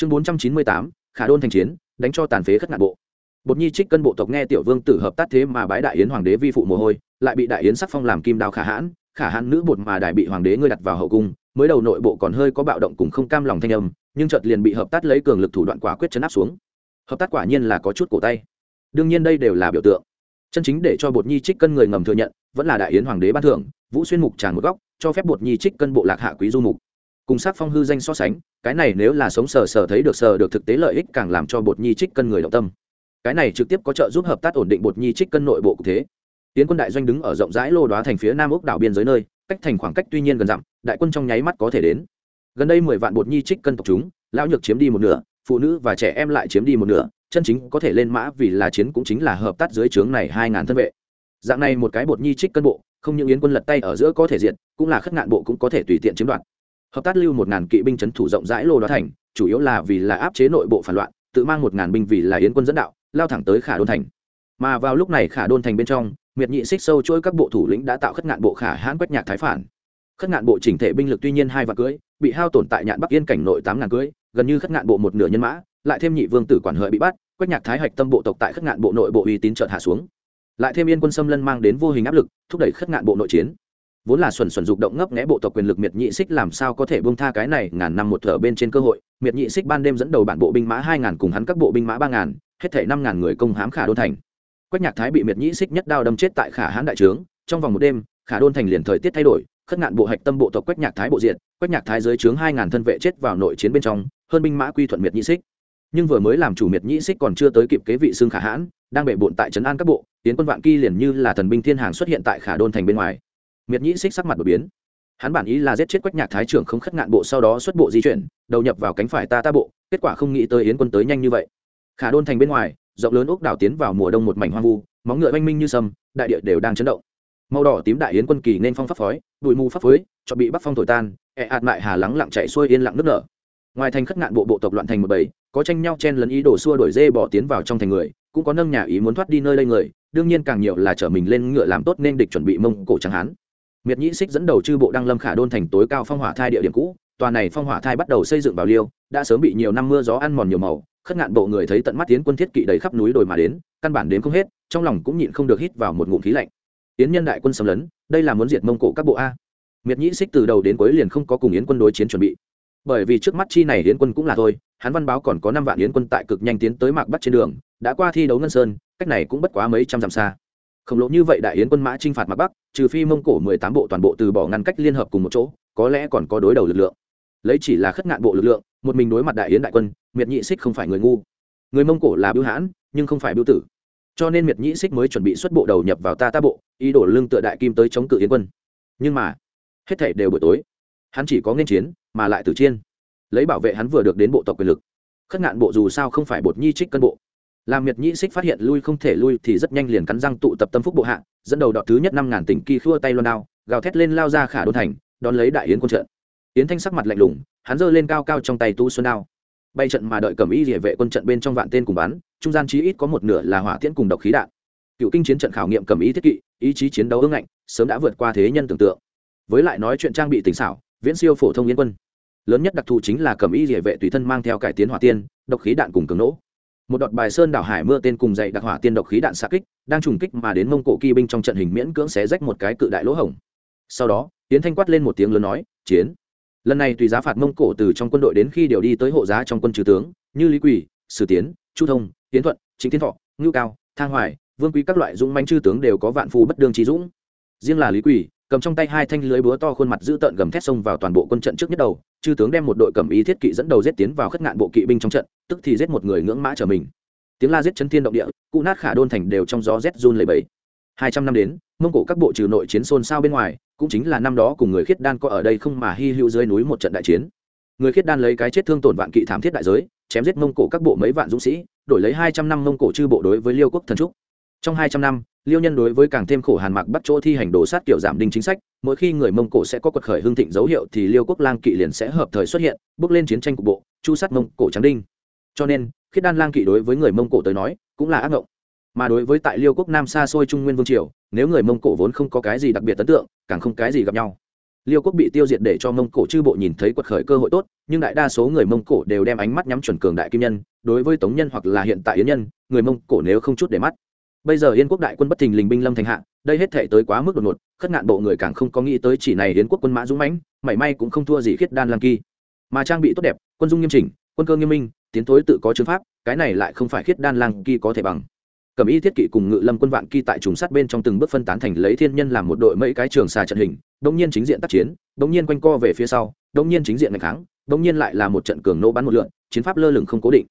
chương bốn trăm chín mươi tám, khả đôn thành chiến, đánh cho tàn phế khất ngạn bộ. Bột nhi trích cân bộ tộc nghe tiểu vương tử hợp tác thế mà bái đại yến hoàng đế vi phụ mồ hôi, lại bị đại yến sắc phong làm kim đao khả hãn khả hãn nữ bột mà đại bị hoàng đế ngươi đặt vào hậu cung, mới đầu nội bộ còn hơi có bạo động cùng không cam lòng thanh âm, nhưng chợt liền bị hợp tác lấy cường lực thủ đoạn quả quyết chấn áp xuống. Hợp tác quả nhiên là có chút cổ tay. Đương nhiên đây đều là biểu tượng. Chân chính để cho bột nhi trích cân người ngầm thừa nhận, vẫn là đại yến hoàng đế ban thưởng, vũ xuyên mục tràn một góc, cho phép bột nhi trích cân bộ lạc hạ quý du mục cùng sắc phong hư danh so sánh, cái này nếu là sống sờ sờ thấy được sờ được thực tế lợi ích càng làm cho bột nhi trích cân người động tâm. Cái này trực tiếp có trợ giúp hợp tác ổn định bột nhi trích cân nội bộ cụ thế. Tiến quân đại doanh đứng ở rộng rãi lô đoá thành phía nam ốc đảo biên giới nơi, cách thành khoảng cách tuy nhiên gần dặm, đại quân trong nháy mắt có thể đến. Gần đây mười vạn bột nhi trích cân tộc chúng, lão nhược chiếm đi một nửa, phụ nữ và trẻ em lại chiếm đi một nửa, chân chính có thể lên mã vì là chiến cũng chính là hợp tác dưới trướng này hai ngàn thân vệ. Dạng này một cái bột nhi trích cân bộ, không những yến quân lật tay ở giữa có thể diện cũng là khất ngạn bộ cũng có thể tùy tiện chiếm đoạt hợp tác lưu một ngàn kỵ binh chấn thủ rộng rãi lô đó thành, chủ yếu là vì là áp chế nội bộ phản loạn, tự mang một ngàn binh vì là yến quân dẫn đạo, lao thẳng tới khả đôn thành. Mà vào lúc này khả đôn thành bên trong, miệt nhị xích sâu chuỗi các bộ thủ lĩnh đã tạo khất ngạn bộ khả hãn quách nhạc thái phản. Khất ngạn bộ chỉnh thể binh lực tuy nhiên hai vạn cưới, bị hao tổn tại nhạn bắc yên cảnh nội tám ngàn cưới, gần như khất ngạn bộ một nửa nhân mã, lại thêm nhị vương tử quản hợi bị bắt, quách nhạc thái hạch tâm bộ tộc tại khất ngạn bộ nội bộ uy tín trợt hạ xuống. Lại thêm yên quân xâm lân mang đến vô hình áp lực, thúc đẩy khất ngạn bộ nội chiến vốn là xuẩn xuẩn dục động ngấp nghẽ bộ tộc quyền lực miệt nhị xích làm sao có thể bông tha cái này ngàn năm một thở bên trên cơ hội. Miệt nhị xích ban đêm dẫn đầu bản bộ binh mã hai ngàn cùng hắn các bộ binh mã ba ngàn, hết thể năm ngàn người công hám khả đôn thành. Quách nhạc thái bị miệt nhị xích nhất đao đâm chết tại khả hãn đại trướng. Trong vòng một đêm, khả đôn thành liền thời tiết thay đổi, khất ngạn bộ hạch tâm bộ tộc quách nhạc thái bộ diện, quách nhạc thái dưới trướng hai ngàn thân vệ chết vào nội chiến bên trong, hơn binh mã quy thuận miệt nhị xích. Nhưng vừa mới làm chủ miệt nhị xích còn chưa tới kịp kế vị xương khả hãn, đang bệ bộn tại trấn an các bộ tiến quân vạn kỳ liền như là thần binh thiên hàng xuất hiện tại khả đôn thành bên ngoài miệt nhĩ xích sắc mặt đột biến. Hắn bản ý là giết chết quách nhạc thái trưởng không khất ngạn bộ sau đó xuất bộ di chuyển, đầu nhập vào cánh phải ta ta bộ, kết quả không nghĩ tới yến quân tới nhanh như vậy. Khả đôn thành bên ngoài, rộng lớn úc đảo tiến vào mùa đông một mảnh hoang vu, móng ngựa oanh minh như sâm, đại địa đều đang chấn động. Màu đỏ tím đại yến quân kỳ nên phong pháp phói bụi mù pháp phối, cho bị bắc phong thổi tan, ẹ ạt mại hà lắng lặng chạy xuôi yên lặng nước nở. Ngoài thành khất ngạn bộ bộ tộc loạn thành một bầy, có tranh nhau chen lấn ý đổ xua đổi dê bỏ tiến vào trong thành người, cũng có nâng nhà ý muốn thoát đi nơi đây người, đương nhiên càng nhiều là trở mình lên ngựa làm tốt nên địch chuẩn bị mông cổ chẳng hán miệt nhĩ xích dẫn đầu chư bộ đăng lâm khả đôn thành tối cao phong hỏa thai địa điểm cũ, tòa này phong hỏa thai bắt đầu xây dựng vào liêu, đã sớm bị nhiều năm mưa gió ăn mòn nhiều màu, khất ngạn bộ người thấy tận mắt tiến quân thiết kỵ đầy khắp núi đồi mà đến, căn bản đến không hết, trong lòng cũng nhịn không được hít vào một ngụm khí lạnh. Tiến nhân đại quân xâm lấn, đây là muốn diệt mông cổ các bộ a. Miệt nhĩ xích từ đầu đến cuối liền không có cùng yến quân đối chiến chuẩn bị. Bởi vì trước mắt chi này yến quân cũng là thôi, hắn văn báo còn có năm vạn yến quân tại cực nhanh tiến tới mạc bắt trên đường, đã qua thi đấu ngân sơn, cách này cũng bất quá mấy trăm dặm xa khổng lồ như vậy đại yến quân mã chinh phạt mặt bắc, trừ phi mông cổ mười tám bộ toàn bộ từ bỏ ngăn cách liên hợp cùng một chỗ, có lẽ còn có đối đầu lực lượng. Lấy chỉ là khất ngạn bộ lực lượng, một mình đối mặt đại yến đại quân, miệt nhị xích không phải người ngu. Người mông cổ là bưu hãn, nhưng không phải bưu tử. Cho nên miệt nhị xích mới chuẩn bị xuất bộ đầu nhập vào ta ta bộ, ý đổ lưng tựa đại kim tới chống cự yến quân. Nhưng mà, hết thể đều buổi tối. Hắn chỉ có nên chiến, mà lại tử chiên lấy bảo vệ hắn vừa được đến bộ tộc quyền lực. Khất ngạn bộ dù sao không phải bột nhi trích cân bộ làm miệt nhĩ xích phát hiện lui không thể lui thì rất nhanh liền cắn răng tụ tập tâm phúc bộ hạ, dẫn đầu đọt thứ nhất năm ngàn tỉnh kỳ khua tay loan đao, gào thét lên lao ra khả đôn thành, đón lấy đại yến quân trận. Yến thanh sắc mặt lạnh lùng, hắn giơ lên cao cao trong tay tu xuân đao. Bay trận mà đợi cầm y địa vệ quân trận bên trong vạn tên cùng bắn, trung gian chí ít có một nửa là hỏa tiễn cùng độc khí đạn. Cựu kinh chiến trận khảo nghiệm cầm ý thiết kỵ, ý chí chiến đấu ưng ngạnh, sớm đã vượt qua thế nhân tưởng tượng. Với lại nói chuyện trang bị tỉnh xảo, viễn siêu phổ thông yến quân. Lớn nhất đặc thù chính là cầm y địa vệ tùy thân mang theo cải tiến hỏa tiên, độc khí đạn cùng cường nỗ một đọt bài sơn đảo hải mưa tên cùng dậy đặc hỏa tiên độc khí đạn xạ kích, đang trùng kích mà đến mông cổ kỳ binh trong trận hình miễn cưỡng xé rách một cái cự đại lỗ hổng. Sau đó tiến thanh quát lên một tiếng lớn nói, chiến. Lần này tùy giá phạt mông cổ từ trong quân đội đến khi điều đi tới hộ giá trong quân trừ tướng, như lý quỷ sử tiến, chu thông tiến thuận chính tiến thọ, ngưu cao, thang hoài, vương quý các loại dũng manh chư tướng đều có vạn phù bất đương trí dũng. Riêng là lý quỷ cầm trong tay hai thanh lưới búa to khuôn mặt dữ tợn gầm thét xông vào toàn bộ quân trận trước nhất đầu, chư tướng đem một đội cầm ý thiết kỵ dẫn đầu giết tiến vào khất ngạn bộ kỵ binh trong trận, tức thì giết một người ngưỡng mã trở mình. Tiếng la giết chấn thiên động địa, cụ nát khả đôn thành đều trong gió rét run lầy bẫy hai trăm năm đến, mông cổ các bộ trừ nội chiến xôn xao bên ngoài, cũng chính là năm đó cùng người khiết đan có ở đây không mà hy hữu dưới núi một trận đại chiến. Người khiết đan lấy cái chết thương tổn vạn kỵ thảm thiết đại giới, chém giết mông cổ các bộ mấy vạn dũng sĩ, đổi lấy hai trăm năm mông cổ chư bộ đối với liêu quốc thần trúc. Trong hai trăm năm liêu nhân đối với càng thêm khổ hàn mạc bắt chỗ thi hành đồ sát kiểu giảm đinh chính sách, mỗi khi người mông cổ sẽ có quật khởi hương thịnh dấu hiệu thì liêu quốc lang kỵ liền sẽ hợp thời xuất hiện, bước lên chiến tranh cục bộ, chu sát mông cổ trắng đinh. Cho nên, khiết đan lang kỵ đối với người mông cổ tới nói, cũng là ác ngộng. Mà đối với tại liêu quốc nam xa xôi trung nguyên vương triều, nếu người mông cổ vốn không có cái gì đặc biệt ấn tượng, càng không cái gì gặp nhau. Liêu quốc bị tiêu diệt để cho mông cổ chư bộ nhìn thấy quật khởi cơ hội tốt, nhưng đại đa số người mông cổ đều đem ánh mắt nhắm chuẩn cường đại kim nhân, đối với tống nhân hoặc là hiện tại yến nhân, người mông cổ nếu không chút để mắt bây giờ yên quốc đại quân bất thình lình binh lâm thành hạ, đây hết thể tới quá mức đột ngột, khất ngạn bộ người càng không có nghĩ tới chỉ này yến quốc quân mã dũng mãnh, mảy may cũng không thua gì khiết đan lang kỳ. Mà trang bị tốt đẹp, quân dung nghiêm chỉnh, quân cơ nghiêm minh, tiến thối tự có chứng pháp, cái này lại không phải khiết đan lang kỳ có thể bằng. Cầm y thiết kỵ cùng ngự lâm quân vạn kỳ tại trùng sát bên trong từng bước phân tán thành lấy thiên nhân làm một đội mấy cái trường xà trận hình đông nhiên chính diện tác chiến đông nhiên quanh co về phía sau đông nhiên chính diện ngày kháng đông nhiên lại là một trận cường nô bắn một lượn, chiến pháp lơ lửng không cố định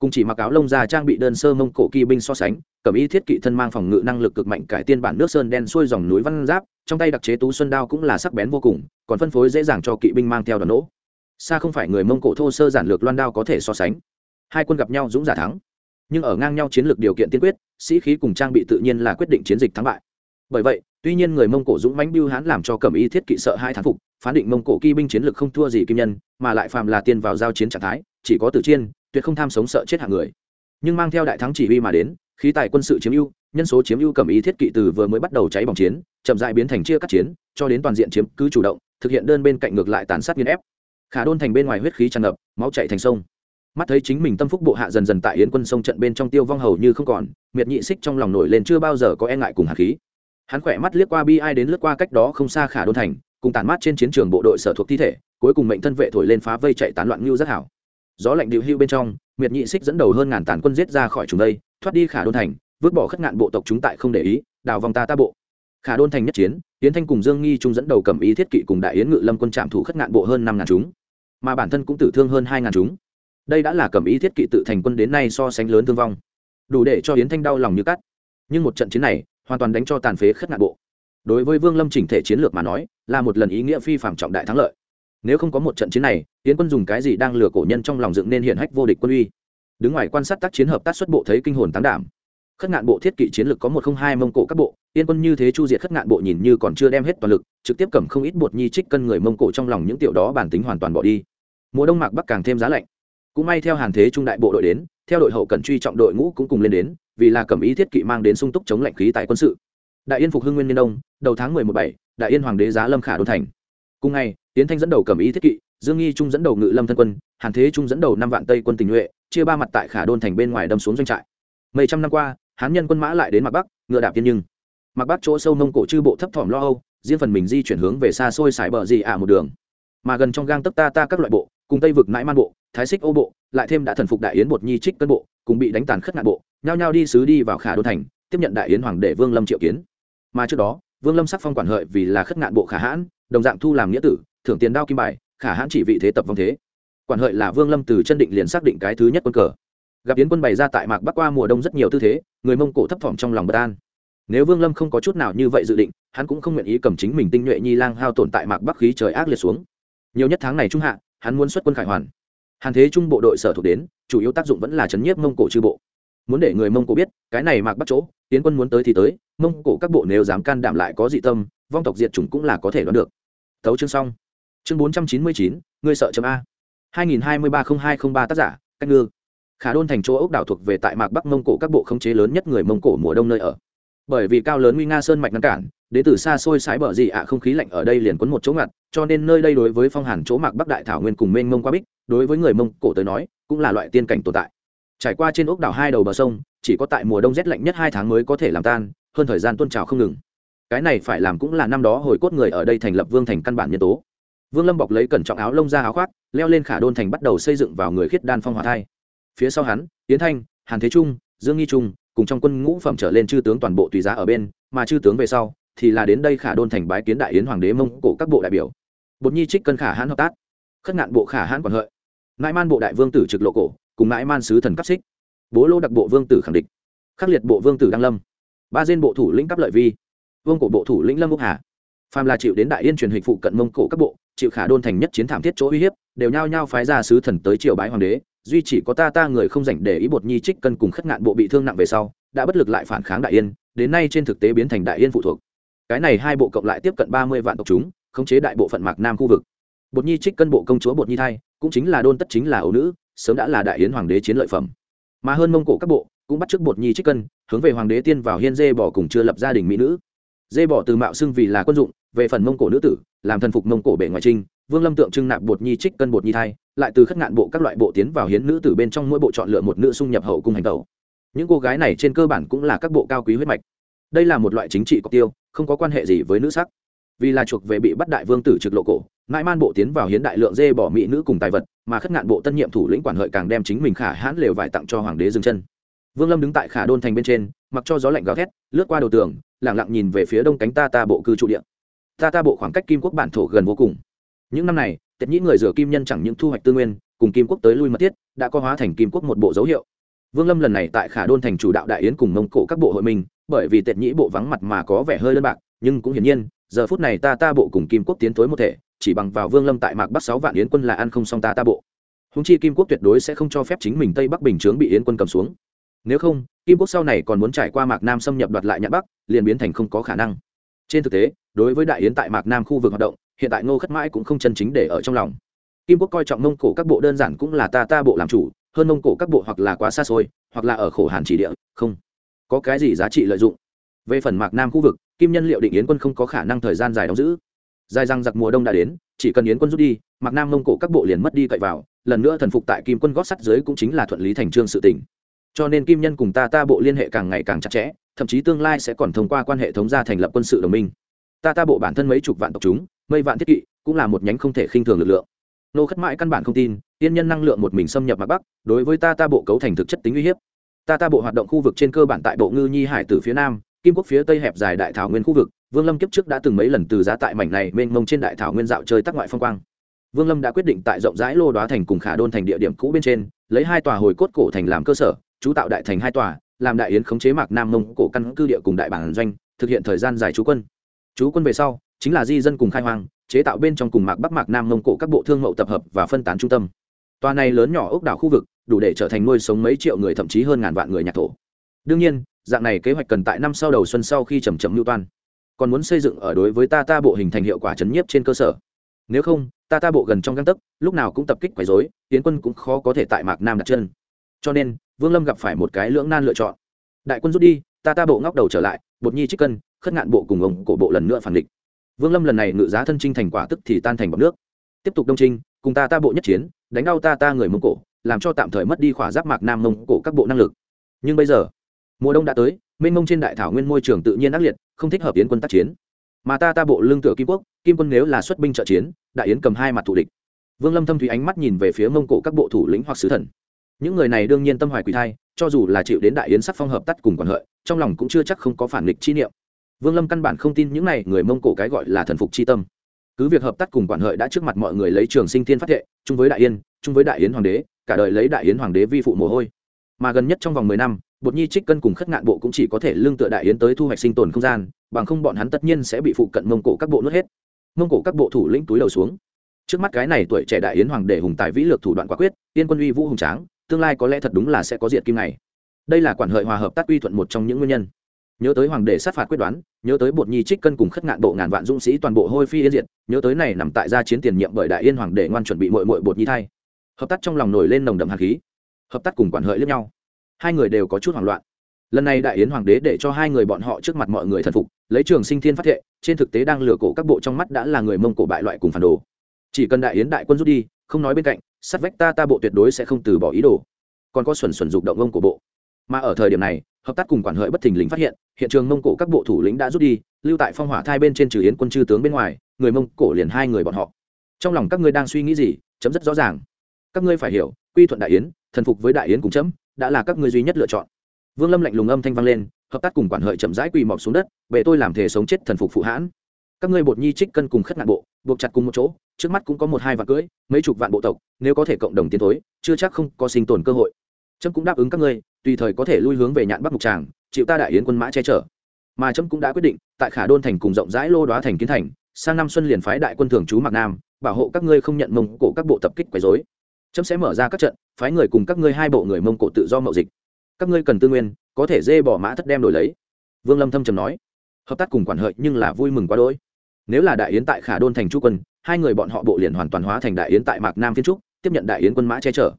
cùng chỉ mặc áo lông già trang bị đơn sơ mông cổ kỳ binh so sánh cẩm y thiết kỵ thân mang phòng ngự năng lực cực mạnh cải tiên bản nước sơn đen xuôi dòng núi văn giáp, trong tay đặc chế tú xuân đao cũng là sắc bén vô cùng, còn phân phối dễ dàng cho kỵ binh mang theo đoàn nỗ. Xa không phải người mông cổ thô sơ giản lược loan đao có thể so sánh. Hai quân gặp nhau dũng giả thắng. Nhưng ở ngang nhau chiến lược điều kiện tiên quyết, sĩ khí cùng trang bị tự nhiên là quyết định chiến dịch thắng bại. Bởi vậy, tuy nhiên người mông cổ dũng mãnh biêu hán làm cho cẩm y thiết kỵ sợ hai thán phục, phán định mông cổ kỵ binh chiến lược không thua gì kim nhân, mà lại phàm là tiên vào giao chiến trạng thái, chỉ có tử chiên tuyệt không tham sống sợ chết hạng người. Nhưng mang theo đại thắng chỉ huy mà đến, khí tài quân sự chiếm ưu, nhân số chiếm ưu cầm ý thiết kỵ từ vừa mới bắt đầu cháy bỏng chiến, chậm dại biến thành chia cắt chiến, cho đến toàn diện chiếm cứ chủ động, thực hiện đơn bên cạnh ngược lại tàn sát nghiên ép. Khả đôn thành bên ngoài huyết khí tràn ngập, máu chạy thành sông. Mắt thấy chính mình tâm phúc bộ hạ dần dần tại yến quân sông trận bên trong tiêu vong hầu như không còn, miệt nhị xích trong lòng nổi lên chưa bao giờ có e ngại cùng hạt khí. Hắn khỏe mắt liếc qua bi ai đến lướt qua cách đó không xa khả đôn thành, cùng tàn mát trên chiến trường bộ đội sở thuộc thi thể, cuối cùng mệnh thân vệ thổi lên phá vây chạy tán loạn ngưu rất hảo gió lạnh điệu hưu bên trong, miệt nhị xích dẫn đầu hơn ngàn tàn quân giết ra khỏi chúng đây, thoát đi khả đôn thành, vứt bỏ khất ngạn bộ tộc chúng tại không để ý, đào vòng ta ta bộ. Khả đôn thành nhất chiến, yến thanh cùng dương nghi trung dẫn đầu cầm ý thiết kỵ cùng đại yến ngự lâm quân trạm thủ khất ngạn bộ hơn năm ngàn chúng. Mà bản thân cũng tử thương hơn hai ngàn chúng. Đây đã là cầm ý thiết kỵ tự thành quân đến nay so sánh lớn thương vong. Đủ để cho yến thanh đau lòng như cắt. Nhưng một trận chiến này, hoàn toàn đánh cho tàn phế khất ngạn bộ. Đối với vương lâm chỉnh thể chiến lược mà nói, là một lần ý nghĩa phi phạm trọng đại thắng lợi nếu không có một trận chiến này tiến quân dùng cái gì đang lừa cổ nhân trong lòng dựng nên hiện hách vô địch quân uy? Đứng ngoài quan sát tác chiến hợp tác xuất bộ thấy kinh hồn tán đảm. Khất ngạn bộ thiết kỵ chiến lược có một không hai mông cổ các bộ yên quân như thế chu diệt khất ngạn bộ nhìn như còn chưa đem hết toàn lực, trực tiếp cầm không ít bột nhi trích cân người mông cổ trong lòng những tiểu đó bản tính hoàn toàn bỏ đi. Mùa đông mạc bắc càng thêm giá lạnh. Cũng may theo hàn thế trung đại bộ đội đến, theo đội hậu cần truy trọng đội ngũ cũng cùng lên đến, vì là cầm ý thiết kỵ mang đến sung túc chống lạnh khí tại quân sự. Đại yên phục hưng nguyên niên đông, đầu tháng mười một bảy, đại yên hoàng đế giá lâm khả đô thành. Cùng ngày tiến thanh dẫn đầu cầm ý thiết kỵ, dương nghi trung dẫn đầu ngự lâm thân quân, hàn thế trung dẫn đầu năm vạn tây quân tình nhuệ, chia ba mặt tại khả đôn thành bên ngoài đâm xuống doanh trại. Mấy trăm năm qua, hán nhân quân mã lại đến mặt bắc, ngựa đạp tiên nhưng. Mặt bắc chỗ sâu nông cổ chư bộ thấp thỏm lo âu, riêng phần mình di chuyển hướng về xa xôi sải bờ gì ả một đường. Mà gần trong gang tấc ta ta các loại bộ, cùng tây vực nãi man bộ, thái xích ô bộ, lại thêm đã thần phục đại yến bột nhi trích cân bộ, cùng bị đánh tàn khất ngạn bộ, nhao nhao đi sứ đi vào khả đô thành, tiếp nhận đại yến hoàng đệ vương lâm triệu kiến. Mà trước đó, vương lâm sắc phong quản hợi vì là khất ngạn bộ khả hãn, đồng dạng thu làm nghĩa tử thưởng tiền đao kim bài, khả hãn chỉ vị thế tập vong thế. Quản hợi là vương lâm từ chân định liền xác định cái thứ nhất quân cờ. Gặp yến quân bày ra tại mạc bắc qua mùa đông rất nhiều tư thế, người mông cổ thấp thỏm trong lòng bất an. Nếu vương lâm không có chút nào như vậy dự định, hắn cũng không nguyện ý cầm chính mình tinh nhuệ nhi lang hao tồn tại mạc bắc khí trời ác liệt xuống. Nhiều nhất tháng này trung hạ, hắn muốn xuất quân khải hoàn. Hàn thế trung bộ đội sở thuộc đến, chủ yếu tác dụng vẫn là chấn nhiếp mông cổ chư bộ. Muốn để người mông cổ biết, cái này mạc bắc chỗ tiến quân muốn tới thì tới, mông cổ các bộ nếu dám can đảm lại có dị tâm, vong tộc diệt chủng cũng là có thể đoán được. Thấu chương xong chương bốn trăm chín mươi chín, ngươi sợ chấm a. hai nghìn hai mươi ba không hai không ba tác giả, cách ngư. Khả đôn thành chỗ ốc đảo thuộc về tại mạc bắc mông cổ các bộ khống chế lớn nhất người mông cổ mùa đông nơi ở. Bởi vì cao lớn nguy nga sơn mạch ngăn cản đến từ xa xôi sái bờ gì ạ không khí lạnh ở đây liền quấn một chỗ ngặt, cho nên nơi đây đối với phong hàn chỗ mạc bắc đại thảo nguyên cùng mênh mông qua bích, đối với người mông cổ tới nói, cũng là loại tiên cảnh tồn tại. Trải qua trên ốc đảo hai đầu bờ sông, chỉ có tại mùa đông rét lạnh nhất hai tháng mới có thể làm tan, hơn thời gian tuôn trào không ngừng. Cái này phải làm cũng là năm đó hồi cốt người ở đây thành lập vương thành căn bản nhân tố vương lâm bọc lấy cẩn trọng áo lông ra áo khoác, leo lên khả đôn thành bắt đầu xây dựng vào người khiết đan phong hòa thai. Phía sau hắn tiến thanh, hàn thế trung, dương nghi trung, cùng trong quân ngũ phẩm trở lên chư tướng toàn bộ tùy giá ở bên, mà chư tướng về sau thì là đến đây khả đôn thành bái kiến đại yến hoàng đế mông cổ các bộ đại biểu. Bột nhi trích cân khả hãn hợp tác, khất ngạn bộ khả hãn quản hợi nãi man bộ đại vương tử trực lộ cổ, cùng nãi man sứ thần cấp xích, bố lô đặc bộ vương tử khẳng định khắc liệt bộ vương tử đăng lâm, ba diên bộ thủ lĩnh cấp lợi vi, vương cổ bộ thủ lĩnh lâm úc hà phàm là chịu đến đại yên truyền hình phụ cận mông cổ các bộ, chịu khả đôn thành nhất chiến thảm thiết chỗ uy hiếp, đều nhao nhao phái ra sứ thần tới triều bái hoàng đế. Duy chỉ có ta ta người không dành để ý bột nhi trích cân cùng khất ngạn bộ bị thương nặng về sau, đã bất lực lại phản kháng đại yên, đến nay trên thực tế biến thành đại yên phụ thuộc. Cái này hai bộ cộng lại tiếp cận ba mươi vạn tộc chúng, khống chế đại bộ phận mạc nam khu vực. Bột nhi trích cân bộ công chúa bột nhi thai, cũng chính là đôn tất chính là ấu nữ, sớm đã là đại yến hoàng đế chiến lợi phẩm. Mà hơn mông cổ các bộ, cũng bắt trước bột nhi trích cân, hướng về hoàng đế tiên vào hiên dê bỏ cùng chưa lập gia đình mỹ nữ dê bỏ từ mạo xưng vì là quân dụng, về phần mông cổ nữ tử, làm thần phục mông cổ bể ngoài trinh, vương lâm tượng trưng nạp bột nhi trích cân bột nhi thai, lại từ khất ngạn bộ các loại bộ tiến vào hiến nữ tử bên trong mỗi bộ chọn lựa một nữ xung nhập hậu cung hành tẩu. Những cô gái này trên cơ bản cũng là các bộ cao quý huyết mạch. Đây là một loại chính trị cọc tiêu, không có quan hệ gì với nữ sắc. Vì là chuộc về bị bắt đại vương tử trực lộ cổ, mãi man bộ tiến vào hiến đại lượng dê bỏ mỹ nữ cùng tài vật, mà khất ngạn bộ tân nhiệm thủ lĩnh quản hợi càng đem chính mình khả hãn lều vải tặng cho hoàng đế dừng chân vương lâm đứng tại khả đôn thành bên trên, mặc cho gió lạnh gào thét, lướt qua đầu tường, lẳng lặng nhìn về phía đông cánh ta ta bộ cư trụ địa ta ta bộ khoảng cách kim quốc bản thổ gần vô cùng. Những năm này Tệt nhĩ người rửa kim nhân chẳng những thu hoạch tư nguyên, cùng kim quốc tới lui mật thiết, đã có hóa thành kim quốc một bộ dấu hiệu. Vương lâm lần này tại khả đôn thành chủ đạo đại yến cùng mông cổ các bộ hội mình, bởi vì Tệt nhĩ bộ vắng mặt mà có vẻ hơi đơn bạc, nhưng cũng hiển nhiên, giờ phút này ta ta bộ cùng kim quốc tiến tối một thể, chỉ bằng vào vương lâm tại mạc bắc sáu vạn yến quân là ăn không xong ta ta bộ. Húng chi kim quốc tuyệt đối sẽ không cho phép chính mình tây bắc bình chướng bị yến quân cầm xuống nếu không, kim quốc sau này còn muốn trải qua mạc nam xâm nhập đoạt lại nhạn bắc, liền biến thành không có khả năng. Trên thực tế, đối với đại yến tại mạc nam khu vực hoạt động, hiện tại ngô khất mãi cũng không chân chính để ở trong lòng. Kim quốc coi trọng mông cổ các bộ đơn giản cũng là ta ta bộ làm chủ, hơn mông cổ các bộ hoặc là quá xa xôi, hoặc là ở khổ hàn chỉ địa, không có cái gì giá trị lợi dụng. Về phần mạc nam khu vực, kim nhân liệu định yến quân không có khả năng thời gian dài đóng giữ. Dài răng giặc mùa đông đã đến, chỉ cần yến quân rút đi, mạc nam mông cổ các bộ liền mất đi cậy vào, lần nữa thần phục tại kim quân gót sắt dưới cũng chính là thuận lý thành trương sự tỉnh cho nên kim nhân cùng ta ta bộ liên hệ càng ngày càng chặt chẽ, thậm chí tương lai sẽ còn thông qua quan hệ thống gia thành lập quân sự đồng minh. Ta ta bộ bản thân mấy chục vạn tộc chúng, mây vạn thiết kỵ, cũng là một nhánh không thể khinh thường lực lượng. Nô khất mãi căn bản không tin, tiên nhân năng lượng một mình xâm nhập mặt bắc, đối với ta ta bộ cấu thành thực chất tính uy hiếp. Ta ta bộ hoạt động khu vực trên cơ bản tại bộ ngư nhi hải từ phía nam, kim quốc phía tây hẹp dài đại thảo nguyên khu vực, vương lâm kiếp trước đã từng mấy lần từ giá tại mảnh này mênh mông trên đại thảo nguyên dạo chơi tắc ngoại phong quang. Vương lâm đã quyết định tại rộng rãi lô đoá thành cùng khả đôn thành địa điểm cũ bên trên, lấy hai tòa hồi cốt cổ thành làm cơ sở chú tạo đại thành hai tòa, làm đại yến khống chế mạc nam mông cổ căn cư địa cùng đại bản doanh, thực hiện thời gian dài trú quân. Trú quân về sau, chính là di dân cùng khai hoang, chế tạo bên trong cùng mạc bắc mạc nam mông cổ các bộ thương mậu tập hợp và phân tán trung tâm. Tòa này lớn nhỏ ốc đảo khu vực, đủ để trở thành nuôi sống mấy triệu người thậm chí hơn ngàn vạn người nhạc thổ. Đương nhiên, dạng này kế hoạch cần tại năm sau đầu xuân sau khi chầm chậm lưu toan. Còn muốn xây dựng ở đối với ta ta bộ hình thành hiệu quả chấn nhiếp trên cơ sở. Nếu không, ta ta bộ gần trong găng tấc, lúc nào cũng tập kích quấy dối tiến quân cũng khó có thể tại mạc nam đặt chân. Cho nên vương lâm gặp phải một cái lưỡng nan lựa chọn. Đại quân rút đi, ta ta bộ ngóc đầu trở lại, bột nhi trích cân, khất ngạn bộ cùng ông cổ bộ lần nữa phản địch. Vương lâm lần này ngự giá thân trinh thành quả tức thì tan thành bọc nước. Tiếp tục đông trinh cùng ta ta bộ nhất chiến, đánh đau ta ta người mông cổ, làm cho tạm thời mất đi khỏa giáp mạc nam mông cổ các bộ năng lực. Nhưng bây giờ, mùa đông đã tới, mênh mông trên đại thảo nguyên môi trường tự nhiên ác liệt, không thích hợp yến quân tác chiến. Mà ta ta bộ lương tựa kim quốc, kim quân nếu là xuất binh trợ chiến, đại yến cầm hai mặt thủ địch. Vương lâm thâm thủy ánh mắt nhìn về phía mông cổ các bộ thủ lĩnh hoặc sứ thần những người này đương nhiên tâm hoài quỷ thai, cho dù là chịu đến đại yến sắc phong hợp tắt cùng quản hợi, trong lòng cũng chưa chắc không có phản nghịch chi niệm. Vương lâm căn bản không tin những này người mông cổ cái gọi là thần phục chi tâm. Cứ việc hợp tác cùng quản hợi đã trước mặt mọi người lấy trường sinh thiên phát thệ, chung với đại yên chung với đại yến hoàng đế, cả đời lấy đại yến hoàng đế vi phụ mồ hôi. Mà gần nhất trong vòng mười năm, bột nhi trích cân cùng khất ngạn bộ cũng chỉ có thể lương tựa đại yến tới thu hoạch sinh tồn không gian, bằng không bọn hắn tất nhiên sẽ bị phụ cận mông cổ các bộ nuốt hết. Mông cổ các bộ thủ lĩnh túi đầu xuống. Trước mắt cái này tuổi trẻ đại yến hoàng đế hùng tài vĩ lược thủ đoạn quả quyết tiên quân uy vũ hùng tráng tương lai có lẽ thật đúng là sẽ có diệt kim này. Đây là quản hợi hòa hợp tác uy thuận một trong những nguyên nhân. Nhớ tới hoàng đế sát phạt quyết đoán, nhớ tới bột nhi trích cân cùng khất ngạn bộ ngàn vạn dũng sĩ toàn bộ hôi phi yên diệt, nhớ tới này nằm tại gia chiến tiền nhiệm bởi đại yên hoàng đế ngoan chuẩn bị mội mội bột nhi thay hợp tác trong lòng nổi lên nồng đậm hạt khí. Hợp tác cùng quản hợi lẫn nhau. Hai người đều có chút hoảng loạn. Lần này đại yến hoàng đế để cho hai người bọn họ trước mặt mọi người thần phục, lấy trường sinh thiên phát thệ, trên thực tế đang lừa cổ các bộ trong mắt đã là người mông cổ bại loại cùng phản đồ. Chỉ cần đại yến đại quân rút đi, không nói bên cạnh sát vách ta ta bộ tuyệt đối sẽ không từ bỏ ý đồ. Còn có xuẩn xuẩn dục động ông của bộ. Mà ở thời điểm này, hợp tác cùng quản hợi bất thình lình phát hiện hiện trường mông cổ các bộ thủ lĩnh đã rút đi, lưu tại phong hỏa thai bên trên trừ yến quân chư tướng bên ngoài, người mông cổ liền hai người bọn họ. Trong lòng các ngươi đang suy nghĩ gì, chấm rất rõ ràng. Các ngươi phải hiểu, quy thuận đại yến, thần phục với đại yến cùng chấm, đã là các ngươi duy nhất lựa chọn. Vương lâm lạnh lùng âm thanh vang lên, hợp tác cùng quản hợi chậm rãi quỳ mọc xuống đất, bệ tôi làm thể sống chết thần phục phụ hãn các ngươi bột nhi trích cân cùng khất nạn bộ, buộc chặt cùng một chỗ, trước mắt cũng có một hai vạn cưỡi mấy chục vạn bộ tộc, nếu có thể cộng đồng tiến thối, chưa chắc không có sinh tồn cơ hội. Trâm cũng đáp ứng các ngươi, tùy thời có thể lui hướng về nhạn bắc mục tràng, chịu ta đại yến quân mã che chở. Mà trâm cũng đã quyết định, tại khả đôn thành cùng rộng rãi lô đoá thành kiến thành, sang năm xuân liền phái đại quân thường trú mạc nam, bảo hộ các ngươi không nhận mông cổ các bộ tập kích quấy dối trâm sẽ mở ra các trận, phái người cùng các ngươi hai bộ người mông cổ tự do mậu dịch. Các ngươi cần tư nguyên, có thể dê bỏ mã thất đem đổi lấy. Vương lâm thâm trầm nói. Hợp tác cùng quản hợi nhưng là vui mừng quá đỗi nếu là đại yến tại khả đôn thành chu quân, hai người bọn họ bộ liền hoàn toàn hóa thành đại yến tại mạc nam phiên trúc, tiếp nhận đại yến quân mã che chở.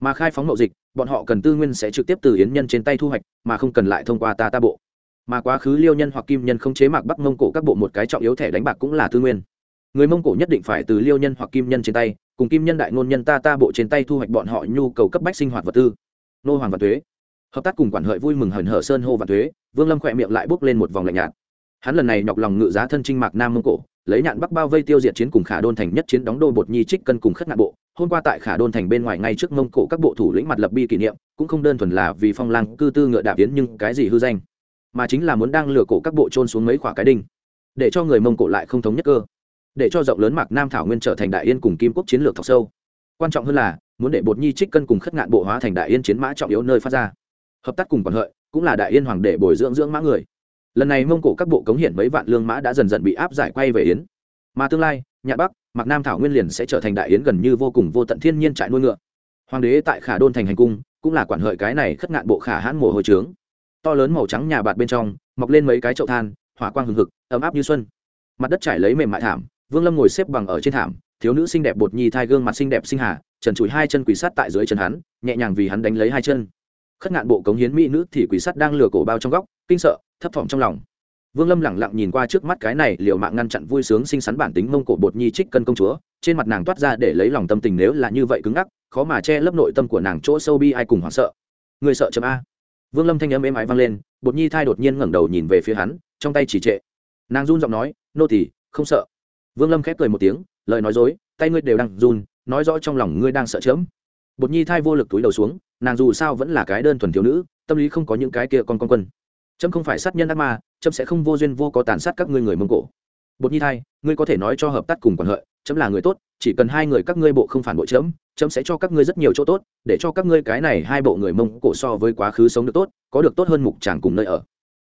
Mà khai phóng mậu dịch, bọn họ cần tư nguyên sẽ trực tiếp từ yến nhân trên tay thu hoạch, mà không cần lại thông qua ta ta bộ. Mà quá khứ liêu nhân hoặc kim nhân không chế mạc bắc mông cổ các bộ một cái trọng yếu thẻ đánh bạc cũng là tư nguyên. Người mông cổ nhất định phải từ liêu nhân hoặc kim nhân trên tay, cùng kim nhân đại ngôn nhân ta ta bộ trên tay thu hoạch bọn họ nhu cầu cấp bách sinh hoạt vật tư. Nô hoàng và thuế. Hợp tác cùng quản hợi vui mừng hởn hở sơn hô và thuế, vương lâm khỏe miệng lại bước lên một vòng lạnh nhạt hắn lần này nhọc lòng ngự giá thân trinh mạc nam mông cổ, lấy nhạn bắc bao vây tiêu diệt chiến cùng khả đôn thành nhất chiến đóng đô bột nhi trích cân cùng khất ngạn bộ. Hôm qua tại khả đôn thành bên ngoài ngay trước mông cổ các bộ thủ lĩnh mặt lập bi kỷ niệm, cũng không đơn thuần là vì phong lang, cư tư ngựa đạp tiến nhưng cái gì hư danh, mà chính là muốn đang lừa cổ các bộ trôn xuống mấy khỏa cái đinh, để cho người mông cổ lại không thống nhất cơ, để cho rộng lớn mạc nam thảo nguyên trở thành đại yên cùng kim quốc chiến lược thọc sâu. Quan trọng hơn là, muốn để bột nhi trích cân cùng khất ngạn bộ hóa thành đại yên chiến mã trọng yếu nơi phát ra. Hợp tác cùng còn hợi, cũng là đại yên hoàng để bồi dưỡng dưỡng mã người lần này mông cổ các bộ cống hiển mấy vạn lương mã đã dần dần bị áp giải quay về yến. Mà tương lai, nhạn bắc, mạc nam thảo nguyên liền sẽ trở thành đại yến gần như vô cùng vô tận thiên nhiên trại nuôi ngựa. Hoàng đế tại khả đôn thành hành cung, cũng là quản hợi cái này khất ngạn bộ khả hãn mồ hồi trướng. To lớn màu trắng nhà bạt bên trong, mọc lên mấy cái chậu than, hỏa quang hừng hực, ấm áp như xuân. Mặt đất trải lấy mềm mại thảm, vương lâm ngồi xếp bằng ở trên thảm, thiếu nữ xinh đẹp bột nhi thai gương mặt xinh đẹp sinh hà, trần chùi hai chân quỷ sắt tại dưới chân hắn, nhẹ nhàng vì hắn đánh lấy hai chân. Khất ngạn bộ cống hiến mỹ nữ thì quỷ sắt đang lừa cổ bao trong góc, kinh sợ thấp thỏm trong lòng. Vương lâm lẳng lặng nhìn qua trước mắt cái này liệu mạng ngăn chặn vui sướng xinh xắn bản tính mông cổ bột nhi trích cân công chúa, trên mặt nàng toát ra để lấy lòng tâm tình nếu là như vậy cứng ngắc, khó mà che lấp nội tâm của nàng chỗ sâu bi ai cùng hoảng sợ. Người sợ chấm a. Vương lâm thanh âm êm ái vang lên, bột nhi thai đột nhiên ngẩng đầu nhìn về phía hắn, trong tay chỉ trệ. Nàng run giọng nói, nô tỳ, không sợ. Vương lâm khép cười một tiếng, lời nói dối, tay ngươi đều đang run, nói rõ trong lòng ngươi đang sợ chớm. Bột nhi thai vô lực túi đầu xuống, nàng dù sao vẫn là cái đơn thuần thiếu nữ, tâm lý không có những cái kia con con quân trâm không phải sát nhân ác ma trâm sẽ không vô duyên vô có tàn sát các ngươi người mông cổ. Bột nhi thai, ngươi có thể nói cho hợp tác cùng quản hợi trâm là người tốt, chỉ cần hai người các ngươi bộ không phản bội chấm chấm sẽ cho các ngươi rất nhiều chỗ tốt, để cho các ngươi cái này hai bộ người mông cổ so với quá khứ sống được tốt, có được tốt hơn mục tràng cùng nơi ở.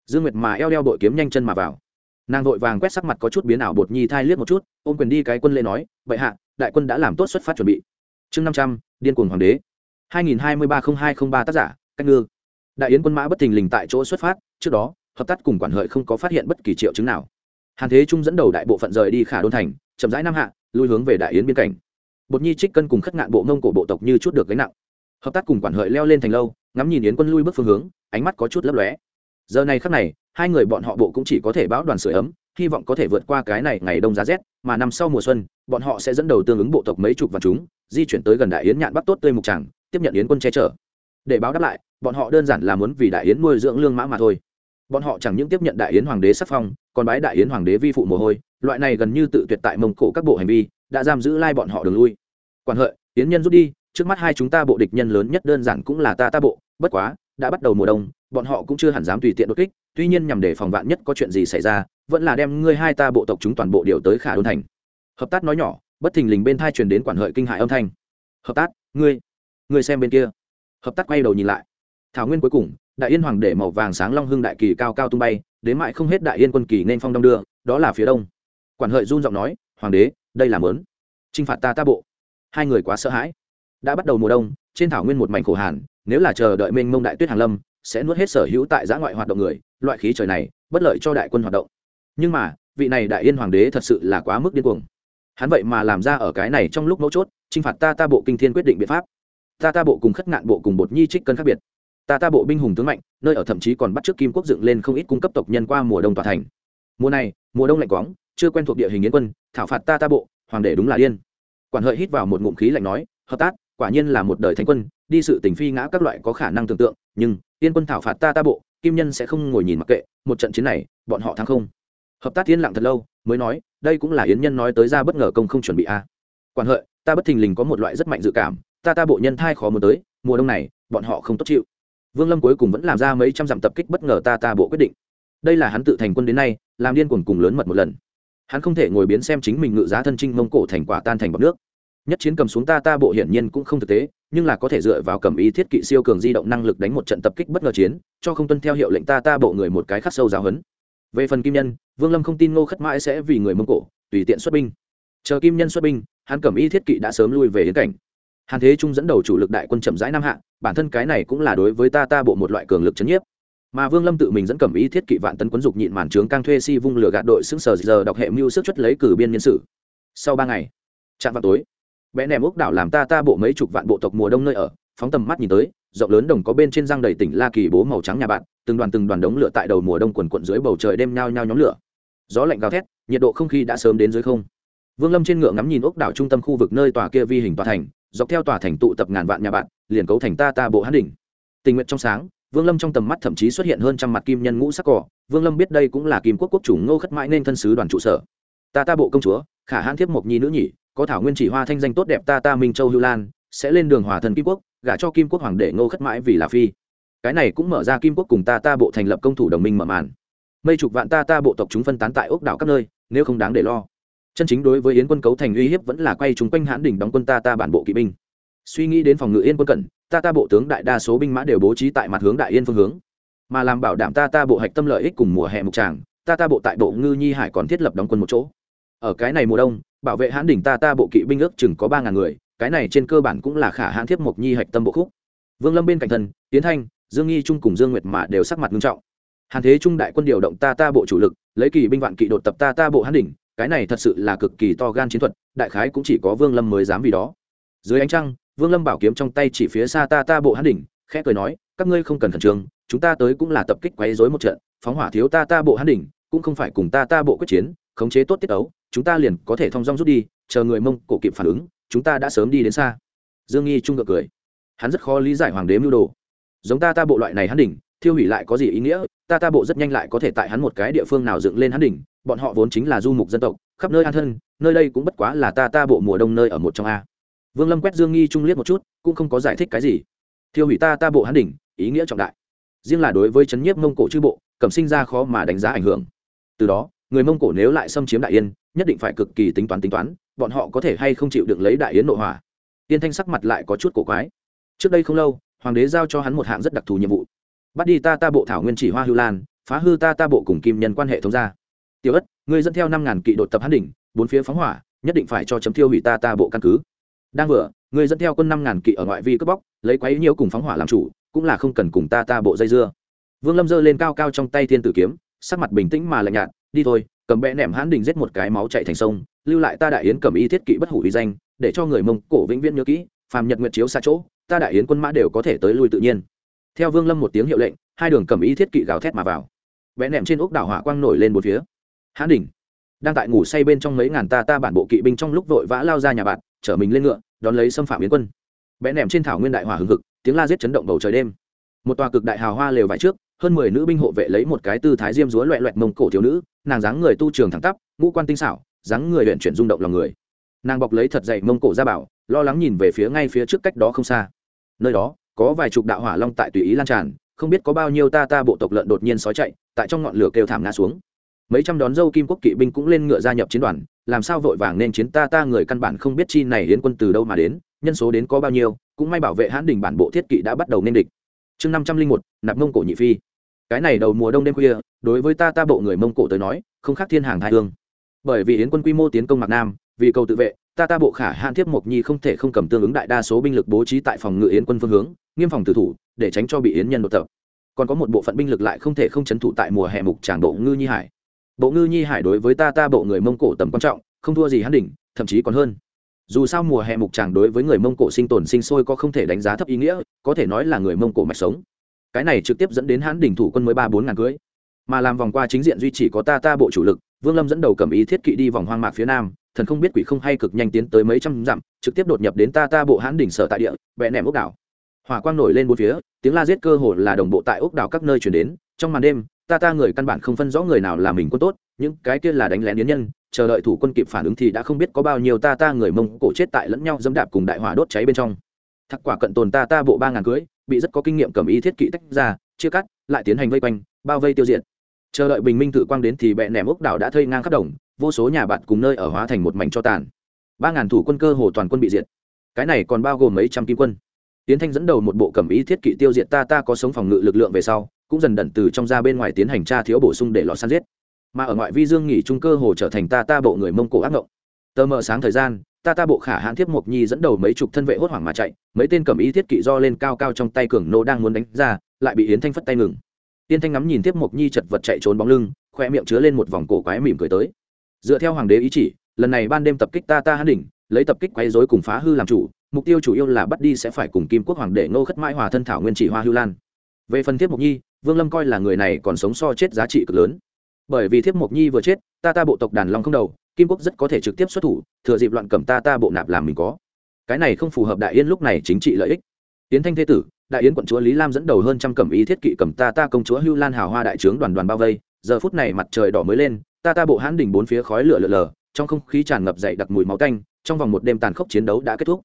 Dương nguyệt mà eo đeo đội kiếm nhanh chân mà vào. Nàng vội vàng quét sắc mặt có chút biến ảo, bột nhi thai liếc một chút, ôm quyền đi cái quân lễ nói vậy hạ, đại quân đã làm tốt xuất phát chuẩn bị. Chương năm trăm, điên cuồng hoàng đế. Hai nghìn hai mươi ba không hai không ba tác giả, cách ngư đại yến quân mã bất thình lình tại chỗ xuất phát, trước đó, hợp tác cùng quản hợi không có phát hiện bất kỳ triệu chứng nào. Hàn thế trung dẫn đầu đại bộ phận rời đi khả đôn thành, chậm rãi nam hạ, lui hướng về đại yến biên cảnh. Bột nhi trích cân cùng khất ngạn bộ mông cổ bộ tộc như chút được gánh nặng. Hợp tác cùng quản hợi leo lên thành lâu, ngắm nhìn yến quân lui bước phương hướng, ánh mắt có chút lấp lóe. Giờ này khắc này, hai người bọn họ bộ cũng chỉ có thể báo đoàn sửa ấm, hy vọng có thể vượt qua cái này ngày đông giá rét, mà năm sau mùa xuân, bọn họ sẽ dẫn đầu tương ứng bộ tộc mấy chục và chúng, di chuyển tới gần đại yến nhạn bắc tốt tươi mục tràng, tiếp nhận yến quân che chở. Để báo đáp lại bọn họ đơn giản là muốn vì đại yến nuôi dưỡng lương mã mà thôi. Bọn họ chẳng những tiếp nhận đại yến hoàng đế sắc phong, còn bái đại yến hoàng đế vi phụ mồ hôi, loại này gần như tự tuyệt tại mông cổ các bộ hành vi, đã giam giữ lai bọn họ đường lui. Quản hợi, yến nhân rút đi, trước mắt hai chúng ta bộ địch nhân lớn nhất đơn giản cũng là ta ta bộ, bất quá, đã bắt đầu mùa đông, bọn họ cũng chưa hẳn dám tùy tiện đột kích, tuy nhiên nhằm để phòng vạn nhất có chuyện gì xảy ra, vẫn là đem ngươi hai ta bộ tộc chúng toàn bộ điều tới khả đôn thành. Hợp tác nói nhỏ, bất thình lình bên thai truyền đến quản hợi kinh hại âm thanh. Hợp tác, ngươi ngươi xem bên kia. Hợp tác quay đầu nhìn lại thảo nguyên cuối cùng, đại yên hoàng để màu vàng sáng long hưng đại kỳ cao cao tung bay, đến mại không hết đại yên quân kỳ nên phong đông đưa, đó là phía đông. Quản hợi run giọng nói, hoàng đế, đây là mớn. Chinh phạt ta ta bộ. Hai người quá sợ hãi. Đã bắt đầu mùa đông, trên thảo nguyên một mảnh khổ hàn, nếu là chờ đợi mênh mông đại tuyết hàn lâm, sẽ nuốt hết sở hữu tại giã ngoại hoạt động người, loại khí trời này, bất lợi cho đại quân hoạt động. Nhưng mà, vị này đại yên hoàng đế thật sự là quá mức điên cuồng. Hắn vậy mà làm ra ở cái này trong lúc mấu chốt t r i n h phạt ta ta bộ kinh thiên quyết định biện pháp. Ta ta bộ cùng khất ngạn bộ cùng bột nhi trích cân khác biệt ta ta bộ binh hùng tướng mạnh, nơi ở thậm chí còn bắt trước kim quốc dựng lên không ít cung cấp tộc nhân qua mùa đông tòa thành. Mùa này, mùa đông lạnh quóng, chưa quen thuộc địa hình yến quân, thảo phạt ta ta bộ, hoàng đệ đúng là điên. Quản hợi hít vào một ngụm khí lạnh nói, hợp tác, quả nhiên là một đời thánh quân, đi sự tình phi ngã các loại có khả năng tưởng tượng, nhưng, yên quân thảo phạt ta ta bộ, kim nhân sẽ không ngồi nhìn mặc kệ, một trận chiến này, bọn họ thắng không. Hợp tác yên lặng thật lâu, mới nói, đây cũng là yến nhân nói tới ra bất ngờ công không chuẩn bị a. Quản hợi, ta bất thình lình có một loại rất mạnh dự cảm, ta ta bộ nhân thai khó muốn tới, mùa đông này, bọn họ không tốt chịu vương lâm cuối cùng vẫn làm ra mấy trăm dặm tập kích bất ngờ ta ta bộ quyết định. Đây là hắn tự thành quân đến nay, làm điên cuồng cùng lớn mật một lần. Hắn không thể ngồi biến xem chính mình ngự giá thân trinh mông cổ thành quả tan thành bọc nước. Nhất chiến cầm xuống ta ta bộ hiển nhiên cũng không thực tế, nhưng là có thể dựa vào cầm ý thiết kỵ siêu cường di động năng lực đánh một trận tập kích bất ngờ chiến, cho không tuân theo hiệu lệnh ta ta bộ người một cái khắc sâu giáo hấn về phần kim nhân, vương lâm không tin ngô khất mãi sẽ vì người mông cổ tùy tiện xuất binh. Chờ kim nhân xuất binh, hắn cầm ý thiết kỵ đã sớm lui về yến cảnh hàn thế trung dẫn đầu chủ lực đại quân chậm rãi nam hạ, bản thân cái này cũng là đối với ta ta bộ một loại cường lực c h ấ n nhiếp. Mà vương lâm tự mình dẫn cầm ý thiết kỵ vạn tấn quấn dục nhịn màn trướng cang thuê si vung lửa gạt đội xứng sờ giờ đọc hệ mưu sức chất lấy cử biên nhân sự sau ba ngày, chạm vào tối bé nèm ốc đảo làm ta ta bộ mấy chục vạn bộ tộc mùa đông nơi ở, phóng tầm mắt nhìn tới, rộng lớn đồng có bên trên răng đầy tỉnh la kỳ bố màu trắng nhà bạn, từng đoàn từng đoàn đống lửa tại đầu mùa đông quần quận dưới bầu trời đêm nhao nhao nhóm lửa. Gió lạnh gào thét, nhiệt độ không khí đã sớm đến dưới không. Vương lâm trên ngựa ngắm nhìn ốc đảo trung tâm khu vực nơi tòa kia vi hình tòa thành dọc theo tòa thành tụ tập ngàn vạn nhà bạn, liền cấu thành ta ta bộ hán đỉnh. Tình nguyện trong sáng, vương lâm trong tầm mắt thậm chí xuất hiện hơn trăm mặt kim nhân ngũ sắc cỏ. Vương lâm biết đây cũng là kim quốc quốc chủ ngô khất mãi nên thân sứ đoàn trụ sở. Ta ta bộ công chúa, khả hãn thiếp mộc nhi nữ nhỉ, có thảo nguyên chỉ hoa thanh danh tốt đẹp ta ta minh châu hưu lan, sẽ lên đường hòa thần kim quốc, gả cho kim quốc hoàng đệ ngô khất mãi vì là phi. Cái này cũng mở ra kim quốc cùng ta ta bộ thành lập công thủ đồng minh mở màn. Mây chục vạn ta ta bộ tộc chúng phân tán tại ốc đảo các nơi, nếu không đáng để lo chân chính đối với yến quân cấu thành uy hiếp vẫn là quay chúng quanh hãn đỉnh đóng quân ta ta bản bộ kỵ binh. Suy nghĩ đến phòng ngự yên quân cận ta ta bộ tướng đại đa số binh mã đều bố trí tại mặt hướng đại yên phương hướng. Mà làm bảo đảm ta ta bộ hạch tâm lợi ích cùng mùa hè mục tràng, ta ta bộ tại bộ ngư nhi hải còn thiết lập đóng quân một chỗ. Ở cái này mùa đông, bảo vệ hãn đỉnh ta ta bộ kỵ binh ước chừng có ba ngàn người, cái này trên cơ bản cũng là khả hãn thiết mộc nhi hạch tâm bộ khúc. Vương lâm bên cạnh thân, tiến thanh, dương nghi trung cùng dương nguyệt mà đều sắc mặt nghiêm trọng. Hàn thế trung đại quân điều động ta ta bộ chủ lực, lấy kỳ binh vạn kỵ đột tập ta ta bộ hãn đỉnh cái này thật sự là cực kỳ to gan chiến thuật, đại khái cũng chỉ có vương lâm mới dám vì đó. Dưới ánh trăng, vương lâm bảo kiếm trong tay chỉ phía xa ta ta bộ hán đỉnh, khẽ cười nói, các ngươi không cần khẩn trương, chúng ta tới cũng là tập kích quấy rối một trận, phóng hỏa thiếu ta ta bộ hán đỉnh, cũng không phải cùng ta ta bộ quyết chiến, khống chế tốt tiết ấu chúng ta liền có thể thong dong rút đi, chờ người mông cổ kịp phản ứng, chúng ta đã sớm đi đến xa. Dương nghi trung ngược cười. Hắn rất khó lý giải hoàng đế mưu đồ. Giống ta ta bộ loại này hắn đỉnh, thiêu hủy lại có gì ý nghĩa, ta ta bộ rất nhanh lại có thể tại hắn một cái địa phương nào dựng lên hắn đỉnh bọn họ vốn chính là du mục dân tộc, khắp nơi an thân, nơi đây cũng bất quá là ta ta bộ mùa đông nơi ở một trong a. Vương lâm quét dương nghi trung liếc một chút, cũng không có giải thích cái gì. Thiêu hủy ta ta bộ hán đỉnh, ý nghĩa trọng đại. Riêng là đối với chấn nhiếp mông cổ chư bộ, cẩm sinh ra khó mà đánh giá ảnh hưởng. Từ đó, người mông cổ nếu lại xâm chiếm đại yên, nhất định phải cực kỳ tính toán tính toán, bọn họ có thể hay không chịu được lấy đại yến nội hỏa tiên thanh sắc mặt lại có chút cổ quái. Trước đây không lâu, hoàng đế giao cho hắn một hạng rất đặc thù nhiệm vụ. Bắt đi ta ta bộ thảo nguyên chỉ hoa hưu lan, phá hư ta ta bộ cùng kim nhân quan hệ thống gia tiểu ất người dẫn theo năm ngàn kỵ đột tập hán đỉnh, bốn phía phóng hỏa, nhất định phải cho chấm thiêu hủy ta ta bộ căn cứ. Đang vừa người dẫn theo quân năm ngàn kỵ ở ngoại vi cướp bóc, lấy quấy nhiễu cùng phóng hỏa làm chủ, cũng là không cần cùng ta ta bộ dây dưa. Vương lâm giơ lên cao cao trong tay thiên tử kiếm, sắc mặt bình tĩnh mà lạnh nhạt, đi thôi, cầm bẽ nẻm hãn đình giết một cái máu chạy thành sông, lưu lại ta đại yến cầm y thiết kỵ bất hủ uy danh, để cho người mông cổ vĩnh viễn nhớ kỹ, phàm nhật nguyệt chiếu xa chỗ, ta đại yến quân mã đều có thể tới lui tự nhiên. Theo vương lâm một tiếng hiệu lệnh, hai đường cầm y thiết kỵ gào thét mà vào. Bẽ nẻm trên ốc đảo hỏa quang nổi lên một phía hãn đỉnh. Đang tại ngủ say bên trong mấy ngàn ta ta bản bộ kỵ binh trong lúc vội vã lao ra nhà bạn, chở mình lên ngựa, đón lấy xâm phạm yến quân. Bẽ nẻm trên thảo nguyên đại hỏa hưng hực, tiếng la giết chấn động bầu trời đêm. Một tòa cực đại hào hoa lều vải trước, hơn mười nữ binh hộ vệ lấy một cái tư thái diêm dúa loẹ loẹt mông cổ thiếu nữ, nàng dáng người tu trường thẳng tắp, ngũ quan tinh xảo, dáng người huyện chuyển rung động lòng người. Nàng bọc lấy thật dậy mông cổ ra bảo, lo lắng nhìn về phía ngay phía trước cách đó không xa. Nơi đó, có vài chục đạo hỏa long tại tùy ý lan tràn, không biết có bao nhiêu ta ta bộ tộc lợn đột nhiên sói chạy, tại trong ngọn lửa kêu thảm ngã xuống mấy trăm đón dâu kim quốc kỵ binh cũng lên ngựa gia nhập chiến đoàn, làm sao vội vàng nên chiến ta ta người căn bản không biết chi này hiến quân từ đâu mà đến, nhân số đến có bao nhiêu, cũng may bảo vệ hãn đình bản bộ thiết kỵ đã bắt đầu nên địch. Chương năm trăm linh một, nạp mông cổ nhị phi. Cái này đầu mùa đông đêm khuya, đối với ta ta bộ người mông cổ tới nói, không khác thiên hàng thái hương. Bởi vì yến quân quy mô tiến công mạc nam, vì cầu tự vệ, ta ta bộ khả hạn thiếp mộc nhi không thể không cầm tương ứng đại đa số binh lực bố trí tại phòng ngự yến quân phương hướng, nghiêm phòng tử thủ, để tránh cho bị yến nhân đột tập. Còn có một bộ phận binh lực lại không thể không chấn thủ tại mùa hè mục tràng bộ ngư nhi hải bộ ngư nhi hải đối với ta ta bộ người mông cổ tầm quan trọng, không thua gì hắn đỉnh, thậm chí còn hơn. Dù sao mùa hè mục tràng đối với người mông cổ sinh tồn sinh sôi có không thể đánh giá thấp ý nghĩa, có thể nói là người mông cổ mạch sống. Cái này trực tiếp dẫn đến hãn đỉnh thủ quân mới ba bốn ngàn cưới. Mà làm vòng qua chính diện duy chỉ có ta ta bộ chủ lực, vương lâm dẫn đầu cầm ý thiết kỵ đi vòng hoang mạc phía nam, thần không biết quỷ không hay cực nhanh tiến tới mấy trăm dặm, trực tiếp đột nhập đến ta ta bộ hãn đỉnh sở tại địa bẹ nẻm ốc đảo. Hỏa quang nổi lên bốn phía, tiếng la giết cơ hồ là đồng bộ tại ốc đảo các nơi chuyển đến, trong màn đêm ta ta người căn bản không phân rõ người nào là mình quân tốt, những cái kia là đánh lén yến nhân, chờ đợi thủ quân kịp phản ứng thì đã không biết có bao nhiêu ta ta người mông cổ chết tại lẫn nhau dẫm đạp cùng đại hỏa đốt cháy bên trong. Thắc quả cận tồn ta ta bộ ba ngàn cưới, bị rất có kinh nghiệm cầm ý thiết kỵ tách ra, chia cắt, lại tiến hành vây quanh, bao vây tiêu diệt. Chờ đợi bình minh tự quang đến thì bẹ nẻm ốc đảo đã thây ngang khắp đồng, vô số nhà bạn cùng nơi ở hóa thành một mảnh cho tàn. Ba ngàn thủ quân cơ hồ toàn quân bị diệt. Cái này còn bao gồm mấy trăm kim quân. Tiến thanh dẫn đầu một bộ cầm ý thiết kỵ tiêu diệt ta ta có sống phòng ngự lực lượng về sau cũng dần đẩn từ trong ra bên ngoài tiến hành tra thiếu bổ sung để lọt săn giết. Mà ở ngoại vi dương nghỉ trung cơ hồ trở thành ta ta bộ người mông cổ ác ngộng. Tờ mờ sáng thời gian, ta ta bộ khả hãn thiếp mộc nhi dẫn đầu mấy chục thân vệ hốt hoảng mà chạy, mấy tên cầm ý thiết kỵ do lên cao cao trong tay cường nô đang muốn đánh ra, lại bị yến thanh phất tay ngừng. Tiên thanh ngắm nhìn tiếp mộc nhi chật vật chạy trốn bóng lưng khoe miệng chứa lên một vòng cổ quái mỉm cười tới. Dựa theo hoàng đế ý chỉ, lần này ban đêm tập kích ta ta hán đỉnh, lấy tập kích quấy rối cùng phá hư làm chủ, mục tiêu chủ yếu là bắt đi sẽ phải cùng kim quốc hoàng đệ ngô khất mãi hòa thân thảo nguyên chỉ hoa hưu lan. Về phần tiếp mộc nhi vương lâm coi là người này còn sống so chết giá trị cực lớn. Bởi vì thiếp mộc nhi vừa chết, ta ta bộ tộc đàn long không đầu, kim quốc rất có thể trực tiếp xuất thủ, thừa dịp loạn cầm ta ta bộ nạp làm mình có. Cái này không phù hợp đại yên lúc này chính trị lợi ích. Tiến thanh thế tử, đại yến quận chúa lý lam dẫn đầu hơn trăm cẩm ý thiết kỵ cầm ta ta công chúa hưu lan hào hoa đại trướng đoàn đoàn bao vây. Giờ phút này mặt trời đỏ mới lên, ta ta bộ hãn đỉnh bốn phía khói lửa lở lờ trong không khí tràn ngập dậy đặc mùi máu tanh, trong vòng một đêm tàn khốc chiến đấu đã kết thúc.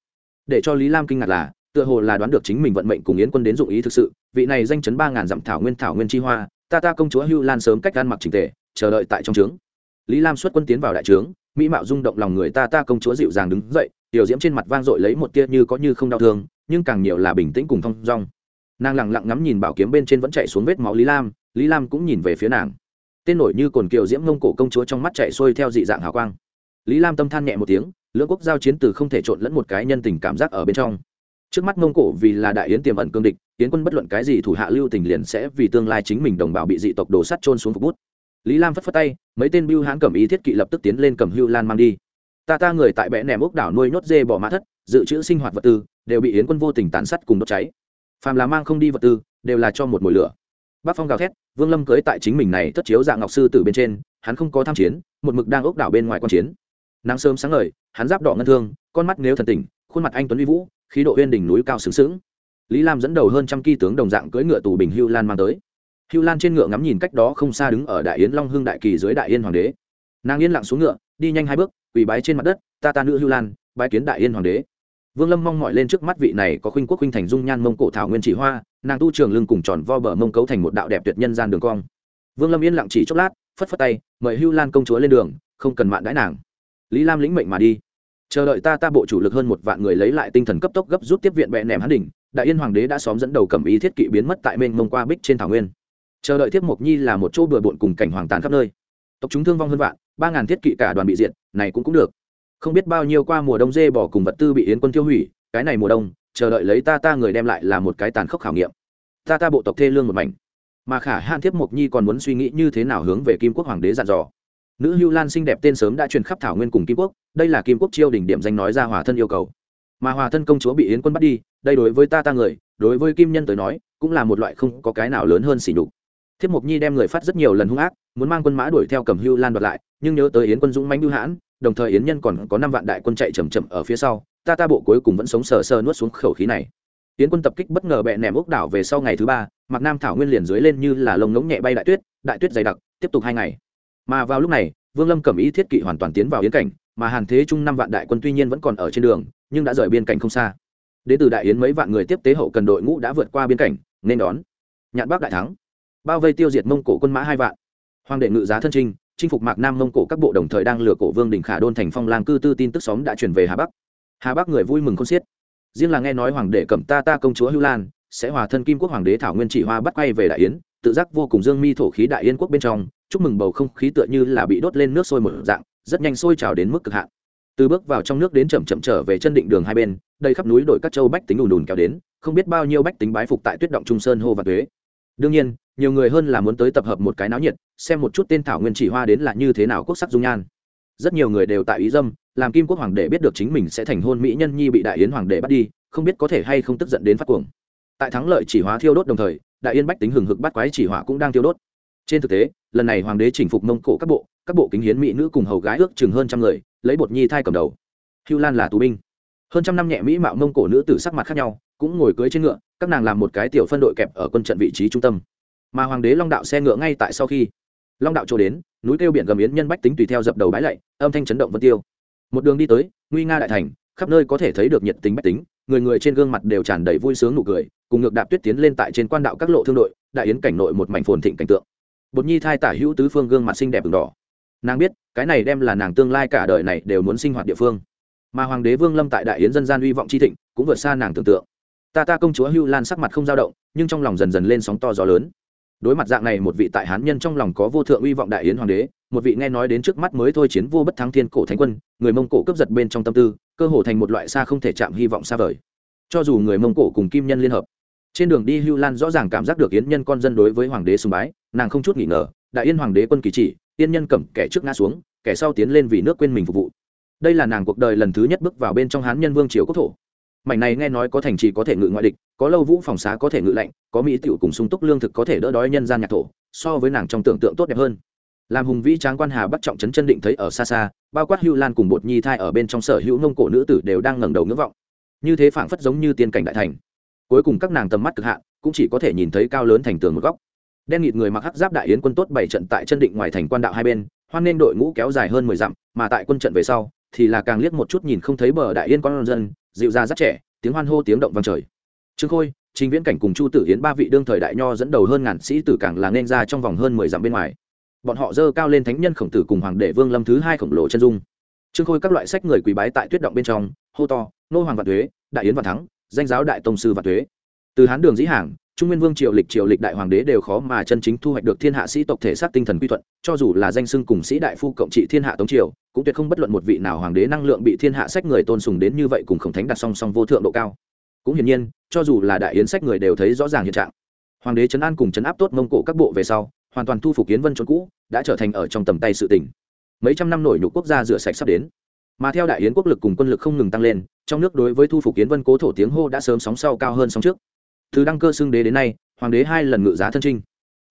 Để cho lý lam kinh ngạc là, tựa hồ là đoán được chính mình vận mệnh cùng yến quân đến dụng ý thực sự vị này danh chấn ba ngàn dặm thảo nguyên thảo nguyên chi hoa, ta ta công chúa hưu lan sớm cách gan mặc trình tề, chờ đợi tại trong trướng. Lý lam xuất quân tiến vào đại trướng, mỹ mạo rung động lòng người ta ta công chúa dịu dàng đứng dậy, tiểu diễm trên mặt vang dội lấy một tia như có như không đau thương, nhưng càng nhiều là bình tĩnh cùng thong dong. Nàng lẳng lặng ngắm nhìn bảo kiếm bên trên vẫn chạy xuống vết máu lý lam lý lam cũng nhìn về phía nàng. Tên nổi như cồn kiều diễm ngông cổ công chúa trong mắt chạy xuôi theo dị dạng hào quang. Lý lam tâm than nhẹ một tiếng, lưỡng quốc giao chiến từ không thể trộn lẫn một cái nhân tình cảm giác ở bên trong. Trước mắt mông cổ vì là đại yến tiềm ẩn cương địch yến quân bất luận cái gì thủ hạ lưu tình liền sẽ vì tương lai chính mình đồng bào bị dị tộc đổ sắt trôn xuống phục bút. Lý lam phất phất tay, mấy tên bưu hãn cầm ý thiết kỵ lập tức tiến lên cầm hưu lan mang đi. Ta ta người tại bẽ nẻm ốc đảo nuôi nhốt dê bỏ mã thất, dự trữ sinh hoạt vật tư, đều bị yến quân vô tình tàn sát cùng đốt cháy. Phàm là mang không đi vật tư, đều là cho một mồi lửa. Bác phong gào thét, vương lâm cưới tại chính mình này thất chiếu dạng ngọc sư từ bên trên, hắn không có tham chiến, một mực đang ốc đảo bên ngoài quan chiến. Nắng sớm sáng ngời, hắn giáp đỏ ngân thương, con mắt nếu thần tỉnh, khuôn mặt anh tuấn uy vũ, khí độ uyên đỉnh núi cao sướng sướng lý lam dẫn đầu hơn trăm kỳ tướng đồng dạng cưỡi ngựa tù bình hưu lan mang tới. Hưu lan trên ngựa ngắm nhìn cách đó không xa đứng ở đại yến long hưng đại kỳ dưới đại yên hoàng đế. Nàng yên lặng xuống ngựa, đi nhanh hai bước, quỳ bái trên mặt đất, ta ta nữ hưu lan, bái kiến đại yên hoàng đế. Vương lâm mong mỏi lên trước mắt vị này có khuynh quốc khuynh thành dung nhan mông cổ thảo nguyên chỉ hoa, nàng tu trường lưng cùng tròn vo bờ mông cấu thành một đạo đẹp tuyệt nhân gian đường cong. Vương lâm yên lặng chỉ chốc lát, phất phất tay, mời hưu lan công chúa lên đường, không cần mạn đãi nàng. Lý lam lĩnh mệnh mà đi. Chờ đợi ta ta bộ chủ lực hơn một vạn người lấy lại tinh thần cấp tốc gấp rút tiếp viện bẹ nẻm hắn đỉnh đại yên hoàng đế đã xóm dẫn đầu cầm ý thiết kỵ biến mất tại mênh mông qua bích trên thảo nguyên. Chờ đợi thiếp mộc nhi là một chỗ bừa bộn cùng cảnh hoàng tàn khắp nơi. Tộc chúng thương vong hơn vạn, ba ngàn thiết kỵ cả đoàn bị diệt, này cũng cũng được. Không biết bao nhiêu qua mùa đông dê bỏ cùng vật tư bị yến quân tiêu hủy, cái này mùa đông, chờ đợi lấy ta ta người đem lại là một cái tàn khốc khảo nghiệm. Ta ta bộ tộc thê lương một mảnh. Mà khả han thiếp mộc nhi còn muốn suy nghĩ như thế nào hướng về kim quốc hoàng đế dặn dò. Nữ hưu lan xinh đẹp tên sớm đã truyền khắp thảo nguyên cùng kim quốc, đây là kim quốc chiêu đỉnh điểm danh nói ra hòa thân yêu cầu. Mà hòa thân công chúa bị yến quân bắt đi đây đối với ta ta người, đối với kim nhân tới nói, cũng là một loại không có cái nào lớn hơn xỉ nhục. Thiếp mộc nhi đem người phát rất nhiều lần hung ác, muốn mang quân mã đuổi theo cầm hưu lan đoạt lại, nhưng nhớ tới yến quân dũng mãnh hưu hãn, đồng thời yến nhân còn có năm vạn đại quân chạy chầm chậm ở phía sau, ta ta bộ cuối cùng vẫn sống sờ sờ nuốt xuống khẩu khí này. Yến quân tập kích bất ngờ bẹ nẻm ốc đảo về sau ngày thứ ba mặc nam thảo nguyên liền dưới lên như là lồng ngỗng nhẹ bay đại tuyết đại tuyết dày đặc, tiếp tục hai ngày. Mà vào lúc này, vương lâm cẩm ý thiết kỵ hoàn toàn tiến vào yến cảnh, mà hàn thế trung năm vạn đại quân tuy nhiên vẫn còn ở trên đường, nhưng đã rời biên cảnh không xa đến từ đại yến mấy vạn người tiếp tế hậu cần đội ngũ đã vượt qua biên cảnh, nên đón. Nhạn bắc đại thắng. Bao vây tiêu diệt mông cổ quân mã hai vạn. Hoàng đệ ngự giá thân trinh, chinh phục mạc nam mông cổ các bộ đồng thời đang lừa cổ vương đình khả đôn thành phong lang cư tư tin tức xóm đã chuyển về hà bắc. Hà bắc người vui mừng không xiết. Riêng là nghe nói hoàng đệ cẩm ta ta công chúa hưu lan, sẽ hòa thân kim quốc hoàng đế thảo nguyên chỉ hoa bắt quay về đại yến, tự giác vô cùng dương mi thổ khí đại yên quốc bên trong, chúc mừng bầu không khí tựa như là bị đốt lên nước sôi một dạng, rất nhanh sôi trào đến mức cực hạn từ bước vào trong nước đến chậm chậm trở về chân định đường hai bên đây khắp núi đội các châu bách tính ùn ùn kéo đến, không biết bao nhiêu bách tính bái phục tại tuyết động trung sơn hô và tuế. Đương nhiên, nhiều người hơn là muốn tới tập hợp một cái náo nhiệt, xem một chút tên thảo nguyên chỉ hoa đến là như thế nào quốc sắc dung nhan. Rất nhiều người đều tại ý dâm, làm kim quốc hoàng đệ biết được chính mình sẽ thành hôn mỹ nhân nhi bị đại yến hoàng đệ bắt đi, không biết có thể hay không tức giận đến phát cuồng. Tại thắng lợi chỉ hóa thiêu đốt đồng thời, đại yên bách tính hừng hực bắt quái chỉ hỏa cũng đang thiêu đốt. Trên thực tế, lần này hoàng đế chỉnh phục mông cổ các bộ các bộ kính hiến mỹ nữ cùng hầu gái ước chừng hơn trăm người, lấy bột nhi thai cầm đầu. Hưu lan là tù binh. Hơn trăm năm nhẹ mỹ mạo mông cổ nữ tử sắc mặt khác nhau, cũng ngồi cưới trên ngựa, các nàng làm một cái tiểu phân đội kẹp ở quân trận vị trí trung tâm. Mà hoàng đế long đạo xe ngựa ngay tại sau khi long đạo chỗ đến, núi tiêu biển gầm yến nhân bách tính tùy theo dập đầu bái lạy, âm thanh chấn động vân tiêu. Một đường đi tới, nguy nga đại thành, khắp nơi có thể thấy được nhiệt tính bách tính, người người trên gương mặt đều tràn đầy vui sướng nụ cười, cùng ngược đạp tuyết tiến lên tại trên quan đạo các lộ thương đội, đại yến cảnh nội một mảnh phồn thịnh cảnh tượng. Bột nhi thai tả hữu tứ phương gương mặt xinh đẹp đường đỏ nàng biết, cái này đem là nàng tương lai cả đời này đều muốn sinh hoạt địa phương. Mà hoàng đế vương lâm tại đại yến dân gian uy vọng c h i thịnh, cũng vượt xa nàng tưởng tượng. Ta ta công chúa hưu lan sắc mặt không dao động, nhưng trong lòng dần dần lên sóng to gió lớn. Đối mặt dạng này một vị tại hán nhân trong lòng có vô thượng uy vọng đại yến hoàng đế, một vị nghe nói đến trước mắt mới thôi chiến vô bất thắng thiên cổ thánh quân, người mông cổ cướp giật bên trong tâm tư, cơ hồ thành một loại xa không thể chạm hy vọng xa vời. Cho dù người mông cổ cùng kim nhân liên hợp, trên đường đi hưu lan rõ ràng cảm giác được yến nhân con dân đối với hoàng đế sùng bái, nàng không chút nghỉ ngờ, đại yên hoàng đế quân kỳ chỉ tiên nhân cầm kẻ trước ngã xuống, kẻ sau tiến lên vì nước quên mình phục vụ. Đây là nàng cuộc đời lần thứ nhất bước vào bên trong hán nhân vương triều quốc thổ. Mảnh này nghe nói có thành trì có thể ngự ngoại địch, có lâu vũ phòng xá có thể ngự lạnh, có mỹ tiểu cùng sung túc lương thực có thể đỡ đói nhân gian nhạc thổ, so với nàng trong tưởng tượng tốt đẹp hơn. Làm hùng vĩ tráng quan hà bắt trọng trấn chân định thấy ở xa xa, bao quát hưu lan cùng bột nhi thai ở bên trong sở hữu nông cổ nữ tử đều đang ngẩng đầu ngưỡng vọng. Như thế phảng phất giống như tiên cảnh đại thành. Cuối cùng các nàng tầm mắt cực hạn, cũng chỉ có thể nhìn thấy cao lớn thành tường một góc đen nghịt người mặc hắc giáp đại yến quân tốt bảy trận tại chân định ngoài thành quan đạo hai bên, hoan nên đội ngũ kéo dài hơn mười dặm, mà tại quân trận về sau, thì là càng liếc một chút nhìn không thấy bờ đại yên con dân, dịu ra rất trẻ, tiếng hoan hô tiếng động vang trời. Trương khôi, trình viễn cảnh cùng chu tử yến ba vị đương thời đại nho dẫn đầu hơn ngàn sĩ tử càng là nên ra trong vòng hơn mười dặm bên ngoài. Bọn họ dơ cao lên thánh nhân khổng tử cùng hoàng đệ vương lâm thứ hai khổng lồ chân dung. Trương khôi các loại sách người quý bái tại tuyết động bên trong, hô to, nô hoàng vạn thuế đại yến vạn thắng, danh giáo đại tông sư vạn thuế từ hán đường dĩ hàng trung nguyên vương triều lịch triều lịch đại hoàng đế đều khó mà chân chính thu hoạch được thiên hạ sĩ tộc thể xác tinh thần quy thuận, cho dù là danh xưng cùng sĩ đại phu cộng trị thiên hạ tống triều, cũng tuyệt không bất luận một vị nào hoàng đế năng lượng bị thiên hạ sách người tôn sùng đến như vậy cùng khổng thánh đặt song song vô thượng độ cao. Cũng hiển nhiên, cho dù là đại yến sách người đều thấy rõ ràng hiện trạng. Hoàng đế trấn an cùng trấn áp tốt mông cổ các bộ về sau, hoàn toàn thu phục yến vân trốn cũ, đã trở thành ở trong tầm tay sự tỉnh mấy trăm năm nổi nhục quốc gia rửa sạch sắp đến. Mà theo đại yến quốc lực cùng quân lực không ngừng tăng lên, trong nước đối với thu phục yến vân cố thổ tiếng hô đã sớm sóng sau cao hơn sóng trước từ đăng cơ xưng đế đến nay, hoàng đế hai lần ngự giá thân trinh.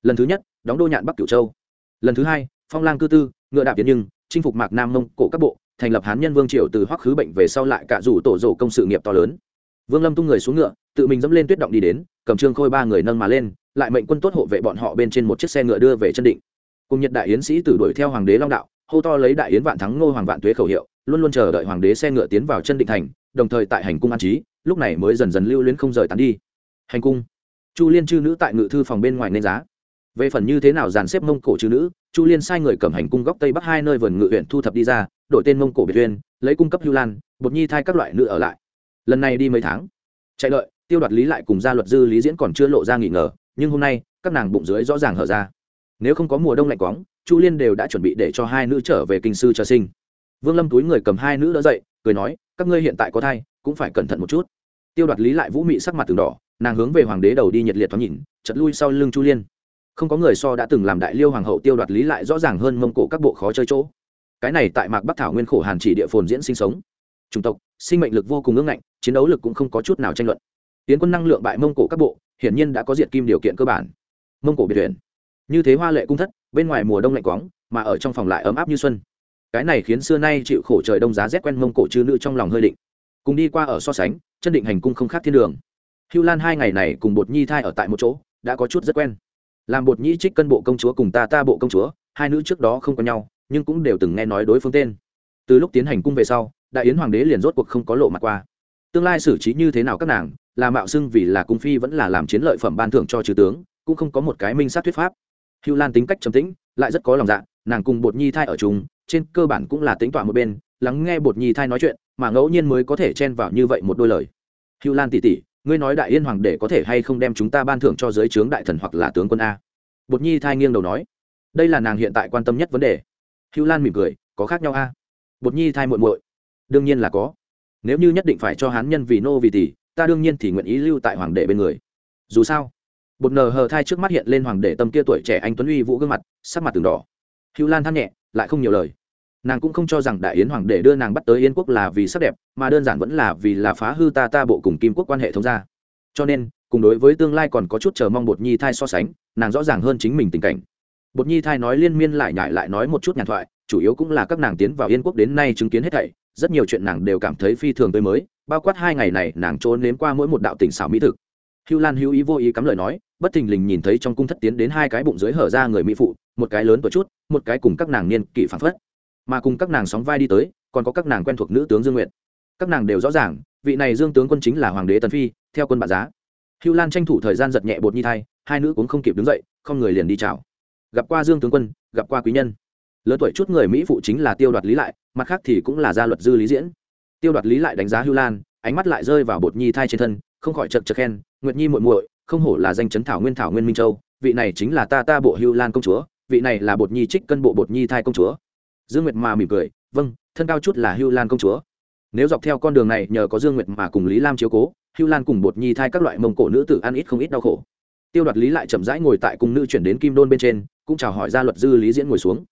Lần thứ nhất, đóng đô nhạn bắc cửu châu. Lần thứ hai, phong lang cư tư, ngựa đạp tiến nhưng, chinh phục mạc nam mông, cổ các bộ, thành lập hán nhân vương triều từ hoắc khứ bệnh về sau lại cả rủ tổ rổ công sự nghiệp to lớn. Vương lâm tung người xuống ngựa, tự mình dẫm lên tuyết động đi đến, cầm trương khôi ba người nâng mà lên, lại mệnh quân tốt hộ vệ bọn họ bên trên một chiếc xe ngựa đưa về chân định. Cùng nhật đại yến sĩ tử đuổi theo hoàng đế long đạo, hô to lấy đại yến vạn thắng ngô hoàng vạn tuế khẩu hiệu, luôn luôn chờ đợi hoàng đế xe ngựa tiến vào chân định thành, đồng thời tại hành cung an trí, lúc này mới dần dần lưu luyến không rời tán đi hành cung. Chu liên chư nữ tại ngự thư phòng bên ngoài nên giá. Về phần như thế nào dàn xếp mông cổ chư nữ, chu liên sai người cầm hành cung góc tây bắc hai nơi vườn ngự huyện thu thập đi ra, đổi tên mông cổ biệt huyên lấy cung cấp hưu lan, bột nhi thai các loại nữ ở lại. Lần này đi mấy tháng, chạy lợi, tiêu đoạt lý lại cùng gia luật dư lý diễn còn chưa lộ ra nghỉ ngờ, nhưng hôm nay, các nàng bụng dưới rõ ràng hở ra. Nếu không có mùa đông lạnh quóng, chu liên đều đã chuẩn bị để cho hai nữ trở về kinh sư cho sinh. Vương lâm túi người cầm hai nữ đỡ dậy, cười nói, các ngươi hiện tại có thai, cũng phải cẩn thận một chút. Tiêu đoạt lý lại vũ mị sắc mặt từng đỏ nàng hướng về hoàng đế đầu đi nhiệt liệt thoáng nhìn chật lui sau lưng chu liên. Không có người so đã từng làm đại liêu hoàng hậu tiêu đoạt lý lại rõ ràng hơn mông cổ các bộ khó chơi chỗ. Cái này tại mạc bắc thảo nguyên khổ hàn chỉ địa phồn diễn sinh sống. Chủng tộc, sinh mệnh lực vô cùng ưng ngạnh, chiến đấu lực cũng không có chút nào tranh luận. Tiến quân năng lượng bại mông cổ các bộ, hiển nhiên đã có diện kim điều kiện cơ bản. Mông cổ biệt tuyển. Như thế hoa lệ cung thất, bên ngoài mùa đông lạnh quóng, mà ở trong phòng lại ấm áp như xuân. Cái này khiến xưa nay chịu khổ trời đông giá rét quen mông cổ chư nữ trong lòng hơi định. Cùng đi qua ở so sánh, chân định hành cung không khác thiên đường hưu lan hai ngày này cùng bột nhi thai ở tại một chỗ, đã có chút rất quen. Làm bột nhi trích cân bộ công chúa cùng ta ta bộ công chúa, hai nữ trước đó không có nhau, nhưng cũng đều từng nghe nói đối phương tên. Từ lúc tiến hành cung về sau, đại yến hoàng đế liền rốt cuộc không có lộ mặt qua. Tương lai xử trí như thế nào các nàng, là mạo xưng vì là cung phi vẫn là làm chiến lợi phẩm ban thưởng cho trừ tướng, cũng không có một cái minh sát thuyết pháp. Hưu lan tính cách trầm tĩnh, lại rất có lòng dạ nàng cùng bột nhi thai ở chúng trên cơ bản cũng là tính tọa một bên, lắng nghe bột nhi thai nói chuyện, mà ngẫu nhiên mới có thể chen vào như vậy một đôi lời. Hưu lan tỉ tỉ ngươi nói đại yên hoàng đệ có thể hay không đem chúng ta ban thưởng cho giới trướng đại thần hoặc là tướng quân a? Bột nhi thai nghiêng đầu nói. Đây là nàng hiện tại quan tâm nhất vấn đề. Hữu lan mỉm cười, có khác nhau a? Bột nhi thai muội muội. Đương nhiên là có. Nếu như nhất định phải cho hán nhân vì nô vì tỷ ta đương nhiên thì nguyện ý lưu tại hoàng đệ bên người. Dù sao, bột nờ hờ thai trước mắt hiện lên hoàng đệ tâm kia tuổi trẻ anh tuấn uy vũ gương mặt, sắc mặt từng đỏ. Hữu lan than nhẹ, lại không nhiều lời nàng cũng không cho rằng đại yến hoàng đệ đưa nàng bắt tới yên quốc là vì sắc đẹp, mà đơn giản vẫn là vì là phá hư ta ta bộ cùng kim quốc quan hệ thống gia. cho nên, cùng đối với tương lai còn có chút chờ mong bột nhi thai so sánh, nàng rõ ràng hơn chính mình tình cảnh. Bột nhi thai nói liên miên lại nhại lại nói một chút nhàn thoại, chủ yếu cũng là các nàng tiến vào yên quốc đến nay chứng kiến hết thảy, rất nhiều chuyện nàng đều cảm thấy phi thường tươi mới, bao quát hai ngày này nàng trốn nếm qua mỗi một đạo tỉnh xảo mỹ thực. Hưu lan hữu ý vô ý cắm lời nói, bất thình lình nhìn thấy trong cung thất tiến đến hai cái bụng dưới hở ra người mỹ phụ, một cái lớn tuổi chút, một cái cùng các nàng niên kỷ phản phất mà cùng các nàng sóng vai đi tới, còn có các nàng quen thuộc nữ tướng dương nguyện các nàng đều rõ ràng, vị này dương tướng quân chính là hoàng đế tần phi, theo quân bạ giá. Hưu lan tranh thủ thời gian giật nhẹ bột nhi thai, hai nữ cũng không kịp đứng dậy, không người liền đi chào. Gặp qua dương tướng quân, gặp qua quý nhân. Lớn tuổi chút người mỹ phụ chính là tiêu đoạt lý lại, mặt khác thì cũng là gia luật dư lý diễn. Tiêu đoạt lý lại đánh giá hưu lan, ánh mắt lại rơi vào bột nhi thai trên thân, không khỏi chật chật khen, nguyệt nhi muội muội, không hổ là danh chấn thảo nguyên thảo nguyên minh châu, vị này chính là ta ta bộ hưu lan công chúa, vị này là bột nhi trích cân bộ bột nhi thai công chúa dương nguyệt mà mỉm cười vâng thân cao chút là hưu lan công chúa. Nếu dọc theo con đường này nhờ có dương nguyệt mà cùng lý lam chiếu cố, hưu lan cùng bột nhi thai các loại mông cổ nữ tử ăn ít không ít đau khổ. Tiêu đoạt lý lại chậm rãi ngồi tại cung nữ chuyển đến kim đôn bên trên, cũng chào hỏi ra luật dư lý diễn ngồi xuống.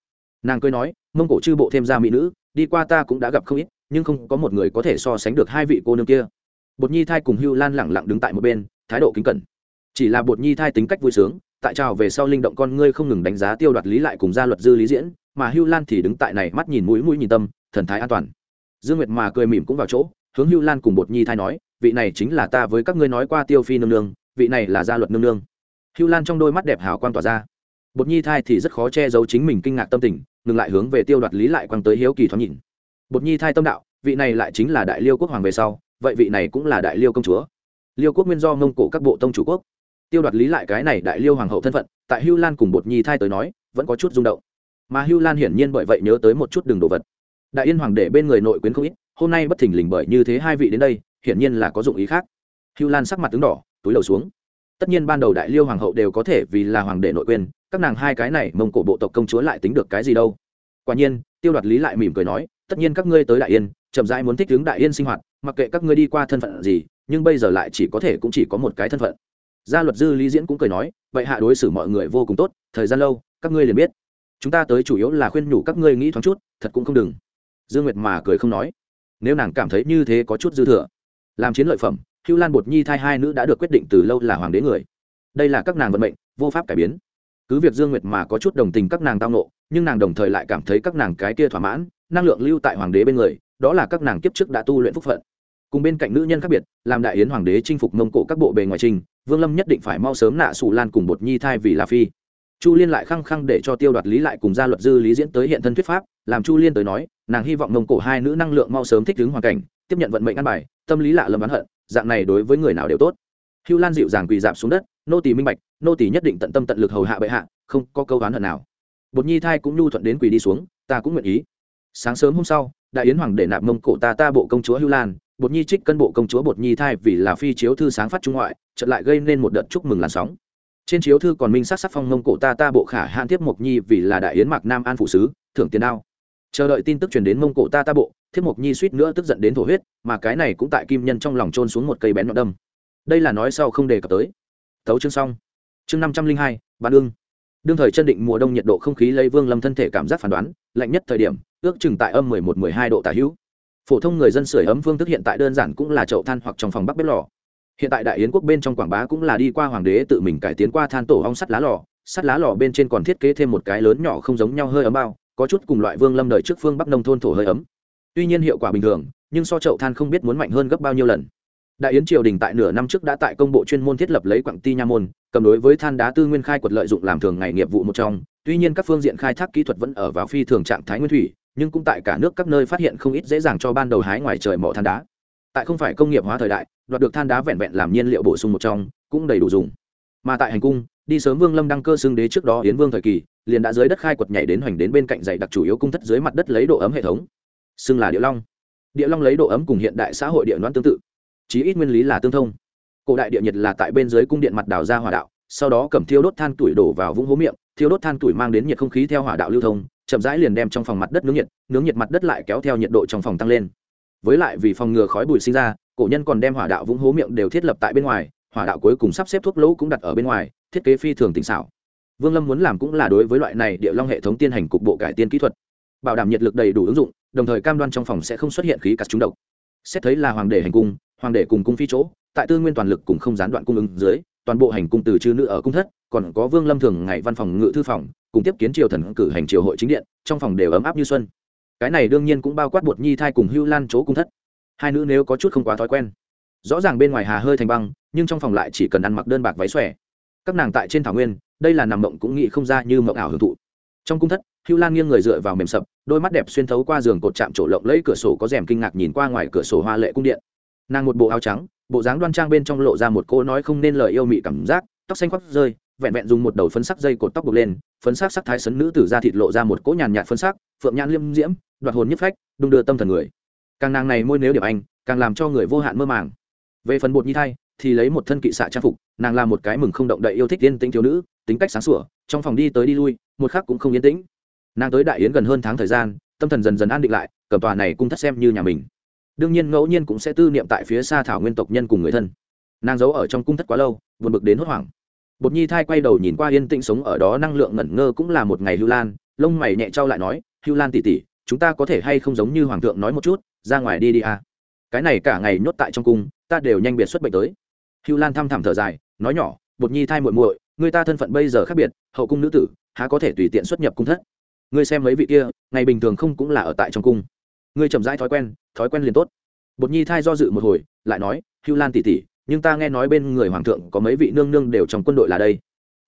Nàng cười nói, mông cổ chư bộ thêm ra mỹ nữ, đi qua ta cũng đã gặp không ít, nhưng không có một người có thể so sánh được hai vị cô nương kia. Bột nhi thai cùng hưu lan lẳng lặng đứng tại một bên, thái độ kính cẩn. Chỉ là bột nhi thai tính cách vui sướng tại trào về sau linh động con ngươi không ngừng đánh giá tiêu đoạt lý lại cùng gia luật dư lý diễn, mà hưu lan thì đứng tại này mắt nhìn mũi mũi nhìn tâm, thần thái an toàn. Dương nguyệt mà cười mỉm cũng vào chỗ, hướng hưu lan cùng bột nhi thai nói, vị này chính là ta với các ngươi nói qua tiêu phi nương nương, vị này là gia luật nương nương. Hưu lan trong đôi mắt đẹp hào quang tỏa ra. Bột nhi thai thì rất khó che giấu chính mình kinh ngạc tâm tình, ngừng lại hướng về tiêu đoạt lý lại quăng tới hiếu kỳ thoáng nhìn. Bột nhi thai tâm đạo, vị này lại chính là đại liêu quốc hoàng về sau, vậy vị này cũng là đại liêu công chúa. Liêu quốc nguyên do mông cổ các bộ tông chủ quốc tiêu đoạt lý lại cái này đại liêu hoàng hậu thân phận, tại hưu lan cùng bột nhi thai tới nói, vẫn có chút rung động. Mà hưu lan hiển nhiên bởi vậy nhớ tới một chút đường đồ vật. Đại yên hoàng để bên người nội quyến không ít, hôm nay bất thình lình bởi như thế hai vị đến đây, hiển nhiên là có dụng ý khác. Hưu lan sắc mặt tướng đỏ, túi đầu xuống. Tất nhiên ban đầu đại liêu hoàng hậu đều có thể vì là hoàng đệ nội quyền các nàng hai cái này mông cổ bộ tộc công chúa lại tính được cái gì đâu. Quả nhiên, tiêu đoạt lý lại mỉm cười nói, tất nhiên các ngươi tới đại yên, chậm rãi muốn thích hướng đại yên sinh hoạt, mặc kệ các ngươi đi qua thân phận gì, nhưng bây giờ lại chỉ có thể cũng chỉ có một cái thân phận gia luật dư lý diễn cũng cười nói, vậy hạ đối xử mọi người vô cùng tốt, thời gian lâu, các ngươi liền biết. Chúng ta tới chủ yếu là khuyên nhủ các ngươi nghĩ thoáng chút, thật cũng không đừng. Dương nguyệt mà cười không nói. Nếu nàng cảm thấy như thế có chút dư thừa. Làm chiến lợi phẩm, hưu lan bột nhi thai hai nữ đã được quyết định từ lâu là hoàng đế người. Đây là các nàng vận mệnh, vô pháp cải biến. Cứ việc dương nguyệt mà có chút đồng tình các nàng tao nộ nhưng nàng đồng thời lại cảm thấy các nàng cái kia thỏa mãn, năng lượng lưu tại hoàng đế bên người, đó là các nàng kiếp trước đã tu luyện phúc phận cùng bên cạnh nữ nhân khác biệt, làm đại yến hoàng đế chinh phục mông cổ các bộ bề ngoài trình, vương lâm nhất định phải mau sớm nạ sủ lan cùng bột nhi thai vì là phi. Chu liên lại khăng khăng để cho tiêu đoạt lý lại cùng gia luật dư lý diễn tới hiện thân thuyết pháp, làm chu liên tới nói, nàng hy vọng mông cổ hai nữ năng lượng mau sớm thích ứng hoàn cảnh, tiếp nhận vận mệnh ăn bài, tâm lý lạ lầm bán hận, dạng này đối với người nào đều tốt. Hưu lan dịu dàng quỳ dạp xuống đất, nô tỳ minh bạch, nô tỳ nhất định tận tâm tận lực hầu hạ bệ hạ, không có câu oán hận nào. Bột nhi thai cũng nhu thuận đến quỳ đi xuống, ta cũng nguyện ý. Sáng sớm hôm sau, đại yến hoàng để nạp mông cổ ta ta bộ công chúa hưu lan bột nhi trích cân bộ công chúa bột nhi thai vì là phi chiếu thư sáng phát trung ngoại, chợt lại gây nên một đợt chúc mừng làn sóng. Trên chiếu thư còn minh sắc sắc phong mông cổ ta ta bộ khả hạn tiếp mộc nhi vì là đại yến mạc nam an phụ sứ, thưởng tiền đao. Chờ đợi tin tức truyền đến mông cổ ta ta bộ, thiếp mộc nhi suýt nữa tức giận đến thổ huyết, mà cái này cũng tại kim nhân trong lòng trôn xuống một cây bén nhọn đâm. Đây là nói sau không đề cập tới. Tấu chương xong. Chương năm trăm linh hai bàn ương đương thời chân định mùa đông nhiệt độ không khí lấy vương lâm thân thể cảm giác phán đoán, lạnh nhất thời điểm, ước chừng tại âm mười một mười hai độ tả hữu phổ thông người dân sưởi ấm phương thức hiện tại đơn giản cũng là chậu than hoặc trong phòng bắc bếp lò. Hiện tại đại yến quốc bên trong quảng bá cũng là đi qua hoàng đế tự mình cải tiến qua than tổ ong sắt lá lò. Sắt lá lò bên trên còn thiết kế thêm một cái lớn nhỏ không giống nhau hơi ấm bao, có chút cùng loại vương lâm đời trước phương bắc nông thôn thổ hơi ấm. Tuy nhiên hiệu quả bình thường, nhưng so chậu than không biết muốn mạnh hơn gấp bao nhiêu lần. Đại yến triều đình tại nửa năm trước đã tại công bộ chuyên môn thiết lập lấy quặng ti nha môn, cầm đối với than đá tư nguyên khai quật lợi dụng làm thường ngày nghiệp vụ một trong. Tuy nhiên các phương diện khai thác kỹ thuật vẫn ở vào phi thường trạng thái nguyên thủy nhưng cũng tại cả nước các nơi phát hiện không ít dễ dàng cho ban đầu hái ngoài trời mỏ than đá. Tại không phải công nghiệp hóa thời đại, đoạt được than đá vẹn vẹn làm nhiên liệu bổ sung một trong, cũng đầy đủ dùng. Mà tại hành cung, đi sớm vương lâm đăng cơ xưng đế trước đó yến vương thời kỳ, liền đã dưới đất khai quật nhảy đến hoành đến bên cạnh dày đặc chủ yếu cung thất dưới mặt đất lấy độ ấm hệ thống. Xưng là địa long. Địa long lấy độ ấm cùng hiện đại xã hội địa đoán tương tự. Chí ít nguyên lý là tương thông. Cổ đại địa nhiệt là tại bên dưới cung điện mặt đào ra hỏa đạo, sau đó cầm thiêu đốt than tuổi đổ vào vũng hố miệng thiêu đốt than tuổi mang đến nhiệt không khí theo hỏa đạo lưu thông, chậm rãi liền đem trong phòng mặt đất nướng nhiệt nướng nhiệt mặt đất lại kéo theo nhiệt độ trong phòng tăng lên. Với lại vì phòng ngừa khói bụi sinh ra, cổ nhân còn đem hỏa đạo vũng hố miệng đều thiết lập tại bên ngoài, hỏa đạo cuối cùng sắp xếp thuốc lỗ cũng đặt ở bên ngoài, thiết kế phi thường tỉnh xảo. Vương lâm muốn làm cũng là đối với loại này địa long hệ thống tiên hành cục bộ cải tiến kỹ thuật. Bảo đảm nhiệt lực đầy đủ ứng dụng, đồng thời cam đoan trong phòng sẽ không xuất hiện khí cắt trúng độc. Xét thấy là hoàng đệ hành cung, hoàng đệ cùng cung phi chỗ, tại tư nguyên toàn lực cùng không gián đoạn cung ứng dưới, toàn bộ hành cung từ chư nữ ở cung thất còn có vương lâm thường ngày văn phòng ngự thư phòng, cùng tiếp kiến triều thần cử hành triều hội chính điện, trong phòng đều ấm áp như xuân. Cái này đương nhiên cũng bao quát bột nhi thai cùng hưu lan chỗ cung thất. Hai nữ nếu có chút không quá thói quen, rõ ràng bên ngoài hà hơi thành băng, nhưng trong phòng lại chỉ cần ăn mặc đơn bạc váy xòe. Các nàng tại trên thảo nguyên, đây là nằm mộng cũng nghĩ không ra như mộng ảo hưởng thụ. Trong cung thất, hưu lan nghiêng người dựa vào mềm sập, đôi mắt đẹp xuyên thấu qua giường cột chạm trổ lộng lấy cửa sổ có rèm kinh ngạc nhìn qua ngoài cửa sổ hoa lệ cung điện. Nàng một bộ áo trắng, bộ dáng đoan trang bên trong lộ ra một cô nói không nên lời yêu mị cảm giác, tóc xanh khoác rơi vẹn vẹn dùng một đầu phấn sắc dây cột tóc buộc lên, phấn sắc sắc thái sấn nữ tử ra thịt lộ ra một cỗ nhàn nhạt phấn sắc, phượng nhãn liêm diễm, đoạt hồn nhất phách, đung đưa tâm thần người. Càng nàng này môi nếu điểm anh, càng làm cho người vô hạn mơ màng. Về phần bột nhi thay thì lấy một thân kỵ xạ trang phục, nàng là một cái mừng không động đậy yêu thích yên tĩnh thiếu nữ, tính cách sáng sủa, trong phòng đi tới đi lui, một khắc cũng không yên tĩnh. Nàng tới đại yến gần hơn tháng thời gian, tâm thần dần dần an định lại, cầm tòa này cung thất xem như nhà mình. Đương nhiên ngẫu nhiên cũng sẽ tư niệm tại phía xa thảo nguyên tộc nhân cùng người thân. Nàng giấu ở trong cung thất quá lâu, buồn bực đến hốt hoảng bột nhi thai quay đầu nhìn qua yên tĩnh sống ở đó, năng lượng ngẩn ngơ cũng là một ngày hưu lan, lông mày nhẹ trao lại nói, hưu lan tỉ tỉ chúng ta có thể hay không giống như hoàng thượng nói một chút, ra ngoài đi đi à. cái này cả ngày nhốt tại trong cung, ta đều nhanh biệt xuất bệnh tới. Hưu lan thăm thẳm thở dài, nói nhỏ, bột nhi thai muội muội, người ta thân phận bây giờ khác biệt, hậu cung nữ tử, há có thể tùy tiện xuất nhập cung thất. Ngươi xem mấy vị kia, ngày bình thường không cũng là ở tại trong cung. Ngươi chậm rãi thói quen thói quen liền tốt. Bột nhi thai do dự một hồi, lại nói, hưu lan tỉ tỉ nhưng ta nghe nói bên người hoàng thượng có mấy vị nương nương đều trong quân đội là đây.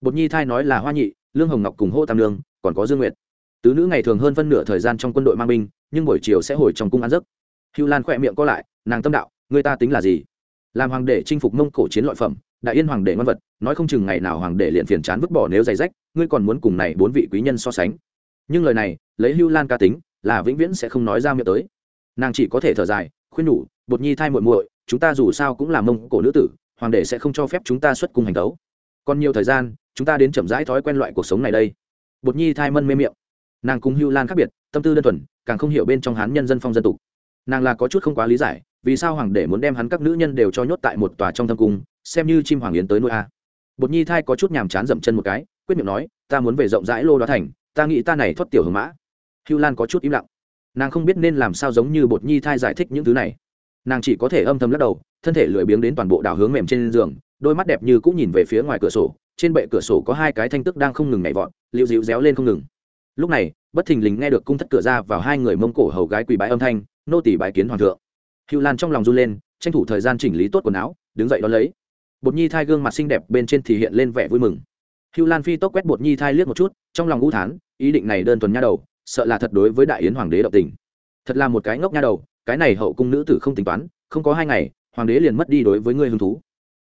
Bột nhi thai nói là hoa nhị, lương hồng ngọc cùng hô tam nương, còn có dương nguyệt. Tứ nữ ngày thường hơn phân nửa thời gian trong quân đội mang binh, nhưng buổi chiều sẽ hồi trong cung ăn giấc. Hưu lan khỏe miệng co lại, nàng tâm đạo, người ta tính là gì? Làm hoàng đệ chinh phục mông cổ chiến loại phẩm, đại yên hoàng đệ ngoan vật, nói không chừng ngày nào hoàng đệ liền phiền chán vứt bỏ nếu giày rách, ngươi còn muốn cùng này bốn vị quý nhân so sánh. Nhưng lời này, lấy hưu lan ca tính, là vĩnh viễn sẽ không nói ra miệng tới. Nàng chỉ có thể thở dài, khuyên nhủ, bột nhi thai muội muội chúng ta dù sao cũng là mông cổ nữ tử, hoàng đệ sẽ không cho phép chúng ta xuất cung hành tấu. Còn nhiều thời gian, chúng ta đến chậm rãi thói quen loại cuộc sống này đây. Bột nhi thai mân mê miệng. Nàng cùng hưu lan khác biệt, tâm tư đơn thuần, càng không hiểu bên trong hán nhân dân phong dân tục. Nàng là có chút không quá lý giải, vì sao hoàng đệ muốn đem hắn các nữ nhân đều cho nhốt tại một tòa trong thâm cung, xem như chim hoàng yến tới nuôi a. Bột nhi thai có chút nhàm chán dậm chân một cái, quyết miệng nói, ta muốn về rộng rãi lô đó thành, ta nghĩ ta này thoát tiểu hưởng mã. Hưu lan có chút im lặng. Nàng không biết nên làm sao giống như bột nhi thai giải thích những thứ này nàng chỉ có thể âm thầm lắc đầu, thân thể lười biếng đến toàn bộ đảo hướng mềm trên giường, đôi mắt đẹp như cũng nhìn về phía ngoài cửa sổ, trên bệ cửa sổ có hai cái thanh tức đang không ngừng nhảy vọt liệu dịu réo lên không ngừng. Lúc này, bất thình lình nghe được cung thất cửa ra vào hai người mông cổ hầu gái quỳ bái âm thanh, nô tỷ bái kiến hoàng thượng. Hữu lan trong lòng run lên, tranh thủ thời gian chỉnh lý tốt quần áo, đứng dậy đón lấy. Bột nhi thai gương mặt xinh đẹp bên trên thì hiện lên vẻ vui mừng. Hữu lan phi tốc quét bột nhi thai liếc một chút, trong lòng u thán, ý định này đơn thuần nha đầu, sợ là thật đối với đại yến hoàng đế động tình. Thật là một cái ngốc nha đầu cái này hậu cung nữ tử không tính toán, không có hai ngày, hoàng đế liền mất đi đối với ngươi hứng thú.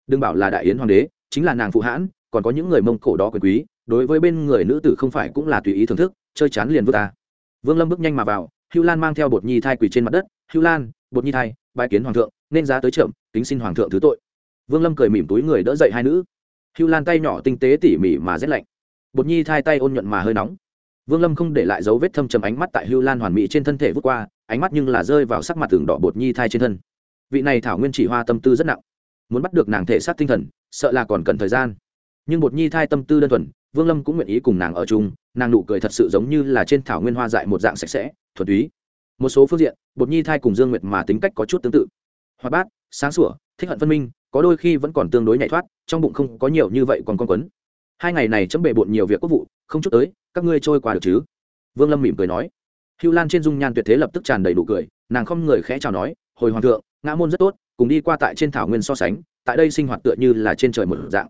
Đừng bảo là đại yến hoàng đế, chính là nàng phụ hãn, còn có những người mông cổ đó quyền quý, đối với bên người nữ tử không phải cũng là tùy ý thưởng thức, chơi chán liền vứt ta. Vương lâm bước nhanh mà vào, hưu lan mang theo bột nhi thai quỳ trên mặt đất, hưu lan, bột nhi thai bài kiến hoàng thượng, nên giá tới trộm tính xin hoàng thượng thứ tội. Vương lâm cười mỉm túi người đỡ dậy hai nữ. Hưu lan tay nhỏ tinh tế tỉ mỉ mà rét lạnh. Bột nhi thai tay ôn nhuận mà hơi nóng. Vương lâm không để lại dấu vết thâm trầm ánh mắt tại hưu lan hoàn mỹ trên thân thể vút qua ánh mắt nhưng là rơi vào sắc mặt tường đỏ bột nhi thai trên thân. Vị này thảo nguyên chỉ hoa tâm tư rất nặng. Muốn bắt được nàng thể xác tinh thần, sợ là còn cần thời gian. Nhưng bột nhi thai tâm tư đơn thuần, vương lâm cũng nguyện ý cùng nàng ở chung, nàng nụ cười thật sự giống như là trên thảo nguyên hoa dại một dạng sạch sẽ, thuần túy. Một số phương diện, bột nhi thai cùng dương nguyệt mà tính cách có chút tương tự. Hoạt bát, sáng sủa, thích hận phân minh, có đôi khi vẫn còn tương đối nhạy thoát, trong bụng không có nhiều như vậy còn con quấn. Hai ngày này chấm bề bộn nhiều việc quốc vụ, không chút tới, các ngươi trôi qua được chứ? Vương lâm mỉm cười nói hưu lan trên dung nhan tuyệt thế lập tức tràn đầy đủ cười, nàng không người khẽ chào nói, hồi hoàng thượng, ngã môn rất tốt, cùng đi qua tại trên thảo nguyên so sánh, tại đây sinh hoạt tựa như là trên trời một dạng.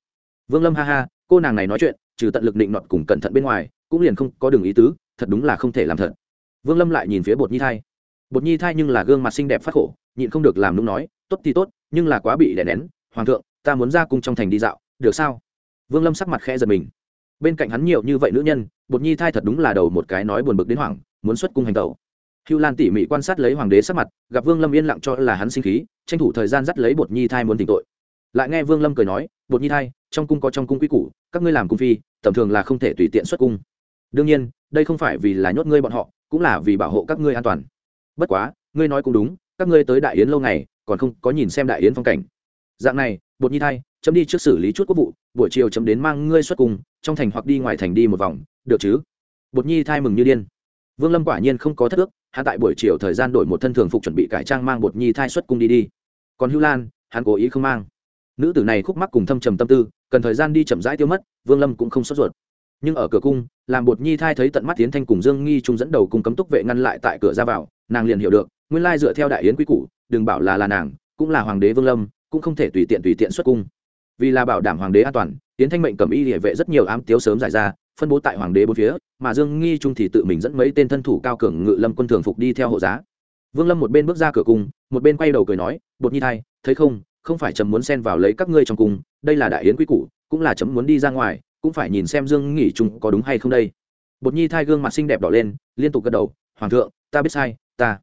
Vương lâm ha ha, cô nàng này nói chuyện, trừ tận lực định nọt cùng cẩn thận bên ngoài, cũng liền không có đường ý tứ, thật đúng là không thể làm thật. Vương lâm lại nhìn phía bột nhi thai. Bột nhi thai nhưng là gương mặt xinh đẹp phát khổ, nhịn không được làm nũng nói, tốt thì tốt, nhưng là quá bị đè nén, hoàng thượng, ta muốn ra cung trong thành đi dạo, được sao? Vương lâm sắc mặt khẽ giật mình. Bên cạnh hắn nhiều như vậy nữ nhân, bột nhi thai thật đúng là đầu một cái nói buồn bực đến hoảng muốn xuất cung hành tẩu. Hưu lan tỉ mỉ quan sát lấy hoàng đế sắc mặt, gặp vương lâm yên lặng cho là hắn sinh khí, tranh thủ thời gian dắt lấy bột nhi thai muốn tỉnh tội. Lại nghe vương lâm cười nói, bột nhi thai, trong cung có trong cung quy củ, các ngươi làm cung phi, tầm thường là không thể tùy tiện xuất cung. Đương nhiên, đây không phải vì là nhốt ngươi bọn họ, cũng là vì bảo hộ các ngươi an toàn. Bất quá, ngươi nói cũng đúng, các ngươi tới đại yến lâu ngày, còn không có nhìn xem đại yến phong cảnh. Dạng này, bột nhi thai, chấm đi trước xử lý chút quốc vụ, buổi chiều chấm đến mang ngươi xuất cung, trong thành hoặc đi ngoài thành đi một vòng, được chứ? Bột nhi thai mừng như điên vương lâm quả nhiên không có thất ước, hắn tại buổi chiều thời gian đổi một thân thường phục chuẩn bị cải trang mang bột nhi thai xuất cung đi đi. Còn hữu lan, hắn cố ý không mang. Nữ tử này khúc mắc cùng thâm trầm tâm tư, cần thời gian đi chậm rãi tiêu mất, vương lâm cũng không sốt ruột. Nhưng ở cửa cung, làm bột nhi thai thấy tận mắt tiến thanh cùng dương nghi trung dẫn đầu cùng cấm túc vệ ngăn lại tại cửa ra vào, nàng liền hiểu được, nguyên lai dựa theo đại yến quy củ, đừng bảo là là nàng, cũng là hoàng đế vương lâm, cũng không thể tùy tiện tùy tiện xuất cung. Vì là bảo đảm hoàng đế an toàn tiến thanh mệnh cầm y địa vệ rất nhiều ám tiếu sớm giải ra phân bố tại hoàng đế bốn phía, mà dương nghi trung thì tự mình dẫn mấy tên thân thủ cao cường ngự lâm quân thường phục đi theo hộ giá. Vương lâm một bên bước ra cửa cung, một bên quay đầu cười nói, bột nhi thai, thấy không? Không phải chấm muốn xen vào lấy các ngươi trong cung, đây là đại yến quy củ, cũng là chấm muốn đi ra ngoài, cũng phải nhìn xem dương nghỉ trung có đúng hay không đây. Bột nhi thai gương mặt xinh đẹp đỏ lên, liên tục gật đầu, hoàng thượng, ta biết sai, ta,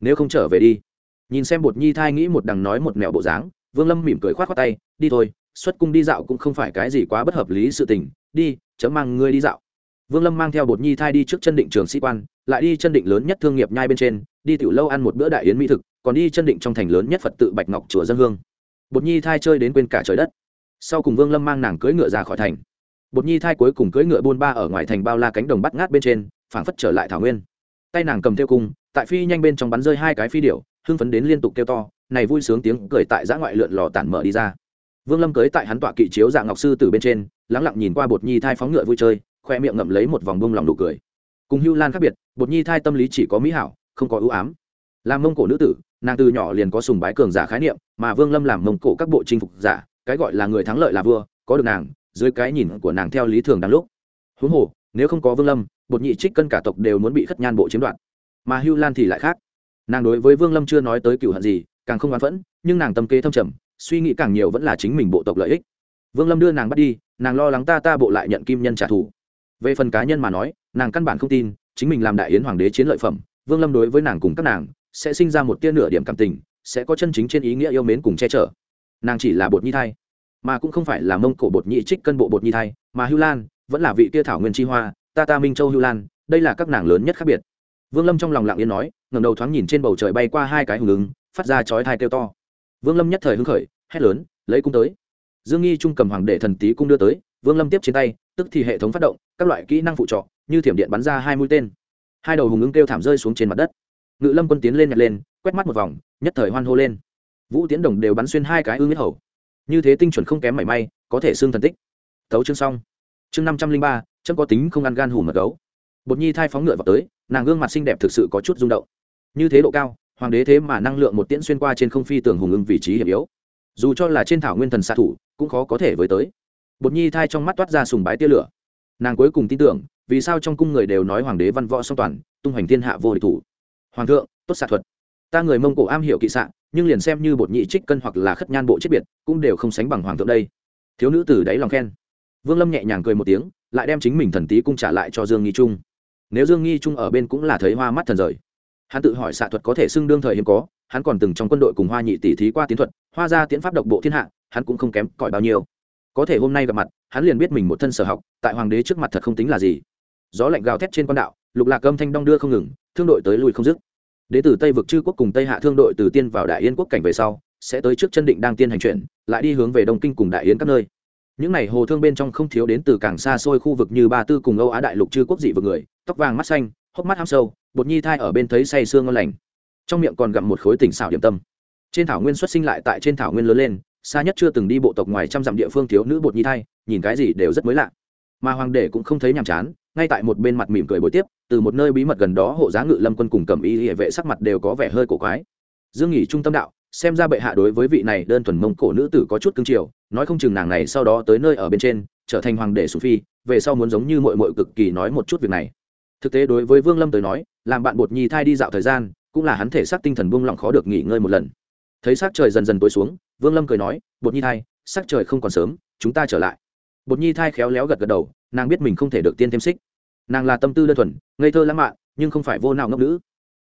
nếu không trở về đi. Nhìn xem bột nhi thai nghĩ một đằng nói một mẹo bộ dáng, vương lâm mỉm cười khoát khoát tay, đi thôi, xuất cung đi dạo cũng không phải cái gì quá bất hợp lý sự tình, đi chớ mang ngươi đi dạo. Vương lâm mang theo bột nhi thai đi trước chân định trường sĩ quan, lại đi chân định lớn nhất thương nghiệp nhai bên trên, đi tiểu lâu ăn một bữa đại yến mỹ thực, còn đi chân định trong thành lớn nhất phật tự bạch ngọc chùa dân hương. Bột nhi thai chơi đến quên cả trời đất. Sau cùng vương lâm mang nàng cưỡi ngựa ra khỏi thành. Bột nhi thai cuối cùng cưỡi ngựa buôn ba ở ngoài thành bao la cánh đồng bắt ngát bên trên, phảng phất trở lại thảo nguyên. Tay nàng cầm theo cung, tại phi nhanh bên trong bắn rơi hai cái phi điệu hưng phấn đến liên tục kêu to, này vui sướng tiếng cười tại giã ngoại lượn lò tản mở đi ra. Vương lâm cưới tại hắn tọa kỵ chiếu dạng ngọc sư từ bên trên lắng lặng nhìn qua bột nhi thai phóng ngựa vui chơi, khoe miệng ngậm lấy một vòng bông lòng nụ cười. Cùng hưu lan khác biệt, bột nhi thai tâm lý chỉ có mỹ hảo, không có ưu ám. Làm mông cổ nữ tử, nàng từ nhỏ liền có sùng bái cường giả khái niệm, mà vương lâm làm mông cổ các bộ chinh phục giả, cái gọi là người thắng lợi là vua, có được nàng, dưới cái nhìn của nàng theo lý thường đáng lúc. Huống hồ, nếu không có vương lâm, bột nhị trích cân cả tộc đều muốn bị khất nhan bộ chiếm đoạt. Mà hưu lan thì lại khác. Nàng đối với vương lâm chưa nói tới cựu hận gì, càng không oán phẫn, nhưng nàng tâm kế thâm trầm, suy nghĩ càng nhiều vẫn là chính mình bộ tộc lợi ích. Vương lâm đưa nàng bắt đi nàng lo lắng ta ta bộ lại nhận kim nhân trả thù. Về phần cá nhân mà nói, nàng căn bản không tin, chính mình làm đại yến hoàng đế chiến lợi phẩm, vương lâm đối với nàng cùng các nàng, sẽ sinh ra một tia nửa điểm cảm tình, sẽ có chân chính trên ý nghĩa yêu mến cùng che chở. Nàng chỉ là bột nhi thai, mà cũng không phải là mông cổ bột nhị trích cân bộ bột nhi thai, mà hưu lan, vẫn là vị tia thảo nguyên chi hoa, ta ta minh châu hưu lan, đây là các nàng lớn nhất khác biệt. Vương lâm trong lòng lặng yên nói ngầm đầu thoáng nhìn trên bầu trời bay qua hai cái hùng ứng, phát ra chói thai kêu to. Vương lâm nhất thời hứng khởi, hét lớn, lấy cung tới dương nghi trung cầm hoàng đệ thần tý cung đưa tới, vương lâm tiếp trên tay, tức thì hệ thống phát động, các loại kỹ năng phụ trọ như thiểm điện bắn ra hai mũi tên. Hai đầu hùng ứng kêu thảm rơi xuống trên mặt đất. Ngự lâm quân tiến lên nhặt lên, quét mắt một vòng, nhất thời hoan hô lên. Vũ tiến đồng đều bắn xuyên hai cái ương nhất hầu. Như thế tinh chuẩn không kém mảy may, có thể xương thần tích. Thấu chương xong. Chương năm trăm linh ba, chấm có tính không ăn gan hùm mật gấu. Bột nhi thai phóng ngựa vào tới, nàng gương mặt xinh đẹp thực sự có chút rung động. Như thế độ cao, hoàng đế thế mà năng lượng một tiễn xuyên qua trên không phi tường hùng ưng vị trí hiểm yếu. Dù cho là trên thảo nguyên thần xạ thủ cũng khó có thể với tới. Bột nhi thai trong mắt toát ra sùng bái tia lửa. Nàng cuối cùng tin tưởng, vì sao trong cung người đều nói hoàng đế văn võ song toàn, tung hoành thiên hạ vô địch thủ. Hoàng thượng, tốt xạ thuật. Ta người mông cổ am hiểu kỵ xạ, nhưng liền xem như bột nhị trích cân hoặc là khất nhan bộ chết biệt, cũng đều không sánh bằng hoàng thượng đây. Thiếu nữ từ đáy lòng khen. Vương lâm nhẹ nhàng cười một tiếng, lại đem chính mình thần tí cung trả lại cho dương nghi trung. Nếu dương nghi trung ở bên cũng là thấy hoa mắt thần rời. Hắn tự hỏi xạ thuật có thể xưng đương thời hiếm có, hắn còn từng trong quân đội cùng hoa nhị tỷ thí qua tiến thuật, hoa ra tiến pháp độc bộ thiên hạ hắn cũng không kém cỏi bao nhiêu. Có thể hôm nay gặp mặt, hắn liền biết mình một thân sở học, tại hoàng đế trước mặt thật không tính là gì. Gió lạnh gào thét trên quan đạo, lục lạc âm thanh đong đưa không ngừng, thương đội tới lùi không dứt. Đế tử tây vực chư quốc cùng tây hạ thương đội từ tiên vào đại yên quốc cảnh về sau, sẽ tới trước chân định đang tiên hành chuyển, lại đi hướng về đông kinh cùng đại yến các nơi. Những n à y hồ thương bên trong không thiếu đến từ càng xa xôi khu vực như ba tư cùng âu á đại lục chư quốc dị vực người, tóc vàng mắt xanh, hốc mắt ham sâu, bột nhi thai ở bên thấy say sương ngon lành. Trong miệng còn gặm một khối tỉnh xảo điểm tâm. Trên thảo nguyên xuất sinh lại tại trên thảo nguyên lớn lên xa nhất chưa từng đi bộ tộc ngoài trăm dặm địa phương thiếu nữ bột nhi thai, nhìn cái gì đều rất mới lạ. Mà hoàng đệ cũng không thấy nhàm chán, ngay tại một bên mặt mỉm cười bồi tiếp, từ một nơi bí mật gần đó hộ giá ngự lâm quân cùng cầm y hệ vệ sắc mặt đều có vẻ hơi cổ quái. Dương nghỉ trung tâm đạo, xem ra bệ hạ đối với vị này đơn thuần mông cổ nữ tử có chút cương triều nói không chừng nàng này sau đó tới nơi ở bên trên, trở thành hoàng đệ sù phi, về sau muốn giống như mội mội cực kỳ nói một chút việc này. Thực tế đối với vương lâm tới nói, làm bạn bột nhi thai đi dạo thời gian, cũng là hắn thể xác tinh thần buông lỏng khó được nghỉ ngơi một lần thấy s trời dần dần tối xuống, vương lâm cười nói, bột nhi thai, sắc trời không còn sớm, chúng ta trở lại. Bột nhi thai khéo léo gật gật đầu, nàng biết mình không thể được tiên thêm xích. Nàng là tâm tư đơn thuần, ngây thơ lãng mạn, nhưng không phải vô nào ngốc nữ.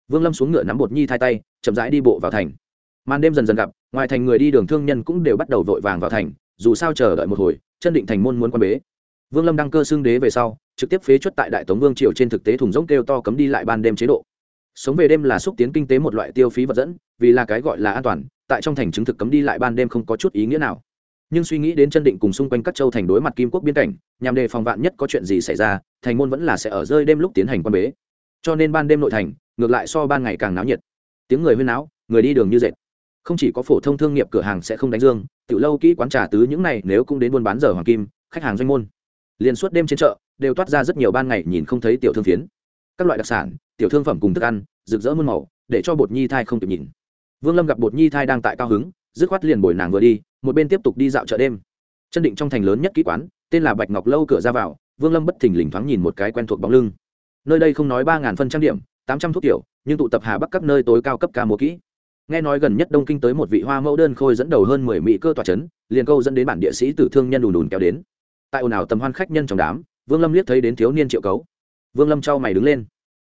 Vương lâm xuống ngựa nắm bột nhi thai tay, chậm rãi đi bộ vào thành. Màn đêm dần dần gặp, ngoài thành người đi đường thương nhân cũng đều bắt đầu vội vàng vào thành, dù sao chờ đợi một hồi, chân định thành môn muốn quan bế. Vương lâm đăng cơ xưng đế về sau, trực tiếp phế chuất tại đại tống vương triều trên thực tế thùng rỗng kêu to cấm đi lại ban đêm chế độ sống về đêm là xúc tiến kinh tế một loại tiêu phí vật dẫn, vì là cái gọi là an toàn, tại trong thành chứng thực cấm đi lại ban đêm không có chút ý nghĩa nào. Nhưng suy nghĩ đến chân định cùng xung quanh các châu thành đối mặt kim quốc biên cảnh, nhằm đề phòng vạn nhất có chuyện gì xảy ra, thành môn vẫn là sẽ ở rơi đêm lúc tiến hành quan bế. Cho nên ban đêm nội thành, ngược lại so ban ngày càng náo nhiệt. Tiếng người huyên náo, người đi đường như dệt. Không chỉ có phổ thông thương nghiệp cửa hàng sẽ không đánh dương, tiểu lâu kỹ quán trà tứ những này nếu cũng đến buôn bán giờ hoàng kim, khách hàng doanh môn. Liền suốt đêm trên chợ, đều toát ra rất nhiều ban ngày nhìn không thấy tiểu thương phiến. Các loại đặc sản tiểu thương phẩm cùng thức ăn, rực rỡ muôn màu, để cho bột nhi thai không kịp nhìn. Vương lâm gặp bột nhi thai đang tại cao hứng, dứt khoát liền bồi nàng vừa đi, một bên tiếp tục đi dạo chợ đêm. Chân định trong thành lớn nhất kỹ quán, tên là bạch ngọc lâu cửa ra vào, vương lâm bất thình lình thoáng nhìn một cái quen thuộc bóng lưng. Nơi đây không nói ba ngàn phân trang điểm, tám trăm thuốc tiểu, nhưng tụ tập hà bắc các nơi tối cao cấp ca múa kỹ. Nghe nói gần nhất đông kinh tới một vị hoa mẫu đơn khôi dẫn đầu hơn mười mỹ cơ tòa c h ấ n liền câu dẫn đến bản địa sĩ tử thương nhân đùn đùn kéo đến. Tại ồn ào tầm hoan khách nhân trong đám, vương lâm liếc thấy đến thiếu niên triệu cấu. Vương lâm trao mày đứng lên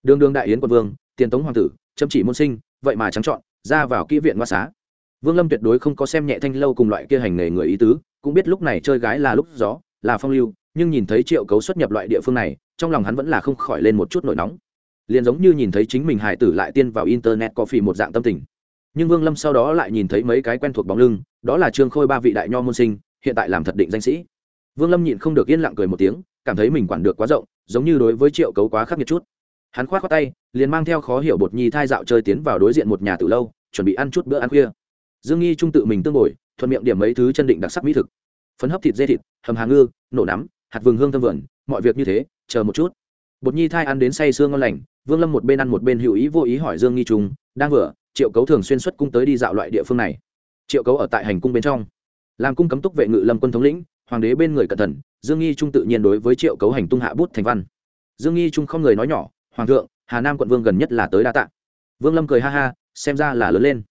đường đường đại yến quân vương, tiền tống hoàng tử, chấm chỉ môn sinh, vậy mà trắng chọn ra vào kỹ viện hoa xá. Vương lâm tuyệt đối không có xem nhẹ thanh lâu cùng loại kia hành nghề người ý tứ, cũng biết lúc này chơi gái là lúc gió, là phong lưu, nhưng nhìn thấy triệu cấu xuất nhập loại địa phương này, trong lòng hắn vẫn là không khỏi lên một chút nổi nóng. Liền giống như nhìn thấy chính mình hải tử lại tiên vào internet có phì một dạng tâm tình. Nhưng vương lâm sau đó lại nhìn thấy mấy cái quen thuộc bóng lưng, đó là trương khôi ba vị đại nho môn sinh, hiện tại làm thật định danh sĩ. Vương lâm nhịn không được yên lặng cười một tiếng, cảm thấy mình quản được quá rộng, giống như đối với triệu cấu quá khắc nghiệt chút hắn khoát h tay, liền mang theo khó hiểu bột nhi thai dạo chơi tiến vào đối diện một nhà từ lâu, chuẩn bị ăn chút bữa ăn khuya. Dương nghi trung tự mình tương bồi, thuận miệng điểm mấy thứ chân định đặc sắc mỹ thực. Phấn hấp thịt dê thịt, hầm hà ngư, nổ nắm, hạt vừng hương thơm vườn, mọi việc như thế, chờ một chút. Bột nhi thai ăn đến say sương ngon lành, vương lâm một bên ăn một bên hữu ý vô ý hỏi dương nghi trung, đang vừa, triệu cấu thường xuyên xuất cung tới đi dạo loại địa phương này? Triệu cấu ở tại hành cung bên trong. Làm cung cấm túc vệ ngự lâm quân thống lĩnh, hoàng đế bên người cẩn thận, dương nghi trung tự nhiên đối với triệu cấu hành tung hạ bút thành văn. Dương nghi trung không người nói nhỏ hoàng thượng, hà nam quận vương gần nhất là tới đa tạ. Vương lâm cười ha ha, xem ra là lớn lên.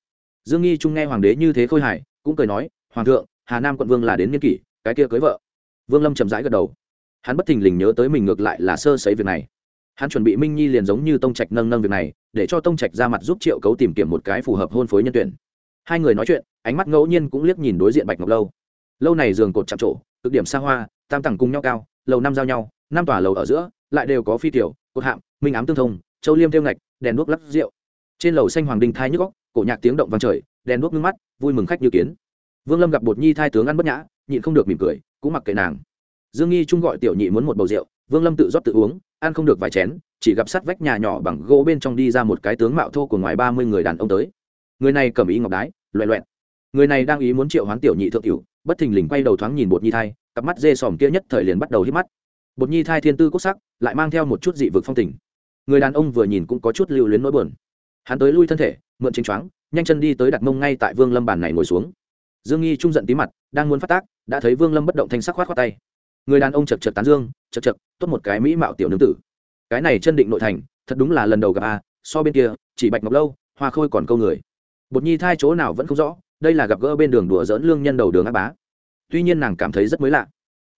Dương nghi trung nghe hoàng đế như thế khôi hài, cũng cười nói, hoàng thượng, hà nam quận vương là đến niên kỷ, cái kia cưới vợ. Vương lâm chậm rãi gật đầu. Hắn bất thình lình nhớ tới mình ngược lại là sơ sấy việc này. Hắn chuẩn bị minh nhi liền giống như tông trạch nâng nâng việc này, để cho tông trạch ra mặt giúp triệu cấu tìm kiếm một cái phù hợp hôn phối nhân tuyển. Hai người nói chuyện, ánh mắt ngẫu nhiên cũng liếc nhìn đối diện bạch ngọc lâu. Lâu này giường cột chạm trổ, cực điểm xa hoa, tam tầng cùng nhau cao, lầu năm giao nhau, năm tòa lầu ở giữa, lại đều có phi tiểu, cột hạm minh ám tương thông, châu liêm theo ngạch, đèn đuốc lấp rượu. Trên lầu xanh hoàng đình thai nhức góc cổ nhạc tiếng động vang trời, đèn đuốc ngưng mắt, vui mừng khách như kiến. Vương lâm gặp bột nhi thai tướng ăn bất nhã, nhịn không được mỉm cười, cũng mặc kệ nàng. Dương nghi trung gọi tiểu nhị muốn một bầu rượu, vương lâm tự rót tự uống, ăn không được vài chén, chỉ gặp sắt vách nhà nhỏ bằng gỗ bên trong đi ra một cái tướng mạo thô của ngoài ba mươi người đàn ông tới. Người này cầm ý ngọc đái loẹ loẹn. Người này đang ý muốn triệu hoán tiểu nhị thượng cửu, bất thình lình quay đầu thoáng nhìn bột nhi thai, cặp mắt dê sòm kia nhất thời liền bắt đầu hít mắt. Bột nhi thai thiên tư cốt sắc, lại mang theo một chút dị vực phong tình người đàn ông vừa nhìn cũng có chút lưu luyến nỗi buồn. Hắn tới lui thân thể, mượn chính choáng, nhanh chân đi tới đặt mông ngay tại vương lâm bàn này ngồi xuống. Dương nghi trung giận tí mặt, đang muốn phát tác, đã thấy vương lâm bất động thanh sắc khoát khoát tay. Người đàn ông chật chật tán dương, chật chật, tốt một cái mỹ mạo tiểu nương tử. Cái này chân định nội thành, thật đúng là lần đầu gặp a, so bên kia, chỉ bạch ngọc lâu, hoa khôi còn câu người. Bột nhi thai chỗ nào vẫn không rõ, đây là gặp gỡ bên đường đùa dỡn lương nhân đầu đường á bá. Tuy nhiên nàng cảm thấy rất mới lạ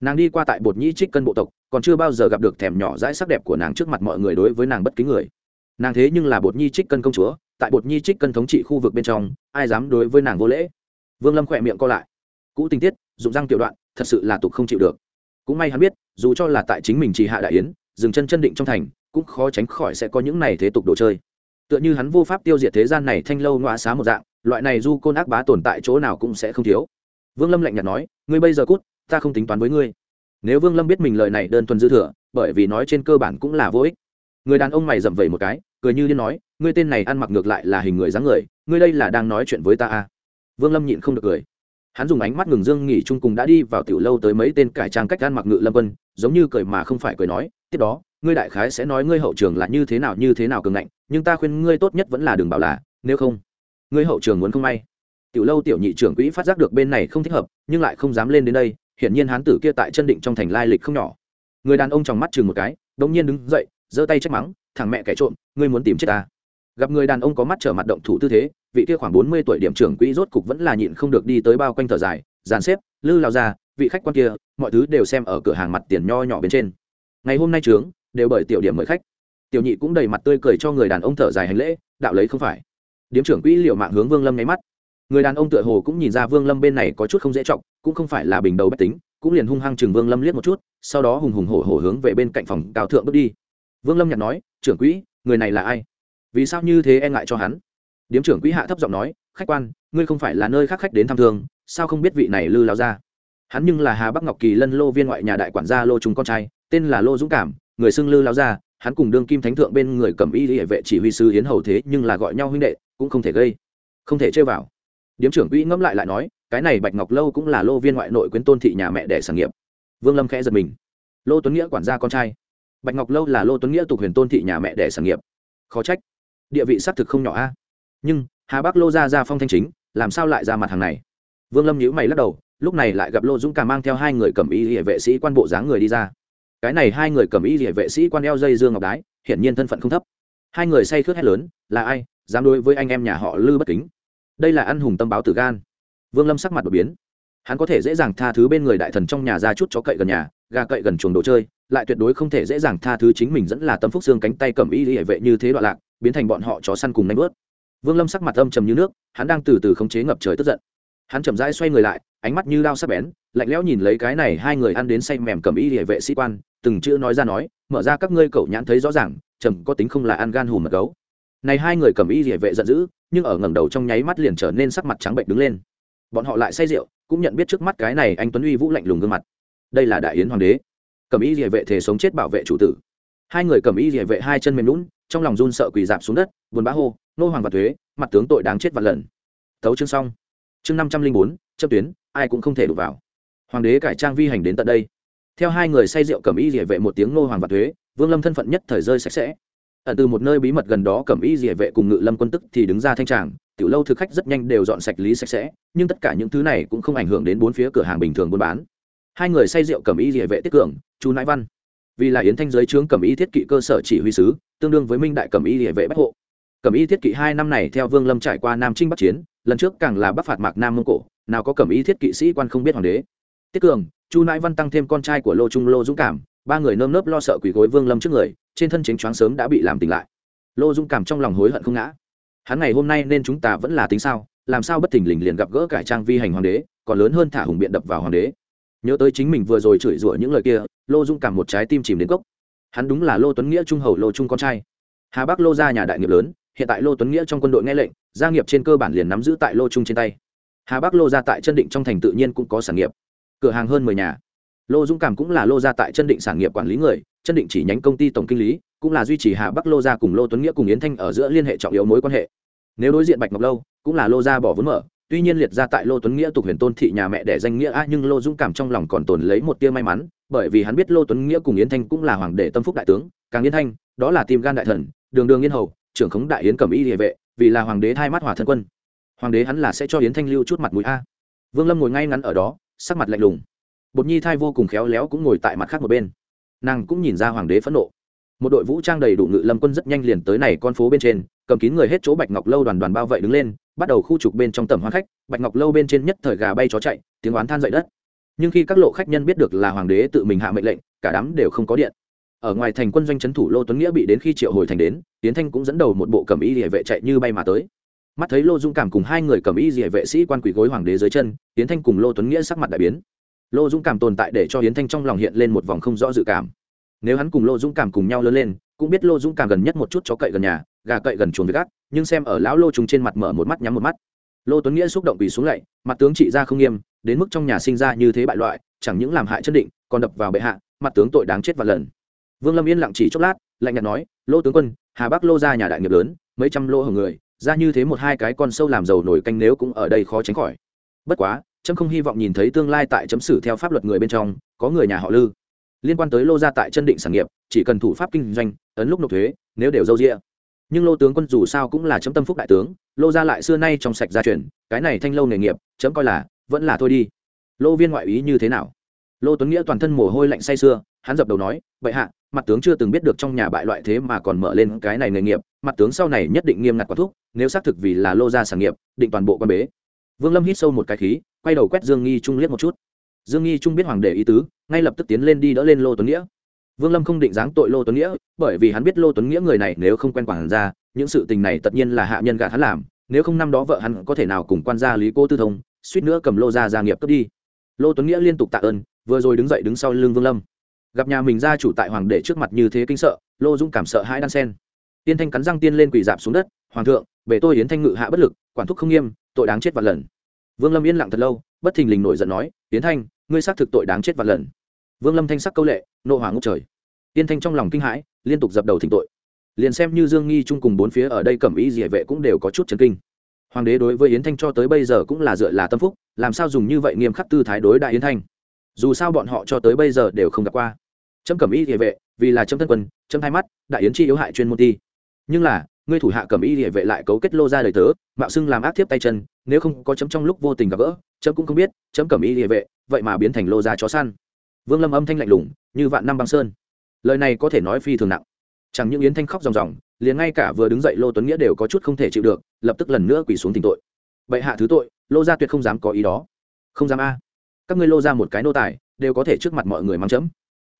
nàng đi qua tại bột nhi trích cân bộ tộc, còn chưa bao giờ gặp được thèm nhỏ dãi sắc đẹp của nàng trước mặt mọi người đối với nàng bất kính người. Nàng thế nhưng là bột nhi trích cân công chúa, tại bột nhi trích cân thống trị khu vực bên trong, ai dám đối với nàng vô lễ? Vương lâm khỏe miệng co lại. Cũ tình tiết, dụng răng tiểu đoạn, thật sự là tục không chịu được. Cũng may hắn biết, dù cho là tại chính mình chỉ hạ đại yến, dừng chân chân định trong thành, cũng khó tránh khỏi sẽ có những này thế tục đồ chơi. Tựa như hắn vô pháp tiêu diệt thế gian này thanh lâu ngoạ xá một dạng, loại này du côn ác bá tồn tại chỗ nào cũng sẽ không thiếu. Vương lâm lạnh nhạt nói, ngươi bây giờ cút ta không tính toán với ngươi. Nếu vương lâm biết mình lời này đơn thuần dư thừa, bởi vì nói trên cơ bản cũng là vô ích. Người đàn ông mày dậm vẩy một cái, cười như điên nói, ngươi tên này ăn mặc ngược lại là hình người dáng người, ngươi đây là đang nói chuyện với ta à. vương lâm nhịn không được cười. Hắn dùng ánh mắt ngừng dương nghỉ chung cùng đã đi vào tiểu lâu tới mấy tên cải trang cách ăn mặc ngự lâm vân giống như cười mà không phải cười nói, tiếp đó, ngươi đại khái sẽ nói ngươi hậu trường là như thế nào như thế nào cường ngạnh, nhưng ta khuyên ngươi tốt nhất vẫn là đừng bảo là, nếu không, ngươi hậu trường muốn không may. Tiểu lâu tiểu nhị trưởng quỹ phát giác được bên này không thích hợp, nhưng lại không dám lên đến đây hiển nhiên hán tử kia tại chân định trong thành lai lịch không nhỏ. Người đàn ông trong mắt chừng một cái, đống nhiên đứng dậy, giơ tay trách mắng, thằng mẹ kẻ trộm, ngươi muốn tìm chết ta? Gặp người đàn ông có mắt trở mặt động thủ tư thế, vị kia khoảng bốn mươi tuổi điểm trưởng quỹ rốt cục vẫn là nhịn không được đi tới bao quanh thở dài dàn xếp, lư lao ra, vị khách quan kia, mọi thứ đều xem ở cửa hàng mặt tiền nho nhỏ bên trên. Ngày hôm nay trướng, đều bởi tiểu điểm mời khách. Tiểu nhị cũng đầy mặt tươi cười cho người đàn ông thở dài hành lễ, đạo lấy không phải. Điếm trưởng quỹ liệu mạng hướng vương lâm nháy mắt người đàn ông tựa hồ cũng nhìn ra vương lâm bên này có chút không dễ trọng cũng không phải là bình đầu bất tính, cũng liền hung hăng chừng vương lâm liếc một chút, sau đó hùng hùng hổ hổ hướng về bên cạnh phòng cao thượng bước đi. Vương lâm nhặt nói, trưởng quỹ, người này là ai? Vì sao như thế e ngại cho hắn? Điếm trưởng quỹ hạ thấp giọng nói, khách quan, ngươi không phải là nơi khác khách đến thăm thương, sao không biết vị này lư lao ra hắn nhưng là hà bắc ngọc kỳ lân lô viên ngoại nhà đại quản gia lô chúng con trai, tên là lô dũng cảm, người xưng lư lao ra hắn cùng đương kim thánh thượng bên người cầm y hệ vệ chỉ huy sư hiến hầu thế nhưng là gọi nhau huynh đệ, cũng không thể gây, không thể chơi vào điếm trưởng quỹ ngẫm lại lại nói, cái này bạch ngọc lâu cũng là lô viên ngoại nội quyến tôn thị nhà mẹ đẻ sản nghiệp. Vương lâm khẽ giật mình. Lô tuấn nghĩa quản gia con trai. Bạch ngọc lâu là lô tuấn nghĩa tục huyền tôn thị nhà mẹ đẻ sản nghiệp. Khó trách. Địa vị xác thực không nhỏ a. Nhưng, hà bắc lô ra ra phong thanh chính, làm sao lại ra mặt hàng này? Vương lâm nhíu mày lắc đầu, lúc này lại gặp lô dũng cả mang theo hai người cầm y hệ vệ sĩ quan bộ dáng người đi ra. Cái này hai người cầm y hệ vệ sĩ quan eo dây dương ngọc đái, hiển nhiên thân phận không thấp. Hai người say khước hét lớn, là ai? Dám đối với anh em nhà họ lư bất kính đây là ăn hùng tâm báo tử gan. Vương lâm sắc mặt đột biến. Hắn có thể dễ dàng tha thứ bên người đại thần trong nhà ra chút chó cậy gần nhà, gà cậy gần chuồng đồ chơi, lại tuyệt đối không thể dễ dàng tha thứ chính mình dẫn là tâm phúc xương cánh tay cầm y hệ vệ như thế đoạn lạc, biến thành bọn họ chó săn cùng nanh bớt vương lâm sắc mặt âm trầm như nước, hắn đang từ từ khống chế ngập trời tức giận. Hắn chậm rãi xoay người lại, ánh mắt như đao sắc bén, lạnh lẽo nhìn lấy cái này hai người ăn đến say mềm cầm y hệ vệ sĩ quan, từng chữ nói ra nói, mở ra các ngươi cậu nhãn thấy rõ ràng trầm có tính không là ăn gan hùm mật gấu này hai người cầm y hệ vệ giận dữ, nhưng ở ngẩng đầu trong nháy mắt liền trở nên sắc mặt trắng bệnh đứng lên. Bọn họ lại say rượu, cũng nhận biết trước mắt cái này anh tuấn uy vũ lạnh lùng gương mặt. Đây là đại yến hoàng đế. Cầm y địa vệ thể sống chết bảo vệ chủ tử. Hai người cầm y địa vệ hai chân mềm lún trong lòng run sợ quỳ dạp xuống đất, buồn bã hô, nô hoàng và thuế, mặt tướng tội đáng chết vạn lần. Thấu chương xong. Chương năm trăm linh bốn, chấp tuyến, ai cũng không thể đụng vào. Hoàng đế cải trang vi hành đến tận đây. Theo hai người say rượu cầm y địa vệ một tiếng nô hoàng và thuế vương lâm thân phận nhất thời rơi sạch sẽ ẩn từ một nơi bí mật gần đó Cẩm y địa vệ cùng ngự lâm quân tức thì đứng ra thanh tràng, tiểu lâu thực khách rất nhanh đều dọn sạch lý sạch sẽ, nhưng tất cả những thứ này cũng không ảnh hưởng đến bốn phía cửa hàng bình thường buôn bán. Hai người say rượu Cẩm y địa vệ tiết cường chu nãi văn. Vì là yến thanh giới trướng Cẩm y thiết kỵ cơ sở chỉ huy sứ, tương đương với minh đại Cẩm y địa vệ bách hộ. Cẩm y thiết kỵ hai năm này theo vương lâm trải qua nam trinh bắc chiến, lần trước càng là bắc phạt mạc nam mông cổ, nào có Cẩm y thiết kỵ sĩ quan không biết hoàng đế. Tiết cường chu nãi văn tăng thêm con trai của lô trung lô dũng cảm ba người nơm nớp lo sợ quỳ gối vương lâm trước người trên thân chính choáng sớm đã bị làm tỉnh lại lô Dung cảm trong lòng hối hận không ngã hắn ngày hôm nay nên chúng ta vẫn là tính sao làm sao bất thình lình liền gặp gỡ cải trang vi hành hoàng đế còn lớn hơn thả hùng biện đập vào hoàng đế nhớ tới chính mình vừa rồi chửi rủa những lời kia lô Dung cảm một trái tim chìm đến cốc hắn đúng là lô tuấn nghĩa trung hầu lô trung con trai hà bắc lô ra nhà đại nghiệp lớn hiện tại lô tuấn nghĩa trong quân đội nghe lệnh gia nghiệp trên cơ bản liền nắm giữ tại lô trung trên tay hà bắc lô ra tại chân định trong thành tự nhiên cũng có sản nghiệp cửa hàng hơn mười nhà lô dũng cảm cũng là lô gia tại chân định sản nghiệp quản lý người, chân định chỉ nhánh công ty tổng kinh lý, cũng là duy trì hà bắc lô gia cùng lô tuấn nghĩa cùng yến thanh ở giữa liên hệ trọng yếu mối quan hệ. Nếu đối diện bạch ngọc lâu, cũng là lô gia bỏ vốn mở, tuy nhiên liệt ra tại lô tuấn nghĩa tục huyền tôn thị nhà mẹ để danh nghĩa a nhưng lô dũng cảm trong lòng còn tồn lấy một tia may mắn, bởi vì hắn biết lô tuấn nghĩa cùng yến thanh cũng là hoàng đệ tâm phúc đại tướng, càng yến thanh, đó là tim gan đại thần, đường đường yên hầu, trưởng khống đại yến cẩm y địa vệ, vì là hoàng đế thay mắt hỏa thân quân. Hoàng đế hắn là sẽ cho yến thanh lưu chút mặt mũi a. Vương lâm ngồi ngay ngắn ở đó, sắc mặt lạnh lùng bột nhi thai vô cùng khéo léo cũng ngồi tại mặt khác một bên. Nàng cũng nhìn ra hoàng đế phẫn nộ. Một đội vũ trang đầy đủ ngự lâm quân rất nhanh liền tới này con phố bên trên, cầm kín người hết chỗ bạch ngọc lâu đoàn đoàn bao vậy đứng lên, bắt đầu khu trục bên trong tầm hoa khách, bạch ngọc lâu bên trên nhất thời gà bay chó chạy, tiếng oán than dậy đất. Nhưng khi các lộ khách nhân biết được là hoàng đế tự mình hạ mệnh lệnh, cả đám đều không có điện. Ở ngoài thành quân doanh trấn thủ lô tuấn nghĩa bị đến khi triệu hồi thành đến, tiến thanh cũng dẫn đầu một bộ cầm y địa vệ chạy như bay mà tới. Mắt thấy lô dung cảm cùng hai người cầm y địa vệ sĩ quan quỷ gối hoàng đế dưới chân, tiến thanh cùng lô tuấn nghĩa sắc mặt đại biến lô dũng cảm tồn tại để cho hiến thanh trong lòng hiện lên một vòng không rõ dự cảm. Nếu hắn cùng lô dũng cảm cùng nhau lớn lên, cũng biết lô dũng cảm gần nhất một chút chó cậy gần nhà, gà cậy gần chuồng với gác, nhưng xem ở lão lô trùng trên mặt mở một mắt nhắm một mắt. Lô tuấn nghĩa xúc động vì xuống lạy, mặt tướng trị ra không nghiêm, đến mức trong nhà sinh ra như thế bại loại, chẳng những làm hại chân định, còn đập vào bệ hạ, mặt tướng tội đáng chết và lần. Vương lâm yên lặng chỉ chốc lát, lạnh nhạt nói, lô tướng quân, hà bắc lô ra nhà đại nghiệp lớn, mấy trăm lô hưởng người, ra như thế một hai cái con sâu làm giàu nổi canh nếu cũng ở đây khó tránh khỏi. Bất quá chấm không hy vọng nhìn thấy tương lai tại chấm xử theo pháp luật người bên trong, có người nhà họ lư. Liên quan tới lô gia tại chân định sản nghiệp, chỉ cần thủ pháp kinh doanh, ấn lúc nộp thuế, nếu đều dâu rĩa nhưng lô tướng quân dù sao cũng là chấm tâm phúc đại tướng, lô gia lại xưa nay trong sạch gia truyền, cái này thanh lâu nghề nghiệp, chấm coi là, vẫn là thôi đi. Lô viên ngoại ý như thế nào? Lô tuấn nghĩa toàn thân mồ hôi lạnh say sưa, hắn dập đầu nói, vậy hạ, mặt tướng chưa từng biết được trong nhà bại loại thế mà còn mở lên cái này nghề nghiệp, mặt tướng sau này nhất định nghiêm ngặt quả thuốc nếu xác thực vì là lô gia sản nghiệp, định toàn bộ quan bế. Vương lâm hít sâu một cái khí quay đầu quét dương nghi trung liếc một chút. Dương nghi trung biết hoàng đệ ý tứ, ngay lập tức tiến lên đi đỡ lên lô tuấn nghĩa. Vương lâm không định giáng tội lô tuấn nghĩa, bởi vì hắn biết lô tuấn nghĩa người này nếu không quen quản ra những sự tình này tất nhiên là hạ nhân gạt hắn làm, nếu không năm đó vợ hắn có thể nào cùng quan gia lý cô tư thông, suýt nữa cầm lô ra gia nghiệp cướp đi. Lô tuấn nghĩa liên tục tạ ơn, vừa rồi đứng dậy đứng sau lưng vương lâm. Gặp nhà mình gia chủ tại hoàng đệ trước mặt như thế kinh sợ, lô dũng cảm sợ hãi đan sen tiên thanh cắn răng tiên lên quỳ dạp xuống đất, hoàng thượng về tôi yến thanh ngự hạ bất lực, quản thúc không nghiêm, tội đáng chết vạn lần vương lâm yên lặng thật lâu, bất thình lình nổi giận nói, yến thanh, ngươi xác thực tội đáng chết vạn lần. Vương lâm thanh sắc câu lệ, nộ hỏa ngốc trời. Tiên thanh trong lòng kinh hãi, liên tục dập đầu thỉnh tội. Liền xem như dương nghi chung cùng bốn phía ở đây cẩm ý địa vệ cũng đều có chút chấn kinh. Hoàng đế đối với yến thanh cho tới bây giờ cũng là dựa là tâm phúc, làm sao dùng như vậy nghiêm khắc tư thái đối đại yến thanh? Dù sao bọn họ cho tới bây giờ đều không gặp qua. Trâm cẩm ý địa vệ, vì là trâm thân quân trâm hai mắt, đại yến chi yếu hại chuyên môn ti. Nhưng là ngươi thủ hạ cầm ý địa vệ lại cấu kết lô ra đời tớ, mạo xưng làm ác thiếp tay chân, nếu không có chấm trong lúc vô tình gặp gỡ, chấm cũng không biết, chấm cầm ý địa vệ, vậy mà biến thành lô ra chó săn. Vương lâm âm thanh lạnh lùng, như vạn năm băng sơn. Lời này có thể nói phi thường nặng. Chẳng những yến thanh khóc ròng ròng, liền ngay cả vừa đứng dậy lô tuấn nghĩa đều có chút không thể chịu được, lập tức lần nữa quỳ xuống tình tội. Bệ hạ thứ tội, lô gia tuyệt không dám có ý đó. Không dám a. Các ngươi lô ra một cái nô tài, đều có thể trước mặt mọi người mắng chấm.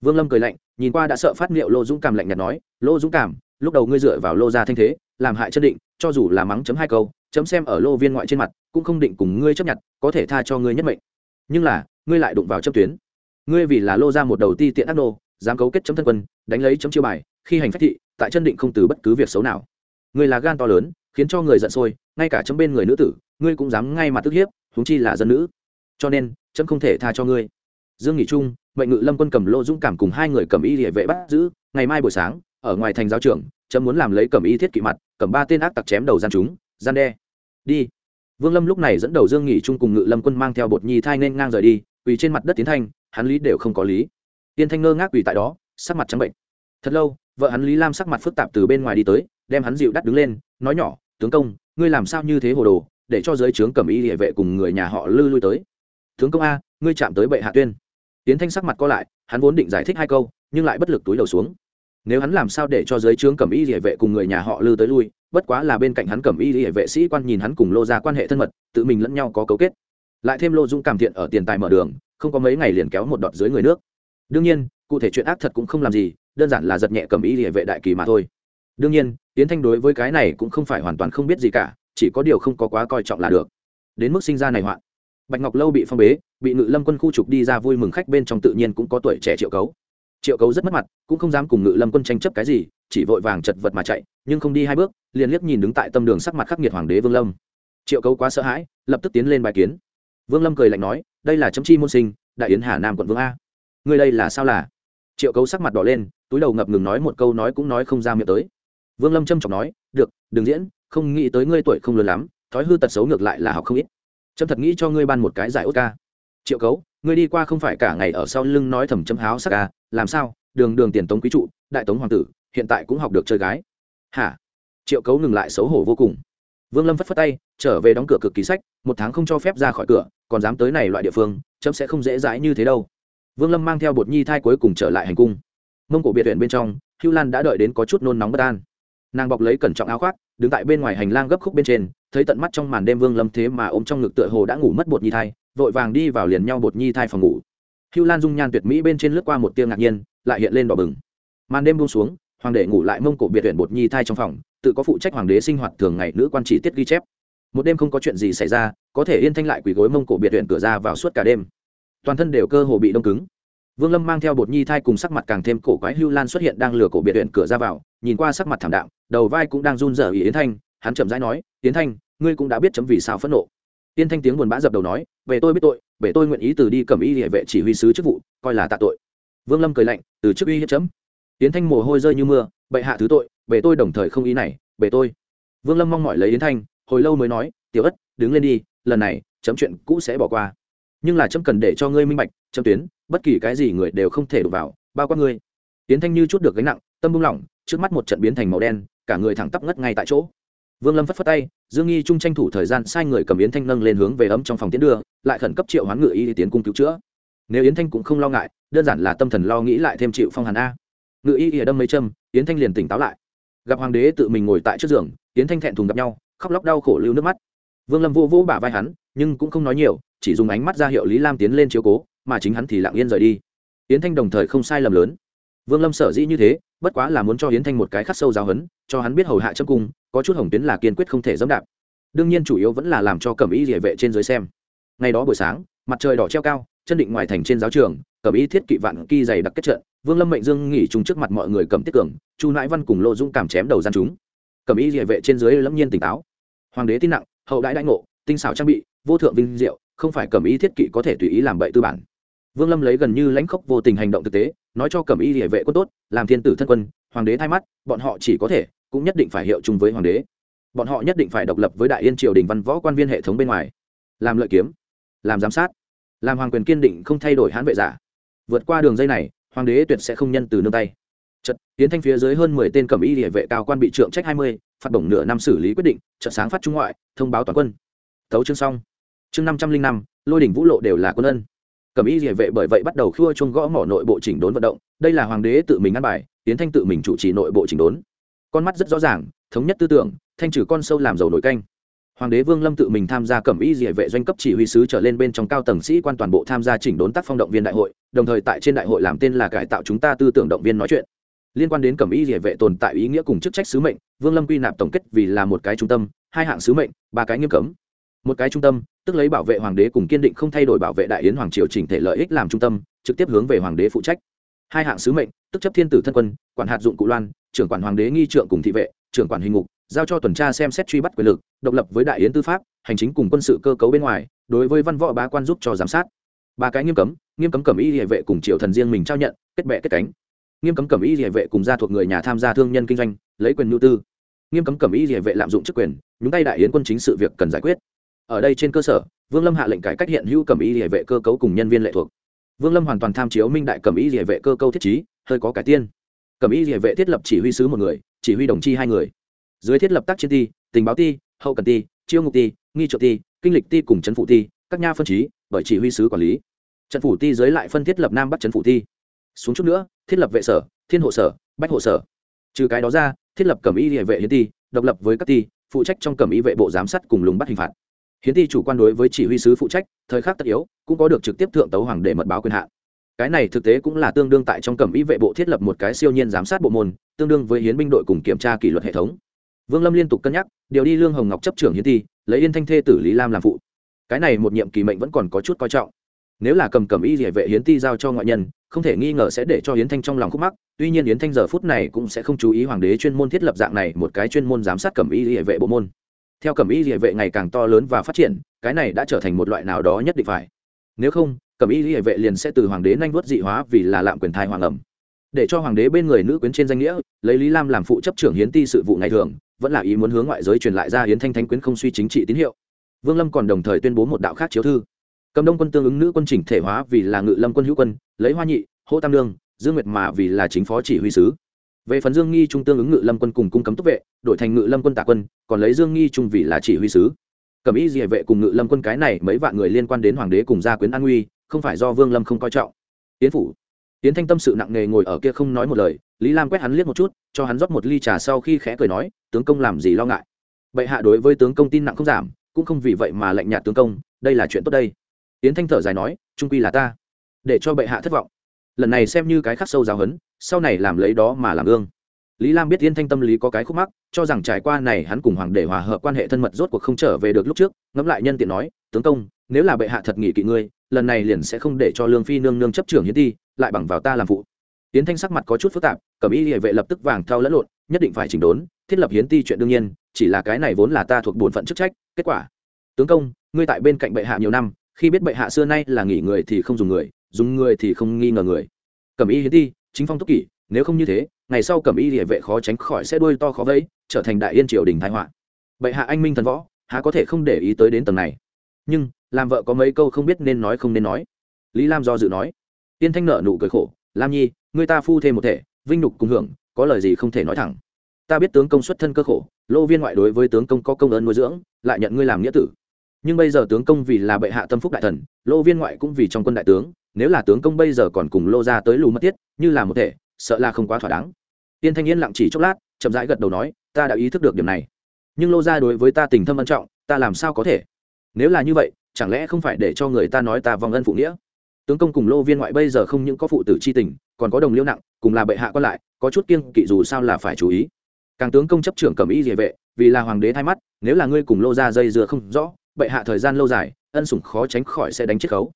Vương lâm cười lạnh, nhìn qua đã sợ phát liệu lô dũng cảm lạnh nhạt nói, lô dũng cảm lúc đầu ngươi dựa vào lô gia thanh thế, làm hại chân định, cho dù là mắng chấm hai câu, chấm xem ở lô viên ngoại trên mặt, cũng không định cùng ngươi chấp nhận, có thể tha cho ngươi nhất mệnh. Nhưng là, ngươi lại đụng vào chấp tuyến. Ngươi vì là lô ra một đầu ti tiện ác nô, dám cấu kết chấm thân quân, đánh lấy chấm chiêu bài, khi hành phách thị, tại chân định không từ bất cứ việc xấu nào. Ngươi là gan to lớn, khiến cho người giận sôi, ngay cả chấm bên người nữ tử, ngươi cũng dám ngay mặt tức hiếp, huống chi là dân nữ. Cho nên, chấm không thể tha cho ngươi. Dương nghị trung, mệnh ngự lâm quân cầm lô dũng cảm cùng hai người cầm y địa vệ bắt giữ, ngày mai buổi sáng ở ngoài thành giáo trưởng, chấm muốn làm lấy cầm y thiết kỵ mặt, cầm ba tên ác tặc chém đầu gian chúng, gian đe. Đi. Vương lâm lúc này dẫn đầu dương nghỉ chung cùng ngự lâm quân mang theo bột nhi thai nên ngang rời đi, quỳ trên mặt đất tiến thanh, hắn lý đều không có lý. Tiên thanh ngơ ngác quỳ tại đó, sắc mặt trắng bệnh. Thật lâu, vợ hắn lý lam sắc mặt phức tạp từ bên ngoài đi tới, đem hắn dịu đắt đứng lên, nói nhỏ, tướng công, ngươi làm sao như thế hồ đồ, để cho giới trướng cầm y địa vệ cùng người nhà họ lư lui tới. Tướng công a, ngươi chạm tới bệ hạ tuyên. Tiến thanh sắc mặt co lại, hắn vốn định giải thích hai câu, nhưng lại bất lực túi đầu xuống nếu hắn làm sao để cho giới trướng cẩm y địa vệ cùng người nhà họ lư tới lui, bất quá là bên cạnh hắn cẩm y địa vệ sĩ quan nhìn hắn cùng lô ra quan hệ thân mật, tự mình lẫn nhau có cấu kết. Lại thêm lô dung cảm thiện ở tiền tài mở đường, không có mấy ngày liền kéo một đọt dưới người nước. Đương nhiên, cụ thể chuyện ác thật cũng không làm gì, đơn giản là giật nhẹ cẩm y địa vệ đại kỳ mà thôi. Đương nhiên tiến thanh đối với cái này cũng không phải hoàn toàn không biết gì cả, chỉ có điều không có quá coi trọng là được. Đến mức sinh ra này hoạn. Bạch ngọc lâu bị phong bế, bị ngự lâm quân khu trục đi ra vui mừng khách bên trong tự nhiên cũng có tuổi trẻ triệu cấu triệu cấu rất mất mặt, cũng không dám cùng ngự lâm quân tranh chấp cái gì, chỉ vội vàng chật vật mà chạy, nhưng không đi hai bước, liền liếc nhìn đứng tại tâm đường sắc mặt khắc nghiệt hoàng đế vương lâm. Triệu cấu quá sợ hãi, lập tức tiến lên bài kiến. Vương lâm cười lạnh nói, đây là chấm chi môn sinh, đại yến hà nam quận vương a. Người đây là sao là? Triệu cấu sắc mặt đỏ lên, túi đầu ngập ngừng nói một câu nói cũng nói không ra miệng tới. Vương lâm trâm trọng nói, được, đừng diễn, không nghĩ tới ngươi tuổi không lớn lắm, thói hư tật xấu ngược lại là học không ít. Trâm thật nghĩ cho ngươi ban một cái giải ốt ca triệu cấu ngươi đi qua không phải cả ngày ở sau lưng nói thầm châm háo sắc à làm sao? Đường đường tiền tống quý trụ, đại tống hoàng tử, hiện tại cũng học được chơi gái. Hả? Triệu cấu ngừng lại xấu hổ vô cùng. Vương lâm phất phất tay, trở về đóng cửa cực kỳ sách, một tháng không cho phép ra khỏi cửa, còn dám tới này loại địa phương, chấm sẽ không dễ dãi như thế đâu. Vương lâm mang theo bột nhi thai cuối cùng trở lại hành cung. Mông cổ biệt huyện bên trong, hưu lan đã đợi đến có chút nôn nóng bất an. Nàng bọc lấy cẩn trọng áo khoác, đứng tại bên ngoài hành lang gấp khúc bên trên, thấy tận mắt trong màn đêm vương lâm thế mà ôm trong ngực tựa hồ đã ngủ mất bột nhi thai vội vàng đi vào liền nhau bột nhi thai phòng ngủ. Hưu lan dung nhan tuyệt mỹ bên trên lướt qua một tiêu ngạc nhiên, lại hiện lên đỏ bừng. Màn đêm buông xuống, hoàng đệ ngủ lại mông cổ biệt huyện bột nhi thai trong phòng, tự có phụ trách hoàng đế sinh hoạt thường ngày nữ quan chỉ tiết ghi chép. Một đêm không có chuyện gì xảy ra, có thể yên thanh lại quỳ gối mông cổ biệt huyện cửa ra vào suốt cả đêm. Toàn thân đều cơ hồ bị đông cứng. Vương lâm mang theo bột nhi thai cùng sắc mặt càng thêm cổ quái, hưu lan xuất hiện đang lừa cổ biệt huyện cửa ra vào, nhìn qua sắc mặt thảm đạm, đầu vai cũng đang run rẩy yến thanh, hắn chậm rãi nói, yến thanh, ngươi cũng đã biết chấm vì sao phẫn nộ. Tiên thanh tiếng buồn bã dập đầu nói, về tôi biết tội, về tôi nguyện ý từ đi cầm y địa vệ chỉ huy sứ chức vụ, coi là tạ tội. Vương lâm cười lạnh, từ chức uy hiếp chấm. Tiên thanh mồ hôi rơi như mưa, bệ hạ thứ tội, về tôi đồng thời không ý này, về tôi. Vương lâm mong mỏi lấy yến thanh, hồi lâu mới nói, tiểu ất, đứng lên đi, lần này, chấm chuyện cũ sẽ bỏ qua. Nhưng là chấm cần để cho ngươi minh bạch, chấm tuyến, bất kỳ cái gì người đều không thể đụng vào, bao quát ngươi. Yến thanh như chút được gánh nặng, tâm bung lỏng, trước mắt một trận biến thành màu đen, cả người thẳng tắp ngất ngay tại chỗ vương lâm phất phất tay, dương nghi trung tranh thủ thời gian sai người cầm yến thanh nâng lên hướng về ấm trong phòng tiến đưa, lại khẩn cấp triệu hoán ngự y tiến cung cứu chữa. Nếu yến thanh cũng không lo ngại, đơn giản là tâm thần lo nghĩ lại thêm chịu phong hàn a. Ngự y ỉa đâm mấy châm, yến thanh liền tỉnh táo lại. Gặp hoàng đế tự mình ngồi tại trước giường, yến thanh thẹn thùng gặp nhau, khóc lóc đau khổ lưu nước mắt. Vương lâm vô vô bả vai hắn, nhưng cũng không nói nhiều, chỉ dùng ánh mắt ra hiệu lý lam tiến lên chiếu cố, mà chính hắn thì lặng yên rời đi. Yến thanh đồng thời không sai lầm lớn. Vương lâm sở dĩ như thế, bất quá là muốn cho yến thanh một cái khắc sâu giáo hấn cho hắn biết hầu hạ châm cung có chút hồng tuyến là kiên quyết không thể dẫm đạp. Đương nhiên chủ yếu vẫn là làm cho cẩm y địa vệ trên dưới xem. Ngày đó buổi sáng, mặt trời đỏ treo cao, chân định ngoài thành trên giáo trường, cẩm y thiết kỵ vạn kỳ dày đặc kết trận, vương lâm mệnh dương nghỉ chung trước mặt mọi người cầm tiết cường, chu nãi văn cùng lộ dũng cảm chém đầu gian chúng. Cẩm y địa vệ trên dưới lẫm nhiên tỉnh táo. Hoàng đế tin nặng, hậu đãi đãi ngộ, tinh xảo trang bị, vô thượng vinh diệu, không phải cẩm y thiết kỵ có thể tùy ý làm bậy tư bản. Vương lâm lấy gần như lãnh khốc vô tình hành động thực tế, nói cho cẩm y địa vệ quân tốt, làm thiên tử thân quân, hoàng đế thay mắt, bọn họ chỉ có thể cũng nhất định phải hiệu chung với hoàng đế. Bọn họ nhất định phải độc lập với đại yên triều đình văn võ quan viên hệ thống bên ngoài. Làm lợi kiếm, làm giám sát, làm hoàng quyền kiên định không thay đổi hãn vệ giả. Vượt qua đường dây này, hoàng đế tuyệt sẽ không nhân từ nương tay. Trận tiến thanh phía dưới hơn mười tên cẩm y địa vệ cao quan bị trượng trách hai mươi, phạt bổng nửa năm xử lý quyết định trận sáng phát trung ngoại, thông báo toàn quân. Tấu chương xong. Chương năm trăm linh năm, lôi đỉnh vũ lộ đều là quân ân. Cẩm y địa vệ bởi vậy bắt đầu khua chuông gõ mỏ nội bộ chỉnh đốn vận động. Đây là hoàng đế tự mình ăn bài, tiến thanh tự mình chủ trì nội bộ chỉnh đốn con mắt rất rõ ràng, thống nhất tư tưởng, thanh trừ con sâu làm dầu nổi canh. Hoàng đế vương lâm tự mình tham gia cẩm y địa vệ doanh cấp chỉ huy sứ trở lên bên trong cao tầng sĩ quan toàn bộ tham gia chỉnh đốn tác phong động viên đại hội, đồng thời tại trên đại hội làm tên là cải tạo chúng ta tư tưởng động viên nói chuyện. Liên quan đến cẩm y địa vệ tồn tại ý nghĩa cùng chức trách sứ mệnh, vương lâm quy nạp tổng kết vì là một cái trung tâm, hai hạng sứ mệnh, ba cái nghiêm cấm. Một cái trung tâm, tức lấy bảo vệ hoàng đế cùng kiên định không thay đổi bảo vệ đại yến hoàng triều chỉnh thể lợi ích làm trung tâm, trực tiếp hướng về hoàng đế phụ trách hai hạng sứ mệnh, tức chấp thiên tử thân quân, quản hạt dụng cụ loan, trưởng quản hoàng đế nghi trượng cùng thị vệ, trưởng quản hình ngục, giao cho tuần tra xem xét truy bắt quyền lực, độc lập với đại yến tư pháp, hành chính cùng quân sự cơ cấu bên ngoài, đối với văn võ bá quan giúp cho giám sát. Ba cái nghiêm cấm nghiêm cấm cẩm y địa vệ cùng triều thần riêng mình trao nhận, kết bệ kết cánh. Nghiêm cấm cẩm y địa vệ cùng gia thuộc người nhà tham gia thương nhân kinh doanh, lấy quyền nhu tư. Nghiêm cấm cẩm y địa vệ lạm dụng chức quyền, nhúng tay đại yến quân chính sự việc cần giải quyết. Ở đây trên cơ sở, vương lâm hạ lệnh cải cách hiện hữu cẩm y địa vệ cơ cấu cùng nhân viên lệ thuộc vương lâm hoàn toàn tham chiếu minh đại cầm y địa vệ cơ câu thiết trí, hơi có cải tiên. Cầm y địa vệ thiết lập chỉ huy sứ một người, chỉ huy đồng chi hai người. Dưới thiết lập tác chiến ti, tình báo ti, hậu cần ti, chiêu ngục ti, nghi trợ ti, kinh lịch ti cùng trấn phụ ti, các nha phân trí, bởi chỉ huy sứ quản lý. Trận phủ ti dưới lại phân thiết lập nam bắc trấn phủ ti. Xuống chút nữa, thiết lập vệ sở, thiên hộ sở, bách hộ sở. Trừ cái đó ra, thiết lập cẩm y địa vệ hiến ti, độc lập với các ti, phụ trách trong cẩm y vệ bộ giám sát cùng lùng bắt hình phạt hiến ti chủ quan đối với chỉ huy sứ phụ trách, thời khắc tất yếu, cũng có được trực tiếp thượng tấu hoàng để mật báo quyền hạn. Cái này thực tế cũng là tương đương tại trong cẩm y vệ bộ thiết lập một cái siêu nhiên giám sát bộ môn, tương đương với hiến binh đội cùng kiểm tra kỷ luật hệ thống. Vương lâm liên tục cân nhắc, điều đi lương hồng ngọc chấp trưởng hiến ti lấy yên thanh thê tử lý lam làm phụ. Cái này một nhiệm kỳ mệnh vẫn còn có chút coi trọng. Nếu là cầm cầm y địa vệ hiến ti giao cho ngoại nhân, không thể nghi ngờ sẽ để cho hiến thanh trong lòng khúc mắc, tuy nhiên hiến thanh giờ phút này cũng sẽ không chú ý hoàng đế chuyên môn thiết lập dạng này một cái chuyên môn giám sát cầm y địa vệ bộ môn theo cẩm y địa vệ ngày càng to lớn và phát triển, cái này đã trở thành một loại nào đó nhất định phải. Nếu không, cẩm y địa vệ liền sẽ từ hoàng đế nhanh vuốt dị hóa vì là lạm quyền thai hoàng ẩm. Để cho hoàng đế bên người nữ quyến trên danh nghĩa, lấy lý lam làm phụ chấp trưởng hiến ti sự vụ ngày thường, vẫn là ý muốn hướng ngoại giới truyền lại ra hiến thanh thánh quyến không suy chính trị tín hiệu. Vương lâm còn đồng thời tuyên bố một đạo khác chiếu thư. Cầm đông quân tương ứng nữ quân chỉnh thể hóa vì là ngự lâm quân hữu quân, lấy hoa nhị hô tam lương dương nguyệt mà vì là chính phó chỉ huy sứ về phần dương nghi trung tương ứng ngự lâm quân cùng cung cấm túc vệ, đổi thành ngự lâm quân tạ quân, còn lấy dương nghi trung vì là chỉ huy sứ. Cầm ý địa vệ cùng ngự lâm quân cái này mấy vạn người liên quan đến hoàng đế cùng gia quyến an nguy không phải do vương lâm không coi trọng. Tiến phủ. Tiến thanh tâm sự nặng nề ngồi ở kia không nói một lời, lý lam quét hắn liếc một chút, cho hắn rót một ly trà sau khi khẽ cười nói, tướng công làm gì lo ngại? Bệ hạ đối với tướng công tin nặng không giảm, cũng không vì vậy mà lệnh nhạt tướng công, đây là chuyện tốt đây. Tiến thanh thở dài nói, trung quy là ta, để cho bệ hạ thất vọng. Lần này xem như cái khắc sâu giáo hấn sau này làm lấy đó mà làm gương. Lý lam biết Yên thanh tâm lý có cái khúc mắc, cho rằng trải qua này hắn cùng hoàng đế hòa hợp quan hệ thân mật rốt cuộc không trở về được lúc trước, ngẫm lại nhân tiện nói, tướng công, nếu là bệ hạ thật nghị kỵ ngươi, lần này liền sẽ không để cho lương phi nương nương chấp trưởng hiến ti, lại bằng vào ta làm phụ. Yến thanh sắc mặt có chút phức tạp cẩm y địa vệ lập tức vàng thao lẫn lộn, nhất định phải chỉnh đốn, thiết lập hiến ti chuyện đương nhiên, chỉ là cái này vốn là ta thuộc bổn phận chức trách, kết quả. Tướng công, ngươi tại bên cạnh bệ hạ nhiều năm, khi biết bệ hạ xưa nay là nghỉ người thì không dùng người dùng người thì không nghi ngờ người. Cẩm y hiến ti chính phong túc kỷ, nếu không như thế, ngày sau cẩm y địa vệ khó tránh khỏi sẽ đuôi to khó vẫy, trở thành đại yên triều đình thái họa. Bệ hạ anh minh thần võ, há có thể không để ý tới đến tầng này. Nhưng, làm vợ có mấy câu không biết nên nói không nên nói. Lý lam do dự nói. Tiên thanh nợ nụ cười khổ, lam nhi, người ta phu thêm một thể, vinh nhục cùng hưởng, có lời gì không thể nói thẳng. Ta biết tướng công xuất thân cơ khổ, lô viên ngoại đối với tướng công có công ơn nuôi dưỡng, lại nhận ngươi làm nghĩa tử. Nhưng bây giờ tướng công vì là bệ hạ tâm phúc đại thần, lô viên ngoại cũng vì trong quân đại tướng nếu là tướng công bây giờ còn cùng lô ra tới lù mất tiết, như là một thể, sợ là không quá thỏa đáng. Tiên thanh yên lặng chỉ chốc lát, chậm rãi gật đầu nói, ta đã ý thức được điểm này. Nhưng lô ra đối với ta tình thâm ân trọng, ta làm sao có thể? Nếu là như vậy, chẳng lẽ không phải để cho người ta nói ta vong ân phụ nghĩa? Tướng công cùng lô viên ngoại bây giờ không những có phụ tử c h i tình, còn có đồng liêu nặng, cùng là bệ hạ còn lại, có chút kiêng kỵ dù sao là phải chú ý. Càng tướng công chấp trưởng cầm ý địa vệ, vì là hoàng đế thay mắt, nếu là ngươi cùng lô ra dây dưa không rõ, bệ hạ thời gian lâu dài, ân sủng khó tránh khỏi sẽ đánh chiết khấu.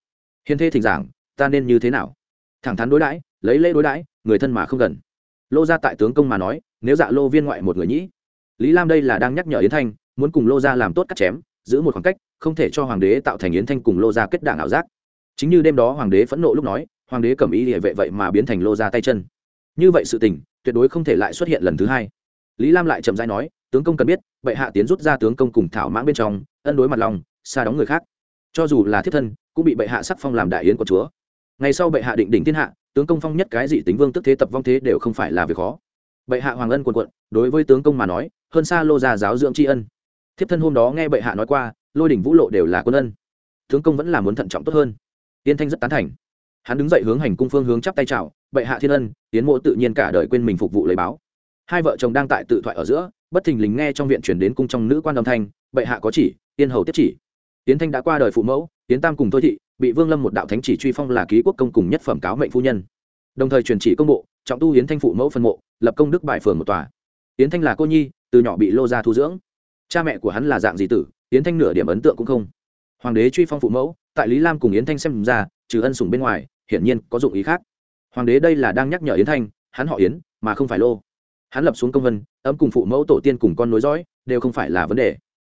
Hiền thê thỉnh giảng ta nên như thế nào? Thẳng thắn đối đãi, lấy lễ đối đãi, người thân mà không gần. Lô ra tại tướng công mà nói, nếu dạ lô viên ngoại một người nhĩ. Lý lam đây là đang nhắc nhở yến thanh, muốn cùng lô ra làm tốt cắt chém, giữ một khoảng cách, không thể cho hoàng đế tạo thành yến thanh cùng lô ra kết đảng ảo giác. Chính như đêm đó hoàng đế phẫn nộ lúc nói, hoàng đế cầm ý địa vệ vậy mà biến thành lô ra tay chân. Như vậy sự tình, tuyệt đối không thể lại xuất hiện lần thứ hai. Lý lam lại chậm rãi nói, tướng công cần biết, bệ hạ tiến rút ra tướng công cùng thảo mãng bên trong, ân đối mặt lòng, xa đóng người khác. Cho dù là thiết thân, cũng bị bệ hạ sắc phong làm đại yến của chúa ngày sau bệ hạ định đỉnh thiên hạ, tướng công phong nhất cái dị tính vương tức thế tập vong thế đều không phải là việc khó. Bệ hạ hoàng ân quần quận đối với tướng công mà nói, hơn xa lô gia giáo dưỡng tri ân. Thiếp thân hôm đó nghe bệ hạ nói qua, lôi đỉnh vũ lộ đều là quân ân. Tướng công vẫn là muốn thận trọng tốt hơn. Tiên thanh rất tán thành. Hắn đứng dậy hướng hành cung phương hướng chắp tay chào, bệ hạ thiên ân tiến mộ tự nhiên cả đời quên mình phục vụ lấy báo. Hai vợ chồng đang tại tự thoại ở giữa, bất thình lình nghe trong viện chuyển đến cung trong nữ quan âm thanh, bệ hạ có chỉ tiên hầu tiếp chỉ. Tiến thanh đã qua đời phụ mẫu tiến tam cùng thôi thị bị vương lâm một đạo thánh chỉ truy phong là ký quốc công cùng nhất phẩm cáo mệnh phu nhân. Đồng thời truyền chỉ công bộ, trọng tu hiến thanh phụ mẫu phân mộ, lập công đức bài phường một tòa. Hiến thanh là cô nhi, từ nhỏ bị lô ra thu dưỡng. Cha mẹ của hắn là dạng gì tử hiến thanh nửa điểm ấn tượng cũng không. Hoàng đế truy phong phụ mẫu, tại lý lam cùng yến thanh xem ra, trừ ân sủng bên ngoài, hiển nhiên có dụng ý khác. Hoàng đế đây là đang nhắc nhở yến thanh, hắn họ yến, mà không phải lô. Hắn lập xuống công vân, ấm cùng phụ mẫu tổ tiên cùng con nối dõi, đều không phải là vấn đề.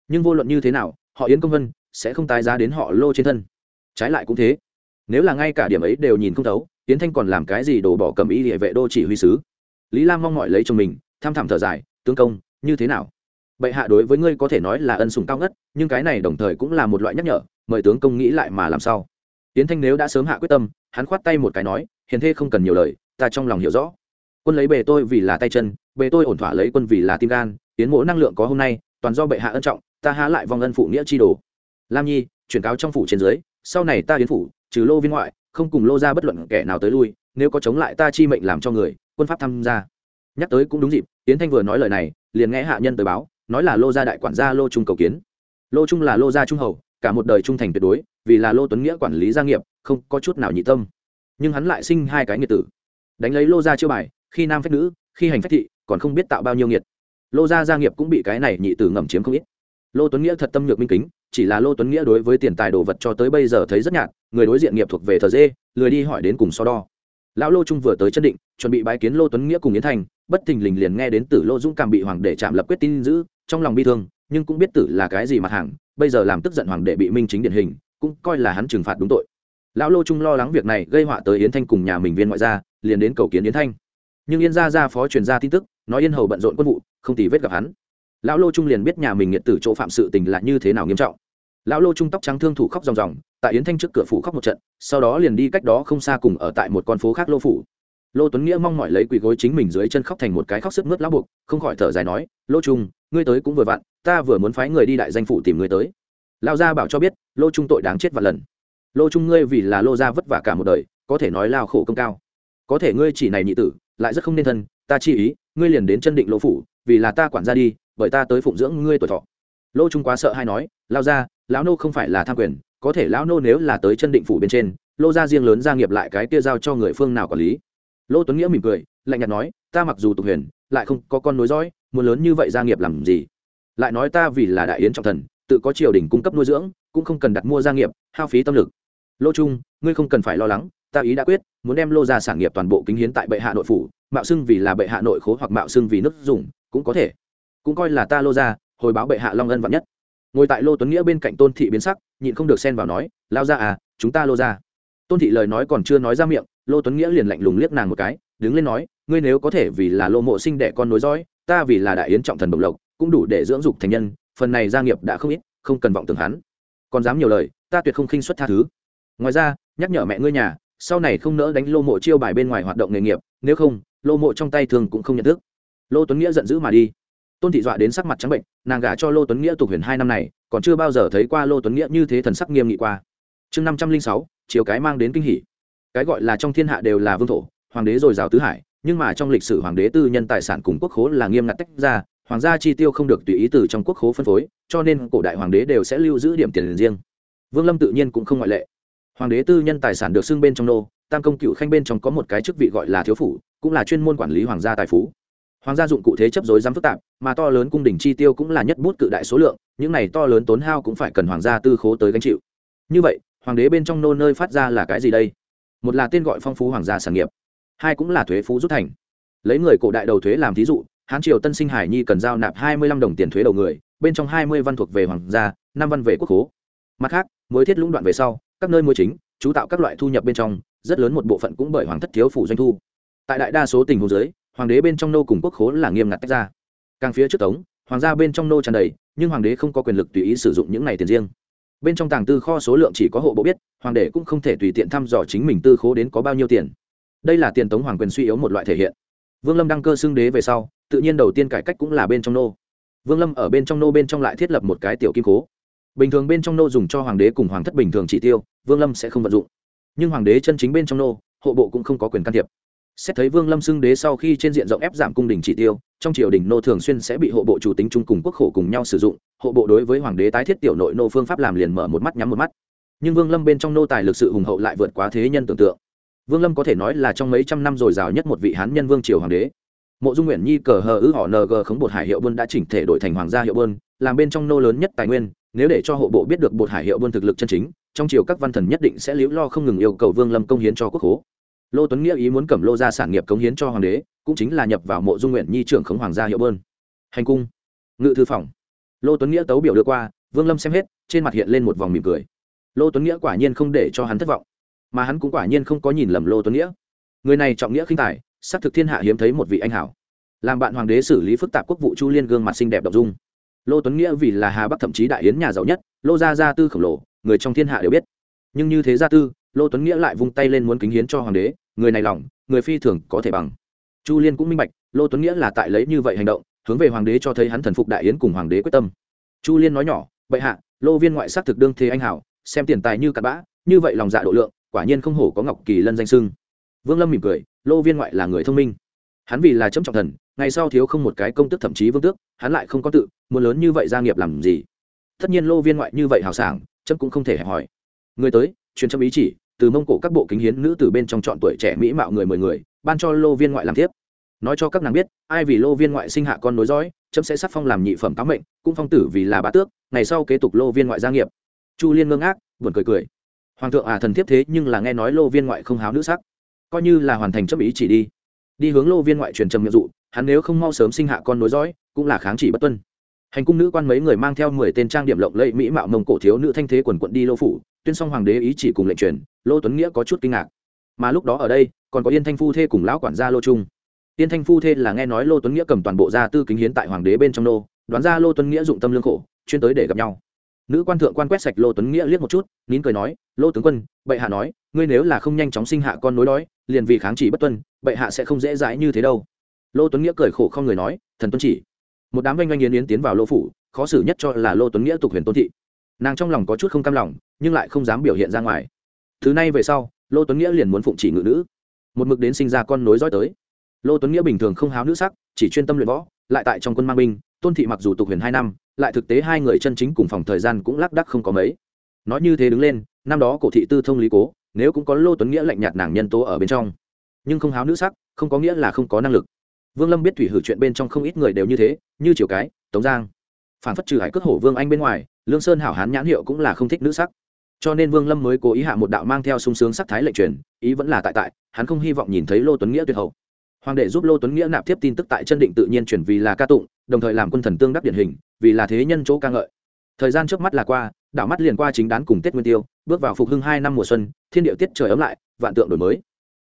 Nhưng vô luận như thế nào, họ yến công vân sẽ không tái giá đến họ lô trên thân trái lại cũng thế. Nếu là ngay cả điểm ấy đều nhìn không thấu tiến thanh còn làm cái gì đổ bỏ cầm ý địa vệ đô chỉ huy sứ? Lý lam mong mỏi lấy chồng mình, tham thảm thở dài, tướng công, như thế nào? Bệ hạ đối với ngươi có thể nói là ân sủng cao ngất, nhưng cái này đồng thời cũng là một loại nhắc nhở, mời tướng công nghĩ lại mà làm sao? Tiến thanh nếu đã sớm hạ quyết tâm, hắn khoát tay một cái nói, hiền thê không cần nhiều lời, ta trong lòng hiểu rõ. Quân lấy bề tôi vì là tay chân, bề tôi ổn thỏa lấy quân vì là tim gan tiến mỗi năng lượng có hôm nay, toàn do bệ hạ ân trọng, ta há lại vong ân phụ nghĩa chi đồ. Lam nhi, chuyển cáo trong phủ trên dưới sau này ta yến phủ, trừ lô viên ngoại, không cùng lô ra bất luận kẻ nào tới lui, nếu có chống lại ta chi mệnh làm cho người, quân pháp tham gia. Nhắc tới cũng đúng dịp tiến thanh vừa nói lời này, liền nghe hạ nhân tới báo, nói là lô gia đại quản gia lô trung cầu kiến. Lô trung là lô gia trung hầu, cả một đời trung thành tuyệt đối, vì là lô tuấn nghĩa quản lý gia nghiệp, không có chút nào nhị tâm. Nhưng hắn lại sinh hai cái nghiệt tử. Đánh lấy lô gia chiêu bài, khi nam phép nữ, khi hành phách thị, còn không biết tạo bao nhiêu nghiệt. Lô gia gia nghiệp cũng bị cái này nhị tử ngầm chiếm không ít. Lô tuấn nghĩa thật tâm nhược minh kính chỉ là lô tuấn nghĩa đối với tiền tài đồ vật cho tới bây giờ thấy rất nhạt, người đối diện nghiệp thuộc về thờ dê, lười đi hỏi đến cùng so đo. Lão lô trung vừa tới chân định, chuẩn bị bái kiến lô tuấn nghĩa cùng yến thành, bất thình lình liền nghe đến tử lô dũng cảm bị hoàng đệ chạm lập quyết tin giữ, trong lòng bi thương, nhưng cũng biết tử là cái gì mặt hàng, bây giờ làm tức giận hoàng đệ bị minh chính điển hình, cũng coi là hắn trừng phạt đúng tội. Lão lô trung lo lắng việc này gây họa tới yến thanh cùng nhà mình viên ngoại gia, liền đến cầu kiến yến thanh. Nhưng yên gia gia phó truyền ra tin tức, nói yên hầu bận rộn quân vụ, không tì vết gặp hắn lão lô trung liền biết nhà mình nghiệt tử chỗ phạm sự tình là như thế nào nghiêm trọng. Lão lô trung tóc trắng thương thủ khóc ròng ròng, tại yến thanh trước cửa phủ khóc một trận, sau đó liền đi cách đó không xa cùng ở tại một con phố khác lô phủ. Lô tuấn nghĩa mong mỏi lấy quỳ gối chính mình dưới chân khóc thành một cái khóc sức mướt lão buộc, không khỏi thở dài nói, lô trung ngươi tới cũng vừa vặn, ta vừa muốn phái người đi đại danh phủ tìm người tới. Lão gia bảo cho biết, lô trung tội đáng chết vạn lần. Lô trung ngươi vì là lô gia vất vả cả một đời, có thể nói lao khổ công cao. Có thể ngươi chỉ này nhị tử, lại rất không nên thân, ta chi ý, ngươi liền đến chân định lô phủ, vì là ta quản gia đi bởi ta tới phụng dưỡng ngươi tuổi thọ. Lô trung quá sợ hay nói lao ra lão nô không phải là tham quyền, có thể lão nô nếu là tới chân định phủ bên trên, lô gia riêng lớn gia nghiệp lại cái kia giao cho người phương nào quản lý? Lô tuấn nghĩa mỉm cười, lạnh nhạt nói, ta mặc dù tục huyền, lại không có con nối dõi, muốn lớn như vậy gia nghiệp làm gì? Lại nói ta vì là đại yến trọng thần, tự có triều đình cung cấp nuôi dưỡng, cũng không cần đặt mua gia nghiệp, hao phí tâm lực. Lô trung, ngươi không cần phải lo lắng, ta ý đã quyết, muốn đem lô gia sản nghiệp toàn bộ kính hiến tại bệ hạ nội phủ, mạo xưng vì là bệ hạ nội khố hoặc mạo xưng vì nước dùng, cũng có thể cũng coi là ta lô gia hồi báo bệ hạ long ân vạn nhất. Ngồi tại lô tuấn nghĩa bên cạnh tôn thị biến sắc, nhịn không được xen vào nói lao ra à chúng ta lô ra. Tôn thị lời nói còn chưa nói ra miệng, lô tuấn nghĩa liền lạnh lùng liếc nàng một cái, đứng lên nói, ngươi nếu có thể vì là lô mộ sinh đẻ con nối dõi, ta vì là đại yến trọng thần bộc lộc, cũng đủ để dưỡng dục thành nhân, phần này gia nghiệp đã không ít, không cần vọng tưởng hắn. Còn dám nhiều lời, ta tuyệt không khinh xuất tha thứ. Ngoài ra, nhắc nhở mẹ ngươi nhà, sau này không nỡ đánh lô mộ chiêu bài bên ngoài hoạt động nghề nghiệp, nếu không, lô mộ trong tay thường cũng không nhận thức. Lô tuấn nghĩa giận dữ mà đi tôn thị dọa đến sắc mặt trắng bệnh, nàng gả cho lô tuấn nghĩa tục huyền hai năm này, còn chưa bao giờ thấy qua lô tuấn nghĩa như thế thần sắc nghiêm nghị qua. Chương năm trăm linh sáu, chiều cái mang đến kinh hỷ cái gọi là trong thiên hạ đều là vương thổ, hoàng đế dồi dào tứ hải, nhưng mà trong lịch sử hoàng đế tư nhân tài sản cùng quốc khố là nghiêm ngặt tách ra, hoàng gia chi tiêu không được tùy ý từ trong quốc khố phân phối, cho nên cổ đại hoàng đế đều sẽ lưu giữ điểm tiền riêng. Vương lâm tự nhiên cũng không ngoại lệ. Hoàng đế tư nhân tài sản được xưng bên trong nô, tam công cựu khanh bên trong có một cái chức vị gọi là thiếu phủ, cũng là chuyên môn quản lý hoàng gia tài phú hoàng gia dụng cụ thế chấp dối dám phức tạp, mà to lớn cung đình chi tiêu cũng là nhất bút cự đại số lượng, những này to lớn tốn hao cũng phải cần hoàng gia tư khố tới gánh chịu. Như vậy, hoàng đế bên trong nô nơi phát ra là cái gì đây? Một là tên gọi phong phú hoàng gia sản nghiệp, hai cũng là thuế phú rút thành. Lấy người cổ đại đầu thuế làm thí dụ, hán triều tân sinh hải nhi cần giao nạp hai mươi lăm đồng tiền thuế đầu người, bên trong hai mươi văn thuộc về hoàng gia, năm văn về quốc khố. Mặt khác mới thiết lũng đoạn về sau, các nơi mua chính, chú tạo các loại thu nhập bên trong, rất lớn một bộ phận cũng bởi hoàng thất thiếu phủ doanh thu. Tại đại đa số tình huống giới hoàng đế bên trong nô cùng quốc khố là nghiêm ngặt tách ra. Càng phía trước tống, hoàng gia bên trong nô tràn đầy, nhưng hoàng đế không có quyền lực tùy ý sử dụng những này tiền riêng. Bên trong tàng tư kho số lượng chỉ có hộ bộ biết, hoàng đế cũng không thể tùy tiện thăm dò chính mình tư khố đến có bao nhiêu tiền. Đây là tiền tống hoàng quyền suy yếu một loại thể hiện. Vương lâm đăng cơ xưng đế về sau, tự nhiên đầu tiên cải cách cũng là bên trong nô. Vương lâm ở bên trong nô bên trong lại thiết lập một cái tiểu kim cố bình thường bên trong nô dùng cho hoàng đế cùng hoàng thất bình thường chỉ tiêu, vương lâm sẽ không vận dụng. Nhưng hoàng đế chân chính bên trong nô, hộ bộ cũng không có quyền can thiệp xét thấy vương lâm xưng đế sau khi trên diện rộng ép giảm cung đình chỉ tiêu, trong triều đình nô thường xuyên sẽ bị hộ bộ chủ tính chung cùng quốc khổ cùng nhau sử dụng, hộ bộ đối với hoàng đế tái thiết tiểu nội nô phương pháp làm liền mở một mắt nhắm một mắt. Nhưng vương lâm bên trong nô tài lực sự hùng hậu lại vượt quá thế nhân tưởng tượng. Vương lâm có thể nói là trong mấy trăm năm dồi dào nhất một vị hán nhân vương triều hoàng đế. Mộ dung nguyện nhi cờ hờ ư họ ng khống bột hải hiệu buôn đã chỉnh thể đổi thành hoàng gia hiệu buôn, làm bên trong nô lớn nhất tài nguyên, nếu để cho hộ bộ biết được bột hải hiệu buôn thực lực chân chính, trong triều các văn thần nhất định sẽ liễu lo không ngừng yêu cầu vương lâm công hiến cho quốc hố lô tuấn nghĩa ý muốn cầm lô ra sản nghiệp cống hiến cho hoàng đế, cũng chính là nhập vào mộ dung nguyện nhi trưởng khống hoàng gia hiệu bơn. Hành cung. Ngự thư phòng. Lô tuấn nghĩa tấu biểu đưa qua, vương lâm xem hết, trên mặt hiện lên một vòng mỉm cười. Lô tuấn nghĩa quả nhiên không để cho hắn thất vọng, mà hắn cũng quả nhiên không có nhìn lầm lô tuấn nghĩa. Người này trọng nghĩa khinh tài xác thực thiên hạ hiếm thấy một vị anh hảo. Làm bạn hoàng đế xử lý phức tạp quốc vụ chu liên gương mặt xinh đẹp đ dung. Lô tuấn nghĩa vì là hà bắc thậm chí đại yến nhà giàu nhất, lô gia gia tư khổng lồ, người trong thiên hạ đều biết. Nhưng như thế gia tư lô tuấn nghĩa lại vung tay lên muốn kính hiến cho hoàng đế, người này lòng, người phi thường có thể bằng. Chu liên cũng minh bạch, lô tuấn nghĩa là tại lấy như vậy hành động, hướng về hoàng đế cho thấy hắn thần phục đại yến cùng hoàng đế quyết tâm. Chu liên nói nhỏ, bệ hạ, lô viên ngoại sắc thực đương thế anh hảo, xem tiền tài như cặp bã, như vậy lòng dạ độ lượng, quả nhiên không hổ có ngọc kỳ lân danh sưng. Vương lâm mỉm cười, lô viên ngoại là người thông minh. Hắn vì là chấm trọng thần, ngày sau thiếu không một cái công tức thậm chí vương tước, hắn lại không có tự, muốn lớn như vậy gia nghiệp làm gì? Tất nhiên lô viên ngoại như vậy hào sảng, chấm cũng không thể hẹp hỏi. Người tới truyền trong ý chỉ, từ mông cổ các bộ kính hiến nữ từ bên trong chọn tuổi trẻ mỹ mạo người mười người, ban cho lô viên ngoại làm tiếp. Nói cho các nàng biết, ai vì lô viên ngoại sinh hạ con nối dõi, chấm sẽ sắc phong làm nhị phẩm cáo mệnh, cũng phong tử vì là bá tước, ngày sau kế tục lô viên ngoại gia nghiệp. Chu liên ngơ ngác, buồn cười cười. Hoàng thượng à thần thiếp thế nhưng là nghe nói lô viên ngoại không háo nữ sắc. Coi như là hoàn thành chấp ý chỉ đi. Đi hướng lô viên ngoại truyền trầm nhiệm vụ hắn nếu không mau sớm sinh hạ con nối dõi, cũng là kháng chỉ bất tuân hành cung nữ quan mấy người mang theo mười tên trang điểm lộng lẫy mỹ mạo mông cổ thiếu nữ thanh thế quần quận đi lô phủ, tuyên xong hoàng đế ý chỉ cùng lệnh truyền, lô tuấn nghĩa có chút kinh ngạc. Mà lúc đó ở đây, còn có yên thanh phu thê cùng lão quản gia lô trung. Yên thanh phu thê là nghe nói lô tuấn nghĩa cầm toàn bộ gia tư kính hiến tại hoàng đế bên trong nô, đoán ra lô tuấn nghĩa dụng tâm lương khổ, chuyên tới để gặp nhau. Nữ quan thượng quan quét sạch lô tuấn nghĩa liếc một chút, nín cười nói, lô tướng quân, bệ hạ nói, ngươi nếu là không nhanh chóng sinh hạ con nối đói, liền vì kháng chỉ bất tuân, bệ hạ sẽ không dễ dãi như thế đâu. Lô tuấn nghĩa cười khổ không người nói, thần tuân chỉ một đám oanh oanh yến yến tiến vào lô phủ, khó xử nhất cho là lô tuấn nghĩa tục huyền tôn thị. Nàng trong lòng có chút không cam lòng, nhưng lại không dám biểu hiện ra ngoài. Thứ này về sau, lô tuấn nghĩa liền muốn phụng chỉ ngự nữ. Một mực đến sinh ra con nối dõi tới. Lô tuấn nghĩa bình thường không háo nữ sắc, chỉ chuyên tâm luyện võ, lại tại trong quân mang binh, tôn thị mặc dù tục huyền hai năm, lại thực tế hai người chân chính cùng phòng thời gian cũng lác đắc không có mấy. Nói như thế đứng lên, năm đó cổ thị tư thông lý cố, nếu cũng có lô tuấn nghĩa lạnh nhạt nàng nhân tố ở bên trong. Nhưng không háo nữ sắc, không có nghĩa là không có năng lực vương lâm biết thủy hử chuyện bên trong không ít người đều như thế, như triều cái, tống giang. Phản phất trừ hải cất hổ vương anh bên ngoài, lương sơn hảo hán nhãn hiệu cũng là không thích nữ sắc. Cho nên vương lâm mới cố ý hạ một đạo mang theo sung sướng sắc thái lệnh truyền, ý vẫn là tại tại, hắn không hy vọng nhìn thấy lô tuấn nghĩa tuyệt hậu. Hoàng đệ giúp lô tuấn nghĩa nạp tiếp tin tức tại chân định tự nhiên chuyển vì là ca tụng, đồng thời làm quân thần tương đắc điển hình, vì là thế nhân chỗ ca ngợi. Thời gian trước mắt là qua, đảo mắt liền qua chính đán cùng tết nguyên tiêu, bước vào phục hưng hai năm mùa xuân, thiên điệu tiết trời ấm lại, vạn tượng đổi mới.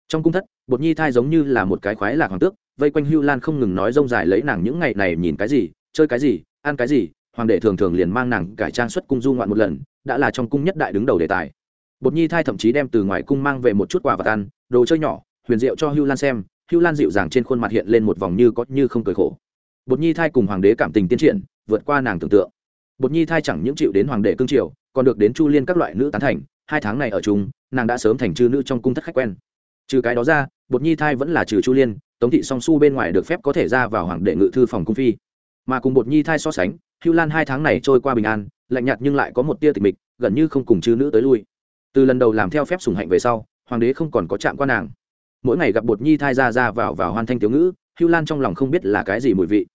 Trong cung thất bột nhi thai giống như là một cái khoái lạc hoàng tước, vây quanh hưu lan không ngừng nói rông dài lấy nàng những ngày này nhìn cái gì, chơi cái gì, ăn cái gì, hoàng đệ thường thường liền mang nàng cải trang xuất cung du ngoạn một lần, đã là trong cung nhất đại đứng đầu đề tài. Bột nhi thai thậm chí đem từ ngoài cung mang về một chút quà vật ăn, đồ chơi nhỏ, huyền diệu cho hưu lan xem, hưu lan dịu dàng trên khuôn mặt hiện lên một vòng như có như không cười khổ. Bột nhi thai cùng hoàng đế cảm tình tiến triển, vượt qua nàng tưởng tượng. Bột nhi thai chẳng những chịu đến hoàng đế cương triều, còn được đến chu liên các loại nữ tán thành, hai tháng này ở chung, nàng đã sớm thành chư nữ trong cung thất khách quen. Trừ cái đó ra bột nhi thai vẫn là trừ chu liên, tống thị song su bên ngoài được phép có thể ra vào hoàng đệ ngự thư phòng cung phi. Mà cùng bột nhi thai so sánh, hưu lan hai tháng này trôi qua bình an, lạnh nhạt nhưng lại có một tia tịch mịch, gần như không cùng chư nữ tới lui. Từ lần đầu làm theo phép sùng hạnh về sau, hoàng đế không còn có chạm qua nàng. Mỗi ngày gặp bột nhi thai ra ra vào vào hoan thanh tiểu ngữ, hưu lan trong lòng không biết là cái gì mùi vị.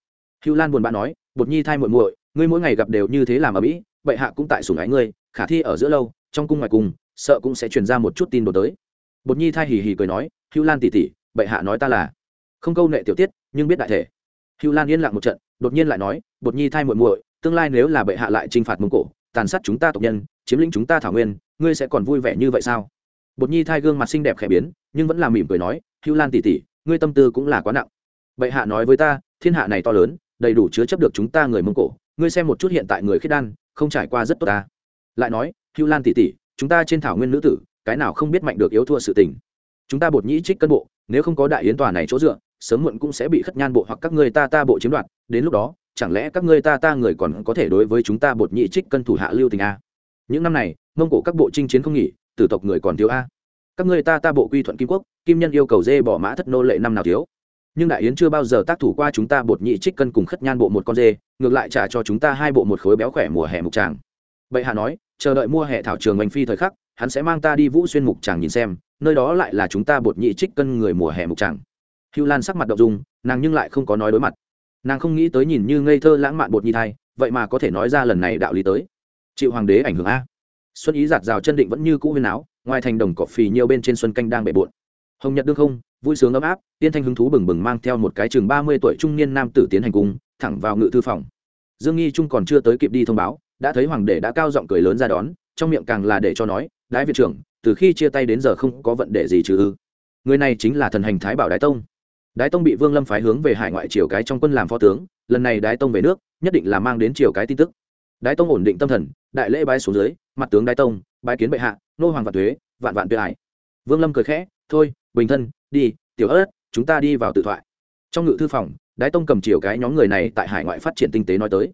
Hưu lan buồn bã nói, bột nhi thai muội muội, ngươi mỗi ngày gặp đều như thế làm ở mỹ, bệ hạ cũng tại sùng ái ngươi, khả thi ở giữa lâu, trong cung ngoài cung sợ cũng sẽ truyền ra một chút tin đồn tới bột nhi thai hì hì cười nói, hưu lan tỉ tỉ bệ hạ nói ta là. Không câu nệ tiểu tiết, nhưng biết đại thể. Hưu lan yên lặng một trận, đột nhiên lại nói, bột nhi thai muội muội, tương lai nếu là bệ hạ lại trừng phạt mông cổ, tàn sát chúng ta tộc nhân, chiếm lĩnh chúng ta thảo nguyên, ngươi sẽ còn vui vẻ như vậy sao? Bột nhi thai gương mặt xinh đẹp khẽ biến, nhưng vẫn là mỉm cười nói, hưu lan tỉ tỉ ngươi tâm tư cũng là quá nặng. Bệ hạ nói với ta, thiên hạ này to lớn, đầy đủ chứa chấp được chúng ta người mông cổ, ngươi xem một chút hiện tại người khiết đan, không trải qua rất tốt ta. Lại nói, hưu lan tỉ tỉ chúng ta trên thảo nguyên nữ tử cái nào không biết mạnh được yếu thua sự tình. Chúng ta bột nhĩ trích cân bộ, nếu không có đại yến tòa này chỗ dựa, sớm muộn cũng sẽ bị khất nhan bộ hoặc các ngươi ta ta bộ chiếm đoạt, đến lúc đó, chẳng lẽ các ngươi ta ta người còn có thể đối với chúng ta bột nhĩ trích cân thủ hạ lưu tình a? Những năm này, mông cổ các bộ chinh chiến không nghỉ, tử tộc người còn thiếu a. Các ngươi ta ta bộ quy thuận kim quốc, kim nhân yêu cầu dê bỏ mã thất nô lệ năm nào thiếu. Nhưng đại yến chưa bao giờ tác thủ qua chúng ta bột nhị trích cân cùng khất nhan bộ một con dê, ngược lại trả cho chúng ta hai bộ một khối béo khỏe mùa hè mục tràng. Bệ hạ nói, chờ đợi mua hè thảo trường oanh phi thời khắc hắn sẽ mang ta đi vũ xuyên mục tràng nhìn xem, nơi đó lại là chúng ta bột nhị trích cân người mùa hè mục tràng. Hưu lan sắc mặt đậu dung, nàng nhưng lại không có nói đối mặt. Nàng không nghĩ tới nhìn như ngây thơ lãng mạn bột nhi thai, vậy mà có thể nói ra lần này đạo lý tới. Chịu hoàng đế ảnh hưởng a. Xuân ý giạt rào chân định vẫn như cũ huyền áo ngoài thành đồng cỏ phì nhiều bên trên xuân canh đang bể bộn. Hồng nhật đương không, vui sướng ấm áp, tiên thanh hứng thú bừng bừng mang theo một cái chừng ba mươi tuổi trung niên nam tử tiến hành cung, thẳng vào ngự thư phòng. Dương nghi trung còn chưa tới kịp đi thông báo, đã thấy hoàng đế đã cao giọng cười lớn ra đón, trong miệng càng là để cho nói đái viện trưởng, từ khi chia tay đến giờ không có vận đề gì trừ ư? Người này chính là thần hành thái bảo đái tông. Đái tông bị vương lâm phái hướng về hải ngoại triều cái trong quân làm phó tướng, lần này đái tông về nước, nhất định là mang đến triều cái tin tức. Đái tông ổn định tâm thần, đại lễ bái xuống dưới, mặt tướng đái tông, bái kiến bệ hạ, nô hoàng vạn thuế vạn vạn tuyệt ải. Vương lâm cười khẽ, thôi, bình thân, đi, tiểu ớt chúng ta đi vào tự thoại. Trong ngự thư phòng, đái tông cầm chiều cái nhóm người này tại hải ngoại phát triển tinh tế nói tới.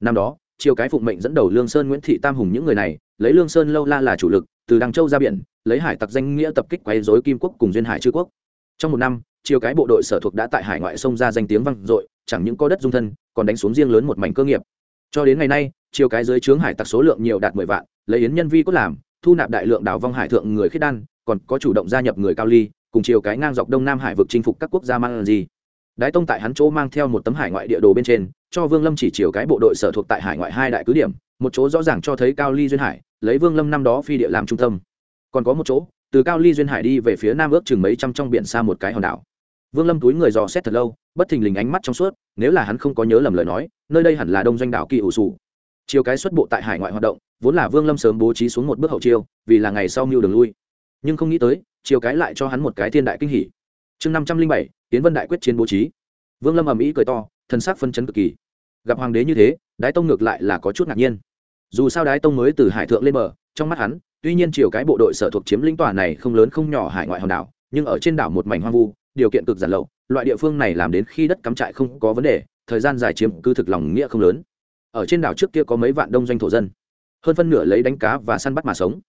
Năm đó chiều cái phụng mệnh dẫn đầu lương sơn nguyễn thị tam hùng những người này, lấy lương sơn lâu la là chủ lực từ Đàng châu ra biển, lấy hải tặc danh nghĩa tập kích quấy dối kim quốc cùng duyên hải chư quốc. Trong một năm chiều cái bộ đội sở thuộc đã tại hải ngoại sông ra danh tiếng vang dội, chẳng những có đất dung thân, còn đánh xuống riêng lớn một mảnh cơ nghiệp. Cho đến ngày nay chiều cái dưới trướng hải tặc số lượng nhiều đạt mười vạn, lấy yến nhân vi cốt làm, thu nạp đại lượng đảo vong hải thượng người khiết đan, còn có chủ động gia nhập người cao ly, cùng chiều cái ngang dọc đông nam hải vực chinh phục các quốc gia mang gì. Đái tông tại hắn chỗ mang theo một tấm hải ngoại địa đồ bên trên, cho vương lâm chỉ chiều cái bộ đội sở thuộc tại hải ngoại hai đại cứ điểm một chỗ rõ ràng cho thấy cao ly duyên hải, lấy vương lâm năm đó phi địa làm trung tâm. Còn có một chỗ, từ cao ly duyên hải đi về phía nam ước chừng mấy trăm trong biển xa một cái hòn đảo. Vương lâm túi người dò xét thật lâu, bất thình lình ánh mắt trong suốt, nếu là hắn không có nhớ lầm lời nói, nơi đây hẳn là đông doanh đảo kỳ ủ sù. Chiều cái xuất bộ tại hải ngoại hoạt động, vốn là vương lâm sớm bố trí xuống một bước hậu chiêu, vì là ngày sau mưu đường lui. Nhưng không nghĩ tới, chiều cái lại cho hắn một cái thiên đại kinh hỉ. Chương năm trăm linh bảy, tiến vân đại quyết chiến bố trí. Vương lâm ầm ĩ cười to thân xác phân chấn cực kỳ. Gặp hoàng đế như thế, đái tông ngược lại là có chút ngạc nhiên dù sao đái tông mới từ hải thượng lên bờ, trong mắt hắn, tuy nhiên chiều cái bộ đội sở thuộc chiếm lĩnh tòa này không lớn không nhỏ hải ngoại hòn đảo, nhưng ở trên đảo một mảnh hoang vu, điều kiện cực giản lậu, loại địa phương này làm đến khi đất cắm trại không có vấn đề, thời gian dài chiếm cứ thực lòng nghĩa không lớn. Ở trên đảo trước kia có mấy vạn đông doanh thổ dân, hơn phân nửa lấy đánh cá và săn bắt mà sống.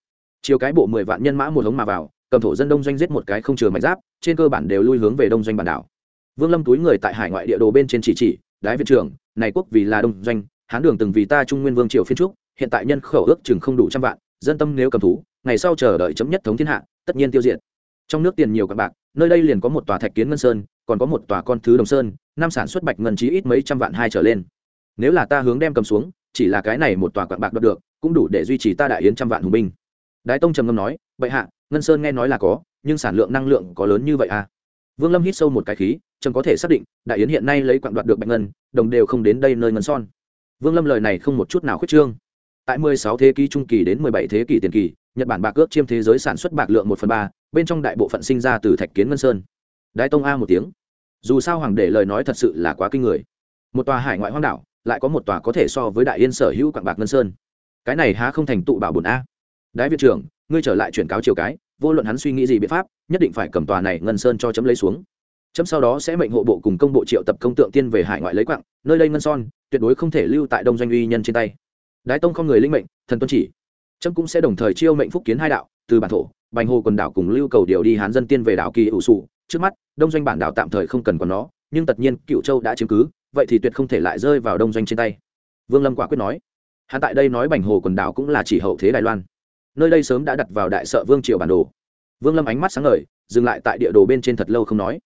Chiều cái bộ mười vạn nhân mã một hống mà vào, cầm thổ dân đông doanh giết một cái không chừa mạch giáp, trên cơ bản đều lui hướng về đông doanh bản đảo. Vương lâm túi người tại hải ngoại địa đồ bên trên chỉ chỉ, đái viện trưởng, này quốc vì là đông doanh, hán đường từng vì ta trung nguyên vương triều phiên trúc hiện tại nhân khẩu ước chừng không đủ trăm vạn, dân tâm nếu cầm thú, ngày sau chờ đợi chấm nhất thống thiên hạ, tất nhiên tiêu diệt. Trong nước tiền nhiều các bạc, nơi đây liền có một tòa thạch kiến ngân sơn, còn có một tòa con thứ đồng sơn, năm sản xuất bạch ngân chí ít mấy trăm vạn hai trở lên. Nếu là ta hướng đem cầm xuống, chỉ là cái này một tòa quạng bạc đoạt được, cũng đủ để duy trì ta đại yến trăm vạn hùng binh. Đái tông trầm ngâm nói, bệ hạ, ngân sơn nghe nói là có, nhưng sản lượng năng lượng có lớn như vậy à? Vương lâm hít sâu một cái khí trầm có thể xác định, đại yến hiện nay lấy quạng đoạt được bạch ngân, đồng đều không đến đây nơi ngân son. Vương lâm lời này không một chút nào khuyết trương tại 16 thế kỷ trung kỳ đến 17 thế kỷ tiền kỳ, nhật bản bạc ước chiêm thế giới sản xuất bạc lượng một phần ba, bên trong đại bộ phận sinh ra từ thạch kiến ngân sơn. Đái tông a một tiếng. Dù sao hoàng đệ lời nói thật sự là quá kinh người. Một tòa hải ngoại hoang đảo, lại có một tòa có thể so với đại yên sở hữu quảng bạc ngân sơn. Cái này há không thành tụ bảo bổn a. Đái viện trưởng, ngươi trở lại chuyển cáo chiều cái, vô luận hắn suy nghĩ gì biện pháp, nhất định phải cầm tòa này ngân sơn cho chấm lấy xuống. Chấm sau đó sẽ mệnh hộ bộ cùng công bộ triệu tập công tượng tiên về hải ngoại lấy quặng nơi đây ngân son, tuyệt đối không thể lưu tại đông doanh uy nhân trên tay đái tông không người linh mệnh, thần tuân chỉ. Trâm cũng sẽ đồng thời chiêu mệnh phúc kiến hai đạo, từ bản thổ, bành hồ quần đảo cùng lưu cầu điều đi hán dân tiên về đảo kỳ ủ sụ. Trước mắt, đông doanh bản đảo tạm thời không cần còn nó, nhưng tất nhiên cựu châu đã chiếm cứ, vậy thì tuyệt không thể lại rơi vào đông doanh trên tay. Vương lâm quả quyết nói. Hắn tại đây nói bành hồ quần đảo cũng là chỉ hậu thế đài loan. Nơi đây sớm đã đặt vào đại sợ vương triều bản đồ. Vương lâm ánh mắt sáng ngời, dừng lại tại địa đồ bên trên thật lâu không nói.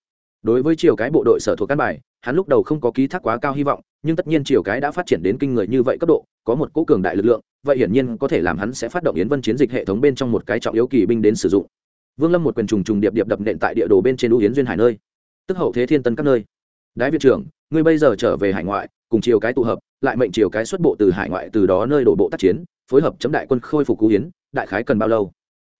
Đối với triều cái bộ đội sở thuộc căn bài hắn lúc đầu không có ký thác quá cao hy vọng, nhưng tất nhiên triều cái đã phát triển đến kinh người như vậy cấp độ, có một cỗ cường đại lực lượng, vậy hiển nhiên có thể làm hắn sẽ phát động yến vân chiến dịch hệ thống bên trong một cái trọng yếu kỳ binh đến sử dụng. Vương lâm một quyền trùng trùng điệp điệp đập nện tại địa đồ bên trên ưu yến duyên hải nơi. Tức hậu thế thiên tân các nơi. Đái viện trưởng, ngươi bây giờ trở về hải ngoại, cùng triều cái tụ hợp, lại mệnh triều cái xuất bộ từ hải ngoại từ đó nơi đổ bộ tác chiến, phối hợp chấm đại quân khôi phục cú hiến đại khái cần bao lâu?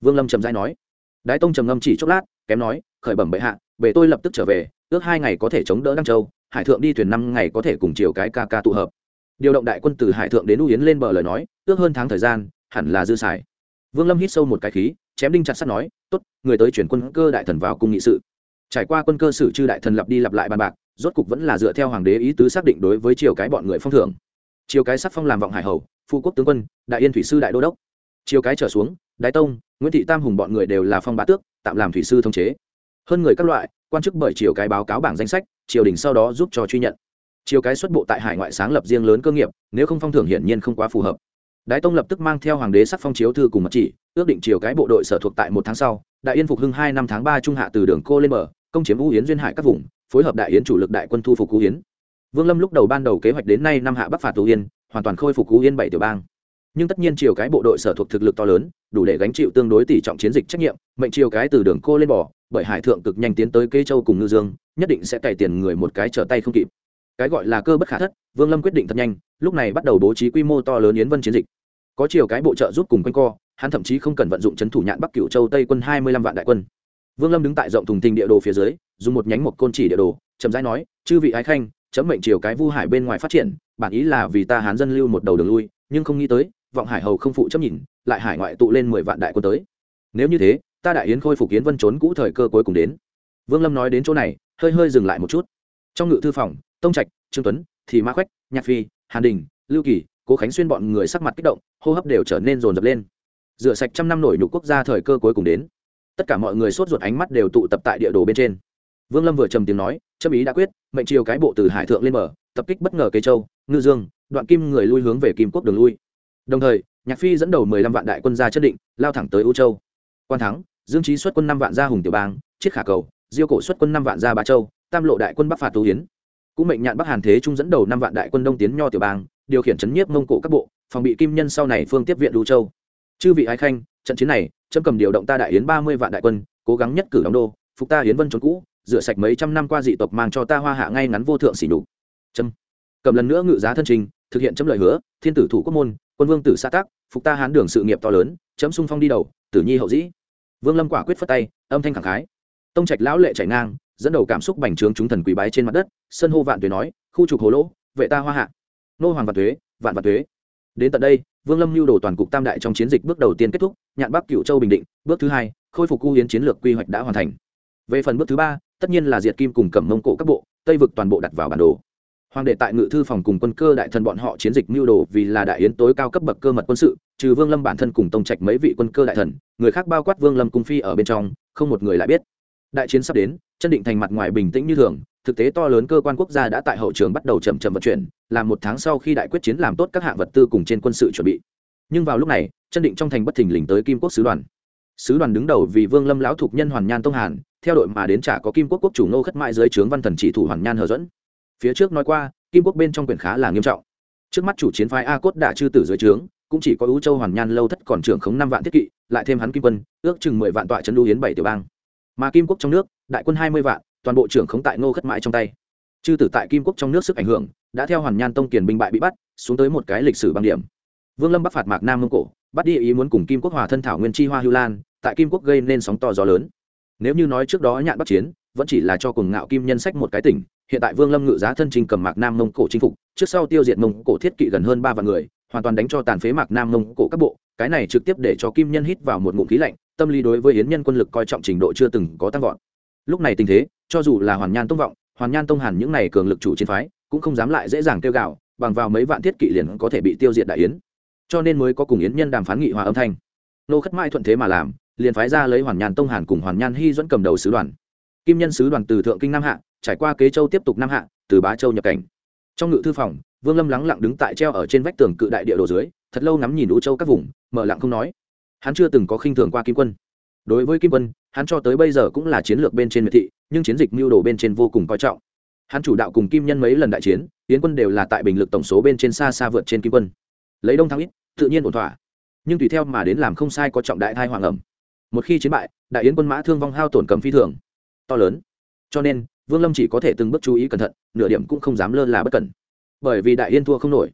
Vương lâm trầm dai nói. Đái tông trầm ngâm chỉ chốc lát, kém nói, khởi bẩm bệ hạ, bệ tôi lập tức trở về, ước hai ngày có thể chống đỡ đăng châu hải thượng đi thuyền năm ngày có thể cùng chiều cái ca ca tụ hợp. Điều động đại quân từ hải thượng đến u yến lên bờ lời nói, ước hơn tháng thời gian, hẳn là dư xài. Vương lâm hít sâu một cái khí, chém đinh chặt sắt nói, tốt, người tới chuyển quân cơ đại thần vào cung nghị sự. Trải qua quân cơ sử chư đại thần lặp đi lặp lại bàn bạc, rốt cục vẫn là dựa theo hoàng đế ý tứ xác định đối với triều cái bọn người phong thưởng. Triều cái sắc phong làm vọng hải hầu, phu quốc tướng quân, đại yên thủy sư đại đô đốc. Triều cái trở xuống, đái tông, nguyễn thị tam hùng bọn người đều là phong bá tước, tạm làm thủy sư thông chế. Hơn người các loại, quan chức bởi triều cái báo cáo bảng danh sách triều đình sau đó giúp cho truy nhận. Triều cái xuất bộ tại hải ngoại sáng lập riêng lớn cơ nghiệp nếu không phong thưởng hiển nhiên không quá phù hợp. Đái tông lập tức mang theo hoàng đế sắc phong chiếu thư cùng mật chỉ ước định triều cái bộ đội sở thuộc tại một tháng sau đại yên phục hưng hai năm tháng ba trung hạ từ đường cô lên bờ công chiếm u Yến duyên hải các vùng phối hợp đại yến chủ lực đại quân thu phục cú Yến. vương lâm lúc đầu ban đầu kế hoạch đến nay năm hạ bắc phạt tù yên hoàn toàn khôi phục cú yên bảy tiểu bang. Nhưng tất nhiên chiều cái bộ đội sở thuộc thực lực to lớn đủ để gánh chịu tương đối tỷ trọng chiến dịch trách nhiệm mệnh chiều cái từ đường cô lên bờ, bởi hải thượng cực nhanh tiến tới cây châu cùng ngư dương nhất định sẽ cày tiền người một cái trở tay không kịp. Cái gọi là cơ bất khả thất, vương lâm quyết định thật nhanh, lúc này bắt đầu bố trí quy mô to lớn yến vân chiến dịch. Có chiều cái bộ trợ giúp cùng quanh co, hắn thậm chí không cần vận dụng c h ấ n thủ nhạn bắc cựu châu tây quân hai mươi lăm vạn đại quân. Vương lâm đứng tại rộng thùng tình địa đồ phía dưới, dùng một nhánh một côn chỉ địa đồ, chậm rãi nói, chư vị ái khanh, chấm mệnh chiều cái vu hải bên ngoài phát triển, bản ý là vì ta hán dân lưu một đầu đường lui, nhưng không nghĩ tới, vọng hải hầu không phụ chấp nhìn, lại hải ngoại tụ lên mười vạn đại quân tới. Nếu như thế, ta đại yến khôi phục yến vân trốn cũ thời cơ cuối cùng đến. Vương lâm nói đến chỗ này hơi hơi dừng lại một chút. Trong ngự thư phòng, tông trạch, trương tuấn, thì ma khoách nhạc phi, hàn đình, lưu kỳ, cố khánh xuyên bọn người sắc mặt kích động, hô hấp đều trở nên rồn rập lên. Rửa sạch trăm năm nổi nhục quốc gia thời cơ cuối cùng đến. Tất cả mọi người sốt ruột ánh mắt đều tụ tập tại địa đồ bên trên. Vương lâm vừa trầm tiếng nói, châm ý đã quyết, mệnh chiều cái bộ từ hải thượng lên mở tập kích bất ngờ cây châu, ngư dương, đoạn kim người lui hướng về kim quốc đường lui. Đồng thời, nhạc phi dẫn đầu mười lăm vạn đại quân ra chất định, lao thẳng tới u châu. Quan thắng, dương trí xuất quân năm vạn ra hùng tiểu bang chiết khả cầu diêu cổ xuất quân năm vạn ra ba châu, tam lộ đại quân bắc phạt tú hiến. Cũng mệnh nhạn bắc hàn thế trung dẫn đầu năm vạn đại quân đông tiến nho tiểu bang, điều khiển chấn nhiếp mông cổ các bộ, phòng bị kim nhân sau này phương tiếp viện lưu châu. Chư vị ái khanh, trận chiến này trâm cầm điều động ta đại yến ba mươi vạn đại quân, cố gắng nhất cử đóng đô, phục ta yến vân trốn cũ, rửa sạch mấy trăm năm qua dị tộc mang cho ta hoa hạ ngay ngắn vô thượng xỉ nhục. trâm cầm lần nữa ngự giá thân trình, thực hiện chấm lời hứa, thiên tử thủ quốc môn, quân vương tử xã tác, phục ta hán đường sự nghiệp to lớn, chấm sung phong đi đầu, tử nhi hậu dĩ. Vương lâm quả quyết phất tay, âm thanh khẳng khái tông trạch lão lệ chảy ngang, dẫn đầu cảm xúc bành trướng chúng thần quý bái trên mặt đất, sân hô vạn tuế nói, khu trục hồ lỗ, vệ ta hoa hạ. Nô hoàng vạn tuế, vạn vạn tuế. Đến tận đây, vương lâm lưu đồ toàn cục tam đại trong chiến dịch bước đầu tiên kết thúc, nhạn bắc cựu châu bình định, bước thứ hai, khôi phục cu hiến chiến lược quy hoạch đã hoàn thành. Về phần bước thứ ba, tất nhiên là diệt kim cùng cầm mông cổ các bộ, tây vực toàn bộ đặt vào bản đồ. Hoàng đệ tại ngự thư phòng cùng quân cơ đại thần bọn họ chiến dịch mưu đồ vì là đại yến tối cao cấp bậc cơ mật quân sự, trừ vương lâm bản thân cùng tông trạch mấy vị quân cơ đại thần, người khác bao quát vương lâm cung phi ở bên trong, không một người lại biết đại chiến sắp đến, chân định thành mặt ngoài bình tĩnh như thường, thực tế to lớn cơ quan quốc gia đã tại hậu trường bắt đầu chậm chậm vận chuyển làm một tháng sau khi đại quyết chiến làm tốt các hạng vật tư cùng trên quân sự chuẩn bị. Nhưng vào lúc này, chân định trong thành bất thình lình tới kim quốc sứ đoàn. Sứ đoàn đứng đầu vì vương lâm lão thục nhân hoàn nhan tông hàn, theo đội mà đến trả có kim quốc quốc chủ nô khất mại dưới trướng văn thần chỉ thủ hoàn nhan hờ dẫn phía trước nói qua, kim quốc bên trong quyền khá là nghiêm trọng. Trước mắt chủ chiến phái a cốt đã chư tử dưới trướng, cũng chỉ có ưu châu hoàn nhan lâu thất còn trưởng khống năm vạn thiết kỵ, lại thêm hắn kim quân, ước chừng mười vạn tọa trấn lưu hiến bảy tiểu bang mà kim quốc trong nước, đại quân hai mươi vạn, toàn bộ trưởng khống tại ngô khất mãi trong tay. Chư tử tại kim quốc trong nước sức ảnh hưởng, đã theo hoàn nhan tông kiền binh bại bị bắt, xuống tới một cái lịch sử băng điểm. Vương lâm bắc phạt mạc nam mông cổ, bắt đi ý muốn cùng kim quốc hòa thân thảo nguyên chi hoa hưu lan, tại kim quốc gây nên sóng to gió lớn. Nếu như nói trước đó nhạn bắc chiến, vẫn chỉ là cho cùng ngạo kim nhân sách một cái tỉnh, hiện tại vương lâm ngự giá thân trình cầm mạc nam mông cổ chinh phục, trước sau tiêu diệt mông cổ thiết kỵ gần hơn ba vạn người, hoàn toàn đánh cho tàn phế mạc nam mông cổ các bộ, cái này trực tiếp để cho kim nhân hít vào một ngụm khí lạnh tâm lý đối với yến nhân quân lực coi trọng trình độ chưa từng có tăng vọt. Lúc này tình thế, cho dù là hoàn nhan tông vọng, hoàn nhan tông hàn những này cường lực chủ chiến phái, cũng không dám lại dễ dàng tiêu gạo bằng vào mấy vạn thiết kỵ liền có thể bị tiêu diệt đại yến. Cho nên mới có cùng yến nhân đàm phán nghị hòa âm thanh. Nô khất mãi thuận thế mà làm, liền phái ra lấy hoàn nhan tông hàn cùng hoàn nhan hy dẫn cầm đầu sứ đoàn. Kim nhân sứ đoàn từ thượng kinh nam hạ, trải qua kế châu tiếp tục nam hạ, từ bá châu nhập cảnh. Trong ngự thư phòng, vương lâm lắng lặng đứng tại treo ở trên vách tường cự đại địa đồ dưới, thật lâu ngắm nhìn đũ châu các vùng, mở lặng không nói hắn chưa từng có khinh thường qua kim quân. Đối với kim quân, hắn cho tới bây giờ cũng là chiến lược bên trên miệt thị, nhưng chiến dịch mưu đồ bên trên vô cùng coi trọng. Hắn chủ đạo cùng kim nhân mấy lần đại chiến tiến quân đều là tại bình lực tổng số bên trên xa xa vượt trên kim quân. Lấy đông thắng ít, tự nhiên ổn thỏa. Nhưng tùy theo mà đến làm không sai có trọng đại thai hoàng ẩm một khi chiến bại, đại yến quân mã thương vong hao tổn cầm phi thường. To lớn. Cho nên, vương lâm chỉ có thể từng bước chú ý cẩn thận, nửa điểm cũng không dám lơ là bất cẩn. Bởi vì đại yên thua không nổi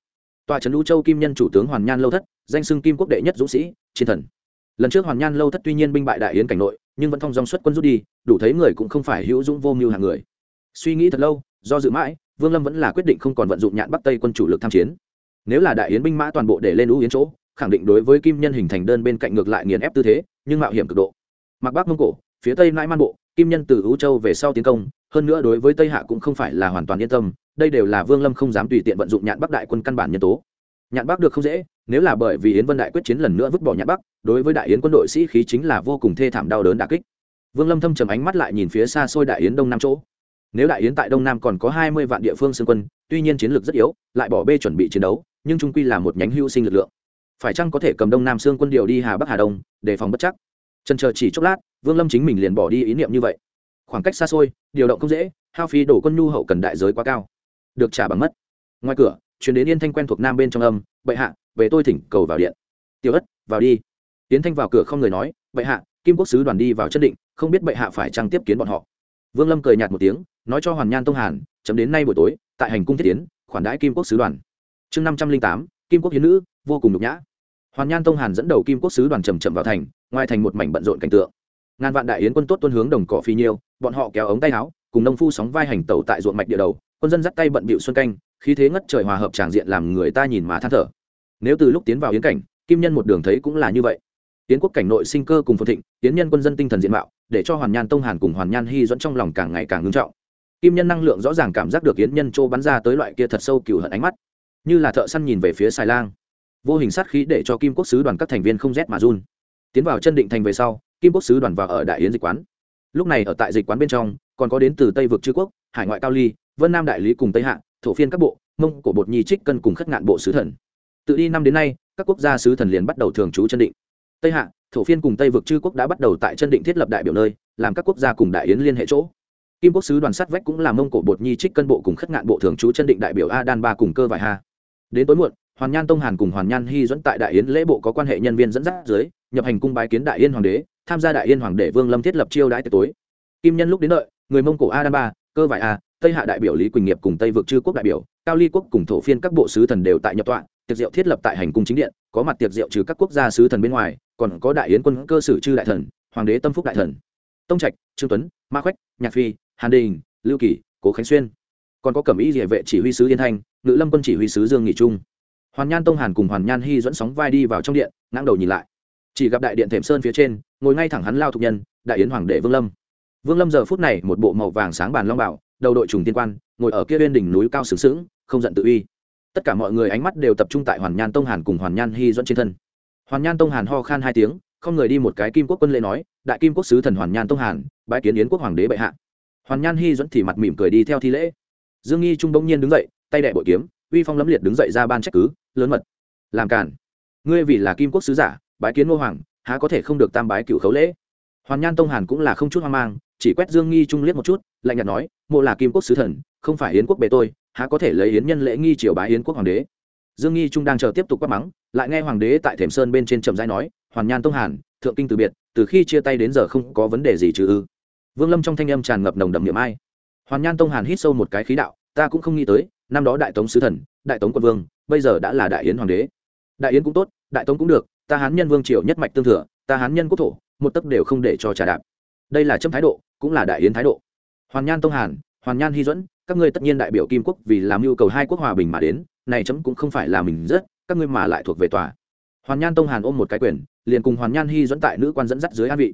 tòa trấn lũ châu kim nhân chủ tướng hoàn nhan lâu thất, danh xưng kim quốc đệ nhất dũng sĩ, chiến thần. Lần trước hoàn nhan lâu thất tuy nhiên binh bại đại yến cảnh nội, nhưng vẫn thông dòng xuất quân rút đi, đủ thấy người cũng không phải hữu dũng vô mưu hàng người. Suy nghĩ thật lâu, do dự mãi, vương lâm vẫn là quyết định không còn vận dụng nhạn bắc tây quân chủ lực tham chiến. Nếu là đại yến binh mã toàn bộ để lên lũ yến chỗ, khẳng định đối với kim nhân hình thành đơn bên cạnh ngược lại nghiền ép tư thế, nhưng mạo hiểm cực độ. Mặc bắc mông cổ, phía tây nãi man bộ, kim nhân từ ưu châu về sau tiến công, hơn nữa đối với tây hạ cũng không phải là hoàn toàn yên tâm đây đều là vương lâm không dám tùy tiện vận dụng nhạn bắc đại quân căn bản nhân tố. Nhạn bắc được không dễ, nếu là bởi vì yến vân đại quyết chiến lần nữa vứt bỏ nhạn bắc, đối với đại yến quân đội sĩ khí chính là vô cùng thê thảm đau đớn đà kích. Vương lâm thâm trầm ánh mắt lại nhìn phía xa xôi đại yến đông nam chỗ. Nếu đại yến tại đông nam còn có hai mươi vạn địa phương xương quân, tuy nhiên chiến lược rất yếu, lại bỏ bê chuẩn bị chiến đấu, nhưng trung quy là một nhánh hưu sinh lực lượng. Phải chăng có thể cầm đông nam xương quân điều đi hà bắc hà đông, để phòng bất chắc? Trần chờ chỉ chốc lát, vương lâm chính mình liền bỏ đi ý niệm như vậy. Khoảng cách xa xôi, điều động không dễ, hao phí đổ quân nhu hậu cần đại giới quá cao được trả bằng mất. Ngoài cửa chuyển đến yên thanh quen thuộc nam bên trong âm, bệ hạ, về tôi thỉnh cầu vào điện. Tiểu ất, vào đi. Tiến thanh vào cửa không người nói, bệ hạ, kim quốc sứ đoàn đi vào chân định, không biết bệ hạ phải trăng tiếp kiến bọn họ. Vương lâm cười nhạt một tiếng, nói cho hoàn nhan tông hàn, chấm đến nay buổi tối, tại hành cung thiết tiến khoản đãi kim quốc sứ đoàn. Chương năm trăm linh tám, kim quốc hiến nữ, vô cùng nhục nhã. Hoàn nhan tông hàn dẫn đầu kim quốc sứ đoàn trầm trầm vào thành, ngoài thành một mảnh bận rộn cảnh tượng. Ngàn vạn đại yến quân tốt tuân hướng đồng cỏ phi nhiêu, bọn họ kéo ống tay áo, cùng nông phu sóng vai hành tẩu tại ruộng mạch địa đầu quân dân dắt tay bận bịu xuân canh, khí thế ngất trời hòa hợp tràng diện làm người ta nhìn mà than thở. Nếu từ lúc tiến vào yến cảnh, kim nhân một đường thấy cũng là như vậy. Yến quốc cảnh nội sinh cơ cùng phồn thịnh, yến nhân quân dân tinh thần diện mạo, để cho hoàn nhan tông hàn cùng hoàn nhan hy dẫn trong lòng càng ngày càng ngưng trọng. Kim nhân năng lượng rõ ràng cảm giác được yến nhân châu bắn ra tới loại kia thật sâu cừu hận ánh mắt. Như là thợ săn nhìn về phía xài lang. Vô hình sát khí để cho kim quốc sứ đoàn các thành viên không rét mà run. Tiến vào chân định thành về sau, kim quốc sứ đoàn vào ở đại yến dịch quán. Lúc này ở tại dịch quán bên trong còn có đến từ tây vực chư quốc, hải ngoại cao ly, vân nam đại lý cùng tây hạ, thổ phiên các bộ, mông, cổ bột nhi trích cân cùng khất ngạn bộ sứ thần. Tự đi năm đến nay, các quốc gia sứ thần liền bắt đầu thường trú chân định. Tây hạ, thổ phiên cùng tây vực chư quốc đã bắt đầu tại chân định thiết lập đại biểu nơi, làm các quốc gia cùng đại yến liên hệ chỗ. Kim quốc sứ đoàn sắt vách cũng là mông, cổ bột nhi trích cân bộ cùng khất ngạn bộ thường trú chân định đại biểu a đan ba cùng cơ vải Hà. đến tối muộn, hoàn nhan tông hàn cùng hoàn nhan hy dẫn tại đại yến lễ bộ có quan hệ nhân viên dẫn dắt dưới, nhập hành cung bái kiến đại yên hoàng đế, tham gia đại yên hoàng đế vương lâm thiết lập chiêu đãi tối. Kim nhân lúc đến đợi người mông cổ a đan ba, cơ vải a, tây hạ đại biểu lý quỳnh nghiệp cùng tây vực chư quốc đại biểu, cao ly quốc cùng thổ phiên các bộ sứ thần đều tại nhập tọa, tiệc diệu thiết lập tại hành cung chính điện, có mặt tiệc diệu trừ các quốc gia sứ thần bên ngoài, còn có đại yến quân cơ sử chư đại thần, hoàng đế tâm phúc đại thần. Tông trạch, trương tuấn, ma khoách nhạc phi, hàn đình, lưu kỳ, cố khánh xuyên. Còn có cẩm y địa vệ chỉ huy sứ yên thanh, ngự lâm quân chỉ huy sứ dương nghị trung. Hoàn nhan tông hàn cùng hoàn nhan hy dẫn sóng vai đi vào trong điện ngang đầu nhìn lại. Chỉ gặp đại điện thềm sơn phía trên, ngồi ngay thẳng hắn lao thục nhân, đại yến hoàng đệ vương lâm vương lâm giờ phút này một bộ màu vàng sáng bàn long bảo, đầu đội trùng tiên quan, ngồi ở kia bên đỉnh núi cao sướng sướng không giận tự uy. Tất cả mọi người ánh mắt đều tập trung tại hoàn nhan tông hàn cùng hoàn nhan hy dẫn trên thân. Hoàn nhan tông hàn ho khan hai tiếng, không người đi một cái kim quốc quân lễ nói, đại kim quốc sứ thần hoàn nhan tông hàn bãi kiến yến quốc hoàng đế bệ hạ. Hoàn nhan hy dẫn thì mặt mỉm cười đi theo thi lễ. Dương nghi trung bỗng nhiên đứng dậy, tay đệ bội kiếm, uy phong lẫm liệt đứng dậy ra ban trách cứ, lớn mật. Làm cản ngươi vì là kim quốc sứ giả, bái kiến ngô hoàng, há có thể không được tam bái cựu khấu lễ? Hoàn nhan tông hàn cũng là không chút hoang mang chỉ quét dương nghi trung liếc một chút, lạnh nhạt nói, mộ là kim quốc sứ thần, không phải yến quốc bề tôi, há có thể lấy yến nhân lễ nghi triều bái yến quốc hoàng đế? Dương nghi trung đang chờ tiếp tục quát mắng, lại nghe hoàng đế tại thềm sơn bên trên trầm giai nói, hoàn nhan tông hàn, thượng kinh từ biệt, từ khi chia tay đến giờ không có vấn đề gì trừ ư? Vương lâm trong thanh âm tràn ngập nồng đậm niệm ai. Hoàn nhan tông hàn hít sâu một cái khí đạo, ta cũng không nghĩ tới, năm đó đại tống sứ thần, đại tống quân vương, bây giờ đã là đại yến hoàng đế. Đại yến cũng tốt, đại tống cũng được, ta hán nhân vương triều nhất mạch tương thừa, ta hán nhân quốc thổ, một tấc đều không để cho trà đạp đây là châm thái độ, cũng là đại yến thái độ. Hoàn nhan tông hàn, hoàn nhan hy duẫn, các ngươi tất nhiên đại biểu kim quốc vì làm nhu cầu hai quốc hòa bình mà đến, này chấm cũng không phải là mình rất, các ngươi mà lại thuộc về tòa. Hoàn nhan tông hàn ôm một cái quyền, liền cùng hoàn nhan hy dẫn tại nữ quan dẫn dắt dưới an vị.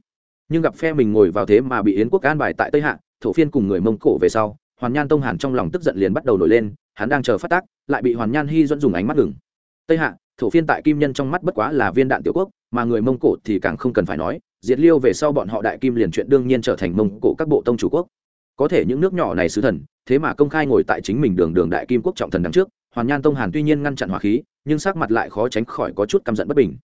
Nhưng gặp phe mình ngồi vào thế mà bị yến quốc an bài tại tây hạ, thổ phiên cùng người mông cổ về sau, hoàn nhan tông hàn trong lòng tức giận liền bắt đầu nổi lên, hắn đang chờ phát tác, lại bị hoàn nhan hy dẫn dùng ánh mắt ngừng. Tây hạ, thổ phiên tại kim nhân trong mắt bất quá là viên đạn tiểu quốc, mà người mông cổ thì càng không cần phải nói diệt liêu về sau bọn họ đại kim liền chuyện đương nhiên trở thành mông cổ các bộ tông chủ quốc. Có thể những nước nhỏ này sứ thần, thế mà công khai ngồi tại chính mình đường đường đại kim quốc trọng thần đằng trước, hoàn nhan tông hàn tuy nhiên ngăn chặn hỏa khí, nhưng sắc mặt lại khó tránh khỏi có chút căm giận bất bình.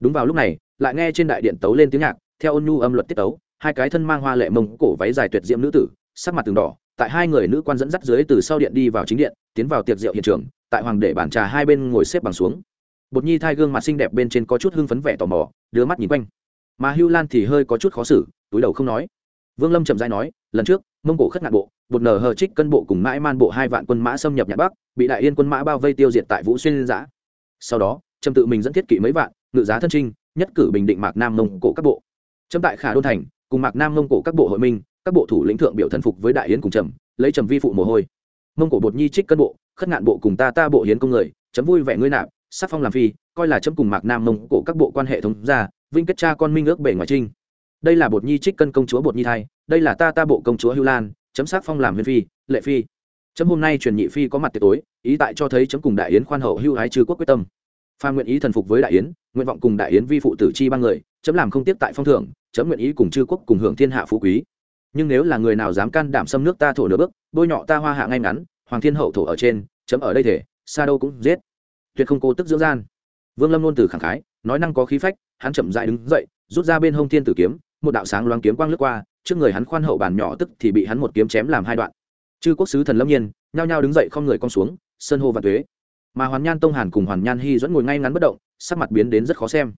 Đúng vào lúc này, lại nghe trên đại điện tấu lên tiếng nhạc, theo ôn nhu âm luật tiết tấu, hai cái thân mang hoa lệ mông cổ váy dài tuyệt diễm nữ tử, sắc mặt từng đỏ, tại hai người nữ quan dẫn dắt dưới từ sau điện đi vào chính điện, tiến vào tiệc rượu hiện trường, tại hoàng đệ bản trà hai bên ngồi xếp bằng xuống. Bột nhi thai gương mặt xinh đẹp bên trên có chút hưng phấn vẻ tò mò, đưa mắt nhìn quanh mà hưu lan thì hơi có chút khó xử, túi đầu không nói. Vương lâm chậm dãi nói, lần trước, mông cổ khất ngạn bộ bột nở hờ trích cân bộ cùng mãi man bộ hai vạn quân mã xâm nhập nhạc bắc, bị đại yên quân mã bao vây tiêu diệt tại vũ xuyên giã. Sau đó, trâm tự mình dẫn thiết kỵ mấy vạn, ngự giá thân trinh, nhất cử bình định mạc nam mông cổ các bộ. Trâm tại khả đôn thành, cùng mạc nam mông cổ các bộ hội minh, các bộ thủ lĩnh thượng biểu thần phục với đại yến cùng trầm, lấy trầm vi phụ mồ hôi. Mông cổ bột nhi trích cân bộ, khất ngạn bộ cùng ta ta bộ hiến công người, chấm vui vẻ ngươi nạp, sắc phong làm phi, coi là chấm cùng mạc nam mông cổ các bộ quan hệ thống gia vinh kết cha con minh ước bể ngoài trinh. Đây là bột nhi trích cân công chúa bột nhi thai, đây là ta ta bộ công chúa hưu lan, chấm sát phong làm huyền phi, lệ phi. Chấm hôm nay truyền nhị phi có mặt tiệc tối, ý tại cho thấy chấm cùng đại yến khoan hậu hưu ái trừ quốc quyết tâm. Pha nguyện ý thần phục với đại yến, nguyện vọng cùng đại yến vi phụ tử chi ba người, chấm làm không tiếp tại phong thưởng, chấm nguyện ý cùng chư quốc cùng hưởng thiên hạ phú quý. Nhưng nếu là người nào dám can đảm xâm nước ta thổ nửa bước, bôi nhọ ta hoa hạ ngay ngắn, hoàng thiên hậu thổ ở trên, chấm ở đây thể, xa đâu cũng giết. Tuyệt không cố tức dưỡng gian. Vương lâm luôn từ khẳng khái nói năng có khí phách hắn chậm dại đứng dậy rút ra bên hông thiên tử kiếm một đạo sáng loáng kiếm quang lướt qua trước người hắn khoan hậu bàn nhỏ tức thì bị hắn một kiếm chém làm hai đoạn. Chư quốc sứ thần lâm nhiên nhao nhao đứng dậy không người con xuống sơn hô và tuế, mà hoàn nhan tông hàn cùng hoàn nhan hy dẫn ngồi ngay ngắn bất động sắc mặt biến đến rất khó xem.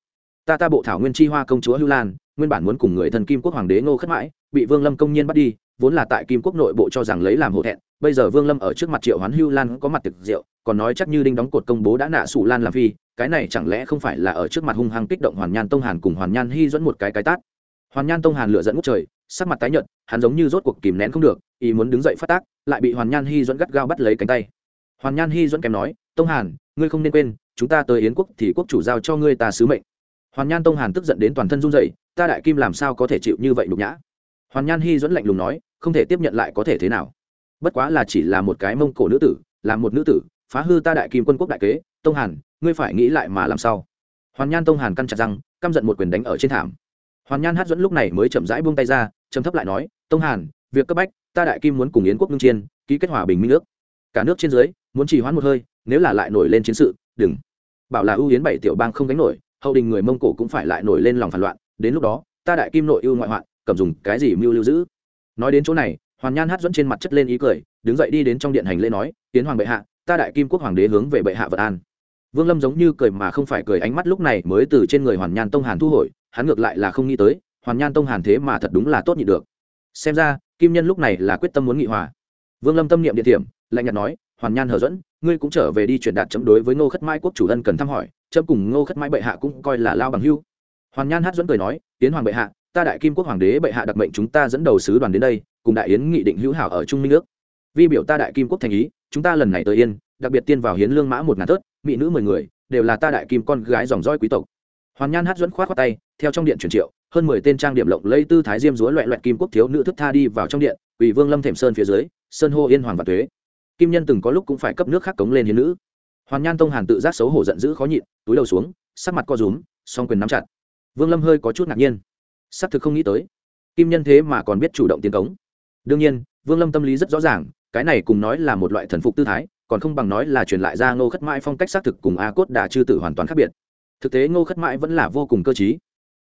Ta ta bộ thảo nguyên chi hoa công chúa hưu lan nguyên bản muốn cùng người thần kim quốc hoàng đế ngô khất mãi bị vương lâm công nhiên bắt đi vốn là tại kim quốc nội bộ cho rằng lấy làm hổ thẹn, bây giờ vương lâm ở trước mặt triệu hoán hưu lan có mặt thực rượu, còn nói chắc như đinh đóng cột công bố đã nạ sụ lan làm phi, cái này chẳng lẽ không phải là ở trước mặt hung hăng kích động hoàn nhan tông hàn cùng hoàn nhan hy dẫn một cái cái tát? Hoàn nhan tông hàn lựa dẫn ngút trời, sắc mặt tái nhợt, hắn giống như rốt cuộc kìm nén không được, ý muốn đứng dậy phát tác, lại bị hoàn nhan hy dẫn gắt gao bắt lấy cánh tay. Hoàn nhan hy dẫn kèm nói, tông hàn, ngươi không nên quên, chúng ta tới yến quốc thì quốc chủ giao cho ngươi ta sứ mệnh. Hoàn nhan tông hàn tức giận đến toàn thân run rẩy, ta đại kim làm sao có thể chịu như vậy nhục nhã? Hoàn nhan hy dẫn lạnh lùng nói không thể tiếp nhận lại có thể thế nào. Bất quá là chỉ là một cái mông cổ nữ tử, là một nữ tử, phá hư ta đại kim quân quốc đại kế, tông hàn, ngươi phải nghĩ lại mà làm sao? Hoàn nhan tông hàn căn chặt răng, căm giận một quyền đánh ở trên thảm. Hoàn nhan hát dẫn lúc này mới chậm rãi buông tay ra chấm thấp lại nói, tông hàn, việc cấp bách, ta đại kim muốn cùng yến quốc ngưng chiên ký kết hòa bình minh nước cả nước trên dưới, muốn chỉ hoãn một hơi, nếu là lại nổi lên chiến sự, đừng. Bảo là ưu yến bảy tiểu bang không đánh nổi, hậu đình người mông cổ cũng phải lại nổi lên lòng phản loạn, đến lúc đó, ta đại kim nội ưu ngoại hoạn, cầm dùng cái gì mưu lưu giữ? Nói đến chỗ này, hoàn nhan hát dẫn trên mặt chất lên ý cười, đứng dậy đi đến trong điện hành lễ nói, tiến hoàng bệ hạ, ta đại kim quốc hoàng đế hướng về bệ hạ vật an. Vương lâm giống như cười mà không phải cười, ánh mắt lúc này mới từ trên người hoàn nhan tông hàn thu hồi, hắn ngược lại là không nghĩ tới, hoàn nhan tông hàn thế mà thật đúng là tốt nhị được. Xem ra, kim nhân lúc này là quyết tâm muốn nghị hòa. Vương lâm tâm niệm địa điểm, lạnh nhạt nói, hoàn nhan hờ dẫn, ngươi cũng trở về đi truyền đạt chấm đối với ngô khất mãi quốc chủ ân cần thăm hỏi, chấm cùng ngô khất mãi bệ hạ cũng coi là lao bằng hưu. Hoàn nhan hát dẫn cười nói, tiến hoàng bệ hạ ta đại kim quốc hoàng đế bệ hạ đặc mệnh chúng ta dẫn đầu sứ đoàn đến đây, cùng đại yến nghị định hữu hảo ở trung minh nước vi biểu ta đại kim quốc thành ý, chúng ta lần này tới yên, đặc biệt tiên vào hiến lương mã một ngàn tớt mỹ nữ mười người, đều là ta đại kim con gái dòng roi quý tộc. Hoàn nhan hát dẫn khoát khoát tay, theo trong điện truyền triệu, hơn mười tên trang điểm lộng lây tư thái diêm dúa loẹ loẹt kim quốc thiếu nữ thức tha đi vào trong điện ủy vương lâm thềm sơn phía dưới, sơn hô yên hoàng và thuế kim nhân từng có lúc cũng phải cấp nước khác cống lên hiến nữ. Hoàn nhan tông hàn tự giác xấu hổ giận dữ khó nhịn, túi đầu xuống, sắc mặt co rúm, song quyền nắm chặt. Vương lâm hơi có chút ngạc nhiên xác thực không nghĩ tới. Kim nhân thế mà còn biết chủ động tiến cống. Đương nhiên, vương lâm tâm lý rất rõ ràng, cái này cùng nói là một loại thần phục tư thái, còn không bằng nói là truyền lại ra ngô khất mãi phong cách xác thực cùng a cốt đà chư tử hoàn toàn khác biệt. Thực tế ngô khất mãi vẫn là vô cùng cơ t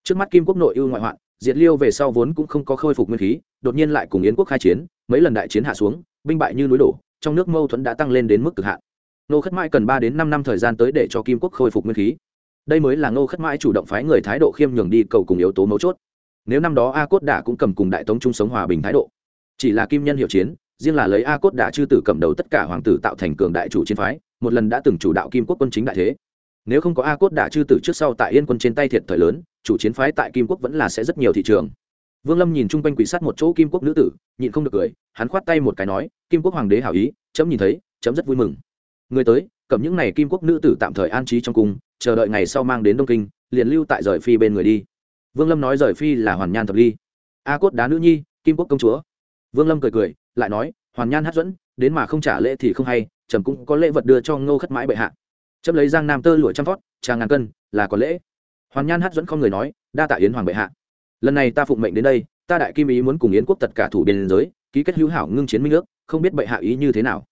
trước mắt kim quốc nội ưu ngoại hoạn, diệt liêu về sau vốn cũng không có khôi phục nguyên khí, đột nhiên lại cùng yến quốc khai chiến, mấy lần đại chiến hạ xuống, binh bại như núi đổ, trong nước mâu thuẫn đã tăng lên đến mức cực hạn. Ngô khất mãi cần ba đến năm năm thời gian tới để cho kim quốc khôi phục nguyên khí. Đây mới là ngô khất mãi chủ động phái người thái độ khiêm nhường đi cầu cùng yếu tố mấu chốt nếu năm đó a cốt Đả cũng cầm cùng đại tống chung sống hòa bình thái độ, chỉ là kim nhân hiệu chiến, riêng là lấy a cốt Đả chư tử cầm đầu tất cả hoàng tử tạo thành cường đại chủ chiến phái, một lần đã từng chủ đạo kim quốc quân chính đại thế. Nếu không có a cốt Đả chư tử trước sau tại yên quân trên tay thiệt thời lớn, chủ chiến phái tại kim quốc vẫn là sẽ rất nhiều thị trường. Vương lâm nhìn chung quanh quỷ sát một chỗ kim quốc nữ tử, nhịn không được cười, hắn khoát tay một cái nói, kim quốc hoàng đế hảo ý, chấm nhìn thấy, chấm rất vui mừng. Người tới, cầm những n à y kim quốc nữ tử tạm thời an trí trong cung, chờ đợi ngày sau mang đến đông kinh, liền lưu tại rời phi bên người đi vương lâm nói rời phi là hoàn nhan thập ly. A cốt đá nữ nhi, kim quốc công chúa. Vương lâm cười cười, lại nói, hoàn nhan hát dẫn đến mà không trả lễ thì không hay trầm cũng có lễ vật đưa cho ngô khất mãi bệ hạ. Chấm lấy giang nam tơ lụa trăm thót trà ngàn cân, là có lễ. Hoàn nhan hát dẫn không người nói, đa tạ yến hoàng bệ hạ. Lần này ta phụng mệnh đến đây, ta đại kim ý muốn cùng yến quốc tất cả thủ biên giới, ký kết hữu hảo ngưng chiến minh nước không biết bệ hạ ý như thế nào.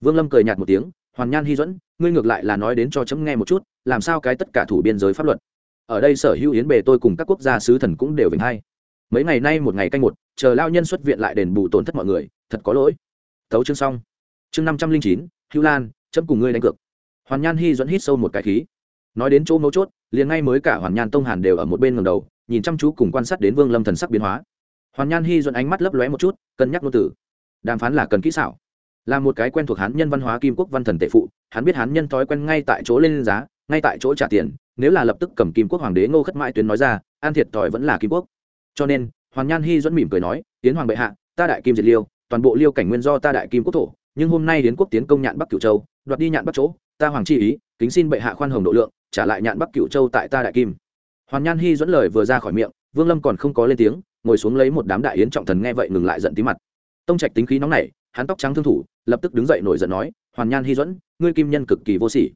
Vương lâm cười nhạt một tiếng, hoàn nhan hy dẫn ngươi ngược lại là nói đến cho chấm nghe một chút, làm sao cái tất cả thủ biên giới pháp luật? Ở đây sở hữu yến bề tôi cùng các quốc gia sứ thần cũng đều vinh hay mấy ngày nay một ngày canh một, chờ lao nhân xuất viện lại đền bù tổn thất mọi người, thật có lỗi. Tấu chương xong. Chương năm trăm linh chín hữu lan, chấm cùng ngươi đánh cược. Hoàn nhan hy dẫn hít sâu một cái khí. Nói đến chỗ mấu chốt, liền ngay mới cả hoàn nhan tông hàn đều ở một bên ngầm đầu, nhìn chăm chú cùng quan sát đến vương lâm thần sắc biến hóa. Hoàn nhan hy dẫn ánh mắt lấp lóe một chút, cân nhắc ngôn từ. Đàm phán là cần kỹ xảo. Là một cái quen thuộc hán nhân văn hóa kim quốc văn thần tệ phụ, hắn biết hán nhân thói quen ngay tại chỗ lên giá, ngay tại chỗ trả tiền nếu là lập tức cầm kim quốc hoàng đế ngô khất mãi tuyến nói ra, an thiệt thòi vẫn là kim quốc. Cho nên hoàn nhan hy dẫn mỉm cười nói, tiến hoàng bệ hạ, ta đại kim diệt liêu, toàn bộ liêu cảnh nguyên do ta đại kim quốc thổ, nhưng hôm nay đến quốc tiến công nhạn bắc cửu châu, đoạt đi nhạn bắc chỗ, ta hoàng chi ý, kính xin bệ hạ khoan hồng độ lượng, trả lại nhạn bắc cửu châu tại ta đại kim. Hoàn nhan hy dẫn lời vừa ra khỏi miệng, vương lâm còn không có lên tiếng, ngồi xuống lấy một đám đại yến trọng thần nghe vậy ngừng lại giận tí mặt. Tông trạch tính khí nóng nảy, hắn tóc trắng thương thủ, lập tức đứng dậy nổi giận nói hoàn nhan hy dẫn ngươi kim nhân cực kỳ vô sỉ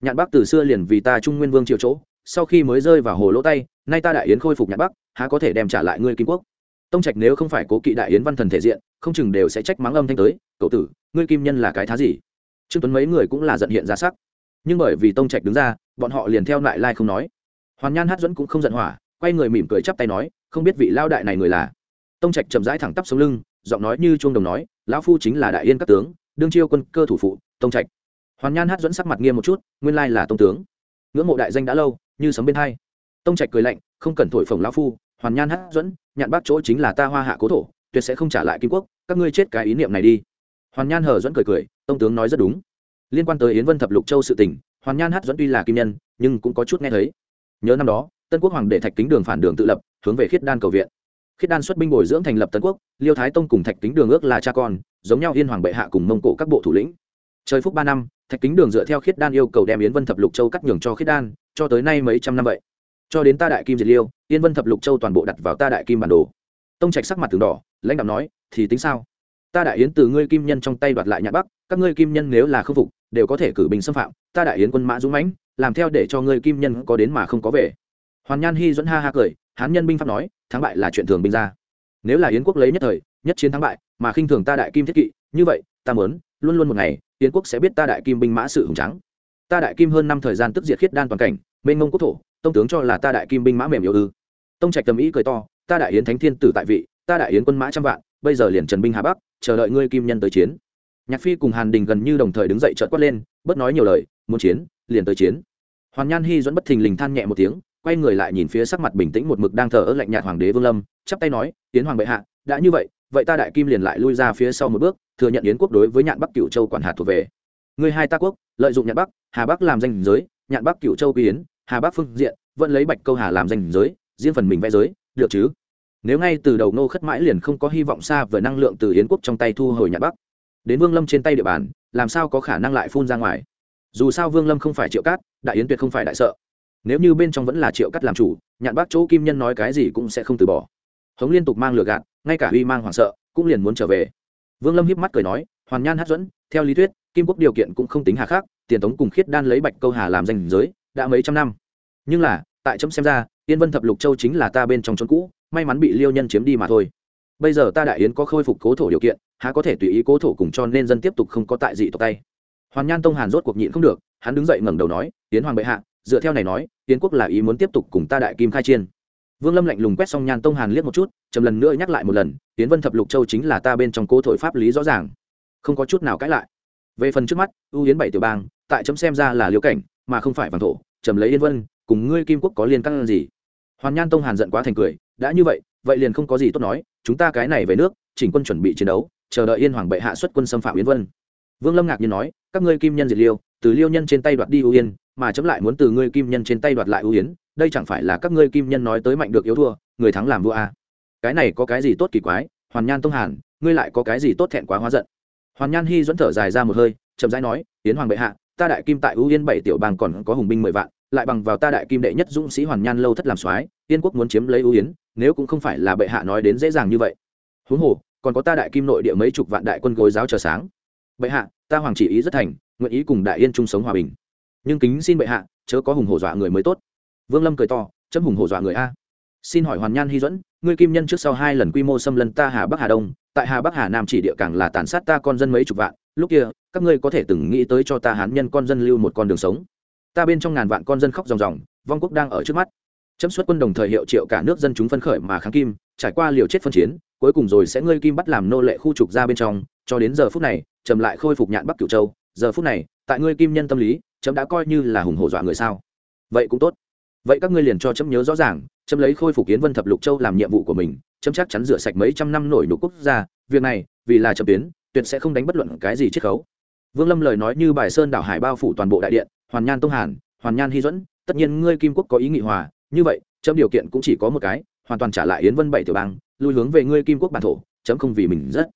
nhạn bắc từ xưa liền vì ta trung nguyên vương triều chỗ, sau khi mới rơi vào hồ lỗ tay, nay ta đại yến khôi phục nhạn bắc, há có thể đem trả lại ngươi kim quốc. Tông trạch nếu không phải cố kỵ đại yến văn thần thể diện, không chừng đều sẽ trách mắng âm thanh tới, cậu tử, ngươi kim nhân là cái thá gì? Trương tuấn mấy người cũng là giận hiện ra sắc. Nhưng bởi vì tông trạch đứng ra, bọn họ liền theo lại lai không nói. Hoàn nhan hát dẫn cũng không giận hỏa, quay người mỉm cười chắp tay nói, không biết vị lao đại này người là? Tông trạch chậm rãi thẳng tắp sống lưng, giọng nói như chuông đồng nói, lão phu chính là đại yên các tướng, đương chiêu quân cơ thủ phụ, tông trạch hoàn nhan hát dẫn sắc mặt nghiêm một chút, nguyên lai là tông tướng. Ngưỡng mộ đại danh đã lâu, như sấm bên hai. Tông trạch cười lạnh, không cần thổi phồng lão phu, hoàn nhan hát dẫn, nhạn bác chỗ chính là ta hoa hạ cố thổ, tuyệt sẽ không trả lại kim quốc, các ngươi chết cái ý niệm này đi. Hoàn nhan hờ dẫn cười cười, tông tướng nói rất đúng. Liên quan tới yến vân thập lục châu sự tình, hoàn nhan hát dẫn tuy là kim nhân, nhưng cũng có chút nghe thấy. Nhớ năm đó, tân quốc hoàng đệ thạch kính đường phản đường tự lập, hướng về khiết đan cầu viện. Khiết đan xuất binh bồi dưỡng thành lập tân quốc, liêu thái tông cùng thạch kính đường ước là cha con, giống nhau yên hoàng bệ hạ cùng mông cổ các bộ thủ lĩnh. Trời phúc ba năm thạch kính đường dựa theo khiết đan yêu cầu đem yến vân thập lục châu cắt nhường cho khiết đan, cho tới nay mấy trăm năm vậy. Cho đến ta đại kim diệt liêu yên vân thập lục châu toàn bộ đặt vào ta đại kim bản đồ. Tông trạch sắc mặt từng đỏ, lãnh đạo nói, thì tính sao? Ta đại yến từ ngươi kim nhân trong tay đoạt lại nhã bắc, các ngươi kim nhân nếu là khâm phục, đều có thể cử bình xâm phạm, ta đại yến quân mã dũng mãnh, làm theo để cho ngươi kim nhân có đến mà không có về. Hoàn nhan hy dẫn ha ha cười, hán nhân binh pháp nói, thắng bại là chuyện thường binh ra. Nếu là yến quốc lấy nhất thời, nhất chiến thắng bại, mà khinh thường ta đại kim thiết kỵ, như vậy, ta muốn luôn luôn một ngày tiến quốc sẽ biết ta đại kim binh mã sự hùng trắng ta đại kim hơn năm thời gian tức diệt khiết đan toàn cảnh, mênh ngông quốc thổ, tông tướng cho là ta đại kim binh mã mềm yếu ư. Tông trạch tầm ý cười to, ta đại yến thánh thiên tử tại vị, ta đại yến quân mã trăm vạn, bây giờ liền trần binh hà bắc, chờ đợi ngươi kim nhân tới chiến. Nhạc phi cùng hàn đình gần như đồng thời đứng dậy trợt quát lên bất nói nhiều lời, muốn chiến, liền tới chiến. Hoàn nhan hy dẫn bất thình lình than nhẹ một tiếng, quay người lại nhìn phía sắc mặt bình tĩnh một mực đang thờ ơ lạnh nhạt hoàng đế vương lâm, chắp tay nói tiến hoàng bệ hạ, đã như vậy vậy ta đại kim liền lại lui ra phía sau một bước thừa nhận yến quốc đối với nhạn bắc Cửu châu quản hạt thuộc về. Người hai ta quốc, lợi dụng nhạn bắc, hà bắc làm danh giới, nhạn bắc Cửu châu quy yến, hà bắc phương diện, vẫn lấy bạch câu hà làm danh giới, riêng phần mình vẽ giới, được chứ? Nếu ngay từ đầu nô khất mãi liền không có hy vọng xa về năng lượng từ yến quốc trong tay thu hồi nhạn bắc. Đến vương lâm trên tay địa bàn, làm sao có khả năng lại phun ra ngoài? Dù sao vương lâm không phải triệu cát, đại yến tuyệt không phải đại sợ. Nếu như bên trong vẫn là triệu cát làm chủ, nhạn bác chỗ kim nhân nói cái gì cũng sẽ không từ bỏ. Hống liên tục mang lừa gạt, ngay cả huy mang hoảng sợ, cũng liền muốn trở về vương lâm hiếp mắt cười nói, hoàn nhan hát dẫn, theo lý thuyết, kim quốc điều kiện cũng không tính hà khác tiền tống cùng khiết đan lấy bạch câu hà làm danh giới, đã mấy trăm năm. Nhưng là, tại chấm xem ra tiên vân thập lục châu chính là ta bên trong trốn cũ, may mắn bị liêu nhân chiếm đi mà thôi. Bây giờ ta đại yến có khôi phục cố thổ điều kiện, há có thể tùy ý cố thổ cùng cho nên dân tiếp tục không có tại dị tộc tay. Hoàn nhan tông hàn rốt cuộc nhịn không được, hắn đứng dậy ngẩng đầu nói tiến hoàng bệ hạ, dựa theo này nói tiến quốc là ý muốn tiếp tục cùng ta đại kim khai chiên vương lâm lạnh lùng quét xong nhan tông hàn liếc một chút trầm lần nữa nhắc lại một lần, tiến vân thập lục châu chính là ta bên trong cố thổi pháp lý rõ ràng. Không có chút nào cãi lại. Về phần trước mắt, ưu yến bảy tiểu bang, tại chấm xem ra là liễu cảnh, mà không phải vàng thổ trầm lấy yên vân, cùng ngươi kim quốc có liên căn gì? Hoàn nhan tông hàn giận quá thành cười, đã như vậy vậy liền không có gì tốt nói, chúng ta cái này về nước, chỉnh quân chuẩn bị chiến đấu, chờ đợi yên hoàng bệ hạ xuất quân xâm phạm yến vân. Vương lâm ngạc nhiên nói, các ngươi kim nhân diệt liêu, từ liêu nhân trên tay đoạt đi ưu yên mà chấm lại muốn từ ngươi kim nhân trên tay đoạt lại ưu yến đây chẳng phải là các ngươi kim nhân nói tới mạnh được yếu thua, người thắng làm vua à. cái này có cái gì tốt kỳ quái? Hoàn nhan tông hàn, ngươi lại có cái gì tốt thẹn quá hóa giận? Hoàn nhan hy dẫn thở dài ra một hơi, chậm rãi nói tiến hoàng bệ hạ, ta đại kim tại ưu yên bảy tiểu bang còn có hùng binh mười vạn, lại bằng vào ta đại kim đệ nhất dũng sĩ hoàn nhan lâu thất làm soái, yên quốc muốn chiếm lấy ưu yến nếu cũng không phải là bệ hạ nói đến dễ dàng như vậy. Huống hồ, còn có ta đại kim nội địa mấy chục vạn đại quân gối giáo chờ sáng. Bệ hạ, ta hoàng chỉ ý rất thành, nguyện ý cùng đại yên chung sống hòa bình. Nhưng kính xin bệ hạ, chớ có hùng hổ dọa người mới tốt vương lâm cười to, chấm hùng hổ dọa người a. Xin hỏi hoàn nhan hy dẫn ngươi kim nhân trước sau hai lần quy mô xâm lấn ta hà bắc hà đông, tại hà bắc hà nam chỉ địa càng là tàn sát ta con dân mấy chục vạn, lúc kia, các ngươi có thể từng nghĩ tới cho ta hán nhân con dân lưu một con đường sống. Ta bên trong ngàn vạn con dân khóc ròng ròng, vong quốc đang ở trước mắt. Chấm xuất quân đồng thời hiệu triệu cả nước dân chúng phân khởi mà kháng kim, trải qua liều chết phân chiến, cuối cùng rồi sẽ ngươi kim bắt làm nô lệ khu trục ra bên trong, cho đến giờ phút này trầm lại khôi phục nhạn bắc cửu châu. Giờ phút này, tại ngươi kim nhân tâm lý, chấm đã coi như là hùng hổ dọa người sao. Vậy cũng tốt vậy các ngươi liền cho chấm nhớ rõ ràng chấm lấy khôi phục kiến vân thập lục châu làm nhiệm vụ của mình chấm chắc chắn rửa sạch mấy trăm năm nổi nhục quốc gia việc này vì là chấm tiến, tuyệt sẽ không đánh bất luận cái gì chiết khấu. Vương lâm lời nói như bài sơn đảo hải bao phủ toàn bộ đại điện hoàn nhan tông hàn hoàn nhan hy dẫn tất nhiên ngươi kim quốc có ý nghị hòa như vậy chấm điều kiện cũng chỉ có một cái hoàn toàn trả lại yến vân bảy tiểu bang lui hướng về ngươi kim quốc bản thổ chấm không vì mình rất.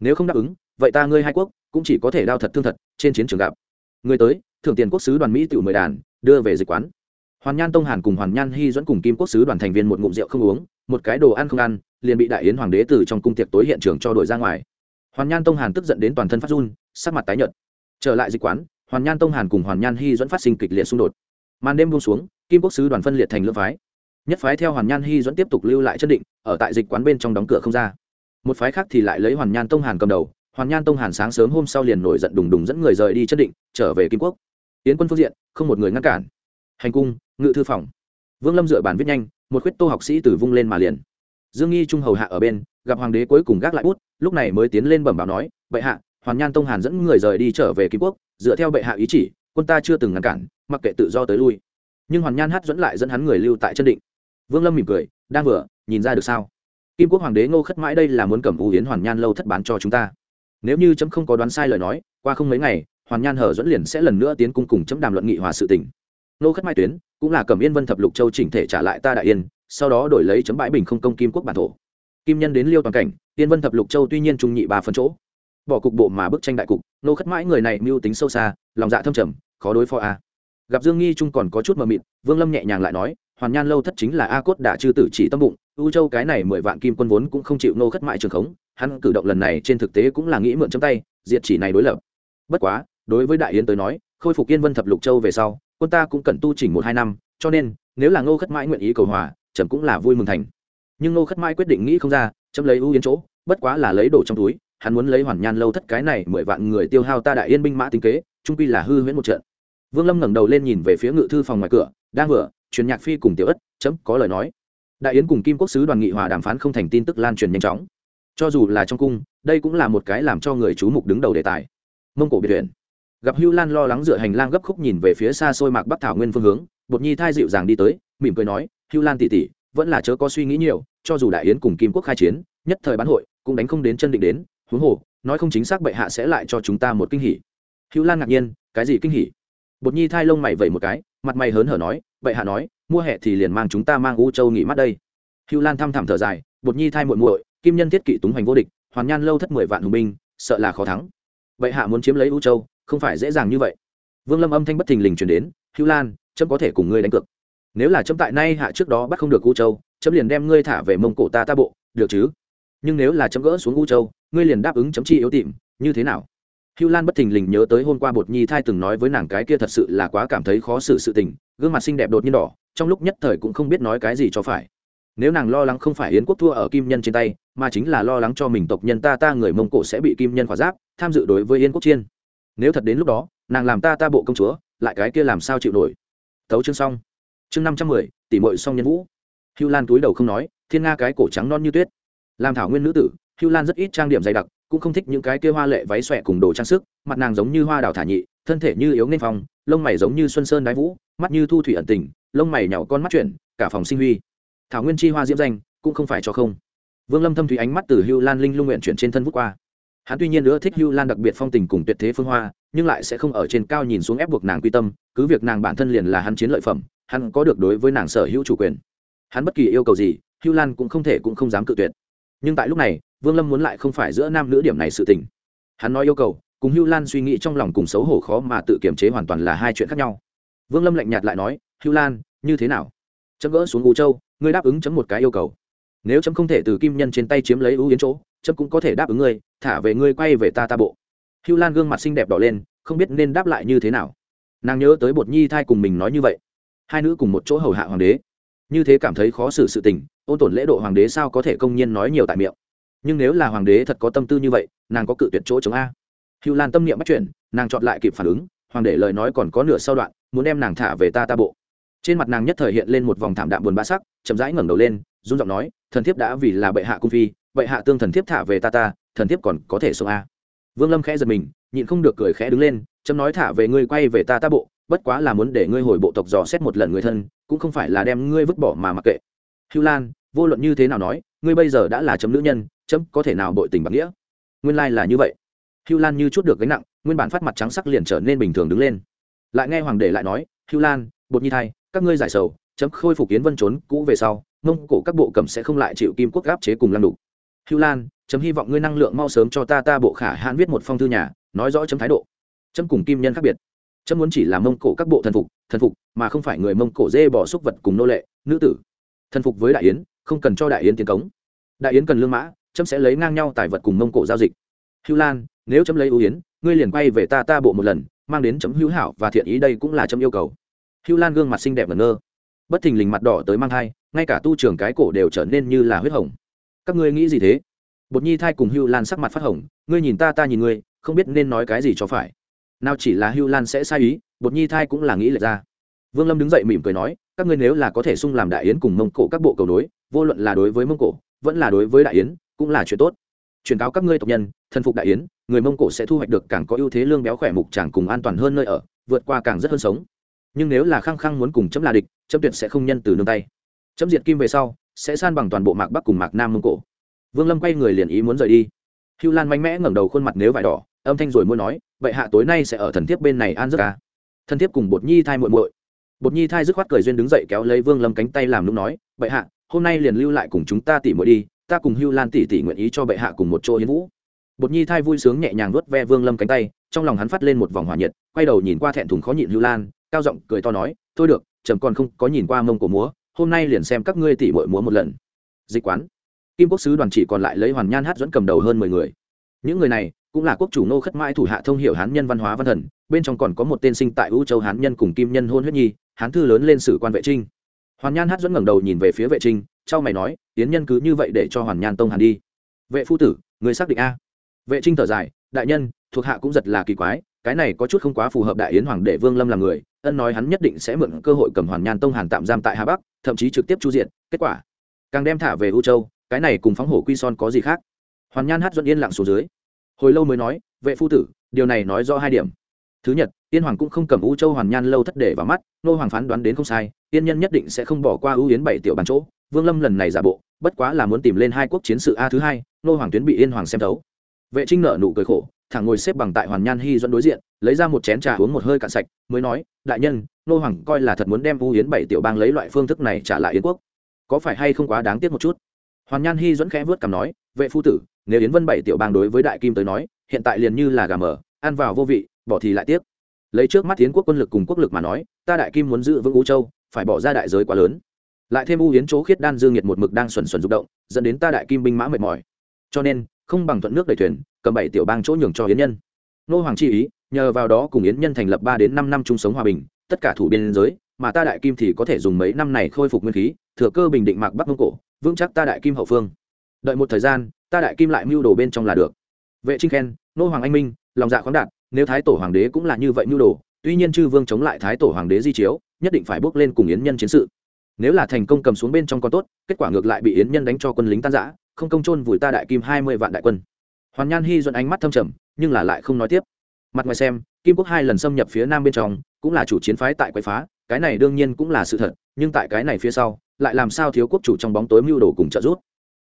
Nếu không đáp ứng vậy ta ngươi hai quốc cũng chỉ có thể đao thật thương thật trên chiến trường gặp. Người tới thưởng tiền quốc sứ đoàn mỹ tiểu mười đàn đưa về dịch quán hoàn nhan tông hàn cùng hoàn nhan hy dẫn cùng kim quốc sứ đoàn thành viên một ngụm rượu không uống, một cái đồ ăn không ăn, liền bị đại yến hoàng đế từ trong cung tiệc tối hiện trường cho đổi ra ngoài. Hoàn nhan tông hàn tức giận đến toàn thân phát run, sắc mặt tái nhợt. Trở lại dịch quán, hoàn nhan tông hàn cùng hoàn nhan hy dẫn phát sinh kịch liệt xung đột. Màn đêm buông xuống, kim quốc sứ đoàn phân liệt thành lưỡng phái. Nhất phái theo hoàn nhan hy dẫn tiếp tục lưu lại chân định, ở tại dịch quán bên trong đóng cửa không ra. Một phái khác thì lại lấy hoàn nhan tông hàn cầm đầu. Hoàn nhan tông hàn sáng sớm hôm sau liền nổi giận đùng đùng dẫn người rời đi chân định, trở về kim quốc. Yến quân phương diện, không một người ngăn cản hành cung, ngự thư phòng. Vương lâm dựa bản viết nhanh, một khuyết tô học sĩ từ vung lên mà liền. Dương nghi trung hầu hạ ở bên, gặp hoàng đế cuối cùng gác lại bút, lúc này mới tiến lên bẩm báo nói, bệ hạ hoàn nhan tông hàn dẫn người rời đi trở về kim quốc, dựa theo bệ hạ ý chỉ, quân ta chưa từng ngăn cản, mặc kệ tự do tới lui. Nhưng hoàn nhan hát dẫn lại dẫn hắn người lưu tại chân định. Vương lâm mỉm cười, đang vừa, nhìn ra được sao? Kim quốc hoàng đế ngô khất mãi đây là muốn cầm ưu yến hoàn nhan lâu thất bán cho chúng ta. Nếu như chấm không có đoán sai lời nói, qua không mấy ngày hoàn nhan hở dẫn liền sẽ lần nữa tiến cung cùng chấm đàm luận nghị hòa sự tình. Nô khất mãi tuyến, cũng là cầm yên vân thập lục châu chỉnh thể trả lại ta đại yên, sau đó đổi lấy chấm bãi bình không công kim quốc bản thổ. Kim nhân đến liêu toàn cảnh, yên vân thập lục châu tuy nhiên trung nhị ba phân chỗ. Bỏ cục bộ mà bức tranh đại cục, nô khất mãi người này mưu tính sâu xa, lòng dạ thâm trầm, khó đối phó a. Gặp dương nghi trung còn có chút mờ mịt, vương lâm nhẹ nhàng lại nói, hoàn nhan lâu thất chính là a cốt đã chư tử chỉ tâm bụng, u châu cái này mười vạn kim quân vốn cũng không chịu nô khất mãi trường khống, hắn cử động lần này trên thực tế cũng là nghĩ mượn chấm tay, diệt chỉ này đối lập. Bất quá, đối với đại yến tới nói, khôi phục yên vân thập lục châu về sau quân ta cũng cần tu chỉnh một hai năm, cho nên, nếu là ngô khất mãi nguyện ý cầu hòa, trầm cũng là vui mừng thành. Nhưng ngô khất mãi quyết định nghĩ không ra trâm lấy ưu yến chỗ, bất quá là lấy đồ trong túi, hắn muốn lấy hoàn nhan lâu thất cái này mười vạn người tiêu hao ta đại yên binh mã tính kế, trung quy là hư huyễn một trận. Vương lâm ngẩng đầu lên nhìn về phía ngự thư phòng ngoài cửa, đang vừa, truyền nhạc phi cùng tiểu ất chấm có lời nói. Đại yến cùng kim quốc sứ đoàn nghị hòa đàm phán không thành tin tức lan truyền nhanh chóng. Cho dù là trong cung, đây cũng là một cái làm cho người chú mục đứng đầu đề tài. Mông cổ biệt huyện gặp hưu lan lo lắng dựa hành lang gấp khúc nhìn về phía xa xôi mạc bắc thảo nguyên phương hướng, bột nhi thai dịu dàng đi tới, mỉm cười nói, hưu lan tỉ tỉ vẫn là chớ có suy nghĩ nhiều, cho dù đại yến cùng kim quốc khai chiến, nhất thời bán hội, cũng đánh không đến chân định đến, huống hồ, nói không chính xác bệ hạ sẽ lại cho chúng ta một kinh hỉ. Hữu lan ngạc nhiên, cái gì kinh hỉ? Bột nhi thai lông mày vẩy một cái, mặt mày hớn hở nói, bệ hạ nói mua hẹ thì liền mang chúng ta mang u châu nghỉ mắt đây. Hữu lan thăm thẳm thở dài, bột nhi thai muội muội, kim nhân thiết kỵ túng hoành vô địch, hoàn nhan lâu thất mười vạn hùng binh, sợ là khó thắng. Bệ hạ muốn chiếm lấy u châu không phải dễ dàng như vậy. Vương lâm âm thanh bất thình lình truyền đến hữu lan trâm có thể cùng ngươi đánh cược. Nếu là trâm tại nay hạ trước đó bắt không được u châu trâm liền đem ngươi thả về mông cổ ta ta bộ, được chứ? Nhưng nếu là trâm gỡ xuống u châu, ngươi liền đáp ứng chấm chi yếu tìm, như thế nào? Hữu lan bất thình lình nhớ tới hôm qua bột nhi thai từng nói với nàng cái kia thật sự là quá cảm thấy khó xử sự tình, gương mặt xinh đẹp đột nhiên đỏ, trong lúc nhất thời cũng không biết nói cái gì cho phải. Nếu nàng lo lắng không phải yến quốc thua ở kim nhân trên tay, mà chính là lo lắng cho mình tộc nhân ta ta người mông cổ sẽ bị kim nhân khỏa giáp, tham dự đối với yến quốc chiên nếu thật đến lúc đó, nàng làm ta ta bộ công chúa, lại cái kia làm sao chịu nổi? Thấu chương xong. Chương năm trăm mười tỷ mội xong nhân vũ. Hưu lan túi đầu không nói, thiên nga cái cổ trắng non như tuyết. Làm thảo nguyên nữ tử, hưu lan rất ít trang điểm dày đặc, cũng không thích những cái kia hoa lệ váy xòe cùng đồ trang sức, mặt nàng giống như hoa đào thả nhị, thân thể như yếu nên phòng lông mày giống như xuân sơn đái vũ, mắt như thu thủy ẩn tình, lông mày nhỏ con mắt chuyển, cả phòng sinh huy. Thảo nguyên chi hoa diễm danh, cũng không phải cho không. Vương lâm thâm thủy ánh mắt từ hưu lan linh lung nguyện chuyển trên thân vút qua hắn tuy nhiên nữa thích hưu lan đặc biệt phong tình cùng tuyệt thế phương hoa, nhưng lại sẽ không ở trên cao nhìn xuống ép buộc nàng quy tâm, cứ việc nàng bản thân liền là hắn chiến lợi phẩm, hắn có được đối với nàng sở hữu chủ quyền. Hắn bất kỳ yêu cầu gì, hưu lan cũng không thể cũng không dám cự tuyệt. Nhưng tại lúc này, vương lâm muốn lại không phải giữa nam nữ điểm này sự tình. Hắn nói yêu cầu, cùng hưu lan suy nghĩ trong lòng cùng xấu hổ khó mà tự kiềm chế hoàn toàn là hai chuyện khác nhau. Vương lâm lạnh nhạt lại nói, hưu lan, như thế nào? Chấm gỡ xuống u châu, ngươi đáp ứng chấm một cái yêu cầu. Nếu chấm không thể từ kim nhân trên tay chiếm lấy ưu yến chỗ chấm cũng có thể đáp ứng ngươi, thả về ngươi quay về ta ta bộ. Hưu lan gương mặt xinh đẹp đỏ lên, không biết nên đáp lại như thế nào. Nàng nhớ tới bột nhi thai cùng mình nói như vậy. Hai nữ cùng một chỗ hầu hạ hoàng đế. Như thế cảm thấy khó xử sự tình, ôn tổn lễ độ hoàng đế sao có thể công nhiên nói nhiều tại miệng. Nhưng nếu là hoàng đế thật có tâm tư như vậy, nàng có cự tuyệt chỗ chống a. Hữu lan tâm niệm bắt chuyển, nàng chọn lại kịp phản ứng, hoàng đế lời nói còn có nửa sau đoạn, muốn đem nàng thả về ta ta bộ. Trên mặt nàng nhất thời hiện lên một vòng thảm đạm buồn bã sắc, chậm rãi ngẩng đầu lên, run giọng nói, thần thiếp đã vì là bệ hạ cung phi vậy hạ tương thần thiếp thả về ta ta, thần thiếp còn có thể sống a vương lâm khẽ giật mình, nhịn không được cười khẽ đứng lên, chấm nói thả về ngươi quay về ta ta bộ, bất quá là muốn để ngươi hồi bộ tộc dò xét một lần người thân, cũng không phải là đem ngươi vứt bỏ mà mặc kệ. Hưu lan, vô luận như thế nào nói, ngươi bây giờ đã là chấm nữ nhân, chấm có thể nào bội tình bằng nghĩa? Nguyên lai là như vậy. Hưu lan như chút được gánh nặng, nguyên bản phát mặt trắng sắc liền trở nên bình thường đứng lên. Lại nghe hoàng đế lại nói, hưu lan, bột nhi thai, các ngươi giải sầu, chấm khôi phục kiến vân trốn cũ về sau, mông cổ các bộ cầm sẽ không lại chịu kim quốc gáp chế cùng lăng đục hưu lan, chấm hy vọng ngươi năng lượng mau sớm cho ta ta bộ khả hãn viết một phong thư nhà, nói rõ chấm thái độ. Chấm cùng kim nhân khác biệt. Chấm muốn chỉ là mông cổ các bộ thần phục thần phục, mà không phải người mông cổ dê bỏ xúc vật cùng nô lệ, nữ tử. Thần phục với đại yến, không cần cho đại yến tiến cống. Đại yến cần lương mã, chấm sẽ lấy ngang nhau tài vật cùng mông cổ giao dịch. Hữu lan, nếu chấm lấy ưu yến, ngươi liền quay về ta ta bộ một lần, mang đến chấm hữu hảo và thiện ý đây cũng là chấm yêu cầu. Hữu lan gương mặt xinh đẹp ngẩn ngơ. Bất thình lình mặt đỏ tới mang thai, ngay cả tu trường cái cổ đều trở nên như là huyết hồng các ngươi nghĩ gì thế? Bột nhi thai cùng hưu lan sắc mặt phát hồng ngươi nhìn ta ta nhìn ngươi không biết nên nói cái gì cho phải. Nào chỉ là hưu lan sẽ sai ý bột nhi thai cũng là nghĩ lệch ra. Vương lâm đứng dậy mỉm cười nói các ngươi nếu là có thể sung làm đại yến cùng mông cổ các bộ cầu đối, vô luận là đối với mông cổ vẫn là đối với đại yến cũng là chuyện tốt. Truyền cáo các ngươi tộc nhân thần phục đại yến người mông cổ sẽ thu hoạch được càng có ưu thế lương béo khỏe mục chẳng cùng an toàn hơn nơi ở vượt qua càng rất hơn sống. Nhưng nếu là khăng khăng muốn cùng chấm là địch chấm tuyệt sẽ không nhân từ nương tay. Chấm diệt kim về sau sẽ san bằng toàn bộ mạc bắc cùng mạc nam mông cổ. Vương lâm quay người liền ý muốn rời đi. Hưu lan mạnh mẽ ngẩng đầu khuôn mặt nếu vải đỏ, âm thanh rồi môi nói, vậy hạ tối nay sẽ ở thần thiếp bên này an giấc ca thần thiếp cùng bột nhi thai muội muội. Bột nhi thai dứt khoát cười duyên đứng dậy kéo lấy vương lâm cánh tay làm lúc nói vậy hạ, hôm nay liền lưu lại cùng chúng ta tỉ muội đi, ta cùng hưu lan tỉ tỉ nguyện ý cho bệ hạ cùng một chỗ hiến vũ. Bột nhi thai vui sướng nhẹ nhàng nuốt ve vương lâm cánh tay, trong lòng hắn phát lên một vòng hỏa nhiệt, quay đầu nhìn qua thẹn thùng khó nhịn hưu lan, cao giọng cười to nói, thôi được trầm còn không có nhìn qua mông cổ múa hôm nay liền xem các ngươi tỷ muội múa một lần. Dịch quán. Kim quốc sứ đoàn chỉ còn lại lấy hoàn nhan hát dẫn cầm đầu hơn mười người. Những người này cũng là quốc chủ nô khất mãi thủ hạ thông hiệu hán nhân văn hóa văn thần, bên trong còn có một tên sinh tại u châu hán nhân cùng kim nhân hôn huyết nhi, hán thư lớn lên sử quan vệ trinh. Hoàn nhan hát dẫn ngẩng đầu nhìn về phía vệ trinh trao mày nói tiến nhân cứ như vậy để cho hoàn nhan tông hàn đi. Vệ phu tử, người xác định a. Vệ trinh thở dài, đại nhân, thuộc hạ cũng giật là kỳ quái, cái này có chút không quá phù hợp đại yến hoàng đệ vương lâm là người ân nói hắn nhất định sẽ mượn cơ hội cầm hoàn nhan tông hàn tạm giam tại hà bắc, thậm chí trực tiếp chu diện kết quả, càng đem thả về u châu, cái này cùng phóng hổ quy son có gì khác? Hoàn nhan hát dẫn yên lặng xuống dưới. Hồi lâu mới nói, vệ phu tử, điều này nói do hai điểm. Thứ nhất Yên hoàng cũng không cầm u châu hoàn nhan lâu thất để vào mắt, nô hoàng phán đoán đến không sai, Yên nhân nhất định sẽ không bỏ qua ưu yến bảy tiểu bàn chỗ, vương lâm lần này giả bộ, bất quá là muốn tìm lên hai quốc chiến sự a thứ hai, nô hoàng tuyến bị yên hoàng xem thấu. Vệ trinh nợ nụ cười khổ thẳng ngồi xếp bằng tại hoàn nhan hy dẫn đối diện, lấy ra một chén trà uống một hơi cạn sạch, mới nói, đại nhân, nô hoàng coi là thật muốn đem u yến bảy tiểu bang lấy loại phương thức này trả lại yến quốc. Có phải hay không quá đáng tiếc một chút? Hoàn nhan hy dẫn khẽ vớt cằm nói, vệ phu tử, nếu yến vân bảy tiểu bang đối với đại kim tới nói, hiện tại liền như là gà mờ, ăn vào vô vị, bỏ thì lại tiếc. Lấy trước mắt yến quốc quân lực cùng quốc lực mà nói, ta đại kim muốn giữ vững u châu, phải bỏ ra đại giới quá lớn. Lại thêm u hiến chỗ khiết đan dương nhiệt một mực đang xuẩn xuẩn rụng động, dẫn đến ta đại kim binh mã mệt mỏi. Cho nên không bằng thuận nước đầy thuyền, cầm bảy tiểu bang chỗ nhường cho yến nhân. Nô hoàng chi ý, nhờ vào đó cùng yến nhân thành lập ba đến năm năm chung sống hòa bình, tất cả thủ biên giới, mà ta đại kim thì có thể dùng mấy năm này khôi phục nguyên khí, thừa cơ bình định mạc bắc mông cổ, vững chắc ta đại kim hậu phương. Đợi một thời gian, ta đại kim lại mưu đồ bên trong là được. Vệ trinh khen, nô hoàng anh minh, lòng dạ khoáng đạt, nếu thái tổ hoàng đế cũng là như vậy mưu đồ, tuy nhiên chư vương chống lại thái tổ hoàng đế di chiếu, nhất định phải bước lên cùng yến nhân chiến sự. Nếu là thành công cầm xuống bên trong con tốt, kết quả ngược lại bị yến nhân đánh cho quân lính tan giã không công chôn vùi ta đại kim hai mươi vạn đại quân. Hoàn nhan hy dẫn ánh mắt thâm trầm, nhưng là lại không nói tiếp. Mặt ngoài xem, kim quốc hai lần xâm nhập phía nam bên trong, cũng là chủ chiến phái tại quậy phá, cái này đương nhiên cũng là sự thật, nhưng tại cái này phía sau, lại làm sao thiếu quốc chủ trong bóng tối mưu đồ cùng trợ giúp?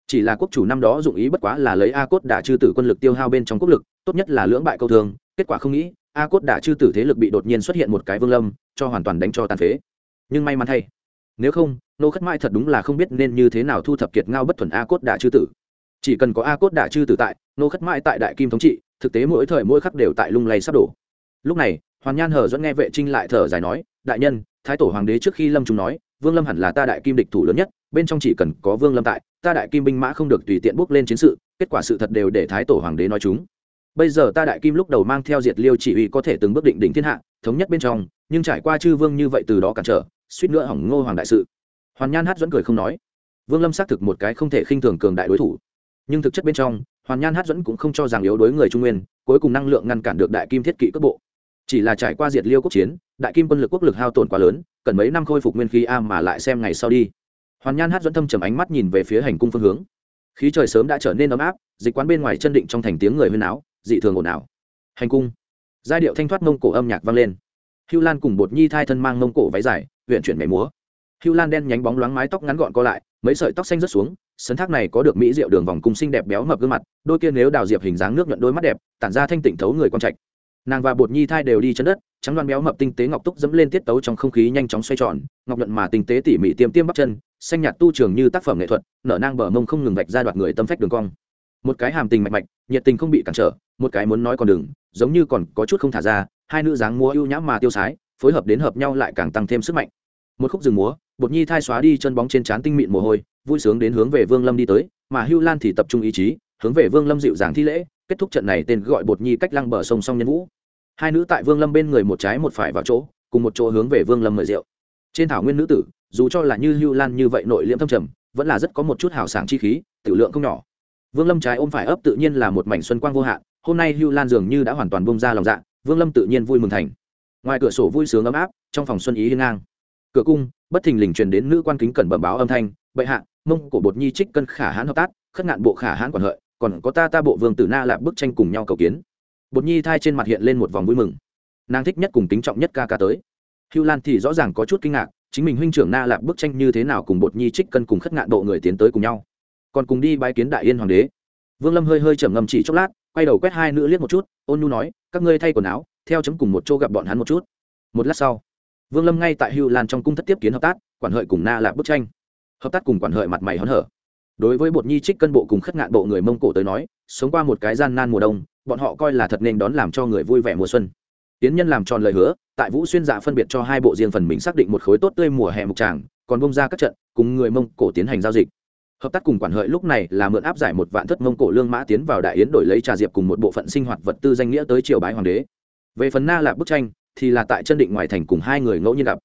Chỉ là quốc chủ năm đó dụng ý bất quá là lấy a cốt đả chư tử quân lực tiêu hao bên trong quốc lực, tốt nhất là lưỡng bại câu thường kết quả không nghĩ, a cốt đả chư tử thế lực bị đột nhiên xuất hiện một cái vương lâm, cho hoàn toàn đánh cho tàn phế. Nhưng may mắn thay nếu không, nô khất mãi thật đúng là không biết nên như thế nào thu thập kiệt ngao bất thuần a cốt đả chư tử. Chỉ cần có a cốt đả chư tử tại, nô khất mãi tại đại kim thống trị, thực tế mỗi thời mỗi khắc đều tại lung lay sắp đổ. Lúc này, hoàn nhan hờ dẫn nghe vệ trinh lại thở dài nói, đại nhân, thái tổ hoàng đế trước khi lâm chúng nói, vương lâm hẳn là ta đại kim địch thủ lớn nhất, bên trong chỉ cần có vương lâm tại, ta đại kim binh mã không được tùy tiện bước lên chiến sự, kết quả sự thật đều để thái tổ hoàng đế nói chúng. Bây giờ ta đại kim lúc đầu mang theo diệt liêu chỉ huy có thể từng bước định đỉnh thiên hạ, thống nhất bên trong, nhưng trải qua chư vương như vậy từ đó cản trở suýt nữa hỏng ngô hoàng đại sự. Hoàn nhan hát dẫn cười không nói. Vương lâm xác thực một cái không thể khinh thường cường đại đối thủ. Nhưng thực chất bên trong, hoàn nhan hát dẫn cũng không cho rằng yếu đối người trung nguyên, cuối cùng năng lượng ngăn cản được đại kim thiết kỵ cấp bộ. Chỉ là trải qua diệt liêu quốc chiến, đại kim quân lực quốc lực hao tổn quá lớn, cần mấy năm khôi phục nguyên khí a mà lại xem ngày sau đi. Hoàn nhan hát dẫn thâm trầm ánh mắt nhìn về phía hành cung phương hướng. Khí trời sớm đã trở nên ấm áp, dịch quán bên ngoài chân định trong thành tiếng người huyên áo dị thường ồn ào. Hành cung. Giai điệu thanh thoát mông cổ âm nhạc vang lên hưu lan cùng bột nhi thai thân mang mông cổ váy dài huyện chuyển nhảy múa. Hưu lan đen nhánh bóng loáng mái tóc ngắn gọn co lại, mấy sợi tóc xanh rớt xuống, sấn thác này có được mỹ rượu đường vòng cung xinh đẹp béo mập gương mặt, đôi kia nếu đào diệp hình dáng nước nhuận đôi mắt đẹp, tản ra thanh tịnh thấu người con trạch. Nàng và bột nhi thai đều đi chân đất, trắng đoan béo mập tinh tế ngọc túc dẫm lên tiết tấu trong không khí nhanh chóng xoay tròn, ngọc nhuận mà tinh tế tỉ mỉ tiêm tiêm bắp chân, xanh nhạt tu trường như tác phẩm nghệ thuật, nở nang bờ mông không ngừng vạch ra đoạt người tâm phách đường cong. Một cái hàm tình mạch mạch, nhiệt tình không bị cản trở, một cái muốn nói còn đừng, giống như còn có chút không thả ra hai nữ dáng múa ưu nhãm mà tiêu sái, phối hợp đến hợp nhau lại càng tăng thêm sức mạnh. Một khúc rừng múa, bột nhi thai xóa đi chân bóng trên trán tinh mịn mồ hôi, vui sướng đến hướng về vương lâm đi tới, mà hưu lan thì tập trung ý chí, hướng về vương lâm dịu dàng thi lễ, kết thúc trận này tên gọi bột nhi cách lăng bờ sông song nhân vũ. Hai nữ tại vương lâm bên người một trái một phải vào chỗ, cùng một chỗ hướng về vương lâm mời rượu. Trên thảo nguyên nữ tử, dù cho là như hưu lan như vậy nội liễm thâm trầm, vẫn là rất có một chút hào sảng chi khí tử lượng không nhỏ. Vương lâm trái ôm phải ấp tự nhiên là một mảnh xuân quang vô hạn, hôm nay hưu lan dường như đã hoàn toàn bông ra lòng dạ vương lâm tự nhiên vui mừng thành. Ngoài cửa sổ vui sướng ấm áp, trong phòng xuân ý hiên ngang. Cửa cung, bất thình lình truyền đến nữ quan kính cẩn bẩm báo âm thanh, bệ hạ, mông cổ bột nhi trích cân khả hãn hợp tác, khất ngạn bộ khả hãn quản hợi, còn có ta ta bộ vương tử na lạp bức tranh cùng nhau cầu kiến. Bột nhi thai trên mặt hiện lên một vòng vui mừng. Nàng thích nhất cùng kính trọng nhất ca ca tới. Hưu lan thì rõ ràng có chút kinh ngạc, chính mình huynh trưởng na lạp bức tranh như thế nào cùng bột nhi trích cân cùng khất ngạn bộ người tiến tới cùng nhau. Còn cùng đi bái kiến đại yên hoàng đế. Vương lâm hơi hơi trầm ngầm chỉ chốc lát quay đầu quét hai nữ liếc một chút, ôn nhu nói, các ngươi thay quần áo, theo chấm cùng một chỗ gặp bọn hắn một chút. Một lát sau, vương lâm ngay tại hưu lan trong cung thất tiếp kiến hợp tác, quản hợi cùng na là bức tranh. Hợp tác cùng quản hợi mặt mày hớn hở. Đối với bột nhi trích cân bộ cùng khất ngạn bộ người mông cổ tới nói, sống qua một cái gian nan mùa đông, bọn họ coi là thật nên đón làm cho người vui vẻ mùa xuân. Tiến nhân làm tròn lời hứa, tại vũ xuyên dạ phân biệt cho hai bộ riêng phần mình xác định một khối tốt tươi mùa hè mục tràng, còn bông ra các trận, cùng người mông cổ tiến hành giao dịch hợp tác cùng quản hợi lúc này là mượn áp giải một vạn thất mông cổ lương mã tiến vào đại yến đổi lấy trà diệp cùng một bộ phận sinh hoạt vật tư danh nghĩa tới triều bái hoàng đế. Về phần na lạp bức tranh, thì là tại chân định ngoài thành cùng hai người ngẫu nhiên gặp.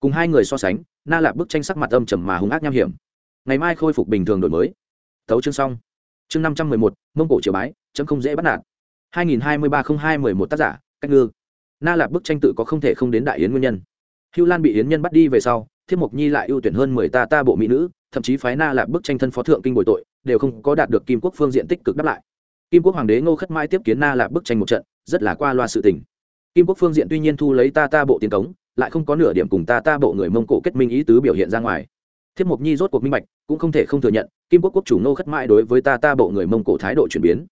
Cùng hai người so sánh, na lạp bức tranh sắc mặt âm trầm mà hung ác nham hiểm. Ngày mai khôi phục bình thường đổi mới. Tấu chương xong. Chương năm trăm mười một, mông cổ triều bái, chấm không dễ bắt nạt. hai nghìn hai mươi ba không hai mười một tác giả, cách ngư. Na lạp bức tranh tự có không thể không đến đại yến nguyên nhân. Hưu lan bị yến nhân bắt đi về sau thiết mộc nhi lại ưu tuyển hơn mười ta ta bộ mỹ nữ, thậm chí phái na là bức tranh thân phó thượng kinh bồi tội, đều không có đạt được kim quốc phương diện tích cực đáp lại. Kim quốc hoàng đế ngô khất mãi tiếp kiến na là bức tranh một trận, rất là qua loa sự tình. Kim quốc phương diện tuy nhiên thu lấy ta ta bộ tiến cống, lại không có nửa điểm cùng ta ta bộ người mông cổ kết minh ý tứ biểu hiện ra ngoài. Thiết mộc nhi rốt cuộc minh bạch, cũng không thể không thừa nhận, kim quốc quốc chủ ngô khất mãi đối với ta ta bộ người mông cổ thái độ chuyển biến,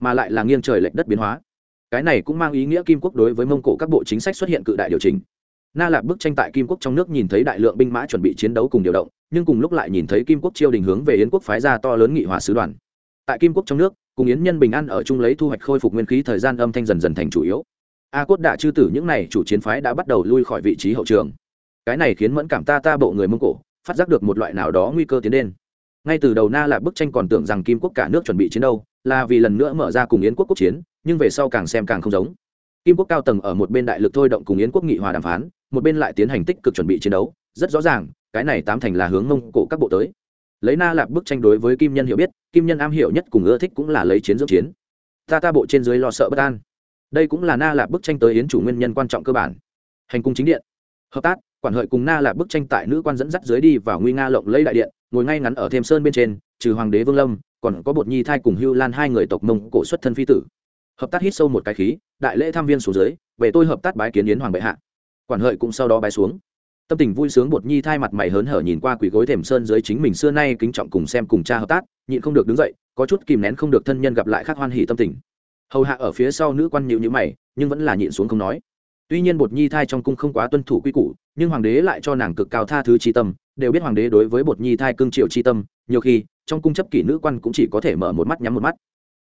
mà lại là nghiêng trời lệch đất biến hóa. Cái này cũng mang ý nghĩa kim quốc đối với mông cổ các bộ chính sách xuất hiện cự đại điều chỉnh na lạp bức tranh tại kim quốc trong nước nhìn thấy đại lượng binh mã chuẩn bị chiến đấu cùng điều động, nhưng cùng lúc lại nhìn thấy kim quốc chiêu đình hướng về yến quốc phái ra to lớn nghị hòa sứ đoàn. Tại kim quốc trong nước, cùng yến nhân bình an ở chung lấy thu hoạch khôi phục nguyên khí thời gian âm thanh dần dần thành chủ yếu. A cốt đạ chư tử những n à y chủ chiến phái đã bắt đầu lui khỏi vị trí hậu trường. Cái này khiến mẫn cảm ta ta bộ người mông cổ, phát giác được một loại nào đó nguy cơ tiến lên. ngay từ đầu na lạp bức tranh còn tưởng rằng kim quốc cả nước chuẩn bị chiến đâu là vì lần nữa mở ra cùng yến quốc quốc chiến, nhưng về sau càng xem càng không giống. Kim quốc cao tầng ở một bên đại lực thôi động cùng yến quốc nghị hòa đàm phán một bên lại tiến hành tích cực chuẩn bị chiến đấu, rất rõ ràng, cái này tám thành là hướng mông cổ các bộ tới. Lấy na lạp bức tranh đối với kim nhân hiểu biết, kim nhân am hiểu nhất cùng ưa thích cũng là lấy chiến dưỡng chiến. Ta ta bộ trên dưới lo sợ bất an. Đây cũng là na lạp bức tranh tới yến chủ nguyên nhân quan trọng cơ bản. Hành cung chính điện. Hợp tác, quản hợi cùng na lạp bức tranh tại nữ quan dẫn dắt dưới đi vào nguy nga lộng lấy đại điện, ngồi ngay ngắn ở thêm sơn bên trên, trừ hoàng đế vương lâm, còn có bột nhi thai cùng hưu lan hai người tộc mông cổ xuất thân phi tử. Hợp tác hít sâu một cái khí, đại lễ tham viên xuống dưới, về tôi hợp tác bái kiến yến hoàng bệ hạ quản hợi cũng sau đó bái xuống. Tâm tình vui sướng bột nhi thay mặt mày hớn hở nhìn qua quỷ gối thềm sơn dưới chính mình xưa nay kính trọng cùng xem cùng cha hợp tác, nhịn không được đứng dậy, có chút kìm nén không được thân nhân gặp lại khác hoan hỉ tâm tình. Hầu hạ ở phía sau nữ quan nhịu nhữ mày, nhưng vẫn là nhịn xuống không nói. Tuy nhiên bột nhi thai trong cung không quá tuân thủ quy củ, nhưng hoàng đế lại cho nàng cực cao tha thứ tri tâm, đều biết hoàng đế đối với bột nhi thai cương triệu tri tâm, nhiều khi, trong cung chấp kỷ nữ quan cũng chỉ có thể mở một mắt nhắm một mắt.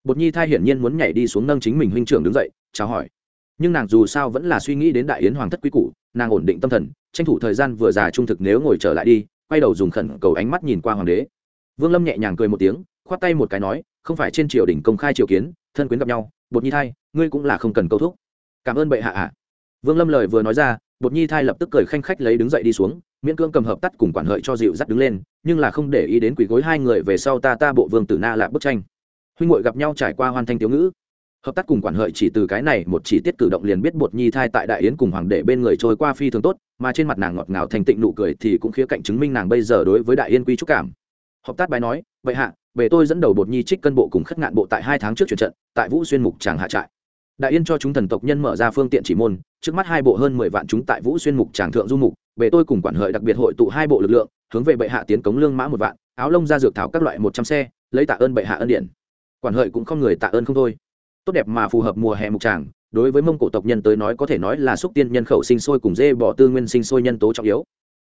Bột nhi thai hiển nhiên muốn nhảy đi xuống nâng chính mình huynh trưởng đứng dậy, chào hỏi nhưng nàng dù sao vẫn là suy nghĩ đến đại yến hoàng thất quý cụ nàng ổn định tâm thần, tranh thủ thời gian vừa già trung thực nếu ngồi trở lại đi, quay đầu dùng khẩn cầu ánh mắt nhìn qua hoàng đế. Vương lâm nhẹ nhàng cười một tiếng, khoát tay một cái nói, không phải trên triều đình công khai triều kiến, thân quyến gặp nhau, bột nhi thai, ngươi cũng là không cần câu thúc. Cảm ơn bệ hạ ạ. Vương lâm lời vừa nói ra, bột nhi thai lập tức cười khanh khách lấy đứng dậy đi xuống, miễn cưỡng cầm hợp tắt cùng quản hợi cho dịu dắt đứng lên, nhưng là không để ý đến quỷ gối hai người về sau ta ta bộ vương tử na lạ bức tranh. Huynh ngội gặp nhau trải qua hoàn thành tiểu ngữ hợp tác cùng quản hợi chỉ từ cái này một chỉ tiết cử động liền biết bột nhi thai tại đại yến cùng hoàng đệ bên người trôi qua phi thường tốt, mà trên mặt nàng ngọt ngào thành tịnh nụ cười thì cũng khía cạnh chứng minh nàng bây giờ đối với đại yên quy trúc cảm. Hợp tác bài nói, vậy hạ, về tôi dẫn đầu bột nhi trích cân bộ cùng khất ngạn bộ tại hai tháng trước chuyển trận, tại vũ xuyên mục tràng hạ trại. Đại yên cho chúng thần tộc nhân mở ra phương tiện chỉ môn, trước mắt hai bộ hơn mười vạn chúng tại vũ xuyên mục tràng thượng du mục, về tôi cùng quản hợi đặc biệt hội tụ hai bộ lực lượng, hướng về bệ hạ tiến cống lương mã một vạn, áo lông ra dược thảo các loại một trăm xe, lấy tạ ơn bệ hạ ân điện quản hợi cũng không người tạ ơn không thôi tốt đẹp mà phù hợp mùa hè mục tràng, đối với mông cổ tộc nhân tới nói có thể nói là xúc tiên nhân khẩu sinh sôi cùng dê bỏ tư nguyên sinh sôi nhân tố trọng yếu.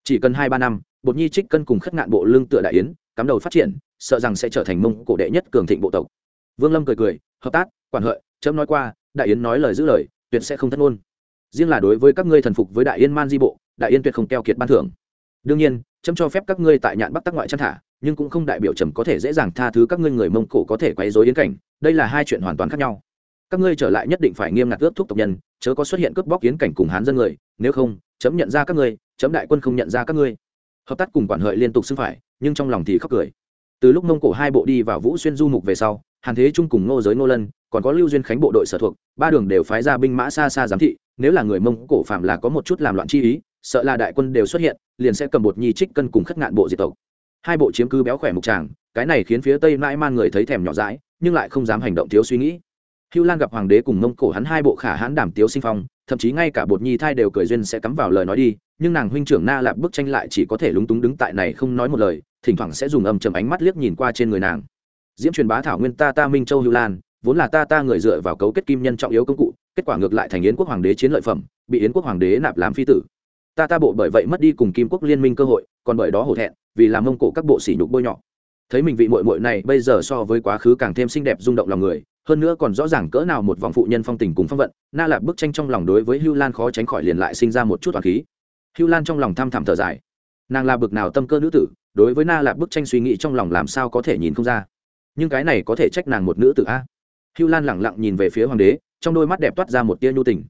Chỉ cần hai ba năm, bột nhi trích cân cùng khất ngạn bộ lương tựa đại yến, cắm đầu phát triển, sợ rằng sẽ trở thành mông cổ đệ nhất cường thịnh bộ tộc. Vương lâm cười cười, hợp tác, quản hợi, chấm nói qua, đại yến nói lời giữ lời, tuyệt sẽ không thất ngôn. Riêng là đối với các ngươi thần phục với đại yên man di bộ, đại yên tuyệt không keo kiệt ban thưởng. Đương nhiên, chấm cho phép các ngươi tại nhạn bắc tắc ngoại chăn thả, nhưng cũng không đại biểu trầm có thể dễ dàng tha thứ các ngươi người mông cổ có thể quấy dối yến cảnh, đây là hai chuyện hoàn toàn khác nhau các ngươi trở lại nhất định phải nghiêm ngặt ước thúc tộc nhân, chớ có xuất hiện cướp bóc kiến cảnh cùng hán dân người, nếu không, chấm nhận ra các ngươi, chấm đại quân không nhận ra các ngươi. Hợp tác cùng quản hợi liên tục xưng phải, nhưng trong lòng thì khóc cười. Từ lúc mông cổ hai bộ đi vào vũ xuyên du mục về sau, hàn thế trung cùng ngô giới ngô lân, còn có lưu duyên khánh bộ đội sở thuộc, ba đường đều phái ra binh mã xa xa giám thị, nếu là người mông cổ phạm là có một chút làm loạn chi ý, sợ là đại quân đều xuất hiện, liền sẽ cầm bột nhi trích cân cùng khất ngạn bộ diệt tộc. Hai bộ chiếm cứ béo khỏe mục tràng, cái này khiến phía tây mãi man người thấy thèm nhỏ dãi, nhưng lại không dám hành động thiếu suy nghĩ hưu lan gặp hoàng đế cùng mông cổ hắn hai bộ khả hãn đảm tiếu sinh phong, thậm chí ngay cả bột nhi thai đều cười duyên sẽ cắm vào lời nói đi, nhưng nàng huynh trưởng na lạp bức tranh lại chỉ có thể lúng túng đứng tại này không nói một lời, thỉnh thoảng sẽ dùng âm chầm ánh mắt liếc nhìn qua trên người nàng. Diễm truyền bá thảo nguyên ta ta minh châu hưu lan, vốn là ta ta người dựa vào cấu kết kim nhân trọng yếu công cụ, kết quả ngược lại thành yến quốc hoàng đế chiến lợi phẩm, bị yến quốc hoàng đế nạp làm phi tử. Ta ta bộ bởi vậy mất đi cùng kim quốc liên minh cơ hội, còn bởi đó hổ thẹn, vì làm mông cổ các bộ sỉ nhục bôi nhọ. Thấy mình vị muội muội này bây giờ so với quá khứ càng thêm xinh đẹp rung động lòng người hơn nữa còn rõ ràng cỡ nào một vòng phụ nhân phong tình cùng phong vận, na lạp bức tranh trong lòng đối với hưu lan khó tránh khỏi liền lại sinh ra một chút toàn khí. Hưu lan trong lòng thăm thẳm thở dài. Nàng là bực nào tâm cơ nữ tử, đối với na lạp bức tranh suy nghĩ trong lòng làm sao có thể nhìn không ra. Nhưng cái này có thể trách nàng một nữ tử a. Hưu lan lẳng lặng nhìn về phía hoàng đế, trong đôi mắt đẹp toát ra một tia nhu tình.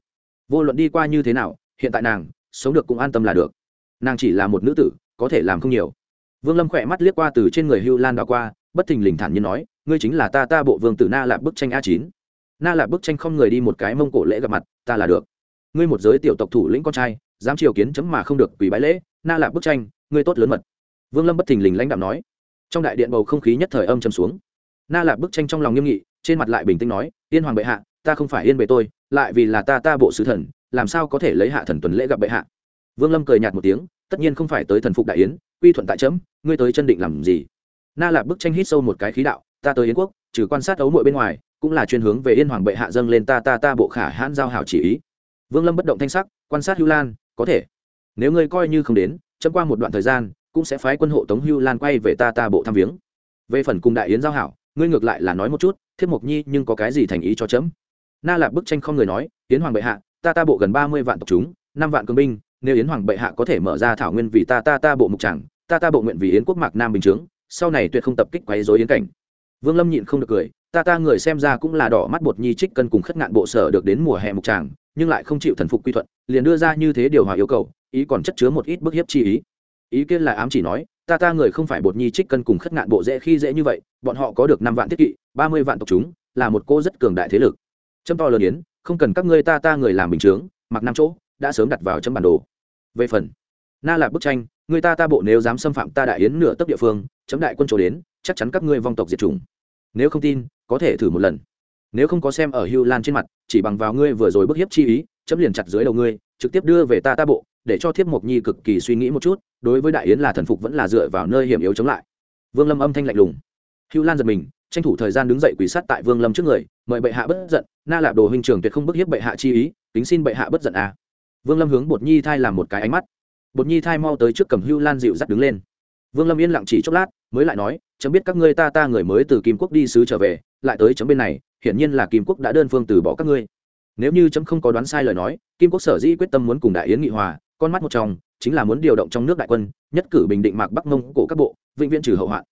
Vô luận đi qua như thế nào, hiện tại nàng, sống được cũng an tâm là được. Nàng chỉ là một nữ tử, có thể làm không nhiều. Vương lâm khỏe mắt liếc qua từ trên người hưu lan đ qua, bất thình lình thản nhiên nói ngươi chính là ta ta bộ vương tử na lạp bức tranh a chín. Na lạp bức tranh không người đi một cái mông cổ lễ gặp mặt, ta là được. Ngươi một giới tiểu tộc thủ lĩnh con trai, dám triều kiến chấm mà không được quỳ bái lễ, na lạp bức tranh, ngươi tốt lớn mật. Vương lâm bất thình lình lãnh đạo nói. Trong đại điện bầu không khí nhất thời âm chầm xuống. Na lạp bức tranh trong lòng nghiêm nghị, trên mặt lại bình tĩnh nói, yên hoàng bệ hạ, ta không phải yên bệ tôi, lại vì là ta ta bộ sứ thần, làm sao có thể lấy hạ thần tuần lễ gặp bệ hạ? Vương lâm cười nhạt một tiếng, tất nhiên không phải tới thần phục đại yến, quy thuận tại chấm, ngươi tới chân định làm gì? Na lạp bức tranh hít sâu một cái khí đạo ta tới yến quốc, trừ quan sát ấu muội bên ngoài, cũng là chuyên hướng về yên hoàng bệ hạ dâng lên ta ta ta bộ khả hãn giao hảo chỉ ý. Vương lâm bất động thanh sắc, quan sát hưu lan, có thể. Nếu ngươi coi như không đến, chấm qua một đoạn thời gian, cũng sẽ phái quân hộ tống hưu lan quay về ta ta bộ thăm viếng. Về phần cùng đại yến giao hảo, ngươi ngược lại là nói một chút, thiết mộc nhi nhưng có cái gì thành ý cho chấm? Na là bức tranh không người nói, yến hoàng bệ hạ, ta ta bộ gần ba mươi vạn tộc chúng, năm vạn cương binh, nếu yến hoàng bệ hạ có thể mở ra thảo nguyên vì ta ta ta bộ mục tràng, ta ta bộ nguyện vì yến quốc mạc nam bình chướng, sau này tuyệt không tập kích quấy dối yến cảnh vương lâm nhịn không được cười, ta ta người xem ra cũng là đỏ mắt bột nhi trích cân cùng khất ngạn bộ sở được đến mùa hè mục tràng, nhưng lại không chịu thần phục quy thuận, liền đưa ra như thế điều hòa yêu cầu, ý còn chất chứa một ít bức hiếp chi ý. Ý kiến là ám chỉ nói, ta ta người không phải bột nhi trích cân cùng khất ngạn bộ dễ khi dễ như vậy, bọn họ có được năm vạn thiết kỵ, ba mươi vạn tộc chúng, là một cô rất cường đại thế lực. Châm to lớn yến, không cần các ngươi ta ta người làm bình chướng, mặc năm chỗ, đã sớm đặt vào chấm bản đồ. Về phần, na là bức tranh, người ta ta bộ nếu dám xâm phạm ta đại yến nửa tấp địa phương, chấm đại quân chỗ đến, chắc chắn các ngươi vong tộc diệt chủng nếu không tin, có thể thử một lần. Nếu không có xem ở hưu lan trên mặt, chỉ bằng vào ngươi vừa rồi bức hiếp chi ý, chấm liền chặt dưới đầu ngươi, trực tiếp đưa về ta ta bộ, để cho thiếp mộc nhi cực kỳ suy nghĩ một chút, đối với đại yến là thần phục vẫn là dựa vào nơi hiểm yếu chống lại. Vương lâm âm thanh lạnh lùng. Hưu lan giật mình, tranh thủ thời gian đứng dậy quỳ sát tại vương lâm trước người, mời bệ hạ bất giận, na lạp đồ huynh trường tuyệt không bức hiếp bệ hạ chi ý tính xin bệ hạ bất giận à. vương lâm hướng bột nhi thai làm một cái ánh mắt. Bột nhi thai mau tới trước cầm hưu lan dịu dắt đứng lên. Vương lâm yên lặng chỉ chốc lát mới lại nói, chấm biết các ngươi ta ta người mới từ kim quốc đi sứ trở về, lại tới chấm bên này, hiển nhiên là kim quốc đã đơn phương từ bỏ các ngươi. Nếu như chấm không có đoán sai lời nói, kim quốc sở dĩ quyết tâm muốn cùng đại yến nghị hòa, con mắt một trong chính là muốn điều động trong nước đại quân, nhất cử bình định mạc bắc mông cổ các bộ, vĩnh viễn trừ hậu hoạn.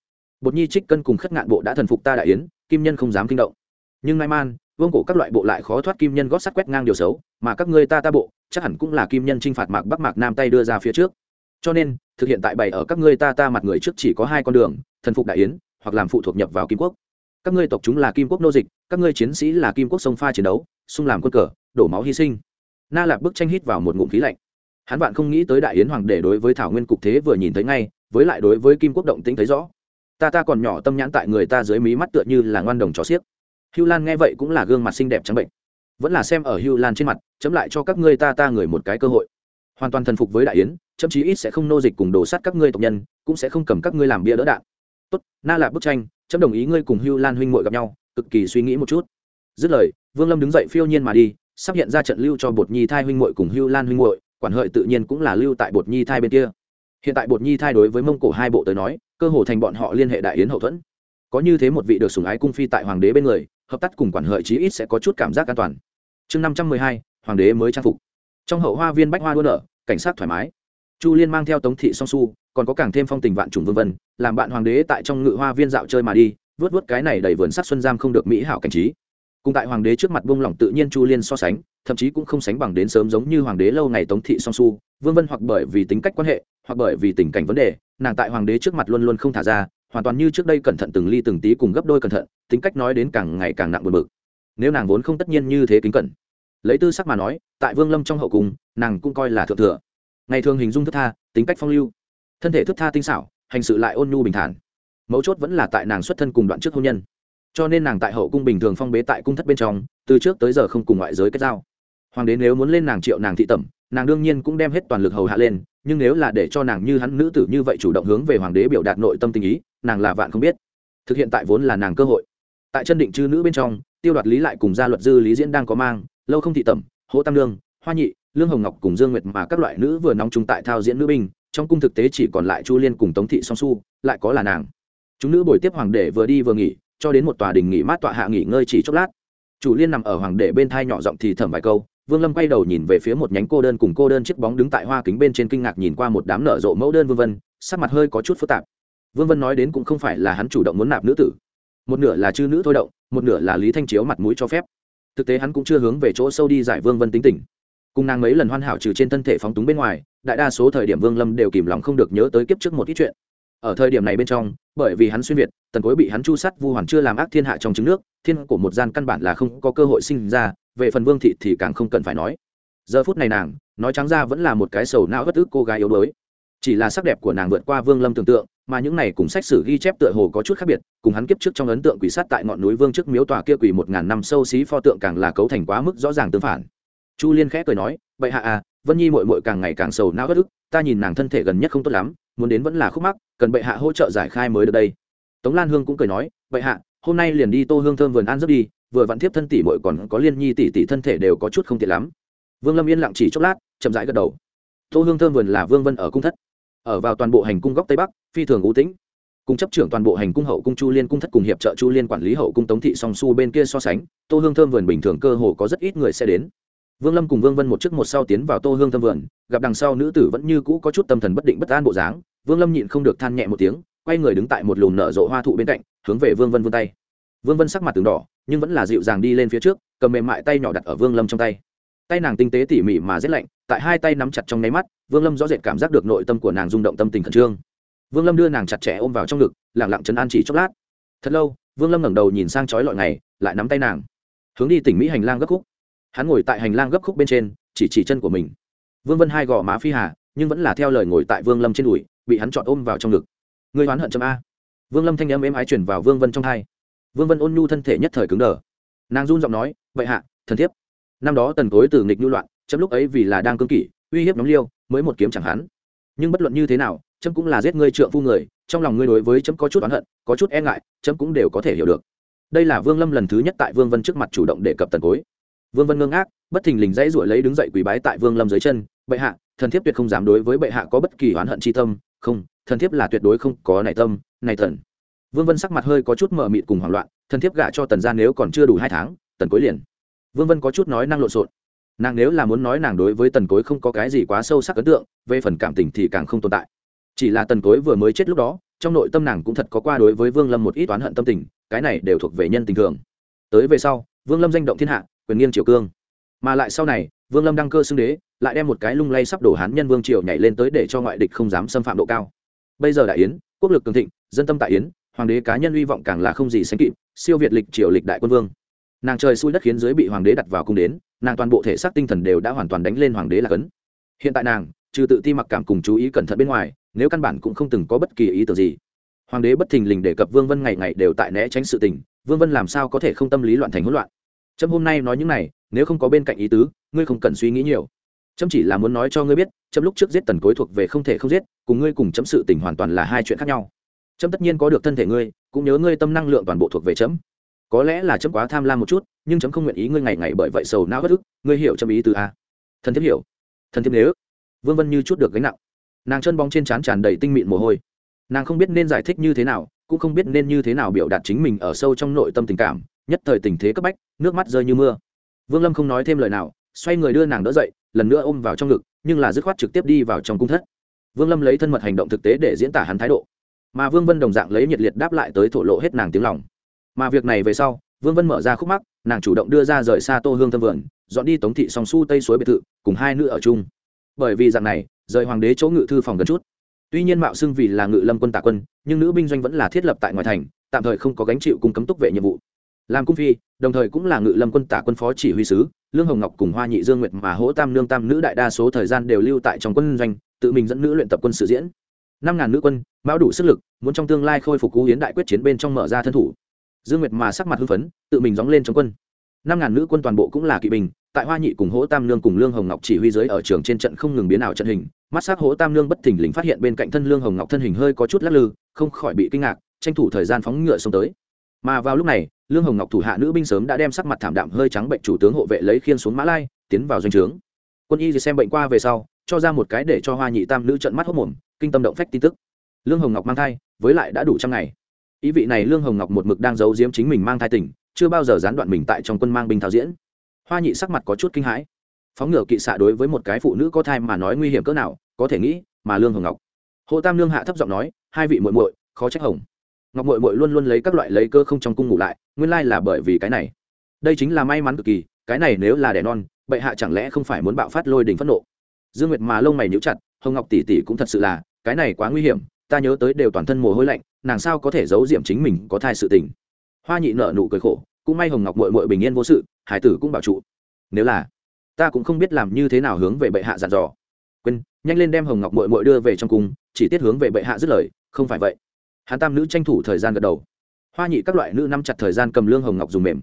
Bột nhi trích cân cùng khất ngạn bộ đã thần phục ta đại yến, kim nhân không dám kinh động. Nhưng nay man vương cổ các loại bộ lại khó thoát kim nhân gót sắt quét ngang điều xấu, mà các ngươi ta ta bộ, chắc hẳn cũng là kim nhân t r i n h phạt mạc bắc mạc nam tay đưa ra phía trước cho nên, thực hiện tại bày ở các ngươi ta ta mặt người trước chỉ có hai con đường, thần phục đại yến, hoặc làm phụ thuộc nhập vào kim quốc. Các ngươi tộc chúng là kim quốc nô dịch, các ngươi chiến sĩ là kim quốc sông pha chiến đấu, xung làm quân cờ, đổ máu hy sinh. Na lạc bức tranh hít vào một ngụm khí lạnh. Hắn bạn không nghĩ tới đại yến hoàng để đối với thảo nguyên cục thế vừa nhìn thấy ngay, với lại đối với kim quốc động tĩnh thấy rõ. Ta ta còn nhỏ tâm nhãn tại người ta dưới mí mắt tựa như là ngoan đồng chó xiếc. Hưu lan nghe vậy cũng là gương mặt xinh đẹp trắng bệnh. Vẫn là xem ở hưu lan trên mặt, chấm lại cho các ngươi ta ta người một cái cơ hội. Hoàn toàn thần phục với đại yến chậm chí ít sẽ không nô dịch cùng đổ sát các ngươi tộc nhân, cũng sẽ không cầm các ngươi làm bia đỡ đạn. Tốt, na là bức tranh, chấm đồng ý ngươi cùng hưu lan huynh muội gặp nhau, cực kỳ suy nghĩ một chút. Dứt lời, vương lâm đứng dậy phiêu nhiên mà đi, sắp hiện ra trận lưu cho bột nhi thai huynh muội cùng hưu lan huynh muội, quản hợi tự nhiên cũng là lưu tại bột nhi thai bên kia. Hiện tại bột nhi thai đối với mông cổ hai bộ tới nói, cơ hồ thành bọn họ liên hệ đại yến hậu thuẫn. Có như thế một vị được sủng ái cung phi tại hoàng đế bên người, hợp tác cùng quản hợi chí ít sẽ có chút cảm giác an toàn. Chương năm trăm mười hai, hoàng đế mới trang phục. Trong hậu hoa viên bách hoa đua nở, cảnh sát thoải mái chu liên mang theo tống thị song su, còn có càng thêm phong tình vạn trùng vương vân, làm bạn hoàng đế tại trong ngự hoa viên dạo chơi mà đi, vớt vớt cái này đầy vườn sắc xuân giam không được mỹ hảo cảnh trí. Cùng tại hoàng đế trước mặt buông lỏng tự nhiên chu liên so sánh, thậm chí cũng không sánh bằng đến sớm giống như hoàng đế lâu ngày tống thị song su, vương vân hoặc bởi vì tính cách quan hệ, hoặc bởi vì tình cảnh vấn đề, nàng tại hoàng đế trước mặt luôn luôn không thả ra, hoàn toàn như trước đây cẩn thận từng ly từng tí cùng gấp đôi cẩn thận, tính cách nói đến càng ngày càng nặng buồn bực. Nếu nàng vốn không tất nhiên như thế kính cẩn, lấy tư sắc mà nói, tại vương lâm trong hậu cung, nàng cũng coi là thượng thừa ngày thường hình dung thức tha, tính cách phong lưu. Thân thể thức tha tinh xảo, hành sự lại ôn nhu bình thản. Mấu chốt vẫn là tại nàng xuất thân cùng đoạn trước hôn nhân. Cho nên nàng tại hậu cung bình thường phong bế tại cung thất bên trong, từ trước tới giờ không cùng ngoại giới kết giao. Hoàng đế nếu muốn lên nàng triệu nàng thị tẩm, nàng đương nhiên cũng đem hết toàn lực hầu hạ lên, nhưng nếu là để cho nàng như hắn nữ tử như vậy chủ động hướng về hoàng đế biểu đạt nội tâm tình ý, nàng là vạn không biết. Thực hiện tại vốn là nàng cơ hội. Tại chân định chư nữ bên trong, tiêu đoạt lý lại cùng gia luật dư lý diễn đang có mang, lâu không thị tẩm, hỗ tam lương, hoa nhị lương hồng ngọc cùng dương nguyệt mà các loại nữ vừa nóng chung tại thao diễn nữ binh, trong cung thực tế chỉ còn lại chu liên cùng tống thị song su, lại có là nàng. Chúng nữ buổi tiếp hoàng đệ vừa đi vừa nghỉ, cho đến một tòa đình nghỉ mát tọa hạ nghỉ ngơi chỉ chốc lát. Chủ liên nằm ở hoàng đệ bên thai nhỏ giọng thì thầm vài câu, vương lâm quay đầu nhìn về phía một nhánh cô đơn cùng cô đơn chiếc bóng đứng tại hoa kính bên trên kinh ngạc nhìn qua một đám nở rộ mẫu đơn vương vân, sắc mặt hơi có chút phức tạp. Vương vân nói đến cũng không phải là hắn chủ động muốn nạp nữ tử. Một nửa là chư nữ thôi động, một nửa là lý thanh chiếu mặt mũi cho phép. Thực tế hắn cũng chưa hướng về chỗ sâu đi giải vương vân tính tình cùng nàng mấy lần hoàn hảo trừ trên thân thể phóng túng bên ngoài, đại đa số thời điểm vương lâm đều kìm lòng không được nhớ tới kiếp trước một ít chuyện. Ở thời điểm này bên trong, bởi vì hắn xuyên việt, tần cối bị hắn chu sắt vu hoàn chưa làm ác thiên hạ trong trứng nước, thiên của một gian căn bản là không có cơ hội sinh ra, về phần vương thị thì càng không cần phải nói. Giờ phút này nàng, nói trắng ra vẫn là một cái sầu não bất ức cô gái yếu đuối. Chỉ là sắc đẹp của nàng vượt qua vương lâm tưởng tượng, mà những này cùng sách sử ghi chép tựa hồ có chút khác biệt, cùng hắn kiếp trước trong ấn tượng quỷ sát tại ngọn núi vương trước miếu tòa kia quỷ một ngàn năm sâu xí pho tượng càng là cấu thành quá mức rõ ràng tương phản chu liên khẽ cười nói vậy hạ à vân nhi mội mội càng ngày càng sầu não bất ức, ta nhìn nàng thân thể gần nhất không tốt lắm, muốn đến vẫn là khúc mắc, cần bệ hạ hỗ trợ giải khai mới được đây. Tống lan hương cũng cười nói, bệ hạ, hôm nay liền đi tô hương thơm vườn ăn giấc đi, vừa vặn thiếp thân tỷ mội còn có liên nhi tỷ tỷ thân thể đều có chút không tiện lắm. Vương lâm yên lặng chỉ chốc lát, chậm rãi gật đầu. Tô hương thơm vườn là vương vân ở cung thất. Ở vào toàn bộ hành cung góc tây bắc, phi thường ưu tĩnh. Cung chấp trưởng toàn bộ hành cung hậu cung chu liên cung thất cùng hiệp trợ chu liên quản lý hậu cung tống thị song su bên kia so sánh, tô hương thơm vườn bình thường cơ hồ có rất ít người sẽ đến vương lâm cùng vương vân một trước một sau tiến vào tô hương thâm vườn, gặp đằng sau nữ tử vẫn như cũ có chút tâm thần bất định bất an bộ dáng, vương lâm nhịn không được than nhẹ một tiếng, quay người đứng tại một lùm nở rộ hoa thụ bên cạnh, hướng về vương vân vươn tay. Vương vân sắc mặt từng đỏ, nhưng vẫn là dịu dàng đi lên phía trước, cầm mềm mại tay nhỏ đặt ở vương lâm trong tay. Tay nàng tinh tế tỉ mỉ mà rét lạnh, tại hai tay nắm chặt trong nháy mắt, vương lâm rõ rệt cảm giác được nội tâm của nàng rung động tâm tình khẩn trương. Vương lâm đưa nàng chặt chẽ ôm vào trong ngực lẳng lặng chấn an chỉ chốc lát. Thật lâu, vương lâm ngẩng đầu nhìn sang chói lọi này lại nắm tay nàng. Hướng đi tỉnh mỹ hành lang gấp khúc hắn ngồi tại hành lang gấp khúc bên trên, chỉ chỉ chân của mình. Vương vân hai gò má phi hà, nhưng vẫn là theo lời ngồi tại vương lâm trên đùi, bị hắn chọn ôm vào trong ngực. Người oán hận chấm a. Vương lâm thanh em êm ái chuyển vào vương vân trong hai vương vân ôn nhu thân thể nhất thời cứng đờ. Nàng run giọng nói, vậy hạ, thần thiếp. Năm đó tần cối từ nghịch nhu loạn, chấm lúc ấy vì là đang cương kỷ, uy hiếp nhóm liêu, mới một kiếm chẳng hắn. Nhưng bất luận như thế nào, chấm cũng là giết ngươi trượng phu người, trong lòng ngươi đối với chấm có chút oán hận, có chút e ngại, chấm cũng đều có thể hiểu được. Đây là vương lâm lần thứ nhất tại vương vân trước mặt chủ động đề cập tần cối vương vân ngưng ác bất thình lình dãy ruổi lấy đứng dậy quỳ bái tại vương lâm dưới chân, bệ hạ, thần thiếp tuyệt không dám đối với bệ hạ có bất kỳ oán hận chi tâm, không, thần thiếp là tuyệt đối không có này tâm này thần. Vương vân sắc mặt hơi có chút mờ mịt cùng hoảng loạn, thần thiếp gả cho tần ra nếu còn chưa đủ hai tháng, tần cối liền. Vương vân có chút nói năng lộn xộn. Nàng nếu là muốn nói nàng đối với tần cối không có cái gì quá sâu sắc ấn tượng, về phần cảm tình thì càng không tồn tại. Chỉ là tần cối vừa mới chết lúc đó, trong nội tâm nàng cũng thật có qua đối với vương lâm một ít oán hận tâm tình, cái này đều thuộc về nhân tình thường. Tới về sau, vương lâm danh động thiên hạ quyền nghiêng triều cương. Mà lại sau này, vương lâm đăng cơ xưng đế, lại đem một cái lung lay sắp đổ hán nhân vương triều nhảy lên tới để cho ngoại địch không dám xâm phạm độ cao. Bây giờ đại yến, quốc lực cường thịnh, dân tâm tại yến, hoàng đế cá nhân hy vọng càng là không gì sánh kịp, siêu việt lịch triều lịch đại quân vương. Nàng trời xui đất khiến dưới bị hoàng đế đặt vào cung đến, nàng toàn bộ thể xác tinh thần đều đã hoàn toàn đánh lên hoàng đế là cấn. Hiện tại nàng, trừ tự ti mặc cảm cùng chú ý cẩn thận bên ngoài, nếu căn bản cũng không từng có bất kỳ ý tưởng gì. Hoàng đế bất thình lình đề cập vương vân ngày ngày đều tại né tránh sự tình, vương vân làm sao có thể không tâm lý loạn thành hỗn loạn? Trâm hôm nay nói những này, nếu không có bên cạnh ý tứ, ngươi không cần suy nghĩ nhiều. Trâm chỉ là muốn nói cho ngươi biết, trâm lúc trước giết tần cối thuộc về không thể không giết, cùng ngươi cùng chấm sự tình hoàn toàn là hai chuyện khác nhau. Trâm tất nhiên có được thân thể ngươi, cũng nhớ ngươi tâm năng lượng toàn bộ thuộc về chấm có lẽ là chấm quá tham lam một chút, nhưng chấm không nguyện ý ngươi ngày ngày bởi vậy sầu não bất ức, ngươi hiểu chấm ý từ a. Thần thiết hiểu. Thần thiết nếu. Vương vân như chút được gánh nặng. Nàng chân bóng trên trán tràn đầy tinh mịn mồ hôi. Nàng không biết nên giải thích như thế nào, cũng không biết nên như thế nào biểu đạt chính mình ở sâu trong nội tâm tình cảm nhất thời tình thế cấp bách, nước mắt rơi như mưa. Vương lâm không nói thêm lời nào, xoay người đưa nàng đỡ dậy, lần nữa ôm vào trong ngực, nhưng là dứt khoát trực tiếp đi vào trong cung thất. Vương lâm lấy thân mật hành động thực tế để diễn tả hắn thái độ. Mà vương vân đồng dạng lấy nhiệt liệt đáp lại tới thổ lộ hết nàng tiếng lòng. Mà việc này về sau, vương vân mở ra khúc mắc, nàng chủ động đưa ra rời xa tô hương thâm vườn, dọn đi tống thị song su tây suối biệt thự, cùng hai nữ ở chung. Bởi vì dạng này, rời hoàng đế chỗ ngự thư phòng gần chút. Tuy nhiên mạo xưng vì là ngự lâm quân tạ quân, nhưng nữ binh doanh vẫn là thiết lập tại ngoài thành, tạm thời không có gánh chịu cùng cấm túc vệ nhiệm vụ làm cung phi, đồng thời cũng là ngự lâm quân tả quân phó chỉ huy sứ, lương hồng ngọc cùng hoa nhị dương nguyệt mà hỗ tam nương tam nữ đại đa số thời gian đều lưu tại trong quân doanh, tự mình dẫn nữ luyện tập quân sự diễn. Năm ngàn nữ quân, mão đủ sức lực, muốn trong tương lai khôi phục cú hiến đại quyết chiến bên trong mở ra thân thủ. Dương nguyệt mà sắc mặt hưng phấn, tự mình dóng lên trong quân. Năm ngàn nữ quân toàn bộ cũng là kỵ binh, tại hoa nhị cùng hỗ tam nương cùng lương hồng ngọc chỉ huy dưới ở trường trên trận không ngừng biến ảo trận hình, mắt sắc hỗ tam nương bất thình lình phát hiện bên cạnh thân lương hồng ngọc thân hình hơi có chút lắc lư, không khỏi bị kinh ngạc, tranh thủ thời gian phóng ngựa xông tới. Mà vào lúc này lương hồng ngọc thủ hạ nữ binh sớm đã đem sắc mặt thảm đạm hơi trắng bệnh chủ tướng hộ vệ lấy khiên xuống mã lai tiến vào doanh trướng. Quân y xem bệnh qua về sau cho ra một cái để cho hoa nhị tam nữ trận mắt hốc mồm kinh tâm động phách tin tức. Lương hồng ngọc mang thai với lại đã đủ trăm ngày. Ý vị này lương hồng ngọc một mực đang giấu giếm chính mình mang thai tỉnh, chưa bao giờ gián đoạn mình tại trong quân mang binh thao diễn. Hoa nhị sắc mặt có chút kinh hãi. Phóng ngựa kỵ xạ đối với một cái phụ nữ có thai mà nói nguy hiểm cỡ nào có thể nghĩ mà lương hồng ngọc. Hộ tam lương hạ thấp giọng nói hai vị muội muội khó trách hồng ngọc Mội Mội luôn luôn lấy các loại lấy cơ không trong cung ngủ lại, nguyên lai là bởi vì cái này. Đây chính là may mắn cực kỳ, cái này nếu là đẻ non, bệ hạ chẳng lẽ không phải muốn bạo phát lôi đình phẫn nộ? Dương nguyệt mà lông mày nhíu chặt, hồng ngọc tỷ tỷ cũng thật sự là, cái này quá nguy hiểm, ta nhớ tới đều toàn thân mồ hôi lạnh, nàng sao có thể giấu diệm chính mình có thai sự tình? Hoa nhị nợ nụ cười khổ, cũng may hồng ngọc Mội Mội bình yên vô sự, hải tử cũng bảo trụ. Nếu là, ta cũng không biết làm như thế nào hướng về bệ hạ dặn dò. Quên, nhanh lên đem hồng ngọc Mội Mội đưa về trong cung, chỉ tiết hướng về bệ hạ dứt lời, không phải vậy hắn tam nữ tranh thủ thời gian gật đầu. Hoa nhị các loại nữ nắm chặt thời gian cầm lương hồng ngọc dùng mềm.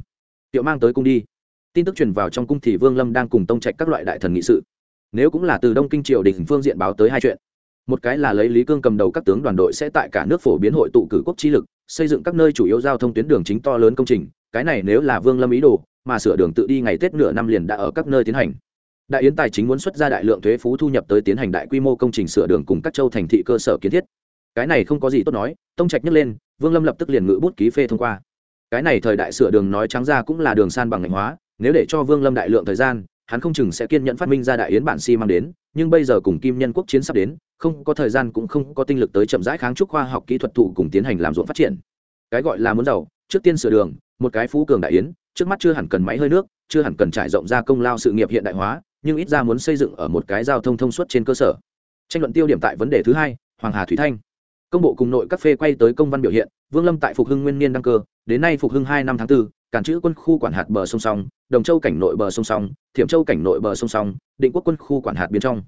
Tiệu mang tới cung đi. Tin tức truyền vào trong cung thì vương lâm đang cùng tông trạch các loại đại thần nghị sự. Nếu cũng là từ đông kinh triều đình phương diện báo tới hai chuyện. Một cái là lấy lý cương cầm đầu các tướng đoàn đội sẽ tại cả nước phổ biến hội tụ cử quốc trí lực, xây dựng các nơi chủ yếu giao thông tuyến đường chính to lớn công trình. Cái này nếu là vương lâm ý đồ, mà sửa đường tự đi ngày tết nửa năm liền đã ở các nơi tiến hành. Đại yến tài chính muốn xuất ra đại lượng thuế phú thu nhập tới tiến hành đại quy mô công trình sửa đường cùng các châu thành thị cơ sở kiến thiết cái này không có gì tốt nói, tông trạch nhấc lên, vương lâm lập tức liền ngự bút ký phê thông qua. Cái này thời đại sửa đường nói trắng ra cũng là đường san bằng ngành hóa, nếu để cho vương lâm đại lượng thời gian, hắn không chừng sẽ kiên nhẫn phát minh ra đại yến bản si mang đến, nhưng bây giờ cùng kim nhân quốc chiến sắp đến, không có thời gian cũng không có tinh lực tới chậm rãi kháng trúc khoa học kỹ thuật thụ cùng tiến hành làm ruộng phát triển. Cái gọi là muốn giàu, trước tiên sửa đường, một cái phú cường đại yến, trước mắt chưa hẳn cần máy hơi nước, chưa hẳn cần trải rộng ra công lao sự nghiệp hiện đại hóa, nhưng ít ra muốn xây dựng ở một cái giao thông thông suốt trên cơ sở. Tranh luận tiêu điểm tại vấn đề thứ hai, hoàng hà thủy thanh công bộ cùng nội các phê quay tới công văn biểu hiện vương lâm tại phục hưng nguyên niên đăng cơ đến nay phục hưng hai năm tháng 4, cản chữ quân khu quản hạt bờ sông song, đồng châu cảnh nội bờ sông song, thiểm châu cảnh nội bờ sông song, định quốc quân khu quản hạt biến trong.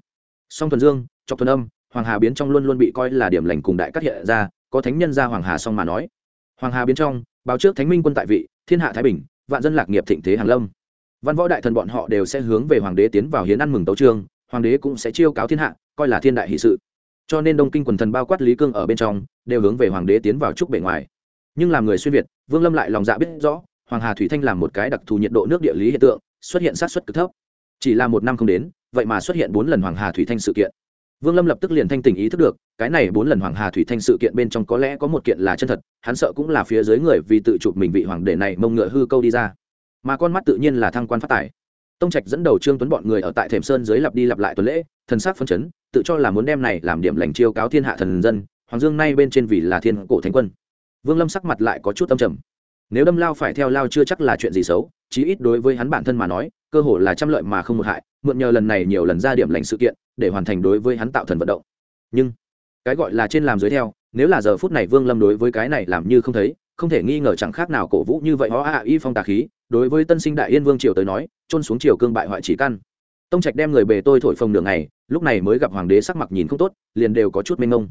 Song thuần dương trọc thuần âm hoàng hà biến trong luôn luôn bị coi là điểm lành cùng đại các hiện ra có thánh nhân ra hoàng hà song mà nói. Hoàng hà biến trong báo trước thánh minh quân tại vị thiên hạ thái bình vạn dân lạc nghiệp thịnh thế hàng lâm. Văn võ đại thần bọn họ đều sẽ hướng về hoàng đế tiến vào hiến ăn mừng tấu trương hoàng đế cũng sẽ chiêu cáo thiên hạ coi là thiên đại hỷ sự cho nên đông kinh quần thần bao quát lý cương ở bên trong, đều hướng về hoàng đế tiến vào trúc bể ngoài. Nhưng làm người xuyên việt, vương lâm lại lòng dạ biết rõ, hoàng hà thủy thanh làm một cái đặc thù nhiệt độ nước địa lý hiện tượng, xuất hiện sát xuất cực thấp. Chỉ là một năm không đến, vậy mà xuất hiện bốn lần hoàng hà thủy thanh sự kiện. Vương lâm lập tức liền thanh tình ý thức được, cái này bốn lần hoàng hà thủy thanh sự kiện bên trong có lẽ có một kiện là chân thật, hắn sợ cũng là phía dưới người vì tự chụp mình vị hoàng đệ này mông ngựa hư câu đi ra. Mà con mắt tự nhiên là thăng quan phát tài tông trạch dẫn đầu trương tuấn bọn người ở tại thềm sơn dưới lặp đi lặp lại tuần lễ, thần sắc phân chấn, tự cho là muốn đem này làm điểm lành chiêu cáo thiên hạ thần dân, hoàng dương nay bên trên vì là thiên cổ thánh quân. Vương lâm sắc mặt lại có chút âm trầm. Nếu đâm lao phải theo lao chưa chắc là chuyện gì xấu, chí ít đối với hắn bản thân mà nói, cơ hội là trăm lợi mà không một hại, mượn nhờ lần này nhiều lần ra điểm lành sự kiện, để hoàn thành đối với hắn tạo thần vận động. Nhưng, cái gọi là trên làm dưới theo, nếu là giờ phút này vương lâm đối với cái này làm như không thấy không thể nghi ngờ chẳng khác nào cổ vũ như vậy ó a y phong tà khí, đối với tân sinh đại yên vương triều tới nói trôn xuống triều cương bại hoại chỉ căn. Tông trạch đem người bề tôi thổi phồng đường này lúc này mới gặp hoàng đế sắc mặt nhìn không tốt, liền đều có chút mênh ngông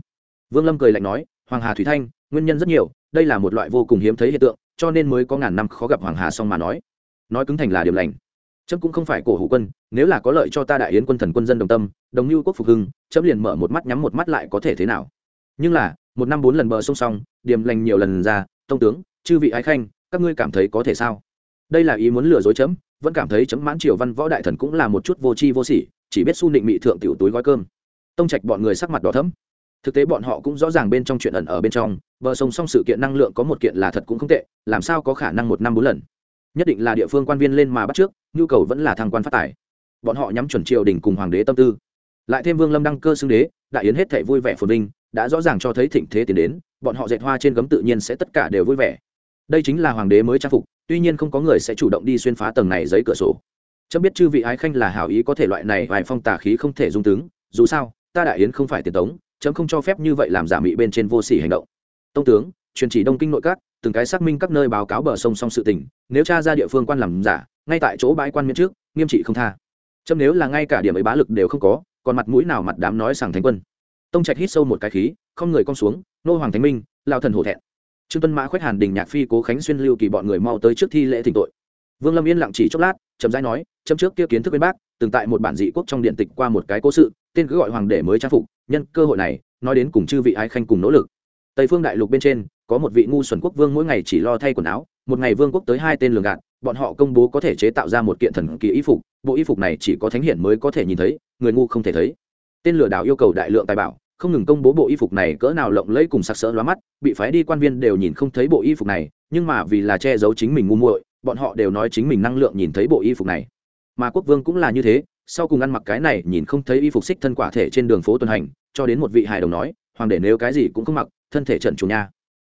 vương lâm cười lạnh nói, hoàng hà thủy thanh, nguyên nhân rất nhiều, đây là một loại vô cùng hiếm thấy hiện tượng, cho nên mới có ngàn năm khó gặp hoàng hà xong mà nói. Nói cứng thành là điểm lành. Trâm cũng không phải cổ hủ quân, nếu là có lợi cho ta đại yến quân thần quân dân đồng tâm, đồng lưu quốc phục hưng trâm liền mở một mắt nhắm một mắt lại có thể thế nào. Nhưng là, một năm bốn lần bờ sông song điểm lành nhiều lần ra tông tướng, chư vị ái khanh, các ngươi cảm thấy có thể sao? Đây là ý muốn lừa dối chấm, vẫn cảm thấy chấm mãn triều văn võ đại thần cũng là một chút vô tri vô sỉ, chỉ biết su nịnh mị thượng tiểu túi gói cơm. Tông trạch bọn người sắc mặt đỏ thấm thực tế bọn họ cũng rõ ràng bên trong chuyện ẩn ở bên trong, bờ sông song sự kiện năng lượng có một kiện là thật cũng không tệ, làm sao có khả năng một năm bốn lần? Nhất định là địa phương quan viên lên mà bắt trước, nhu cầu vẫn là thăng quan phát tài. Bọn họ nhắm chuẩn triều đình cùng hoàng đế tâm tư. Lại thêm vương lâm đăng cơ xưng đế, đại yến hết thể vui vẻ phồn vinh, đã rõ ràng cho thấy thịnh thế tiến đến bọn họ dệt hoa trên gấm tự nhiên sẽ tất cả đều vui vẻ. Đây chính là hoàng đế mới trang phục, tuy nhiên không có người sẽ chủ động đi xuyên phá tầng này giấy cửa sổ. Chấm biết chư vị ái khanh là hảo ý có thể loại này vài phong tà khí không thể dung tướng, dù sao, ta đại yến không phải tiền tống, chấm không cho phép như vậy làm giả mị bên trên vô sỉ hành động. Tông tướng, truyền chỉ đông kinh nội các, từng cái xác minh các nơi báo cáo bờ sông song sự tình, nếu tra ra địa phương quan làm giả, ngay tại chỗ bãi quan miễn trước, nghiêm trị không tha. Chấm nếu là ngay cả điểm ấy bá lực đều không có, còn mặt mũi nào mặt đám nói sàng thánh quân. Tông trạch hít sâu một cái khí không người cong xuống, nô hoàng thánh minh, lao thần hổ thẹn. Trương tuân mã khoét hàn đình nhạc phi cố khánh xuyên lưu kỳ bọn người mau tới trước thi lễ thỉnh tội. Vương lâm yên lặng chỉ chốc lát, chậm rãi nói, chấm trước kia kiến thức bên bác, từng tại một bản dị quốc trong điện tịch qua một cái cố sự, tên cứ gọi hoàng đệ mới trang phục, nhân cơ hội này, nói đến cùng chư vị ái khanh cùng nỗ lực. Tây phương đại lục bên trên, có một vị ngu xuẩn quốc vương mỗi ngày chỉ lo thay quần áo, một ngày vương quốc tới hai tên lường gạt, bọn họ công bố có thể chế tạo ra một kiện thần kỳ y phục, bộ y phục này chỉ có thánh hiển mới có thể nhìn thấy, người ngu không thể thấy. Tên lừa đảo yêu cầu đại lượng tài bảo không ngừng công bố bộ y phục này cỡ nào lộng lẫy cùng sặc sỡ lóa mắt, bị phái đi quan viên đều nhìn không thấy bộ y phục này, nhưng mà vì là che giấu chính mình ngu muội, bọn họ đều nói chính mình năng lượng nhìn thấy bộ y phục này. Mà quốc vương cũng là như thế, sau cùng ăn mặc cái này, nhìn không thấy y phục xích thân quả thể trên đường phố tuần hành, cho đến một vị hài đồng nói, hoàng đệ nếu cái gì cũng không mặc, thân thể trận chủ nha.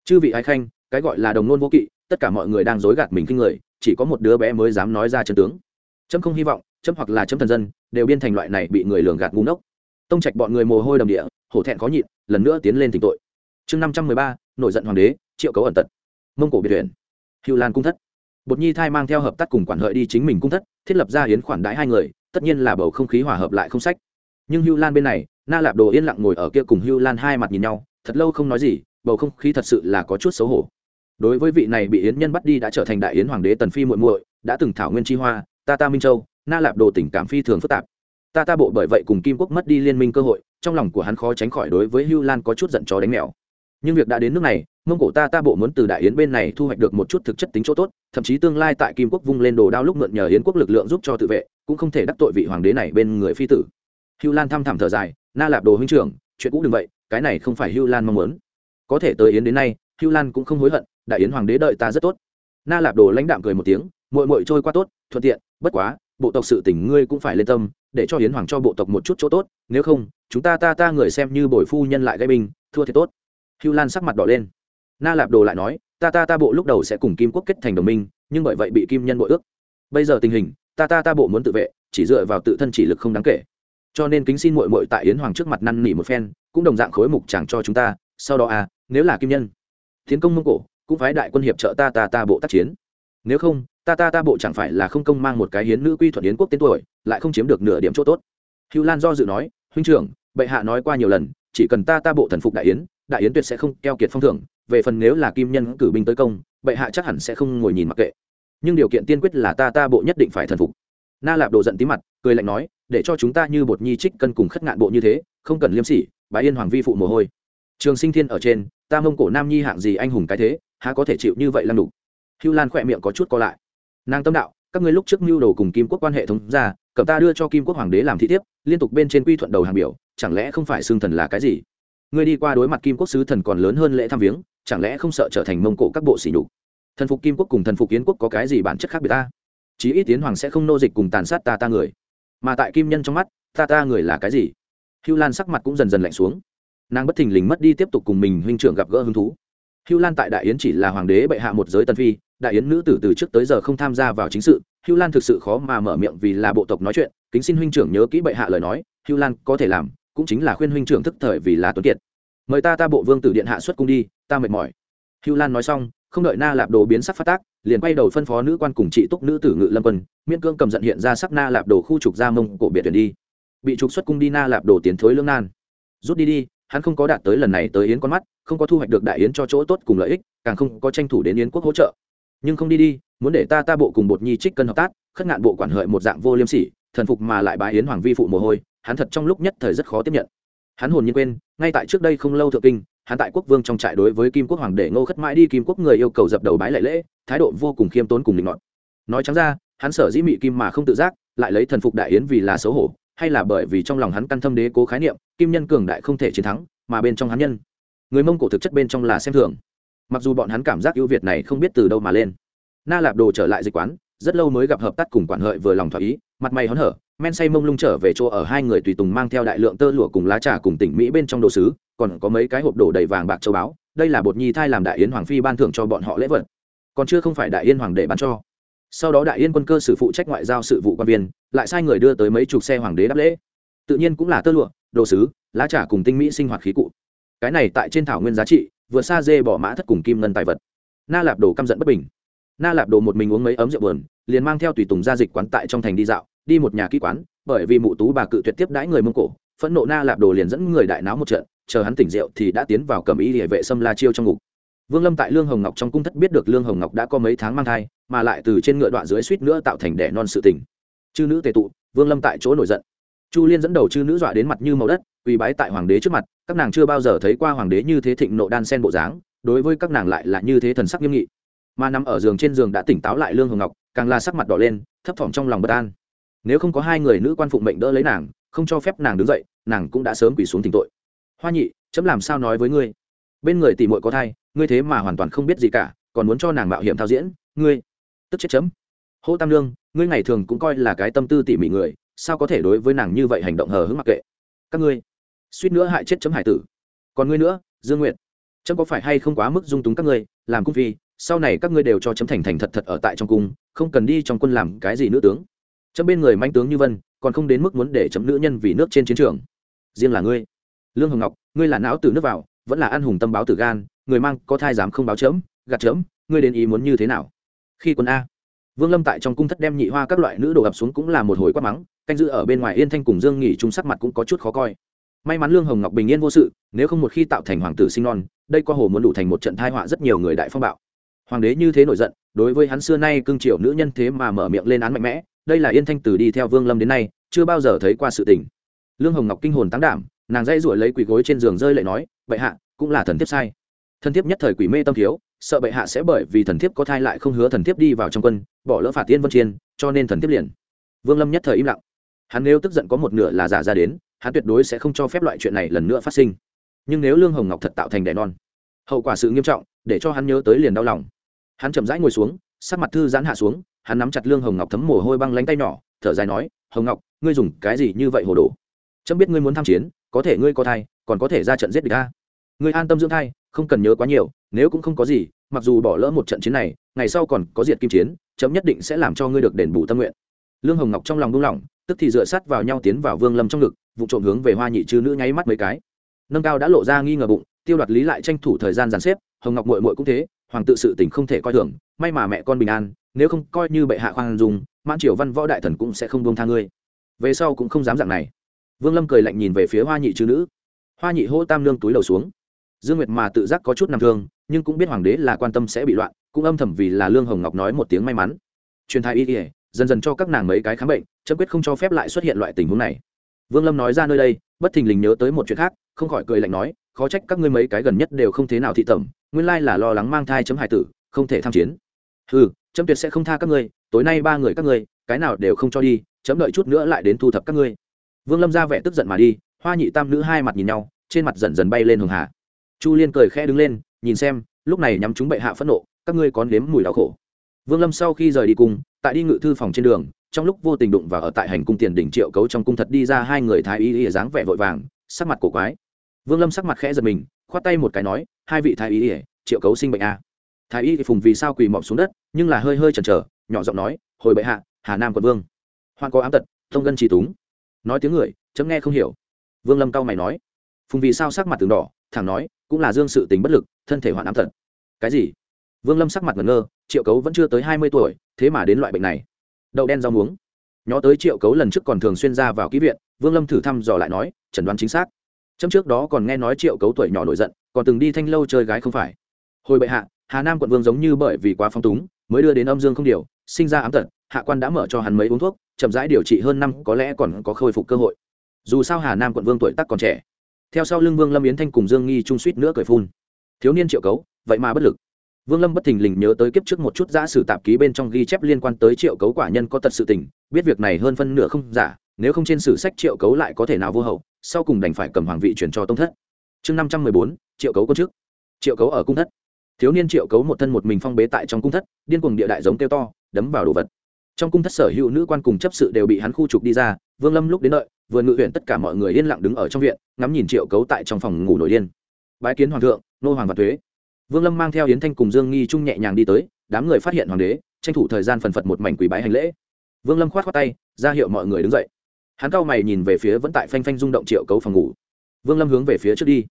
Chư vị ái khanh, cái gọi là đồng nôn vô kỵ, tất cả mọi người đang dối gạt mình kinh người, chỉ có một đứa bé mới dám nói ra chân tướng. Chấm không hy vọng, chấm hoặc là chấm thần dân, đều biên thành loại này bị người lường gạt ngu ngốc. Tông trạch bọn người mồ hôi đầm địa hổ thẹn khó nhịn, lần nữa tiến lên tỉnh tội. Chương năm trăm mười ba, nổi giận hoàng đế, triệu cấu ẩn tật. Mông cổ biệt tuyển hữu lan cung thất. Bột nhi thai mang theo hợp tác cùng quản hợi đi chính mình cung thất, thiết lập ra hiến khoản đãi hai người, tất nhiên là bầu không khí hòa hợp lại không sách. Nhưng hữu lan bên này, na lạp đồ yên lặng ngồi ở kia cùng hữu lan hai mặt nhìn nhau, thật lâu không nói gì, bầu không khí thật sự là có chút xấu hổ. Đối với vị này bị yến nhân bắt đi đã trở thành đại yến hoàng đế tần phi muội muội, đã từng thảo nguyên chi hoa, ta ta minh châu, na lạp đồ tình cảm phi thường phức tạp. Ta ta bộ bởi vậy cùng kim quốc mất đi liên minh cơ hội trong lòng của hắn khó tránh khỏi đối với hưu lan có chút giận chó đánh mèo. Nhưng việc đã đến nước này, mông cổ ta ta bộ muốn từ đại yến bên này thu hoạch được một chút thực chất tính chỗ tốt, thậm chí tương lai tại kim quốc vung lên đồ đao lúc mượn nhờ yến quốc lực lượng giúp cho tự vệ, cũng không thể đắc tội vị hoàng đế này bên người phi tử. Hưu lan thăm thẳm thở dài, na lạp đồ huynh trưởng, chuyện cũ đừng vậy, cái này không phải hưu lan mong muốn. Có thể tới yến đến nay, hưu lan cũng không hối hận, đại yến hoàng đế đợi ta rất tốt. Na lạp đồ lãnh đạm cười một tiếng mội mội trôi qua tốt, thuận tiện, bất quá bộ tộc sự tỉnh ngươi cũng phải lên tâm, để cho hiến hoàng cho bộ tộc một chút chỗ tốt, nếu không, chúng ta ta ta người xem như bồi phu nhân lại gây binh, thua thì tốt. Hưu lan sắc mặt đỏ lên. Na lạp đồ lại nói, ta ta ta bộ lúc đầu sẽ cùng kim quốc kết thành đồng minh, nhưng bởi vậy bị kim nhân bội ước. Bây giờ tình hình, ta ta ta bộ muốn tự vệ, chỉ dựa vào tự thân chỉ lực không đáng kể. Cho nên kính xin mội mội tại yến hoàng trước mặt năn nỉ một phen, cũng đồng dạng khối mục chẳng cho chúng ta, sau đó à nếu là kim nhân tiến công mông cổ, cũng phái đại quân hiệp trợ ta ta ta bộ tác chiến nếu không, ta ta ta bộ chẳng phải là không công mang một cái hiến nữ quy thuận yến quốc tên tuổi, lại không chiếm được nửa điểm chỗ tốt. Hữu lan do dự nói, huynh trưởng, bệ hạ nói qua nhiều lần, chỉ cần ta ta bộ thần phục đại yến đại yến tuyệt sẽ không keo kiệt phong thưởng, về phần nếu là kim nhân cử binh tới công, bệ hạ chắc hẳn sẽ không ngồi nhìn mặc kệ. Nhưng điều kiện tiên quyết là ta ta bộ nhất định phải thần phục. Na lạp đồ giận tí mặt, cười lạnh nói, để cho chúng ta như bột nhi trích cân cùng khất ngạn bộ như thế, không cần liêm sỉ bá yên hoàng vi phụ mồ hôi. Trường sinh thiên ở trên, ta mông cổ nam nhi hạng gì anh hùng cái thế, há có thể chịu như vậy lăng đục hưu lan khỏe miệng có chút co lại. Nàng tâm đạo, các ngươi lúc trước mưu đồ cùng kim quốc quan hệ thống ra cẩm ta đưa cho kim quốc hoàng đế làm thị thiếp, liên tục bên trên quy thuận đầu hàng biểu, chẳng lẽ không phải xương thần là cái gì? Ngươi đi qua đối mặt kim quốc sứ thần còn lớn hơn lễ tham viếng, chẳng lẽ không sợ trở thành mông cổ các bộ sỉ nhục? Thần phục kim quốc cùng thần phục yến quốc có cái gì bản chất khác biệt ta? Chí ít tiến hoàng sẽ không nô dịch cùng tàn sát ta ta người. Mà tại kim nhân trong mắt, ta ta người là cái gì? Hưu lan sắc mặt cũng dần dần lạnh xuống. Nàng bất thình lình mất đi tiếp tục cùng mình huynh trưởng gặp gỡ hứng thú. Hưu lan tại đại yến chỉ là hoàng đế bệ hạ một giới tân phi đại yến nữ tử từ trước tới giờ không tham gia vào chính sự, hưu lan thực sự khó mà mở miệng vì là bộ tộc nói chuyện, kính xin huynh trưởng nhớ kỹ bệ hạ lời nói, hưu lan có thể làm, cũng chính là khuyên huynh trưởng thức thời vì là tuấn kiệt. Mời ta ta bộ vương tử điện hạ xuất cung đi, ta mệt mỏi. Hưu lan nói xong, không đợi na lạp đồ biến sắc phát tác, liền quay đầu phân phó nữ quan cùng trị túc nữ tử ngự lâm quân miên cương cầm giận hiện ra sắc na lạp đồ khu trục ra mông cổ biệt tuyển đi. Bị trục xuất cung đi na lạp đồ tiến thối lương nan. Rút đi đi, hắn không có đạt tới lần này tới yến con mắt, không có thu hoạch được đại yến cho chỗ tốt cùng lợi ích, càng không có tranh thủ đến yến quốc hỗ trợ nhưng không đi đi, muốn để ta ta bộ cùng bột nhi trích cân hợp tác, khất ngạn bộ quản hợi một dạng vô liêm sỉ, thần phục mà lại bái yến hoàng vi phụ mồ hôi, hắn thật trong lúc nhất thời rất khó tiếp nhận. Hắn hồn nhiên quên, ngay tại trước đây không lâu thượng kinh, hắn tại quốc vương trong trại đối với kim quốc hoàng đệ ngô khất mãi đi kim quốc người yêu cầu dập đầu bái lệ lễ, thái độ vô cùng khiêm tốn cùng định ngọt nói trắng ra, hắn sở dĩ mị kim mà không tự giác, lại lấy thần phục đại yến vì là xấu hổ, hay là bởi vì trong lòng hắn căn thâm đế cố khái niệm, kim nhân cường đại không thể chiến thắng, mà bên trong hắn nhân. Người mông cổ thực chất bên trong là xem thường mặc dù bọn hắn cảm giác ưu việt này không biết từ đâu mà lên. Na lạp đồ trở lại dịch quán, rất lâu mới gặp hợp tác cùng quản hợi vừa lòng thỏa ý, mặt mày hớn hở, men say mông lung trở về chỗ ở hai người tùy tùng mang theo đại lượng tơ lụa cùng lá trà cùng tỉnh mỹ bên trong đồ sứ, còn có mấy cái hộp đồ đầy vàng bạc châu báu, đây là bột nhi thai làm đại yến hoàng phi ban thưởng cho bọn họ lễ vật. Còn chưa không phải đại yên hoàng để bán cho. Sau đó đại yên quân cơ sử phụ trách ngoại giao sự vụ quan viên, lại sai người đưa tới mấy chục xe hoàng đế đáp lễ. Tự nhiên cũng là tơ lụa, đồ sứ, lá trà cùng tinh mỹ sinh hoạt khí cụ. Cái này tại trên thảo nguyên giá trị vừa xa dê bỏ mã thất cùng kim ngân tài vật. Na lạp đồ căm giận bất bình. Na lạp đồ một mình uống mấy ấm rượu buồn, liền mang theo tùy tùng gia dịch quán tại trong thành đi dạo, đi một nhà kỹ quán, bởi vì mụ tú bà cự tuyệt tiếp đãi người mông cổ, phẫn nộ na lạp đồ liền dẫn người đại náo một trận, chờ hắn tỉnh rượu thì đã tiến vào cầm ý địa vệ xâm la chiêu trong ngục. Vương lâm tại lương hồng ngọc trong cung thất biết được lương hồng ngọc đã có mấy tháng mang thai, mà lại từ trên ngựa đoạn dưới suýt nữa tạo thành đẻ non sự tình. Chư nữ tề tụ, vương lâm tại chỗ nổi giận. Chu liên dẫn đầu chư nữ dọa đến mặt như màu đất, quỳ bái tại hoàng đế trước mặt các nàng chưa bao giờ thấy qua hoàng đế như thế thịnh nộ đan sen bộ dáng, đối với các nàng lại là như thế thần sắc nghiêm nghị. Mà nằm ở giường trên giường đã tỉnh táo lại lương hồng ngọc, càng là sắc mặt đỏ lên, thấp thỏm trong lòng bất an. Nếu không có hai người nữ quan phụng mệnh đỡ lấy nàng, không cho phép nàng đứng dậy, nàng cũng đã sớm quỳ xuống thỉnh tội. Hoa nhị, chấm làm sao nói với ngươi? Bên người tỷ muội có thai, ngươi thế mà hoàn toàn không biết gì cả, còn muốn cho nàng mạo hiểm thao diễn, ngươi, tức chết chấm. Hô tam lương ngươi ngày thường cũng coi là cái tâm tư tỉ mỉ người, sao có thể đối với nàng như vậy hành động hờ hững mặc kệ? Các ngươi suýt nữa hại chết chấm hải tử. Còn ngươi nữa, dương nguyện chấm có phải hay không quá mức dung túng các ngươi, làm cung phi, sau này các ngươi đều cho chấm thành thành thật thật ở tại trong cung, không cần đi trong quân làm cái gì nữ tướng. Chấm bên người manh tướng như vân, còn không đến mức muốn để chấm nữ nhân vì nước trên chiến trường. Riêng là ngươi, lương hồng ngọc, ngươi là não từ nước vào, vẫn là an hùng tâm báo tử gan, người mang có thai dám không báo chấm, gạt chấm, ngươi đến ý muốn như thế nào? Khi quân a, vương lâm tại trong cung thất đem nhị hoa các loại nữ đồ ập xuống cũng là một hồi quát mắng, canh giữ ở bên ngoài yên thanh cùng dương nghỉ chung sắc mặt cũng có chút khó coi may mắn lương hồng ngọc bình yên vô sự, nếu không một khi tạo thành hoàng tử sinh non, đây qua hồ muốn đủ thành một trận thai họa rất nhiều người đại phong bạo. Hoàng đế như thế nổi giận, đối với hắn xưa nay cưng triều nữ nhân thế mà mở miệng lên án mạnh mẽ, đây là yên thanh từ đi theo vương lâm đến nay, chưa bao giờ thấy qua sự tình. Lương hồng ngọc kinh hồn tán đảm, nàng dây ruổi lấy quỳ gối trên giường rơi lại nói, bệ hạ, cũng là thần thiếp sai. Thần thiếp nhất thời quỷ mê tâm thiếu, sợ bệ hạ sẽ bởi vì thần thiếp có thai lại không hứa thần thiếp đi vào trong quân, bỏ lỡ phạt tiên vân chiên, cho nên thần thiếp liền. Vương lâm nhất thời im lặng. Hắn nếu tức giận có một nửa là giả ra đến hắn tuyệt đối sẽ không cho phép loại chuyện này lần nữa phát sinh. Nhưng nếu lương hồng ngọc thật tạo thành đẻ non, hậu quả sự nghiêm trọng, để cho hắn nhớ tới liền đau lòng. Hắn chậm rãi ngồi xuống, sắc mặt thư giãn hạ xuống, hắn nắm chặt lương hồng ngọc thấm mồ hôi băng lánh tay nhỏ, thở dài nói, hồng ngọc, ngươi dùng cái gì như vậy hồ đồ? Chấm biết ngươi muốn tham chiến, có thể ngươi có thai, còn có thể ra trận giết địch ta. Ngươi an tâm dưỡng thai, không cần nhớ quá nhiều, nếu cũng không có gì, mặc dù bỏ lỡ một trận chiến này, ngày sau còn có diệt kim chiến, chấm nhất định sẽ làm cho ngươi được đền bù tâm nguyện. Lương hồng ngọc trong lòng buông lỏng, tức thì dựa sát vào nhau tiến vào vương lâm trong ngực vụ trộm hướng về hoa nhị chư nữ nháy mắt mấy cái. Nâng cao đã lộ ra nghi ngờ bụng, tiêu đoạt lý lại tranh thủ thời gian dàn xếp, hồng ngọc mội mội cũng thế, hoàng tự sự tình không thể coi thường, may mà mẹ con bình an, nếu không coi như bệ hạ khoan dùng mãn triều văn võ đại thần cũng sẽ không buông tha ngươi. Về sau cũng không dám dạng này. Vương lâm cười lạnh nhìn về phía hoa nhị chư nữ. Hoa nhị hô tam lương túi đầu xuống. Dương nguyệt mà tự giác có chút nằm thương, nhưng cũng biết hoàng đế là quan tâm sẽ bị loạn, cũng âm thầm vì là lương hồng ngọc nói một tiếng may mắn. Truyền thái y kỉa dần dần cho các nàng mấy cái khám bệnh, chấm quyết không cho phép lại xuất hiện loại tình huống này vương lâm nói ra nơi đây, bất thình lình nhớ tới một chuyện khác, không khỏi cười lạnh nói, khó trách các ngươi mấy cái gần nhất đều không thế nào thị tẩm, nguyên lai là lo lắng mang thai chấm hải tử, không thể tham chiến. Ừ chấm tuyệt sẽ không tha các ngươi, tối nay ba người các ngươi, cái nào đều không cho đi, chấm đợi chút nữa lại đến thu thập các ngươi. Vương lâm ra vẻ tức giận mà đi, hoa nhị tam nữ hai mặt nhìn nhau, trên mặt dần dần bay lên hường hà. Chu liên cười khẽ đứng lên, nhìn xem, lúc này nhắm chúng bệ hạ phẫn nộ, các ngươi có nếm mùi đau khổ. Vương lâm sau khi rời đi cùng, tại đi ngự thư phòng trên đường trong lúc vô tình đụng và ở tại hành cung tiền đỉnh triệu cấu trong cung thật đi ra hai người thái y y dáng vẻ vội vàng, sắc mặt cổ quái. Vương lâm sắc mặt khẽ giật mình, khoát tay một cái nói, hai vị thái y y, triệu cấu sinh bệnh a à. thái y thì phùng vì sao quỳ mọc xuống đất, nhưng là hơi hơi chần chờ, nhỏ giọng nói, hồi bệ hạ, hà nam quận vương. Hoan có ám tật, thông gân trì túng. Nói tiếng người, chấm nghe không hiểu. Vương lâm cao mày nói, phùng vì sao sắc mặt từng đỏ, thẳng nói, cũng là dương sự tính bất lực, thân thể hoạn ám tật. Cái gì? Vương lâm sắc mặt ngẩn ngơ, triệu cấu vẫn chưa tới hai mươi tuổi, thế mà đến loại bệnh này đậu đen rau muống. Nhó tới triệu cấu lần trước còn thường xuyên ra vào ký viện, vương lâm thử thăm dò lại nói, chẩn đoán chính xác. Trong trước đó còn nghe nói triệu cấu tuổi nhỏ nổi giận, còn từng đi thanh lâu chơi gái không phải. Hồi bệ hạ, hà nam quận vương giống như bởi vì quá phong túng, mới đưa đến âm dương không điều, sinh ra ám tật, hạ quan đã mở cho hắn mấy uống thuốc, chậm rãi điều trị hơn năm, có lẽ còn có khôi phục cơ hội. Dù sao hà nam quận vương tuổi tác còn trẻ. Theo sau lưng vương lâm yến thanh cùng dương nghi trung suýt nữa cười phun. Thiếu niên triệu cấu, vậy mà bất lực vương lâm bất thình lình nhớ tới kiếp trước một chút giả sử tạp ký bên trong ghi chép liên quan tới triệu cấu quả nhân có tật sự tình, biết việc này hơn phân nửa không giả, nếu không trên sử sách triệu cấu lại có thể nào vô hậu, sau cùng đành phải cầm hoàng vị chuyển cho tông thất. Chương năm trăm mười bốn, triệu cấu có trước triệu cấu ở cung thất. Thiếu niên triệu cấu một thân một mình phong bế tại trong cung thất, điên cuồng địa đại giống kêu to, đấm vào đồ vật. Trong cung thất sở hữu nữ quan cùng chấp sự đều bị hắn khu trục đi ra, vương lâm lúc đến đợi, vừa ngự huyện tất cả mọi người yên lặng đứng ở trong viện, ngắm nhìn triệu cấu tại trong phòng ngủ nổi điên. Bái kiến hoàng thượng, nô hoàng và thuế vương lâm mang theo yến thanh cùng dương nghi trung nhẹ nhàng đi tới, đám người phát hiện hoàng đế, tranh thủ thời gian phần phật một mảnh quỷ bái hành lễ. Vương lâm khoát khoát tay, ra hiệu mọi người đứng dậy. Hắn cao mày nhìn về phía vẫn tại phanh phanh rung động triệu cấu phòng ngủ. Vương lâm hướng về phía trước đi.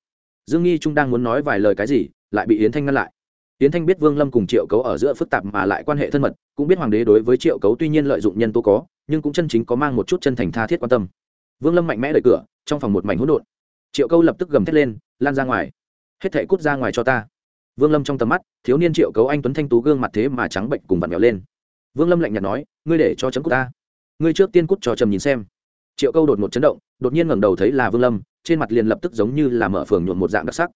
Dương nghi trung đang muốn nói vài lời cái gì, lại bị yến thanh ngăn lại. Yến thanh biết vương lâm cùng triệu cấu ở giữa phức tạp mà lại quan hệ thân mật, cũng biết hoàng đế đối với triệu cấu tuy nhiên lợi dụng nhân tố có, nhưng cũng chân chính có mang một chút chân thành tha thiết quan tâm. Vương lâm mạnh mẽ đẩy cửa, trong phòng một mảnh hỗn độn. Triệu câu lập tức gầm thét lên, lan ra ngoài. Hết thể cút ra ngoài cho ta vương lâm trong tầm mắt, thiếu niên triệu cấu anh tuấn thanh tú gương mặt thế mà trắng bệnh cùng vặn vẹo lên. Vương lâm lạnh nhạt nói, ngươi để cho chấm cút ta. Ngươi trước tiên cút cho trầm nhìn xem. Triệu câu đột một chấn động, đột nhiên ngẩng đầu thấy là vương lâm, trên mặt liền lập tức giống như là mở phường nhuộn một dạng đặc sắc.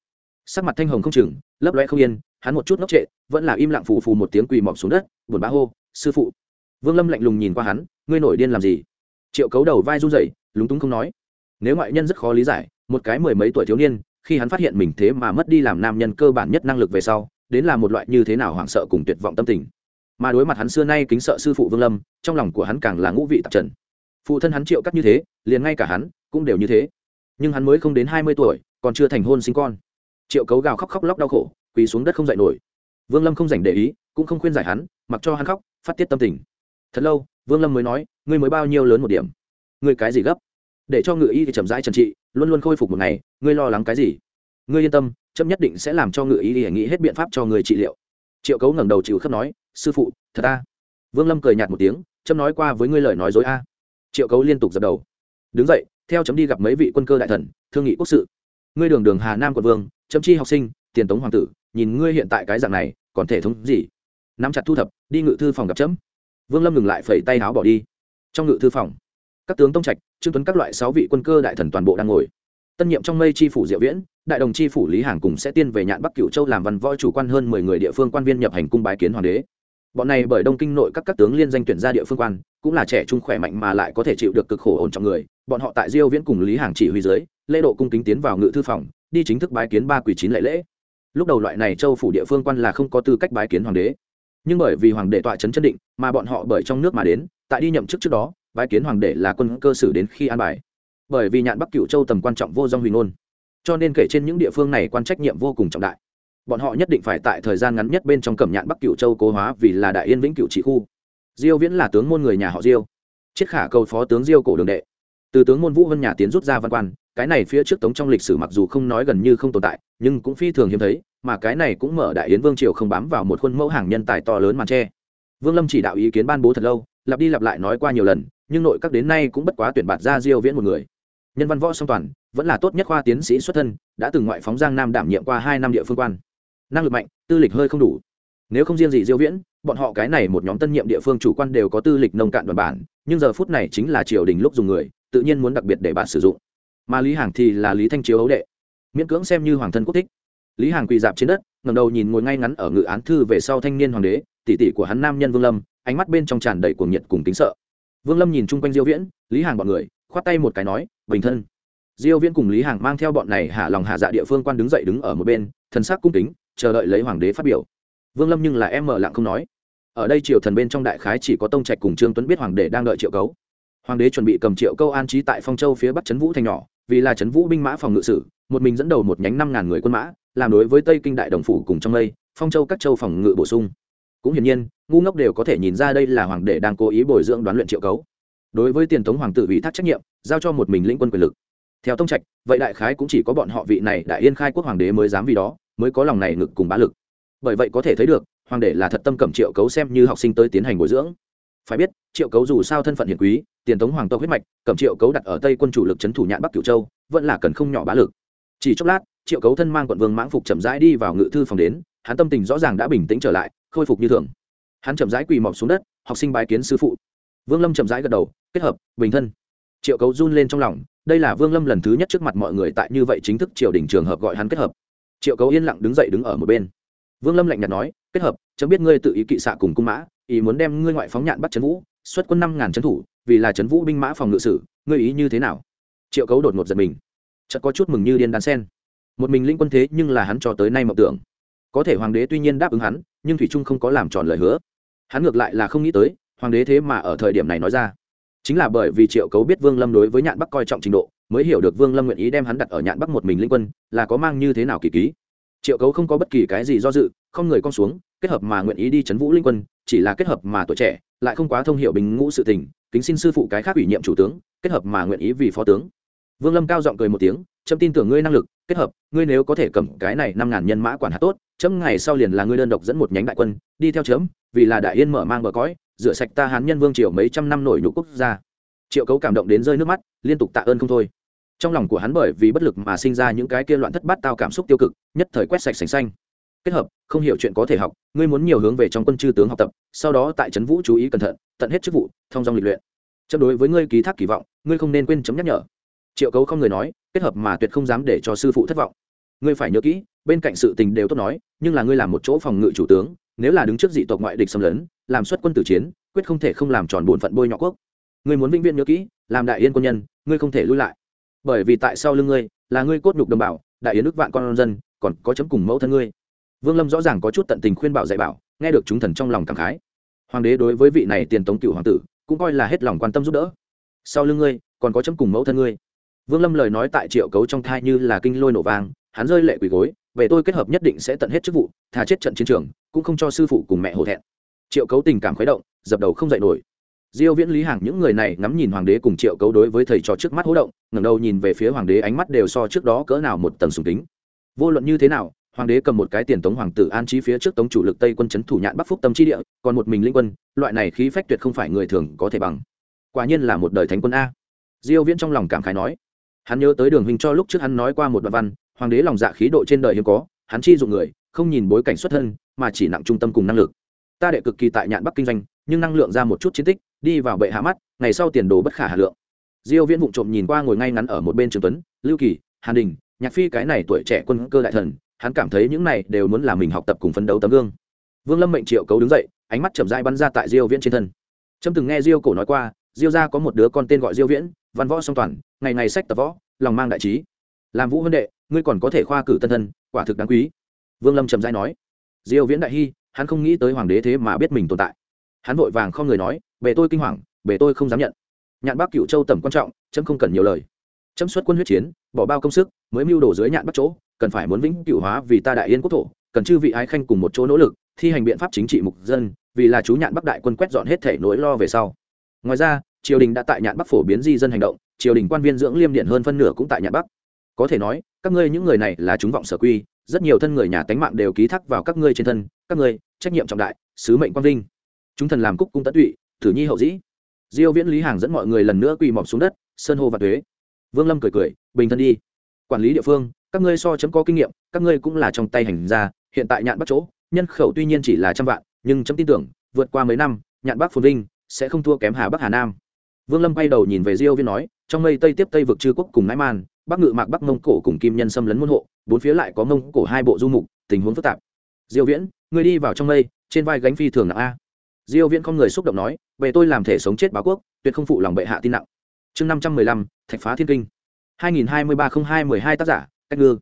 Sắc mặt thanh hồng không chừng, lấp loe không yên, hắn một chút ngốc trệ, vẫn là im lặng phù phù một tiếng quỳ mọc xuống đất, buồn bã hô, sư phụ. Vương lâm lạnh lùng nhìn qua hắn, ngươi nổi điên làm gì? Triệu cấu đầu vai run rẩy, lúng túng không nói. Nếu ngoại nhân rất khó lý giải, một cái mười mấy tuổi thiếu niên khi hắn phát hiện mình thế mà mất đi làm nam nhân cơ bản nhất năng lực về sau, đến là một loại như thế nào hoảng sợ cùng tuyệt vọng tâm tình. Mà đối mặt hắn xưa nay kính sợ sư phụ vương lâm, trong lòng của hắn càng là ngũ vị tạp trần. Phụ thân hắn triệu cắt như thế, liền ngay cả hắn cũng đều như thế. Nhưng hắn mới không đến hai mươi tuổi, còn chưa thành hôn sinh con. Triệu cấu gào khóc khóc lóc đau khổ, quỳ xuống đất không dậy nổi. Vương lâm không dành để ý, cũng không khuyên giải hắn, mặc cho hắn khóc, phát tiết tâm tình. Thật lâu, vương lâm mới nói, ngươi mới bao nhiêu lớn một điểm? Ngươi cái gì gấp? Để cho ngự y thì chậm rãi trần trị luôn luôn khôi phục một ngày, ngươi lo lắng cái gì? Ngươi yên tâm trâm nhất định sẽ làm cho ngự ý thì nghĩ hết biện pháp cho người trị liệu. Triệu cấu ngẩng đầu chịu khớp nói, sư phụ, thật a? Vương lâm cười nhạt một tiếng trâm nói qua với ngươi lời nói dối a. Triệu cấu liên tục dập đầu. Đứng dậy, theo chấm đi gặp mấy vị quân cơ đại thần, thương nghị quốc sự. Ngươi đường đường hà nam quận vương, chấm chi học sinh, tiền tống hoàng tử, nhìn ngươi hiện tại cái dạng này, còn thể thống gì? Nắm chặt thu thập, đi ngự thư phòng gặp chấm. Vương lâm ngừng lại phẩy tay áo bỏ đi. Trong ngự thư phòng các tướng tông trạch, trương tuấn các loại sáu vị quân cơ đại thần toàn bộ đang ngồi. Tân nhiệm trong mây tri phủ diệu viễn, đại đồng tri phủ lý hàng cùng sẽ tiên về nhạn bắc cửu châu làm văn võ chủ quan hơn mười người địa phương quan viên nhập hành cung bái kiến hoàng đế. Bọn này bởi đông kinh nội các các tướng liên danh tuyển ra địa phương quan, cũng là trẻ trung khỏe mạnh mà lại có thể chịu được cực khổ ổn trọng người. Bọn họ tại diêu viễn cùng lý hàng chỉ huy dưới, lễ độ cung kính tiến vào ngự thư phòng, đi chính thức bái kiến ba quỷ chín lễ lễ. Lúc đầu loại này châu phủ địa phương quan là không có tư cách bái kiến hoàng đế. Nhưng bởi vì hoàng đế tọa trấn chân định, mà bọn họ bởi trong nước mà đến, tại đi nhậm chức trước đó bái kiến hoàng đế là quân cơ sử đến khi an bài. Bởi vì nhạn bắc cựu châu tầm quan trọng vô dong huyền ngôn, cho nên kể trên những địa phương này quan trách nhiệm vô cùng trọng đại. Bọn họ nhất định phải tại thời gian ngắn nhất bên trong cẩm nhạn bắc cựu châu cố hóa vì là đại yên vĩnh cựu trị khu. Diêu viễn là tướng môn người nhà họ diêu. Chiết khả cầu phó tướng diêu cổ đường đệ. Từ tướng môn vũ vân nhà tiến rút ra văn quan, cái này phía trước tống trong lịch sử mặc dù không nói gần như không tồn tại, nhưng cũng phi thường hiếm thấy, mà cái này cũng mở đại yến vương triều không bám vào một khuôn mẫu hàng nhân tài to lớn màn tre vương lâm chỉ đạo ý kiến ban bố thật lâu, lặp đi lặp lại nói qua nhiều lần nhưng nội các đến nay cũng bất quá tuyển bạt ra diêu viễn một người. Nhân văn võ song toàn, vẫn là tốt nhất khoa tiến sĩ xuất thân, đã từng ngoại phóng giang nam đảm nhiệm qua hai năm địa phương quan. Năng lực mạnh, tư lịch hơi không đủ. Nếu không riêng gì diêu viễn, bọn họ cái này một nhóm tân nhiệm địa phương chủ quan đều có tư lịch nông cạn đoàn bản, nhưng giờ phút này chính là triều đình lúc dùng người, tự nhiên muốn đặc biệt để bạn sử dụng. Mà lý hàng thì là lý thanh chiếu ấu đệ. Miễn cưỡng xem như hoàng thân quốc thích. Lý hàng quỳ dạp trên đất ngầm đầu nhìn ngồi ngay ngắn ở ngự án thư về sau thanh niên hoàng đế, tỷ tỷ của hắn nam nhân vương lâm, ánh mắt bên trong tràn đầy cuồng nhiệt cùng kính sợ vương lâm nhìn chung quanh diêu viễn, lý hàng bọn người, khoát tay một cái nói, bình thân. Diêu viễn cùng lý hàng mang theo bọn này hạ lòng hạ dạ địa phương quan đứng dậy đứng ở một bên, thần sắc cung kính, chờ đợi lấy hoàng đế phát biểu. Vương lâm nhưng là em mở lặng không nói. Ở đây triều thần bên trong đại khái chỉ có tông trạch cùng trương tuấn biết hoàng đế đang đợi triệu cấu. Hoàng đế chuẩn bị cầm triệu câu an trí tại phong châu phía bắc trấn vũ thành nhỏ, vì là trấn vũ binh mã phòng ngự sử, một mình dẫn đầu một nhánh năm ngàn người quân mã, làm đối với tây kinh đại đồng phủ cùng trong mây, phong châu các châu phòng ngự bổ sung cũng hiển nhiên, ngu ngốc đều có thể nhìn ra đây là hoàng đế đang cố ý bồi dưỡng đoán luyện triệu cấu. Đối với tiền tống hoàng tử ủy thác trách nhiệm, giao cho một mình lĩnh quân quyền lực. Theo tông trạch, vậy đại khái cũng chỉ có bọn họ vị này đại yên khai quốc hoàng đế mới dám vì đó, mới có lòng này ngực cùng bá lực. Bởi vậy có thể thấy được, hoàng đế là thật tâm cẩm triệu cấu xem như học sinh tới tiến hành bồi dưỡng. Phải biết, triệu cấu dù sao thân phận hiền quý, tiền tống hoàng tộc huyết mạch cẩm triệu cấu đặt ở tây quân chủ lực trấn thủ nhạn bắc cửu châu, vẫn là cần không nhỏ bá lực. Chỉ chốc lát, triệu cấu thân mang quận vương mãng phục chậm rãi đi vào ngự thư phòng đến, hắn tâm tình rõ ràng đã bình tĩnh trở lại khôi phục như thường. Hắn chậm rãi quỳ mọc xuống đất, học sinh bái kiến sư phụ. Vương lâm chậm rãi gật đầu, kết hợp, bình thân. Triệu cấu run lên trong lòng, đây là vương lâm lần thứ nhất trước mặt mọi người tại như vậy chính thức triều đình trường hợp gọi hắn kết hợp. Triệu cấu yên lặng đứng dậy đứng ở một bên. Vương lâm lạnh nhạt nói, kết hợp, chấm biết ngươi tự ý kỵ xạ cùng cung mã, ý muốn đem ngươi ngoại phóng nhạn bắt trấn vũ, xuất quân năm ngàn trấn thủ, vì là trấn vũ binh mã phòng ngự sử, ngươi ý như thế nào? Triệu cấu đột ngột giật mình. Chợt có chút mừng như điên đan sen. Một mình linh quân thế nhưng là hắn cho tới nay mộng tưởng. Có thể hoàng đế tuy nhiên đáp ứng hắn nhưng thủy trung không có làm tròn lời hứa. Hắn ngược lại là không nghĩ tới, hoàng đế thế mà ở thời điểm này nói ra. Chính là bởi vì triệu cấu biết vương lâm đối với nhạn bắc coi trọng trình độ, mới hiểu được vương lâm nguyện ý đem hắn đặt ở nhạn bắc một mình linh quân, là có mang như thế nào kỳ ký. Triệu cấu không có bất kỳ cái gì do dự, không người con xuống, kết hợp mà nguyện ý đi chấn vũ linh quân, chỉ là kết hợp mà tuổi trẻ, lại không quá thông hiểu bình ngũ sự tình, kính xin sư phụ cái khác ủy nhiệm chủ tướng, kết hợp mà nguyện ý vì phó tướng. Vương lâm cao giọng cười một tiếng trâm tin tưởng ngươi năng lực, kết hợp, ngươi nếu có thể cầm cái này năm ngàn nhân mã quản hạt tốt chấm ngày sau liền là ngươi đơn độc dẫn một nhánh đại quân, đi theo chấm, vì là đại yên mở mang bờ cõi, rửa sạch ta hán nhân vương triều mấy trăm năm nổi nhục quốc gia. Triệu cấu cảm động đến rơi nước mắt, liên tục tạ ơn không thôi. Trong lòng của hắn bởi vì bất lực mà sinh ra những cái kia loạn thất bát tao cảm xúc tiêu cực, nhất thời quét sạch sành xanh. Kết hợp, không hiểu chuyện có thể học, ngươi muốn nhiều hướng về trong quân chư tướng học tập, sau đó tại trấn vũ chú ý cẩn thận, tận hết chức vụ, thông dòng lịch luyện. Chấm đối với ngươi ký thác kỳ vọng, ngươi không nên quên chấm nhắc nhở. Triệu cấu không người nói, kết hợp mà tuyệt không dám để cho sư phụ thất vọng. Ngươi phải nhớ kỹ, bên cạnh sự tình đều tốt nói nhưng là ngươi làm một chỗ phòng ngự chủ tướng, nếu là đứng trước dị tộc ngoại địch xâm lấn, làm xuất quân tử chiến, quyết không thể không làm tròn bổn phận bôi nhọ quốc. Ngươi muốn vĩnh viễn nhớ kỹ, làm đại yên quân nhân, ngươi không thể lui lại. Bởi vì tại sau lưng ngươi, là ngươi cốt nhục đồng bào, đại yến ước vạn con dân, còn có chấm cùng mẫu thân ngươi. Vương lâm rõ ràng có chút tận tình khuyên bảo dạy bảo, nghe được chúng thần trong lòng cảm khái. Hoàng đế đối với vị này tiền tống cựu hoàng tử, cũng coi là hết lòng quan tâm giúp đỡ. Sau lưng ngươi, còn có chấm cùng mẫu thân ngươi. Vương lâm lời nói tại triệu cấu trong thai như là kinh lôi nổ vang, hắn rơi lệ quỳ gối về tôi kết hợp nhất định sẽ tận hết chức vụ, thà chết trận chiến trường, cũng không cho sư phụ cùng mẹ hổ thẹn. Triệu cấu tình cảm khuấy động, dập đầu không dậy nổi. Diêu viễn lý hàng những người này ngắm nhìn hoàng đế cùng triệu cấu đối với thầy trò trước mắt hố động, ngẩng đầu nhìn về phía hoàng đế ánh mắt đều so trước đó cỡ nào một tầng sùng kính. Vô luận như thế nào, hoàng đế cầm một cái tiền tống hoàng tử an trí phía trước tống chủ lực tây quân chấn thủ nhạn bắc phúc tâm chi địa, còn một mình linh quân, loại này khí phách tuyệt không phải người thường có thể bằng. Quả nhiên là một đời thánh quân a. Diêu viễn trong lòng cảm khái nói. Hắn nhớ tới đường huynh cho lúc trước hắn nói qua một đoạn văn hoàng đế lòng dạ khí độ trên đời hiếm có, hắn chi dụng người, không nhìn bối cảnh xuất thân, mà chỉ nặng trung tâm cùng năng lực. Ta đệ cực kỳ tại nhạn bắc kinh doanh, nhưng năng lượng ra một chút chiến tích, đi vào bệ hạ mắt, ngày sau tiền đồ bất khả hà lượng. Diêu viễn vụng trộm nhìn qua ngồi ngay ngắn ở một bên trường tuấn, lưu kỳ, hàn đình, nhạc phi cái này tuổi trẻ quân cơ đại thần, hắn cảm thấy những này đều muốn làm mình học tập cùng phấn đấu tấm gương. Vương lâm mệnh triệu cấu đứng dậy, ánh mắt chậm rãi bắn ra tại diêu viễn trên thân. Trâm từng nghe diêu cổ nói qua, diêu gia có một đứa con tên gọi diêu viễn, văn võ song toàn, ngày ngày sách tập võ, lòng mang đại trí. Làm vũ huân đệ ngươi còn có thể khoa cử tân thân, quả thực đáng quý. Vương lâm trầm dai nói. Diêu viễn đại hy hắn không nghĩ tới hoàng đế thế mà biết mình tồn tại. Hắn vội vàng không người nói, bề tôi kinh hoàng, bề tôi không dám nhận. Nhạn Bắc cựu châu tầm quan trọng, chấm không cần nhiều lời. Chấm xuất quân huyết chiến, bỏ bao công sức, mới mưu đồ dưới nhạn Bắc chỗ, cần phải muốn vĩnh cựu hóa vì ta đại yên quốc thổ, cần chư vị ái khanh cùng một chỗ nỗ lực, thi hành biện pháp chính trị mục dân, vì là chú nhạn bắc đại quân quét dọn hết thể nỗi lo về sau. Ngoài ra, triều đình đã tại nhạn bắc phổ biến di dân hành động, triều đình quan viên dưỡng liêm điện hơn phân nửa cũng tại nhạn bắc có thể nói, các ngươi những người này là chúng vọng sở quy, rất nhiều thân người nhà tánh mạng đều ký thác vào các ngươi trên thân, các ngươi, trách nhiệm trọng đại, sứ mệnh quang vinh. Chúng thần làm cúc cung tận tụy, thử nhi hậu dĩ. Diêu viễn lý hàng dẫn mọi người lần nữa quỳ mọp xuống đất, sơn hô và thuế vương lâm cười cười, bình thân đi. Quản lý địa phương, các ngươi so chấm có kinh nghiệm, các ngươi cũng là trong tay hành gia, hiện tại nhạn bắt chỗ, nhân khẩu tuy nhiên chỉ là trăm vạn, nhưng chấm tin tưởng, vượt qua mấy năm, nhạn bắc phồn vinh, sẽ không thua kém hà bắc hà nam. Vương lâm quay đầu nhìn về diêu viễn nói, trong mây tây tiếp tây vực chư quốc cùng nãi man bắc ngự mạc bắc mông cổ cùng kim nhân xâm lấn môn hộ bốn phía lại có mông cổ hai bộ du mục tình huống phức tạp. Diêu viễn ngươi đi vào trong mây trên vai gánh phi thường nặng a. Diêu viễn không người xúc động nói về tôi làm thể sống chết báo quốc tuyệt không phụ lòng bệ hạ tin nặng. Chương 515, thạch phá thiên kinh. 2023-02-12 tác giả cách ngư.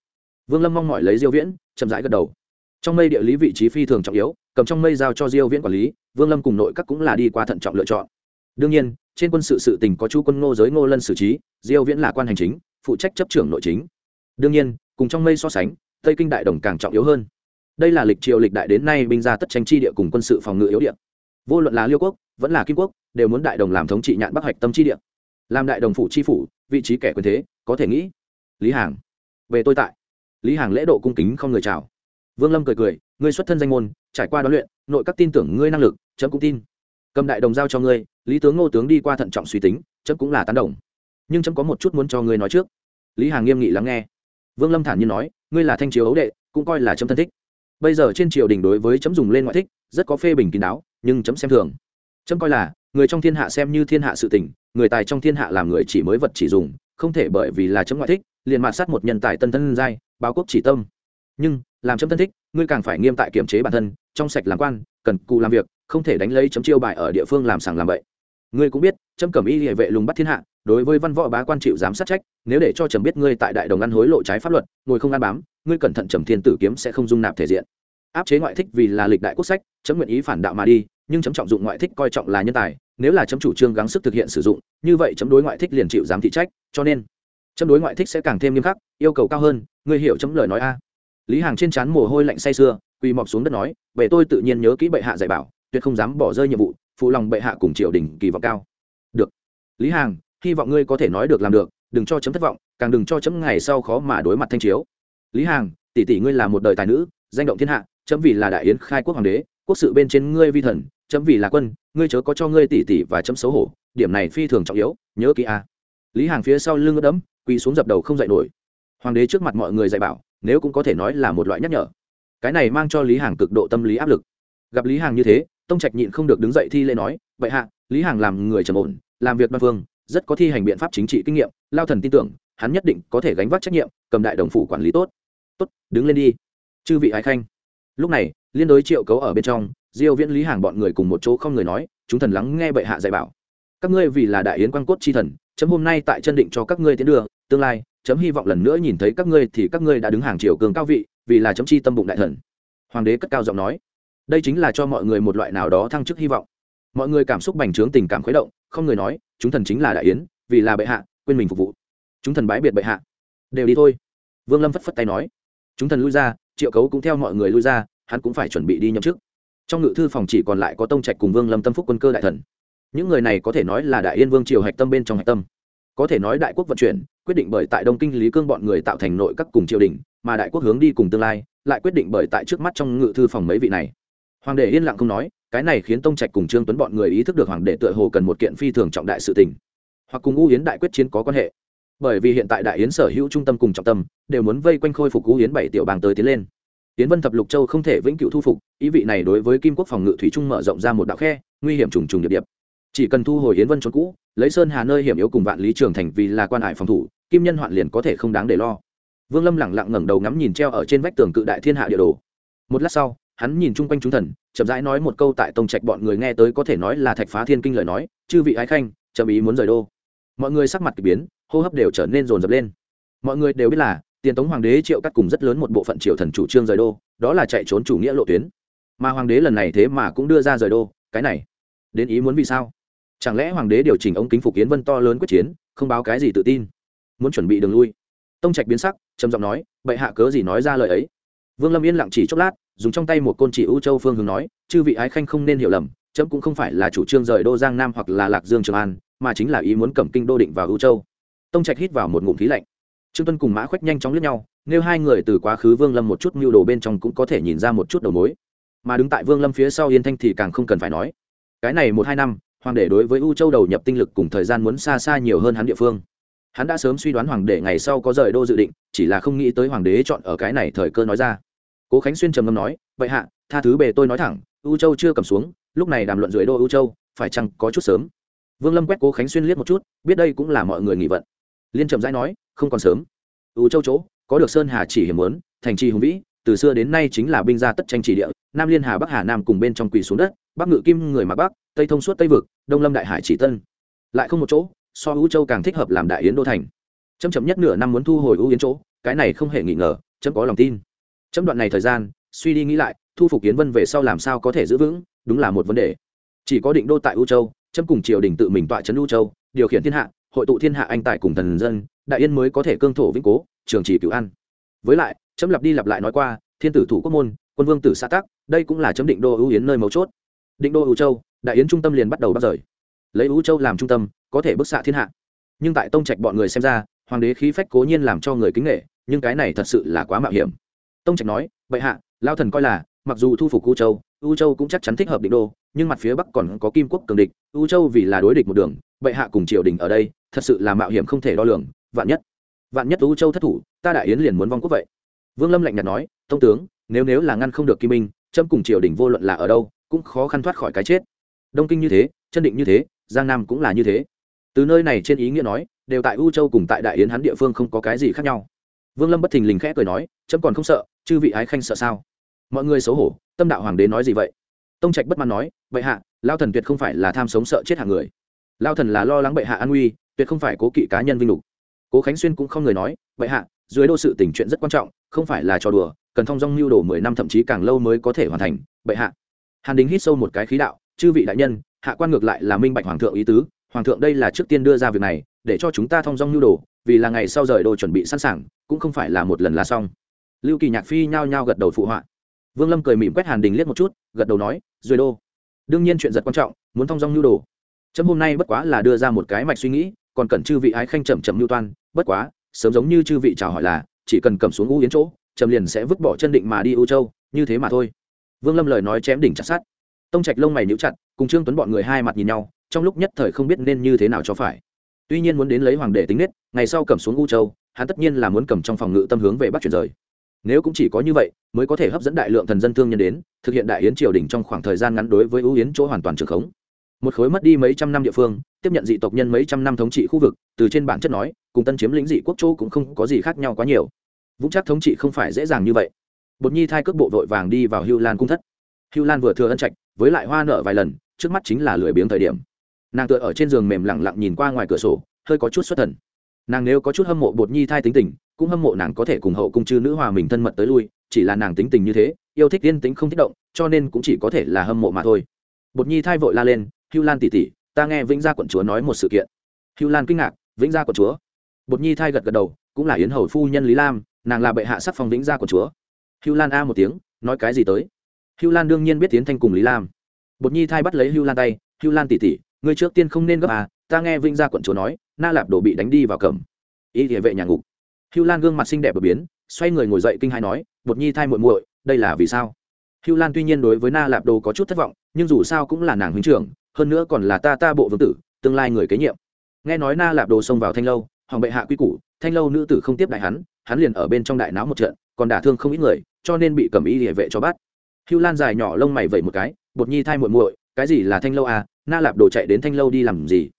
Vương lâm mong mỏi lấy diêu viễn chậm rãi gật đầu. Trong mây địa lý vị trí phi thường trọng yếu cầm trong mây giao cho diêu viễn quản lý vương lâm cùng nội các cũng là đi qua thận trọng lựa chọn. Đương nhiên trên quân sự sự tình có chu quân ngô giới ngô lân xử trí, diêu viễn là quan hành chính, phụ trách chấp trưởng nội chính. Đương nhiên, cùng trong mây so sánh, tây kinh đại đồng càng trọng yếu hơn. Đây là lịch triều lịch đại đến nay binh ra tất tranh chi địa cùng quân sự phòng ngự yếu địa. Vô luận là liêu quốc, vẫn là kim quốc, đều muốn đại đồng làm thống trị nhạn bắc hạch tâm chi địa. Làm đại đồng phủ chi phủ, vị trí kẻ quyền thế, có thể nghĩ. Lý hàng, về tôi tại. Lý hàng lễ độ cung kính không người chào. Vương lâm cười cười, ngươi xuất thân danh môn, trải qua đoán luyện, nội các tin tưởng ngươi năng lực, chấm cũng tin cầm đại đồng giao cho ngươi, lý tướng ngô tướng đi qua thận trọng suy tính, chấm cũng là tán đồng. Nhưng chấm có một chút muốn cho ngươi nói trước. Lý hàng nghiêm nghị lắng nghe. Vương lâm thản nhiên nói, ngươi là thanh triều ấu đệ, cũng coi là chấm thân thích. Bây giờ trên triều đình đối với chấm dùng lên ngoại thích, rất có phê bình kín đáo, nhưng chấm xem thường. Chấm coi là, người trong thiên hạ xem như thiên hạ sự tình, người tài trong thiên hạ làm người chỉ mới vật chỉ dùng, không thể bởi vì là chấm ngoại thích, liền mạt sát một nhân tài tân thân giai, báo quốc chỉ tâm. Nhưng, làm chấm thân thích, ngươi càng phải nghiêm tại kiểm chế bản thân, trong sạch làm quan, cần cù làm việc không thể đánh lấy chấm chiêu bài ở địa phương làm sàng làm bậy. Ngươi cũng biết, chấm cẩm y hệ vệ lùng bắt thiên hạ, đối với văn võ bá quan chịu giám sát trách, nếu để cho trầm biết ngươi tại đại đồng ăn hối lộ trái pháp luật, ngồi không ăn bám, ngươi cẩn thận trầm thiên tử kiếm sẽ không dung nạp thể diện. Áp chế ngoại thích vì là lịch đại quốc sách, chấm nguyện ý phản đạo mà đi, nhưng chấm trọng dụng ngoại thích coi trọng là nhân tài, nếu là chấm chủ trương gắng sức thực hiện sử dụng, như vậy chấm đối ngoại thích liền chịu giám thị trách, cho nên chấm đối ngoại thích sẽ càng thêm nghiêm khắc, yêu cầu cao hơn, ngươi hiểu chấm lời nói a. Lý hàng trên trán mồ hôi lạnh say sưa, quỳ mọc xuống đất nói, bệ tôi tự nhiên nhớ kỹ bệ hạ dạy bảo tuyệt không dám bỏ rơi nhiệm vụ, phụ lòng bệ hạ cùng triều đình kỳ vọng cao. Được. Lý hàng, hy vọng ngươi có thể nói được làm được, đừng cho chấm thất vọng, càng đừng cho chấm ngày sau khó mà đối mặt thanh chiếu. Lý hàng, tỷ tỷ ngươi là một đời tài nữ, danh động thiên hạ, chấm vì là đại yến khai quốc hoàng đế, quốc sự bên trên ngươi vi thần, chấm vì là quân, ngươi chớ có cho ngươi tỷ tỷ và chấm xấu hổ, điểm này phi thường trọng yếu, nhớ kỹ a. Lý hàng phía sau lưng ướt đẫm quỳ xuống dập đầu không dậy nổi. Hoàng đế trước mặt mọi người dạy bảo, nếu cũng có thể nói là một loại nhắc nhở. Cái này mang cho lý hàng cực độ tâm lý áp lực. Gặp lý hàng như thế tông trạch nhịn không được đứng dậy thi lễ nói, vậy hạ, lý hàng làm người trầm ổn, làm việc đoan phương, rất có thi hành biện pháp chính trị kinh nghiệm, lao thần tin tưởng, hắn nhất định có thể gánh vác trách nhiệm, cầm đại đồng phủ quản lý tốt. Tốt, đứng lên đi. Chư vị ái khanh. Lúc này, liên đối triệu cấu ở bên trong, diêu viễn, lý hàng bọn người cùng một chỗ không người nói, chúng thần lắng nghe bệ hạ dạy bảo. Các ngươi vì là đại yến quan cốt chi thần, chấm hôm nay tại chân định cho các ngươi tiến đường, tương lai, chấm hy vọng lần nữa nhìn thấy các ngươi thì các ngươi đã đứng hàng triều cường cao vị, vì là chấm chi tâm bụng đại thần. Hoàng đế cất cao giọng nói đây chính là cho mọi người một loại nào đó thăng chức hy vọng. Mọi người cảm xúc bành trướng tình cảm khuấy động, không người nói, chúng thần chính là đại yến, vì là bệ hạ, quên mình phục vụ. Chúng thần bái biệt bệ hạ. Đều đi thôi. Vương lâm phất phất tay nói. Chúng thần lui ra, triệu cấu cũng theo mọi người lui ra, hắn cũng phải chuẩn bị đi nhậm chức. Trong ngự thư phòng chỉ còn lại có tông trạch cùng vương lâm tâm phúc quân cơ đại thần. Những người này có thể nói là đại yên vương triều hạch tâm bên trong hạch tâm. Có thể nói đại quốc vận chuyển, quyết định bởi tại đông kinh lý cương bọn người tạo thành nội các cùng triều đình, mà đại quốc hướng đi cùng tương lai, lại quyết định bởi tại trước mắt trong ngự thư phòng mấy vị này hoàng đế yên lặng không nói, cái này khiến tông trạch cùng trương tuấn bọn người ý thức được hoàng đế tựa hồ cần một kiện phi thường trọng đại sự tình. Hoặc cùng u yến đại quyết chiến có quan hệ. Bởi vì hiện tại đại yến sở hữu trung tâm cùng trọng tâm, đều muốn vây quanh khôi phục u yến bảy tiểu bang tới tiến lên. Tiến vân thập lục châu không thể vĩnh cửu thu phục, ý vị này đối với kim quốc phòng ngự thủy trung mở rộng ra một đạo khe, nguy hiểm trùng trùng điệp điệp. Chỉ cần thu hồi yến vân trốn cũ, lấy sơn hà nơi hiểm yếu cùng vạn lý trường thành vì là quan hải phòng thủ, kim nhân hoạn liền có thể không đáng để lo. Vương lâm lẳng lặng ngẩng đầu ngắm nhìn treo ở trên vách tường cự đại thiên hạ địa đồ. Một lát sau hắn nhìn chung quanh chúng thần, chậm rãi nói một câu tại tông trạch bọn người nghe tới có thể nói là thạch phá thiên kinh lời nói, chư vị ái khanh, chậm ý muốn rời đô. Mọi người sắc mặt k ỳ biến, hô hấp đều trở nên rồn rập lên. Mọi người đều biết là, tiền tống hoàng đế triệu cắt cùng rất lớn một bộ phận triều thần chủ trương rời đô, đó là chạy trốn chủ nghĩa lộ tuyến. Mà hoàng đế lần này thế mà cũng đưa ra rời đô, cái này, đến ý muốn vì sao? Chẳng lẽ hoàng đế điều chỉnh ống kính phục kiến vân to lớn quyết chiến, không báo cái gì tự tin? Muốn chuẩn bị đường lui. Tông trạch biến sắc, trầm giọng nói, bệ hạ cớ gì nói ra lời ấy? Vương lâm yên lặng chỉ chốc lát dùng trong tay một côn chỉ ưu châu phương hướng nói, chư vị ái khanh không nên hiểu lầm, chấm cũng không phải là chủ trương rời đô giang nam hoặc là lạc dương trường an, mà chính là ý muốn cầm kinh đô định vào ưu châu. Tông trạch hít vào một ngụm khí lạnh. Trương tuân cùng mã khoách nhanh chóng lướt nhau, nếu hai người từ quá khứ vương lâm một chút mưu đồ bên trong cũng có thể nhìn ra một chút đầu mối. Mà đứng tại vương lâm phía sau yên thanh thì càng không cần phải nói. Cái này một hai năm, hoàng đế đối với u châu đầu nhập tinh lực cùng thời gian muốn xa xa nhiều hơn hắn địa phương. Hắn đã sớm suy đoán hoàng đế ngày sau có rời đô dự định, chỉ là không nghĩ tới hoàng đế chọn ở cái này thời cơ nói ra cố khánh xuyên trầm ngâm nói, vậy hạ, tha thứ bề tôi nói thẳng, u châu chưa cầm xuống, lúc này đàm luận dưới đô u châu, phải chăng có chút sớm? Vương lâm quét cố khánh xuyên liếc một chút, biết đây cũng là mọi người nghị vận. Liên trầm rãi nói, không còn sớm. U châu chỗ, có được sơn hà chỉ hiểm muốn, thành trì hùng vĩ, từ xưa đến nay chính là binh gia tất tranh chỉ địa, nam liên hà, bắc hà, nam cùng bên trong quỳ xuống đất, bắc ngự kim người mặc bắc, tây thông suốt tây vực, đông lâm đại hải chỉ tân. Lại không một chỗ, so u châu càng thích hợp làm đại yến đô thành. Chấm chậm nhất nửa năm muốn thu hồi u yến chỗ, cái này không hề nghi ngờ, chấm có lòng tin chấm đoạn này thời gian, suy đi nghĩ lại, thu phục yến vân về sau làm sao có thể giữ vững, đúng là một vấn đề. Chỉ có định đô tại u châu, chấm cùng triều đình tự mình tọa trấn u châu, điều khiển thiên hạ, hội tụ thiên hạ anh tài cùng thần dân, đại yên mới có thể cương thổ vĩnh cố, trường trì cửu ăn với lại, chấm lặp đi lặp lại nói qua, thiên tử thủ quốc môn, quân vương tử xã tắc, đây cũng là chấm định đô ưu yến nơi mấu chốt. Định đô ưu châu, đại yến trung tâm liền bắt đầu bắt rời. Lấy ưu châu làm trung tâm, có thể bức xạ thiên hạ. Nhưng tại tông trạch bọn người xem ra, hoàng đế khí phách cố nhiên làm cho người kính nghệ nhưng cái này thật sự là quá mạo hiểm tông trạch nói, bệ hạ, lao thần coi là, mặc dù thu phục U châu U châu cũng chắc chắn thích hợp định đô, nhưng mặt phía bắc còn có kim quốc cường địch, U châu vì là đối địch một đường, bệ hạ cùng triều đình ở đây, thật sự là mạo hiểm không thể đo lường, vạn nhất vạn nhất U châu thất thủ, ta đại yến liền muốn vong quốc vậy. Vương lâm lạnh nhạt nói, tông tướng, nếu nếu là ngăn không được kim minh trâm cùng triều đình vô luận là ở đâu, cũng khó khăn thoát khỏi cái chết. Đông kinh như thế, chân định như thế, giang nam cũng là như thế. Từ nơi này trên ý nghĩa nói, đều tại u châu cùng tại đại yến hắn địa phương không có cái gì khác nhau vương lâm bất thình lình khẽ cười nói, chấm còn không sợ, chư vị ái khanh sợ sao? Mọi người xấu hổ, tâm đạo hoàng đế nói gì vậy? Tông trạch bất mãn nói, bệ hạ, lao thần tuyệt không phải là tham sống sợ chết hạng người. Lao thần là lo lắng bệ hạ an nguy, tuyệt không phải cố kỵ cá nhân vinh lục. Cố khánh xuyên cũng không người nói, bệ hạ, dưới đô sự tình chuyện rất quan trọng, không phải là trò đùa, cần thông dong mưu đồ mười năm thậm chí càng lâu mới có thể hoàn thành, bệ hạ. Hàn đình hít sâu một cái khí đạo, chư vị đại nhân, hạ quan ngược lại là minh bạch hoàng thượng ý tứ, hoàng thượng đây là trước tiên đưa ra việc này để cho chúng ta thông dong nhu đồ, vì là ngày sau rời đồ chuẩn bị sẵn sàng, cũng không phải là một lần là xong. Lưu kỳ nhạc phi nhao nhao gật đầu phụ họa. Vương lâm cười mỉm quét hàn đình liếc một chút, gật đầu nói duy đô đương nhiên chuyện giật quan trọng, muốn thông dong nhu đồ. Chấm hôm nay bất quá là đưa ra một cái mạch suy nghĩ, còn cần chư vị ái khanh chậm chậm lưu toan, bất quá, sớm giống như chư vị chào hỏi là, chỉ cần cầm xuống u yến chỗ trầm liền sẽ vứt bỏ chân định mà đi u châu, như thế mà thôi. Vương lâm lời nói chém đỉnh chặt sát tông trạch lông mày níu chặt, cùng trương tuấn bọn người hai mặt nhìn nhau, trong lúc nhất thời không biết nên như thế nào cho phải tuy nhiên muốn đến lấy hoàng đệ tính nết, ngày sau cầm xuống u châu, hắn tất nhiên là muốn cầm trong phòng ngự tâm hướng về bắc chuyển rời. Nếu cũng chỉ có như vậy, mới có thể hấp dẫn đại lượng thần dân thương nhân đến, thực hiện đại yến triều đình trong khoảng thời gian ngắn đối với ưu yến chỗ hoàn toàn trường khống. Một khối mất đi mấy trăm năm địa phương, tiếp nhận dị tộc nhân mấy trăm năm thống trị khu vực, từ trên bản chất nói, cùng tân chiếm lĩnh dị quốc châu cũng không có gì khác nhau quá nhiều. Vững chắc thống trị không phải dễ dàng như vậy. Bột nhi thai cước bộ vội vàng đi vào hưu lan cung thất. Hưu lan vừa thừa ân trạch, với lại hoa nợ vài lần, trước mắt chính là lười biếng thời điểm nàng tựa ở trên giường mềm lẳng lặng nhìn qua ngoài cửa sổ, hơi có chút xuất thần. Nàng nếu có chút hâm mộ bột nhi thai tính tình, cũng hâm mộ nàng có thể cùng hậu cung chư nữ hòa mình thân mật tới lui, chỉ là nàng tính tình như thế, yêu thích yên tính không thích động, cho nên cũng chỉ có thể là hâm mộ mà thôi. Bột nhi thai vội la lên, hưu lan tỉ tỉ ta nghe vĩnh gia quận chúa nói một sự kiện. Hưu lan kinh ngạc, vĩnh gia quận chúa? Bột nhi thai gật gật đầu, cũng là yến hầu phu nhân lý lam, nàng là bệ hạ sắc phong vĩnh gia quận chúa. Hưu lan a một tiếng, nói cái gì tới? Hưu lan đương nhiên biết tiến thanh cùng lý lam. Bột nhi thai bắt lấy hưu lan tay, hưu lan tỉ tỉ người trước tiên không nên gấp à ta nghe Vinh gia quận chúa nói, na lạp đồ bị đánh đi vào cầm ý địa vệ nhà ngục. Hưu lan gương mặt xinh đẹp đột biến, xoay người ngồi dậy kinh hai nói, bột nhi thai muội muội, đây là vì sao? Hưu lan tuy nhiên đối với na lạp đồ có chút thất vọng, nhưng dù sao cũng là nàng huynh trưởng, hơn nữa còn là ta ta bộ vương tử, tương lai người kế nhiệm. Nghe nói na lạp đồ xông vào thanh lâu, hoàng bệ hạ quy củ, thanh lâu nữ tử không tiếp đại hắn hắn liền ở bên trong đại náo một trận, còn đả thương không ít người, cho nên bị cầm y địa vệ cho bắt. Hưu lan dài nhỏ lông mày vẩy một cái, bột nhi thai muội muội, cái gì là thanh lâu à na lạp đồ chạy đến thanh lâu đi làm gì?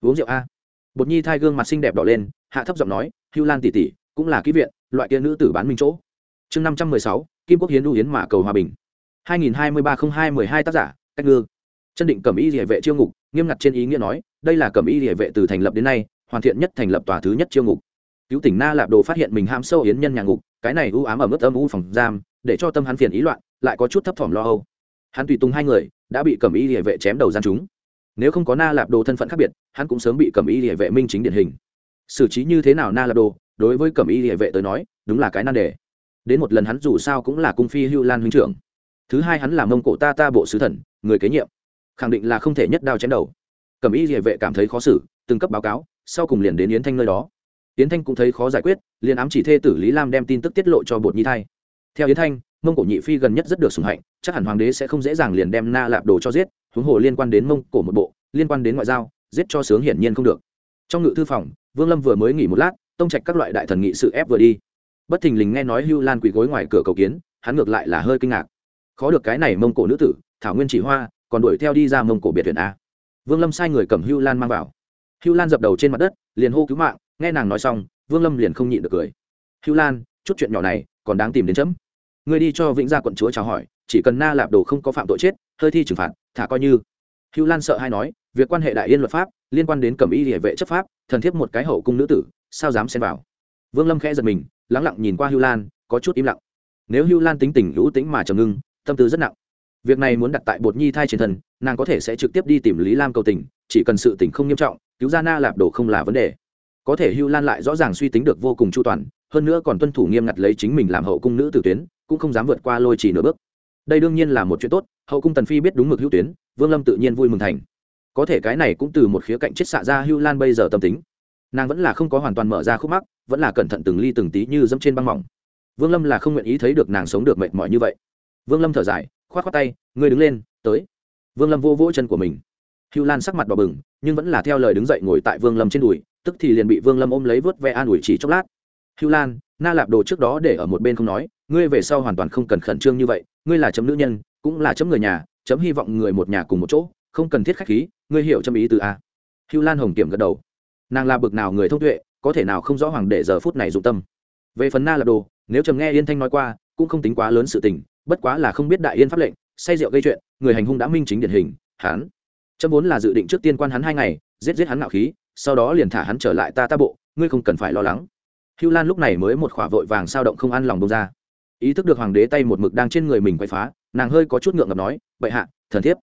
Uống rượu à bột nhi thai gương mặt xinh đẹp đỏ lên, hạ thấp giọng nói, hưu lan tỷ tỷ, cũng là ký viện, loại kia nữ tử bán minh chỗ. Chương năm trăm mười sáu, kim quốc hiến đu hiến mạ cầu hòa bình. hai nghìn hai mươi ba không hai mười hai tác giả, cách ngư. Chân định cẩm y địa vệ chiêu ngục, nghiêm ngặt trên ý nghĩa nói, đây là cẩm y địa vệ từ thành lập đến nay, hoàn thiện nhất thành lập tòa thứ nhất chiêu ngục. Cứu tỉnh na lạp đồ phát hiện mình ham sâu hiến nhân nhà ngục, cái này u ám ở mức âm u phòng giam, để cho tâm hắn phiền ý loạn, lại có chút thấp thỏm lo âu. Hắn tùy tung hai người, đã bị cẩm y địa vệ chém đầu gian chúng nếu không có na lạp đồ thân phận khác biệt, hắn cũng sớm bị cẩm y địa vệ minh chính điển hình. Xử trí như thế nào na lạp đồ? Đối với cẩm y địa vệ tới nói, đúng là cái nan đề. Đến một lần hắn dù sao cũng là cung phi hưu lan huynh trưởng. Thứ hai hắn là mông cổ ta ta bộ sứ thần, người kế nhiệm. Khẳng định là không thể nhất đao chém đầu. Cẩm y địa vệ cảm thấy khó xử, từng cấp báo cáo, sau cùng liền đến yến thanh nơi đó. Yến thanh cũng thấy khó giải quyết, liền ám chỉ thê tử lý lam đem tin tức tiết lộ cho bột nhi thay. theo yến thanh mông cổ nhị phi gần nhất rất được sùng hạnh, chắc hẳn hoàng đế sẽ không dễ dàng liền đem na lạp đồ cho giết, huống hồ liên quan đến mông cổ một bộ, liên quan đến ngoại giao, giết cho sướng hiển nhiên không được. Trong ngự thư phòng, vương lâm vừa mới nghỉ một lát, tông trạch các loại đại thần nghị sự ép vừa đi. Bất thình lình nghe nói hưu lan quỳ gối ngoài cửa cầu kiến, hắn ngược lại là hơi kinh ngạc. Khó được cái này mông cổ nữ tử, thảo nguyên chỉ hoa, còn đuổi theo đi ra mông cổ biệt viện a. Vương lâm sai người cầm hưu lan mang vào. Hưu lan dập đầu trên mặt đất, liền hô cứu mạng, nghe nàng nói xong, vương lâm liền không nhịn được cười. Hưu lan, chút chuyện nhỏ này còn đáng tìm đến chấm. Ngươi đi cho vĩnh gia quận chúa chào hỏi, chỉ cần na lạp đồ không có phạm tội chết, hơi thi trừng phạt, thả coi như. Hưu lan sợ hay nói, việc quan hệ đại yên luật pháp, liên quan đến cẩm y địa vệ chấp pháp, thần thiếp một cái hậu cung nữ tử, sao dám xen vào? Vương lâm khẽ giật mình, lắng lặng nhìn qua hưu lan, có chút im lặng. Nếu hưu lan tính tình lũ tính mà trầm ngưng, tâm tư rất nặng. Việc này muốn đặt tại bột nhi thai trên thân, nàng có thể sẽ trực tiếp đi tìm lý lam cầu tình, chỉ cần sự tình không nghiêm trọng, cứu ra na lạp đồ không là vấn đề. Có thể hưu lan lại rõ ràng suy tính được vô cùng chu toàn, hơn nữa còn tuân thủ nghiêm ngặt lấy chính mình làm hậu cung nữ tử tuyến cũng không dám vượt qua lôi chỉ nửa bước. Đây đương nhiên là một chuyện tốt, hậu cung tần phi biết đúng mực hữu tuyến, vương lâm tự nhiên vui mừng thành. Có thể cái này cũng từ một khía cạnh chết xạ ra hưu lan bây giờ tâm tính. Nàng vẫn là không có hoàn toàn mở ra khúc mắc, vẫn là cẩn thận từng ly từng tí như dẫm trên băng mỏng. Vương lâm là không nguyện ý thấy được nàng sống được mệt mỏi như vậy. Vương lâm thở dài k h o á t k h o á tay, ngươi đứng lên, tới. Vương lâm vô vỗ chân của mình. Hưu lan sắc mặt đỏ bừng, nhưng vẫn là theo lời đứng dậy ngồi tại vương lâm trên đùi, tức thì liền bị vương lâm ôm lấy vớt ve an ủi chỉ chốc lát. Hưu lan, na lạp đồ trước đó để ở một bên không nói ngươi về sau hoàn toàn không cần khẩn trương như vậy, ngươi là chấm nữ nhân, cũng là chấm người nhà, chấm hy vọng người một nhà cùng một chỗ, không cần thiết khách khí, ngươi hiểu chấm ý từ a. Hưu lan hồng kiểm gật đầu. Nàng là bực nào người thông tuệ, có thể nào không rõ hoàng đệ giờ phút này dụng tâm. Về phần na là đồ, nếu trầm nghe yên thanh nói qua, cũng không tính quá lớn sự tình, bất quá là không biết đại yên pháp lệnh, say rượu gây chuyện, người hành hung đã minh chính điển hình, hắn. Chấm vốn là dự định trước tiên quan hắn hai ngày, giết giết hắn ngạo khí, sau đó liền thả hắn trở lại ta ta bộ, ngươi không cần phải lo lắng. Hưu lan lúc này mới một khỏa vội vàng sao động không ăn lòng bông ra ý thức được hoàng đế tay một mực đang trên người mình quay phá, nàng hơi có chút ngượng ngập nói, bệ hạ, thần thiếp,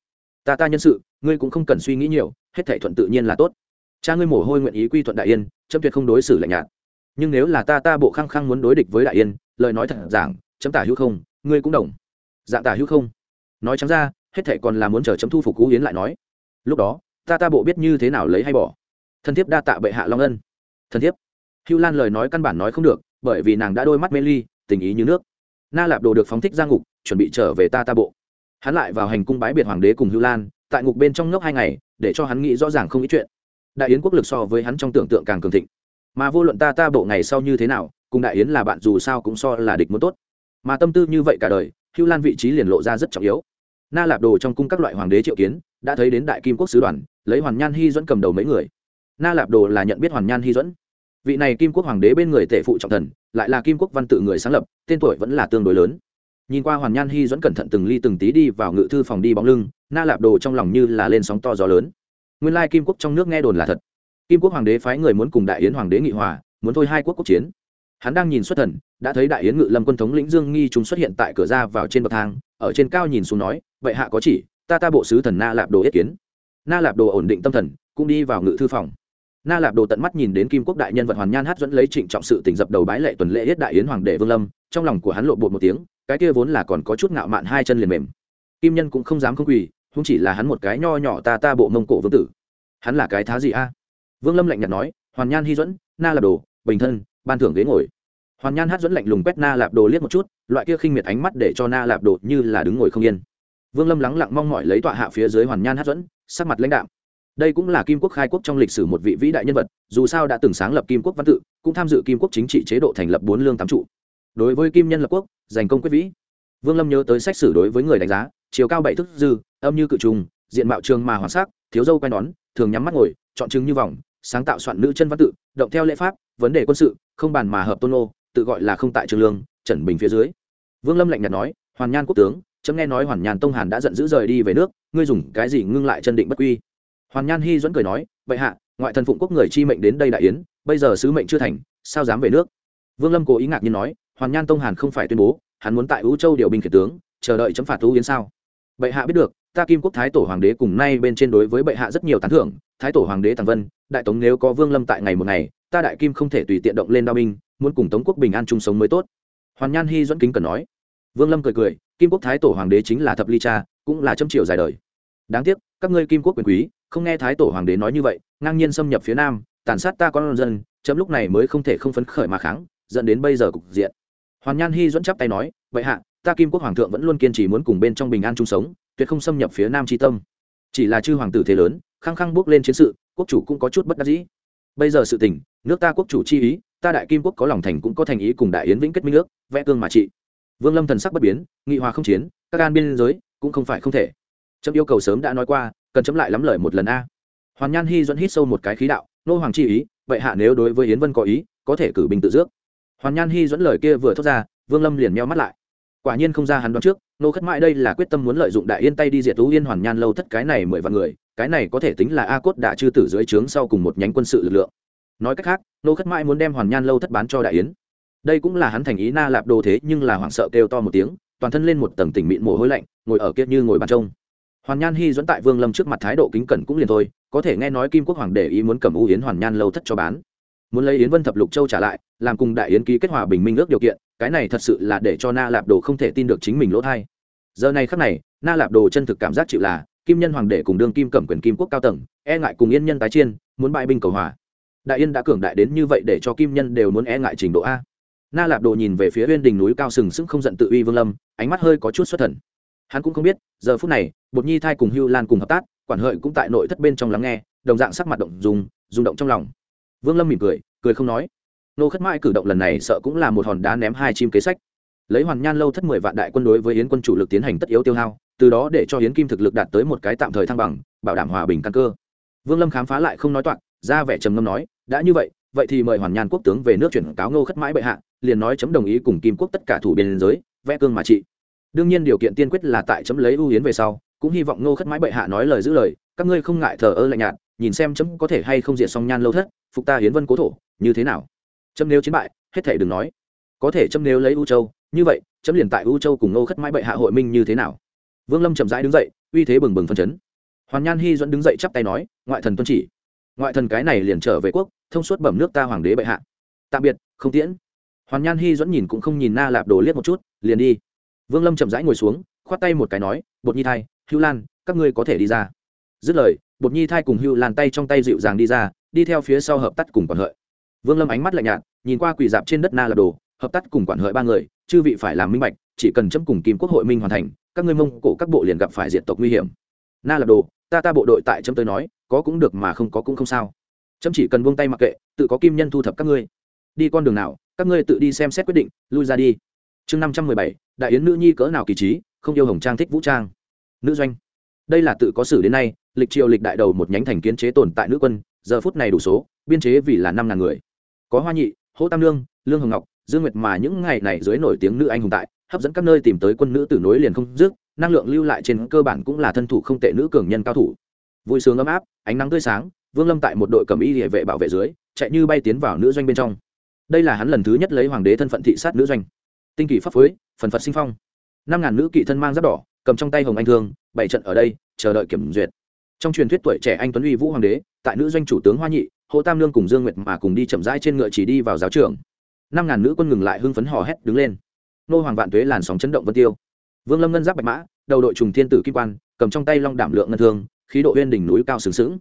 ta ta nhân sự, ngươi cũng không cần suy nghĩ nhiều, hết thể thuận tự nhiên là tốt. Cha ngươi mồ hôi nguyện ý quy thuận đại yên, chấm tuyệt không đối xử lạnh nhạt. Nhưng nếu là ta ta bộ khăng khăng muốn đối địch với đại yên, lời nói thật giảng, chấm tả hữu không, ngươi cũng đồng. Dạng tả hữu không. Nói trắng ra, hết thảy còn là muốn chờ chấm thu phục cú hiến lại nói. Lúc đó, ta ta bộ biết như thế nào lấy hay bỏ. Thân thiếp đa tạ bệ hạ long ân. Thân thiếp. hữu lan lời nói căn bản nói không được, bởi vì nàng đã đôi mắt mê ly, tình ý như nước na lạp đồ được phóng thích ra ngục, chuẩn bị trở về ta ta bộ. Hắn lại vào hành cung bái biệt hoàng đế cùng hữu lan, tại ngục bên trong ngốc hai ngày, để cho hắn nghĩ rõ ràng không ít chuyện. Đại yến quốc lực so với hắn trong tưởng tượng càng cường thịnh. Mà vô luận ta ta bộ ngày sau như thế nào, cùng đại yến là bạn dù sao cũng so là địch muốn tốt. Mà tâm tư như vậy cả đời, hưu lan vị trí liền lộ ra rất trọng yếu. Na lạp đồ trong cung các loại hoàng đế triệu kiến, đã thấy đến đại kim quốc sứ đoàn, lấy hoàn nhan hy dẫn cầm đầu mấy người. Na lạp đồ là nhận biết hoàn nhan hy dẫn vị này kim quốc hoàng đế bên người tể phụ trọng thần lại là kim quốc văn tự người sáng lập, tên tuổi vẫn là tương đối lớn. Nhìn qua hoàn nhan hy dẫn cẩn thận từng ly từng tí đi vào ngự thư phòng đi bóng lưng, na lạp đồ trong lòng như là lên sóng to gió lớn. Nguyên lai kim quốc trong nước nghe đồn là thật. Kim quốc hoàng đế phái người muốn cùng đại yến hoàng đế nghị hòa, muốn thôi hai quốc quốc chiến. Hắn đang nhìn xuất thần, đã thấy đại yến ngự lâm quân thống lĩnh dương nghi chúng xuất hiện tại cửa ra vào trên bậc thang, ở trên cao nhìn xuống nói vậy hạ có chỉ, ta ta bộ sứ thần na lạp đồ yết kiến. Na lạp đồ ổn định tâm thần, cũng đi vào ngự thư phòng na lạp đồ tận mắt nhìn đến kim quốc đại nhân vật hoàn nhan hát dẫn lấy trịnh trọng sự tỉnh dập đầu bái lệ tuần lễ yết đại yến hoàng đệ vương lâm, trong lòng của hắn lộ bột một tiếng, cái kia vốn là còn có chút ngạo mạn hai chân liền mềm. Kim nhân cũng không dám không quỳ không chỉ là hắn một cái nho nhỏ ta ta bộ mông cổ vương tử. Hắn là cái thá gì a? Vương lâm lạnh nhạt nói, hoàn nhan hy dẫn na lạp đồ, bình thân, ban thưởng ghế ngồi. Hoàn nhan hát dẫn lạnh lùng quét na lạp đồ liếc một chút, loại kia khinh miệt ánh mắt để cho na lạp đồ như là đứng ngồi không yên. Vương lâm lắng lặng mong mỏi lấy tọa hạ phía dưới hoàn nhan hát dẫn sắc mặt lãnh đạm đây cũng là kim quốc khai quốc trong lịch sử một vị vĩ đại nhân vật, dù sao đã từng sáng lập kim quốc văn tự, cũng tham dự kim quốc chính trị chế độ thành lập bốn lương tám trụ. Đối với kim nhân lập quốc, giành công quyết vĩ. Vương lâm nhớ tới sách sử đối với người đánh giá, chiều cao bảy thức dư, âm như cự trùng, diện mạo trường mà hoàng sắc, thiếu dâu quay nón thường nhắm mắt ngồi, chọn chứng như vòng, sáng tạo soạn nữ chân văn tự, động theo lễ pháp, vấn đề quân sự, không bàn mà hợp tôn ô tự gọi là không tại trường lương, trần bình phía dưới. Vương lâm lạnh nhạt nói, hoàn nhan quốc tướng, chấm nghe nói hoàn nhàn tông hàn đã giận dữ rời đi về nước, ngươi dùng cái gì ngưng lại chân định bất quy? Hoàn nhan hy dẫn cười nói, bệ hạ, ngoại thần phụng quốc người chi mệnh đến đây đại yến, bây giờ sứ mệnh chưa thành, sao dám về nước? Vương lâm cố ý ngạc nhiên nói, hoàn nhan tông hàn không phải tuyên bố, hắn muốn tại ú châu điều binh khiển tướng, chờ đợi chấm phạt thú yến sao? Bệ hạ biết được, ta kim quốc thái tổ hoàng đế cùng nay bên trên đối với bệ hạ rất nhiều tán thưởng, thái tổ hoàng đế tàng vân, đại tống nếu có vương lâm tại ngày một ngày, ta đại kim không thể tùy tiện động lên đao binh, muốn cùng tống quốc bình an chung sống mới tốt. Hoàn nhan hy dẫn kính cần nói. Vương lâm cười cười, kim quốc thái tổ hoàng đế chính là thập ly cha, cũng là châm triều dài đời. Đáng tiếc, các ngươi kim quốc quyền quý không nghe thái tổ hoàng đế nói như vậy, ngang nhiên xâm nhập phía nam, tàn sát ta con dân, chấm lúc này mới không thể không phấn khởi mà kháng, dẫn đến bây giờ cục diện. Hoàn nhan hy dẫn chắp tay nói, vậy hạ, ta kim quốc hoàng thượng vẫn luôn kiên trì muốn cùng bên trong bình an chung sống, tuyệt không xâm nhập phía nam tri tâm. Chỉ là chư hoàng tử thế lớn, khăng khăng bước lên chiến sự, quốc chủ cũng có chút bất đắc dĩ. Bây giờ sự tình, nước ta quốc chủ chi ý, ta đại kim quốc có lòng thành cũng có thành ý cùng đại yến vĩnh kết minh nước vẽ cương mà trị. Vương lâm thần sắc bất biến, nghị hòa không chiến, các an biên giới cũng không phải không thể. Trâm yêu cầu sớm đã nói qua cần chấm lại lắm lời một lần a. Hoàn nhan hy dẫn hít sâu một cái khí đạo, nô hoàng chi ý, vậy hạ nếu đối với yến vân có ý, có thể cử binh tự dước. Hoàn nhan hy dẫn lời kia vừa thốt ra, vương lâm liền meo mắt lại. Quả nhiên không ra hắn đoán trước, nô khất mãi đây là quyết tâm muốn lợi dụng đại yên tay đi diệt tú yên hoàn nhan lâu thất cái này mười vạn người, cái này có thể tính là a cốt đã chư tử dưới trướng sau cùng một nhánh quân sự lực lượng. Nói cách khác, nô khất mãi muốn đem hoàn nhan lâu thất bán cho đại yến. Đây cũng là hắn thành ý na lạp đồ thế nhưng là hoảng sợ kêu to một tiếng, toàn thân lên một tầng tỉnh mịn mồ hôi lạnh, ngồi ở kia như ngồi bàn trông hoàn nhan hy dẫn tại vương lâm trước mặt thái độ kính cẩn cũng liền thôi, có thể nghe nói kim quốc hoàng để ý muốn cầm u yến hoàn nhan lâu thất cho bán. Muốn lấy yến vân thập lục châu trả lại, làm cùng đại yến ký kết hòa bình minh ước điều kiện, cái này thật sự là để cho na lạp đồ không thể tin được chính mình lỗ thai. Giờ này khắc này, na lạp đồ chân thực cảm giác chịu là, kim nhân hoàng đệ cùng đương kim cẩm quyền kim quốc cao tầng e ngại cùng yên nhân tái chiên, muốn bại binh cầu hòa. Đại yên đã cường đại đến như vậy để cho kim nhân đều muốn e ngại trình độ a. Na lạp đồ nhìn về phía bên đỉnh núi cao sừng sững không giận tự uy vương lâm, ánh mắt hơi có chút xuất thần. Hắn cũng không biết, giờ phút này bột nhi thai cùng hưu lan cùng hợp tác, quản hợi cũng tại nội thất bên trong lắng nghe, đồng dạng sắc mặt động dùng rung động trong lòng. Vương lâm mỉm cười cười không nói. Nô khất mãi cử động lần này sợ cũng là một hòn đá ném hai chim kế sách. Lấy hoàn nhan lâu thất mười vạn đại quân đối với yến quân chủ lực tiến hành tất yếu tiêu hao, từ đó để cho yến kim thực lực đạt tới một cái tạm thời thăng bằng, bảo đảm hòa bình căn cơ. Vương lâm khám phá lại không nói toạc, ra vẻ trầm ngâm nói, đã như vậy vậy thì mời hoàn nhan quốc tướng về nước chuyển cáo ngô khất mãi bệ hạ, liền nói chấm đồng ý cùng kim quốc tất cả thủ biên giới, vẽ cương mà trị. Đương nhiên điều kiện tiên quyết là tại chấm lấy ưu yến về sau cũng hy vọng ngô khất mãi bệ hạ nói lời giữ lời, các ngươi không ngại thờ ơ lạnh nhạt, nhìn xem chấm có thể hay không diệt Song nhan lâu thất, phục ta hiến vân cố thổ, như thế nào? Chấm nếu chiến bại, hết thể đừng nói. Có thể chấm nếu lấy u châu, như vậy, chấm liền tại u châu cùng ngô khất mãi bệ hạ hội minh như thế nào? Vương lâm chậm rãi đứng dậy, uy thế bừng bừng phân chấn. Hoàn nhan hy dẫn đứng dậy chắp tay nói, ngoại thần tuân chỉ. Ngoại thần cái này liền trở về quốc, thông suốt bẩm nước ta hoàng đế bệ hạ. Tạm biệt, không tiễn. Hoàn nhan hy dẫn nhìn cũng không nhìn na lạp đồ liếc một chút, liền đi. Vương lâm chậm rãi ngồi xuống, khoát tay một cái nói, bột nhi thai hữu lan, các ngươi có thể đi ra. Dứt lời, bột nhi thai cùng hữu lan tay trong tay dịu dàng đi ra, đi theo phía sau hợp tác cùng quản hợi. Vương lâm ánh mắt lạnh nhạt, nhìn qua quỳ dạp trên đất na lạp đồ, hợp tác cùng quản hợi ba người, chư vị phải làm minh bạch, chỉ cần chấm cùng kim quốc hội minh hoàn thành, các ngươi mông cổ các bộ liền gặp phải diện tộc nguy hiểm. Na lạp đồ, ta ta bộ đội tại chấm tới nói, có cũng được mà không có cũng không sao. Chấm chỉ cần buông tay mặc kệ, tự có kim nhân thu thập các ngươi. Đi con đường nào, các ngươi tự đi xem xét quyết định, lui ra đi. Chương năm trăm mười bảy, đại yến nữ nhi cỡ nào kỳ trí, không yêu hồng trang thích vũ trang nữ doanh. Đây là tự có sử đến nay, lịch triều lịch đại đầu một nhánh thành kiến chế tồn tại nữ quân, giờ phút này đủ số, biên chế vì là năm ngàn người. Có hoa nhị, hỗ tam lương lương hồng ngọc, dương nguyệt mà những ngày này dưới nổi tiếng nữ anh hùng tại, hấp dẫn các nơi tìm tới quân nữ tử nối liền không dứt, năng lượng lưu lại trên cơ bản cũng là thân thủ không tệ nữ cường nhân cao thủ. Vui sướng ấm áp, ánh nắng tươi sáng, vương lâm tại một đội cầm y địa vệ bảo vệ dưới, chạy như bay tiến vào nữ doanh bên trong. Đây là hắn lần thứ nhất lấy hoàng đế thân phận thị sát nữ doanh. Tinh kỳ pháp phối, phần phật sinh phong. Năm ngàn nữ kỵ thân mang giáp đỏ cầm trong tay hồng anh thương bảy trận ở đây, chờ đợi kiểm duyệt. Trong truyền thuyết tuổi trẻ anh tuấn uy vũ hoàng đế, tại nữ doanh chủ tướng hoa nhị, hồ tam lương cùng dương nguyệt mà cùng đi chậm rãi trên ngựa chỉ đi vào giáo trường. Năm ngàn nữ quân ngừng lại hưng phấn hò hét đứng lên. Nô hoàng vạn tuế làn sóng chấn động vân tiêu. Vương lâm ngân giáp bạch mã, đầu đội trùng thiên tử kim quan, cầm trong tay long đảm lượng ngân thương, khí độ huyên đỉnh núi cao sừng sững.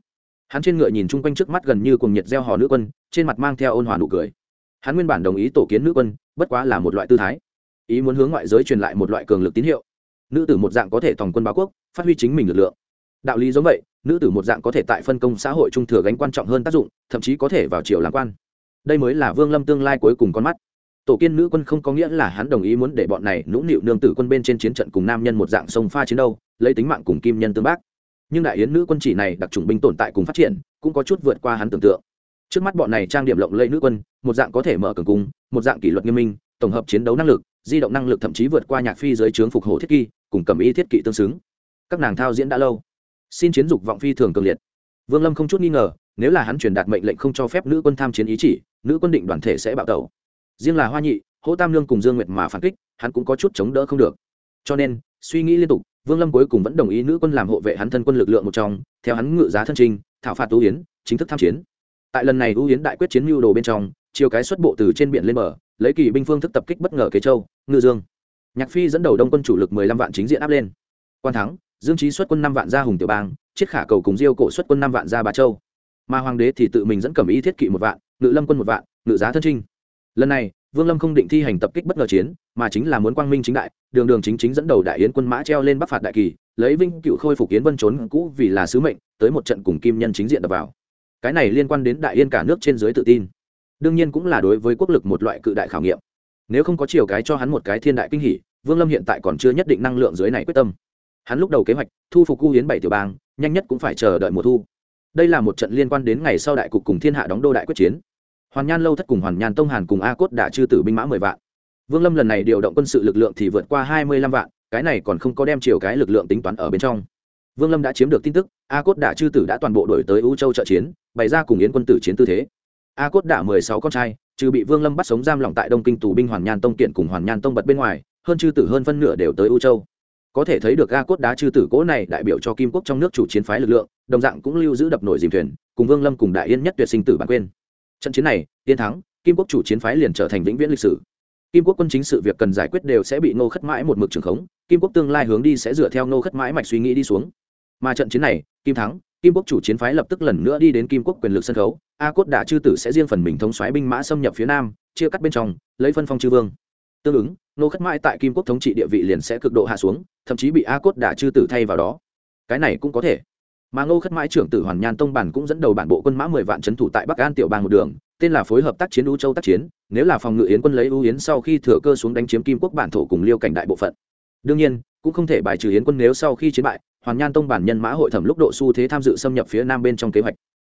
Hắn trên ngựa nhìn chung quanh trước mắt gần như cùng nhiệt gieo hò nữ quân, trên mặt mang theo ôn hòa nụ cười. Hắn nguyên bản đồng ý tổ kiến nữ quân, bất quá là một loại tư thái. Ý muốn hướng ngoại giới truyền lại một loại cường lực tín hiệu nữ tử một dạng có thể tòng quân báo quốc, phát huy chính mình lực lượng. Đạo lý giống vậy, nữ tử một dạng có thể tại phân công xã hội trung thừa gánh quan trọng hơn tác dụng, thậm chí có thể vào triều làm quan. Đây mới là vương lâm tương lai cuối cùng con mắt. Tổ kiên nữ quân không có nghĩa là hắn đồng ý muốn để bọn này nũng nịu nương tử quân bên trên chiến trận cùng nam nhân một dạng sông pha chiến đâu, lấy tính mạng cùng kim nhân tương bác. Nhưng đại yến nữ quân chỉ này đặc trùng binh tồn tại cùng phát triển, cũng có chút vượt qua hắn tưởng tượng. Trước mắt bọn này trang điểm lộng lẫy nữ quân, một dạng có thể mở cường cung, một dạng kỷ luật nghiêm minh, tổng hợp chiến đấu năng lực di động năng lực thậm chí vượt qua nhạc phi dưới trướng phục hổ thiết kỵ cùng cầm y thiết kỵ tương xứng. Các nàng thao diễn đã lâu. Xin chiến dục vọng phi thường cường liệt. Vương lâm không chút nghi ngờ, nếu là hắn truyền đạt mệnh lệnh không cho phép nữ quân tham chiến ý chỉ, nữ quân định đoàn thể sẽ bạo tẩu. Riêng là hoa nhị, hỗ tam lương cùng dương nguyệt mà phản kích, hắn cũng có chút chống đỡ không được. Cho nên, suy nghĩ liên tục, vương lâm cuối cùng vẫn đồng ý nữ quân làm hộ vệ hắn thân quân lực lượng một trong, theo hắn ngự giá thân trình, thảo phạt ưu yến, chính thức tham chiến. Tại lần này ưu yến đại quyết chiến mưu đồ bên trong chiều cái xuất bộ từ trên biển lên bờ, lấy kỳ binh phương thức tập kích bất ngờ kế châu, ngư dương. Nhạc phi dẫn đầu đông quân chủ lực mười lăm vạn chính diện áp lên. Quan thắng, dương trí xuất quân năm vạn ra hùng tiểu bang, chiết khả cầu cùng diêu cổ xuất quân năm vạn ra bà châu. Mà hoàng đế thì tự mình dẫn cầm ý thiết kỵ một vạn, ngự lâm quân một vạn, ngự giá thân trinh. Lần này, vương lâm không định thi hành tập kích bất ngờ chiến, mà chính là muốn quang minh chính đại, đường đường chính chính dẫn đầu đại yến quân mã treo lên bắc phạt đại kỳ, lấy vinh cựu khôi phục yến vân trốn cũ vì là sứ mệnh, tới một trận cùng kim nhân chính diện đập vào. Cái này liên quan đến đại yên cả nước trên dưới tự tin đương nhiên cũng là đối với quốc lực một loại cự đại khảo nghiệm. Nếu không có chiều cái cho hắn một cái thiên đại kinh hỷ vương lâm hiện tại còn chưa nhất định năng lượng dưới này quyết tâm. Hắn lúc đầu kế hoạch, thu phục cu hiến bảy tiểu bang, nhanh nhất cũng phải chờ đợi mùa thu. Đây là một trận liên quan đến ngày sau đại cục cùng thiên hạ đóng đô đại quyết chiến. Hoàn nhan lâu thất cùng hoàn nhan tông hàn cùng a cốt đã chư tử binh mã mười vạn. Vương lâm lần này điều động quân sự lực lượng thì vượt qua hai mươi lăm vạn, cái này còn không có đem chiều cái lực lượng tính toán ở bên trong. Vương lâm đã chiếm được tin tức, a cốt đã chư tử đã toàn bộ đổi tới u châu trợ chiến, bày ra cùng yến quân tử chiến tư thế a cốt đả mười sáu con trai, trừ bị vương lâm bắt sống giam lỏng tại đông kinh tù binh hoàn nhan tông kiện cùng hoàn nhan tông bật bên ngoài, hơn chư tử hơn phân nửa đều tới u châu. Có thể thấy được a cốt đá chư tử cố này đại biểu cho kim quốc trong nước chủ chiến phái lực lượng, đồng dạng cũng lưu giữ đập nổi dìm thuyền, cùng vương lâm cùng đại yên nhất tuyệt sinh tử bản quên. Trận chiến này, yên thắng, kim quốc chủ chiến phái liền trở thành vĩnh viễn lịch sử. Kim quốc quân chính sự việc cần giải quyết đều sẽ bị ngô khất mãi một mực trường khống, kim quốc tương lai hướng đi sẽ dựa theo ngô khất mãi mạch suy nghĩ đi xuống. Mà trận chiến này, kim thắng kim quốc chủ chiến phái lập tức lần nữa đi đến kim quốc quyền lực sân khấu. A cốt đả chư tử sẽ riêng phần mình thống xoáy binh mã xâm nhập phía nam, chia cắt bên trong, lấy phân phong chư vương. Tương ứng, nô khất mãi tại kim quốc thống trị địa vị liền sẽ cực độ hạ xuống, thậm chí bị a cốt đả chư tử thay vào đó. Cái này cũng có thể. Mà ngô khất mãi trưởng tử hoàn nhan tông bản cũng dẫn đầu bản bộ quân mã mười vạn trấn thủ tại bắc an tiểu bang một đường, tên là phối hợp tác chiến u châu tác chiến, nếu là phòng ngự yến quân lấy ưu yến sau khi thừa cơ xuống đánh chiếm kim quốc bản thổ cùng liêu cảnh đại bộ phận. Đương nhiên, cũng không thể bài trừ yến quân nếu sau khi chiến bại hoàn nhan tông bản nhân mã hội thẩm lúc độ xu thế tham dự xâm nhập phía nam bên trong kế hoạch.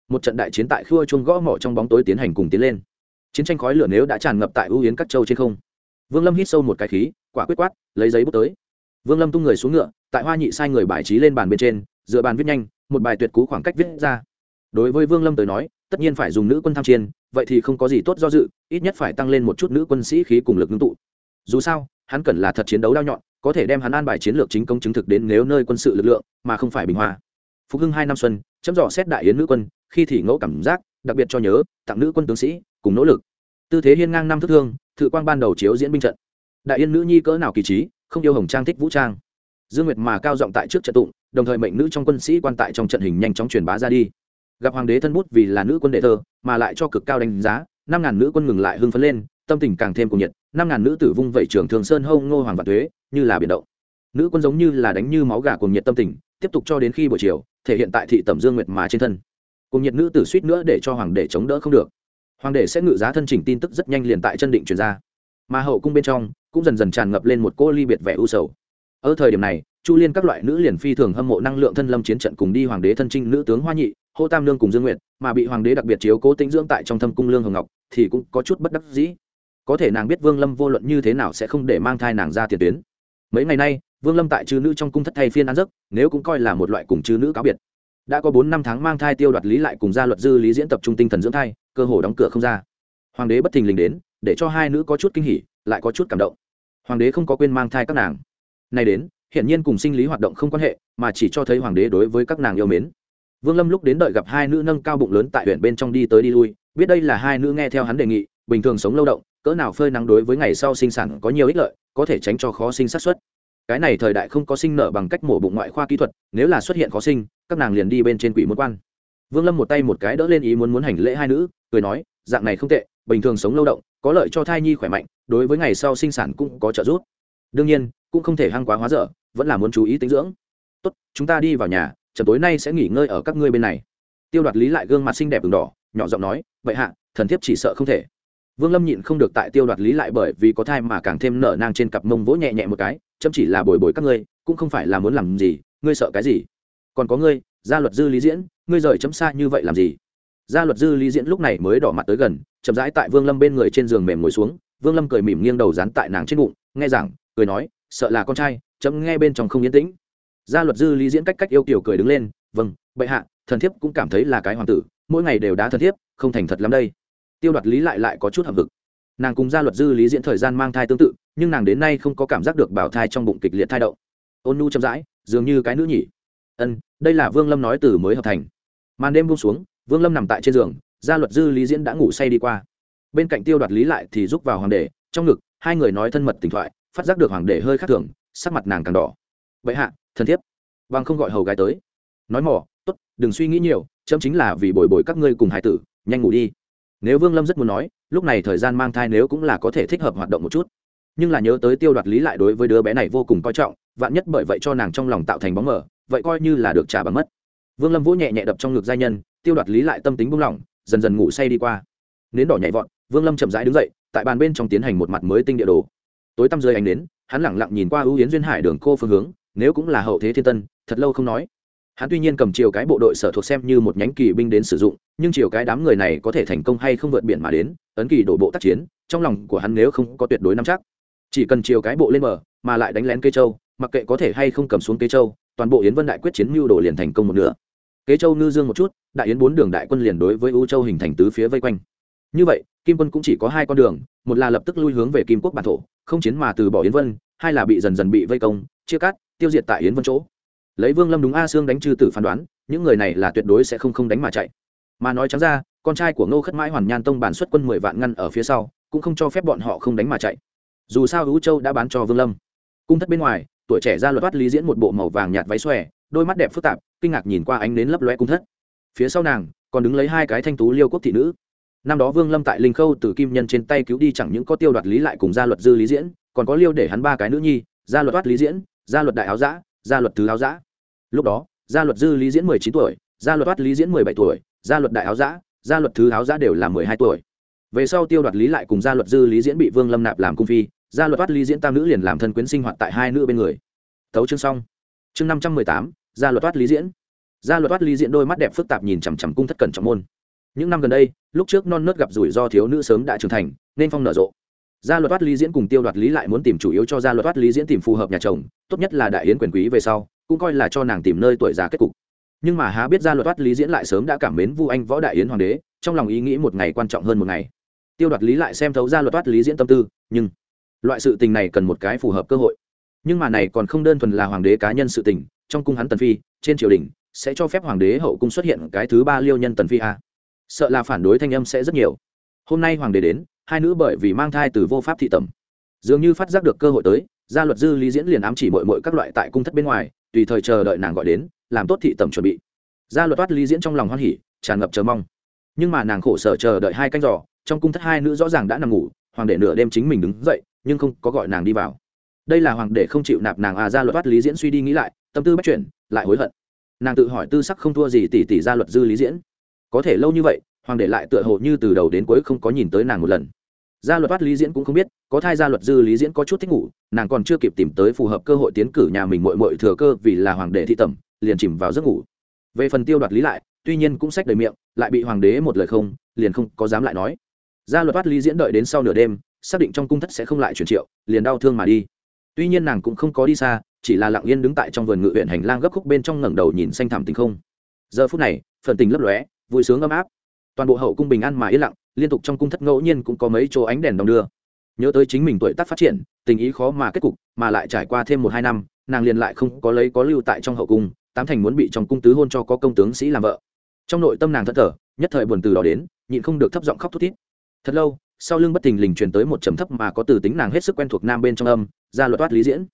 Một trận đại chiến tại khua chuông gõ mỏ trong bóng tối tiến hành cùng tiến lên. Chiến tranh khói lửa nếu đã tràn ngập tại ưu yến các châu trên không. Vương lâm hít sâu một cái khí quả quyết quát lấy giấy bút tới. Vương lâm tung người xuống ngựa tại hoa nhị sai người bài trí lên bàn bên trên dựa bàn viết nhanh một bài tuyệt cú khoảng cách viết ra. Đối với vương lâm tới nói tất nhiên phải dùng nữ quân tham chiến, vậy thì không có gì tốt do dự ít nhất phải tăng lên một chút nữ quân sĩ khí cùng lực ngưng tụ. Dù sao hắn cần là thật chiến đấu đao nhọn có thể đem hắn an bài chiến lược chính công chứng thực đến nếu nơi quân sự lực lượng, mà không phải bình hoa. Phục hưng hai năm xuân, chấm dò xét đại yến nữ quân, khi thì ngẫu cảm giác, đặc biệt cho nhớ, tặng nữ quân tướng sĩ, cùng nỗ lực. Tư thế hiên ngang năm thước thương, thự quang ban đầu chiếu diễn binh trận. Đại yên nữ nhi cỡ nào kỳ trí, không yêu hồng trang thích vũ trang. Dương nguyệt mà cao giọng tại trước trận tụng, đồng thời mệnh nữ trong quân sĩ quan tại trong trận hình nhanh chóng truyền bá ra đi. Gặp hoàng đế thân bút vì là nữ quân đệ thơ, mà lại cho cực cao đánh giá, năm ngàn nữ quân ngừng lại hưng phấn lên tâm tình càng thêm cuồng nhiệt, năm ngàn nữ tử vung vẩy trường thường sơn hâu ngô hoàng và thuế như là biển động. Nữ quân giống như là đánh như máu gà cuồng nhiệt tâm tình, tiếp tục cho đến khi buổi chiều, thể hiện tại thị tẩm dương nguyệt mà trên thân. Cuồng nhiệt nữ tử suýt nữa để cho hoàng đế chống đỡ không được. Hoàng đế sẽ ngự giá thân chỉnh tin tức rất nhanh liền tại chân định truyền ra. Mà hậu cung bên trong, cũng dần dần tràn ngập lên một cô ly biệt vẻ u sầu. Ở thời điểm này, chu liên các loại nữ liền phi thường hâm mộ năng lượng thân lâm chiến trận cùng đi hoàng đế thân trinh nữ tướng hoa nhị, hô tam lương cùng dương nguyện mà bị hoàng đế đặc biệt chiếu cố tính dưỡng tại trong thâm cung lương hồng ngọc, thì cũng có chút bất đắc dĩ có thể nàng biết vương lâm vô luận như thế nào sẽ không để mang thai nàng ra tiền tuyến. Mấy ngày nay, vương lâm tại chư nữ trong cung thất thay phiên ăn giấc, nếu cũng coi là một loại cùng chư nữ cáo biệt. Đã có bốn năm tháng mang thai tiêu đoạt lý lại cùng gia luật dư lý diễn tập trung tinh thần dưỡng thai, cơ hồ đóng cửa không ra. Hoàng đế bất thình lình đến, để cho hai nữ có chút kinh hỉ, lại có chút cảm động. Hoàng đế không có quên mang thai các nàng. Này đến, hiển nhiên cùng sinh lý hoạt động không quan hệ, mà chỉ cho thấy hoàng đế đối với các nàng yêu mến. Vương lâm lúc đến đợi gặp hai nữ nâng cao bụng lớn tại huyện bên trong đi tới đi lui, biết đây là hai nữ nghe theo hắn đề nghị, bình thường sống lâu động cỡ nào phơi nắng đối với ngày sau sinh sản có nhiều ích lợi, có thể tránh cho khó sinh sát xuất cái này thời đại không có sinh nở bằng cách mổ bụng ngoại khoa kỹ thuật, nếu là xuất hiện khó sinh, các nàng liền đi bên trên quỷ môn quan. Vương lâm một tay một cái đỡ lên ý muốn muốn hành lễ hai nữ, cười nói, dạng này không tệ, bình thường sống lâu động, có lợi cho thai nhi khỏe mạnh, đối với ngày sau sinh sản cũng có trợ giúp. Đương nhiên, cũng không thể hăng quá hóa dở, vẫn là muốn chú ý tính dưỡng. Tốt, chúng ta đi vào nhà, chậm tối nay sẽ nghỉ ngơi ở các ngươi bên này. Tiêu đoạt lý lại gương mặt xinh đẹp ửng đỏ, nhỏ giọng nói, vậy hạ, thần thiếp chỉ sợ không thể vương lâm nhịn không được tại tiêu đoạt lý lại bởi vì có thai mà càng thêm nở nang trên cặp mông vỗ nhẹ nhẹ một cái, chấm chỉ là bồi bồi các ngươi, cũng không phải là muốn làm gì, ngươi sợ cái gì? Còn có ngươi, gia luật dư lý diễn, ngươi rời chấm xa như vậy làm gì? Gia luật dư lý diễn lúc này mới đỏ mặt tới gần, chậm rãi tại vương lâm bên người trên giường mềm ngồi xuống, vương lâm cười mỉm nghiêng đầu dán tại nàng trên bụng, nghe rằng, cười nói, sợ là con trai, chấm nghe bên trong không yên tĩnh. Gia luật dư lý diễn cách cách yêu kiểu cười đứng lên vâng bệ hạ, thần thiếp cũng cảm thấy là cái hoàng tử, mỗi ngày đều đá thần thiếp, không thành thật lắm đây tiêu đoạt lý lại lại có chút hậm vực nàng cùng gia luật dư lý diễn thời gian mang thai tương tự, nhưng nàng đến nay không có cảm giác được bảo thai trong bụng kịch liệt thai đậu ôn nu chậm rãi, dường như cái nữ nhỉ. Ân, đây là vương lâm nói từ mới hợp thành. Màn đêm buông xuống, vương lâm nằm tại trên giường, gia luật dư lý diễn đã ngủ say đi qua. Bên cạnh tiêu đoạt lý lại thì giúp vào hoàng đệ trong ngực, hai người nói thân mật tình thoại, phát giác được hoàng đệ hơi khác thường, sắc mặt nàng càng đỏ. Vậy hạ thân thiết vàng không gọi hầu gái tới. Nói mỏ, tốt, đừng suy nghĩ nhiều, chấm chính là vì bồi bồi các ngươi cùng hải tử, nhanh ngủ đi nếu vương lâm rất muốn nói, lúc này thời gian mang thai nếu cũng là có thể thích hợp hoạt động một chút. Nhưng là nhớ tới tiêu đoạt lý lại đối với đứa bé này vô cùng coi trọng, vạn nhất bởi vậy cho nàng trong lòng tạo thành bóng mờ, vậy coi như là được trả bằng mất. Vương lâm vỗ nhẹ nhẹ đập trong ngực giai nhân, tiêu đoạt lý lại tâm tính buông lỏng, dần dần ngủ say đi qua. Nến đỏ nhảy vọt, vương lâm chậm rãi đứng dậy, tại bàn bên trong tiến hành một mặt mới tinh địa đồ. Tối tăm rơi ánh đến hắn lẳng lặng nhìn qua ưu yến duyên hải đường cô phương hướng, nếu cũng là hậu thế thiên tân, thật lâu không nói hắn tuy nhiên cầm chiều cái bộ đội sở thuộc xem như một nhánh kỳ binh đến sử dụng, nhưng chiều cái đám người này có thể thành công hay không vượt biển mà đến, ấn kỳ đổ bộ tác chiến, trong lòng của hắn nếu không có tuyệt đối nắm chắc. Chỉ cần chiều cái bộ lên bờ, mà lại đánh lén cây châu, mặc kệ có thể hay không cầm xuống cây châu, toàn bộ yến vân đại quyết chiến mưu đồ liền thành công một nửa. Kế châu ngư dương một chút, đại yến bốn đường đại quân liền đối với u châu hình thành tứ phía vây quanh. Như vậy, kim quân cũng chỉ có hai con đường, một là lập tức lui hướng về kim quốc bản thổ, không chiến mà từ bỏ yến vân, hai là bị dần dần bị vây công, chia cắt, tiêu diệt tại yến vân chỗ lấy vương lâm đúng a sương đánh chư tử phán đoán, những người này là tuyệt đối sẽ không không đánh mà chạy. Mà nói trắng ra, con trai của ngô khất mãi hoàn nhan tông bản xuất quân mười vạn ngăn ở phía sau, cũng không cho phép bọn họ không đánh mà chạy. Dù sao hữu châu đã bán cho vương lâm. Cung thất bên ngoài, tuổi trẻ ra luật bắt lý diễn một bộ màu vàng nhạt váy xòe, đôi mắt đẹp phức tạp, kinh ngạc nhìn qua ánh đến lấp loe cung thất. Phía sau nàng, còn đứng lấy hai cái thanh tú liêu quốc thị nữ. Năm đó vương lâm tại linh khâu từ kim nhân trên tay cứu đi chẳng những có tiêu đoạt lý lại cùng gia luật dư lý diễn, còn có liêu để hắn ba cái nữ nhi gia luật toát lý diễn gia luật đại áo giã gia luật thứ áo giã lúc đó, gia luật dư lý diễn mười chín tuổi, gia luật toát lý diễn mười bảy tuổi, gia luật đại áo giã, gia luật thứ áo giã đều là mười hai tuổi. Về sau tiêu đoạt lý lại cùng gia luật dư lý diễn bị vương lâm nạp làm cung phi, gia luật toát lý diễn tam nữ liền làm thân quyến sinh hoạt tại hai nữ bên người. Thấu chương xong. Chương năm trăm mười tám, gia luật toát lý diễn. Gia luật toát lý diễn đôi mắt đẹp phức tạp nhìn chằm chằm cung thất cẩn trọng môn. Những năm gần đây, lúc trước non nớt gặp rủi do thiếu nữ sớm đã trưởng thành, nên phong nở rộ. Gia luật toát lý diễn cùng tiêu đoạt lý lại muốn tìm chủ yếu cho gia luật toát lý diễn tìm phù hợp nhà chồng, tốt nhất là đại yến quyền quý về sau cũng coi là cho nàng tìm nơi tuổi già kết cục. Nhưng mà há biết gia luật thoát lý diễn lại sớm đã cảm mến vu anh võ đại yến hoàng đế, trong lòng ý nghĩ một ngày quan trọng hơn một ngày. Tiêu đoạt lý lại xem thấu gia luật thoát lý diễn tâm tư, nhưng loại sự tình này cần một cái phù hợp cơ hội. Nhưng mà này còn không đơn thuần là hoàng đế cá nhân sự tình, trong cung hắn tần phi, trên triều đình, sẽ cho phép hoàng đế hậu cung xuất hiện cái thứ ba liêu nhân tần phi a. Sợ là phản đối thanh âm sẽ rất nhiều. Hôm nay hoàng đế đến, hai nữ bởi vì mang thai từ vô pháp thị tẩm. Dường như phát giác được cơ hội tới, gia luật dư lý diễn liền ám chỉ mội mội các loại tại cung thất bên ngoài tùy thời chờ đợi nàng gọi đến, làm tốt thị tẩm chuẩn bị. Gia luật toát lý diễn trong lòng hoan hỉ, tràn ngập chờ mong. Nhưng mà nàng khổ sở chờ đợi hai canh giò trong cung thất hai nữ rõ ràng đã nằm ngủ, hoàng đệ nửa đêm chính mình đứng dậy, nhưng không có gọi nàng đi vào. Đây là hoàng đệ không chịu nạp nàng à gia luật toát lý diễn suy đi nghĩ lại, tâm tư bắt chuyển, lại hối hận. Nàng tự hỏi tư sắc không thua gì tỷ tỷ gia luật dư lý diễn. Có thể lâu như vậy, hoàng đệ lại tựa hồ như từ đầu đến cuối không có nhìn tới nàng một lần gia luật toát lý diễn cũng không biết, có thai gia luật dư lý diễn có chút thích ngủ, nàng còn chưa kịp tìm tới phù hợp cơ hội tiến cử nhà mình mội mội thừa cơ vì là hoàng đệ thị tẩm, liền chìm vào giấc ngủ. Về phần tiêu đoạt lý lại, tuy nhiên cũng sách đầy miệng, lại bị hoàng đế một lời không, liền không có dám lại nói. Gia luật toát lý diễn đợi đến sau nửa đêm, xác định trong cung thất sẽ không lại chuyển triệu, liền đau thương mà đi. Tuy nhiên nàng cũng không có đi xa, chỉ là lặng yên đứng tại trong vườn ngự huyện hành lang gấp khúc bên trong ngẩng đầu nhìn xanh thảm tình không. Giờ phút này, phần tình lấp lóe, vui sướng ấm áp. Toàn bộ hậu cung bình an mà yên lặng liên tục trong cung thất ngẫu nhiên cũng có mấy chỗ ánh đèn đồng đưa. Nhớ tới chính mình tuổi tác phát triển, tình ý khó mà kết cục, mà lại trải qua thêm một hai năm, nàng liền lại không có lấy có lưu tại trong hậu cung, tám thành muốn bị trong cung tứ hôn cho có công tướng sĩ làm vợ. Trong nội tâm nàng thất thở nhất thời buồn từ đó đến, nhịn không được thấp giọng khóc thút thít. Thật lâu, sau lưng bất thình lình truyền tới một trầm thấp mà có từ tính nàng hết sức quen thuộc nam bên trong âm, ra luật toát lý diễn.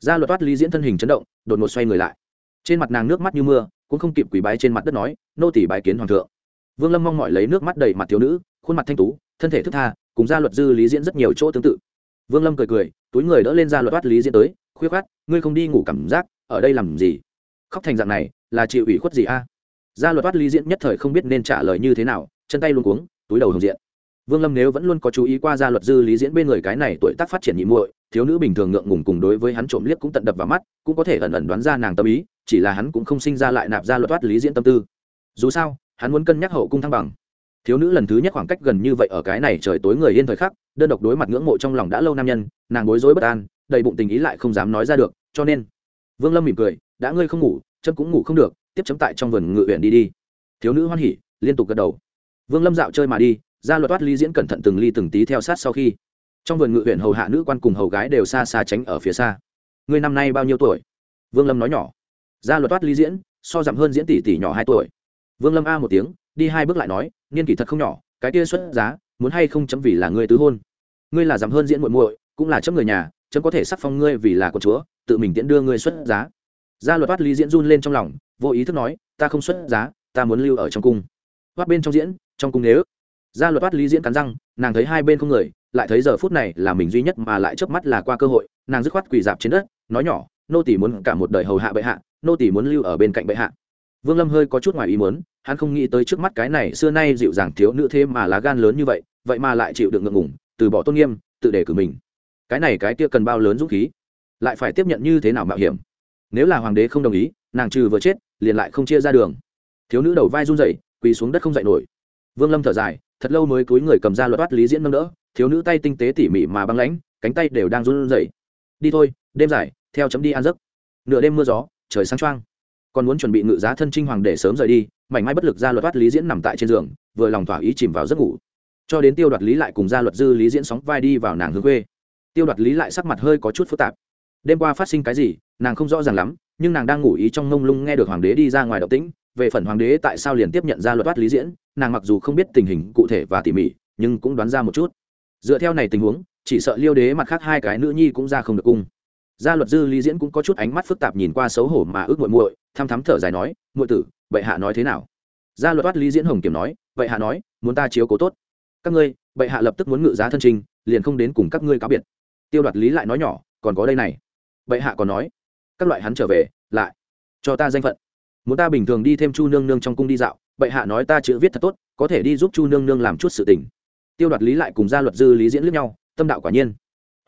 Ra luật toát lý diễn thân hình chấn động, đột ngột xoay người lại. Trên mặt nàng nước mắt như mưa, cũng không kịp quỳ bái trên mặt đất nói, nô tỷ bái kiến hoàng thượng. Vương lâm mong mọi lấy nước mắt đầy mặt thiếu nữ khuôn mặt thanh tú, thân thể thức tha, cùng gia luật dư lý diễn rất nhiều chỗ tương tự. Vương lâm cười cười, túi người đỡ lên gia luật toát lý diễn tới khuyết khoát, ngươi không đi ngủ cảm giác, ở đây làm gì? Khóc thành dạng này, là chịu ủy khuất gì a? Gia luật toát lý diễn nhất thời không biết nên trả lời như thế nào, chân tay luôn cuống, túi đầu hồng diện. Vương lâm nếu vẫn luôn có chú ý qua gia luật dư lý diễn bên người cái này tuổi tác phát triển nhị muội, thiếu nữ bình thường ngượng ngùng cùng đối với hắn trộm liếc cũng tận đập vào mắt, cũng có thể ẩn ẩn đoán ra nàng tâm ý, chỉ là hắn cũng không sinh ra lại nạp gia luật toát lý diễn tâm tư. Dù sao, hắn muốn cân nhắc hậu cung thăng bằng thiếu nữ lần thứ nhất khoảng cách gần như vậy ở cái này trời tối người yên thời khắc, đơn độc đối mặt ngưỡng mộ trong lòng đã lâu nam nhân, nàng bối rối bất an, đầy bụng tình ý lại không dám nói ra được, cho nên, vương lâm mỉm cười, đã ngươi không ngủ, chấm cũng ngủ không được, tiếp chấm tại trong vườn ngự huyện đi đi. Thiếu nữ hoan hỉ, liên tục gật đầu. Vương lâm dạo chơi mà đi, ra luật toát ly diễn cẩn thận từng ly từng tí theo sát sau khi. Trong vườn ngự huyện hầu hạ nữ quan cùng hầu gái đều xa xa tránh ở phía xa. Ngươi năm nay bao nhiêu tuổi? Vương lâm nói nhỏ. Ra luật toát ly diễn, so dặm hơn diễn tỷ tỷ nhỏ hai tuổi. Vương lâm a một tiếng, đi hai bước lại nói niên kỷ thật không nhỏ, cái kia xuất giá, muốn hay không chấm vì là ngươi tứ hôn. Ngươi là dám hơn diễn muội muội, cũng là chấm người nhà, chấm có thể sắc phong ngươi vì là con chúa, tự mình tiễn đưa ngươi xuất giá. Gia luật toát ly diễn run lên trong lòng, vô ý thức nói, ta không xuất giá, ta muốn lưu ở trong cung. Hoát bên trong diễn, trong cung nếu. Gia luật toát lý diễn cắn răng, nàng thấy hai bên không người, lại thấy giờ phút này là mình duy nhất mà lại chớp mắt là qua cơ hội, nàng dứt khoát quỳ dạp trên đất, nói nhỏ, nô tỷ muốn cả một đời hầu hạ bệ hạ, nô tỷ muốn lưu ở bên cạnh bệ hạ. Vương lâm hơi có chút ngoài ý muốn hắn không nghĩ tới trước mắt cái này xưa nay dịu dàng thiếu nữ thế mà lá gan lớn như vậy vậy mà lại chịu được ngượng ngủng từ bỏ tôn nghiêm, tự để cử mình. Cái này cái kia cần bao lớn dũng khí, lại phải tiếp nhận như thế nào mạo hiểm? Nếu là hoàng đế không đồng ý, nàng trừ vừa chết, liền lại không chia ra đường. Thiếu nữ đầu vai run dậy quỳ xuống đất không dậy nổi. Vương lâm thở dài, thật lâu mới cúi người cầm ra luật toát lý diễn nâng đỡ, thiếu nữ tay tinh tế tỉ mỉ mà băng lãnh, cánh tay đều đang run rẩy. Đi thôi, đêm dài, theo chấm đi ăn giấc. Nửa đêm mưa gió, trời sáng trăng còn muốn chuẩn bị ngự giá thân trinh hoàng để sớm rời đi mảnh mai bất lực ra luật thoát lý diễn nằm tại trên giường, vừa lòng thỏa ý chìm vào giấc ngủ. Cho đến tiêu đoạt lý lại cùng gia luật dư lý diễn sóng vai đi vào nàng hướng quê. Tiêu đoạt lý lại sắc mặt hơi có chút phức tạp. Đêm qua phát sinh cái gì, nàng không rõ ràng lắm, nhưng nàng đang ngủ ý trong ngông lung nghe được hoàng đế đi ra ngoài động tĩnh. Về phần hoàng đế tại sao liền tiếp nhận ra luật thoát lý diễn, nàng mặc dù không biết tình hình cụ thể và tỉ mỉ, nhưng cũng đoán ra một chút. Dựa theo này tình huống, chỉ sợ liêu đế mặt khác hai cái nữ nhi cũng ra không được cung gia luật dư lý diễn cũng có chút ánh mắt phức tạp nhìn qua xấu hổ mà ước muội muội, thăm thắm thở dài nói, muội tử, bệ hạ nói thế nào? Gia luật toát lý diễn hồng kiểm nói vậy hạ nói, muốn ta chiếu cố tốt. Các ngươi, bệ hạ lập tức muốn ngự giá thân trình, liền không đến cùng các ngươi cáo biệt. Tiêu đoạt lý lại nói nhỏ, còn có đây này. Bệ hạ còn nói, các loại hắn trở về, lại cho ta danh phận. Muốn ta bình thường đi thêm chu nương nương trong cung đi dạo, bệ hạ nói ta chữ viết thật tốt, có thể đi giúp chu nương nương làm chút sự tình. Tiêu đoạt lý lại cùng gia luật dư lý diễn lướt nhau, tâm đạo quả nhiên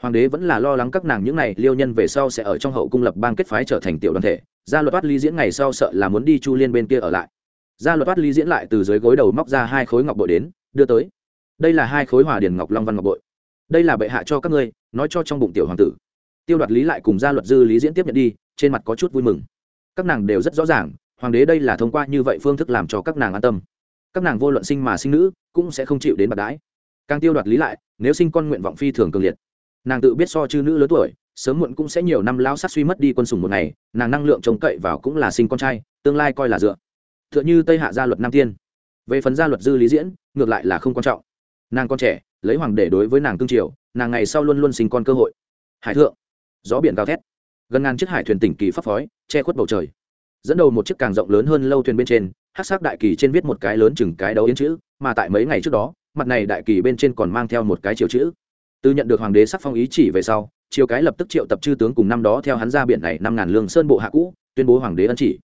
hoàng đế vẫn là lo lắng các nàng những n à y liêu nhân về sau sẽ ở trong hậu cung lập bang kết phái trở thành tiểu đoàn thể. Gia luật toát lý diễn ngày sau sợ là muốn đi chu liên bên kia ở lại. Gia luật toát lý diễn lại từ dưới gối đầu móc ra hai khối ngọc bội đến, đưa tới. Đây là hai khối hòa điền ngọc long văn ngọc bội. Đây là bệ hạ cho các ngươi, nói cho trong bụng tiểu hoàng tử. Tiêu đoạt lý lại cùng gia luật dư lý diễn tiếp nhận đi, trên mặt có chút vui mừng. Các nàng đều rất rõ ràng, hoàng đế đây là thông qua như vậy phương thức làm cho các nàng an tâm. Các nàng vô luận sinh mà sinh nữ, cũng sẽ không chịu đến bạc đãi. Càng tiêu đoạt lý lại, nếu sinh con nguyện vọng phi thường cường liệt nàng tự biết so chư nữ lớn tuổi, sớm muộn cũng sẽ nhiều năm lao sát suy mất đi quân sùng một ngày, nàng năng lượng trông cậy vào cũng là sinh con trai, tương lai coi là dựa. T h ư ợ n h ư tây hạ gia luật nam tiên. Về phần gia luật dư lý diễn, ngược lại là không quan trọng. Nàng con trẻ, lấy hoàng để đối với nàng cương triều, nàng ngày sau luôn luôn sinh con cơ hội. Hải thượng, gió biển cao thét. Gần ngàn chiếc hải thuyền tỉnh kỳ pháp phói, che khuất bầu trời. Dẫn đầu một chiếc càng rộng lớn hơn lâu thuyền bên trên hát sắc đại kỳ trên viết một cái lớn chừng cái đấu yến chữ, mà tại mấy ngày trước đó, mặt này đại kỳ bên trên còn mang theo một cái chiều chữ từ nhận được hoàng đế sắc phong ý chỉ về sau, triều cái lập tức triệu tập chư tướng cùng năm đó theo hắn ra biển này năm ngàn lương sơn bộ hạ cũ, tuyên bố hoàng đế ân chỉ.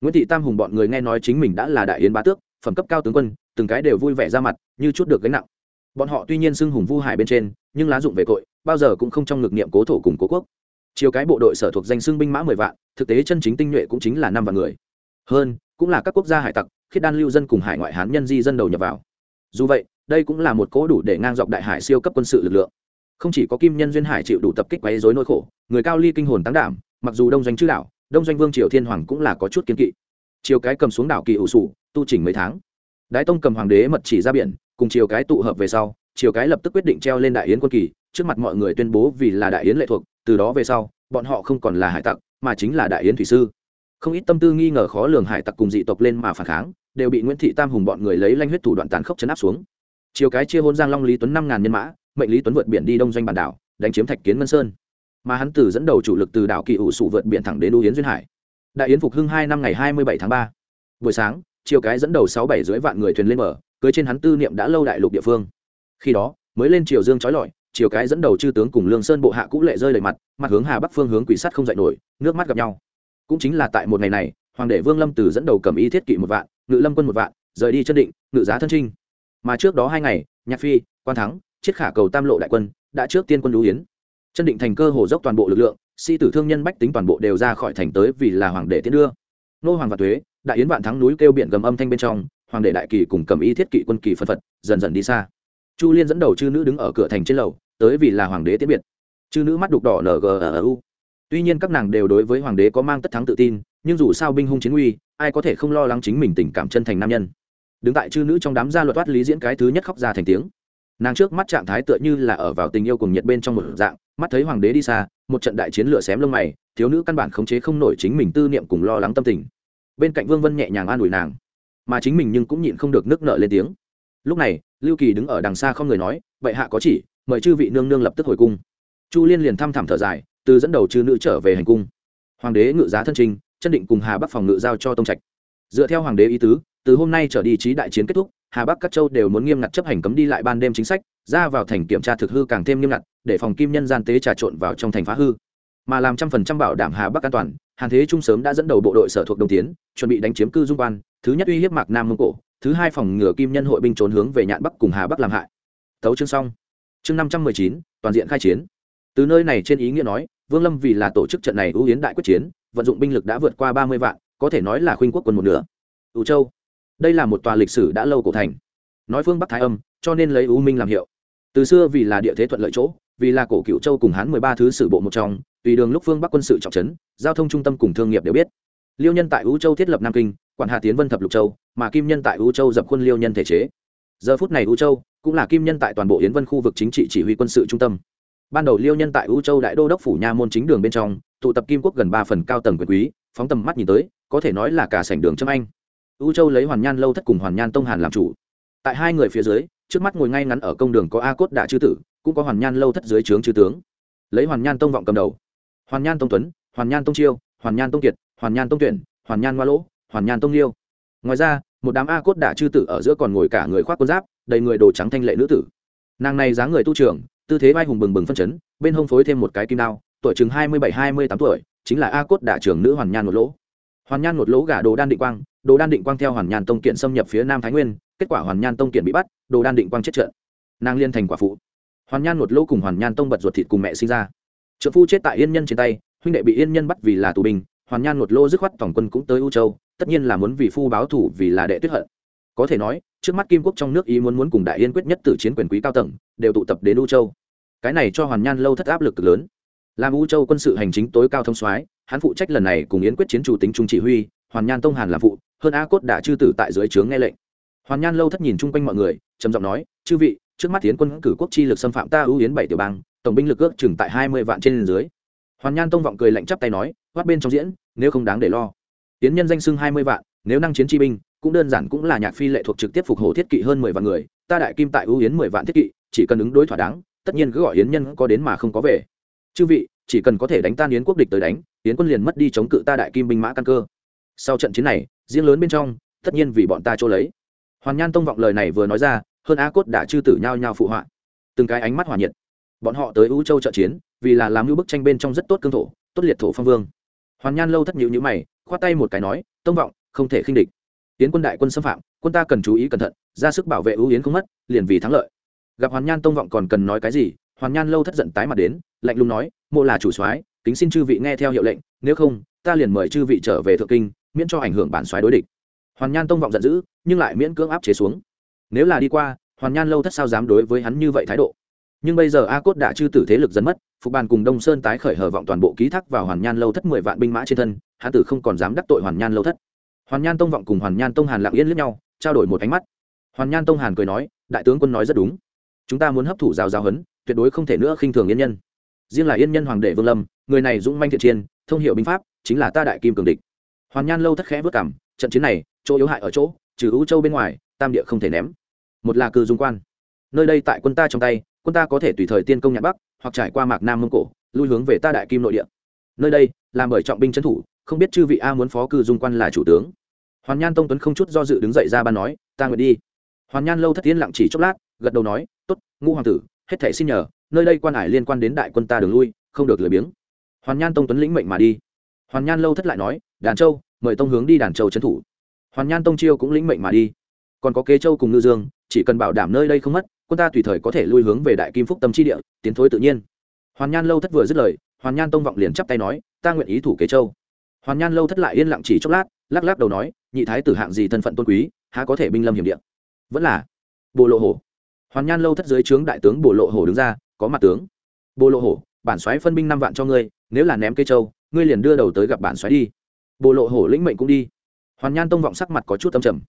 Nguyễn thị tam hùng bọn người nghe nói chính mình đã là đại yến bá tước, phẩm cấp cao tướng quân, từng cái đều vui vẻ ra mặt, như chút được gánh nặng. Bọn họ tuy nhiên xưng hùng vu hải bên trên, nhưng lá dụng về cội, bao giờ cũng không trong ngực niệm cố thổ cùng cố quốc. Chiều cái bộ đội sở thuộc danh xưng binh mã mười vạn, thực tế chân chính tinh nhuệ cũng chính là năm vạn người. Hơn, cũng là các quốc gia hải tặc, khiết đan lưu dân cùng hải ngoại hán nhân di dân đầu nhập vào. Dù vậy, đây cũng là một cố đủ để ngang dọc đại hải siêu cấp quân sự lực lượng không chỉ có kim nhân duyên hải chịu đủ tập kích quấy dối nỗi khổ, người cao ly kinh hồn tăng đảm, mặc dù đông doanh chư đạo, đông doanh vương triều thiên hoàng cũng là có chút kiến kỵ. Chiều cái cầm xuống đảo kỳ ủ sủ, tu chỉnh mấy tháng. Đái tông cầm hoàng đế mật chỉ ra biển, cùng chiều cái tụ hợp về sau chiều cái lập tức quyết định treo lên đại yến quân kỳ, trước mặt mọi người tuyên bố vì là đại yến lệ thuộc, từ đó về sau, bọn họ không còn là hải tặc, mà chính là đại yến thủy sư. Không ít tâm tư nghi ngờ khó lường hải tặc cùng dị tộc lên mà phản kháng, đều bị nguyễn thị tam hùng bọn người lấy lanh huyết thủ đoạn tàn khốc chấn áp xuống. Chiều cái chia hôn giang long lý tuấn năm ngàn nhân mã mệnh lý tuấn vượt biển đi đông doanh bản đảo, đánh chiếm thạch kiến ngân sơn. Mà hắn từ dẫn đầu chủ lực từ đảo kỳ ủ sụ vượt biển thẳng đến U yến duyên hải. Đại yến phục hưng hai năm ngày hai mươi bảy tháng ba. Buổi sáng, chiều cái dẫn đầu sáu bảy dưới vạn người thuyền lên mở cưới trên hắn tư niệm đã lâu đại lục địa phương. Khi đó, mới lên triều dương trói lọi, chiều cái dẫn đầu chư tướng cùng lương sơn bộ hạ cũ lệ rơi đầy mặt mặt hướng hà bắc phương hướng quỷ sắt không dậy nổi, nước mắt gặp nhau. Cũng chính là tại một ngày này, hoàng đệ vương lâm từ dẫn đầu cầm y thiết kỵ một vạn, ngự lâm quân một vạn, rời đi chân định, ngự giá thân trinh. Mà trước đó hai ngày, nhạc phi, quan thắng chiết khả cầu tam lộ đại quân, đã trước tiên quân lũ yến. Chân định thành cơ hồ dốc toàn bộ lực lượng, sĩ tử thương nhân bách tính toàn bộ đều ra khỏi thành tới vì là hoàng đệ tiến đưa. Nô hoàng và thuế đại yến vạn thắng núi kêu biển gầm âm thanh bên trong, hoàng đệ đại kỳ cùng cầm y thiết kỵ quân kỳ phân phật, dần dần đi xa. Chu liên dẫn đầu chư nữ đứng ở cửa thành trên lầu, tới vì là hoàng đế tiễn biệt. Chư nữ mắt đục đỏ ngu ờ ờ tuy nhiên các nàng đều đối với hoàng đế có mang tất thắng tự tin, nhưng dù sao binh hung chiến uy, ai có thể không lo lắng chính mình tình cảm chân thành nam nhân. Đứng tại chư nữ trong đám gia luật toát lý diễn cái thứ nhất khóc ra thành tiếng nàng trước mắt trạng thái tựa như là ở vào tình yêu cùng nhiệt bên trong một dạng, mắt thấy hoàng đế đi xa, một trận đại chiến lửa xém lông mày, thiếu nữ căn bản khống chế không nổi chính mình tư niệm cùng lo lắng tâm tình. Bên cạnh vương vân nhẹ nhàng an ủi nàng, mà chính mình nhưng cũng nhịn không được nước nợ lên tiếng. Lúc này, lưu kỳ đứng ở đằng xa không người nói vậy hạ có chỉ, mời chư vị nương nương lập tức hồi cung. Chu liên liền thăm thẳm thở dài, từ dẫn đầu chư nữ trở về hành cung. Hoàng đế ngự giá thân trình, chân định cùng hà bắc phòng ngự giao cho tông trạch. Dựa theo hoàng đế ý tứ, từ hôm nay trở đi trí đại chiến kết thúc hà bắc các châu đều muốn nghiêm ngặt chấp hành cấm đi lại ban đêm chính sách, ra vào thành kiểm tra thực hư càng thêm nghiêm ngặt, để phòng kim nhân gian tế trà trộn vào trong thành phá hư. Mà làm trăm phần trăm bảo đảm hà bắc an toàn, hàn thế trung sớm đã dẫn đầu bộ đội sở thuộc đồng tiến, chuẩn bị đánh chiếm cư dung quan, thứ nhất uy hiếp mạc nam mông cổ, thứ hai phòng ngừa kim nhân hội binh trốn hướng về nhạn bắc cùng hà bắc làm hại. Tấu chương xong. Chương năm trăm mười chín, toàn diện khai chiến. Từ nơi này trên ý nghĩa nói, vương lâm vì là tổ chức trận này ưu yến đại quyết chiến, vận dụng binh lực đã vượt qua ba mươi vạn, có thể nói là khuynh quốc quân một nửa. Ưu châu đây là một tòa lịch sử đã lâu cổ thành. Nói phương bắc thái âm, cho nên lấy U minh làm hiệu. Từ xưa vì là địa thế thuận lợi chỗ, vì là cổ cựu châu cùng hán mười ba thứ sử bộ một trong, tùy đường lúc phương bắc quân sự trọng trấn, giao thông trung tâm cùng thương nghiệp đều biết. Liêu nhân tại U châu thiết lập nam kinh, quản hà tiến vân thập lục châu, mà kim nhân tại U châu dập quân liêu nhân thể chế. Giờ phút này U châu cũng là kim nhân tại toàn bộ yến vân khu vực chính trị chỉ huy quân sự trung tâm. Ban đầu liêu nhân tại U châu đại đô đốc phủ nha môn chính đường bên trong, tụ tập kim quốc gần ba phần cao tầng quyền quý, phóng tầm mắt nhìn tới, có thể nói là cả sảnh đường trâm anh ưu châu lấy hoàn nhan lâu thất cùng hoàn nhan tông hàn làm chủ tại hai người phía dưới trước mắt ngồi ngay ngắn ở công đường có a cốt đạ chư tử cũng có hoàn nhan lâu thất dưới trướng chư tướng lấy hoàn nhan tông vọng cầm đầu hoàn nhan tông tuấn hoàn nhan tông chiêu hoàn nhan tông kiệt hoàn nhan tông tuyển hoàn nhan hoa lỗ hoàn nhan tông liêu ngoài ra một đám a cốt đạ chư tử ở giữa còn ngồi cả người khoác quân giáp đầy người đồ trắng thanh lệ nữ tử nàng này dáng người tu trưởng tư thế vai hùng bừng bừng phân chấn bên hông phối thêm một cái kim đao tuổi chừng hai mươi bảy hai mươi tám tuổi chính là a cốt đạ trưởng nữ hoàn nhan một lỗ hoàn nhan một lỗ gả đồ đan định quang, đồ đan định quang theo hoàn nhan tông kiện xâm nhập phía nam thái nguyên, kết quả hoàn nhan tông kiện bị bắt, đồ đan định quang chết trận. Nàng liên thành quả phụ. Hoàn nhan một lỗ cùng hoàn nhan tông bật ruột thịt cùng mẹ sinh ra. Trợ phu chết tại yên nhân trên tay, huynh đệ bị yên nhân bắt vì là tù binh, hoàn nhan một lô dứt khoát tổng quân cũng tới u châu, tất nhiên là muốn vì phu báo thủ vì là đệ tuyết hận. Có thể nói, trước mắt kim quốc trong nước ý muốn muốn cùng đại yên quyết nhất tử chiến quyền quý cao tầng, đều tụ tập đến u châu. Cái này cho hoàn nhan lâu thất áp lực cực lớn làm u châu quân sự hành chính tối cao thông soái, hắn phụ trách lần này cùng yến quyết chiến chủ tính trung chỉ huy, hoàn nhan tông hàn làm phụ, hơn a cốt đã chư tử tại dưới trướng nghe lệnh. Hoàn nhan lâu thất nhìn chung quanh mọi người, trầm giọng nói, chư vị, trước mắt tiến quân cử quốc chi lực xâm phạm ta ưu yến bảy tiểu bang, tổng binh lực ước chừng tại hai mươi vạn trên dưới. Hoàn nhan tông vọng cười lạnh chắp tay nói, hoát bên trong diễn, nếu không đáng để lo. Tiến nhân danh xưng hai mươi vạn, nếu năng chiến chi binh, cũng đơn giản cũng là nhạc phi lệ thuộc trực tiếp phục hộ thiết kỵ hơn mười vạn người, ta đại kim tại ưu yến mười vạn thiết kỵ, chỉ cần ứng đối thỏa đáng, tất nhiên cứ gọi yến nhân có đến mà không có về chư vị, chỉ cần có thể đánh tan yến quốc địch tới đánh, yến quân liền mất đi chống cự ta đại kim binh mã căn cơ. Sau trận chiến này, riêng lớn bên trong, tất nhiên vì bọn ta chỗ lấy. Hoàn nhan tông vọng lời này vừa nói ra, hơn a cốt đã chư tử nhao nhao phụ họa. Từng cái ánh mắt hòa nhiệt. Bọn họ tới ưu châu trợ chiến, vì là làm như bức tranh bên trong rất tốt cương thổ, tốt liệt thổ phong vương. Hoàn nhan lâu thất nhịu nhữ mày, khoát tay một cái nói, tông vọng, không thể khinh địch. Tiến quân đại quân xâm phạm, quân ta cần chú ý cẩn thận, ra sức bảo vệ ưu yến không mất, liền vì thắng lợi. Gặp hoàn nhan tông vọng còn cần nói cái gì, hoàn nhan lâu thất giận tái mặt đến lạnh lùng nói, mộ là chủ soái, kính xin chư vị nghe theo hiệu lệnh, nếu không, ta liền mời chư vị trở về thượng kinh, miễn cho ảnh hưởng bản soái đối địch. Hoàn nhan tông vọng giận dữ, nhưng lại miễn cưỡng áp chế xuống. Nếu là đi qua, hoàn nhan lâu thất sao dám đối với hắn như vậy thái độ? Nhưng bây giờ a cốt đã chư tử thế lực dần mất, phục bàn cùng đông sơn tái khởi hở vọng toàn bộ ký thác vào hoàn nhan lâu thất mười vạn binh mã trên thân hán tử không còn dám đắc tội hoàn nhan lâu thất. Hoàn nhan tông vọng cùng hoàn nhan tông hàn lặng yên lướt nhau, trao đổi một ánh mắt. Hoàn nhan tông hàn cười nói, đại tướng quân nói rất đúng. Chúng ta muốn hấp thụ rào giáo hấn tuyệt đối không thể nữa khinh thường yên nhân riêng là yên nhân hoàng đệ vương lâm, người này dũng manh thiện chiên thông hiệu binh pháp, chính là ta đại kim cường địch. Hoàn nhan lâu thất khẽ vất cảm, trận chiến này, chỗ yếu hại ở chỗ, trừ ưu châu bên ngoài, tam địa không thể ném. Một là cư dung quan. Nơi đây tại quân ta trong tay, quân ta có thể tùy thời tiên công nhạc bắc, hoặc trải qua mạc nam mông cổ, lui hướng về ta đại kim nội địa. Nơi đây, làm bởi trọng binh trấn thủ, không biết chư vị a muốn phó cư dung quan là chủ tướng. Hoàn nhan tông tuấn không chút do dự đứng dậy ra ban nói, ta nguyện đi. Hoàn nhan lâu thất tiến lặng chỉ chốc lát, gật đầu nói t ố t ngũ hoàng tử, hết thể xin nhờ nơi đây quan hải liên quan đến đại quân ta đường lui, không được lười biếng. Hoàn nhan tông tuấn lĩnh mệnh mà đi. Hoàn nhan lâu thất lại nói, đàn châu, mời tông hướng đi đàn châu trấn thủ. Hoàn nhan tông chiêu cũng lĩnh mệnh mà đi. Còn có kế châu cùng ngư dương, chỉ cần bảo đảm nơi đây không mất, quân ta tùy thời có thể lui hướng về đại kim phúc tâm chi địa, tiến thối tự nhiên. Hoàn nhan lâu thất vừa dứt lời, hoàn nhan tông vọng liền chắp tay nói, ta nguyện ý thủ kế châu. Hoàn nhan lâu thất lại yên lặng chỉ chốc lát, lắc lắc đầu nói, nhị thái tử hạng gì thân phận tôn quý, há có thể binh lâm hiểm địa? Vẫn là. Bộ lộ hổ hoàn nhan lâu thất dưới trướng đại tướng bộ lộ hổ đứng ra có mặt tướng. Bồ lộ hổ, bản xoáy phân binh năm vạn cho ngươi, nếu là ném cây châu ngươi liền đưa đầu tới gặp bản xoáy đi. Bồ lộ hổ lĩnh mệnh cũng đi. Hoàn nhan tông vọng sắc mặt có chút tâm trầm.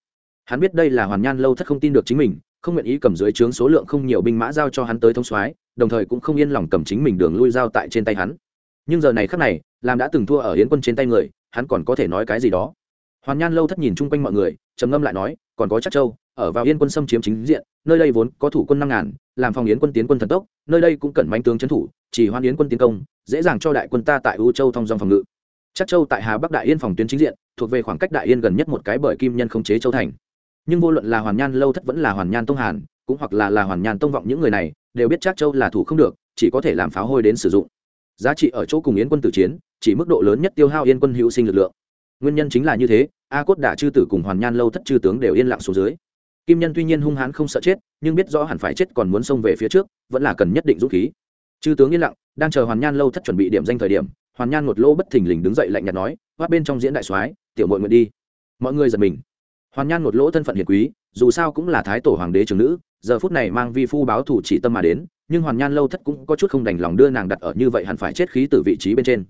Hắn biết đây là hoàn nhan lâu thất không tin được chính mình, không nguyện ý cầm dưới trướng số lượng không nhiều binh mã giao cho hắn tới thông soái, đồng thời cũng không yên lòng cầm chính mình đường lui giao tại trên tay hắn. Nhưng giờ này khắc này, làm đã từng thua ở hiến quân trên tay người, hắn còn có thể nói cái gì đó? Hoàn nhan lâu thất nhìn chung quanh mọi người, trầm ngâm lại nói, còn có chắc châu ở vào yên quân xâm chiếm chính diện, nơi đây vốn có thủ quân năm ngàn, làm phòng yến quân tiến quân thần tốc, nơi đây cũng cần manh tướng trấn thủ, chỉ hoan yến quân tiến công, dễ dàng cho đại quân ta tại u châu thông dòng phòng ngự. Chắc châu tại hà bắc đại yên phòng tuyến chính diện, thuộc về khoảng cách đại yên gần nhất một cái bởi kim nhân không chế châu thành. Nhưng vô luận là hoàn nhan lâu thất vẫn là hoàn nhan tông hàn, cũng hoặc là là hoàn nhan tông vọng những người này, đều biết chắc châu là thủ không được, chỉ có thể làm pháo hôi đến sử dụng. Giá trị ở chỗ cùng yến quân tử chiến, chỉ mức độ lớn nhất tiêu hao yên quân hữu sinh lực lượng. Nguyên nhân chính là như thế, a cốt đả chư tử cùng hoàn nhan lâu thất chư tướng đều yên lặng xuống dưới kim nhân tuy nhiên hung hãn không sợ chết, nhưng biết rõ hẳn phải chết còn muốn xông về phía trước, vẫn là cần nhất định dũng khí. Chư tướng yên lặng, đang chờ hoàn nhan lâu thất chuẩn bị điểm danh thời điểm, hoàn nhan một lô bất thình lình đứng dậy lạnh nhạt nói hoát bên trong diễn đại soái, tiểu mội nguyện đi. Mọi người giật mình. Hoàn nhan một lỗ thân phận hiền quý, dù sao cũng là thái tổ hoàng đế trưởng nữ, giờ phút này mang vi phu báo thủ chỉ tâm mà đến, nhưng hoàn nhan lâu thất cũng có chút không đành lòng đưa nàng đặt ở như vậy hẳn phải chết khí từ vị trí bên trên.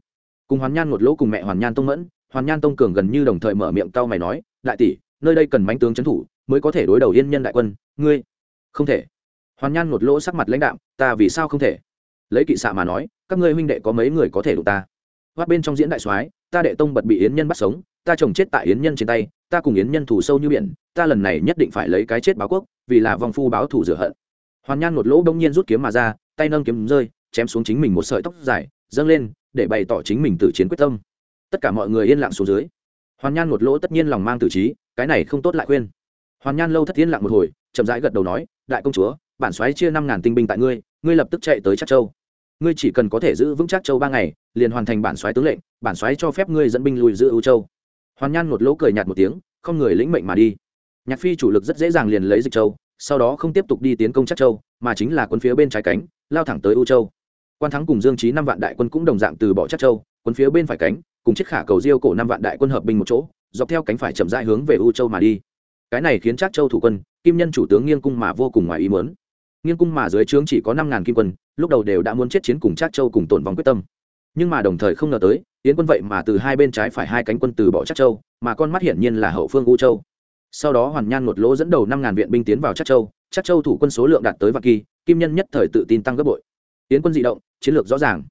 Cùng hoàn nhan một lỗ cùng mẹ hoàn nhan tông mẫn, hoàn nhan tông cường gần như đồng thời mở miệng cau mày nói, đại tỷ nơi đây cần bánh tướng trấn thủ, mới có thể đối đầu yên nhân đại quân, ngươi? Không thể. Hoàn nhan một lỗ sắc mặt lãnh đạm, ta vì sao không thể? Lấy kỵ xạ mà nói, các ngươi huynh đệ có mấy người có thể đủ ta? Hoát bên trong diễn đại soái, ta đệ tông bật bị yến nhân bắt sống, ta chồng chết tại yến nhân trên tay, ta cùng yến nhân thủ sâu như biển, ta lần này nhất định phải lấy cái chết báo quốc, vì là vòng phu báo thủ rửa hận. Hoàn nhan một lỗ đông nhiên rút kiếm mà ra, tay nâng kiếm rơi, chém xuống chính mình một sợi tóc dài, dâng lên, để bày tỏ chính mình tự chiến quyết tâm. Tất cả mọi người yên lặng xuống dưới. Hoàn nhan một lỗ tất nhiên lòng mang tử trí cái này không tốt lại khuyên. Hoàn nhan lâu thất yên lặng một hồi, chậm rãi gật đầu nói, đại công chúa, bản xoáy chia năm ngàn tinh binh tại ngươi ngươi lập tức chạy tới chắc châu. Ngươi chỉ cần có thể giữ vững chắc châu ba ngày, liền hoàn thành bản xoáy tướng lệnh, bản xoáy cho phép ngươi dẫn binh lùi giữ ưu châu. Hoàn nhan một lỗ cười nhạt một tiếng, không người lĩnh mệnh mà đi. Nhạc phi chủ lực rất dễ dàng liền lấy dịch châu, sau đó không tiếp tục đi tiến công chắc châu, mà chính là quân phía bên trái cánh, lao thẳng tới ưu châu. Quan thắng cùng dương trí năm vạn đại quân cũng đồng dạng từ bỏ chắc châu, quân phía bên phải cánh, cùng chiếc khả cầu diêu cổ năm vạn đại quân hợp binh một chỗ dọc theo cánh phải chậm rãi hướng về U châu mà đi. Cái này khiến trác châu thủ quân, kim nhân chủ tướng nghiêng cung mà vô cùng ngoài ý muốn. Nghiêng cung mà dưới trướng chỉ có năm ngàn kim quân, lúc đầu đều đã muốn chết chiến cùng trác châu cùng tổn vong quyết tâm. Nhưng mà đồng thời không ngờ tới, yến quân vậy mà từ hai bên trái phải hai cánh quân từ bỏ trác châu, mà con mắt hiển nhiên là hậu phương u châu. Sau đó hoàn nhan một lỗ dẫn đầu năm ngàn viện binh tiến vào trác châu trác châu thủ quân số lượng đạt tới vạn kỳ, kim nhân nhất thời tự tin tăng gấp bội. Yến quân di động, chiến lược rõ ràng.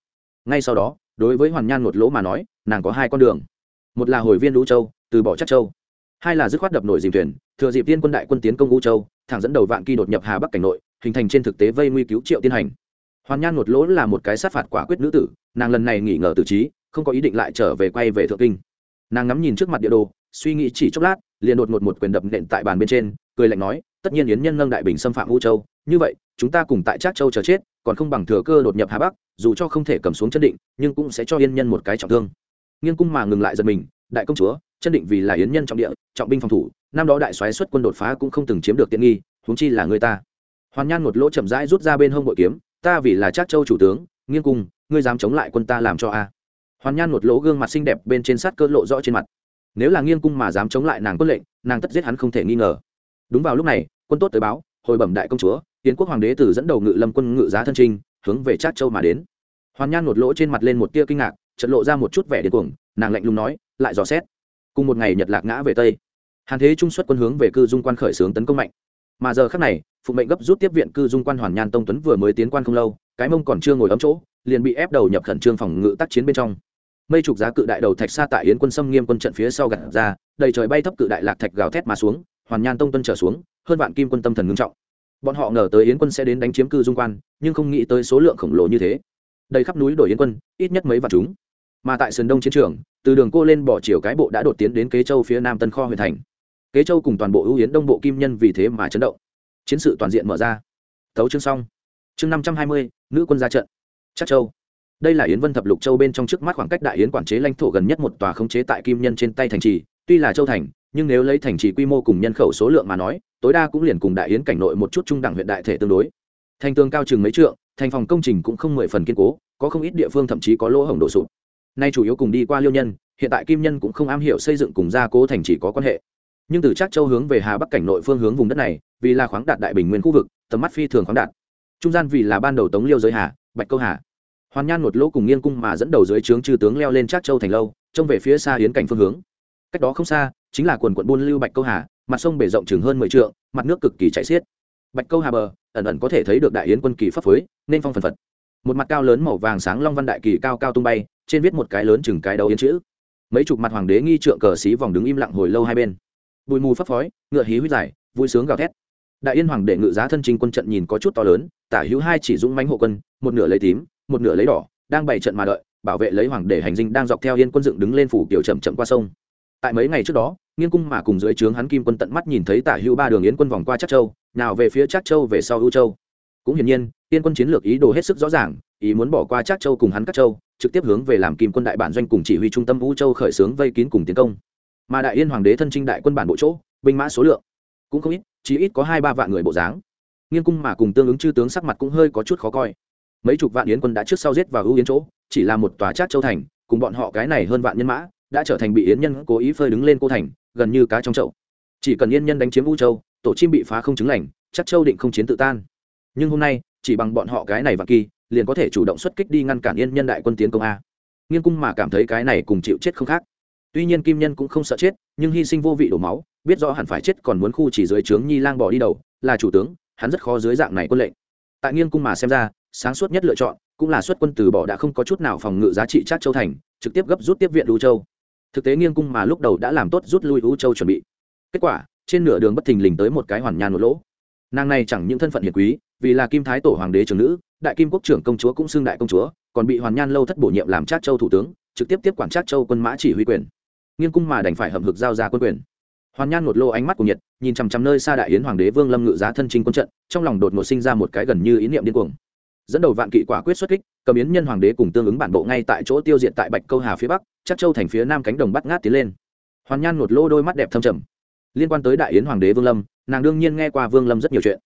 Ngay sau đó, đối với hoàn nhan một lỗ mà nói, nàng có hai con đường một là hồi viên lũ châu, từ bỏ chắc châu. Hai là dứt khoát đập nổi dìm thuyền, thừa dịp tiên quân đại quân tiến công u châu, thẳng dẫn đầu vạn kỳ đột nhập hà bắc cảnh nội, hình thành trên thực tế vây nguy cứu triệu tiên hành. Hoàn nhan một lỗ là một cái sát phạt quả quyết nữ tử, nàng lần này nghỉ ngờ tự trí, không có ý định lại trở về quay về thượng kinh. Nàng ngắm nhìn trước mặt địa đồ, suy nghĩ chỉ chốc lát, liền đột ngột một quyền đập nện tại bàn bên trên, cười lạnh nói, tất nhiên yến nhân nâng đại bình xâm phạm u châu, như vậy, chúng ta cùng tại trác châu chờ chết, còn không bằng thừa cơ đột nhập hà bắc, dù cho không thể cầm xuống chân định, nhưng cũng sẽ cho yên nhân một cái trọng thương nghiên cung mà ngừng lại giật mình, đại công chúa, chân định vì là yến nhân trọng địa, trọng binh phòng thủ, năm đó đại soái xuất quân đột phá cũng không từng chiếm được tiện nghi, huống chi là người ta. Hoàn nhan một lỗ chậm rãi rút ra bên hông bội kiếm, ta vì là trác châu chủ tướng nghiên cung, ngươi dám chống lại quân ta làm cho a? Hoàn nhan một lỗ gương mặt xinh đẹp bên trên sát cơ lộ rõ trên mặt. Nếu là nghiên cung mà dám chống lại nàng quân lệnh, nàng tất giết hắn không thể nghi ngờ. Đúng vào lúc này, quân tốt tới báo, hồi bẩm đại công chúa tiến quốc hoàng đế tử dẫn đầu ngự lâm quân ngự giá thân trinh hướng về trác châu mà đến. Hoàn nhan một lỗ trên mặt lên một tia kinh ngạc trận lộ ra một chút vẻ điên cuồng, nàng lạnh lùng nói, lại dò xét. Cùng một ngày nhật lạc ngã về tây. Hàn thế trung xuất quân hướng về cư dung quan khởi xướng tấn công mạnh. Mà giờ khắc này, phụ mệnh gấp rút tiếp viện cư dung quan hoàn nhan tông tuấn vừa mới tiến quan không lâu, cái mông còn chưa ngồi ấm chỗ, liền bị ép đầu nhập khẩn trương phòng ngự tác chiến bên trong. Mây trục giá cự đại đầu thạch xa tại yến quân xâm nghiêm quân trận phía sau gạt ra, đầy trời bay thấp cự đại lạc thạch gào thét mà xuống, hoàn nhan tông tuân trở xuống, hơn vạn kim quân tâm thần ngưng trọng. Bọn họ ngờ tới yến quân sẽ đến đánh chiếm cư dung quan, nhưng không nghĩ tới số lượng khổng lồ như thế. Đầy khắp núi đổi yến quân, ít nhất mấy vạn chúng mà tại sườn đông chiến trường, từ đường cô lên bỏ chiều cái bộ đã đột tiến đến kế châu phía nam tân kho huyện thành. Kế châu cùng toàn bộ ưu yến đông bộ kim nhân vì thế mà chấn động. Chiến sự toàn diện mở ra. Tấu chương xong. Chương năm trăm hai mươi, nữ quân ra trận. Chắc châu. Đây là yến vân thập lục châu bên trong trước mắt khoảng cách đại yến quản chế lãnh thổ gần nhất một tòa khống chế tại kim nhân trên tay thành trì, tuy là châu thành, nhưng nếu lấy thành trì quy mô cùng nhân khẩu số lượng mà nói, tối đa cũng liền cùng đại yến cảnh nội một chút trung đẳng huyện đại thể tương đối. Thành tường cao chừng mấy trượng, thành phòng công trình cũng không mười phần kiên cố, có không ít địa phương thậm chí có lỗ hổng đổ sụp nay chủ yếu cùng đi qua liêu nhân, hiện tại kim nhân cũng không am hiểu xây dựng cùng gia cố thành chỉ có quan hệ. Nhưng từ trác châu hướng về hà bắc cảnh nội phương hướng vùng đất này, vì là khoáng đạt đại bình nguyên khu vực, tầm mắt phi thường khoáng đạt. Trung gian vì là ban đầu tống liêu giới hà, bạch câu hà. Hoàn nhan một lỗ cùng nghiêng cung mà dẫn đầu dưới trướng chư tướng leo lên trác châu thành lâu, trông về phía xa yến cảnh phương hướng. Cách đó không xa, chính là quần quận buôn lưu bạch câu hà, mặt sông bể rộng chừng hơn mười trượng, mặt nước cực kỳ chảy xiết. Bạch câu hà bờ, ẩn ẩn có thể thấy được đại yến quân kỳ pháp phối, nên phong phần phật. Một mặt cao lớn màu vàng sáng long văn đại kỳ cao cao tung bay trên viết một cái lớn chừng cái đầu yến chữ. Mấy chục mặt hoàng đế nghi trượng cờ xí vòng đứng im lặng hồi lâu hai bên. Bụi mù phấp phới ngựa hí huyết dài, vui sướng gào thét. Đại yên hoàng đệ ngự giá thân trinh quân trận nhìn có chút to lớn, tả hữu hai chỉ dũng mánh hộ quân, một nửa lấy tím, một nửa lấy đỏ, đang bày trận mà đợi, bảo vệ lấy hoàng đệ hành dinh đang dọc theo yên quân dựng đứng lên phủ kiểu chậm chậm qua sông. Tại mấy ngày trước đó, nghiên cung mà cùng dưới trướng hắn kim quân tận mắt nhìn thấy tả hữu ba đường yến quân vòng qua chắc châu, nào về phía chắc châu về sau ưu châu cũng hiển nhiên, tiên quân chiến lược ý đồ hết sức rõ ràng, ý muốn bỏ qua trác châu cùng hắn các châu, trực tiếp hướng về làm kim quân đại bản doanh cùng chỉ huy trung tâm vũ châu khởi xướng vây kín cùng tiến công. Mà đại yên hoàng đế thân trinh đại quân bản bộ chỗ, binh mã số lượng cũng không ít, chỉ ít có hai ba vạn người bộ dáng. Nghiên cung mà cùng tương ứng chư tướng sắc mặt cũng hơi có chút khó coi. Mấy chục vạn yến quân đã trước sau giết vào ưu yến chỗ, chỉ là một tòa chát châu thành, cùng bọn họ cái này hơn vạn nhân mã, đã trở thành bị yến nhân cố ý phơi đứng lên cô thành, gần như cá trong chậu. Chỉ cần yên nhân đánh chiếm vũ châu, tổ chim bị phá không chứng lành chắc châu định không chiến tự tan nhưng hôm nay, chỉ bằng bọn họ cái này và kỳ, liền có thể chủ động xuất kích đi ngăn cản yên nhân đại quân tiến công a. Nghiên cung mà cảm thấy cái này cùng chịu chết không khác. Tuy nhiên kim nhân cũng không sợ chết, nhưng hy sinh vô vị đổ máu, biết rõ hẳn phải chết còn muốn khu chỉ dưới trướng nhi lang bỏ đi đầu, là chủ tướng, hắn rất khó dưới dạng này quân lệnh. Tại nghiên cung mà xem ra, sáng suốt nhất lựa chọn, cũng là xuất quân từ bỏ đã không có chút nào phòng ngự giá trị chắc châu thành, trực tiếp gấp rút tiếp viện lưu châu. Thực tế nghiên cung mà lúc đầu đã làm tốt rút lui lưu châu chuẩn bị. Kết quả, trên nửa đường bất thình lình tới một cái hoàn nhan một lỗ. Nàng này chẳng những thân phận hiền quý vì là kim thái tổ hoàng đế trưởng nữ, đại kim quốc trưởng công chúa cũng xưng đại công chúa, còn bị hoàn nhan lâu thất bổ nhiệm làm trác châu thủ tướng, trực tiếp tiếp quản trác châu quân mã chỉ huy quyền. Nghiên cung mà đành phải hầm hực giao ra quân quyền. Hoàn nhan một lô ánh mắt của nhiệt, nhìn chằm chằm nơi xa đại yến hoàng đế vương lâm ngự giá thân trinh quân trận, trong lòng đột ngột sinh ra một cái gần như ý niệm điên cuồng. Dẫn đầu vạn kỵ quả quyết xuất kích, cầm yến nhân hoàng đế cùng tương ứng bản bộ ngay tại chỗ tiêu diệt tại bạch câu hà phía bắc chắc châu thành phía nam cánh đồng bắt ngát tiến lên. Hoàn nhan một lô đôi mắt đẹp thâm trầm. Liên quan tới đại yến hoàng đế vương lâm, nàng đương nhiên nghe qua vương lâm rất nhiều chuyện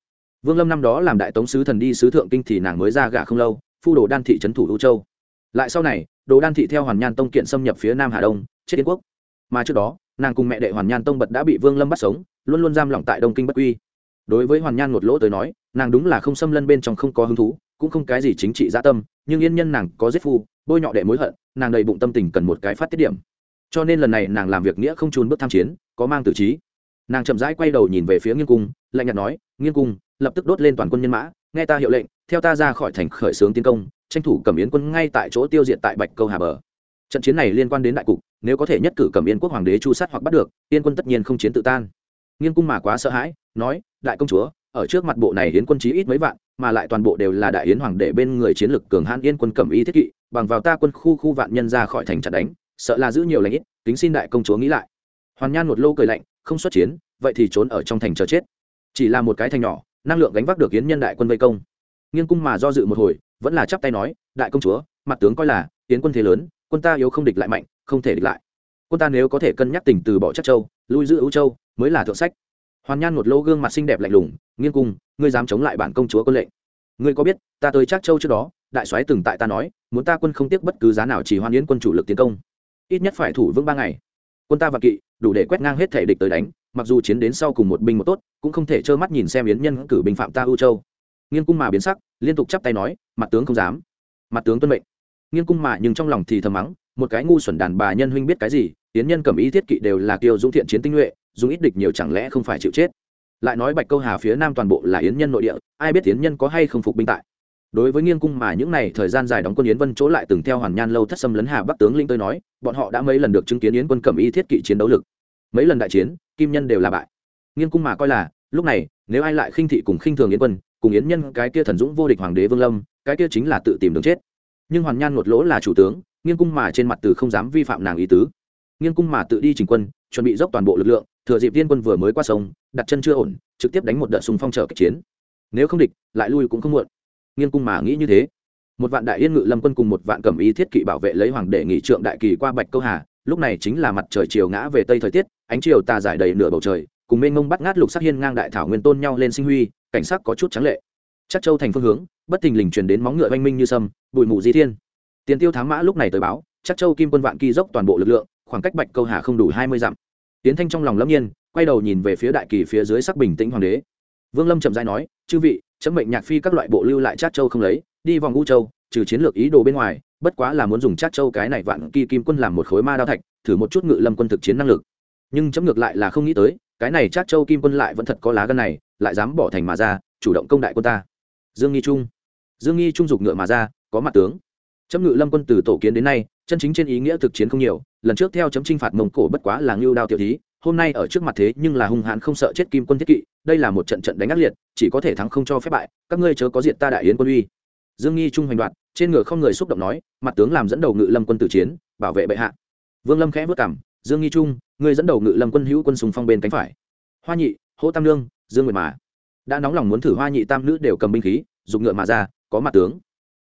vương lâm năm đó làm đại tống sứ thần đi sứ thượng kinh thì nàng mới ra gả không lâu, phu đồ đan thị trấn thủ ưu châu. Lại sau này, đồ đan thị theo hoàn nhan tông kiện xâm nhập phía nam hà đông, chết yên quốc. Mà trước đó, nàng cùng mẹ đệ hoàn nhan tông bật đã bị vương lâm bắt sống, luôn luôn giam lỏng tại đông kinh bất quy. Đối với hoàn nhan một lỗ tới nói, nàng đúng là không xâm lân bên trong không có hứng thú, cũng không cái gì chính trị gia tâm, nhưng yên nhân nàng có giết phu, bôi nhọ đệ mối hận, nàng đầy bụng tâm tình cần một cái phát tiết điểm. Cho nên lần này nàng làm việc nghĩa không trùn bước tham chiến, có mang tử trí. Nàng chậm rãi quay đầu nhìn về phía nghiên cung, lạnh nhạt nói, nghiên cung lập tức đốt lên toàn quân nhân mã, nghe ta hiệu lệnh, theo ta ra khỏi thành khởi xướng tiến công, tranh thủ cầm yến quân ngay tại chỗ tiêu diệt tại bạch câu hà bờ. Trận chiến này liên quan đến đại cục, nếu có thể nhất cử cầm yên quốc hoàng đế chu sát hoặc bắt được, yên quân tất nhiên không chiến tự tan. Nghiên cung mà quá sợ hãi, nói, đại công chúa, ở trước mặt bộ này yến quân chí ít mấy vạn, mà lại toàn bộ đều là đại yến hoàng đệ bên người chiến lực cường hãn yên quân cẩm y thiết kỵ, bằng vào ta quân khu khu vạn nhân ra khỏi thành trận đánh, sợ là giữ nhiều lãnh ít, kính xin đại công chúa nghĩ lại. Hoàn nhan một lô cười lạnh, không xuất chiến, vậy thì trốn ở trong thành chờ chết. Chỉ là một cái thành nhỏ năng lượng gánh vác được yến nhân đại quân vây công. Nghiên cung mà do dự một hồi, vẫn là chắp tay nói, đại công chúa, mặt tướng coi là yến quân thế lớn, quân ta yếu không địch lại mạnh, không thể địch lại. Quân ta nếu có thể cân nhắc tình từ bỏ chắc châu, lui giữ ưu châu, mới là thượng sách. Hoàn nhan một lô gương mặt xinh đẹp lạnh lùng, nghiêng cung, ngươi dám chống lại bản công chúa quân lệnh. Ngươi có biết, ta tới chắc châu trước đó, đại soái từng tại ta nói, muốn ta quân không tiếc bất cứ giá nào chỉ hoan yến quân chủ lực tiến công. Ít nhất phải thủ vững ba ngày. Quân ta và kỵ, đủ để quét ngang hết thể địch tới đánh mặc dù chiến đến sau cùng một binh một tốt, cũng không thể trơ mắt nhìn xem yến nhân cử binh phạm ta ưu châu. Nghiêng cung mà biến sắc, liên tục chắp tay nói, mặt tướng không dám, mặt tướng tuân mệnh. Nghiêng cung mà nhưng trong lòng thì thầm mắng, một cái ngu xuẩn đàn bà nhân huynh biết cái gì, yến nhân cầm ý thiết kỵ đều là kiêu dũng thiện chiến tinh nhuệ, dùng ít địch nhiều chẳng lẽ không phải chịu chết? Lại nói bạch câu hà phía nam toàn bộ là yến nhân nội địa, ai biết yến nhân có hay không phục binh tại. Đối với nghiên cung mà những này thời gian dài đóng quân yến vân chỗ lại từng theo hoàn nhan lâu thất xâm lấn hà bắc tướng linh tôi nói, bọn họ đã mấy lần được chứng kiến yến quân cầm y thiết kỵ chiến đấu lực mấy lần đại chiến, kim nhân đều là bại. Nghiên cung mà coi là, lúc này, nếu ai lại khinh thị cùng khinh thường yến quân, cùng yến nhân, cái kia thần dũng vô địch hoàng đế vương lâm, cái kia chính là tự tìm đường chết. Nhưng hoàn nhan một lỗ là chủ tướng, nghiên cung mà trên mặt từ không dám vi phạm nàng ý tứ. Nghiên cung mà tự đi chỉnh quân, chuẩn bị dốc toàn bộ lực lượng, thừa dịp viên quân vừa mới qua sông, đặt chân chưa ổn, trực tiếp đánh một đợt sùng phong trở kích chiến. Nếu không địch, lại lui cũng không muộn. Nghiên cung mà nghĩ như thế. Một vạn đại yên ngự lâm quân cùng một vạn cẩm ý thiết kỵ bảo vệ lấy hoàng đệ nghị trượng đại kỳ qua bạch câu hà lúc này chính là mặt trời chiều ngã về tây thời tiết, ánh chiều tà giải đầy nửa bầu trời, cùng mênh mông bắt ngát lục sắc hiên ngang đại thảo nguyên tôn nhau lên sinh huy, cảnh sắc có chút trắng lệ. Chắc châu thành phương hướng, bất thình lình truyền đến móng ngựa oanh minh như sâm, bụi mù di thiên. Tiền tiêu thám mã lúc này tới báo, chắc châu kim quân vạn kỳ dốc toàn bộ lực lượng, khoảng cách bạch câu hà không đủ hai mươi dặm. Tiến thanh trong lòng lâm nhiên, quay đầu nhìn về phía đại kỳ phía dưới sắc bình tĩnh hoàng đế. Vương lâm chậm dai nói, chư vị, chấm mệnh nhạc phi các loại bộ lưu lại chát châu không lấy, đi vòng u châu trừ chiến lược ý đồ bên ngoài, bất quá là muốn dùng chát châu cái này vạn kỳ kim quân làm một khối ma đao thạch, thử một chút ngự lâm quân thực chiến năng lực. Nhưng chấm ngược lại là không nghĩ tới, cái này chát châu kim quân lại vẫn thật có lá gân này, lại dám bỏ thành mà ra, chủ động công đại quân ta. Dương nghi trung. Dương nghi trung dục ngựa mà ra, có mặt tướng. Chấm ngự lâm quân từ tổ kiến đến nay, chân chính trên ý nghĩa thực chiến không nhiều, lần trước theo chấm chinh phạt mông cổ bất quá là ngưu đao tiểu thí, hôm nay ở trước mặt thế nhưng là hung hãn không sợ chết kim quân thiết kỵ, đây là một trận trận đánh ác liệt, chỉ có thể thắng không cho phép bại, các ngươi chớ có diện ta đại yến quân uy. Dương nghi trung hành đoạn trên ngựa không người xúc động nói, mặt tướng làm dẫn đầu ngự lâm quân tử chiến, bảo vệ bệ hạ. Vương lâm khẽ vất cảm dương nghi trung, người dẫn đầu ngự lâm quân hữu quân sùng phong bên cánh phải. Hoa nhị, hỗ tam lương dương nguyệt mà. Đã nóng lòng muốn thử hoa nhị tam nữ đều cầm binh khí dùng ngựa mà ra, có mặt tướng.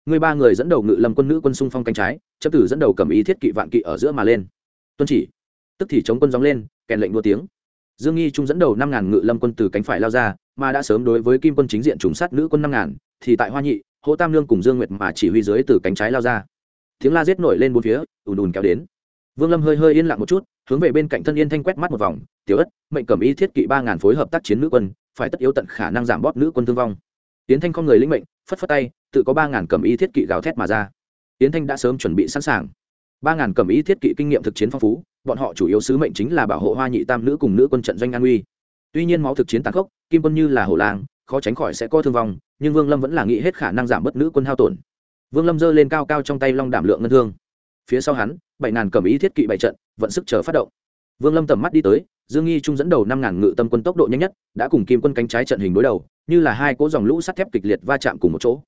Người ba người dẫn đầu ngự lâm quân nữ quân sung phong cánh trái, chấp tử dẫn đầu cầm ý thiết kỵ vạn kỵ ở giữa mà lên. Tuân chỉ. Tức thì chống quân gióng lên, kèn lệnh đua tiếng. Dương nghi trung dẫn đầu năm ngàn ngự lâm quân từ cánh phải lao ra, mà đã sớm đối với kim quân chính diện trùng sát nữ quân năm ngàn, thì tại hoa nhị hỗ tam lương cùng dương nguyệt mà chỉ huy dưới từ cánh trái lao ra. Tiếng la giết nổi lên bốn phía, ùn ùn kéo đến. Vương lâm hơi hơi yên lặng một chút, hướng về bên cạnh thân yên thanh quét mắt một vòng. Tiểu ất, mệnh cầm ý thiết kỵ ba ngàn phối hợp tác chiến nữ quân, phải tất yếu tận khả năng giảm bóp nữ quân thương vong. Tiến thanh không người lĩnh mệnh, phất phất tay, tự có ba ngàn cầm ý thiết kỵ gào thét mà ra. Tiến thanh đã sớm chuẩn bị sẵn sàng. Ba ngàn cầm ý thiết kỵ kinh nghiệm thực chiến phong phú, bọn họ chủ yếu sứ mệnh chính là bảo hộ hoa nhị tam nữ cùng nữ quân trận doanh an uy tuy nhiên máu thực chiến tàn khốc, kim quân như là hổ lang khó tránh khỏi sẽ có thương vong, nhưng vương lâm vẫn là nghĩ hết khả năng giảm bớt nữ quân hao tổn. Vương lâm giơ lên cao cao trong tay long đảm lượng ngân thương. Phía sau hắn, bảy ngàn cầm ý thiết kỵ bảy trận, vận sức chờ phát động. Vương lâm tầm mắt đi tới, dương nghi trung dẫn đầu năm ngàn ngự tâm quân tốc độ nhanh nhất, đã cùng kim quân cánh trái trận hình đối đầu, như là hai cỗ dòng lũ sắt thép kịch liệt va chạm cùng một chỗ.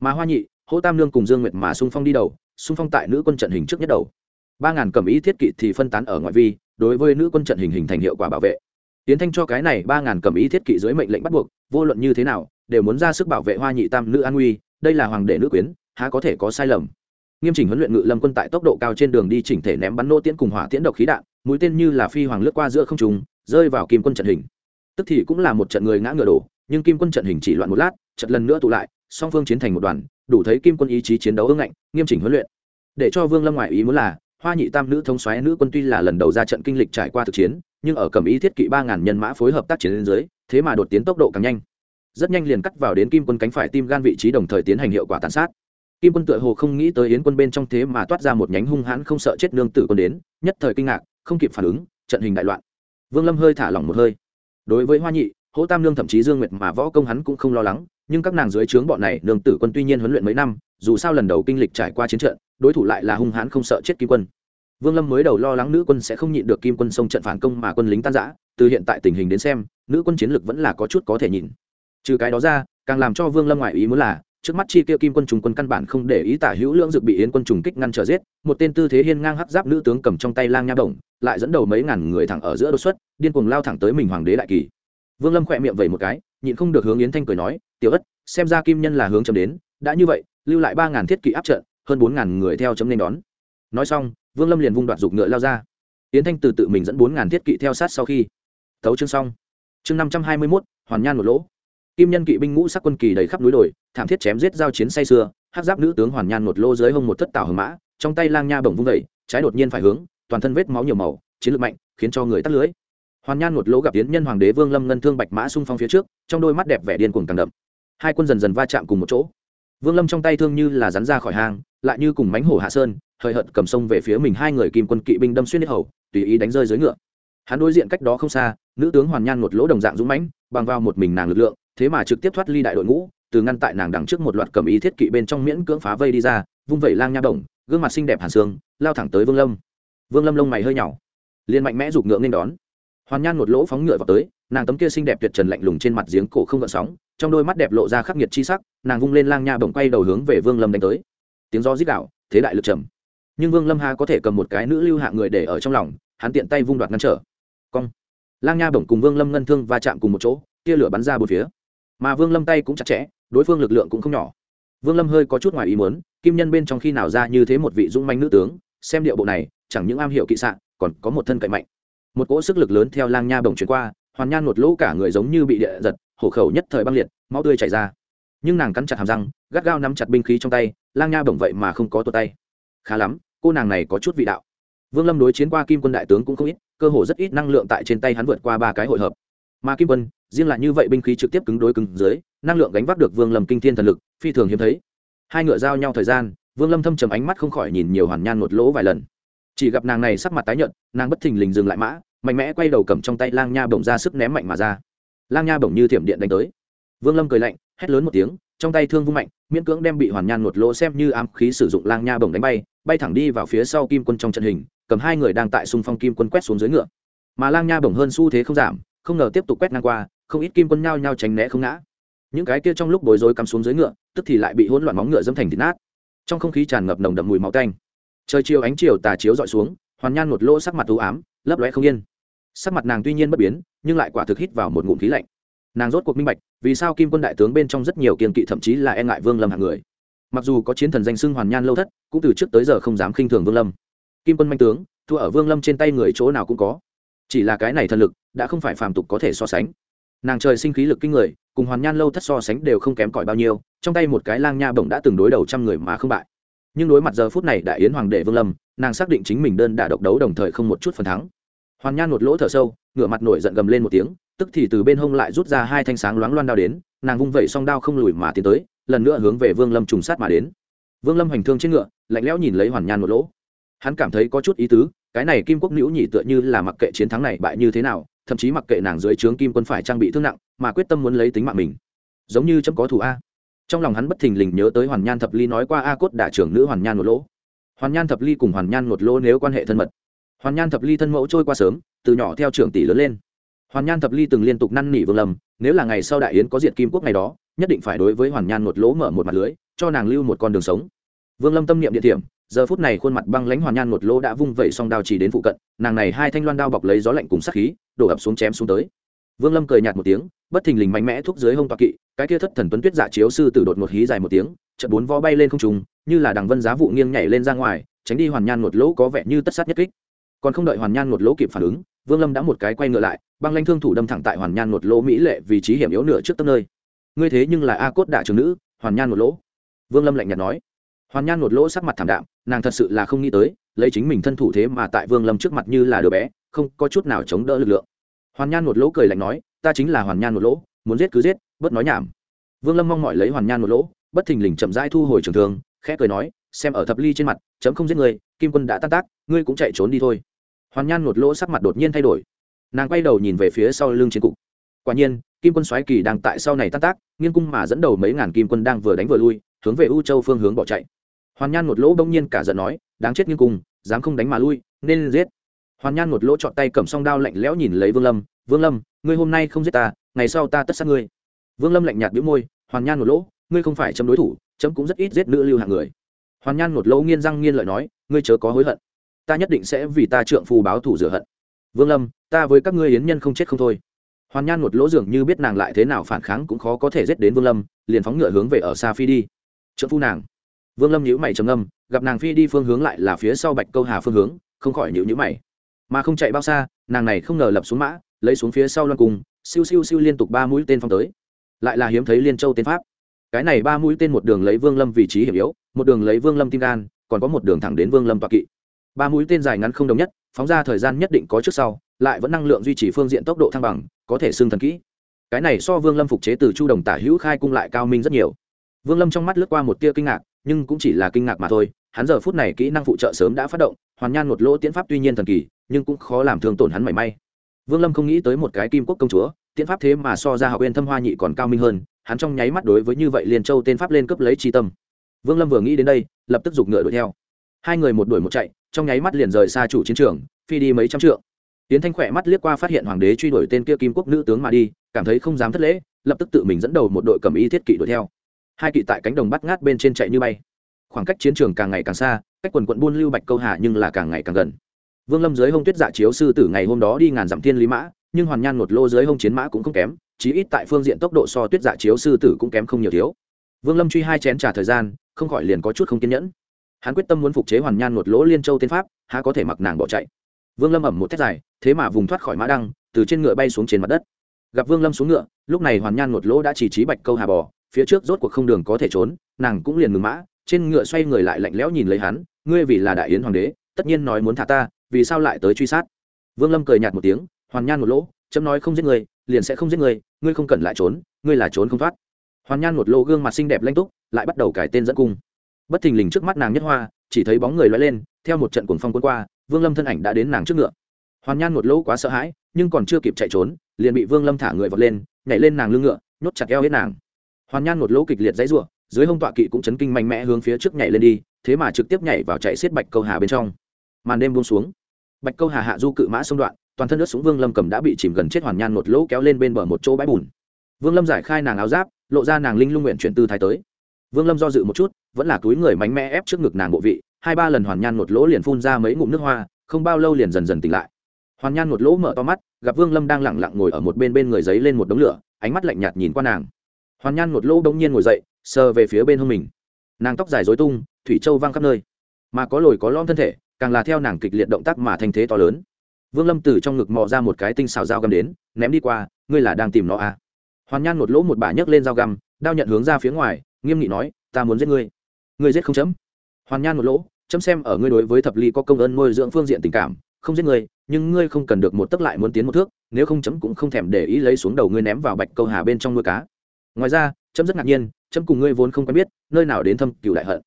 Mà hoa nhị, hỗ tam lương cùng dương nguyệt mà xung phong đi đầu, xung phong tại nữ quân trận hình trước nhất đầu. Ba ngàn cầm ý thiết kỵ thì phân tán ở ngoại vi, đối với nữ quân trận hình hình thành hiệu quả bảo vệ tiến thanh cho cái này ba ngàn cầm ý thiết kỵ dưới mệnh lệnh bắt buộc, vô luận như thế nào, đều muốn ra sức bảo vệ hoa nhị tam nữ an nguy, đây là hoàng đệ nữ quyến, há có thể có sai lầm. Nghiêm chỉnh huấn luyện ngự lâm quân tại tốc độ cao trên đường đi chỉnh thể ném bắn nô tiễn cùng hỏa tiễn độc khí đạn, mũi tên như là phi hoàng lướt qua giữa không trùng rơi vào kim quân trận hình. Tức thì cũng là một trận người ngã ngựa đổ, nhưng kim quân trận hình chỉ loạn một lát, trận lần nữa tụ lại, song phương chiến thành một đoàn, đủ thấy kim quân ý chí chiến đấu ưng ngạnh, nghiêm chỉnh huấn luyện. Để cho vương lâm ngoại ý muốn là, hoa nhị tam nữ thống xoáy nữ quân tuy là lần đầu ra trận kinh lịch trải qua thực chiến nhưng ở cầm ý thiết kỵ ba ngàn nhân mã phối hợp tác chiến lên dưới, thế mà đột tiến tốc độ càng nhanh. Rất nhanh liền cắt vào đến kim quân cánh phải tim gan vị trí đồng thời tiến hành hiệu quả tàn sát. Kim quân tựa hồ không nghĩ tới yến quân bên trong thế mà toát ra một nhánh hung hãn không sợ chết nương tử quân đến, nhất thời kinh ngạc, không kịp phản ứng, trận hình đại loạn. Vương lâm hơi thả lỏng một hơi. Đối với hoa nhị, hỗ tam nương thậm chí dương nguyệt mà võ công hắn cũng không lo lắng, nhưng các nàng dưới trướng bọn này, nương tử quân tuy nhiên huấn luyện mấy năm, dù sao lần đầu kinh lịch trải qua chiến trận, đối thủ lại là hung hãn không sợ chết kim quân vương lâm mới đầu lo lắng nữ quân sẽ không nhịn được kim quân xông trận phản công mà quân lính tan giã từ hiện tại tình hình đến xem, nữ quân chiến lực vẫn là có chút có thể nhìn trừ cái đó ra, càng làm cho vương lâm ngoại ý muốn là, trước mắt chi kia kim quân trùng quân căn bản không để ý tả hữu lưỡng dực bị yến quân trùng kích ngăn trở giết, một tên tư thế hiên ngang hắc giáp nữ tướng cầm trong tay lang nha đồng lại dẫn đầu mấy ngàn người thẳng ở giữa đột xuất, điên cuồng lao thẳng tới mình hoàng đế đại kỳ. Vương lâm khỏe miệng vẩy một cái, nhịn không được hướng yến thanh cười nói, tiểu ất, xem ra kim nhân là hướng chấm đến, đã như vậy, lưu lại ba ngàn thiết kỵ áp trận, hơn bốn ngàn người theo chấm nên đón. Nói xong vương lâm liền vung đoạt dục ngựa lao ra. Yến thanh từ tự mình dẫn bốn ngàn thiết kỵ theo sát sau khi. Thấu chương xong. Chương năm trăm hai mươi mốt, hoàn nhan một lỗ. Kim nhân kỵ binh ngũ sắc quân kỳ đầy khắp núi đồi, thảm thiết chém giết giao chiến say sưa hát giáp nữ tướng hoàn nhan một lô dưới hông một thất tảo hầm mã, trong tay lang nha bổng vung vẩy trái đột nhiên phải hướng, toàn thân vết máu nhiều màu, chiến lược mạnh, khiến cho người tắt lưới. Hoàn nhan một lỗ gặp tiến nhân hoàng đế vương lâm ngân thương bạch mã xung phong phía trước, trong đôi mắt đẹp vẻ điên cuồng càng đậm. Hai quân dần dần va chạm cùng một chỗ vương lâm trong tay thương như là rắn ra khỏi hang lại như cùng mánh hổ hạ sơn hời hợt cầm sông về phía mình hai người kim quân kỵ binh đâm xuyên hết hầu tùy ý đánh rơi dưới ngựa. Hắn đối diện cách đó không xa nữ tướng hoàn nhan một lỗ đồng dạng dũng mãnh bằng vào một mình nàng lực lượng thế mà trực tiếp thoát ly đại đội ngũ từ ngăn tại nàng đằng trước một loạt cầm ý thiết kỵ bên trong miễn cưỡng phá vây đi ra vung vẩy lang nha động, gương mặt xinh đẹp hàn xương lao thẳng tới vương lâm. Vương lâm lông mày hơi nhỏ liền mạnh mẽ giục ngựa nên đón. Hoàn nhan một lỗ phóng ngựa vào tới nàng tấm kia xinh đẹp tuyệt trần lạnh lùng trên mặt giếng cổ không gợn sóng trong đôi mắt đẹp lộ ra khắc nghiệt chi sắc, nàng vung lên lang nha bổng quay đầu hướng về vương lâm đánh tới. Tiếng gió rít đạo thế đại lực trầm. Nhưng vương lâm ha có thể cầm một cái nữ lưu hạ người để ở trong lòng, hắn tiện tay vung đoạt ngăn trở. Cong. Lang nha bổng cùng vương lâm ngân thương va chạm cùng một chỗ, tia lửa bắn ra bốn phía. Mà vương lâm tay cũng chặt chẽ, đối phương lực lượng cũng không nhỏ. Vương lâm hơi có chút ngoài ý muốn, kim nhân bên trong khi nào ra như thế một vị dũng manh nữ tướng, xem điệu bộ này, chẳng những am hiểu kỵ sạn còn có một thân cậy mạnh. Một cỗ sức lực lớn theo lang nha bổng chuyển qua, hoàn nhan một lỗ cả người giống như bị địa giật hổ khẩu nhất thời băng liệt, máu tươi chảy ra. Nhưng nàng cắn chặt hàm răng, gắt gao nắm chặt binh khí trong tay, lang nha bổng vậy mà không có tuột tay. Khá lắm, cô nàng này có chút vị đạo. Vương lâm đối chiến qua kim quân đại tướng cũng không ít, cơ hồ rất ít năng lượng tại trên tay hắn vượt qua ba cái hội hợp. Mà kim quân, riêng lại như vậy binh khí trực tiếp cứng đối cứng dưới, năng lượng gánh vác được vương lâm kinh thiên thần lực, phi thường hiếm thấy. Hai ngựa giao nhau thời gian, vương lâm thâm trầm ánh mắt không khỏi nhìn nhiều hoàn nhan một lỗ vài lần. Chỉ gặp nàng này sắc mặt tái nhợt, nàng bất thình lình dừng lại mã, mạnh mẽ quay đầu cầm trong tay lang nha bổng ra sức ném mạnh mà ra lang nha bỗng như thiểm điện đánh tới. Vương lâm cười lạnh, hét lớn một tiếng, trong tay thương vung mạnh, miễn cưỡng đem bị hoàn nhan một lỗ xem như ám khí sử dụng lang nha bổng đánh bay bay thẳng đi vào phía sau kim quân trong trận hình, cầm hai người đang tại xung phong kim quân quét xuống dưới ngựa. Mà lang nha bổng hơn xu thế không giảm, không ngờ tiếp tục quét ngang qua, không ít kim quân nhao nhao tránh né không ngã. Những cái kia trong lúc bối rối cắm xuống dưới ngựa, tức thì lại bị hỗn loạn móng ngựa dâm thành thịt nát. Trong không khí tràn ngập nồng đậm mùi máu tanh. Trời chiều ánh chiều tà chiếu dọi xuống, hoàn nhan một lỗ sắc mặt u ám, lấp lóe không yên sắc mặt nàng tuy nhiên bất biến, nhưng lại quả thực hít vào một ngụm khí lạnh. Nàng rốt cuộc minh bạch, vì sao kim quân đại tướng bên trong rất nhiều kiên kỵ thậm chí là e ngại vương lâm hạng người. Mặc dù có chiến thần danh xưng hoàn nhan lâu thất, cũng từ trước tới giờ không dám khinh thường vương lâm. Kim quân manh tướng, thua ở vương lâm trên tay người chỗ nào cũng có. Chỉ là cái này thần lực, đã không phải phàm tục có thể so sánh. Nàng trời sinh khí lực kinh người, cùng hoàn nhan lâu thất so sánh đều không kém cỏi bao nhiêu, trong tay một cái lang nha bổng đã từng đối đầu trăm người mà không bại. Nhưng đối mặt giờ phút này đại yến hoàng đệ vương lâm, nàng xác định chính mình đơn đả độc đấu đồng thời không một chút phần thắng hoàn nhan một lỗ thở sâu, ngửa mặt nổi giận gầm lên một tiếng, tức thì từ bên hông lại rút ra hai thanh sáng loáng loan đao đến, nàng vung vẩy song đao không lùi mà tiến tới, lần nữa hướng về vương lâm trùng sát mà đến. Vương lâm hành thương trên ngựa, lạnh lẽo nhìn lấy hoàn nhan một lỗ. Hắn cảm thấy có chút ý tứ, cái này kim quốc nữ nhị tựa như là mặc kệ chiến thắng này bại như thế nào, thậm chí mặc kệ nàng dưới trướng kim quân phải trang bị thương nặng, mà quyết tâm muốn lấy tính mạng mình. Giống như chấm có thủ a. Trong lòng hắn bất thình lình nhớ tới hoàn nhan thập ly nói qua a cốt đả trưởng nữ hoàn nhan một lỗ. Hoàn nhan thập ly cùng hoàn nhan một lỗ nếu quan hệ thân mật hoàn nhan thập ly thân mẫu trôi qua sớm, từ nhỏ theo trưởng tỷ lớn lên. Hoàn nhan thập ly từng liên tục năn nỉ vương lâm, nếu là ngày sau đại yến có diệt kim quốc ngày đó, nhất định phải đối với hoàn nhan một lỗ mở một mặt lưới, cho nàng lưu một con đường sống. Vương lâm tâm niệm địa điểm, giờ phút này khuôn mặt băng lãnh hoàn nhan một lỗ đã vung vẩy song đao chỉ đến phụ cận, nàng này hai thanh loan đao bọc lấy gió lạnh cùng sát khí, đổ ập xuống chém xuống tới. Vương lâm cười nhạt một tiếng, bất thình lình mạnh mẽ thúc dưới hông toạc kỵ, cái kia thất thần tuấn tuyết dạ chiếu sư tử đột một hí dài một tiếng, chợt bốn vó bay lên không trùng như là đằng vân giá vụ nghiêng nhảy lên ra ngoài, tránh đi hoàn nhan một lỗ có vẻ như tất sát nhất kích còn không đợi hoàn nhan một lỗ kịp phản ứng, vương lâm đã một cái quay ngựa lại, băng lanh thương thủ đâm thẳng tại hoàn nhan một lỗ mỹ lệ vị trí hiểm yếu nửa trước tấp nơi. Ngươi thế nhưng là a cốt đạ trường nữ, hoàn nhan một lỗ. Vương lâm lạnh nhạt nói. Hoàn nhan một lỗ sắc mặt thảm đạm, nàng thật sự là không nghĩ tới, lấy chính mình thân thủ thế mà tại vương lâm trước mặt như là đứa bé, không có chút nào chống đỡ lực lượng. Hoàn nhan một lỗ cười lạnh nói, ta chính là hoàn nhan một lỗ, muốn giết cứ giết, bớt nói nhảm. Vương lâm mong mọi lấy hoàn nhan một lỗ, bất thình lình chậm rãi thu hồi trường thương, khẽ cười nói, xem ở thập ly trên mặt, chấm không giết người, kim quân đã tan tác, ngươi cũng chạy trốn đi thôi hoàn nhan một lỗ sắc mặt đột nhiên thay đổi. Nàng quay đầu nhìn về phía sau lưng chiến cục. Quả nhiên, kim quân soái kỳ đang tại sau này tan tác, nghiên cung mà dẫn đầu mấy ngàn kim quân đang vừa đánh vừa lui, hướng về u châu phương hướng bỏ chạy. Hoàn nhan một lỗ bỗng nhiên cả giận nói, đáng chết nghiên cung, dám không đánh mà lui, nên giết. Hoàn nhan một lỗ chọn tay cầm song đao lạnh lẽo nhìn lấy vương lâm vương lâm, ngươi hôm nay không giết ta, ngày sau ta tất sát ngươi. Vương lâm lạnh nhạt bĩu môi, hoàn nhan một lỗ, ngươi không phải chấm đối thủ, chấm cũng rất ít giết nữ lưu hạng người. Hoàn nhan một lỗ nghiên răng nghiên lợi nói, ngươi chớ có hối hận ta nhất định sẽ vì ta trượng phu báo thù rửa hận. Vương lâm, ta với các ngươi yến nhân không chết không thôi. Hoàn nhan một lỗ dường như biết nàng lại thế nào phản kháng cũng khó có thể giết đến vương lâm, liền phóng ngựa hướng về ở xa phi đi. Trượng phu nàng. Vương lâm nhíu mày trầm âm gặp nàng phi đi phương hướng lại là phía sau bạch câu hà phương hướng, không khỏi nhíu nhíu mày. Mà không chạy bao xa, nàng này không ngờ lập xuống mã, lấy xuống phía sau loan cung siêu siêu siêu liên tục ba mũi tên phong tới. Lại là hiếm thấy liên châu tên pháp. Cái này ba mũi tên một đường lấy vương lâm vị trí hiểm yếu, một đường lấy vương lâm tim gan, còn có một đường thẳng đến vương lâm toạc kỵ ba mũi tên dài ngắn không đồng nhất, phóng ra thời gian nhất định có trước sau, lại vẫn năng lượng duy trì phương diện tốc độ thăng bằng, có thể xưng thần kỹ. Cái này so vương lâm phục chế từ chu đồng tả hữu khai cung lại cao minh rất nhiều. Vương lâm trong mắt lướt qua một tia kinh ngạc, nhưng cũng chỉ là kinh ngạc mà thôi. Hắn giờ phút này kỹ năng phụ trợ sớm đã phát động, hoàn nhan một lỗ tiễn pháp tuy nhiên thần kỳ, nhưng cũng khó làm thương tổn hắn mảy may. Vương lâm không nghĩ tới một cái kim quốc công chúa, tiễn pháp thế mà so ra học viên thâm hoa nhị còn cao minh hơn, hắn trong nháy mắt đối với như vậy liền châu tên pháp lên cấp lấy tri tâm. Vương lâm vừa nghĩ đến đây, lập tức giục ngựa đuổi theo hai người một đuổi một chạy, trong nháy mắt liền rời xa chủ chiến trường, phi đi mấy trăm trượng. Tiến thanh khỏe mắt liếc qua phát hiện hoàng đế truy đuổi tên kia kim quốc nữ tướng mà đi, cảm thấy không dám thất lễ, lập tức tự mình dẫn đầu một đội cầm y thiết kỵ đuổi theo. Hai kỵ tại cánh đồng bắt ngát bên trên chạy như bay. Khoảng cách chiến trường càng ngày càng xa, cách quần quận buôn lưu bạch câu hà nhưng là càng ngày càng gần. Vương lâm dưới hông tuyết dạ chiếu sư tử ngày hôm đó đi ngàn dặm thiên lý mã, nhưng hoàn nhan một lô dưới hông chiến mã cũng không kém, chí ít tại phương diện tốc độ so tuyết dạ chiếu sư tử cũng kém không nhiều thiếu. Vương lâm truy hai chén trả thời gian, không khỏi liền có chút không kiên nhẫn hắn quyết tâm muốn phục chế hoàn nhan một lỗ liên châu tên pháp, há có thể mặc nàng bỏ chạy. Vương lâm ẩm một thét dài, thế mà vùng thoát khỏi mã đăng, từ trên ngựa bay xuống trên mặt đất. Gặp vương lâm xuống ngựa, lúc này hoàn nhan một lỗ đã chỉ trí bạch câu hà bò, phía trước rốt cuộc không đường có thể trốn, nàng cũng liền ngừng mã, trên ngựa xoay người lại lạnh lẽo nhìn lấy hắn, ngươi vì là đại yến hoàng đế, tất nhiên nói muốn thả ta, vì sao lại tới truy sát? Vương lâm cười nhạt một tiếng, hoàn nhan một lỗ, chấm nói không giết người liền sẽ không giết người ngươi không cần lại trốn, ngươi là trốn không thoát. Hoàn nhan một lỗ gương mặt xinh đẹp lanh túc, lại bắt đầu cải tên dẫn cung bất thình lình trước mắt nàng nhất hoa, chỉ thấy bóng người loay lên, theo một trận cuồng phong quân qua, vương lâm thân ảnh đã đến nàng trước ngựa. Hoàn nhan một lỗ quá sợ hãi, nhưng còn chưa kịp chạy trốn, liền bị vương lâm thả người vọt lên, nhảy lên nàng lưng ngựa, nhốt chặt eo hết nàng. Hoàn nhan một lỗ kịch liệt dãy ruộng dưới hông tọa kỵ cũng chấn kinh mạnh mẽ hướng phía trước nhảy lên đi, thế mà trực tiếp nhảy vào chạy xiết bạch câu hà bên trong. Màn đêm buông xuống. Bạch câu hà hạ du cự mã sông đoạn, toàn thân nước súng vương lâm cầm đã bị chìm gần chết hoàn nhan một lỗ kéo lên bên bờ một chỗ bãi bùn. Vương lâm giải khai nàng áo giáp, lộ ra nàng linh lung nguyện chuyển tư thái tới. Vương lâm do dự một chút vẫn là túi người mạnh mẽ ép trước ngực nàng bộ vị, hai ba lần hoàn nhan một lỗ liền phun ra mấy ngụm nước hoa, không bao lâu liền dần dần tỉnh lại. Hoàn nhan một lỗ mở to mắt, gặp vương lâm đang lẳng lặng ngồi ở một bên bên người giấy lên một đống lửa, ánh mắt lạnh nhạt nhìn qua nàng. Hoàn nhan một lỗ đ nhiên ngồi dậy, sờ về phía bên hông mình. Nàng tóc dài dối tung, thủy châu văng khắp nơi. Mà có lồi có lom thân thể, càng là theo nàng kịch liệt động tác mà thành thế to lớn. Vương lâm từ trong ngực mò ra một cái tinh xào dao găm đến, ném đi qua, ngươi là đang tìm nó à. hoàn nhan một lỗ một bà nhấc lên dao găm, đao nhận hướng ra phía ngoài, nghiêm nghị nói, ta muốn giết ngươi ngươi giết không chấm. Hoàn nhan một lỗ, chấm xem ở ngươi đối với thập ly có công ơn nuôi dưỡng phương diện tình cảm, không giết ngươi, nhưng ngươi không cần được một tấc lại muốn tiến một thước, nếu không chấm cũng không thèm để ý lấy xuống đầu ngươi ném vào bạch câu hà bên trong nuôi cá. Ngoài ra, chấm rất ngạc nhiên, chấm cùng ngươi vốn không quen biết, nơi nào đến thâm cựu đại hận.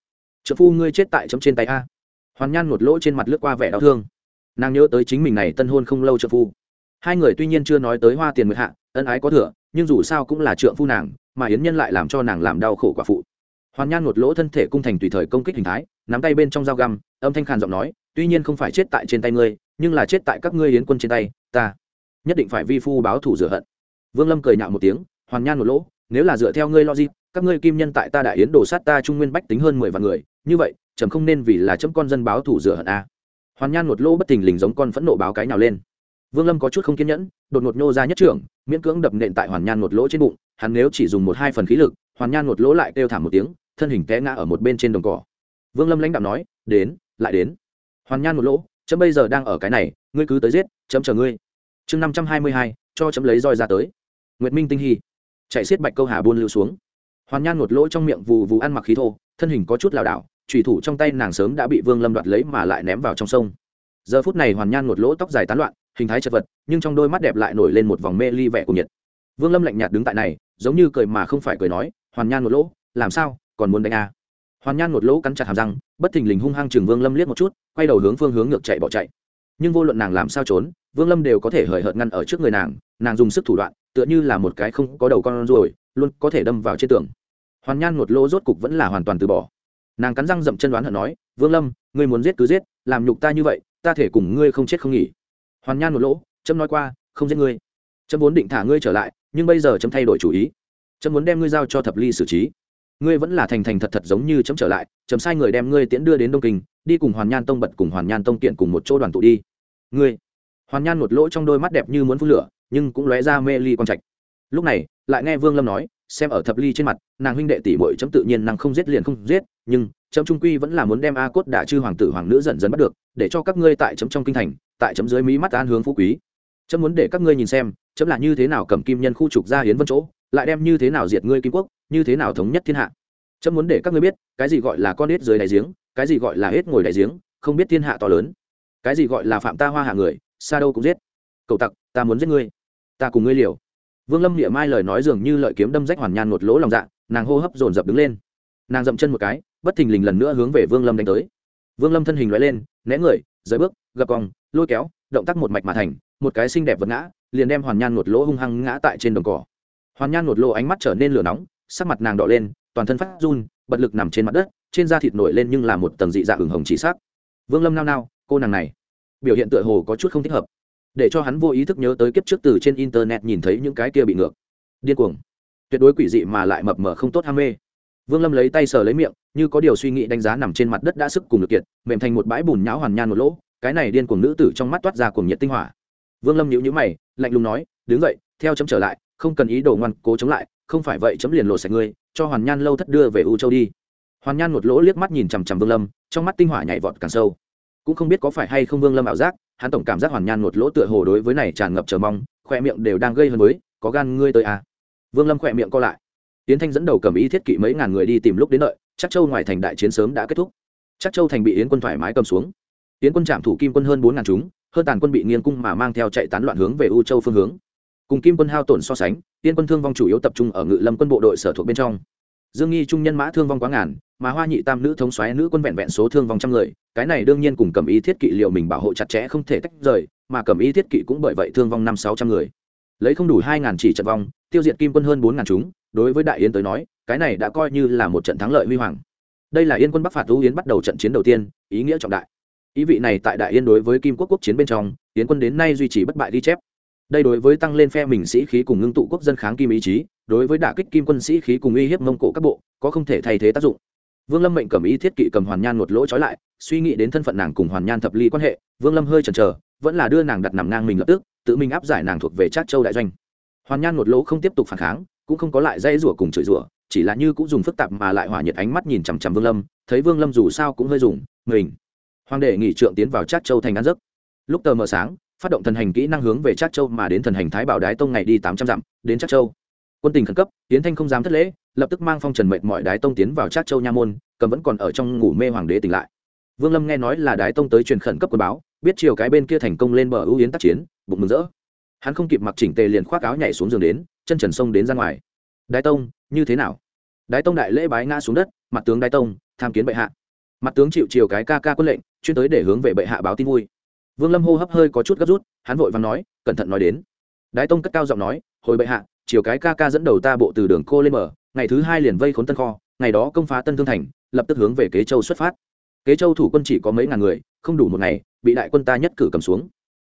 Trợ phu ngươi chết tại chấm trên tay a. Hoàn nhan một lỗ trên mặt lướt qua vẻ đau thương. Nàng nhớ tới chính mình này tân hôn không lâu trợ phu. Hai người tuy nhiên chưa nói tới hoa tiền mượt hạ, ân ái có thừa, nhưng dù sao cũng là trượng phu nàng, mà yến nhân lại làm cho nàng làm đau khổ quả phụ hoàn nhan một lỗ thân thể cung thành tùy thời công kích hình thái, nắm tay bên trong dao găm, âm thanh khàn giọng nói, tuy nhiên không phải chết tại trên tay ngươi, nhưng là chết tại các ngươi yến quân trên tay, ta nhất định phải vi phu báo thủ rửa hận. Vương lâm cười nhạo một tiếng, hoàn nhan một lỗ, nếu là dựa theo ngươi logic, các ngươi kim nhân tại ta đại yến đổ sát ta trung nguyên bách tính hơn mười vạn người, như vậy trầm không nên vì là chấm con dân báo thủ rửa hận a. Hoàn nhan một lỗ bất thình lình giống con phẫn nộ báo cái nào lên. Vương lâm có chút không kiên nhẫn, đột ngột nhô ra nhất trưởng, miễn cưỡng đập nện tại hoàn nhan một lỗ trên bụng, hắn nếu chỉ dùng một hai phần khí lực, hoàn nhan một lỗ lại kêu thảm một tiếng thân hình té ngã ở một bên trên đồng cỏ. Vương lâm lãnh đạo nói, đến, lại đến. Hoàn nhan một lỗ, chấm bây giờ đang ở cái này, ngươi cứ tới giết, chấm chờ ngươi. Chương năm trăm hai mươi hai, cho chấm lấy roi ra tới. Nguyệt minh tinh hy chạy xiết bạch câu hà buôn lưu xuống. Hoàn nhan một lỗ trong miệng vù vù ăn mặc khí thô, thân hình có chút lảo đảo trùy thủ trong tay nàng sớm đã bị vương lâm đoạt lấy mà lại ném vào trong sông. Giờ phút này hoàn nhan một lỗ tóc dài tán loạn, hình thái chật vật, nhưng trong đôi mắt đẹp lại nổi lên một vòng mê ly vẻ của nhiệt. Vương lâm lạnh nhạt đứng tại này, giống như cười mà không phải cười nói, hoàn nhan một lỗ, làm sao? Còn muốn đánh à. hoàn nhan một lỗ cắn chặt hàm răng, bất thình lình hung hăng chừng vương lâm liếc một chút, quay đầu hướng phương hướng ngược chạy bỏ chạy. Nhưng vô luận nàng làm sao trốn, vương lâm đều có thể hời hợt ngăn ở trước người nàng nàng dùng sức thủ đoạn, tựa như là một cái không có đầu con ruồi, luôn có thể đâm vào trên tường. Hoàn nhan một lỗ rốt cục vẫn là hoàn toàn từ bỏ. Nàng cắn răng dậm chân đoán hận nói, vương lâm, ngươi muốn giết cứ giết, làm nhục ta như vậy, ta thể cùng ngươi không chết không nghỉ. Hoàn nhan một lỗ trâm nói qua, không giết ngươi. Trâm vốn định thả ngươi trở lại, nhưng bây giờ trâm thay đổi chủ ý. Trâm muốn đem ngươi giao cho thập ly xử trí ngươi vẫn là thành thành thật thật giống như chấm trở lại, chấm sai người đem ngươi tiễn đưa đến đông kinh, đi cùng hoàn nhan tông bật cùng hoàn nhan tông kiện cùng một chỗ đoàn tụ đi. Ngươi. Hoàn nhan một lỗ trong đôi mắt đẹp như muốn phun lửa, nhưng cũng lóe ra mê ly quang trạch. Lúc này, lại nghe vương lâm nói, xem ở thập ly trên mặt, nàng huynh đệ tỷ muội chấm tự nhiên nàng không giết liền không giết, nhưng chấm trung quy vẫn là muốn đem a cốt đả chư hoàng tử, hoàng nữ dần dần bắt được, để cho các ngươi tại chấm trong kinh thành, tại chấm dưới mí mắt an hướng phú quý. Chấm muốn để các ngươi nhìn xem, chấm là như thế nào cầm kim nhân khu trục ra hiến vân chỗ, lại đem như thế nào diệt ngươi kim quốc như thế nào thống nhất thiên hạ? Chấm muốn để các ngươi biết, cái gì gọi là con hết dưới đại giếng, cái gì gọi là hết ngồi đại giếng, không biết thiên hạ to lớn. Cái gì gọi là phạm ta hoa hạ người xa đâu cũng giết. Cậu tặc, ta muốn giết ngươi. Ta cùng ngươi liều. Vương lâm niệm mai lời nói dường như lợi kiếm đâm rách hoàn nhan một lỗ lòng dạ nàng hô hấp dồn dập đứng lên. Nàng dậm chân một cái, bất thình lình lần nữa hướng về vương lâm đánh tới. Vương lâm thân hình loại lên, né người, rời bước gập còng lôi kéo, động tác một mạch mà thành, một cái xinh đẹp vật ngã, liền đem hoàn nhan một lỗ hung hăng ngã tại trên đồng cỏ. Hoàn nhan một lỗ ánh mắt trở nên lửa nóng sắc mặt nàng đỏ lên, toàn thân phát run, bật lực nằm trên mặt đất, trên da thịt nổi lên nhưng là một tầng dị dạng ửng hồng chỉ sắc. Vương lâm nao nao, cô nàng này. Biểu hiện tựa hồ có chút không thích hợp. Để cho hắn vô ý thức nhớ tới kiếp trước từ trên internet nhìn thấy những cái kia bị ngược. Điên cuồng. Tuyệt đối quỷ dị mà lại mập mờ không tốt ham mê. Vương lâm lấy tay sờ lấy miệng, như có điều suy nghĩ đánh giá nằm trên mặt đất đã sức cùng được kiệt, mềm thành một bãi bùn nhão hoàn nhan một lỗ, cái này điên cuồng nữ tử trong mắt toát ra cuồng nhiệt tinh hỏa. Vương lâm nhíu nhíu mày, lạnh lùng nói, đứng dậy, theo chấm trở lại, không cần ý đồ ngoan cố chống lại không phải vậy chấm liền lộ sạch ngươi, cho hoàn nhan lâu thất đưa về u châu đi. Hoàn nhan một lỗ liếc mắt nhìn chằm chằm vương lâm, trong mắt tinh hỏa nhảy vọt càng sâu. Cũng không biết có phải hay không vương lâm ảo giác, hắn tổng cảm giác hoàn nhan một lỗ tựa hồ đối với này tràn ngập chờ mong khoe miệng đều đang gây hơn mới có gan ngươi tới à. vương lâm khoe miệng co lại. Tiến thanh dẫn đầu cầm ý thiết kỵ mấy ngàn người đi tìm lúc đến đợi chắc châu ngoài thành đại chiến sớm đã kết thúc. Chắc châu thành bị yến quân thoải mái cầm xuống. Yến quân trạm thủ kim quân hơn bốn ngàn chúng, hơn tàn quân bị nghiêng cung mà mang theo chạy tán loạn hướng về u châu phương hướng cùng kim quân hao tổn so sánh, tiên quân thương vong chủ yếu tập trung ở ngự lâm quân bộ đội sở thuộc bên trong. Dương nghi trung nhân mã thương vong quá ngàn, mà hoa nhị tam nữ thống xoáy nữ quân vẹn vẹn số thương vong trăm người, cái này đương nhiên cùng cầm ý thiết kỵ liệu mình bảo hộ chặt chẽ không thể tách rời, mà cầm ý thiết kỵ cũng bởi vậy thương vong năm sáu trăm người. Lấy không đủ hai ngàn chỉ trận vong, tiêu diệt kim quân hơn bốn ngàn chúng, đối với đại yến tới nói, cái này đã coi như là một trận thắng lợi huy hoàng. Đây là yên quân bắc phạt lũ yến bắt đầu trận chiến đầu tiên, ý nghĩa trọng đại. Ý vị này tại đại yên đối với kim quốc quốc chiến bên trong, yến quân đến nay duy trì bất bại ghi chép đây đối với tăng lên phe mình sĩ khí cùng ngưng tụ quốc dân kháng kim ý chí, đối với đả kích kim quân sĩ khí cùng uy hiếp mông cổ các bộ, có không thể thay thế tác dụng. Vương lâm mệnh cầm ý thiết kỵ cầm hoàn nhan một lỗ trói lại, suy nghĩ đến thân phận nàng cùng hoàn nhan thập ly quan hệ, vương lâm hơi chần chờ, vẫn là đưa nàng đặt nằm ngang mình lập tức, tự mình áp giải nàng thuộc về trác châu đại doanh. Hoàn nhan một lỗ không tiếp tục phản kháng, cũng không có lại dây rủa cùng chửi rủa, chỉ là như cũng dùng phức tạp mà lại hỏa nhiệt ánh mắt nhìn chằm chằm vương lâm, thấy vương lâm dù sao cũng hơi dùng, mình. Hoàng đệ nghỉ trượng tiến vào trác châu thành ăn giấc. Lúc tờ mờ sáng phát động thần hành kỹ năng hướng về trác châu mà đến thần hành thái bảo đái tông ngày đi tám trăm dặm, đến trác châu. Quân tình khẩn cấp tiến thanh không dám thất lễ, lập tức mang phong trần mệnh mọi đái tông tiến vào trác châu nha môn, cầm vẫn còn ở trong ngủ mê hoàng đế tỉnh lại. Vương lâm nghe nói là đái tông tới truyền khẩn cấp quân báo, biết chiều cái bên kia thành công lên bờ ưu yến tác chiến, bụng mừng rỡ. Hắn không kịp mặc chỉnh tề liền khoác áo nhảy xuống giường đến, chân trần sông đến ra ngoài. Đái tông, như thế nào? Đái tông đại lễ bái ngã xuống đất, mặt tướng đái tông, tham kiến bệ hạ. Mặt tướng chịu chiều cái ca ca quân lệnh, chuyên tới để hướng về bệ hạ báo tin vui vương lâm hô hấp hơi có chút gấp rút, hắn vội và nói, cẩn thận nói đến. Đái tông cất cao giọng nói, hồi bệ hạ, chiều cái ca ca dẫn đầu ta bộ từ đường cô lên mở ngày thứ hai liền vây khốn tân kho, ngày đó công phá tân thương thành, lập tức hướng về kế châu xuất phát. Kế châu thủ quân chỉ có mấy ngàn người, không đủ một ngày, bị đại quân ta nhất cử cầm xuống.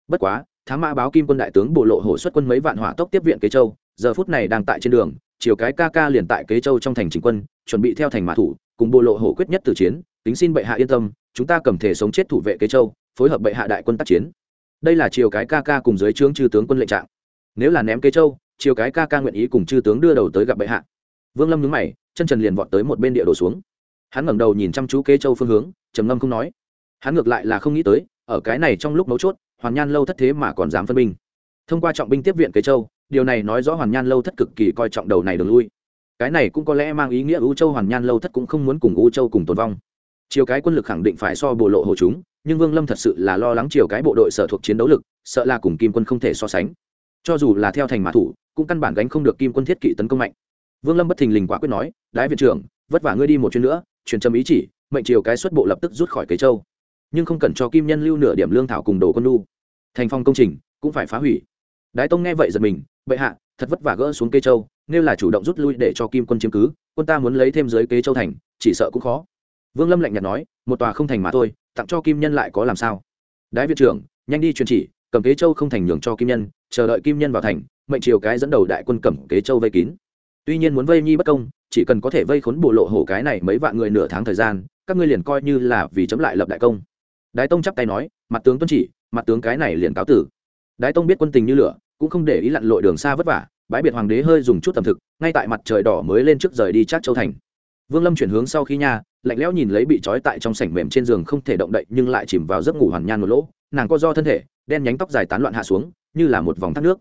Bất quá, thám mã báo kim quân đại tướng bộ lộ hổ xuất quân mấy vạn hỏa tốc tiếp viện kế châu, giờ phút này đang tại trên đường, chiều cái ca ca liền tại kế châu trong thành chính quân, chuẩn bị theo thành mã thủ, cùng bộ lộ hổ quyết nhất từ chiến tính xin bệ hạ yên tâm, chúng ta cầm thể sống chết thủ vệ kế châu phối hợp bệ hạ đại quân tác chiến. Đây là chiều cái ca ca cùng dưới trướng chư tướng quân lệnh trạng. Nếu là ném kế châu chiều cái ca ca nguyện ý cùng chư tướng đưa đầu tới gặp bệ hạ. Vương lâm nhúng mày, chân trần liền vọt tới một bên địa đồ xuống. Hắn ngẩng đầu nhìn chăm chú kế châu phương hướng, trầm ngâm không nói. Hắn ngược lại là không nghĩ tới, ở cái này trong lúc mấu chốt, hoàn nhan lâu thất thế mà còn dám phân binh. Thông qua trọng binh tiếp viện kế châu, điều này nói rõ hoàn nhan lâu thất cực kỳ coi trọng đầu này đường lui. Cái này cũng có lẽ mang ý nghĩa u châu hoàn nhan lâu thất cũng không muốn cùng u châu cùng tồn vong. Chiều cái quân lực khẳng định phải so bộ lộ hồ chúng nhưng vương lâm thật sự là lo lắng chiều cái bộ đội sở thuộc chiến đấu lực, sợ là cùng kim quân không thể so sánh. Cho dù là theo thành mã thủ, cũng căn bản gánh không được kim quân thiết kỵ tấn công mạnh. Vương lâm bất thình lình quả quyết nói, đái viện trưởng, vất vả ngươi đi một chuyến nữa, truyền trầm ý chỉ, mệnh chiều cái xuất bộ lập tức rút khỏi kế châu. Nhưng không cần cho kim nhân lưu nửa điểm lương thảo cùng đồ quân lu thành phong công trình, cũng phải phá hủy. Đái tông nghe vậy giật mình, bệ hạ, thật vất vả gỡ xuống kế châu, nếu là chủ động rút lui để cho kim quân chiếm cứ, quân ta muốn lấy thêm dưới kế châu thành, chỉ sợ cũng khó. Vương lâm lạnh nhạt nói, một tòa không thành mà thôi tặng cho kim nhân lại có làm sao? Đái viện trưởng, nhanh đi truyền chỉ cầm kế châu không thành nhường cho kim nhân, chờ đợi kim nhân vào thành, mệnh triều cái dẫn đầu đại quân cầm kế châu vây kín. Tuy nhiên muốn vây nhi bất công, chỉ cần có thể vây khốn bộ lộ hổ cái này mấy vạn người nửa tháng thời gian, các ngươi liền coi như là vì chấm lại lập đại công. Đái tông chắp tay nói, mặt tướng tuân chỉ, mặt tướng cái này liền cáo tử. Đái tông biết quân tình như lửa, cũng không để ý lặn lội đường xa vất vả, bãi biệt hoàng đế hơi dùng chút tầm thực, ngay tại mặt trời đỏ mới lên trước rời đi chắc châu thành. Vương lâm chuyển hướng sau khi nha lạnh lẽo nhìn lấy bị trói tại trong sảnh mềm trên giường không thể động đậy nhưng lại chìm vào giấc ngủ hoàn nhan một lỗ. Nàng co do thân thể, đen nhánh tóc dài tán loạn hạ xuống, như là một vòng thác nước.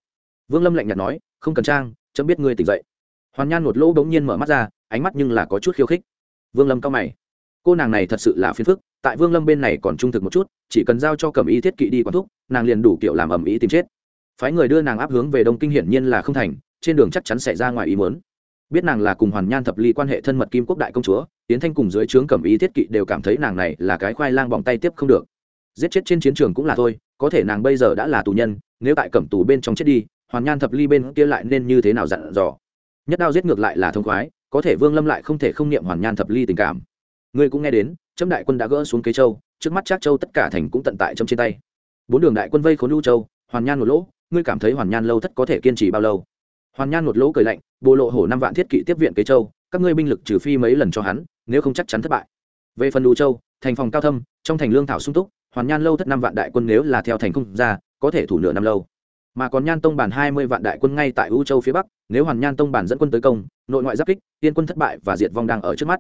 Vương lâm lạnh nhạt nói, không cần trang, chấm biết ngươi tỉnh dậy. Hoàn nhan một lỗ bỗng nhiên mở mắt ra, ánh mắt nhưng là có chút khiêu khích. Vương lâm cao mày. Cô nàng này thật sự là phiền phức, tại vương lâm bên này còn trung thực một chút, chỉ cần giao cho cầm ý thiết kỵ đi quán thúc, nàng liền đủ kiểu làm ẩm ý tìm chết. Phái người đưa nàng áp hướng về đông kinh hiển nhiên là không thành, trên đường chắc chắn sẽ ra ngoài ý muốn biết nàng là cùng hoàn nhan thập ly quan hệ thân mật kim quốc đại công chúa tiến thanh cùng dưới trướng cẩm ý thiết kỵ đều cảm thấy nàng này là cái khoai lang bỏng tay tiếp không được. Giết chết trên chiến trường cũng là thôi, có thể nàng bây giờ đã là tù nhân, nếu tại cẩm tù bên trong chết đi, hoàn nhan thập ly bên kia lại nên như thế nào dặn dò? Nhất đao giết ngược lại là thông khoái, có thể vương lâm lại không thể không niệm hoàn nhan thập ly tình cảm. Ngươi cũng nghe đến, trâm đại quân đã gỡ xuống kế châu, trước mắt trác châu tất cả thành cũng tận tại trong trên tay. Bốn đường đại quân vây khốn lưu châu, hoàn nhan một lỗ, ngươi cảm thấy hoàn nhan lâu thất có thể kiên trì bao lâu? Hoàn nhan một lỗ cười lạnh bộ lộ hổ năm vạn thiết kỵ tiếp viện kế châu, các ngươi binh lực trừ phi mấy lần cho hắn, nếu không chắc chắn thất bại. Về phần lưu châu, thành phòng cao thâm, trong thành lương thảo sung túc, hoàn nhan lâu thất năm vạn đại quân nếu là theo thành không ra, có thể thủ nửa năm lâu. Mà còn nhan tông bản hai mươi vạn đại quân ngay tại u châu phía bắc, nếu hoàn nhan tông bản dẫn quân tới công, nội ngoại giáp kích, tiên quân thất bại và diệt vong đang ở trước mắt.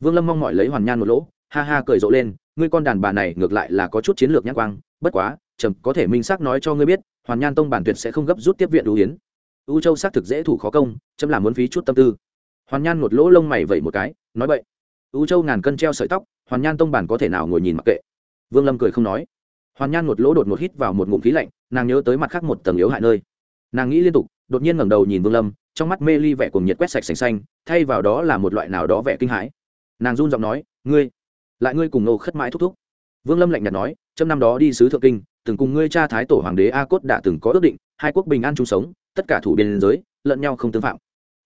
Vương lâm mong mọi lấy hoàn nhan một lỗ, ha ha cười rộ lên, ngươi con đàn bà này ngược lại là có chút chiến lược nhãn quang, bất quá trầm có thể minh xác nói cho ngươi biết, hoàn nhan tông bản tuyệt sẽ không gấp rút tiếp viện ưu hiến u châu xác thực dễ thủ khó công, chấm làm muốn phí chút tâm tư. Hoàn nhan một lỗ lông mày vẩy một cái, nói vậy u châu ngàn cân treo sợi tóc, hoàn nhan tông bản có thể nào ngồi nhìn mặc kệ. Vương lâm cười không nói. Hoàn nhan một lỗ đột một hít vào một ngụm khí lạnh, nàng nhớ tới mặt khác một tầng yếu hại nơi. Nàng nghĩ liên tục, đột nhiên ngẩng đầu nhìn vương lâm, trong mắt mê ly vẻ cùng nhiệt quét sạch sành xanh, thay vào đó là một loại nào đó vẻ kinh hãi. Nàng run giọng nói, ngươi, lại ngươi cùng nô khất mãi thúc thúc. Vương lâm lạnh nhạt nói trong năm đó đi sứ thượng kinh, từng cùng ngươi cha thái tổ hoàng đế a cốt đã từng có ước định, hai quốc bình an chung sống tất cả thủ biên giới, lẫn nhau không tương phạm.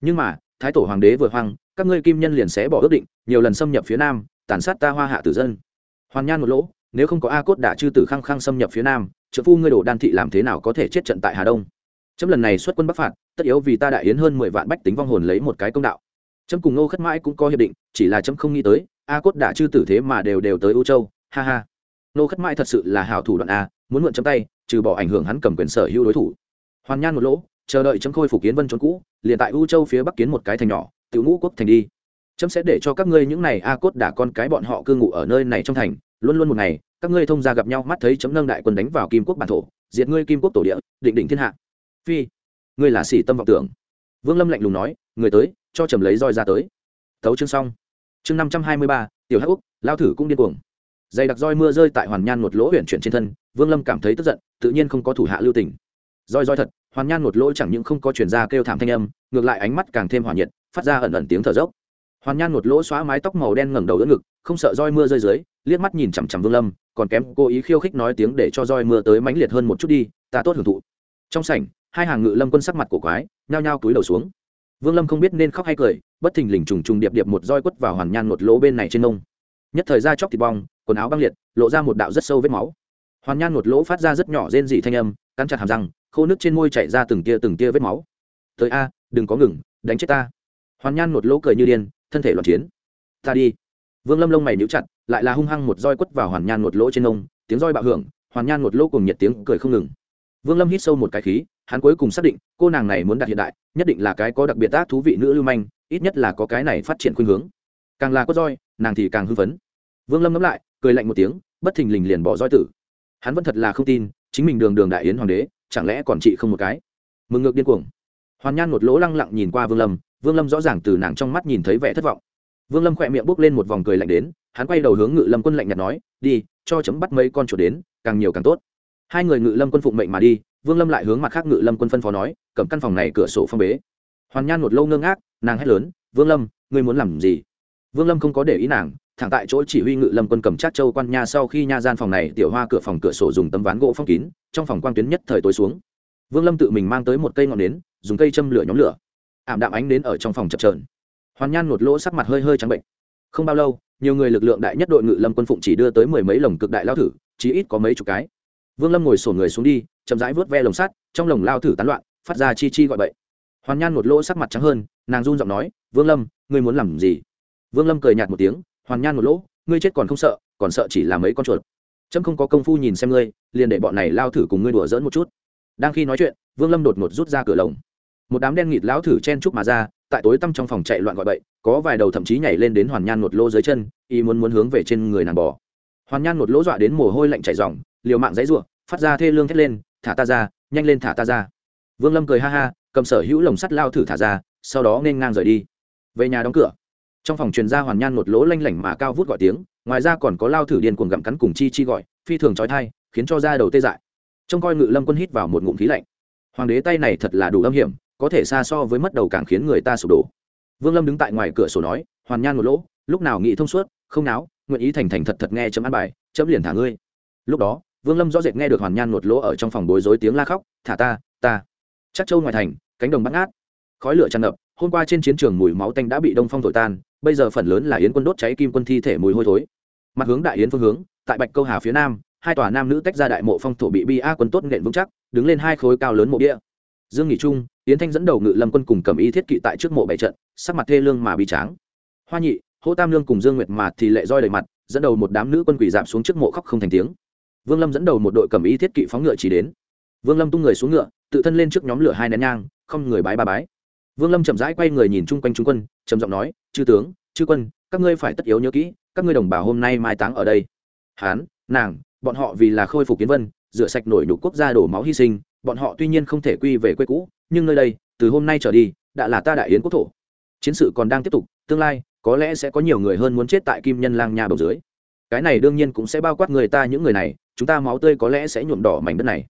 Nhưng mà, thái tổ hoàng đế vừa hoang, các ngươi kim nhân liền sẽ bỏ ước định, nhiều lần xâm nhập phía nam, tàn sát ta hoa hạ tử dân. Hoàn nhan một lỗ, nếu không có a cốt đã chư tử khăng khăng xâm nhập phía nam, trợ phu ngươi đổ đan thị làm thế nào có thể chết trận tại hà đông? Chấm lần này xuất quân bắc phạt, tất yếu vì ta đại yến hơn mười vạn bách tính vong hồn lấy một cái công đạo. Chấm cùng ngô khất mãi cũng có hiệp định, chỉ là chấm không nghĩ tới, a cốt đã chư tử thế mà đều đều tới u châu, ha ha. Ngô khất mãi thật sự là hào thủ đoạn a, muốn mượn chấm tay, trừ bỏ ảnh hưởng hắn cầm quyền sở hữu đối thủ. Hoàn nhan một lỗ chờ đợi chấm khôi phục kiến vân trốn cũ, liền tại u châu phía bắc kiến một cái thành nhỏ tự ngũ quốc thành đi. Chấm sẽ để cho các ngươi những này a cốt đả con cái bọn họ cư ngụ ở nơi này trong thành, luôn luôn một ngày, các ngươi thông gia gặp nhau mắt thấy chấm nâng đại quân đánh vào kim quốc bản thổ, diệt ngươi kim quốc tổ địa, định định thiên hạ. Phi, ngươi là sĩ tâm vọng tưởng. Vương lâm lạnh lùng nói, người tới, cho trầm lấy roi ra tới. Tấu chương xong. Chương năm trăm hai mươi ba, tiểu hắc úc, lao thử cũng điên cuồng. Dày đặc roi mưa rơi tại hoàn nhan một lỗ huyện chuyển trên thân, vương lâm cảm thấy tức giận, tự nhiên không có thủ hạ lưu tình roi roi thật, hoàn nhan một lỗ chẳng những không có chuyển ra kêu thảm thanh âm, ngược lại ánh mắt càng thêm hỏa nhiệt, phát ra ẩn ẩn tiếng thở dốc. Hoàn nhan một lỗ xóa mái tóc màu đen ngẩng đầu đỡ ngực, không sợ roi mưa rơi dưới, liếc mắt nhìn chằm chằm vương lâm, còn kém cố ý khiêu khích nói tiếng để cho roi mưa tới mãnh liệt hơn một chút đi, ta tốt hưởng thụ. Trong sảnh, hai hàng ngự lâm quân sắc mặt của quái, nhao nhao cúi đầu xuống. Vương lâm không biết nên khóc hay cười, bất thình lình trùng trùng điệp điệp một roi quất vào hoàn nhan một lỗ bên này trên nông nhất thời ra chóc thịt bong, quần áo băng liệt, lộ ra một đạo rất sâu vết máu. Hoàn nhan một lỗ phát ra rất nhỏ rên dị thanh âm cắn chặt hàm răng, khô nước trên môi chảy ra từng tia từng tia vết máu. Tới a, đừng có ngừng, đánh chết ta. Hoàn nhan một lỗ cười như điên, thân thể loạn chiến. Ta đi. Vương lâm lông mày níu chặt, lại là hung hăng một roi quất vào hoàn nhan một lỗ trên nông tiếng roi bạo hưởng, hoàn nhan một lỗ cùng nhiệt tiếng cười không ngừng. Vương lâm hít sâu một cái khí, hắn cuối cùng xác định, cô nàng này muốn đạt hiện đại, nhất định là cái có đặc biệt tác thú vị nữ lưu manh, ít nhất là có cái này phát triển khuynh hướng. Càng là có roi, nàng thì càng hư phấn. Vương lâm ngẫm lại, cười lạnh một tiếng, bất thình lình liền bỏ roi tử. Hắn vẫn thật là không tin chính mình đường đường đại yến hoàng đế, chẳng lẽ còn chị không một cái? Mừng ngược điên cuồng. Hoàn nhan một lỗ lăng lặng nhìn qua vương lâm vương lâm rõ ràng từ nàng trong mắt nhìn thấy vẻ thất vọng. Vương lâm khỏe miệng bốc lên một vòng cười lạnh đến, hắn quay đầu hướng ngự lâm quân lạnh nhạt nói, đi, cho chấm bắt mấy con chuột đến, càng nhiều càng tốt. Hai người ngự lâm quân phụng mệnh mà đi, vương lâm lại hướng mặt khác ngự lâm quân phân phó nói, cầm căn phòng này cửa sổ phong bế. Hoàn nhan một lâu ngơ ngác, nàng hét lớn, vương lâm, ngươi muốn làm gì? Vương lâm không có để ý nàng thẳng tại chỗ chỉ huy ngự lâm quân cầm trát châu quan nha sau khi nha gian phòng này, tiểu hoa cửa phòng cửa sổ dùng tấm ván gỗ phong kín, trong phòng quang tuyến nhất thời tối xuống. Vương lâm tự mình mang tới một cây ngọn nến, dùng cây châm lửa nhóm lửa. Ảm đạm ánh đến ở trong phòng chập trờn hoàn nhan một lỗ sắc mặt hơi hơi trắng bệnh. Không bao lâu, nhiều người lực lượng đại nhất đội ngự lâm quân phụng chỉ đưa tới mười mấy lồng cực đại lao thử, chí ít có mấy chục cái. Vương lâm ngồi sổ người xuống đi, chậm rãi vớt ve lồng sắt, trong lồng lao thử tán loạn, phát ra chi chi gọi bậy. Hoàn nhan một lỗ sắc mặt trắng hơn, nàng run giọng nói, vương lâm, ngươi muốn làm gì? Vương lâm cười nhạt một tiếng hoàn nhan một lỗ, ngươi chết còn không sợ, còn sợ chỉ là mấy con chuột. Trâm không có công phu nhìn xem ngươi, liền để bọn này lao thử cùng ngươi đùa dỡn một chút. Đang khi nói chuyện, vương lâm đột ngột rút ra cửa lồng. Một đám đen nghịt lão thử chen chúc mà ra, tại tối tăm trong phòng chạy loạn gọi bậy, có vài đầu thậm chí nhảy lên đến hoàn nhan một lỗ dưới chân y muốn muốn hướng về trên người nàng bò. Hoàn nhan một lỗ dọa đến mồ hôi lạnh chảy ròng, liều mạng dãy ruộng phát ra thê lương thét lên, thả ta ra, nhanh lên thả ta ra. Vương lâm cười ha ha, cầm sở hữu lồng sắt lao thử thả ra, sau đó nên ngang rời đi. Về nhà đóng cửa trong phòng truyền ra hoàn nhan một lỗ lanh lảnh mà cao vút gọi tiếng, ngoài ra còn có lao thử điên cuồng gặm cắn cùng chi chi gọi, phi thường trói thai khiến cho da đầu tê dại. Trông coi ngự lâm quân hít vào một ngụm khí lạnh. Hoàng đế tay này thật là đủ âm hiểm, có thể xa so với mất đầu càng khiến người ta sụp đổ. Vương lâm đứng tại ngoài cửa sổ nói, hoàn nhan một lỗ, lúc nào nghĩ thông suốt, không náo, nguyện ý thành thành thật thật nghe chấm ăn bài, chấm liền thả ngươi. Lúc đó, vương lâm rõ rệt nghe được hoàn nhan một lỗ ở trong phòng bối rối tiếng la khóc, thả ta ta. Chắc châu ngoài thành, cánh đồng bắt ngát, khói lửa tràn ngập, hôm qua trên chiến trường mùi máu tanh đã bị đông phong thổi tan bây giờ phần lớn là yến quân đốt cháy kim quân thi thể mùi hôi thối. Mặt hướng đại yến phương hướng, tại bạch câu hà phía nam, hai tòa nam nữ tách ra đại mộ phong thổ bị bi a quân tốt nện vững chắc, đứng lên hai khối cao lớn mộ bia. Dương nghỉ trung, yến thanh dẫn đầu ngự lâm quân cùng cầm y thiết kỵ tại trước mộ bảy trận, sắc mặt thê lương mà bị tráng. Hoa nhị, hỗ tam lương cùng dương nguyệt mạt thì lệ roi đầy mặt, dẫn đầu một đám nữ quân quỷ dạp xuống trước mộ khóc không thành tiếng. Vương lâm dẫn đầu một đội cầm y thiết kỵ phóng ngựa chỉ đến. Vương lâm tung người xuống ngựa, tự thân lên trước nhóm lửa hai nén nhang, không người bái ba bái vương lâm chậm rãi quay người nhìn chung quanh trung quân, trầm giọng nói, chư tướng, chư quân, các ngươi phải tất yếu nhớ kỹ, các ngươi đồng bào hôm nay mai táng ở đây. Hán, nàng, bọn họ vì là khôi phục kiến vân, rửa sạch nổi nhục quốc gia đổ máu hy sinh, bọn họ tuy nhiên không thể quy về quê cũ, nhưng nơi đây, từ hôm nay trở đi, đã là ta đại yến quốc thổ. Chiến sự còn đang tiếp tục, tương lai, có lẽ sẽ có nhiều người hơn muốn chết tại kim nhân lang nhà bầu dưới. Cái này đương nhiên cũng sẽ bao quát người ta những người này, chúng ta máu tươi có lẽ sẽ nhuộm đỏ mảnh đất này.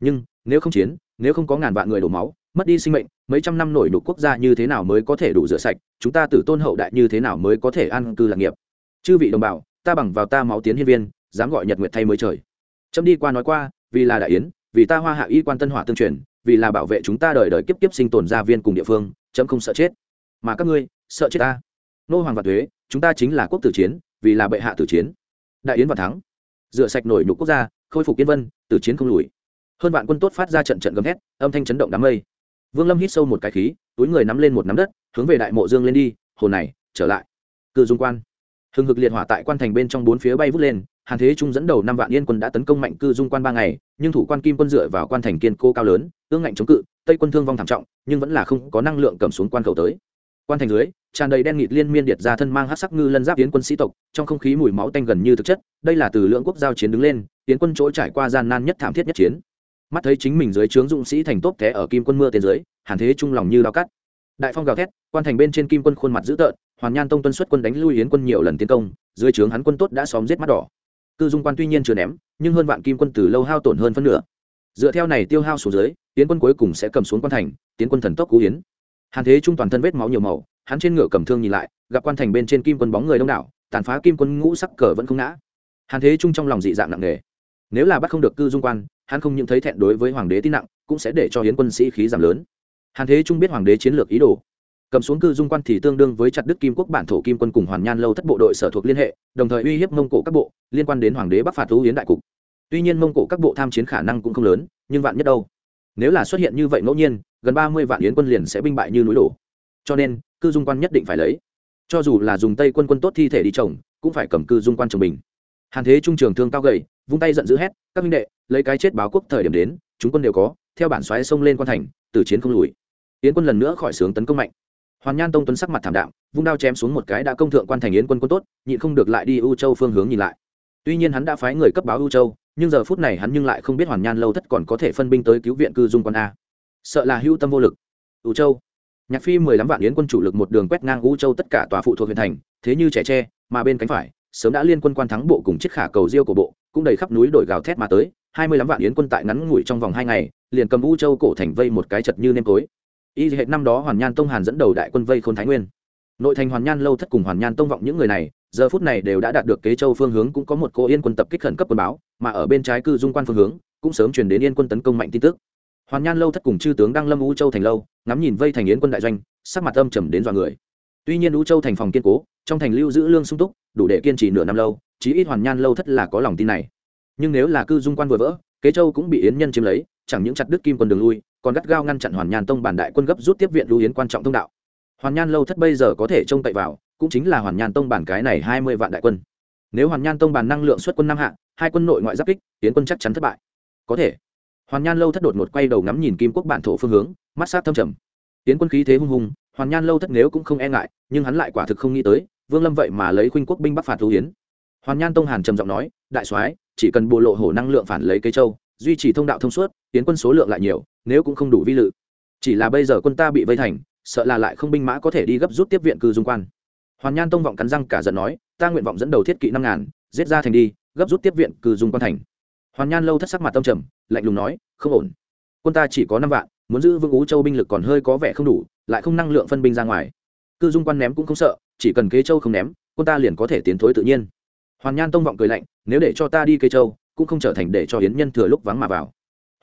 Nhưng, nếu không chiến, nếu không có ngàn vạn người đổ máu mất đi sinh mệnh, mấy trăm năm nổi nhục quốc gia như thế nào mới có thể đủ rửa sạch, chúng ta tử tôn hậu đại như thế nào mới có thể an cư lạc nghiệp. Chư vị đồng bào, ta bằng vào ta máu tiến hiên viên, dám gọi nhật nguyệt thay mới trời. Trâm đi qua nói qua, vì là đại yến, vì ta hoa hạ y quan tân hỏa tương truyền, vì là bảo vệ chúng ta đời đời kiếp kiếp sinh tồn gia viên cùng địa phương trâm không sợ chết. Mà các ngươi, sợ chết ta. Nô hoàng và thuế, chúng ta chính là quốc tử chiến, vì là bệ hạ tử chiến. Đại yến và thắng. Rửa sạch nổi nhục quốc gia, khôi phục yên vân, tử chiến không lùi. Hơn vạn quân tốt phát ra trận trận gầm hét âm thanh chấn động đám mây vương lâm hít sâu một cái khí, túi người nắm lên một nắm đất, hướng về đại mộ dương lên đi hồn này, trở lại. Cự dung quan. Hừng hực liệt hỏa tại quan thành bên trong bốn phía bay vút lên, hàn thế trung dẫn đầu năm vạn yên quân đã tấn công mạnh cư dung quan ba ngày, nhưng thủ quan kim quân dựa vào quan thành kiên cố cao lớn, ương ngạnh chống cự, tây quân thương vong thảm trọng, nhưng vẫn là không có năng lượng cầm xuống quan cầu tới. Quan thành dưới, tràn đầy đen nghịt liên miên điệt ra thân mang hát sắc ngư lân giáp tiến quân sĩ tộc, trong không khí mùi máu tanh gần như thực chất, đây là từ lượng quốc giao chiến đứng lên tiến quân chỗ trải qua gian nan nhất thảm thiết nhất chiến mắt thấy chính mình dưới trướng dũng sĩ thành tốt té ở kim quân mưa tiền dưới, hàn thế trung lòng như lao cắt. Đại phong gào thét, quan thành bên trên kim quân khuôn mặt dữ tợn, hoàn nhan tông tuân xuất quân đánh lui yến quân nhiều lần tiến công, dưới trướng hắn quân tốt đã xóm giết mắt đỏ. Cư dung quan tuy nhiên chưa ném, nhưng hơn vạn kim quân từ lâu hao tổn hơn phân nửa. Dựa theo này tiêu hao xuống dưới tiến quân cuối cùng sẽ cầm xuống quan thành, tiến quân thần tốc cú yến. Hàn thế trung toàn thân vết máu nhiều màu, hắn trên ngựa cầm thương nhìn lại, gặp quan thành bên trên kim quân bóng người đông đảo, tàn phá kim quân ngũ sắc cờ vẫn không ngã. Hàn thế trung trong lòng dị dạng nặng nề nếu là bắt không được cư dung quan, hắn không những thấy thẹn đối với hoàng đế tin nặng, cũng sẽ để cho hiến quân sĩ khí giảm lớn. Hàn thế trung biết hoàng đế chiến lược ý đồ. Cầm xuống cư dung quan thì tương đương với chặt đức kim quốc bản thổ kim quân cùng hoàn nhan lâu thất bộ đội sở thuộc liên hệ, đồng thời uy hiếp mông cổ các bộ, liên quan đến hoàng đế bắc phạt thú hiến đại cục. Tuy nhiên mông cổ các bộ tham chiến khả năng cũng không lớn, nhưng vạn nhất đâu? Nếu là xuất hiện như vậy ngẫu nhiên, gần ba mươi vạn yến quân liền sẽ binh bại như núi đổ. Cho nên, cư dung quan nhất định phải lấy. Cho dù là dùng tây quân quân tốt thi thể đi trồng, cũng phải cầm cư dung quan trồng mình hàn thế trung trường thương cao gầy, vung tay giận dữ hét, các minh đệ, lấy cái chết báo quốc thời điểm đến, chúng quân đều có, theo bản xoáy xông lên quan thành từ chiến không lùi. Yến quân lần nữa khỏi sướng tấn công mạnh. Hoàn nhan tông tuấn sắc mặt thảm đạm, vung đao chém xuống một cái đã công thượng quan thành yến quân quân tốt, nhịn không được lại đi u châu phương hướng nhìn lại. Tuy nhiên hắn đã phái người cấp báo u châu, nhưng giờ phút này hắn nhưng lại không biết hoàn nhan lâu thất còn có thể phân binh tới cứu viện cư dung quan a. Sợ là hưu tâm vô lực. U châu. Nhạc phi mười lăm vạn yến quân chủ lực một đường quét ngang u châu tất cả tòa phụ thuộc huyện thành, thế như trẻ tre, mà bên cánh phải sớm đã liên quân quan thắng bộ cùng chiếc khả cầu diêu của bộ, cũng đầy khắp núi đổi gào thét mà tới, hai mươi lăm vạn yến quân tại ngắn ngủi trong vòng hai ngày, liền cầm u châu cổ thành vây một cái chật như nêm tối. Y hệ năm đó hoàn nhan tông hàn dẫn đầu đại quân vây khôn thái nguyên. Nội thành hoàn nhan lâu thất cùng hoàn nhan tông vọng những người này, giờ phút này đều đã đạt được kế châu phương hướng cũng có một cô yên quân tập kích khẩn cấp quân báo, mà ở bên trái cư dung quan phương hướng, cũng sớm chuyển đến yên quân tấn công mạnh tin tức. Hoàn nhan lâu thất cùng chư tướng đang lâm u châu thành lâu, ngắm nhìn vây thành yến quân đại doanh, sắc mặt âm trầm đến dọa người. Tuy nhiên u châu thành phòng kiên cố trong thành lưu giữ lương sung túc, đủ để kiên trì nửa năm lâu, chí ít hoàn nhan lâu thất là có lòng tin này. Nhưng nếu là cư dung quan vừa vỡ, kế châu cũng bị yến nhân chiếm lấy, chẳng những chặt đứt kim quân đường lui, còn gắt gao ngăn chặn hoàn nhan tông bản đại quân gấp rút tiếp viện lưu yến quan trọng thông đạo. Hoàn nhan lâu thất bây giờ có thể trông cậy vào, cũng chính là hoàn nhan tông bản cái này hai mươi vạn đại quân. Nếu hoàn nhan tông bản năng lượng xuất quân năm hạ, hai quân nội ngoại giáp kích, yến quân chắc chắn thất bại. Có thể. Hoàn nhan lâu thất đột một quay đầu ngắm nhìn kim quốc bản thổ phương hướng, mắt sát thâm trầm. Yến quân khí thế hung hùng, hoàn nhan lâu thất nếu cũng không e ngại, nhưng hắn lại quả thực không nghĩ tới vương lâm vậy mà lấy khuynh quốc binh bắc phạt lưu yến hoàn nhan tông hàn trầm giọng nói, đại soái, chỉ cần bộ lộ hổ năng lượng phản lấy cây châu, duy trì thông đạo thông suốt, tiến quân số lượng lại nhiều, nếu cũng không đủ vi lự. Chỉ là bây giờ quân ta bị vây thành, sợ là lại không binh mã có thể đi gấp rút tiếp viện cư dung quan. Hoàn nhan tông vọng cắn răng cả giận nói, ta nguyện vọng dẫn đầu thiết kỵ năm ngàn, giết ra thành đi, gấp rút tiếp viện cư dung quan thành. Hoàn nhan lâu thất sắc mặt tâm trầm, lạnh lùng nói, không ổn. Quân ta chỉ có năm vạn, muốn giữ vương ú châu binh lực còn hơi có vẻ không đủ, lại không năng lượng phân binh ra ngoài. Cư dung quan ném cũng không sợ chỉ cần kế châu không ném, quân ta liền có thể tiến thối tự nhiên. Hoàn nhan tông vọng cười lạnh, nếu để cho ta đi kế châu, cũng không trở thành để cho hiến nhân thừa lúc vắng mà vào.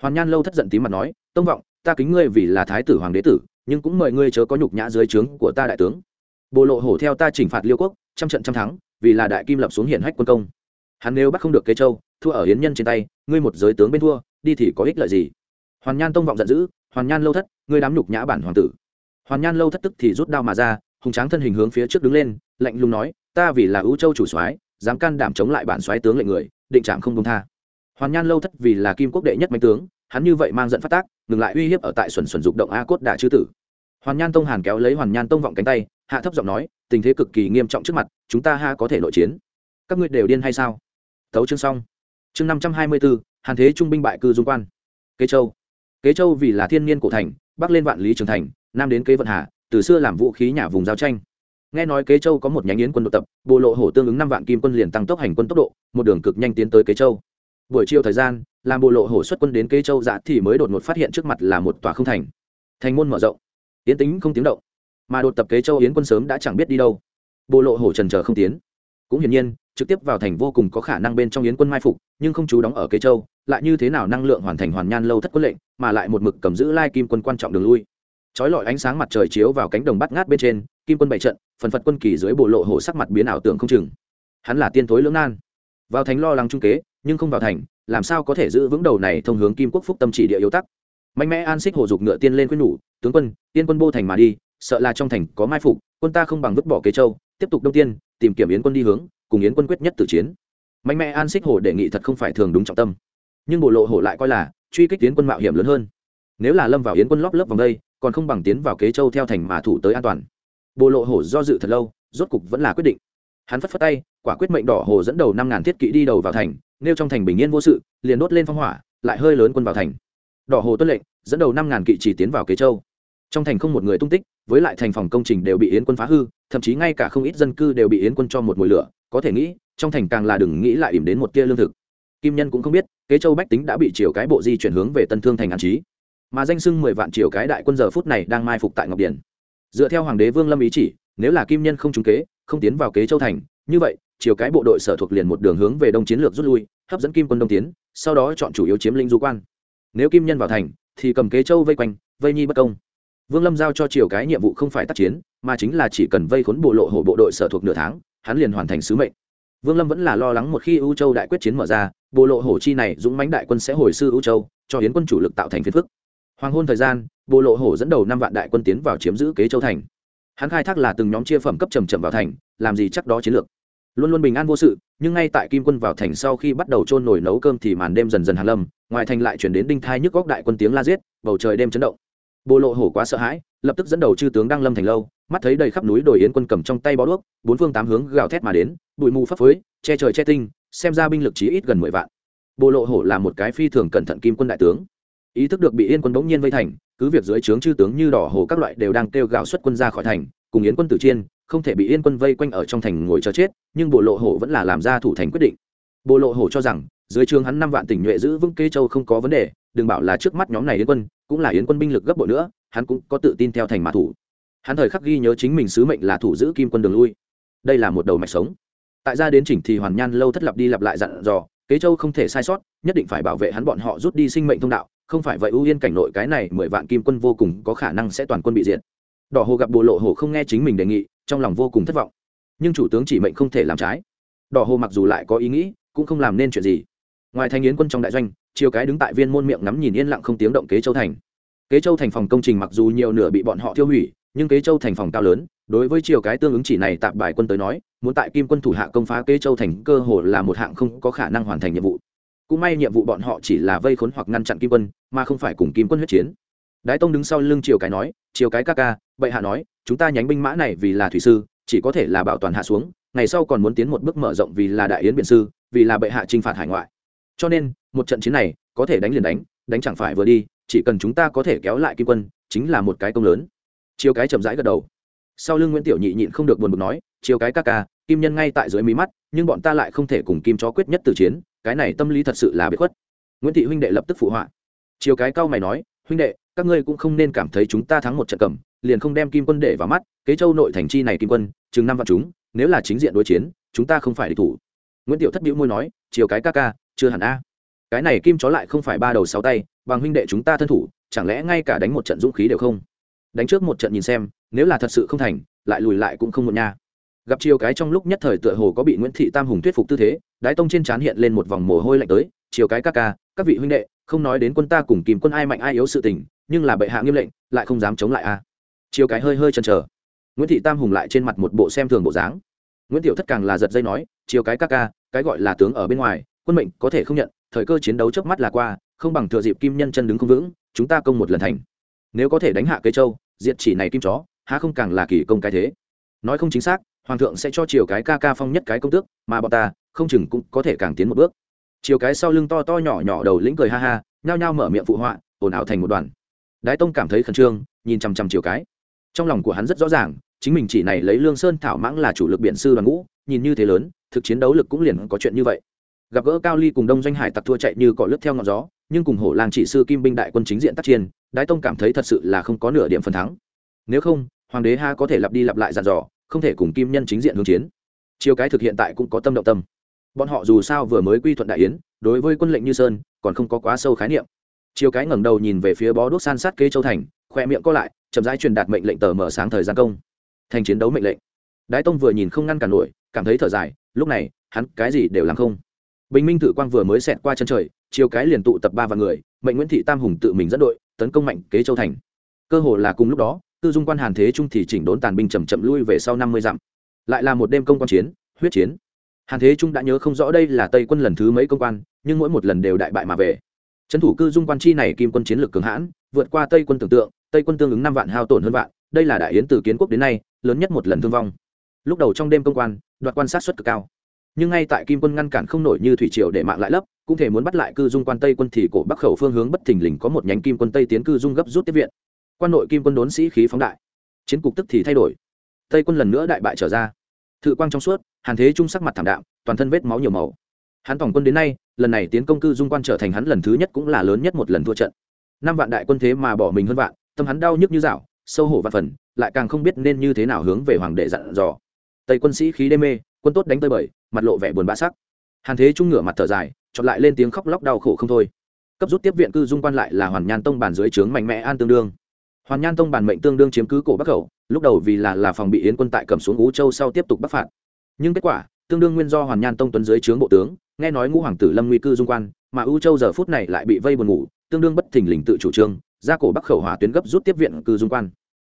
Hoàn nhan lâu thất giận tím mặt nói, tông vọng, ta kính ngươi vì là thái tử hoàng đế tử, nhưng cũng mời ngươi chớ có nhục nhã dưới trướng của ta đại tướng. Bộ lộ hổ theo ta chỉnh phạt liêu quốc, trăm trận trăm thắng, vì là đại kim lập xuống hiển hách quân công. Hắn nếu bắt không được kế châu, thua ở hiến nhân trên tay, ngươi một giới tướng bên thua, đi thì có ích lợi gì? Hoàn nhan tông vọng giận dữ, hoàn nhan lâu thất, ngươi đám nhục nhã bản hoàng tử. Hoàn nhan lâu thất tức thì rút đao mà ra hùng tráng thân hình hướng phía trước đứng lên, lạnh lùng nói, ta vì là ưu châu chủ soái, dám can đảm chống lại bản soái tướng lệnh người, định trạm không công tha. Hoàn nhan lâu thất vì là kim quốc đệ nhất mạnh tướng, hắn như vậy mang giận phát tác, ngừng lại uy hiếp ở tại xuẩn xuẩn dục động a cốt đả chư tử. Hoàn nhan tông hàn kéo lấy hoàn nhan tông vọng cánh tay, hạ thấp giọng nói, tình thế cực kỳ nghiêm trọng trước mặt, chúng ta ha có thể nội chiến. Các ngươi đều điên hay sao? Thấu chương xong. Chương năm trăm hai mươi bốn hàn thế trung binh bại cư dung quan. Kế châu. Kế châu vì là thiên niên cổ thành, bắc lên vạn lý trường thành, nam đến kế vận hà từ xưa làm vũ khí nhà vùng giao tranh. Nghe nói kế châu có một nhánh yến quân độc tập, bộ lộ hổ tương ứng năm vạn kim quân liền tăng tốc hành quân tốc độ, một đường cực nhanh tiến tới kế châu. Buổi chiều thời gian, làm bộ lộ hổ xuất quân đến kế châu dạ thì mới đột ngột phát hiện trước mặt là một tòa không thành. Thành môn mở rộng. Yến tính không tiếng động. Mà đột tập kế châu yến quân sớm đã chẳng biết đi đâu. Bộ lộ hổ trần chờ không tiến. Cũng hiển nhiên, trực tiếp vào thành vô cùng có khả năng bên trong yến quân mai phục, nhưng không chú đóng ở kế châu, lại như thế nào năng lượng hoàn thành hoàn nhan lâu thất quân lệnh, mà lại một mực cầm giữ lai kim quân quan trọng đường lui chói lọi ánh sáng mặt trời chiếu vào cánh đồng bắt ngát bên trên, kim quân bảy trận, phần phật quân kỳ dưới bộ lộ hổ sắc mặt biến ảo tưởng không chừng. Hắn là tiên thối lưỡng nan. Vào thành lo lắng trung kế, nhưng không vào thành, làm sao có thể giữ vững đầu này thông hướng kim quốc phúc tâm chỉ địa yếu tắc? Mạnh mẽ an xích hồ dục ngựa tiên lên khuyên nhủ, tướng quân, tiên quân bô thành mà đi, sợ là trong thành có mai phục, quân ta không bằng vứt bỏ kế châu, tiếp tục đông tiên, tìm kiếm yến quân đi hướng, cùng yến quân quyết nhất tử chiến. Mạnh mẽ an xích hồ đề nghị thật không phải thường đúng trọng tâm. Nhưng bộ lộ hổ lại coi là truy kích yến quân mạo hiểm lớn hơn. Nếu là lâm vào yến quân lóp lớp vòng đây còn không bằng tiến vào kế châu theo thành mà thủ tới an toàn. Bộ lộ hổ do dự thật lâu, rốt cục vẫn là quyết định. Hắn phất phất tay, quả quyết mệnh đỏ hồ dẫn đầu năm ngàn thiết kỵ đi đầu vào thành, nêu trong thành bình yên vô sự, liền đốt lên phong hỏa, lại hơi lớn quân vào thành. Đỏ hồ tuân lệnh, dẫn đầu năm ngàn kỵ chỉ tiến vào kế châu. Trong thành không một người tung tích, với lại thành phòng công trình đều bị yến quân phá hư, thậm chí ngay cả không ít dân cư đều bị yến quân cho một mùi lửa, có thể nghĩ, trong thành càng là đừng nghĩ lại ìm đến một tia lương thực. Kim nhân cũng không biết, kế châu bách tính đã bị chiều cái bộ di chuyển hướng về tân thương thành an trí mà danh sưng mười vạn triều cái đại quân giờ phút này đang mai phục tại ngọc điển dựa theo hoàng đế vương lâm ý chỉ, nếu là kim nhân không trúng kế, không tiến vào kế châu thành, như vậy, triều cái bộ đội sở thuộc liền một đường hướng về đông chiến lược rút lui, hấp dẫn kim quân đông tiến, sau đó chọn chủ yếu chiếm lĩnh du quan. Nếu kim nhân vào thành, thì cầm kế châu vây quanh, vây nhi bất công. Vương lâm giao cho triều cái nhiệm vụ không phải tác chiến, mà chính là chỉ cần vây khốn bộ lộ hổ bộ đội sở thuộc nửa tháng, hắn liền hoàn thành sứ mệnh. Vương lâm vẫn là lo lắng một khi ưu châu đại quyết chiến mở ra, bộ lộ hổ chi này dũng mãnh đại quân sẽ hồi sư ưu châu, cho hiến quân chủ lực tạo thành phiền phức hoàng hôn thời gian bộ lộ hổ dẫn đầu năm vạn đại quân tiến vào chiếm giữ kế châu thành. Hắn khai thác là từng nhóm chia phẩm cấp trầm trầm vào thành, làm gì chắc đó chiến lược. Luôn luôn bình an vô sự, nhưng ngay tại kim quân vào thành sau khi bắt đầu trôn nổi nấu cơm thì màn đêm dần dần hàn lâm, ngoài thành lại chuyển đến đinh thai nhức góc đại quân tiếng la giết, bầu trời đêm chấn động. Bộ lộ hổ quá sợ hãi, lập tức dẫn đầu chư tướng đang lâm thành lâu, mắt thấy đầy khắp núi đồi yến quân cầm trong tay bó đuốc, bốn phương tám hướng gào thét mà đến, bụi mù phấp phới, che trời che tinh, xem ra binh lực chí ít gần mười vạn. Bộ lộ hổ là một cái phi thường cẩn thận kim quân đại tướng ý thức được bị yên quân bỗng nhiên vây thành, cứ việc dưới trướng chư tướng như đỏ hổ các loại đều đang kêu gào xuất quân ra khỏi thành, cùng yến quân tử chiên, không thể bị yên quân vây quanh ở trong thành ngồi chờ chết, nhưng bộ lộ hổ vẫn là làm ra thủ thành quyết định. Bộ lộ hổ cho rằng, dưới trướng hắn năm vạn tỉnh nhuệ giữ vững kê châu không có vấn đề, đừng bảo là trước mắt nhóm này yến quân, cũng là yến quân binh lực gấp bội nữa, hắn cũng có tự tin theo thành mã thủ. Hắn thời khắc ghi nhớ chính mình sứ mệnh là thủ giữ kim quân đường lui. Đây là một đầu mạch sống. Tại gia đến chỉnh thì hoàn nhan lâu thất lập đi lặp lại dặn dò, kế châu không thể sai sót, nhất định phải bảo vệ hắn bọn họ rút đi sinh mệnh thông đạo không phải vậy ưu yên cảnh nội cái này mười vạn kim quân vô cùng có khả năng sẽ toàn quân bị diệt. Đỏ hồ gặp bộ lộ hồ không nghe chính mình đề nghị, trong lòng vô cùng thất vọng. Nhưng chủ tướng chỉ mệnh không thể làm trái. Đỏ hồ mặc dù lại có ý nghĩ, cũng không làm nên chuyện gì. Ngoài thanh yến quân trong đại doanh chiều cái đứng tại viên môn miệng ngắm nhìn yên lặng không tiếng động kế châu thành. Kế châu thành phòng công trình mặc dù nhiều nửa bị bọn họ tiêu hủy, nhưng kế châu thành phòng cao lớn, đối với chiều cái tương ứng chỉ này tạp bài quân tới nói, muốn tại kim quân thủ hạ công phá kế châu thành cơ hồ là một hạng không có khả năng hoàn thành nhiệm vụ cũng may nhiệm vụ bọn họ chỉ là vây khốn hoặc ngăn chặn kim quân, mà không phải cùng kim quân huyết chiến. Đái tông đứng sau lưng triều cái nói, triều cái ca ca, bệ hạ nói, chúng ta nhánh binh mã này vì là thủy sư, chỉ có thể là bảo toàn hạ xuống, ngày sau còn muốn tiến một bước mở rộng vì là đại yến biện sư, vì là bệ hạ t r i n h phạt hải ngoại. Cho nên, một trận chiến này, có thể đánh liền đánh đánh chẳng phải vừa đi, chỉ cần chúng ta có thể kéo lại kim quân, chính là một cái công lớn. Chiều cái chậm rãi gật đầu. Sau lưng nguyễn tiểu nhị nhịn không được buồn bực nói chiều cái ca ca, kim nhân ngay tại dưới mí mắt, nhưng bọn ta lại không thể cùng kim chó quyết nhất từ chiến cái này tâm lý thật sự là bị khuất. Nguyễn thị huynh đệ lập tức phụ họa. Chiều cái cao mày nói, huynh đệ, các ngươi cũng không nên cảm thấy chúng ta thắng một trận cầm, liền không đem kim quân để vào mắt, kế châu nội thành chi này kim quân, chừng năm vạn chúng, nếu là chính diện đối chiến, chúng ta không phải địch thủ. Nguyễn tiểu thất bĩu môi nói, chiều cái ca ca, chưa hẳn a. Cái này kim chó lại không phải ba đầu sáu tay, bằng huynh đệ chúng ta thân thủ, chẳng lẽ ngay cả đánh một trận dũng khí đều không? Đánh trước một trận nhìn xem, nếu là thật sự không thành, lại lùi lại cũng không một nha gặp chiều cái trong lúc nhất thời tựa hồ có bị nguyễn thị tam hùng thuyết phục tư thế, đái tông trên trán hiện lên một vòng mồ hôi lạnh tới, chiều cái ca ca, các vị huynh đệ, không nói đến quân ta cùng kìm quân ai mạnh ai yếu sự tình, nhưng là bệ hạ nghiêm lệnh, lại không dám chống lại a. Chiều cái hơi hơi chần chờ. Nguyễn thị tam hùng lại trên mặt một bộ xem thường bộ dáng. Nguyễn tiểu thất càng là giật dây nói, chiều cái ca ca, cái gọi là tướng ở bên ngoài, quân mệnh có thể không nhận, thời cơ chiến đấu trước mắt là qua, không bằng thừa dịp kim nhân chân đứng không vững, chúng ta công một lần thành. Nếu có thể đánh hạ cây châu, diệt chỉ này kim chó, há không càng là kỳ công cái thế. Nói không chính xác hoàng thượng sẽ cho chiều cái ca ca phong nhất cái công tước, mà bọn ta, không chừng cũng có thể càng tiến một bước. Chiều cái sau lưng to to nhỏ nhỏ đầu lĩnh cười ha ha, nhao nhao mở miệng phụ họa, ồn ào thành một đoàn. Đái tông cảm thấy khẩn trương, nhìn chằm chằm chiều cái. Trong lòng của hắn rất rõ ràng, chính mình chỉ này lấy lương sơn thảo mãng là chủ lực biện sư đoàn ngũ, nhìn như thế lớn, thực chiến đấu lực cũng liền có chuyện như vậy. Gặp gỡ cao ly cùng đông doanh hải tặc thua chạy như cỏ lướt theo ngọn gió, nhưng cùng hổ làng chỉ sư kim binh đại quân chính diện tác chiến, đái tông cảm thấy thật sự là không có nửa điểm phần thắng. Nếu không, hoàng đế ha có thể lặp đi lặp lại dàn dò không thể cùng kim nhân chính diện hướng chiến. Chiều cái thực hiện tại cũng có tâm động tâm. Bọn họ dù sao vừa mới quy thuận đại yến, đối với quân lệnh như sơn, còn không có quá sâu khái niệm. Chiều cái ngẩng đầu nhìn về phía bó đuốc san sát kê châu thành, khoe miệng co lại, chậm rãi truyền đạt mệnh lệnh tờ mở sáng thời gian công. Thành chiến đấu mệnh lệnh. Đái tông vừa nhìn không ngăn cản nổi, cảm thấy thở dài, lúc này, hắn cái gì đều làm không. Bình minh tử quang vừa mới xẹt qua chân trời chiều cái liền tụ tập ba vạn người, mệnh nguyễn thị tam hùng tự mình dẫn đội, tấn công mạnh kế châu thành. Cơ hồ là cùng lúc đó tư dung quan hàn thế trung thì chỉnh đốn tàn binh chậm chậm lui về sau năm mươi dặm. Lại là một đêm công quan chiến, huyết chiến. Hàn thế trung đã nhớ không rõ đây là tây quân lần thứ mấy công quan, nhưng mỗi một lần đều đại bại mà về. Trấn thủ cư dung quan chi này kim quân chiến lược cường hãn, vượt qua tây quân tưởng tượng, tây quân tương ứng năm vạn hao tổn hơn vạn, đây là đại yến từ kiến quốc đến nay, lớn nhất một lần thương vong. Lúc đầu trong đêm công quan, đoạt quan sát suất cực cao. Nhưng ngay tại kim quân ngăn cản không nổi như thủy triều để mạng lại lấp, cũng thể muốn bắt lại cư dung quan tây quân thì cổ bắc khẩu phương hướng bất thình lình có một nhánh kim quân tây tiến cư dung gấp rút tiếp viện quan nội kim quân đốn sĩ khí phóng đại. Chiến cục tức thì thay đổi. Tây quân lần nữa đại bại trở ra. Thự quang trong suốt, hàn thế trung sắc mặt thảm đạm, toàn thân vết máu nhiều màu. Hắn tổng quân đến nay, lần này tiến công cư dung quan trở thành hắn lần thứ nhất cũng là lớn nhất một lần thua trận. Năm vạn đại quân thế mà bỏ mình hơn vạn, tâm hắn đau nhức như dạo, sâu hổ vạn phần, lại càng không biết nên như thế nào hướng về hoàng đệ dặn dò. Tây quân sĩ khí đê mê, quân tốt đánh tơi bời, mặt lộ vẻ buồn bã sắc. Hàn thế trung ngửa mặt thở dài chọn lại lên tiếng khóc lóc đau khổ không thôi. Cấp rút tiếp viện cư dung quan lại là hoàn nhan tông bản dưới trướng mạnh mẽ an tương đương hoàn nhan tông bản mệnh tương đương chiếm cứ cổ bắc khẩu, lúc đầu vì là là phòng bị yến quân tại cầm xuống ú châu sau tiếp tục bắc phạt. Nhưng kết quả, tương đương nguyên do hoàn nhan tông tuấn dưới trướng bộ tướng, nghe nói ngũ hoàng tử lâm nguy cư dung quan, mà ưu châu giờ phút này lại bị vây buồn ngủ, tương đương bất thình lình tự chủ trương, ra cổ bắc khẩu hỏa tuyến gấp rút tiếp viện cư dung quan.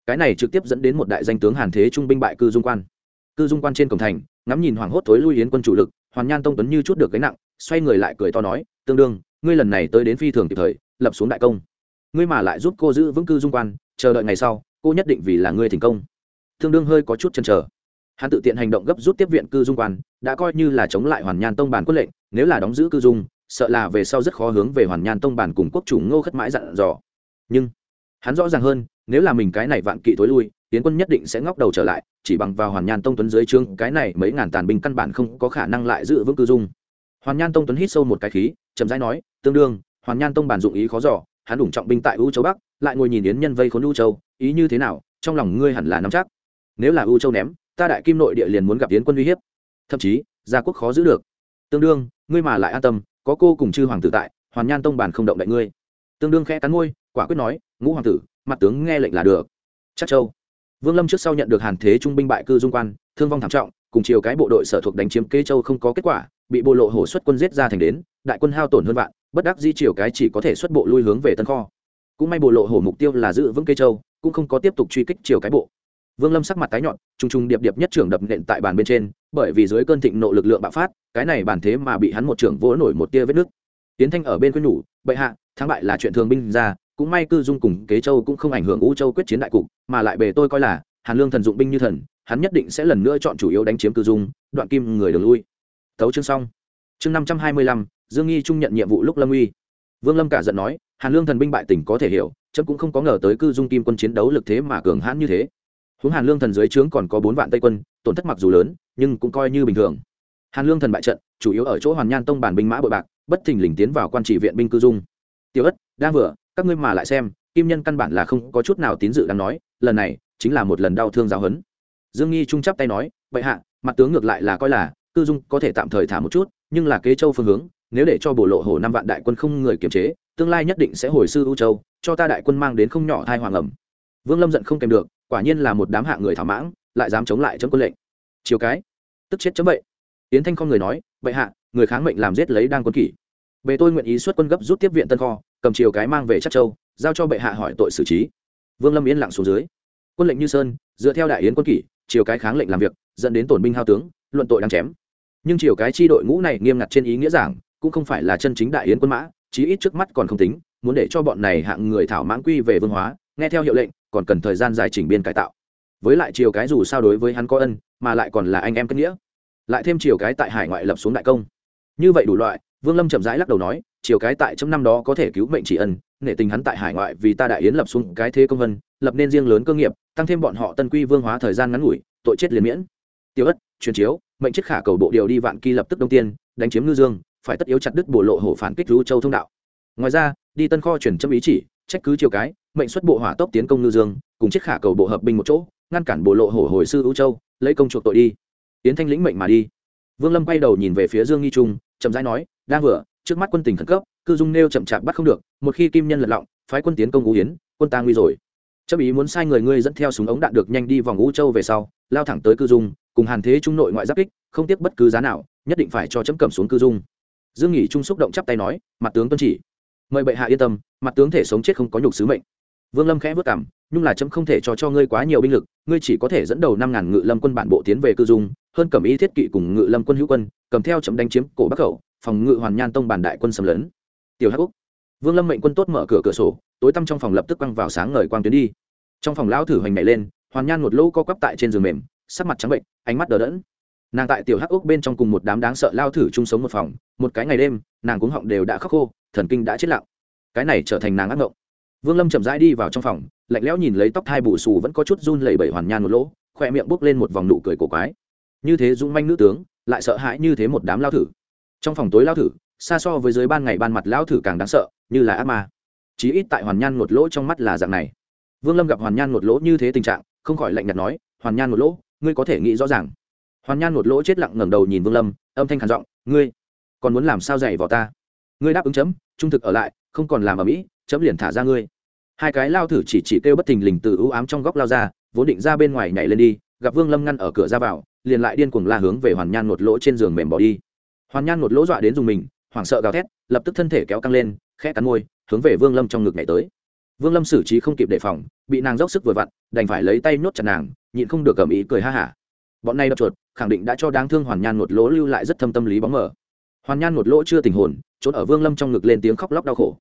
Cái này trực tiếp dẫn đến một đại danh tướng hàn thế trung binh bại cư dung quan. Cư dung quan trên cổng thành, ngắm nhìn hoàng hốt thối lui yến quân chủ lực, hoàn nhan tông tuấn như chút được gánh nặng, xoay người lại cười to nói, tương đương, ngươi lần này tới đến phi thường kịp thời, lập xuống đại công. Ngươi mà lại giúp cô giữ vững cư dung quan chờ đợi ngày sau, cô nhất định vì là ngươi thành công. Tương đương hơi có chút chần chờ. Hắn tự tiện hành động gấp rút tiếp viện cư dung quan, đã coi như là chống lại hoàn nhan tông bản quân lệnh, nếu là đóng giữ cư dung, sợ là về sau rất khó hướng về hoàn nhan tông bản cùng quốc chủ ngô khất mãi dặn dò. Nhưng, hắn rõ ràng hơn, nếu là mình cái này vạn kỵ thối lui, tiến quân nhất định sẽ ngóc đầu trở lại, chỉ bằng vào hoàn nhan tông tuấn dưới trương cái này mấy ngàn tàn binh căn bản không có khả năng lại giữ vững cư dung. Hoàn nhan tông tuấn hít sâu một cái khí, chậm rãi nói tương đương, hoàn nhan tông bản dụng ý khó giỏ hắn đủng trọng binh tại u châu bắc, lại ngồi nhìn yến nhân vây khốn u châu, ý như thế nào, trong lòng ngươi hẳn là nắm chắc. Nếu là u châu ném, ta đại kim nội địa liền muốn gặp yến quân uy hiếp. Thậm chí, gia quốc khó giữ được. Tương đương, ngươi mà lại an tâm, có cô cùng chư hoàng tử tại, hoàn nhan tông bản không động đại ngươi. Tương đương khẽ cắn môi, quả quyết nói, ngũ hoàng tử, mặt tướng nghe lệnh là được. Chắc châu. Vương lâm trước sau nhận được hàn thế trung binh bại cư dung quan, thương vong thảm trọng, cùng chiều cái bộ đội sở thuộc đánh chiếm kê châu không có kết quả, bị bộ lộ hổ xuất quân giết ra thành đến đại quân hao tổn hơn vạn, bất đắc di chiều cái chỉ có thể xuất bộ lui hướng về tân kho. Cũng may bộ lộ hổ mục tiêu là giữ vững cây châu, cũng không có tiếp tục truy kích chiều cái bộ. Vương lâm sắc mặt tái nhọn t r ù n g t r ù n g điệp điệp nhất trưởng đập nện tại bàn bên trên, bởi vì dưới cơn thịnh nộ lực lượng bạo phát, cái này bàn thế mà bị hắn một trưởng vỗ nổi một tia vết nước tiến thanh ở bên khuyên nhủ, bệ hạ, thắng bại là chuyện thường binh ra, cũng may cư dung cùng kế châu cũng không ảnh hưởng u châu quyết chiến đại cục, mà lại bề tôi coi là, hàn lương thần dụng binh như thần, hắn nhất định sẽ lần nữa chọn chủ yếu đánh chiếm cư dung, đoạn kim người đường lui. Tấu chương xong chương năm trăm hai mươi lăm, dương nghi trung nhận nhiệm vụ lúc lâm uy. Vương lâm cả giận nói, hàn lương thần binh bại tỉnh có thể hiểu, chấm cũng không có ngờ tới cư dung kim quân chiến đấu lực thế mà cường hãn như thế. Huống hàn lương thần dưới trướng còn có bốn vạn tây quân, tổn thất mặc dù lớn, nhưng cũng coi như bình thường. Hàn lương thần bại trận, chủ yếu ở chỗ hoàn nhan tông bản binh mã bội bạc, bất thình lình tiến vào quan trị viện binh cư dung. Tiểu ất, đang vừa, các ngươi mà lại xem, kim nhân căn bản là không có chút nào tín dự đang nói, lần này chính là một lần đau thương giáo huấn. Dương nghi trung chắp tay nói, bệ hạ, mặt tướng ngược lại là coi là, cư dung có thể tạm thời thả một chút nhưng là kế châu phương hướng, nếu để cho bổ lộ hổ năm vạn đại quân không người kiềm chế, tương lai nhất định sẽ hồi sư ưu châu, cho ta đại quân mang đến không nhỏ thai hoàng ẩm. Vương lâm giận không kèm được, quả nhiên là một đám hạ người thảo mãng, lại dám chống lại chấm quân lệnh. Chiều cái, tức chết chấm vậy. Yến thanh con người nói, bệ hạ, người kháng mệnh làm giết lấy đang quân kỷ. Bề tôi nguyện ý xuất quân gấp rút tiếp viện tân kho, cầm chiều cái mang về chắc châu, giao cho bệ hạ hỏi tội xử trí. Vương lâm yên lặng xuống dưới. Quân lệnh như sơn, dựa theo đại yến quân kỷ, chiều cái kháng lệnh làm việc, dẫn đến tổn binh hao tướng, luận tội đang chém nhưng chiều cái chi đội ngũ này nghiêm ngặt trên ý nghĩa giảng, cũng không phải là chân chính đại yến quân mã, chí ít trước mắt còn không tính, muốn để cho bọn này hạng người thảo mãn quy về vương hóa, nghe theo hiệu lệnh, còn cần thời gian dài chỉnh biên cải tạo. Với lại chiều cái dù sao đối với hắn có ân, mà lại còn là anh em kết nghĩa. Lại thêm chiều cái tại hải ngoại lập xuống đại công. Như vậy đủ loại, vương lâm chậm rãi lắc đầu nói chiều cái tại trong năm đó có thể cứu mệnh chỉ ân, nể tình hắn tại hải ngoại vì ta đại yến lập xuống cái thế công vân, lập nên riêng lớn cơ nghiệp, tăng thêm bọn họ tân quy vương hóa thời gian ngắn ngủi, tội chết liền miễn. Tiêu ất truyền chiếu, mệnh chiếc khả cầu bộ điều đi vạn kỳ lập tức đông tiên, đánh chiếm ngư dương, phải tất yếu chặt đứt bộ lộ hổ phản kích lưu châu thông đạo. Ngoài ra, đi tân kho chuyển châm ý chỉ, trách cứ chiều cái, mệnh xuất bộ hỏa tốc tiến công ngư dương, cùng chiếc khả cầu bộ hợp binh một chỗ, ngăn cản bộ lộ hổ hồi sư ưu châu, lấy công chuộc tội đi. Tiến thanh lĩnh mệnh mà đi. Vương lâm quay đầu nhìn về phía dương nghi trung, chậm rãi nói đang vừa, trước mắt quân tình khẩn cấp, cư dung nêu chậm chạp bắt không được, một khi kim nhân lật lọng, phái quân tiến công ngũ yến quân ta nguy rồi. Chấp ý muốn sai người ngươi dẫn theo súng ống đạn được nhanh đi vòng ngũ châu về sau, lao thẳng tới cư dung cùng hàn thế trung nội ngoại giáp kích, không tiếc bất cứ giá nào, nhất định phải cho chấm cầm xuống cư dung. Dương nghỉ trung xúc động chắp tay nói, mặt tướng tuân chỉ. Mời bệ hạ yên tâm, mặt tướng thể sống chết không có nhục sứ mệnh. Vương lâm khẽ vất cảm nhưng là chấm không thể cho cho ngươi quá nhiều binh lực, ngươi chỉ có thể dẫn đầu năm ngàn ngự lâm quân bản bộ tiến về cư dung, hơn cầm ý thiết kỵ cùng ngự lâm quân hữu quân, cầm theo chấm đánh chiếm cổ bắc khẩu, phòng ngự hoàn nhan tông bản đại quân xâm lấn. Tiểu hắc úc. Vương lâm mệnh quân tốt mở cửa cửa sổ, tối tăm trong phòng lập tức quăng vào sáng ngời quang tuyến đi. Trong phòng lão thử hoành nhảy lên, hoàn nhan một lỗ co quắp tại trên giường mềm sắc mặt trắng bệnh, ánh mắt đờ đẫn. Nàng tại tiểu hắc ốc bên trong cùng một đám đáng sợ lao thử chung sống một phòng, một cái ngày đêm, nàng cuống họng đều đã khóc khô, thần kinh đã chết lặng. Cái này trở thành nàng ác ngộng. Vương lâm chậm rãi đi vào trong phòng, lạnh lẽo nhìn lấy tóc thai bù xù vẫn có chút run lẩy bẩy hoàn nhan một lỗ khoe miệng bốc lên một vòng nụ cười cổ quái. Như thế dũng manh nữ tướng, lại sợ hãi như thế một đám lao thử. Trong phòng tối lao thử, xa so với dưới ban ngày ban mặt lao thử càng đáng sợ, như là ác ma. Chí ít tại hoàn nhan một lỗ trong mắt là dạng này. Vương lâm gặp hoàn nhan một lỗ như thế tình trạng, không khỏi lạnh nhạt nói, hoàn nhan một lỗ ngươi có thể nghĩ rõ ràng. Hoàn nhan một lỗ chết lặng ngẩng đầu nhìn vương lâm, âm thanh khản giọng, ngươi còn muốn làm sao dạy vào ta? Ngươi đáp ứng chấm, trung thực ở lại, không còn làm ở mỹ, chấm liền thả ra ngươi. Hai cái lao thử chỉ chỉ kêu bất thình lình từ ưu ám trong góc lao ra, vốn định ra bên ngoài nhảy lên đi, gặp vương lâm ngăn ở cửa ra vào, liền lại điên cuồng la hướng về hoàn nhan một lỗ trên giường mềm bỏ đi. Hoàn nhan một lỗ dọa đến dùng mình, hoảng sợ gào thét, lập tức thân thể kéo căng lên, khẽ cắn môi, hướng về vương lâm trong ngực nhảy tới vương lâm xử trí không kịp đề phòng, bị nàng dốc sức vừa vặn, đành phải lấy tay nhốt chặt nàng, nhịn không được cầm ý cười ha hả. Bọn này đập chuột, khẳng định đã cho đáng thương hoàn nhan một lỗ lưu lại rất thâm tâm lý bóng mờ. Hoàn nhan một lỗ chưa tình hồn, trốn ở vương lâm trong ngực lên tiếng khóc lóc đau khổ.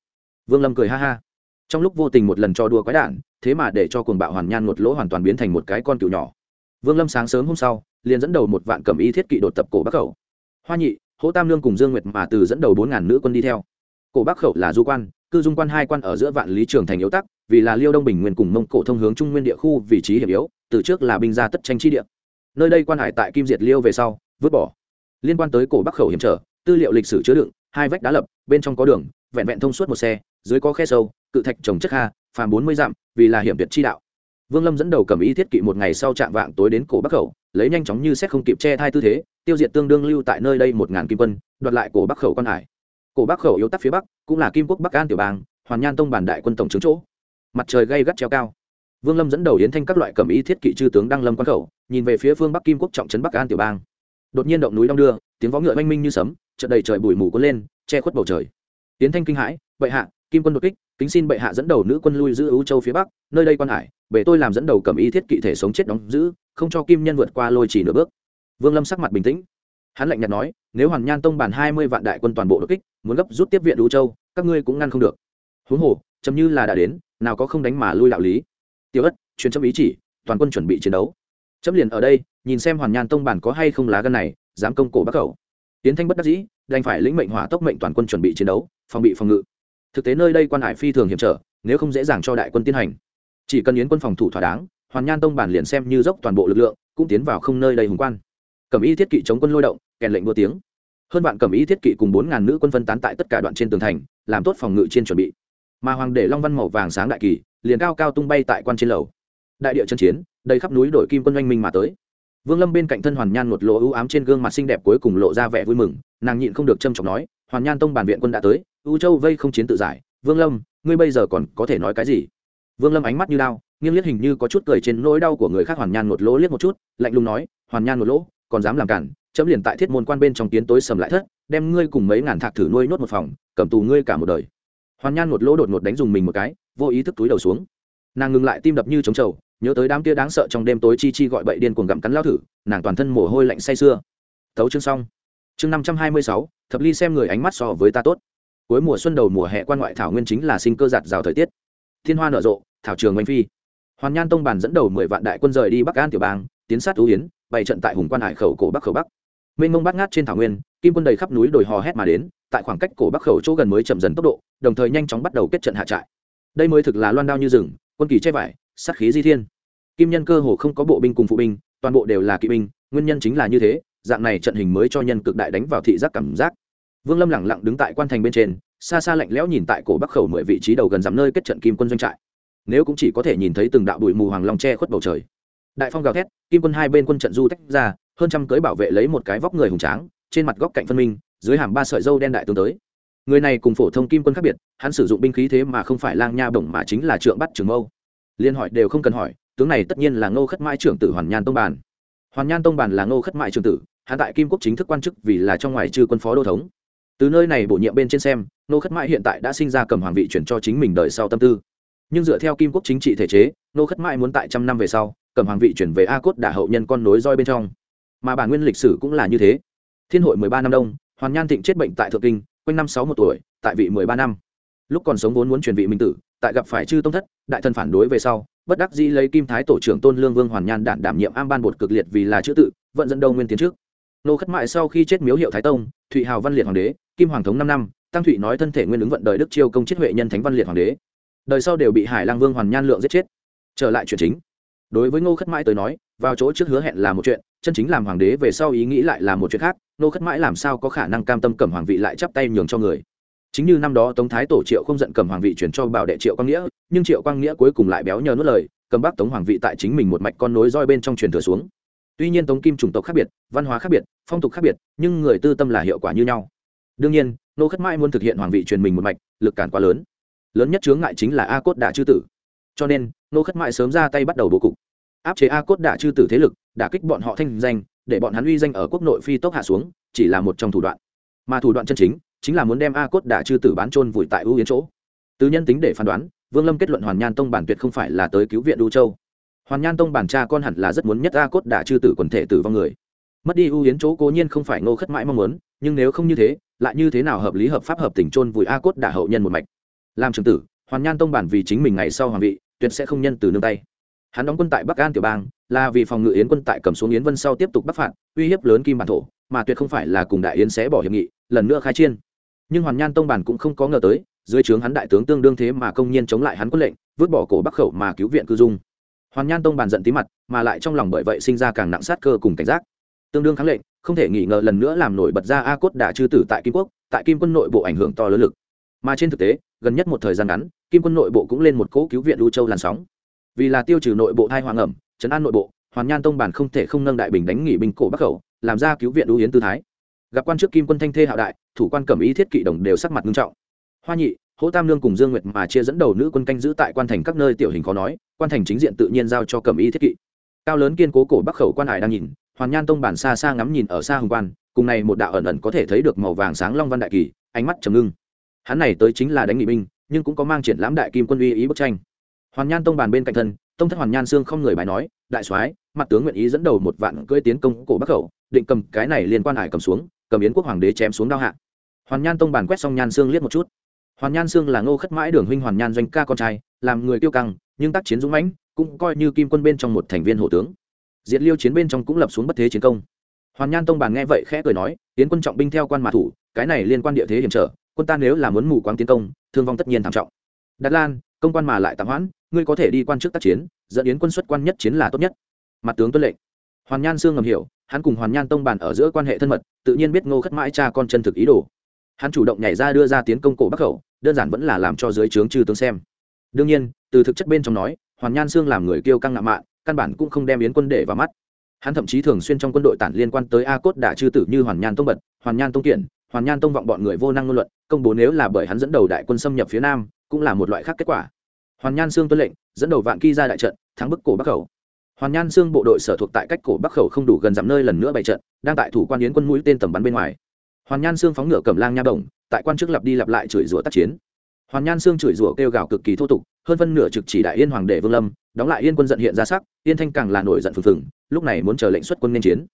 Vương lâm cười ha ha. Trong lúc vô tình một lần cho đua quái đản, thế mà để cho cuồng bạo hoàn nhan một lỗ hoàn toàn biến thành một cái con cựu nhỏ. Vương lâm sáng sớm hôm sau, liền dẫn đầu một vạn cầm y thiết kỵ đột tập cổ bắc khẩu. Hoa nhị, hỗ tam lương cùng dương nguyệt mà từ dẫn đầu bốn ngàn nữ quân đi theo. Cổ bắc khẩu là du quan cư dung quan hai quan ở giữa vạn lý trường thành yếu tắc, vì là liêu đông bình nguyên cùng mông cổ thông hướng trung nguyên địa khu vị trí hiểm yếu, từ trước là binh gia tất tranh chi địa. Nơi đây quan hải tại kim diệt liêu về sau, vứt bỏ. Liên quan tới cổ bắc khẩu hiểm trở, tư liệu lịch sử chứa đựng, hai vách đá lập, bên trong có đường, vẹn vẹn thông suốt một xe, dưới có khe sâu, cự thạch trồng chất kha, phàm bốn mươi dặm, vì là hiểm tuyệt chi đạo. Vương lâm dẫn đầu cầm ý thiết kỵ một ngày sau chạm vạng tối đến cổ bắc khẩu, lấy nhanh chóng như xét không kịp che thai tư thế, tiêu diệt tương đương lưu tại nơi đây một ngàn kim quân, đoạt lại cổ bắc khẩu quan hải cổ bắc khẩu yếu tắc phía bắc, cũng là kim quốc bắc an tiểu bang, hoàn nhan tông bản đại quân tổng trướng chỗ. Mặt trời gây gắt treo cao. Vương lâm dẫn đầu yến thanh các loại cầm ý thiết kỵ chư tướng đăng lâm quan khẩu, nhìn về phía phương bắc kim quốc trọng trấn bắc an tiểu bang. Đột nhiên động núi đong đưa, tiếng vó ngựa oanh minh như sấm, chợt đầy trời bụi mù cuốn lên, che khuất bầu trời. Yến thanh kinh hãi, bệ hạ, kim quân đột kích, kính xin bệ hạ dẫn đầu nữ quân lui giữ ưu châu phía bắc, nơi đây quan hải, bệ tôi làm dẫn đầu cầm ý thiết kỵ thể sống chết đóng giữ, không cho kim nhân vượt qua lôi chỉ nửa bước. Vương lâm sắc mặt bình tĩnh hắn lạnh nhạt nói, nếu hoàn nhan tông bàn hai mươi vạn đại quân toàn bộ đột kích, muốn gấp rút tiếp viện đũ châu, các ngươi cũng ngăn không được. Huống hồ, chấm như là đã đến, nào có không đánh mà lui đạo lý. Tiêu ất chuyến chấm ý chỉ, toàn quân chuẩn bị chiến đấu. Chấm liền ở đây, nhìn xem hoàn nhan tông bản có hay không lá gân này, dám công cổ bắc khẩu. Tiến thanh bất đắc dĩ, đành phải lĩnh mệnh hỏa tốc mệnh toàn quân chuẩn bị chiến đấu, phòng bị phòng ngự. Thực tế nơi đây quan hải phi thường hiểm trở, nếu không dễ dàng cho đại quân tiến hành. Chỉ cần yến quân phòng thủ thỏa đáng, hoàn nhan tông bản liền xem như dốc toàn bộ lực lượng, cũng tiến vào không nơi đầy hùng quan cẩm y thiết kỵ chống quân lôi động, kèn lệnh đua tiếng. Hơn vạn cẩm y thiết kỵ cùng bốn ngàn nữ quân phân tán tại tất cả đoạn trên tường thành, làm tốt phòng ngự trên chuẩn bị. Mà hoàng để long văn màu vàng sáng đại kỳ, liền cao cao tung bay tại quan trên lầu. Đại địa chân chiến, đầy khắp núi đổi kim quân oanh minh mà tới. Vương lâm bên cạnh thân hoàn nhan một lỗ ưu ám trên gương mặt xinh đẹp cuối cùng lộ ra vẻ vui mừng, nàng nhịn không được trâm trọng nói, hoàn nhan tông bản viện quân đã tới, ưu châu vây không chiến tự giải. Vương lâm, ngươi bây giờ còn có thể nói cái gì? Vương lâm ánh mắt như đao, nghiêng liếc hình như có chút cười trên nỗi đau của người khác, hoàn nhan một lỗ liếc một chút, lạnh lùng nói, hoàn nhan một lỗ còn dám làm cản, chấm liền tại thiết môn quan bên trong tiến tối sầm lại thất, đem ngươi cùng mấy ngàn thạc thử nuôi nốt một phòng, cầm tù ngươi cả một đời. Hoàn nhan một lỗ đột ngột đánh dùng mình một cái, vô ý thức túi đầu xuống. Nàng ngừng lại tim đập như trống trầu, nhớ tới đám kia đáng sợ trong đêm tối chi chi gọi bậy điên cuồng gặm cắn lao thử, nàng toàn thân mồ hôi lạnh say sưa. Tấu chương xong. Chương năm trăm hai mươi sáu, thập ly xem người ánh mắt so với ta tốt. Cuối mùa xuân đầu mùa hè quan ngoại thảo nguyên chính là sinh cơ giạt rào thời tiết. Thiên hoa nở rộ, thảo trường oanh phi. Hoàn nhan tông bàn dẫn đầu mười vạn đại quân rời đi bắc an tiểu bang, tiến sát ưu yến bày trận tại hùng quan hải khẩu cổ bắc khẩu bắc. Mênh mông bát ngát trên thảo nguyên, kim quân đầy khắp núi đồi hò hét mà đến, tại khoảng cách cổ bắc khẩu chỗ gần mới chậm dần tốc độ, đồng thời nhanh chóng bắt đầu kết trận hạ trại. Đây mới thực là loan đao như rừng, quân kỳ che vải, sát khí di thiên. Kim nhân cơ hồ không có bộ binh cùng phụ binh, toàn bộ đều là kỵ binh, nguyên nhân chính là như thế, dạng này trận hình mới cho nhân cực đại đánh vào thị giác cảm giác. Vương lâm lẳng lặng đứng tại quan thành bên trên, xa xa lạnh lẽo nhìn tại cổ bắc khẩu mười vị trí đầu gần dắm nơi kết trận kim quân doanh trại. Nếu cũng chỉ có thể nhìn thấy từng đạo bụi mù hoàng long che khuất bầu trời đại phong gào thét, kim quân hai bên quân trận du tách ra, hơn trăm cưới bảo vệ lấy một cái vóc người hùng tráng, trên mặt góc cạnh phân minh, dưới hàm ba sợi dâu đen đại tướng tới. Người này cùng phổ thông kim quân khác biệt, hắn sử dụng binh khí thế mà không phải lang nha bổng mà chính là trượng bắt trường mâu. Liên hỏi đều không cần hỏi, tướng này tất nhiên là ngô khất mãi trưởng tử hoàn nhan tông bàn. Hoàn nhan tông bàn là ngô khất mãi trưởng tử, hắn tại kim quốc chính thức quan chức vì là trong ngoài trừ quân phó đô thống. Từ nơi này bổ nhiệm bên trên xem, ngô khất mãi hiện tại đã sinh ra cầm hoàng vị chuyển cho chính mình đời sau tâm tư. Nhưng dựa theo kim quốc chính trị thể chế, ngô khất mãi muốn tại trăm năm về sau cầm hoàng vị chuyển về a cốt đả hậu nhân con nối roi bên trong. Mà bản nguyên lịch sử cũng là như thế. Thiên hội mười ba năm đông, hoàn nhan thịnh chết bệnh tại thượng kinh, quanh năm sáu một tuổi, tại vị mười ba năm. Lúc còn sống vốn muốn truyền vị minh tử, tại gặp phải chư tông thất, đại thần phản đối về sau, bất đắc dĩ lấy kim thái tổ trưởng tôn lương vương hoàn nhan đản đảm nhiệm am ban bột cực liệt vì là chữ tự, vận dẫn đâu nguyên tiến trước. Nô khất mại sau khi chết miếu hiệu thái tông, thụy hào văn liệt hoàng đế, kim hoàng thống năm năm, tăng thụy nói thân thể nguyên ứng vận đời đức chiêu công chết huệ nhân thánh văn liệt hoàng đế. Đời sau đều bị hải lang vương hoàn nhan lượng giết chết. Trở lại chuyện chính đối với ngô khất mãi tới nói, vào chỗ trước hứa hẹn là một chuyện, chân chính làm hoàng đế về sau ý nghĩ lại là một chuyện khác, ngô khất mãi làm sao có khả năng cam tâm cầm hoàng vị lại chắp tay nhường cho người. Chính như năm đó tống thái tổ triệu không giận cầm hoàng vị chuyển cho bảo đệ triệu quang nghĩa, nhưng triệu quang nghĩa cuối cùng lại béo nhờ nuốt lời, cầm bác tống hoàng vị tại chính mình một mạch con nối roi bên trong truyền thừa xuống. Tuy nhiên tống kim chủng tộc khác biệt, văn hóa khác biệt, phong tục khác biệt, nhưng người tư tâm là hiệu quả như nhau. Đương nhiên nô khất mãi muốn thực hiện hoàng vị truyền mình một mạch, lực cản quá lớn. Lớn nhất chướng ngại chính là a cốt đà chư tử. Cho nên nô khất mại sớm ra tay bắt đầu bố cục. Áp chế a cốt đả chư tử thế lực, đả kích bọn họ thanh danh, để bọn hắn uy danh ở quốc nội phi tốc hạ xuống, chỉ là một trong thủ đoạn. Mà thủ đoạn chân chính chính là muốn đem a cốt đả chư tử bán trôn vùi tại ưu yến chỗ. Từ nhân tính để phán đoán, vương lâm kết luận hoàn nhan tông bản tuyệt không phải là tới cứu viện đu châu. Hoàn nhan tông bản cha con hẳn là rất muốn nhất a cốt đả chư tử quần thể tử vong người. Mất đi ưu yến chỗ cố nhiên không phải ngô khất mãi mong muốn, nhưng nếu không như thế, lại như thế nào hợp lý hợp pháp hợp tình trôn vùi a cốt đả hậu nhân một mạch? Làm trường tử, hoàn nhan tông bản vì chính mình ngày sau hoàng vị tuyệt sẽ không nhân từ nương tay. Hắn đóng quân tại bắc an tiểu bang, là vì phòng ngự yến quân tại cầm xuống yến vân sau tiếp tục bắc phạt, uy hiếp lớn kim bản thổ, mà tuyệt không phải là cùng đại yến sẽ bỏ hiệp nghị, lần nữa khai chiên nhưng hoàn nhan tông bản cũng không có ngờ tới, dưới trướng hắn đại tướng tương đương thế mà công nhiên chống lại hắn quân lệnh, vứt bỏ cổ bắc khẩu mà cứu viện cư dung. Hoàn nhan tông bản giận tí mặt, mà lại trong lòng bởi vậy sinh ra càng nặng sát cơ cùng cảnh giác. Tương đương kháng lệnh, không thể nghi ngờ lần nữa làm nổi bật ra a cốt đả chư tử tại kim quốc, tại kim quân nội bộ ảnh hưởng to lớn lực. Mà trên thực tế, gần nhất một thời gian ngắn kim quân nội bộ cũng lên một cỗ cứu viện lưu châu làn sóng. Vì là tiêu trừ nội bộ thai hoàng ẩm, trấn an nội bộ, hoàn nhan tông bản không thể không nâng đại bình đánh nghỉ binh cổ bắc khẩu, làm ra cứu viện lưu yến tư thái. Gặp quan trước kim quân thanh thê hạo đại, thủ quan cẩm ý thiết kỵ đồng đều sắc mặt nghiêm trọng. Hoa nhị, hỗ tam lương cùng dương nguyệt mà chia dẫn đầu nữ quân canh giữ tại quan thành các nơi tiểu hình khó nói, quan thành chính diện tự nhiên giao cho cẩm ý thiết kỵ. Cao lớn kiên cố cổ bắc khẩu quan hải đang nhìn, hoàn nhan tông bản xa xa ngắm nhìn ở xa hồng quan, cùng này một đạo ẩn ẩn có thể thấy được màu vàng sáng long văn đại kỳ, ánh mắt trầm ngưng. Hắn này tới chính là đánh nghị binh nhưng cũng có mang triển lãm đại kim quân uy ý bức tranh. Hoàn nhan tông bàn bên cạnh thân, tông thất hoàn nhan xương không người bài nói, đại soái, mặt tướng nguyện ý dẫn đầu một vạn cưỡi tiến công cổ bắc khẩu, định cầm cái này liên quan hải cầm xuống, cầm yến quốc hoàng đế chém xuống đao hạ. Hoàn nhan tông bàn quét xong nhan xương liếc một chút. Hoàn nhan xương là ngô khất mãi đường huynh hoàn nhan doanh ca con trai, làm người tiêu căng, nhưng tác chiến dũng mãnh, cũng coi như kim quân bên trong một thành viên hộ tướng. Diệt liêu chiến bên trong cũng lập xuống bất thế chiến công. Hoàn nhan tông bàn nghe vậy khẽ cười nói tiến quân trọng binh theo quan mã thủ, cái này liên quan địa thế hiểm trở quân ta nếu là muốn mù quáng tiến công, thương vong tất nhiên thảm trọng. Đạt lan, công quan mà lại tạm hoãn, ngươi có thể đi quan chức tác chiến, dẫn yến quân xuất quan nhất chiến là tốt nhất. Mặt tướng tuân lệnh. Hoàn nhan sương ngầm hiểu, hắn cùng hoàn nhan tông bàn ở giữa quan hệ thân mật, tự nhiên biết ngô khất mãi cha con chân thực ý đồ. Hắn chủ động nhảy ra đưa ra tiến công cổ bắc khẩu, đơn giản vẫn là làm cho dưới trướng chư tướng xem. Đương nhiên, từ thực chất bên trong nói, hoàn nhan sương làm người kiêu căng ngạo mạn, căn bản cũng không đem yến quân để vào mắt. Hắn thậm chí thường xuyên trong quân đội tản liên quan tới a cốt đả chư tử như hoàn nhan tông bật, hoàn nhan tông kiện, hoàn nhan tông vọng bọn người vô năng ngôn luận công bố nếu là bởi hắn dẫn đầu đại quân xâm nhập phía nam, cũng là một loại khác kết quả. Hoàn nhan sương tuân lệnh, dẫn đầu vạn ky ra đại trận, thắng bức cổ bắc khẩu. Hoàn nhan sương bộ đội sở thuộc tại cách cổ bắc khẩu không đủ gần dặm nơi lần nữa bày trận, đang tại thủ quan yến quân mũi tên tầm bắn bên ngoài. Hoàn nhan sương phóng ngựa cầm lang nha đồng tại quan chức lặp đi lặp lại chửi rủa tác chiến. Hoàn nhan sương chửi rủa kêu gào cực kỳ thô tục, hơn phân nửa trực chỉ đại yên hoàng đệ vương lâm, đóng lại yên quân giận hiện ra sắc, yên thanh càng là nổi giận phừng phừng, lúc này muốn chờ lệnh xuất quân nên chiến.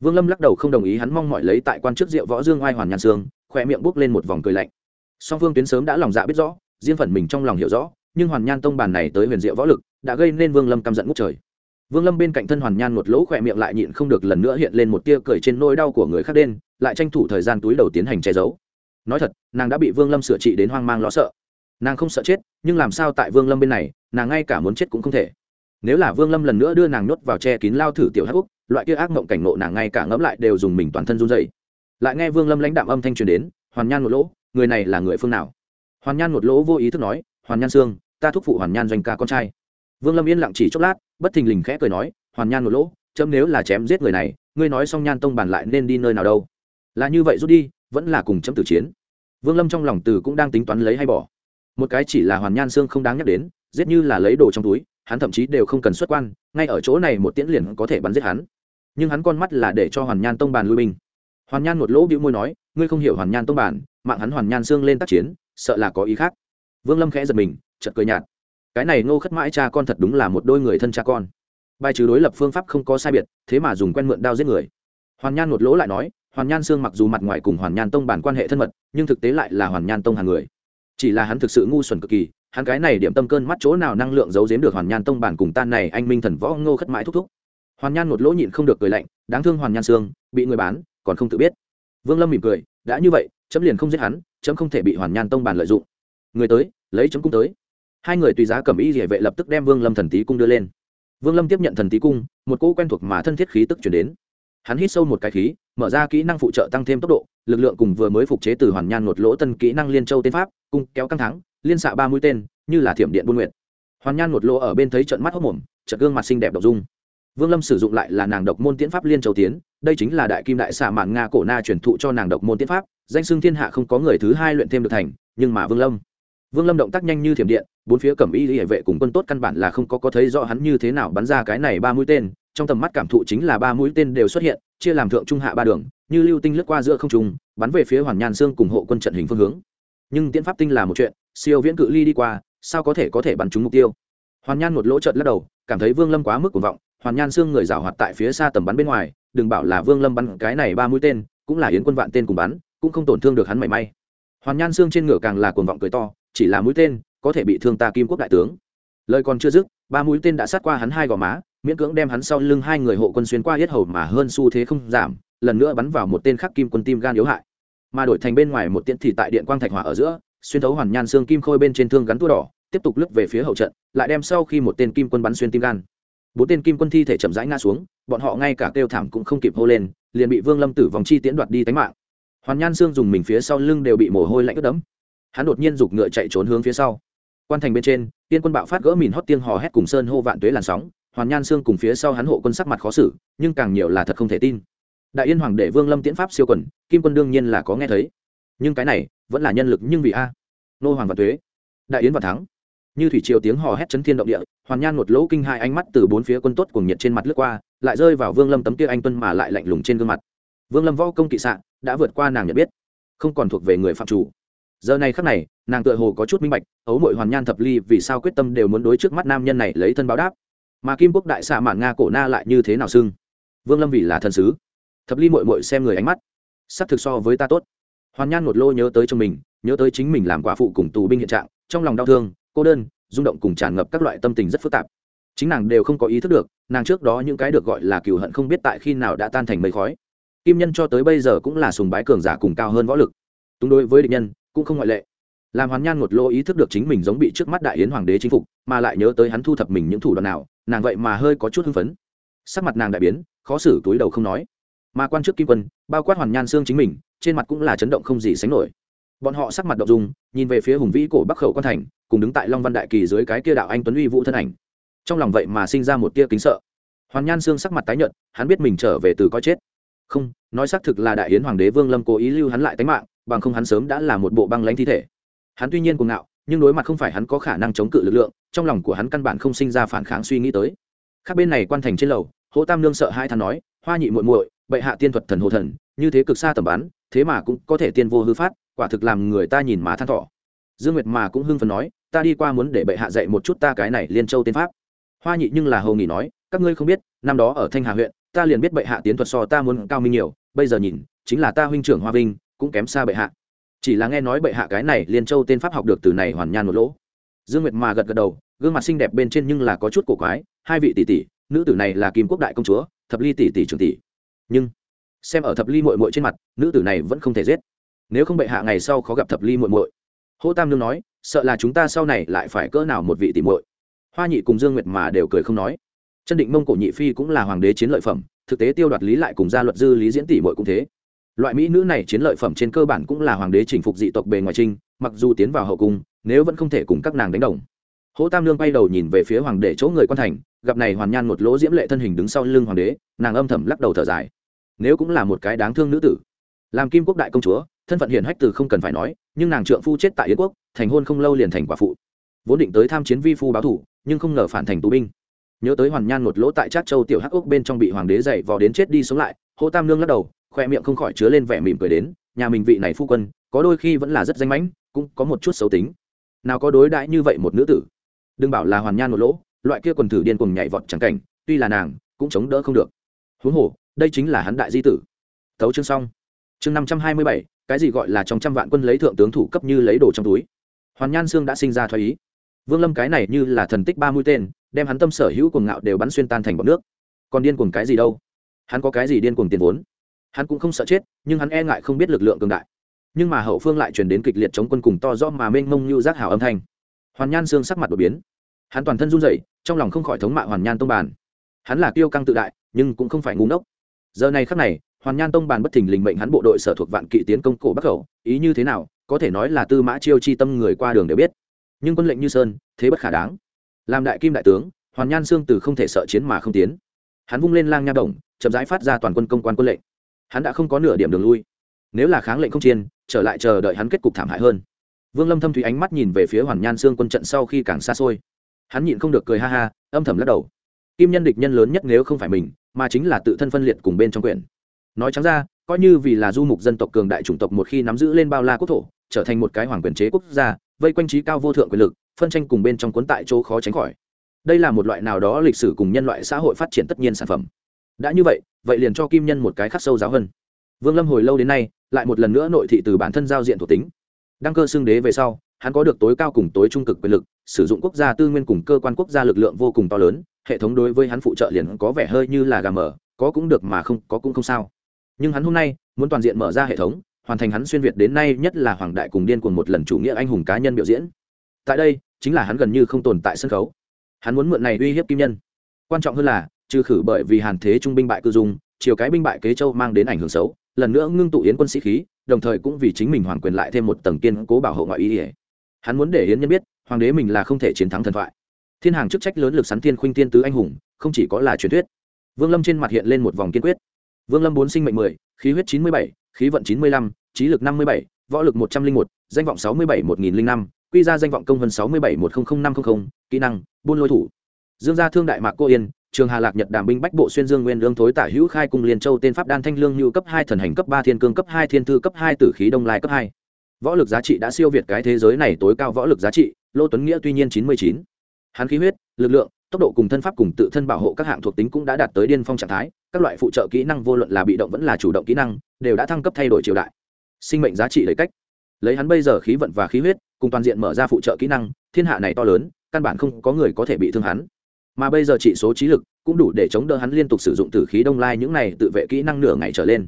Vương lâm lắc đầu không đồng ý hắn mong mọi lấy tại quan chức diệu võ dương oai hoàn nhan sương khoe miệng bốc lên một vòng cười lạnh. Song phương tuyến sớm đã lòng dạ biết rõ, riêng phần mình trong lòng hiểu rõ, nhưng hoàn nhan tông bàn này tới huyền diệu võ lực, đã gây nên vương lâm căm giận ngút trời. Vương lâm bên cạnh thân hoàn nhan một lỗ khỏe miệng lại nhịn không được lần nữa hiện lên một tia cười trên nỗi đau của người khác đen, lại tranh thủ thời gian túi đầu tiến hành che giấu. Nói thật, nàng đã bị vương lâm sửa trị đến hoang mang lo sợ. Nàng không sợ chết, nhưng làm sao tại vương lâm bên này, nàng ngay cả muốn chết cũng không thể. Nếu là vương lâm lần nữa đưa nàng nhốt vào che kín lao thử tiểu hắc úc, loại kia ác mộng cảnh nộ nàng ngay cả ngẫm lại đều dùng mình toàn thân run dậy lại nghe vương lâm lãnh đạm âm thanh truyền đến, hoàn nhan một lỗ, người này là người phương nào? Hoàn nhan một lỗ vô ý thức nói, hoàn nhan sương, ta thúc phụ hoàn nhan doanh ca con trai. Vương lâm yên lặng chỉ chốc lát, bất thình lình khẽ cười nói, hoàn nhan một lỗ, chấm nếu là chém giết người này, ngươi nói xong nhan tông bàn lại nên đi nơi nào đâu? Là như vậy rút đi, vẫn là cùng chấm tử chiến. Vương lâm trong lòng từ cũng đang tính toán lấy hay bỏ. Một cái chỉ là hoàn nhan xương không đáng nhắc đến, giết như là lấy đồ trong túi, hắn thậm chí đều không cần xuất quan, ngay ở chỗ này một tiễn liền có thể bắn giết hắn. Nhưng hắn con mắt là để cho hoàn nhan tông bàn lui binh hoàn nhan một lỗ bĩu môi nói ngươi không hiểu hoàn nhan tông bản, mạng hắn hoàn nhan xương lên tác chiến sợ là có ý khác. Vương lâm khẽ giật mình chợt cười nhạt. Cái này ngô khất mãi cha con thật đúng là một đôi người thân cha con. Bài trừ đối lập phương pháp không có sai biệt thế mà dùng quen mượn đao giết người. Hoàn nhan một lỗ lại nói hoàn nhan xương mặc dù mặt ngoài cùng hoàn nhan tông bản quan hệ thân mật nhưng thực tế lại là hoàn nhan tông hàng người. Chỉ là hắn thực sự ngu xuẩn cực kỳ hắn cái này điểm tâm cơn mắt chỗ nào năng lượng giấu giếm được hoàn nhan tông bản cùng tan này anh minh thần võ ngô khất mãi thúc thúc. Hoàn nhan một lỗ nhịn không được cười lạnh đáng thương hoàn nhan xương bị người bán còn không tự biết. Vương lâm mỉm cười, đã như vậy, chấm liền không giết hắn, chấm không thể bị hoàn nhan tông bàn lợi dụng. Người tới, lấy chấm cung tới. Hai người tùy giá cầm ý địa vệ lập tức đem vương lâm thần tý cung đưa lên. Vương lâm tiếp nhận thần tý cung, một cỗ quen thuộc mà thân thiết khí tức chuyển đến. Hắn hít sâu một cái khí, mở ra kỹ năng phụ trợ tăng thêm tốc độ, lực lượng cùng vừa mới phục chế từ hoàn nhan một lỗ tân kỹ năng liên châu tên pháp, cung kéo căng thắng liên xạ ba mũi tên, như là thiểm điện buôn nguyện hoàn nhan một lỗ ở bên thấy trận mắt hốc mồm trận gương mặt xinh đẹp độc dung vương lâm sử dụng lại là nàng độc môn tiễn pháp liên châu tiến, đây chính là đại kim đại xạ mạn nga cổ na truyền thụ cho nàng độc môn tiễn pháp, danh xưng thiên hạ không có người thứ hai luyện thêm được thành, nhưng mà vương lâm. Vương lâm động tác nhanh như thiểm điện, bốn phía cẩm y hệ vệ cùng quân tốt căn bản là không có có thấy rõ hắn như thế nào bắn ra cái này ba mũi tên, trong tầm mắt cảm thụ chính là ba mũi tên đều xuất hiện, chia làm thượng trung hạ ba đường, như lưu tinh lướt qua giữa không trung, bắn về phía hoàn nhàn xương cùng hộ quân trận hình phương hướng. Nhưng tiễn pháp tinh là một chuyện, siêu viễn cự ly đi qua, sao có thể có thể bắn trúng mục tiêu? Hoàn nhan một lỗ trận lắc đầu, cảm thấy vương lâm quá mức cuồng vọng hoàn nhan xương người rào hoạt tại phía xa tầm bắn bên ngoài, đừng bảo là vương lâm bắn cái này ba mũi tên, cũng là yến quân vạn tên cùng bắn, cũng không tổn thương được hắn mảy may. Hoàn nhan xương trên ngựa càng là cuồng vọng cười to, chỉ là mũi tên, có thể bị thương ta kim quốc đại tướng. Lời còn chưa dứt, ba mũi tên đã sát qua hắn hai gò má, miễn cưỡng đem hắn sau lưng hai người hộ quân xuyên qua hết hầu mà hơn xu thế không giảm, lần nữa bắn vào một tên khắc kim quân tim gan yếu hại. Mà đổi thành bên ngoài một tiễn thì tại điện quang thạch hỏa ở giữa, xuyên thấu hoàn nhan xương kim khôi bên trên thương gắn tua đỏ, tiếp tục lướt về phía hậu trận, lại đem sau khi một tên kim quân bắn xuyên tim gan bốn tên kim quân thi thể chậm rãi ngã xuống, bọn họ ngay cả kêu thảm cũng không kịp hô lên, liền bị vương lâm tử vòng chi tiễn đoạt đi tánh mạng. Hoàn nhan xương dùng mình phía sau lưng đều bị mồ hôi lạnh ướt đẫm. Hắn đột nhiên giục ngựa chạy trốn hướng phía sau. Quan thành bên trên, tiên quân bạo phát gỡ mìn hót tiếng hò hét cùng sơn hô vạn tuế làn sóng, hoàn nhan xương cùng phía sau hắn hộ quân sắc mặt khó xử, nhưng càng nhiều là thật không thể tin. Đại yên hoàng đệ vương lâm tiễn pháp siêu quần, kim quân đương nhiên là có nghe thấy. Nhưng cái này, vẫn là nhân lực nhưng vì a. Nô hoàng vạn tuế. Đại yến và thắng như thủy triều tiếng hò hét chấn thiên động địa, hoàn nhan một lỗ kinh hai ánh mắt từ bốn phía quân tốt cùng nhiệt trên mặt lướt qua, lại rơi vào vương lâm tấm kia anh tuân mà lại lạnh lùng trên gương mặt. Vương lâm võ công kỵ sạn đã vượt qua nàng nhận biết, không còn thuộc về người phạm chủ. Giờ này khắc này, nàng tựa hồ có chút minh bạch, ấu mội hoàn nhan thập ly vì sao quyết tâm đều muốn đối trước mắt nam nhân này lấy thân báo đáp. Mà kim quốc đại xạ mạn nga cổ na lại như thế nào xưng? Vương lâm vì là thần sứ. Thập ly mội mội xem người ánh mắt, sắc thực so với ta tốt. Hoàn nhan một lô nhớ tới trong mình, nhớ tới chính mình làm quả phụ cùng tù binh hiện trạng, trong lòng đau thương cô đơn, rung động cùng tràn ngập các loại tâm tình rất phức tạp. Chính nàng đều không có ý thức được, nàng trước đó những cái được gọi là cừu hận không biết tại khi nào đã tan thành mây khói. Kim nhân cho tới bây giờ cũng là sùng bái cường giả cùng cao hơn võ lực. Túng đối với địch nhân, cũng không ngoại lệ. Làm hoàn nhan một lô ý thức được chính mình giống bị trước mắt đại yến hoàng đế chính phục, mà lại nhớ tới hắn thu thập mình những thủ đoạn nào, nàng vậy mà hơi có chút hưng phấn. Sắc mặt nàng đại biến, khó xử túi đầu không nói. Mà quan chức kim quân, bao quát hoàn nhan xương chính mình, trên mặt cũng là chấn động không gì sánh nổi bọn họ sắc mặt động dung, nhìn về phía hùng vĩ cổ bắc khẩu quan thành, cùng đứng tại long văn đại kỳ dưới cái kia đạo anh tuấn uy vũ thân ảnh. Trong lòng vậy mà sinh ra một tia kính sợ. Hoàn nhan xương sắc mặt tái nhợt, hắn biết mình trở về từ coi chết. Không, nói xác thực là đại yến hoàng đế vương lâm cố ý lưu hắn lại tánh mạng, bằng không hắn sớm đã là một bộ băng lãnh thi thể. Hắn tuy nhiên cuồng ngạo, nhưng đối mặt không phải hắn có khả năng chống cự lực lượng, trong lòng của hắn căn bản không sinh ra phản kháng suy nghĩ tới. Khác bên này quan thành trên lầu, hỗ tam lương sợ hai thằng nói, hoa nhị muội muội, bệ hạ tiên thuật thần hồ thần, như thế cực xa tầm bắn, thế mà cũng có thể tiên vô hư phát quả thực làm người ta nhìn má than thỏ. Dương nguyệt mà cũng hưng phấn nói, ta đi qua muốn để bệ hạ dạy một chút ta cái này liên châu tiên pháp. Hoa nhị nhưng là hầu nghỉ nói, các ngươi không biết, năm đó ở thanh hà huyện, ta liền biết bệ hạ tiến thuật so ta muốn cao minh nhiều, bây giờ nhìn, chính là ta huynh trưởng hoa vinh, cũng kém xa bệ hạ. Chỉ là nghe nói bệ hạ cái này liên châu tên pháp học được từ này hoàn nhan một lỗ. Dương nguyệt mà gật gật đầu, gương mặt xinh đẹp bên trên nhưng là có chút cổ quái, hai vị tỷ tỷ, nữ tử này là kim quốc đại công chúa, thập ly tỷ tỷ trưởng tỷ. Nhưng, xem ở thập ly mội mội trên mặt, nữ tử này vẫn không thể giết nếu không bệ hạ ngày sau khó gặp thập ly muội muội. Hô tam nương nói, sợ là chúng ta sau này lại phải cỡ nào một vị tỷ muội. Hoa nhị cùng dương nguyệt mà đều cười không nói. Chân định mông cổ nhị phi cũng là hoàng đế chiến lợi phẩm, thực tế tiêu đoạt lý lại cùng gia luật dư lý diễn tỷ muội cũng thế. Loại mỹ nữ này chiến lợi phẩm trên cơ bản cũng là hoàng đế chỉnh phục dị tộc bề ngoài trinh, mặc dù tiến vào hậu cung, nếu vẫn không thể cùng các nàng đánh đồng. Hỗ tam Nương bay đầu nhìn về phía hoàng đế chỗ người quan thành, gặp này hoàn nhan một lỗ diễm lệ thân hình đứng sau lưng hoàng đế, nàng âm thầm lắc đầu thở dài. Nếu cũng là một cái đáng thương nữ tử, làm kim quốc đại công chúa thân phận hiển hách từ không cần phải nói, nhưng nàng trượng phu chết tại yến quốc, thành hôn không lâu liền thành quả phụ. Vốn định tới tham chiến vi phu báo thủ, nhưng không ngờ phản thành tù binh. Nhớ tới hoàn nhan một lỗ tại trát châu tiểu hắc ốc bên trong bị hoàng đế dậy vò đến chết đi sống lại, hô tam lương lắc đầu, khoe miệng không khỏi chứa lên vẻ mỉm cười đến, nhà mình vị này phu quân, có đôi khi vẫn là rất danh mãnh, cũng có một chút xấu tính. Nào có đối đãi như vậy một nữ tử. Đừng bảo là hoàn nhan một lỗ, loại kia quần thử điên cuồng nhảy vọt chẳng cảnh, tuy là nàng, cũng chống đỡ không được. Huống hồ, đây chính là hắn đại di tử. Tấu chương xong. Chương năm trăm hai mươi bảy cái gì gọi là trong trăm vạn quân lấy thượng tướng thủ cấp như lấy đồ trong túi. Hoàn nhan sương đã sinh ra thoái ý. Vương lâm cái này như là thần tích ba mũi tên, đem hắn tâm sở hữu cuồng ngạo đều bắn xuyên tan thành bọn nước. Còn điên cuồng cái gì đâu? Hắn có cái gì điên cuồng tiền vốn? Hắn cũng không sợ chết, nhưng hắn e ngại không biết lực lượng cường đại. Nhưng mà hậu phương lại truyền đến kịch liệt chống quân cùng to do mà mênh mông như giác hảo âm thanh. Hoàn nhan xương sắc mặt đột biến. Hắn toàn thân run rẩy, trong lòng không khỏi thống mạ hoàn nhan tông bàn. Hắn là kiêu căng tự đại, nhưng cũng không phải ngu ngốc. Giờ này khắc này hoàn nhan tông bàn bất thình lình mệnh hắn bộ đội sở thuộc vạn kỵ tiến công cổ bắc khẩu, ý như thế nào, có thể nói là tư mã chiêu chi tâm người qua đường đều biết. Nhưng quân lệnh như sơn, thế bất khả đáng. Làm đại kim đại tướng, hoàn nhan xương từ không thể sợ chiến mà không tiến. Hắn vung lên lang nha đồng, chậm rãi phát ra toàn quân công quan quân lệnh. Hắn đã không có nửa điểm đường lui. Nếu là kháng lệnh không chiên trở lại chờ đợi hắn kết cục thảm hại hơn. Vương lâm thâm thủy ánh mắt nhìn về phía hoàn nhan xương quân trận sau khi càng xa xôi. Hắn nhịn không được cười ha ha, âm thầm lắc đầu. Kim nhân địch nhân lớn nhất nếu không phải mình, mà chính là tự thân phân liệt cùng bên trong quyển nói trắng ra, coi như vì là du mục dân tộc cường đại chủng tộc một khi nắm giữ lên bao la quốc thổ, trở thành một cái hoàng quyền chế quốc gia, vây quanh trí cao vô thượng quyền lực, phân tranh cùng bên trong cuốn tại chỗ khó tránh khỏi. Đây là một loại nào đó lịch sử cùng nhân loại xã hội phát triển tất nhiên sản phẩm. Đã như vậy vậy liền cho kim nhân một cái khắc sâu giáo hơn vương lâm hồi lâu đến nay, lại một lần nữa nội thị từ bản thân giao diện thuộc tính. Đăng cơ xưng đế về sau, hắn có được tối cao cùng tối trung cực quyền lực, sử dụng quốc gia tư nguyên cùng cơ quan quốc gia lực lượng vô cùng to lớn, hệ thống đối với hắn phụ trợ liền có vẻ hơi như là gà mở có cũng được mà không, có cũng không sao nhưng hắn hôm nay muốn toàn diện mở ra hệ thống, hoàn thành hắn xuyên việt đến nay nhất là hoàng đại cùng điên cùng một lần chủ nghĩa anh hùng cá nhân biểu diễn. Tại đây, chính là hắn gần như không tồn tại sân khấu. Hắn muốn mượn này uy hiếp kim nhân. Quan trọng hơn là, trừ khử bởi vì hàn thế trung binh bại cư dung, chiều cái binh bại kế châu mang đến ảnh hưởng xấu, lần nữa ngưng tụ yến quân sĩ khí, đồng thời cũng vì chính mình hoàng quyền lại thêm một tầng kiên cố bảo hộ ngoại ý ỉa hắn muốn để yến nhân biết, hoàng đế mình là không thể chiến thắng thần thoại. Thiên hàng chức trách lớn lực sắn thiên khuynh thiên tứ anh hùng, không chỉ có là truyền thuyết. Vương lâm trên mặt hiện lên một vòng kiên quyết vương lâm bốn sinh mệnh mười, khí huyết chín mươi bảy, khí vận chín mươi lăm, trí lực năm mươi bảy, võ lực một trăm linh một, danh vọng sáu mươi bảy một nghìn năm, quy ra danh vọng công vân sáu mươi bảy một trăm năm trăm linh kỹ năng, buôn lôi thủ. Dương gia thương đại mạc cô yên, trường hà lạc nhật đàm binh bách bộ xuyên dương nguyên lương thối tả hữu khai cung liên châu tên pháp đan thanh lương như cấp hai thần hành cấp ba thiên cương cấp hai thiên thư cấp hai tử khí đông lai cấp hai. Võ lực giá trị đã siêu việt cái thế giới này tối cao võ lực giá trị, lô tuấn nghĩa tuy nhiên chín mươi chín. Hắn khí huyết, lực lượng tốc độ cùng thân pháp cùng tự thân bảo hộ các hạng thuộc tính cũng đã đạt tới điên phong trạng thái, các loại phụ trợ kỹ năng vô luận là bị động vẫn là chủ động kỹ năng, đều đã thăng cấp thay đổi triều đại. Sinh mệnh giá trị lấy cách. Lấy hắn bây giờ khí vận và khí huyết, cùng toàn diện mở ra phụ trợ kỹ năng, thiên hạ này to lớn, căn bản không có người có thể bị thương hắn. Mà bây giờ trị số trí lực cũng đủ để chống đỡ hắn liên tục sử dụng tử khí đông lai những này tự vệ kỹ năng nửa ngày trở lên.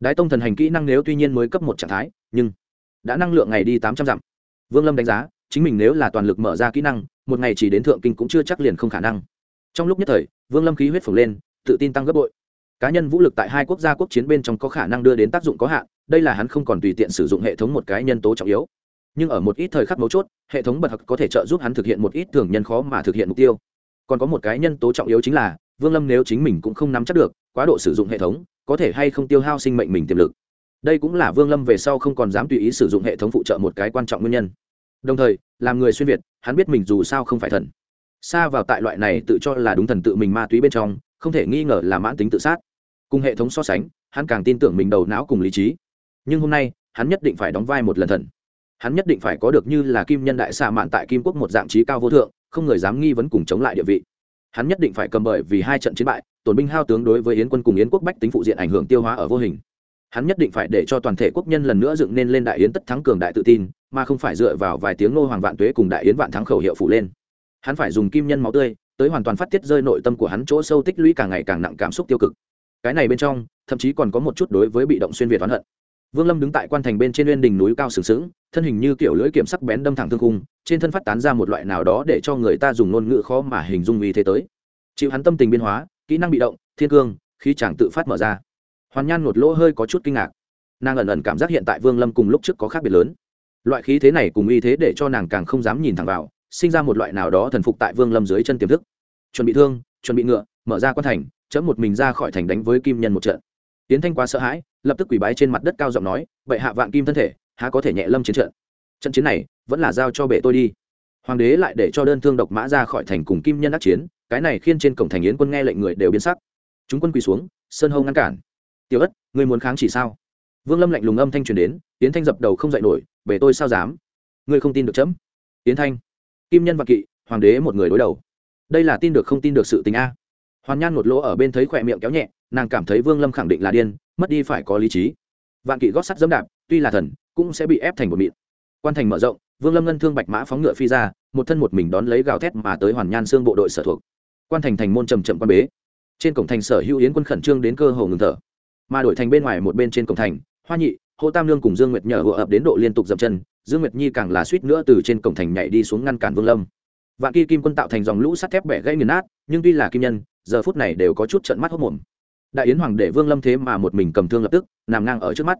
Đái tông thần hành kỹ năng nếu tuy nhiên mới cấp một trạng thái, nhưng đã năng lượng ngày đi tám trăm dặm. Vương lâm đánh giá, chính mình nếu là toàn lực mở ra kỹ năng một ngày chỉ đến thượng kinh cũng chưa chắc liền không khả năng. Trong lúc nhất thời, vương lâm khí huyết phồng lên, tự tin tăng gấp bội. Cá nhân vũ lực tại hai quốc gia quốc chiến bên trong có khả năng đưa đến tác dụng có hạn, đây là hắn không còn tùy tiện sử dụng hệ thống một cái nhân tố trọng yếu. Nhưng ở một ít thời khắc mấu chốt, hệ thống bật học có thể trợ giúp hắn thực hiện một ít thường nhân khó mà thực hiện mục tiêu. Còn có một cái nhân tố trọng yếu chính là, vương lâm nếu chính mình cũng không nắm chắc được, quá độ sử dụng hệ thống, có thể hay không tiêu hao sinh mệnh mình tiềm lực. Đây cũng là vương lâm về sau không còn dám tùy ý sử dụng hệ thống phụ trợ một cái quan trọng nguyên nhân đồng thời, làm người xuyên việt, hắn biết mình dù sao không phải thần. Xa vào tại loại này tự cho là đúng thần tự mình ma túy bên trong, không thể nghi ngờ là mãn tính tự sát. Cùng hệ thống so sánh, hắn càng tin tưởng mình đầu não cùng lý trí. Nhưng hôm nay, hắn nhất định phải đóng vai một lần thần. Hắn nhất định phải có được như là kim nhân đại xạ mạn tại kim quốc một dạng trí cao vô thượng, không người dám nghi vấn cùng chống lại địa vị. Hắn nhất định phải cầm bởi vì hai trận chiến bại, tổn binh hao tướng đối với yến quân cùng yến quốc bách tính phụ diện ảnh hưởng tiêu hóa ở vô hình. Hắn nhất định phải để cho toàn thể quốc nhân lần nữa dựng nên lên đại yến tất thắng cường đại tự tin mà không phải dựa vào vài tiếng nô hoàng vạn tuế cùng đại yến vạn thắng khẩu hiệu phụ lên. Hắn phải dùng kim nhân máu tươi, tới hoàn toàn phát tiết rơi nội tâm của hắn chỗ sâu tích lũy càng ngày càng nặng cảm xúc tiêu cực. Cái này bên trong, thậm chí còn có một chút đối với bị động xuyên việt oán hận. Vương lâm đứng tại quan thành bên trên uyên đỉnh núi cao sừng sững, thân hình như kiểu lưỡi kiểm sắc bén đâm thẳng thương cung trên thân phát tán ra một loại nào đó để cho người ta dùng ngôn ngữ khó mà hình dung vì thế tới. Chịu hắn tâm tình biến hóa, kỹ năng bị động, thiên cương khi chàng tự phát mở ra. Hoàn nhan một lỗ hơi có chút kinh ngạc. Nàng ẩn ẩn cảm giác hiện tại vương lâm cùng lúc trước có khác biệt lớn loại khí thế này cùng uy thế để cho nàng càng không dám nhìn thẳng vào, sinh ra một loại nào đó thần phục tại vương lâm dưới chân tiềm thức. Chuẩn bị thương, chuẩn bị ngựa, mở ra quan thành, chấm một mình ra khỏi thành đánh với kim nhân một trận. Tiến thanh quá sợ hãi, lập tức quỳ bái trên mặt đất cao giọng nói vậy hạ vạn kim thân thể, há có thể nhẹ lâm chiến trận? Trận chiến này, vẫn là giao cho bệ tôi đi. Hoàng đế lại để cho đơn thương độc mã ra khỏi thành cùng kim nhân đắc chiến, cái này khiến trên cổng thành yến quân nghe lệnh người đều biến sắc. Chúng quân quỳ xuống, sơn hâu ngăn cản. Tiểu ất người muốn kháng chỉ sao? Vương lâm lạnh lùng âm thanh truyền đến yến thanh dập đầu không dậy nổi về tôi sao dám? Ngươi không tin được chấm. Yến thanh, kim nhân và kỵ, hoàng đế một người đối đầu. Đây là tin được không tin được sự tình a. Hoàn nhan một lỗ ở bên thấy khỏe miệng kéo nhẹ, nàng cảm thấy vương lâm khẳng định là điên, mất đi phải có lý trí. Vạn kỵ gót sắt dẫm đạp, tuy là thần, cũng sẽ bị ép thành một mịn. Quan thành mở rộng, vương lâm ngân thương bạch mã phóng ngựa phi ra, một thân một mình đón lấy gào thét mà tới hoàn nhan xương bộ đội sở thuộc. Quan thành thành môn trầm chậm quan bế. Trên cổng thành sở hữu yến quân khẩn trương đến cơ hồ ngừng thở. Mà đổi thành bên ngoài một bên trên cổng thành, hoa nhị hô tam lương cùng dương nguyệt nhờ vừa ập đến độ liên tục dậm chân, dương nguyệt nhi càng là suýt nữa từ trên cổng thành nhảy đi xuống ngăn cản vương lâm. Vạn kỳ kim quân tạo thành dòng lũ sắt thép bẻ gãy nghiền nát, nhưng tuy là kim nhân, giờ phút này đều có chút trận mắt hốc mồm đại yến hoàng để vương lâm thế mà một mình cầm thương lập tức, nằm ngang ở trước mắt.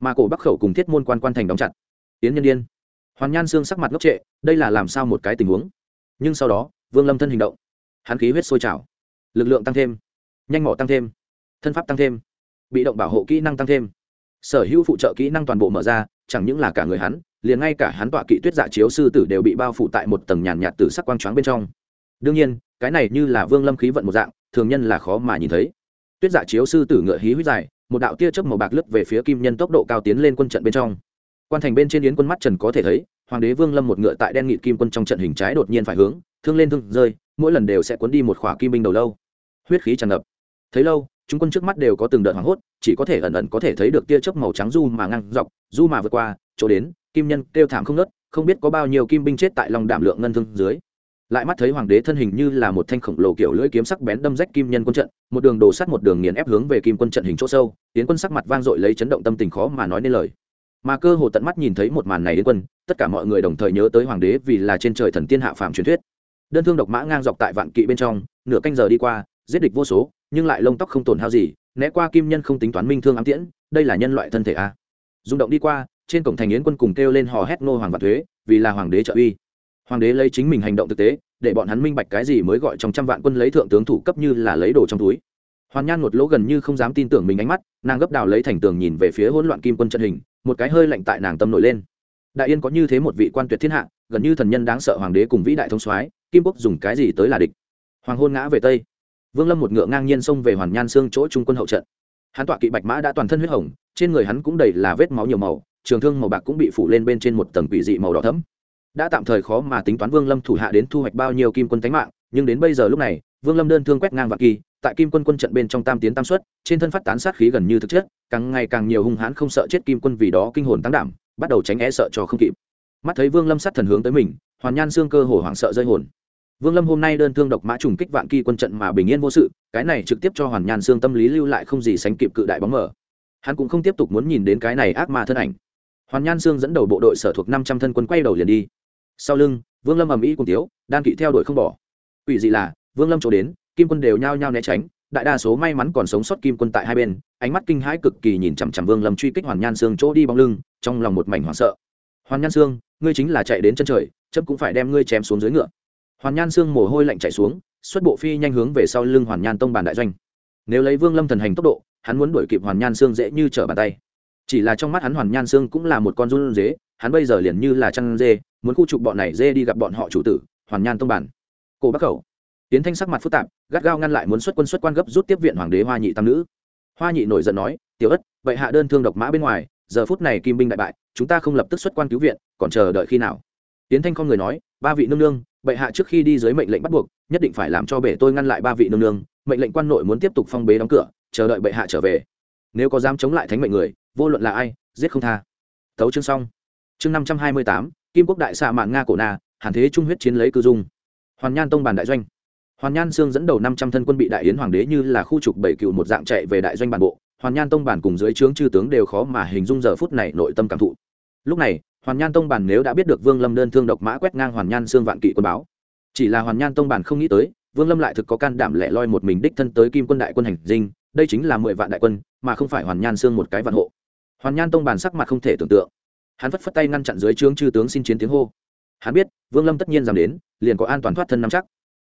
Mà cổ bắc khẩu cùng thiết môn quan quan thành đóng chặt. Yến nhân điên hoàn nhan xương sắc mặt ngốc trệ, đây là làm sao một cái tình huống? Nhưng sau đó, vương lâm thân hình động. Hắn khí huyết sôi trào. Lực lượng tăng thêm. Nhanh mỏ tăng thêm. Thân pháp tăng thêm. Bị động bảo hộ kỹ năng tăng thêm sở hữu phụ trợ kỹ năng toàn bộ mở ra, chẳng những là cả người hắn, liền ngay cả hắn tọa kỵ tuyết dạ chiếu sư tử đều bị bao phủ tại một tầng nhàn nhạt từ sắc quang choáng bên trong. Đương nhiên, cái này như là vương lâm khí vận một dạng, thường nhân là khó mà nhìn thấy. Tuyết dạ chiếu sư tử ngựa hí huyết dài, một đạo tia chớp màu bạc lướt về phía kim nhân tốc độ cao tiến lên quân trận bên trong. Quan thành bên trên yến quân mắt trần có thể thấy, hoàng đế vương lâm một ngựa tại đen nghị kim quân trong trận hình trái đột nhiên phải hướng, thương lên thương rơi, mỗi lần đều sẽ cuốn đi một khỏa kim binh đầu lâu. Huyết khí tràn ngập thấy lâu, chúng quân trước mắt đều có từng đợt hoảng hốt, chỉ có thể ẩn ẩn có thể thấy được tia chớp màu trắng du mà ngang dọc, du mà vượt qua, chỗ đến, kim nhân kêu thảm không nớt không biết có bao nhiêu kim binh chết tại lòng đảm lượng ngân thương dưới. Lại mắt thấy hoàng đế thân hình như là một thanh khổng lồ kiểu lưỡi kiếm sắc bén đâm rách kim nhân quân trận, một đường đổ sắt một đường nghiền ép hướng về kim quân trận hình chỗ sâu, tiến quân sắc mặt vang dội lấy chấn động tâm tình khó mà nói nên lời. Mà cơ hồ tận mắt nhìn thấy một màn này đến quân, tất cả mọi người đồng thời nhớ tới hoàng đế vì là trên trời thần tiên hạ phàm truyền thuyết. Đơn thương độc mã ngang dọc tại vạn kỵ bên trong, nửa canh giờ đi qua, giết địch vô số nhưng lại lông tóc không tổn hao gì, né qua kim nhân không tính toán minh thương ám tiễn, đây là nhân loại thân thể a. Rung động đi qua, trên cổng thành yến quân cùng kêu lên hò hét nô hoàng vạn thuế, vì là hoàng đế trợ uy. Hoàng đế lấy chính mình hành động thực tế, để bọn hắn minh bạch cái gì mới gọi trong trăm vạn quân lấy thượng tướng thủ cấp như là lấy đồ trong túi. Hoàn nhan một lỗ gần như không dám tin tưởng mình ánh mắt, nàng gấp đào lấy thành tường nhìn về phía hỗn loạn kim quân trận hình, một cái hơi lạnh tại nàng tâm nổi lên. Đại yên có như thế một vị quan tuyệt thiên hạ, gần như thần nhân đáng sợ hoàng đế cùng vĩ đại thông soái, kim quốc dùng cái gì tới là địch? Hoàng hôn ngã về tây vương lâm một ngựa ngang nhiên xông về hoàn nhan xương chỗ trung quân hậu trận. Hắn tọa kỵ bạch mã đã toàn thân huyết hồng, trên người hắn cũng đầy là vết máu nhiều màu, trường thương màu bạc cũng bị phủ lên bên trên một tầng quỷ dị màu đỏ thẫm. Đã tạm thời khó mà tính toán vương lâm thủ hạ đến thu hoạch bao nhiêu kim quân tánh mạng, nhưng đến bây giờ lúc này, vương lâm đơn thương quét ngang vạn kỳ, tại kim quân quân trận bên trong tam tiến tam xuất, trên thân phát tán sát khí gần như thực chất, càng ngày càng nhiều hung hãn không sợ chết kim quân vì đó kinh hồn tăng đảm, bắt đầu tránh e sợ cho không kịp. Mắt thấy vương lâm sát thần hướng tới mình, hoàn nhan xương cơ hồ hoảng sợ rơi hồn vương lâm hôm nay đơn thương độc mã trùng kích vạn kỳ quân trận mà bình yên vô sự, cái này trực tiếp cho hoàn nhan xương tâm lý lưu lại không gì sánh kịp cự đại bóng mở. Hắn cũng không tiếp tục muốn nhìn đến cái này ác ma thân ảnh. Hoàn nhan xương dẫn đầu bộ đội sở thuộc năm trăm thân quân quay đầu liền đi. Sau lưng, vương lâm ầm ĩ cùng thiếu đan kỵ theo đuổi không bỏ. Quỷ dị là, vương lâm chỗ đến, kim quân đều nhao nhao né tránh, đại đa số may mắn còn sống sót kim quân tại hai bên, ánh mắt kinh hãi cực kỳ nhìn chằm chằm vương lâm truy kích hoàn nhan xương chỗ đi bóng lưng, trong lòng một mảnh hoảng sợ. Hoàn nhan xương ngươi chính là chạy đến chân trời chấp cũng phải đem ngươi chém xuống dưới ngựa hoàn nhan xương mồ hôi lạnh chạy xuống, xuất bộ phi nhanh hướng về sau lưng hoàn nhan tông bản đại doanh. Nếu lấy vương lâm thần hành tốc độ, hắn muốn đuổi kịp hoàn nhan xương dễ như trở bàn tay. Chỉ là trong mắt hắn hoàn nhan xương cũng là một con run dế, hắn bây giờ liền như là chăn dê, muốn khu trục bọn này dê đi gặp bọn họ chủ tử, hoàn nhan tông bản cổ bắc khẩu. Tiến thanh sắc mặt phức tạp, gắt gao ngăn lại muốn xuất quân xuất quan gấp rút tiếp viện hoàng đế hoa nhị tam nữ. Hoa nhị nổi giận nói, tiểu ất, vậy hạ đơn thương độc mã bên ngoài, giờ phút này kim binh đại bại, chúng ta không lập tức xuất quan cứu viện, còn chờ đợi khi nào? Tiến thanh không người nói, ba vị nương nương bệ hạ trước khi đi dưới mệnh lệnh bắt buộc, nhất định phải làm cho bể tôi ngăn lại ba vị nương nương, mệnh lệnh quan nội muốn tiếp tục phong bế đóng cửa, chờ đợi bệ hạ trở về. Nếu có dám chống lại thánh mệnh người, vô luận là ai, giết không tha. Thấu chương xong. Chương năm trăm hai mươi tám, kim quốc đại xạ mạng nga cổ na, hàn thế trung huyết chiến lấy cư dung. Hoàn nhan tông bàn đại doanh. Hoàn nhan sương dẫn đầu năm trăm thân quân bị đại yến hoàng đế như là khu trục bảy cựu một dạng chạy về đại doanh bản bộ. Hoàn nhan tông bản cùng dưới trướng chư tướng đều khó mà hình dung giờ phút này nội tâm cảm thụ. Lúc này hoàn nhan tông bản nếu đã biết được vương lâm đơn thương độc mã quét ngang hoàn nhan xương vạn kỵ quân báo. Chỉ là hoàn nhan tông bản không nghĩ tới, vương lâm lại thực có can đảm lẻ loi một mình đích thân tới kim quân đại quân hành dinh, đây chính là mười vạn đại quân, mà không phải hoàn nhan xương một cái vạn hộ. Hoàn nhan tông bản sắc mặt không thể tưởng tượng. Hắn phất phất tay ngăn chặn dưới trướng chư tướng xin chiến tiếng hô. Hắn biết, vương lâm tất nhiên dám đến, liền có an toàn thoát thân nắm chắc.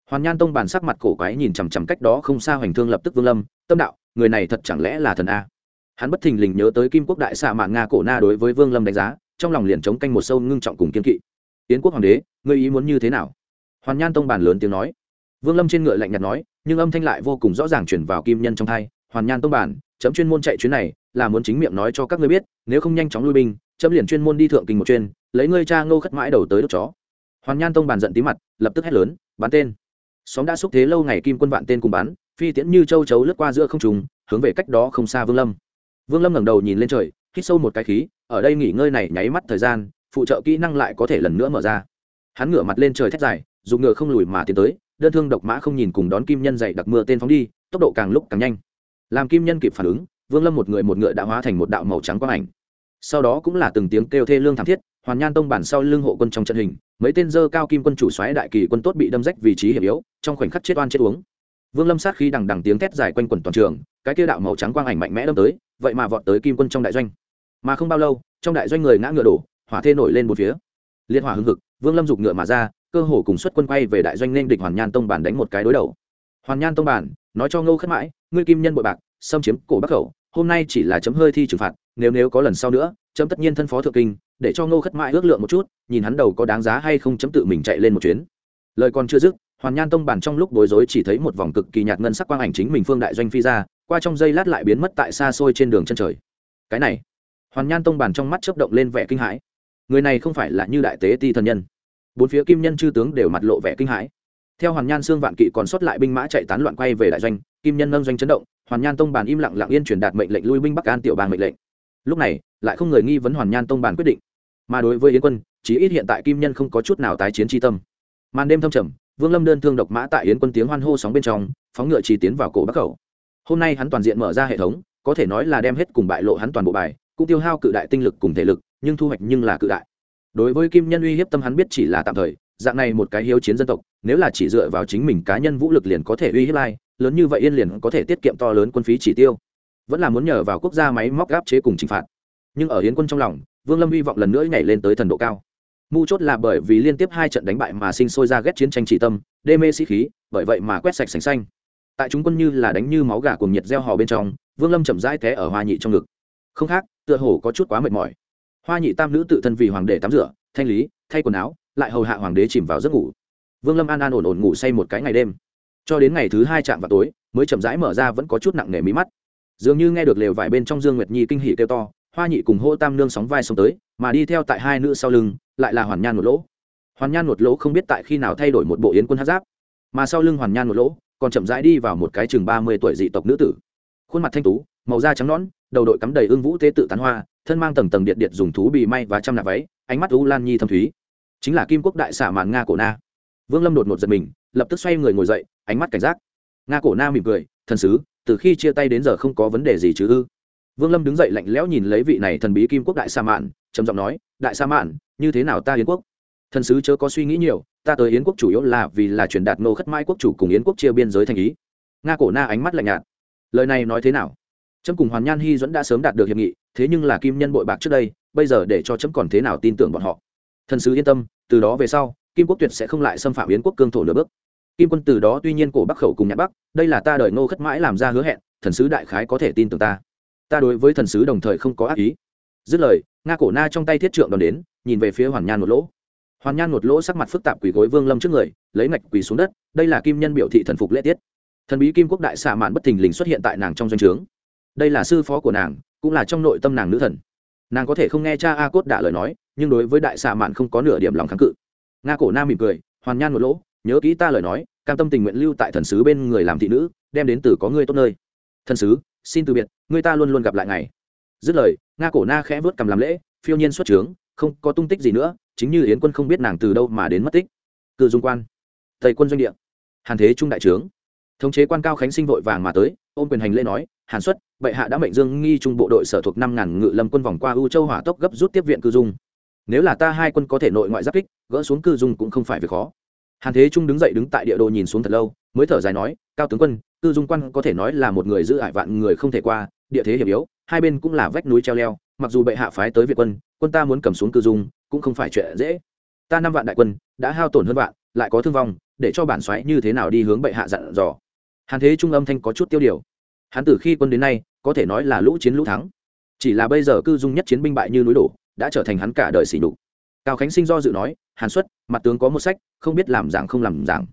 Hoàn nhan tông bản sắc mặt cổ quái nhìn chằm chằm cách đó không xa hoành thương lập tức vương lâm, tâm đạo, người này thật chẳng lẽ là thần a? Hắn bất thình lình nhớ tới kim quốc đại xạ mạng nga cổ na đối với vương lâm đánh giá trong lòng liền chống canh một sâu ngưng trọng cùng kiên kỵ. Tiến quốc hoàng đế, ngươi ý muốn như thế nào? Hoàn nhan tông bản lớn tiếng nói. Vương lâm trên ngựa lạnh nhạt nói, nhưng âm thanh lại vô cùng rõ ràng chuyển vào kim nhân trong thai. Hoàn nhan tông bản chấm chuyên môn chạy chuyến này, là muốn chính miệng nói cho các ngươi biết, nếu không nhanh chóng lui binh, chấm liền chuyên môn đi thượng kinh một chuyên lấy ngươi cha ngô khất mãi đầu tới đốt chó. Hoàn nhan tông bản giận tí mặt, lập tức hét lớn, bán tên! Xóm đã xúc thế lâu ngày kim quân vạn tên cùng bắn phi tiễn như châu chấu lướt qua giữa không trùng hướng về cách đó không xa vương lâm. Vương lâm ngẩng đầu nhìn lên trời hít sâu một cái khí, ở đây nghỉ ngơi này nháy mắt thời gian, phụ trợ kỹ năng lại có thể lần nữa mở ra. Hắn ngửa mặt lên trời thét dài, dùng ngựa không lùi mà tiến tới, đơn thương độc mã không nhìn cùng đón kim nhân dậy đặc mưa tên phóng đi, tốc độ càng lúc càng nhanh. Làm kim nhân kịp phản ứng, vương lâm một người một ngựa đã hóa thành một đạo màu trắng quang ảnh. Sau đó cũng là từng tiếng kêu thê lương thảm thiết, hoàn nhan tông bản sau lưng hộ quân trong trận hình, mấy tên dơ cao kim quân chủ xoáy đại kỳ quân tốt bị đâm rách vị trí hiểm yếu, trong khoảnh khắc chết oan chết uống vương lâm sát khi đằng đằng tiếng thét dài quanh quẩn toàn trường, cái kia đạo màu trắng quang ảnh mạnh mẽ đâm tới, vậy mà vọt tới kim quân trong đại doanh. Mà không bao lâu, trong đại doanh người ngã ngựa đổ, hỏa thê nổi lên một phía. Liên hỏa hưng hực, vương lâm giục ngựa mà ra, cơ hồ cùng xuất quân quay về đại doanh nên địch hoàn nhan tông bản đánh một cái đối đầu. Hoàn nhan tông bản, nói cho ngô khất mãi, ngươi kim nhân bội bạc, xâm chiếm cổ bắc khẩu, hôm nay chỉ là chấm hơi thi trừng phạt, nếu nếu có lần sau nữa, chấm tất nhiên thân phó thượng kinh, để cho ngô khất mãi ước lượng một chút, nhìn hắn đầu có đáng giá hay không chấm tự mình chạy lên một chuyến. Lời còn chưa dứt hoàn nhan tông bản trong lúc bối rối chỉ thấy một vòng cực kỳ nhạt ngân sắc quang ảnh chính mình phương đại doanh phi ra, qua trong giây lát lại biến mất tại xa xôi trên đường chân trời. Cái này, hoàn nhan tông bản trong mắt chớp động lên vẻ kinh hãi. Người này không phải là như đại tế ti thần nhân. Bốn phía kim nhân chư tướng đều mặt lộ vẻ kinh hãi. Theo hoàn nhan xương vạn kỵ còn sót lại binh mã chạy tán loạn quay về đại doanh, kim nhân nâng doanh chấn động, hoàn nhan tông bản im lặng lặng yên truyền đạt mệnh lệnh lui binh bắc an tiểu bang mệnh lệnh. Lúc này, lại không người nghi vấn hoàn nhan tông bản quyết định. Mà đối với yến quân, chí ít hiện tại kim nhân không có chút nào tái chiến tri tâm. Màn đêm thâm trầm vương lâm đơn thương độc mã tại yến quân tiếng hoan hô sóng bên trong, phóng ngựa chỉ tiến vào cổ bắc khẩu. Hôm nay hắn toàn diện mở ra hệ thống, có thể nói là đem hết cùng bại lộ hắn toàn bộ bài, cũng tiêu hao cự đại tinh lực cùng thể lực, nhưng thu hoạch nhưng là cự đại. Đối với kim nhân uy hiếp tâm hắn biết chỉ là tạm thời, dạng này một cái hiếu chiến dân tộc, nếu là chỉ dựa vào chính mình cá nhân vũ lực liền có thể uy hiếp ai, lớn như vậy yên liền có thể tiết kiệm to lớn quân phí chỉ tiêu. Vẫn là muốn nhờ vào quốc gia máy móc gáp chế cùng trừng phạt. Nhưng ở hiến quân trong lòng, vương lâm hy vọng lần nữa nhảy lên tới thần độ cao mu chốt là bởi vì liên tiếp hai trận đánh bại mà sinh sôi ra ghét chiến tranh chỉ tâm, đê mê sĩ khí, bởi vậy mà quét sạch sành xanh. Tại chúng quân như là đánh như máu gà cùng nhiệt gieo hò bên trong, vương lâm chậm rãi té ở hoa nhị trong ngực. Không khác, tựa hồ có chút quá mệt mỏi. Hoa nhị tam nữ tự thân vì hoàng đế tắm rửa, thanh lý, thay quần áo, lại hầu hạ hoàng đế chìm vào giấc ngủ. Vương lâm an an ổn ổn ngủ say một cái ngày đêm. Cho đến ngày thứ hai chạm vào tối, mới chậm rãi mở ra vẫn có chút nặng nề mí mắt. Dường như nghe được lều vải bên trong dương nguyệt nhi kinh hỉ kêu to hoa nhị cùng hô tam nương sóng vai xông tới, mà đi theo tại hai nữ sau lưng, lại là hoàn nhan một lỗ. Hoàn nhan một lỗ không biết tại khi nào thay đổi một bộ yến quân hát giáp, mà sau lưng hoàn nhan một lỗ còn chậm rãi đi vào một cái chừng ba mươi tuổi dị tộc nữ tử. Khuôn mặt thanh tú, màu da trắng nõn, đầu đội cắm đầy ương vũ tế tự tán hoa, thân mang tầng tầng điện điện dùng thú bì may và trăm nạp váy, ánh mắt u lan nhi thâm thúy. Chính là kim quốc đại xả màn nga cổ na. Vương lâm đột một giật mình, lập tức xoay người ngồi dậy, ánh mắt cảnh giác. Nga cổ na mỉm cười, thần sứ, từ khi chia tay đến giờ không có vấn đề gì chứ ư? Vương lâm đứng dậy lạnh lẽo nhìn lấy vị này thần bí kim quốc đại sa mạn, trầm giọng nói, đại sa mạn, như thế nào ta yến quốc? Thần sứ chớ có suy nghĩ nhiều, ta tới yến quốc chủ yếu là vì là truyền đạt nô khất mãi quốc chủ cùng yến quốc chia biên giới thành ý. Nga cổ na ánh mắt lạnh nhạt. Lời này nói thế nào? Trâm cùng hoàn nhan hy dẫn đã sớm đạt được hiệp nghị, thế nhưng là kim nhân bội bạc trước đây, bây giờ để cho trâm còn thế nào tin tưởng bọn họ? Thần sứ yên tâm, từ đó về sau, kim quốc tuyệt sẽ không lại xâm phạm yến quốc cương thổ nửa bước. Kim quân từ đó tuy nhiên cổ bắc khẩu cùng nhạc bắc, đây là ta đợi ngô khất mãi làm ra hứa hẹn, thần sứ đại khái có thể tin tưởng ta ta đối với thần sứ đồng thời không có ác ý. Dứt lời, nga cổ na trong tay thiết trượng đòn đến, nhìn về phía hoàn nhan một lỗ. Hoàn nhan một lỗ sắc mặt phức tạp quỳ gối vương lâm trước người, lấy ngạch quỳ xuống đất, đây là kim nhân biểu thị thần phục lễ tiết. Thần bí kim quốc đại xạ mạn bất thình lình xuất hiện tại nàng trong doanh trướng. Đây là sư phó của nàng, cũng là trong nội tâm nàng nữ thần. Nàng có thể không nghe cha a cốt đả lời nói, nhưng đối với đại xạ mạn không có nửa điểm lòng kháng cự. Nga cổ na mỉm cười, hoàn nhan một lỗ, nhớ kỹ ta lời nói, cam tâm tình nguyện lưu tại thần sứ bên người làm thị nữ, đem đến từ có ngươi tốt nơi. Thần sứ xin từ biệt, người ta luôn luôn gặp lại ngày dứt lời, nga cổ na khẽ vớt cầm làm lễ, phiêu nhiên xuất trướng, không có tung tích gì nữa, chính như yến quân không biết nàng từ đâu mà đến mất tích. Cự dung quan thầy quân doanh địa, hàn thế trung đại trướng. Thống chế quan cao khánh sinh vội vàng mà tới, ôm quyền hành lễ nói, hàn xuất, bệ hạ đã mệnh dương nghi trung bộ đội sở thuộc năm ngàn ngự lâm quân vòng qua u châu hỏa tốc gấp rút tiếp viện cư dung. Nếu là ta hai quân có thể nội ngoại giáp kích, gỡ xuống cư dung cũng không phải việc khó. Hàn thế trung đứng dậy đứng tại địa đồ nhìn xuống thật lâu, mới thở dài nói, cao tướng quân cư dung quan có thể nói là một người giữ ải vạn người không thể qua, địa thế hiểm yếu, hai bên cũng là vách núi treo leo, mặc dù bệ hạ phái tới việt quân quân ta muốn cầm xuống cư dung, cũng không phải chuyện dễ. Ta năm vạn đại quân, đã hao tổn hơn vạn, lại có thương vong, để cho bản xoáy như thế nào đi hướng bệ hạ dặn dò. Hàn thế trung âm thanh có chút tiêu điều. Hắn từ khi quân đến nay, có thể nói là lũ chiến lũ thắng. Chỉ là bây giờ cư dung nhất chiến binh bại như núi đổ, đã trở thành hắn cả đời sỉ nhục. Cao khánh sinh do dự nói, hàn xuất, mặt tướng có một sách, không biết làm giảng không làm giảng.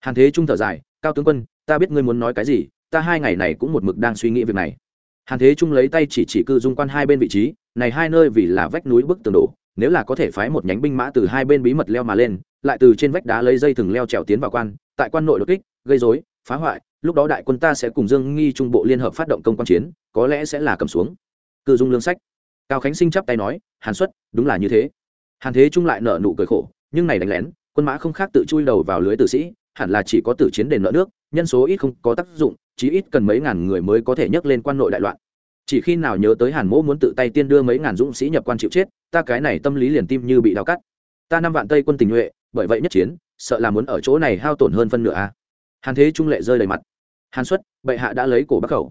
Hàn thế trung thở dài cao tướng quân, ta biết ngươi muốn nói cái gì, ta hai ngày này cũng một mực đang suy nghĩ việc này. Hàn thế trung lấy tay chỉ chỉ cư dung quan hai bên vị trí, này hai nơi vì là vách núi bức tường đổ, nếu là có thể phái một nhánh binh mã từ hai bên bí mật leo mà lên, lại từ trên vách đá lấy dây thừng leo trèo tiến vào quan, tại quan nội đột kích, gây dối phá hoại, lúc đó đại quân ta sẽ cùng dương nghi trung bộ liên hợp phát động công quan chiến, có lẽ sẽ là cầm xuống. Cư dung lương sách. Cao khánh sinh chắp tay nói, hàn xuất, đúng là như thế. Hàn thế trung lại nở nụ cười khổ, nhưng này đánh lén, quân mã không khác tự chui đầu vào lưới tử sĩ hẳn là chỉ có tử chiến đền nợ nước, nhân số ít không có tác dụng, chí ít cần mấy ngàn người mới có thể nhấc lên quan nội đại loạn. Chỉ khi nào nhớ tới hàn mỗ muốn tự tay tiên đưa mấy ngàn dũng sĩ nhập quan chịu chết, ta cái này tâm lý liền tim như bị đau cắt. Ta năm vạn tây quân tình nhuệ, bởi vậy nhất chiến, sợ là muốn ở chỗ này hao tổn hơn phân nửa a. Hàn thế trung lệ rơi đầy mặt. Hàn xuất, bệ hạ đã lấy cổ bắc khẩu.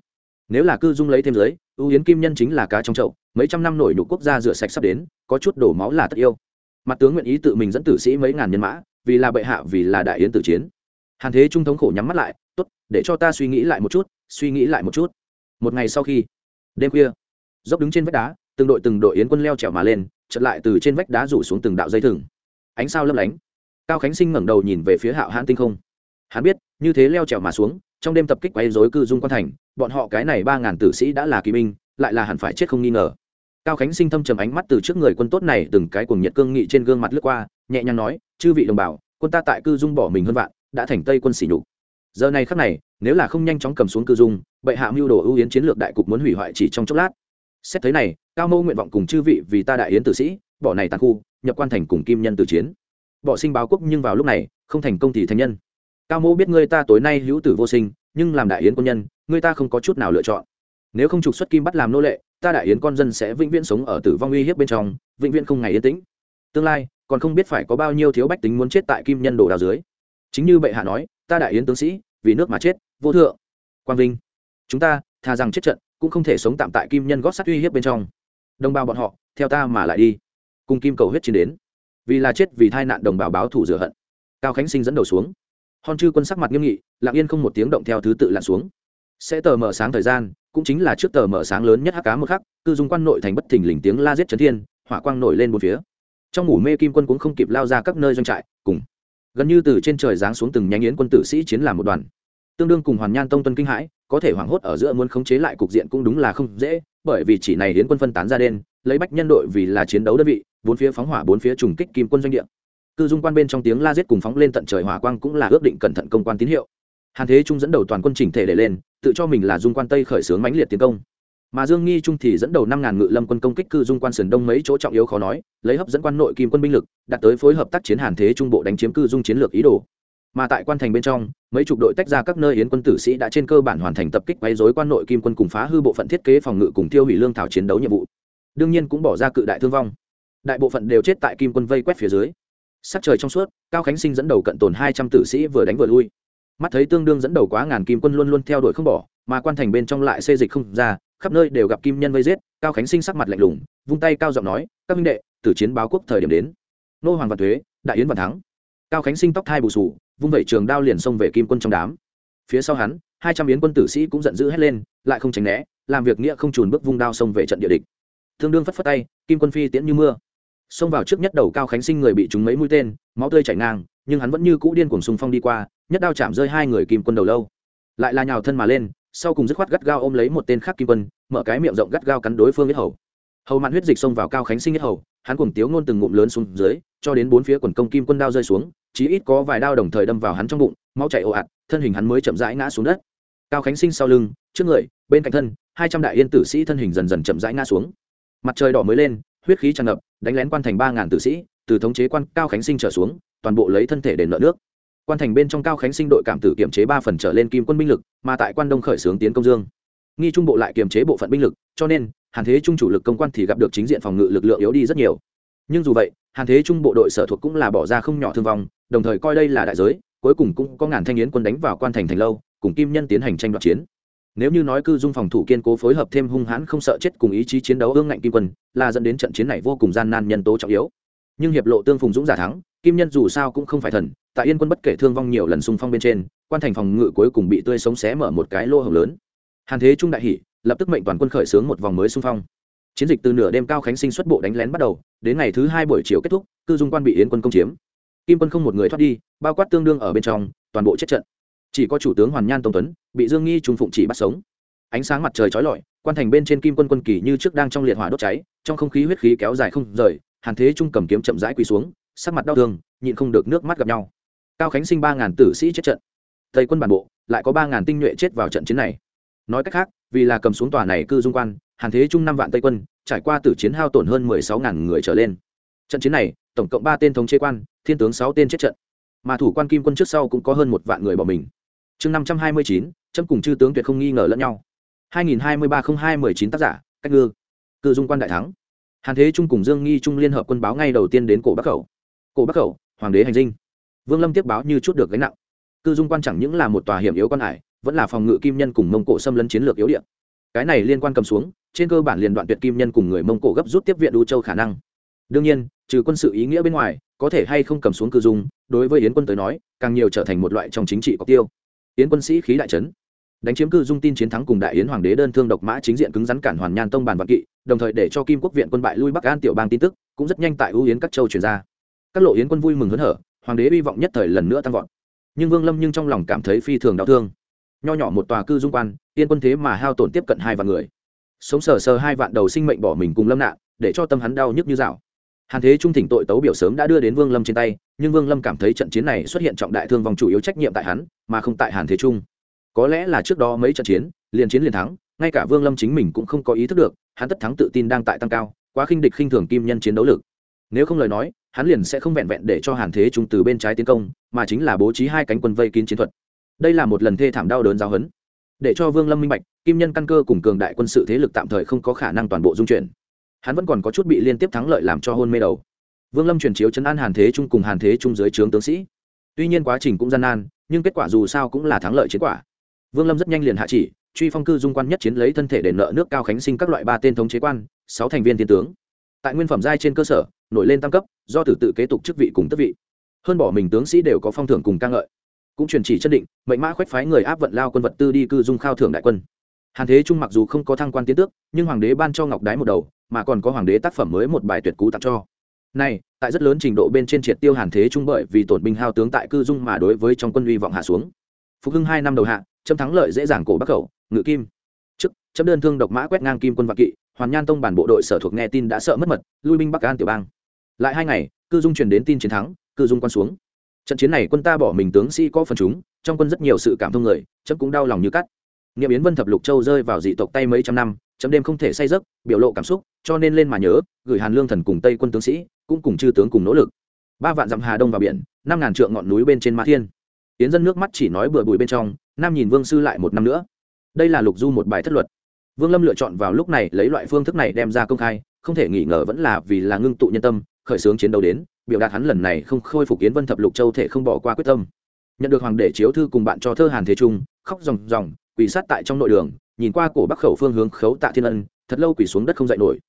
Nếu là cư dung lấy thêm giới, ưu yến kim nhân chính là cá trong chậu, mấy trăm năm nổi nhục quốc gia rửa sạch sắp đến, có chút đổ máu là tất yêu. Mặt tướng nguyện ý tự mình dẫn tử sĩ mấy ngàn nhân mã, vì là bệ hạ, vì là đại yến tử chiến hàn thế trung thống khổ nhắm mắt lại, tốt, để cho ta suy nghĩ lại một chút, suy nghĩ lại một chút. Một ngày sau khi, đêm khuya, dốc đứng trên vách đá, từng đội từng đội yến quân leo trèo mà lên chật lại từ trên vách đá rủ xuống từng đạo dây thừng. Ánh sao lấp lánh. Cao khánh sinh ngẩng đầu nhìn về phía hạo hãn tinh không. Hắn biết, như thế leo trèo mà xuống, trong đêm tập kích quay dối cư dung quan thành, bọn họ cái này ba ngàn tử sĩ đã là kỳ binh, lại là hẳn phải chết không nghi ngờ. Cao khánh sinh thâm trầm ánh mắt từ trước người quân tốt này từng cái cuồng nhiệt cương nghị trên gương mặt lướt qua, nhẹ nhàng nói, chư vị đồng bào, quân ta tại cư dung bỏ mình hơn vạn đã thành tây quân sỉ nhục. Giờ này khắc này, nếu là không nhanh chóng cầm xuống cư dung, bệ hạ mưu đồ ưu yến chiến lược đại cục muốn hủy hoại chỉ trong chốc lát. Xét thấy này, cao mâu nguyện vọng cùng chư vị vì ta đại yến tử sĩ, bỏ này tàn khu, nhập quan thành cùng kim nhân tử chiến. Bỏ sinh báo quốc nhưng vào lúc này, không thành công thì thành nhân. Cao mẫu biết ngươi ta tối nay hữu tử vô sinh, nhưng làm đại yến quân nhân, ngươi ta không có chút nào lựa chọn. Nếu không trục xuất kim bắt làm nô lệ, ta đại yến con dân sẽ vĩnh viễn sống ở tử vong uy hiếp bên trong, vĩnh viễn không ngày yên tĩnh. Tương lai, còn không biết phải có bao nhiêu thiếu bách tính muốn chết tại kim nhân đổ đào dưới chính như bệ hạ nói, ta đại yến tướng sĩ, vì nước mà chết, vô thượng. Quang vinh, chúng ta, thà rằng chết trận, cũng không thể sống tạm tại kim nhân gót sắt uy hiếp bên trong. Đồng bào bọn họ, theo ta mà lại đi. Cùng kim cầu huyết chiến đến. Vì là chết vì tai nạn đồng bào báo thủ rửa hận. Cao khánh sinh dẫn đầu xuống. Hòn chư quân sắc mặt nghiêm nghị, lặng yên không một tiếng động theo thứ tự lặn xuống. Sẽ tờ mở sáng thời gian, cũng chính là trước tờ mở sáng lớn nhất hắc cá một khắc, cư dung quan nội thành bất thình lình tiếng la giết trấn thiên, hỏa quang nổi lên một phía. Trong ngủ mê kim quân cũng không kịp lao ra các nơi doanh trại, cùng gần như từ trên trời giáng xuống từng nhánh yến quân tử sĩ chiến làm một đoàn. Tương đương cùng hoàn nhan tông tuân kinh hãi, có thể hoảng hốt ở giữa muốn khống chế lại cục diện cũng đúng là không dễ, bởi vì chỉ này yến quân phân tán ra đen, lấy bách nhân đội vì là chiến đấu đơn vị, bốn phía phóng hỏa bốn phía trùng kích kim quân doanh địa. Cư dung quan bên trong tiếng la giết cùng phóng lên tận trời hỏa quang cũng là ước định cẩn thận công quan tín hiệu. Hàn thế trung dẫn đầu toàn quân chỉnh thể để lên, tự cho mình là dung quan tây khởi xướng mãnh liệt tiến công mà dương nghi trung thì dẫn đầu năm ngàn ngự lâm quân công kích cư dung quan sườn đông mấy chỗ trọng yếu khó nói, lấy hấp dẫn quan nội kim quân binh lực, đạt tới phối hợp tác chiến hàn thế trung bộ đánh chiếm cư dung chiến lược ý đồ. Mà tại quan thành bên trong, mấy chục đội tách ra các nơi yến quân tử sĩ đã trên cơ bản hoàn thành tập kích quấy rối quan nội kim quân cùng phá hư bộ phận thiết kế phòng ngự cùng tiêu hủy lương thảo chiến đấu nhiệm vụ. Đương nhiên cũng bỏ ra cự đại thương vong. Đại bộ phận đều chết tại kim quân vây quét phía dưới. Sắc trời trong suốt, cao khánh sinh dẫn đầu cận tồn hai trăm tử sĩ vừa đánh vừa lui. Mắt thấy tương đương dẫn đầu quá ngàn kim quân luôn luôn theo đuổi không bỏ, mà quan thành bên trong lại xê dịch không ra khắp nơi đều gặp kim nhân vây giết, cao khánh sinh sắc mặt lạnh lùng, vung tay cao giọng nói, các minh đệ, tử chiến báo quốc thời điểm đến. Nô hoàng văn thuế, đại yến văn thắng. Cao khánh sinh tóc thai bù sù, vung vẩy trường đao liền xông về kim quân trong đám. Phía sau hắn, hai trăm yến quân tử sĩ cũng giận dữ hét lên, lại không tránh né, làm việc nghĩa không trùn bước vung đao xông về trận địa địch. Thương đương phất phất tay, kim quân phi tiễn như mưa. Xông vào trước nhất đầu cao khánh sinh người bị trúng mấy mũi tên, máu tươi chảy ngang, nhưng hắn vẫn như cũ điên cuồng xung phong đi qua, nhất đao chạm rơi hai người kim quân đầu lâu. Lại là nhào thân mà lên sau cùng dứt khoát gắt gao ôm lấy một tên khác kim quân, mở cái miệng rộng gắt gao cắn đối phương yết hầu. Hầu mạn huyết dịch xông vào cao khánh sinh yết hầu, hắn cùng tiếu ngôn từng ngụm lớn xuống dưới, cho đến bốn phía quần công kim quân đao rơi xuống, chí ít có vài đao đồng thời đâm vào hắn trong bụng, máu chảy ồ ạt, thân hình hắn mới chậm rãi ngã xuống đất. Cao khánh sinh sau lưng, trước người, bên cạnh thân, hai trăm đại yên tử sĩ thân hình dần dần chậm rãi ngã xuống. Mặt trời đỏ mới lên, huyết khí tràn ngập, đánh lén quan thành ba ngàn tử sĩ, từ thống chế quan cao khánh sinh trở xuống, toàn bộ lấy thân thể để nợ nước quan thành bên trong cao khánh sinh đội cảm tử kiểm chế ba phần trở lên kim quân binh lực, mà tại quan đông khởi xướng tiến công dương. Nghi trung bộ lại kiềm chế bộ phận binh lực, cho nên, hàn thế trung chủ lực công quan thì gặp được chính diện phòng ngự lực lượng yếu đi rất nhiều. Nhưng dù vậy, hàn thế trung bộ đội sở thuộc cũng là bỏ ra không nhỏ thương vong, đồng thời coi đây là đại giới, cuối cùng cũng có ngàn thanh yến quân đánh vào quan thành thành lâu, cùng kim nhân tiến hành tranh đoạt chiến. Nếu như nói cư dung phòng thủ kiên cố phối hợp thêm hung hãn không sợ chết cùng ý chí chiến đấu ương ngạnh kim quân, là dẫn đến trận chiến này vô cùng gian nan nhân tố trọng yếu. Nhưng hiệp lộ tương phùng dũng giả thắng kim nhân dù sao cũng không phải thần, tại yên quân bất kể thương vong nhiều lần xung phong bên trên, quan thành phòng ngự cuối cùng bị tươi sống xé mở một cái lô hồng lớn. Hàn thế trung đại hỷ lập tức mệnh toàn quân khởi xướng một vòng mới xung phong. Chiến dịch từ nửa đêm cao khánh sinh xuất bộ đánh lén bắt đầu, đến ngày thứ hai buổi chiều kết thúc, cư dung quan bị yến quân công chiếm. Kim quân không một người thoát đi, bao quát tương đương ở bên trong, toàn bộ chết trận. Chỉ có chủ tướng hoàn nhan tông tuấn, bị dương nghi trung phụng chỉ bắt sống. Ánh sáng mặt trời trói lọi, quan thành bên trên kim quân quân kỳ như trước đang trong liệt hỏa đốt cháy, trong không khí huyết khí kéo dài không rời, hàn thế trung cầm kiếm chậm rãi quỳ xuống sắc mặt đau thương, nhịn không được nước mắt gặp nhau. Cao khánh sinh ba ngàn tử sĩ chết trận. Tây quân bản bộ lại có ba ngàn tinh nhuệ chết vào trận chiến này. Nói cách khác, vì là cầm xuống tòa này cư dung quan, hàn thế trung năm vạn tây quân, trải qua tử chiến hao tổn hơn mười sáu ngàn người trở lên. Trận chiến này, tổng cộng ba tên thống chế quan, thiên tướng sáu tên chết trận. Mà thủ quan kim quân trước sau cũng có hơn một vạn người bỏ mình. Chương năm trăm hai mươi chín, chấm cùng chư tướng tuyệt không nghi ngờ lẫn nhau. Hai nghìn hai mươi ba không hai mười chín tác giả, cách ngư. Cư dung quan đại thắng. Hàn thế trung cùng dương nghi trung liên hợp quân báo ngay đầu tiên đến cổ bắc khẩu cổ bắc khẩu, hoàng đế hành dinh. Vương lâm tiếp báo như chút được gánh nặng. Cư dung quan chẳng những là một tòa hiểm yếu quan hải, vẫn là phòng ngự kim nhân cùng mông cổ xâm lấn chiến lược yếu điện cái này liên quan cầm xuống, trên cơ bản liền đoạn tuyệt kim nhân cùng người mông cổ gấp rút tiếp viện đu châu khả năng. Đương nhiên, trừ quân sự ý nghĩa bên ngoài, có thể hay không cầm xuống cư dung, đối với yến quân tới nói, càng nhiều trở thành một loại trong chính trị có tiêu. Yến quân sĩ khí đại trấn đánh chiếm cư dung tin chiến thắng cùng đại yến hoàng đế đơn thương độc mã chính diện cứng rắn cản hoàn nhan tông bàn vạn kỵ, đồng thời để cho kim quốc viện quân bại lui bắc an tiểu bang tin tức, cũng rất nhanh tại ưu yến các châu truyền ra các lộ yến quân vui mừng hớn hở, hoàng đế hy vọng nhất thời lần nữa tăng vọt. Nhưng vương lâm nhưng trong lòng cảm thấy phi thường đau thương. Nho nhỏ một tòa cư dung quan, yên quân thế mà hao tổn tiếp cận hai vạn người. Sống sờ sờ hai vạn đầu sinh mệnh bỏ mình cùng lâm nạn để cho tâm hắn đau nhức như dạo. Hàn thế trung thỉnh tội tấu biểu sớm đã đưa đến vương lâm trên tay, nhưng vương lâm cảm thấy trận chiến này xuất hiện trọng đại thương vong chủ yếu trách nhiệm tại hắn, mà không tại hàn thế trung. Có lẽ là trước đó mấy trận chiến, liền chiến liền thắng, ngay cả vương lâm chính mình cũng không có ý thức được, hắn tất thắng tự tin đang tại tăng cao, quá khinh địch khinh thường kim nhân chiến đấu lực. Nếu không lời nói hắn liền sẽ không vẹn vẹn để cho hàn thế trung từ bên trái tiến công, mà chính là bố trí hai cánh quân vây kín chiến thuật. Đây là một lần thê thảm đau đớn giáo hấn để cho vương lâm minh bạch, kim nhân căn cơ cùng cường đại quân sự thế lực tạm thời không có khả năng toàn bộ dung chuyển. Hắn vẫn còn có chút bị liên tiếp thắng lợi làm cho hôn mê đầu. Vương lâm truyền chiếu chấn an hàn thế trung cùng hàn thế trung dưới trướng tướng sĩ. Tuy nhiên quá trình cũng gian nan, nhưng kết quả dù sao cũng là thắng lợi chiến quả. Vương lâm rất nhanh liền hạ chỉ, truy phong cư dung quan nhất chiến lấy thân thể để nợ nước cao khánh sinh các loại ba tên thống chế quan, sáu thành viên thiên tướng tại nguyên phẩm giai trên cơ sở, nổi lên tăng cấp, do tử tự kế tục chức vị cùng tức vị. Hơn bỏ mình tướng sĩ đều có phong thưởng cùng ca ngợi. Cũng truyền chỉ chân định, mệnh mã khoách phái người áp vận lao quân vật tư đi cư dung khao thưởng đại quân. Hàn thế trung mặc dù không có thăng quan tiến tước, nhưng hoàng đế ban cho ngọc đái một đầu, mà còn có hoàng đế tác phẩm mới một bài tuyệt cú tặng cho. Này, tại rất lớn trình độ bên trên triệt tiêu hàn thế trung bởi vì tổn binh hao tướng tại cư dung mà đối với trong quân uy vọng hạ xuống. Phục hưng hai năm đầu hạ châm thắng lợi dễ dàng cổ bắc khẩu, ngự kim. Trước chấm đơn thương độc mã quét ngang kim quân vạn kỵ hoàn nhan tông bản bộ đội sở thuộc nghe tin đã sợ mất mật, lui binh bắc an tiểu bang. Lại hai ngày, cư dung truyền đến tin chiến thắng, cư dung quan xuống. Trận chiến này quân ta bỏ mình tướng sĩ có phần chúng, trong quân rất nhiều sự cảm thông người, chấm cũng đau lòng như cắt. Nghiệm yến vân thập lục châu rơi vào dị tộc tay mấy trăm năm, chấm đêm không thể say giấc, biểu lộ cảm xúc, cho nên lên mà nhớ, gửi hàn lương thần cùng tây quân tướng sĩ, cũng cùng chư tướng cùng nỗ lực. Ba vạn dặm hà đông vào biển, năm ngàn trượng ngọn núi bên trên mã thiên. Yến dân nước mắt chỉ nói bừa bùi bên trong nam nhìn vương sư lại một năm nữa. Đây là lục du một bài thất luật vương lâm lựa chọn vào lúc này lấy loại phương thức này đem ra công khai, không thể nghi ngờ vẫn là vì là ngưng tụ nhân tâm, khởi xướng chiến đấu đến, biểu đạt hắn lần này không khôi phục kiến vân thập lục châu thể không bỏ qua quyết tâm. Nhận được hoàng đế chiếu thư cùng bạn cho thơ hàn thế trung, khóc ròng ròng, quỳ sát tại trong nội đường, nhìn qua cổ bắc khẩu phương hướng khấu tạ thiên ân, thật lâu quỳ xuống đất không dậy nổi.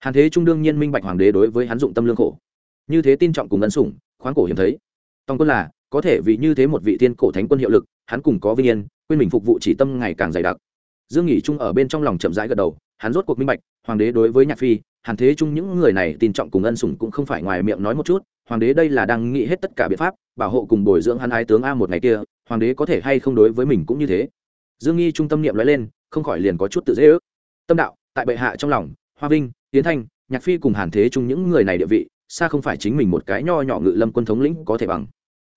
Hàn thế trung đương nhiên minh bạch hoàng đế đối với hắn dụng tâm lương khổ. Như thế tin trọng cùng ân sủng, khoáng cổ hiếm thấy. Tòng quân là, có thể vì như thế một vị thiên cổ thánh quân hiệu lực, hắn cùng có vinh yên, quên mình phục vụ chỉ tâm ngày càng dày đặc dương nghỉ trung ở bên trong lòng chậm rãi gật đầu, hắn rốt cuộc minh bạch, hoàng đế đối với nhạc phi, hàn thế chung những người này tin trọng cùng ân sủng cũng không phải ngoài miệng nói một chút, hoàng đế đây là đang nghĩ hết tất cả biện pháp, bảo hộ cùng bồi dưỡng hắn ái tướng a một ngày kia, hoàng đế có thể hay không đối với mình cũng như thế. Dương nghi trung tâm niệm nói lên, không khỏi liền có chút tự dễ ước. Tâm đạo, tại bệ hạ trong lòng, hoa vinh tiến thanh, nhạc phi cùng hàn thế chung những người này địa vị, xa không phải chính mình một cái nho nhỏ ngự lâm quân thống lĩnh có thể bằng.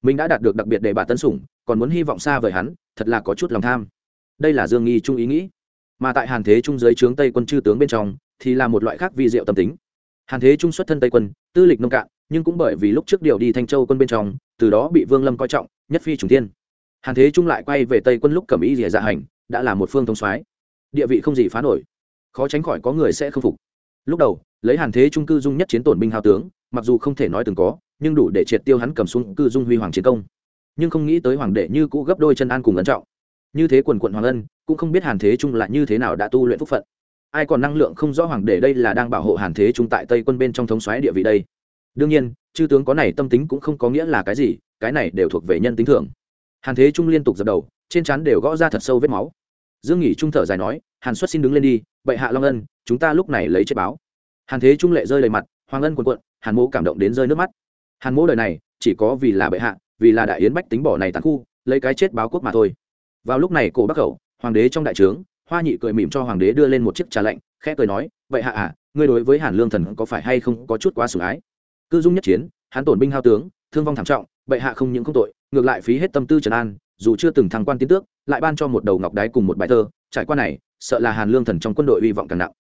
Mình đã đạt được đặc biệt đề bà tân sủng, còn muốn hy vọng xa vời hắn, thật là có chút lòng tham đây là dương nghi trung ý nghĩ. Mà tại hàn thế trung dưới trướng tây quân chư tướng bên trong, thì là một loại khác vi diệu tâm tính. Hàn thế trung xuất thân tây quân, tư lịch nông cạn, nhưng cũng bởi vì lúc trước điều đi thanh châu quân bên trong, từ đó bị vương lâm coi trọng, nhất phi trùng tiên hàn thế trung lại quay về tây quân lúc cầm ý rỉa dạ hành, đã là một phương thông soái. Địa vị không gì phá nổi, khó tránh khỏi có người sẽ không phục. Lúc đầu, lấy hàn thế trung cư dung nhất chiến tổn binh hào tướng, mặc dù không thể nói từng có, nhưng đủ để triệt tiêu hắn cầm xuống cư dung huy hoàng chiến công. Nhưng không nghĩ tới hoàng đệ như cũ gấp đôi chân an cùng ấn trọng như thế quần quận hoàng ân, cũng không biết hàn thế trung là như thế nào đã tu luyện phúc phận. Ai còn năng lượng không rõ hoàng để đây là đang bảo hộ hàn thế trung tại tây quân bên trong thống xoáy địa vị đây. Đương nhiên, chư tướng có này tâm tính cũng không có nghĩa là cái gì, cái này đều thuộc về nhân tính thường hàn thế trung liên tục dập đầu, trên trán đều gõ ra thật sâu vết máu. Dương nghỉ trung thở dài nói, hàn xuất xin đứng lên đi, bệ hạ long ân, chúng ta lúc này lấy chết báo. Hàn thế trung lệ rơi đầy mặt, hoàng ân quần quận, hàn mỗ cảm động đến rơi nước mắt. Hàn mỗ đời này, chỉ có vì là bệ hạ, vì là đại yến bách tính bỏ này tàn khu, lấy cái chết báo quốc mà thôi vào lúc này cổ bắc khẩu, hoàng đế trong đại trướng, hoa nhị cười mỉm cho hoàng đế đưa lên một chiếc trà lạnh, khẽ cười nói, vậy hạ à ngươi đối với hàn lương thần có phải hay không có chút quá sủng ái? Cư dung nhất chiến, hắn tổn binh hao tướng, thương vong thảm trọng bệ hạ không những không tội, ngược lại phí hết tâm tư trần an, dù chưa từng thăng quan tiến tước, lại ban cho một đầu ngọc đái cùng một bài thơ, trải qua này, sợ là hàn lương thần trong quân đội hy vọng càng nặng.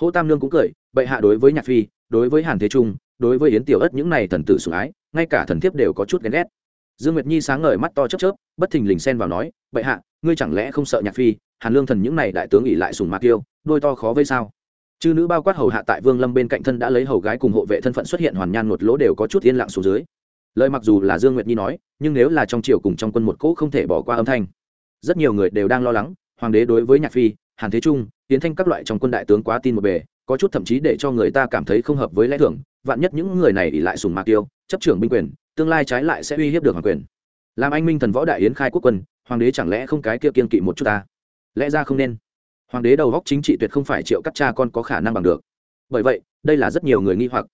Hỗ tam lương cũng cười bệ hạ đối với nhạc phi, đối với hàn thế trung, đối với yến tiểu ất những này thần tử sủng ái, ngay cả thần thiếp đều có chút ghen ghét. Dương nguyệt nhi sáng ngời mắt to chớp chớp, bất thình lình xen vào nói bệ hạ, ngươi chẳng lẽ không sợ nhạc phi, hàn lương thần những này đại tướng ỉ lại sùng mạc tiêu đôi to khó vây sao? Chư nữ bao quát hầu hạ tại vương lâm bên cạnh thân đã lấy hầu gái cùng hộ vệ thân phận xuất hiện hoàn nhan một lỗ đều có chút yên lặng xuống dưới. Lời mặc dù là dương nguyệt nhi nói, nhưng nếu là trong triều cùng trong quân một cỗ không thể bỏ qua âm thanh. Rất nhiều người đều đang lo lắng, hoàng đế đối với nhạc phi, hàn thế trung tiến thanh các loại trong quân đại tướng quá tin một bề, có chút thậm chí để cho người ta cảm thấy không hợp với lẽ thường, vạn nhất những người này ỉ lại sùng mạc tiêu chấp trưởng binh quyền, tương lai trái lại sẽ uy hiếp được hoàng quyền làm anh minh thần võ đại yến khai quốc quân, hoàng đế chẳng lẽ không cái kia kiên kỵ một chút ta? Lẽ ra không nên. Hoàng đế đầu góc chính trị tuyệt không phải triệu các cha con có khả năng bằng được. Bởi vậy, đây là rất nhiều người nghi hoặc.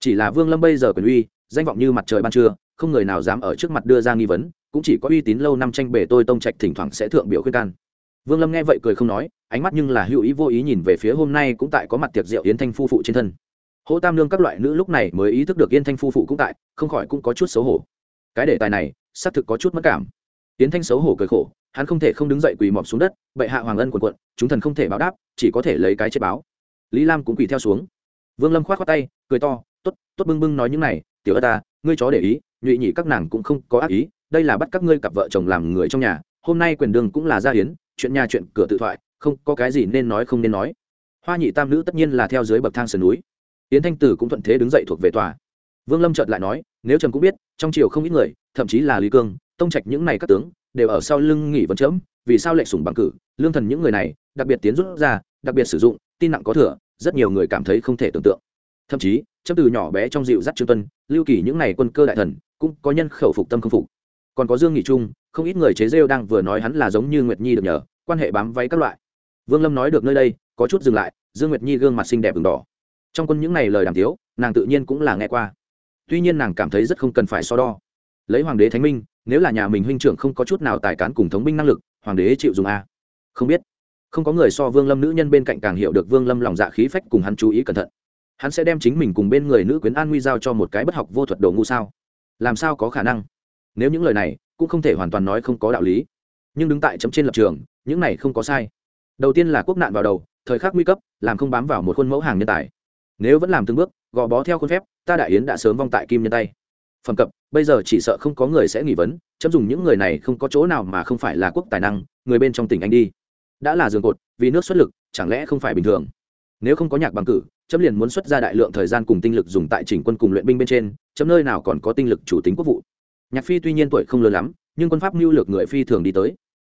Chỉ là vương lâm bây giờ quyền uy, danh vọng như mặt trời ban trưa, không người nào dám ở trước mặt đưa ra nghi vấn, cũng chỉ có uy tín lâu năm tranh bể tôi tông trạch thỉnh thoảng sẽ thượng biểu khuyên can. Vương lâm nghe vậy cười không nói, ánh mắt nhưng là hữu ý vô ý nhìn về phía hôm nay cũng tại có mặt tiệc rượu yến thanh phu phụ trên thân. Hỗ tam lương các loại nữ lúc này mới ý thức được yên thanh phu phụ cũng tại, không khỏi cũng có chút xấu hổ. Cái đề tài này xác thực có chút mất cảm. Yến thanh xấu hổ cười khổ, hắn không thể không đứng dậy quỳ mọp xuống đất, bệ hạ hoàng ân quần quận, chúng thần không thể báo đáp, chỉ có thể lấy cái chết báo. Lý lam cũng quỳ theo xuống. Vương lâm k h o á t khoác tay, cười to t ố t t ố t bưng bưng nói những này, tiểu ơ ta, ngươi chó để ý, nhụy nhị các nàng cũng không có ác ý, đây là bắt các ngươi cặp vợ chồng làm người trong nhà, hôm nay quyền đường cũng là gia hiến, chuyện nhà chuyện cửa tự thoại, không có cái gì nên nói không nên nói. Hoa nhị tam nữ tất nhiên là theo dưới bậc thang sườn núi. Yến thanh tử cũng thuận thế đứng dậy thuộc về tòa. Vương lâm chợt lại nói, nếu trầm cũng biết, trong triều không ít người thậm chí là lý cương, tông trạch những này các tướng, đều ở sau lưng nghỉ vấn chớm vì sao lệnh sủng bằng cử, lương thần những người này, đặc biệt tiến rút ra, đặc biệt sử dụng, tin nặng có thừa, rất nhiều người cảm thấy không thể tưởng tượng. Thậm chí, chấm từ nhỏ bé trong dịu dắt trương tuân, lưu kỳ những này quân cơ đại thần, cũng có nhân khẩu phục tâm không phục. Còn có dương nghị trung, không ít người chế rêu đang vừa nói hắn là giống như nguyệt nhi được nhờ, quan hệ bám váy các loại. Vương lâm nói được nơi đây, có chút dừng lại, dương nguyệt nhi gương mặt xinh đẹp ửng đỏ. Trong quân những này lời đàm tiếu, nàng tự nhiên cũng là nghe qua. Tuy nhiên nàng cảm thấy rất không cần phải so đo lấy hoàng đế thánh minh, nếu là nhà mình huynh trưởng không có chút nào tài cán cùng thống binh năng lực, hoàng đế chịu dùng a. Không biết. Không có người so vương lâm nữ nhân bên cạnh càng hiểu được vương lâm lòng dạ khí phách cùng hắn chú ý cẩn thận. Hắn sẽ đem chính mình cùng bên người nữ quyến an nguy giao cho một cái bất học vô thuật đồ ngu sao? Làm sao có khả năng? Nếu những lời này, cũng không thể hoàn toàn nói không có đạo lý. Nhưng đứng tại chấm trên lập trường, những này không có sai. Đầu tiên là quốc nạn vào đầu, thời khắc nguy cấp, làm không bám vào một khuôn mẫu hàng nhân tài. Nếu vẫn làm từng bước, gò bó theo khuôn phép, ta đại yến đã sớm vong tại kim nhân tay. Phẩm cập bây giờ chỉ sợ không có người sẽ nghỉ vấn, chấm dùng những người này không có chỗ nào mà không phải là quốc tài năng, người bên trong tỉnh anh đi. Đã là giường cột, vì nước xuất lực, chẳng lẽ không phải bình thường? Nếu không có nhạc bằng cử, chấm liền muốn xuất ra đại lượng thời gian cùng tinh lực dùng tại chỉnh quân cùng luyện binh bên trên, chấm nơi nào còn có tinh lực chủ tính quốc vụ. Nhạc phi tuy nhiên tuổi không lớn lắm, nhưng quân pháp mưu lược người phi thường đi tới.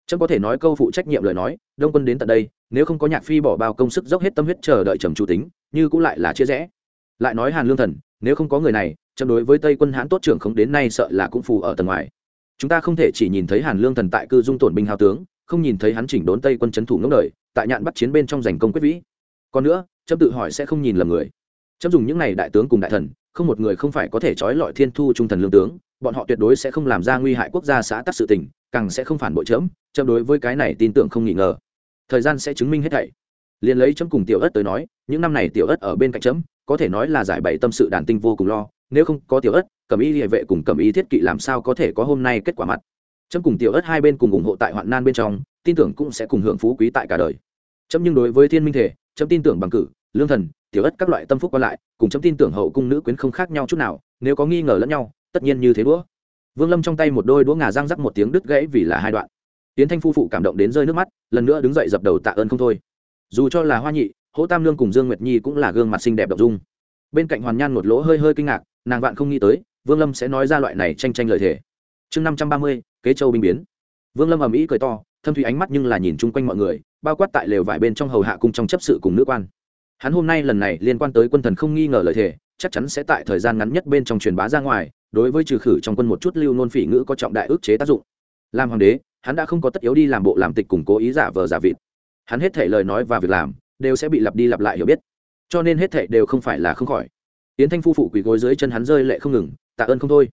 Chấm có thể nói câu phụ trách nhiệm lời nói, đông quân đến tận đây, nếu không có nhạc phi bỏ bao công sức dốc hết tâm huyết chờ đợi trầm chủ tính, như cũng lại là chia rẽ. Lại nói hàn lương thần, nếu không có người này chấm đối với tây quân hãn tốt trưởng không đến nay sợ là cũng phù ở tầng ngoài. Chúng ta không thể chỉ nhìn thấy hàn lương thần tại cư dung tổn binh hào tướng, không nhìn thấy hắn chỉnh đốn tây quân c thủ ngốc đời, tại nhạn bắt chiến bên trong giành công quyết vĩ. Còn nữa, chấm tự hỏi sẽ không nhìn lầm người. Chấm dùng những n à y đại tướng cùng đại thần, không một người không phải có thể trói lọi thiên thu trung thần lương tướng, bọn họ tuyệt đối sẽ không làm ra nguy hại quốc gia xã tắc sự tình, càng sẽ không phản bội chấm chấm đối với cái này tin tưởng không nghi ngờ. Thời gian sẽ chứng minh hết thảy. Liền lấy chấm cùng tiểu ất tới nói, những năm này tiểu ất ở bên cạnh chấm, có thể nói là giải bày tâm sự đàn tinh vô cùng lo nếu không có tiểu ất cầm y địa vệ cùng cầm y thiết kỵ làm sao có thể có hôm nay kết quả mặt? Chấm cùng tiểu ất hai bên cùng ủng hộ tại hoạn nan bên trong, tin tưởng cũng sẽ cùng hưởng phú quý tại cả đời. Chấm nhưng đối với thiên minh thể, chấm tin tưởng bằng cử, lương thần, tiểu ất các loại tâm phúc còn lại, cùng chấm tin tưởng hậu cung nữ quyến không khác nhau chút nào, nếu có nghi ngờ lẫn nhau, tất nhiên như thế đũa. Vương lâm trong tay một đôi đũa ngà răng rắc một tiếng đứt gãy vì là hai đoạn. Tiến thanh phu phụ cảm động đến rơi nước mắt, lần nữa đứng dậy dập đầu tạ ơn không thôi. Dù cho là hoa nhị, hỗ tam lương cùng dương nguyệt nhi cũng là gương mặt xinh đẹp đ ộ n g dung bên cạnh hoàn nhan một lỗ hơi hơi kinh ngạc, nàng vạn không nghĩ tới, vương lâm sẽ nói ra loại này tranh tranh lời thề. Chương năm trăm ba mươi, kế châu binh biến. Vương lâm ầm ĩ cười to, thâm thủy ánh mắt nhưng là nhìn chung quanh mọi người, bao quát tại lều vải bên trong hầu hạ cùng trong chấp sự cùng nữ quan. Hắn hôm nay lần này liên quan tới quân thần không nghi ngờ lời thề, chắc chắn sẽ tại thời gian ngắn nhất bên trong truyền bá ra ngoài, đối với trừ khử trong quân một chút lưu nôn phỉ ngữ có trọng đại ức chế tác dụng. Làm hoàng đế, hắn đã không có tất yếu đi làm bộ làm tịch củng cố ý giả vờ giả vịt. Hắn hết thể lời nói và việc làm, đều sẽ bị lặp đi lặp lại hiểu biết cho nên hết thảy đều không phải là không khỏi. Yến thanh phu phụ quỳ gối dưới chân hắn rơi lệ không ngừng, tạ ơn không thôi.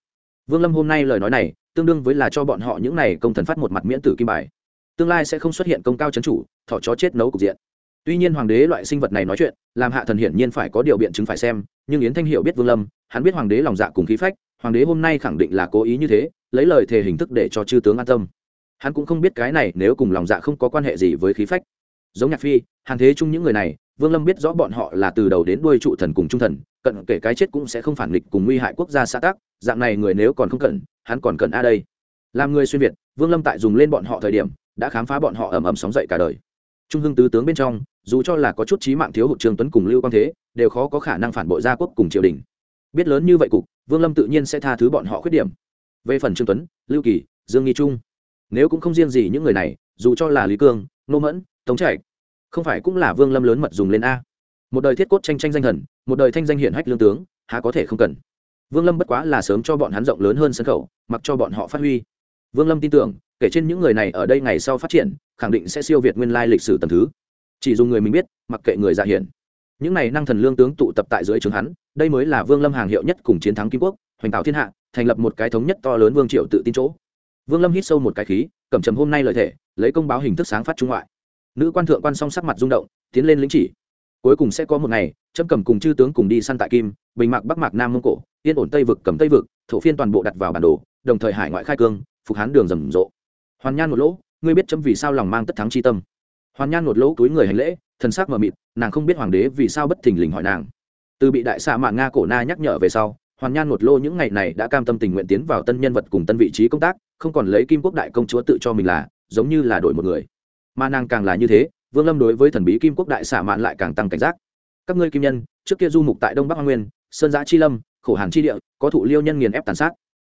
Vương lâm hôm nay lời nói này, tương đương với là cho bọn họ những này công thần phát một mặt miễn tử kim bài. Tương lai sẽ không xuất hiện công cao chấn chủ thọ chó chết nấu cục diện. Tuy nhiên hoàng đế loại sinh vật này nói chuyện, làm hạ thần hiển nhiên phải có điều biện chứng phải xem, nhưng yến thanh hiểu biết vương lâm, hắn biết hoàng đế lòng dạ cùng khí phách, hoàng đế hôm nay khẳng định là cố ý như thế, lấy lời thề hình thức để cho chư tướng an tâm. Hắn cũng không biết cái này nếu cùng lòng dạ không có quan hệ gì với khí phách. Giống nhạc phi, hàn thế chung những người này vương lâm biết rõ bọn họ là từ đầu đến đuôi trụ thần cùng trung thần, cận kể cái chết cũng sẽ không phản nghịch cùng nguy hại quốc gia xã tác dạng này người nếu còn không cận hắn còn cận a đây. Làm người xuyên việt, vương lâm tại dùng lên bọn họ thời điểm, đã khám phá bọn họ ầm ầm sóng dậy cả đời. Trung hưng tứ tướng bên trong, dù cho là có chút trí mạng thiếu hụt Trương tuấn cùng lưu quang thế, đều khó có khả năng phản bội gia quốc cùng triều đình. Biết lớn như vậy cục, vương lâm tự nhiên sẽ tha thứ bọn họ khuyết điểm. Về phần trương tuấn, lưu kỳ, dương nghi trung, nếu cũng không riêng gì những người này, dù cho là lý cương, nô mẫn, tống trạch không phải cũng là vương lâm lớn mật dùng lên a. Một đời thiết cốt tranh tranh danh thần, một đời thanh danh hiển hách lương tướng, há có thể không cần. Vương lâm bất quá là sớm cho bọn hắn rộng lớn hơn sân khẩu mặc cho bọn họ phát huy. Vương lâm tin tưởng, kể trên những người này ở đây ngày sau phát triển, khẳng định sẽ siêu việt nguyên lai lịch sử tầm thứ. Chỉ dùng người mình biết, mặc kệ người dạ hiển những này năng thần lương tướng tụ tập tại dưới trường hắn, đây mới là vương lâm hàng hiệu nhất cùng chiến thắng kim quốc, hoành tạo thiên hạ, thành lập một cái thống nhất to lớn vương triệu tự tin chỗ. Vương lâm hít sâu một cái khí cẩm trầm hôm nay lời thể lấy công báo hình thức sáng phát trung ngoại nữ quan thượng quan song sắc mặt rung động, tiến lên lĩnh chỉ. Cuối cùng sẽ có một ngày, trâm cầm cùng chư tướng cùng đi săn tại kim, bình mạc, bắc mạc, nam mông cổ, yên ổn, tây vực cầm tây vực, thổ phiên toàn bộ đặt vào bản đồ, đồng thời hải ngoại khai cương, phục hán đường rầm rộ. Hoàn nhan một lỗ, ngươi biết chấm vì sao lòng mang tất thắng chi tâm. Hoàn nhan một lỗ túi người hành lễ, thần sắc mờ mịt, nàng không biết hoàng đế vì sao bất thình lình hỏi nàng. Từ bị đại xạ mạn nga cổ na nhắc nhở về sau, hoàn nhan một lô những ngày này đã cam tâm tình nguyện tiến vào tân nhân vật cùng tân vị trí công tác, không còn lấy kim quốc đại công chúa tự cho mình là, giống như là đổi một người mà nàng càng là như thế, vương lâm đối với thần bí kim quốc đại xả mạn lại càng tăng cảnh giác. Các ngươi kim nhân, trước kia du mục tại đông bắc hoa nguyên, sơn giã chi lâm, khổ hàn chi địa, có thụ liêu nhân nghiền ép tàn sát.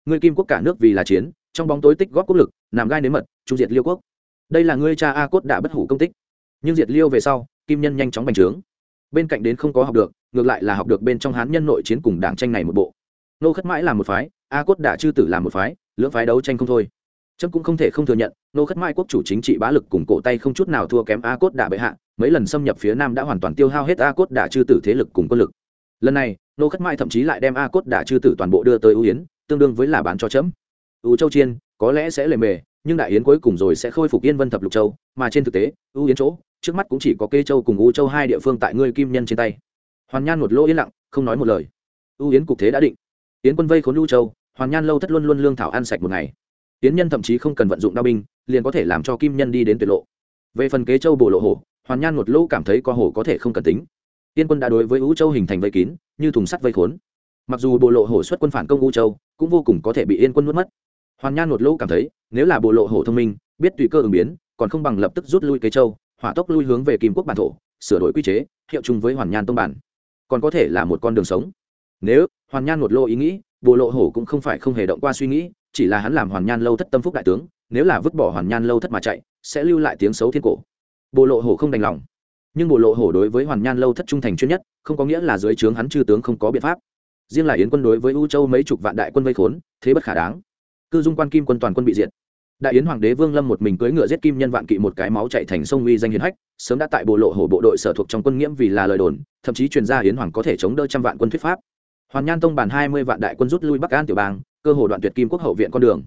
Ngươi kim quốc cả nước vì là chiến, trong bóng tối tích góp quốc lực làm gai nếm mật trung diệt liêu quốc. Đây là ngươi cha a cốt đã bất hủ công tích. Nhưng diệt liêu về sau, kim nhân nhanh chóng bành trướng. Bên cạnh đến không có học được, ngược lại là học được bên trong hán nhân nội chiến cùng đảng tranh này một bộ. Nô khất mãi là một phái, a cốt đã chư tử làm một phái, lưỡng phái đấu tranh không thôi. Trâm cũng không thể không thừa nhận nô khất mai quốc chủ chính trị bá lực cùng cổ tay không chút nào thua kém a cốt đả bệ hạ, mấy lần xâm nhập phía nam đã hoàn toàn tiêu hao hết a cốt đả chư tử thế lực cùng quân lực. Lần này, nô khất mai thậm chí lại đem a cốt đả chư tử toàn bộ đưa tới ưu yến, tương đương với là bán cho chấm. Ưu châu chiên, có lẽ sẽ lề mề, nhưng đại yến cuối cùng rồi sẽ khôi phục yên vân thập lục châu, mà trên thực tế ưu yến chỗ, trước mắt cũng chỉ có kê châu cùng ưu châu hai địa phương tại ngươi kim nhân trên tay. Hoàn nhan một lỗ yên lặng, không nói một lời. Ưu yến cục thế đã định. Yến quân vây khốn ưu châu, hoàn nhan lâu thất luôn luôn lương thảo ăn sạch một ngày tiến nhân thậm chí không cần vận dụng đao binh, liền có thể làm cho kim nhân đi đến tuyệt lộ. Về phần kế châu bồ lộ hổ, hoàn nhan một lỗ cảm thấy co hổ có thể không cần tính. Tiên quân đã đối với ú châu hình thành vây kín, như thùng sắt vây khốn. Mặc dù bộ lộ hổ xuất quân phản công U châu, cũng vô cùng có thể bị yên quân nuốt mất. Hoàn nhan một lỗ cảm thấy, nếu là bộ lộ hổ thông minh, biết tùy cơ ứng biến, còn không bằng lập tức rút lui kế châu, hỏa tốc lui hướng về kim quốc bản thổ, sửa đổi quy chế, hiệu chung với hoàn nhan tông bản. Còn có thể là một con đường sống. Nếu, hoàn nhan một lô ý nghĩ bộ lộ hổ cũng không phải không hề động qua suy nghĩ, chỉ là hắn làm hoàn nhan lâu thất tâm phúc đại tướng, nếu là vứt bỏ hoàn nhan lâu thất mà chạy, sẽ lưu lại tiếng xấu thiên cổ. Bộ lộ hổ không đành lòng. Nhưng bộ lộ hổ đối với hoàn nhan lâu thất trung thành chuyên nhất, không có nghĩa là dưới trướng hắn chư tướng không có biện pháp. Riêng là yến quân đối với u châu mấy chục vạn đại quân vây khốn, thế bất khả đáng. Cư dung quan kim quân toàn quân bị diệt. Đại yến hoàng đế vương lâm một mình cưỡi ngựa giết kim nhân vạn kỵ một cái máu chạy thành sông uy danh hiến hách, sớm đã tại bộ lộ hổ bộ đội sở thuộc trong quân nghiễm vì là lời đồn, thậm chí truyền ra yến hoàng có thể chống đỡ trăm vạn quân thuyết pháp hoàn nhan tông bàn hai mươi vạn đại quân rút lui bắc an tiểu bang, cơ hồ đoạn tuyệt kim quốc hậu viện con đường.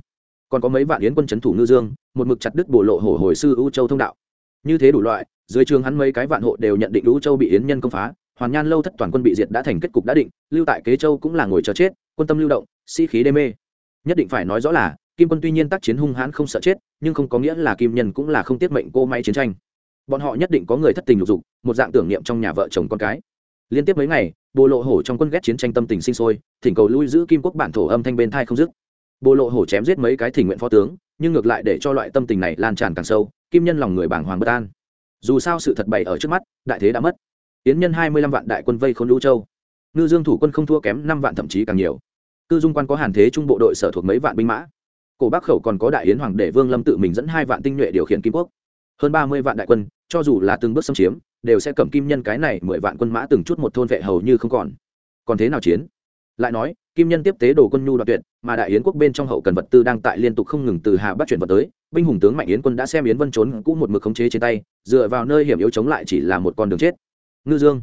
Còn có mấy vạn yến quân c thủ ngư dương, một mực chặt đứt bổ lộ hổ hồi sư u châu thông đạo. Như thế đủ loại, dưới trường hắn mấy cái vạn hộ đều nhận định u châu bị yến nhân công phá, hoàn nhan lâu thất toàn quân bị diệt đã thành kết cục đã định, lưu tại kế châu cũng là ngồi chờ chết, quân tâm lưu động, sĩ、si、khí đê mê. Nhất định phải nói rõ là, kim quân tuy nhiên tác chiến hung hãn không sợ chết, nhưng không có nghĩa là kim nhân cũng là không tiết mệnh cô may chiến tranh. Bọn họ nhất định có người thất tình lục dục, một dạng tưởng niệm trong nhà vợ chồng con cái. Liên tiếp mấy ngày bộ lộ hổ trong quân ghét chiến tranh tâm tình sinh sôi, thỉnh cầu lui giữ kim quốc bản thổ âm thanh bên thai không dứt. Bộ lộ hổ chém giết mấy cái thỉnh nguyện phó tướng, nhưng ngược lại để cho loại tâm tình này lan tràn càng sâu, kim nhân lòng người bảng hoàng bất an. Dù sao sự thật bày ở trước mắt, đại thế đã mất. Tiến nhân hai mươi lăm vạn đại quân vây khôn lũ châu. Ngư dương thủ quân không thua kém năm vạn thậm chí càng nhiều. Cư dung quan có hàn thế trung bộ đội sở thuộc mấy vạn binh mã. Cổ bắc khẩu còn có đại yến hoàng đệ vương lâm tự mình dẫn hai vạn tinh nhuệ điều khiển kim quốc. Hơn ba mươi vạn đại quân, cho dù là từng bước xâm chiếm đều sẽ cầm kim nhân cái này mười vạn quân mã từng chút một thôn vệ hầu như không còn. Còn thế nào chiến? Lại nói, kim nhân tiếp tế đồ quân nhu đoạn tuyệt, mà đại yến quốc bên trong hậu cần vật tư đang tại liên tục không ngừng từ hà bắc chuyển vật tới, binh hùng tướng mạnh yến quân đã xem yến vân trốn cũng một mực khống chế trên tay, dựa vào nơi hiểm yếu chống lại chỉ là một con đường chết. Ngư dương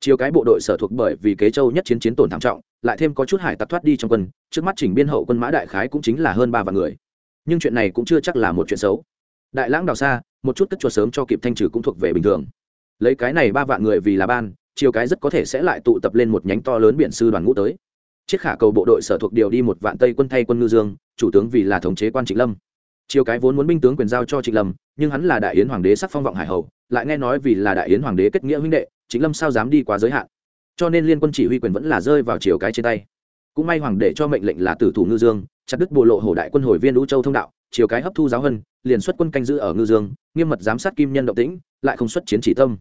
chiều cái bộ đội sở thuộc bởi vì kế châu nhất chiến chiến tổn thảm trọng, lại thêm có chút hải tặc thoát đi trong quân, trước mắt chỉnh biên hậu quân mã đại khái cũng chính là hơn ba vạn người. Nhưng chuyện này cũng chưa chắc là một chuyện xấu. Đại lãng đào xa, một chút cất chuột sớm cho kịp thanh trừ cũng thuộc về bình thường lấy cái này ba vạn người vì là ban, chiều cái rất có thể sẽ lại tụ tập lên một nhánh to lớn biển sư đoàn ngũ tới. Chiếc khả cầu bộ đội sở thuộc điều đi một vạn tây quân thay quân ngư dương, chủ tướng vì là thống chế quan trịnh lâm. Chiều cái vốn muốn binh tướng quyền giao cho trịnh lâm, nhưng hắn là đại yến hoàng đế sắc phong vọng hải hầu lại nghe nói vì là đại yến hoàng đế kết nghĩa huynh đệ, trịnh lâm sao dám đi quá giới hạn. Cho nên liên quân chỉ huy quyền vẫn là rơi vào chiều cái trên tay. Cũng may hoàng đế cho mệnh lệnh là tử thủ ngư dương, chặt đứt bộ lộ hổ đại quân hồi viên lũ châu thông đạo, chiều cái hấp thu giáo hân liền xuất quân canh giữ ở ngư dương, nghiêm mật giám sát kim nhân động tĩnh, lại không xuất chiến chỉ tâm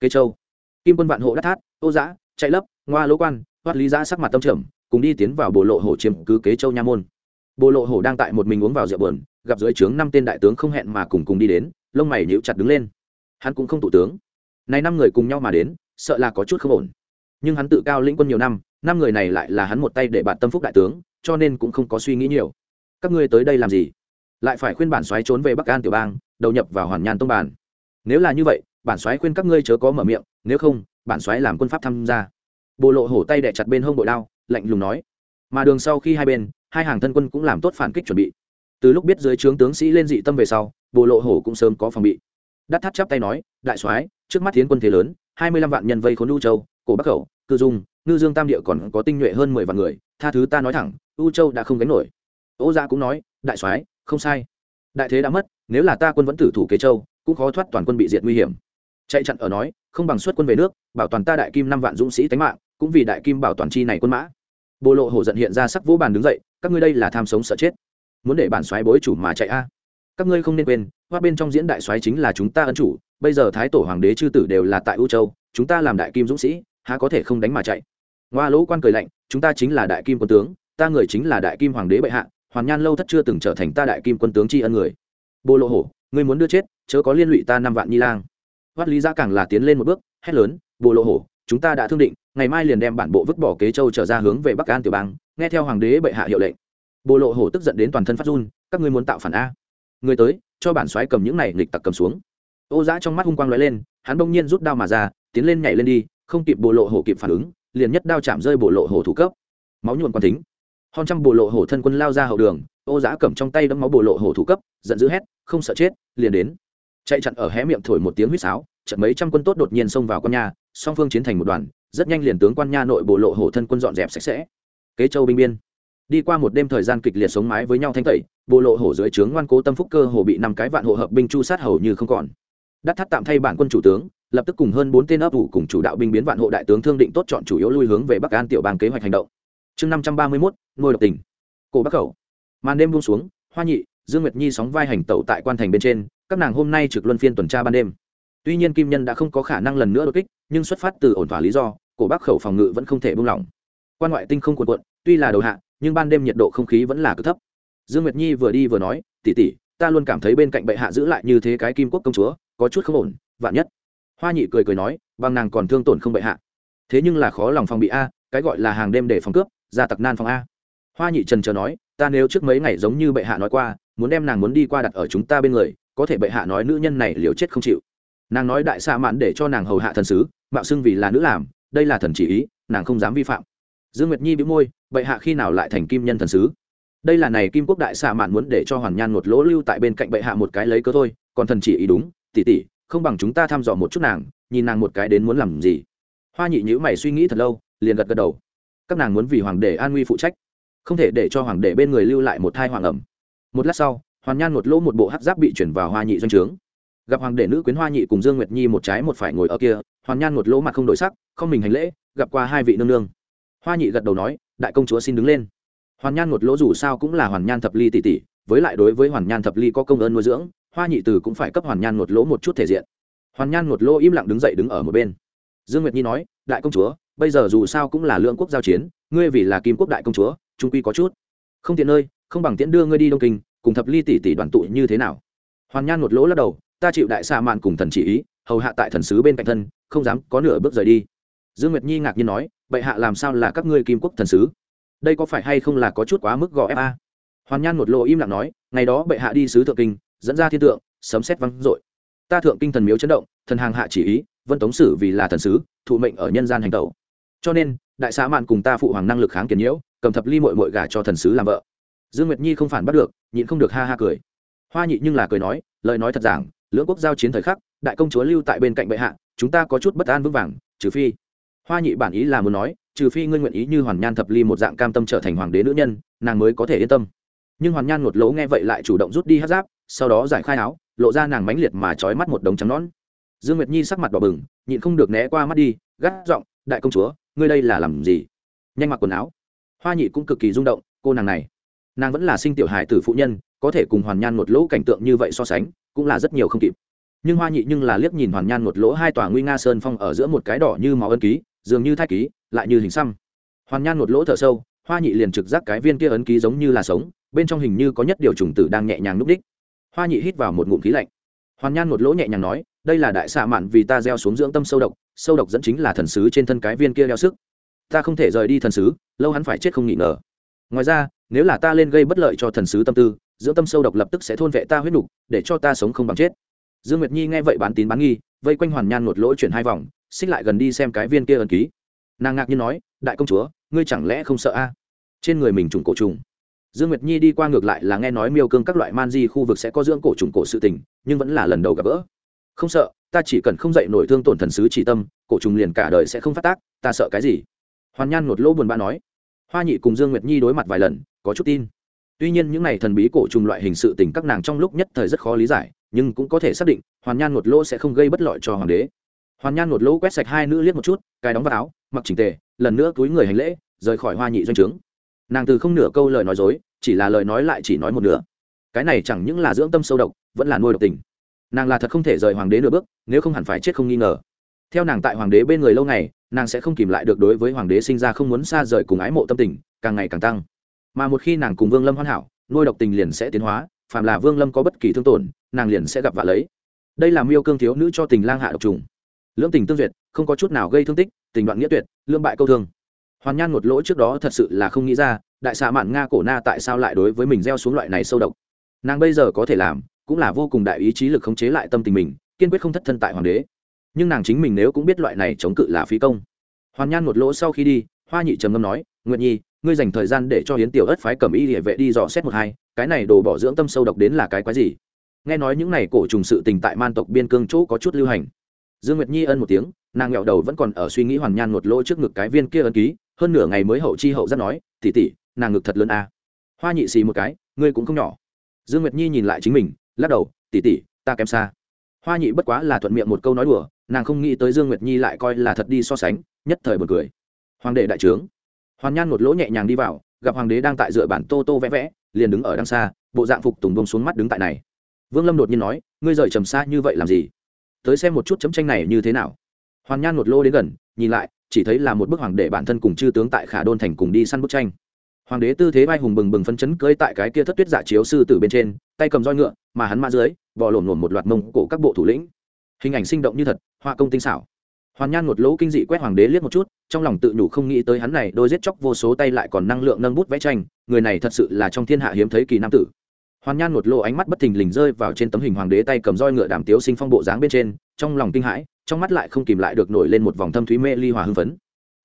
kế châu. Kim quân vạn hộ đắc thát ô giã, chạy lấp, ngoa lỗ quan thoát lý giã sắc mặt tâm trầm, cùng đi tiến vào bộ lộ hổ chiếm cứ kế châu nha môn. Bộ lộ hổ đang tại một mình uống vào rượu bờn gặp dưới trướng năm tên đại tướng không hẹn mà cùng cùng đi đến, lông mày nhíu chặt đứng lên. Hắn cũng không thủ tướng. Này năm người cùng nhau mà đến, sợ là có chút không ổn. Nhưng hắn tự cao lĩnh quân nhiều năm năm người này lại là hắn một tay để bạn tâm phúc đại tướng, cho nên cũng không có suy nghĩ nhiều. Các ngươi tới đây làm gì? Lại phải khuyên bản xoáy trốn về bắc an tiểu bang, đầu nhập vào hoàn nhàn tông bản nếu là như vậy bản xoáy khuyên các ngươi chớ có mở miệng, nếu không, bản xoáy làm quân pháp tham gia. Bộ lộ hổ tay đẻ chặt bên hông bội đao, lạnh lùng nói. Mà đường sau khi hai bên, hai hàng thân quân cũng làm tốt phản kích chuẩn bị. Từ lúc biết dưới trướng tướng sĩ lên dị tâm về sau bộ lộ hổ cũng sớm có phòng bị. Đắt thắt chắp tay nói, đại soái, trước mắt tiến quân thế lớn, hai mươi lăm vạn nhân vây khốn u châu, cổ bắc khẩu, cư dung, ngư dương tam địa còn có tinh nhuệ hơn mười vạn người, tha thứ ta nói thẳng, u châu đã không gánh nổi. Ô gia cũng nói, đại soái, không sai. Đại thế đã mất, nếu là ta quân vẫn tử thủ kế châu, cũng khó thoát toàn quân bị diệt nguy hiểm chạy chặn ở nói, không bằng xuất quân về nước, bảo toàn ta đại kim năm vạn dũng sĩ tánh mạng, cũng vì đại kim bảo toàn chi này quân mã. Bộ lộ hổ giận hiện ra sắc vỗ bàn đứng dậy, các ngươi đây là tham sống sợ chết. Muốn để bản xoáy bối chủ mà chạy a. Các ngươi không nên quên, hoa bên trong diễn đại xoáy chính là chúng ta ân chủ, bây giờ thái tổ hoàng đế chư tử đều là tại u châu, chúng ta làm đại kim dũng sĩ, há có thể không đánh mà chạy. Ngoa lỗ quan cười lạnh, chúng ta chính là đại kim quân tướng, ta người chính là đại kim hoàng đế bệ hạ hoàn nhan lâu thất chưa từng trở thành ta đại kim quân tướng tri ân người. Bộ lộ hổ, ngươi muốn đưa chết, chớ có liên lụy ta năm vạn nhi lang hoát lý giã càng là tiến lên một bước, hét lớn bộ lộ hổ, chúng ta đã thương định, ngày mai liền đem bản bộ vứt bỏ kế châu trở ra hướng về bắc an tiểu bang, nghe theo hoàng đế bệ hạ hiệu lệnh. Bộ lộ hổ tức giận đến toàn thân phát run, các ngươi muốn tạo phản a? Người tới, cho bản xoáy cầm những này nghịch tặc cầm xuống. Ô giã trong mắt hung quang lóe lên, hắn bỗng nhiên rút đao mà ra, tiến lên nhảy lên đi, không kịp bộ lộ hổ kịp phản ứng, liền nhất đao chạm rơi bộ lộ hổ thủ cấp. Máu nhuộn quan tính hon trăm bộ lộ hổ thân quân lao ra hậu đường, ô giã cầm trong tay đấm máu bộ lộ hổ thủ cấp, giận dữ hét, không sợ chết, liền đến chạy chặn ở hé miệng thổi một tiếng huýt sáo, trận mấy trăm quân tốt đột nhiên xông vào con nhà, song phương chiến thành một đoàn, rất nhanh liền tướng quan nha nội bộ lộ hổ thân quân dọn dẹp sạch sẽ. Kế châu binh biên. Đi qua một đêm thời gian kịch liệt sống mái với nhau thanh tẩy, bộ lộ hổ dưới trướng ngoan cố tâm phúc cơ hồ bị năm cái vạn hộ hợp binh chu sát hầu như không còn. Đắt thắt tạm thay bản quân chủ tướng, lập tức cùng hơn bốn tên ấp ủ cùng chủ đạo binh biến vạn hộ đại tướng thương định tốt chọn chủ yếu lui hướng về bắc an tiểu bang kế hoạch hành động. Chương năm trăm ba mươi mốt, ngôi độc tỉnh. Cổ bắc khẩu. Màn đêm buông xuống, hoa nhị, dương nguyệt nhi sóng vai hành tẩu tại quan thành bên trên các nàng hôm nay trực luân phiên tuần tra ban đêm. Tuy nhiên kim nhân đã không có khả năng lần nữa đột kích, nhưng xuất phát từ ổn thỏa lý do, cổ bắc khẩu phòng ngự vẫn không thể buông lỏng. Quan ngoại tinh không cuộn cuộn, tuy là đầu hạ, nhưng ban đêm nhiệt độ không khí vẫn là cực thấp. Dương nguyệt nhi vừa đi vừa nói tỉ tỉ ta luôn cảm thấy bên cạnh bệ hạ giữ lại như thế cái kim quốc công chúa, có chút không ổn, vạn nhất. Hoa nhị cười cười nói, bằng nàng còn thương tổn không bệ hạ. Thế nhưng là khó lòng phòng bị a, cái gọi là hàng đêm để phòng cướp ra tặc nan phòng a. Hoa nhị trần chờ nói, ta nếu trước mấy ngày giống như bệ hạ nói qua, muốn đem nàng muốn đi qua đặt ở chúng ta bên người có thể bệ hạ nói nữ nhân này liều chết không chịu. Nàng nói đại xạ mạn để cho nàng hầu hạ thần sứ, mạo xưng vì là nữ làm, đây là thần chỉ ý, nàng không dám vi phạm. Dương nguyệt nhi bị môi, bệ hạ khi nào lại thành kim nhân thần sứ? Đây là này kim quốc đại xạ mạn muốn để cho hoàn nhan một lỗ lưu tại bên cạnh bệ hạ một cái lấy cớ thôi, còn thần chỉ ý đúng tỉ tỉ không bằng chúng ta thăm dò một chút nàng, nhìn nàng một cái đến muốn làm gì. Hoa nhị nhữ mày suy nghĩ thật lâu, liền gật gật đầu. Các nàng muốn vì hoàng đệ an nguy phụ trách, không thể để cho hoàng đệ bên người lưu lại một thai hoàng ẩm. Một lát sau hoàn nhan một lỗ một bộ hắc giáp bị chuyển vào hoa nhị doanh trướng. Gặp hoàng đệ nữ quyến hoa nhị cùng dương nguyệt nhi một trái một phải ngồi ở kia, hoàn nhan một lỗ mặt không đổi sắc, không mình hành lễ, gặp qua hai vị nương nương. Hoa nhị gật đầu nói, đại công chúa xin đứng lên. Hoàn nhan một lỗ dù sao cũng là hoàn nhan thập ly tỷ tỷ, với lại đối với hoàn nhan thập ly có công ơn nuôi dưỡng, hoa nhị từ cũng phải cấp hoàn nhan một lỗ một chút thể diện. Hoàn nhan một lỗ im lặng đứng dậy đứng ở một bên. Dương nguyệt nhi nói, đại công chúa, bây giờ dù sao cũng là lương quốc giao chiến, ngươi vì là kim quốc đại công chúa, trung quy có chút. Không tiện nơi, không bằng tiễn đưa ngươi đi đông kinh cùng thập ly tỷ tỷ đoàn tụ như thế nào? Hoàn nhan một lỗ lắc đầu, ta chịu đại xa mạn cùng thần chỉ ý, hầu hạ tại thần sứ bên cạnh thân, không dám có nửa bước rời đi. Dương nguyệt nhi ngạc nhiên nói, bệ hạ làm sao là các ngươi kim quốc thần sứ? Đây có phải hay không là có chút quá mức gò ép a? Hoàn nhan một lộ im lặng nói, ngày đó bệ hạ đi sứ thượng kinh, dẫn ra thiên tượng, sấm xét vắng dội. Ta thượng kinh thần miếu chấn động, thần hàng hạ chỉ ý, vân tống sử vì là thần sứ, thụ mệnh ở nhân gian hành tẩu. Cho nên, đại xã mạn cùng ta phụ hoàng năng lực kháng kiến nhiễu, cầm thập ly mội mội gà cho thần sứ làm vợ. Dương nguyệt nhi không phản bắt được nhịn không được ha ha cười. Hoa nhị nhưng là cười nói, lời nói thật giảng, lưỡng quốc giao chiến thời khắc, đại công chúa lưu tại bên cạnh bệ hạ, chúng ta có chút bất an vững vàng, trừ phi. Hoa nhị bản ý là muốn nói, trừ phi ngươi nguyện ý như hoàn nhan thập ly một dạng cam tâm trở thành hoàng đế nữ nhân, nàng mới có thể yên tâm. Nhưng hoàn nhan ngột lỗ nghe vậy lại chủ động rút đi hát giáp, sau đó giải khai áo, lộ ra nàng mãnh liệt mà trói mắt một đống trắng nón dương nguyệt nhi sắc mặt đỏ bừng, nhịn không được né qua mắt đi, gắt giọng, đại công chúa, ngươi đây là làm gì? Nhanh mặc quần áo. Hoa nhị cũng cực kỳ rung động, cô nàng này nàng vẫn là sinh tiểu hài tử phụ nhân, có thể cùng hoàn nhan một lỗ cảnh tượng như vậy so sánh, cũng là rất nhiều không kịp. Nhưng hoa nhị nhưng là liếc nhìn hoàn nhan một lỗ hai tòa nguy nga sơn phong ở giữa một cái đỏ như máu ân ký, dường như thai ký, lại như hình xăm. Hoàn nhan một lỗ thở sâu, hoa nhị liền trực giác cái viên kia ấn ký giống như là sống, bên trong hình như có nhất điều trùng tử đang nhẹ nhàng núp đích. Hoa nhị hít vào một ngụm khí lạnh. Hoàn nhan một lỗ nhẹ nhàng nói, đây là đại xạ mạn vì ta gieo xuống dưỡng tâm sâu độc sâu độc dẫn chính là thần sứ trên thân cái viên kia đeo sức. Ta không thể rời đi thần sứ, lâu hắn phải chết không nghỉ ngờ. Ngoài ra nếu là ta lên gây bất lợi cho thần sứ tâm tư, dưỡng tâm sâu độc lập tức sẽ thôn vệ ta huyết nục để cho ta sống không bằng chết. Dương nguyệt nhi nghe vậy bán tín bán nghi, vây quanh hoàn nhan một lỗ chuyển hai vòng, xích lại gần đi xem cái viên kia ẩn ký. Nàng ngạc nhiên nói, đại công chúa, ngươi chẳng lẽ không sợ a? Trên người mình trùng cổ trùng. Dương nguyệt nhi đi qua ngược lại là nghe nói miêu cương các loại man di khu vực sẽ có dưỡng cổ trùng cổ sự tình, nhưng vẫn là lần đầu gặp gỡ. Không sợ, ta chỉ cần không dậy nổi thương tổn thần sứ chỉ tâm, cổ trùng liền cả đời sẽ không phát tác, ta sợ cái gì? Hoàn nhan một lỗ buồn bã nói hoa nhị cùng dương nguyệt nhi đối mặt vài lần, có chút tin. Tuy nhiên những này thần bí cổ trùng loại hình sự tình các nàng trong lúc nhất thời rất khó lý giải, nhưng cũng có thể xác định, hoàn nhan một lỗ sẽ không gây bất lợi cho hoàng đế. Hoàn nhan một lỗ quét sạch hai nữ liếc một chút cài đóng vào áo, mặc chỉnh tề, lần nữa túi người hành lễ, rời khỏi hoa nhị doanh trướng. Nàng từ không nửa câu lời nói dối, chỉ là lời nói lại chỉ nói một nửa. Cái này chẳng những là dưỡng tâm sâu độc, vẫn là nuôi độc tình. Nàng là thật không thể rời hoàng đế nửa bước, nếu không hẳn phải chết không nghi ngờ. Theo nàng tại hoàng đế bên người lâu ngày nàng sẽ không kìm lại được đối với hoàng đế sinh ra không muốn xa rời cùng ái mộ tâm tình, càng ngày càng tăng. Mà một khi nàng cùng vương lâm hoàn hảo, nuôi độc tình liền sẽ tiến hóa, phàm là vương lâm có bất kỳ thương tổn, nàng liền sẽ gặp vạ lấy. Đây là miêu cương thiếu nữ cho tình lang hạ độc trùng. Lưỡng tình tương duyệt, không có chút nào gây thương tích, tình đoạn nghĩa tuyệt lương bại câu thương. Hoàn nhan một lỗ trước đó thật sự là không nghĩ ra, đại xạ mạn nga cổ na tại sao lại đối với mình gieo xuống loại này sâu độc. Nàng bây giờ có thể làm, cũng là vô cùng đại ý chí lực khống chế lại tâm tình mình, kiên quyết không thất thân tại hoàng đế nhưng nàng chính mình nếu cũng biết loại này chống cự là phí công. Hoàn nhan một lỗ sau khi đi, hoa nhị trầm ngâm nói nguyện nhi, ngươi dành thời gian để cho hiến tiểu ất phái cầm y địa vệ đi dò xét một hai, cái này đồ bỏ dưỡng tâm sâu độc đến là cái quái gì? Nghe nói những này cổ trùng sự tình tại man tộc biên cương chỗ có chút lưu hành. Dương nguyệt nhi ân một tiếng, nàng nghẹo đầu vẫn còn ở suy nghĩ hoàn nhan một lỗ trước ngực cái viên kia ân ký, hơn nửa ngày mới hậu chi hậu rất nói tỉ tỉ nàng ngực thật lớn a. Hoa nhị xì một cái, ngươi cũng không nhỏ. Dương nguyệt nhi nhìn lại chính mình, lắc đầu tỉ tỉ ta kém xa. Hoa nhị bất quá là thuận miệng một câu nói đùa nàng không nghĩ tới dương nguyệt nhi lại coi là thật đi so sánh, nhất thời b u ồ n cười. Hoàng đệ đại trướng. Hoàn nhan một lỗ nhẹ nhàng đi vào, gặp hoàng đế đang tại dựa bản tô tô vẽ vẽ, liền đứng ở đằng xa, bộ dạng phục tùng bông xuống mắt đứng tại này. Vương lâm đột nhiên nói, ngươi rời trầm xa như vậy làm gì? Tới xem một chút chấm tranh này như thế nào. Hoàn nhan một lô đến gần, nhìn lại, chỉ thấy là một bức hoàng đệ bản thân cùng chư tướng tại khả đôn thành cùng đi săn bức tranh. Hoàng đế tư thế vai hùng bừng bừng phân chấn cưỡi tại cái kia thất tuyết dạ chiếu sư tử bên trên, tay cầm roi ngựa, mà hắn mã dưới, bò lổn lổn một loạt mông cổ các bộ thủ lĩnh. Hình ảnh sinh động như thật hoa công tinh xảo. Hoàn nhan một lỗ kinh dị quét hoàng đế liếc một chút, trong lòng tự nhủ không nghĩ tới hắn này đôi giết chóc vô số tay lại còn năng lượng nâng bút vẽ tranh, người này thật sự là trong thiên hạ hiếm thấy kỳ nam tử. Hoàn nhan một lỗ ánh mắt bất thình lình rơi vào trên tấm hình hoàng đế tay cầm roi ngựa đàm tiếu sinh phong bộ dáng bên trên, trong lòng kinh hãi, trong mắt lại không kìm lại được nổi lên một vòng thâm thúy mê ly hòa hưng phấn.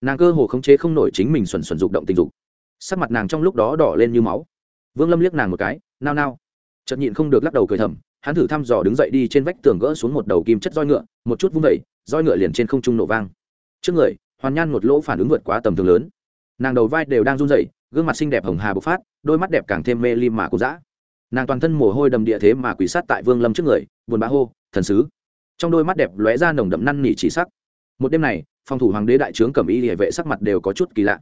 Nàng cơ hồ khống chế không nổi chính mình xuẩn xuẩn dục động tình dục. Sắc mặt nàng trong lúc đó đỏ lên như máu. Vương lâm liếc nàng một cái, nao nao. Chợt nhịn không được lắc đầu cười thầm hắn thử thăm dò đứng dậy đi trên vách tường gỡ xuống một đầu kim chất roi ngựa, một chút vung vẩy roi ngựa liền trên không trung nổ vang. Trước người, hoàn nhan một lỗ phản ứng vượt quá tầm thường lớn. Nàng đầu vai đều đang run rẩy, gương mặt xinh đẹp hồng hà bộc phát, đôi mắt đẹp càng thêm mê lim mà cố dã. Nàng toàn thân mồ hôi đầm địa thế mà quỷ sát tại vương lâm trước người, buồn bã hô, thần sứ. Trong đôi mắt đẹp lóe ra nồng đậm năn nỉ chỉ sắc. Một đêm này, phòng thủ hoàng đế đại trướng cẩm y hệ vệ sắc mặt đều có chút kỳ lạ.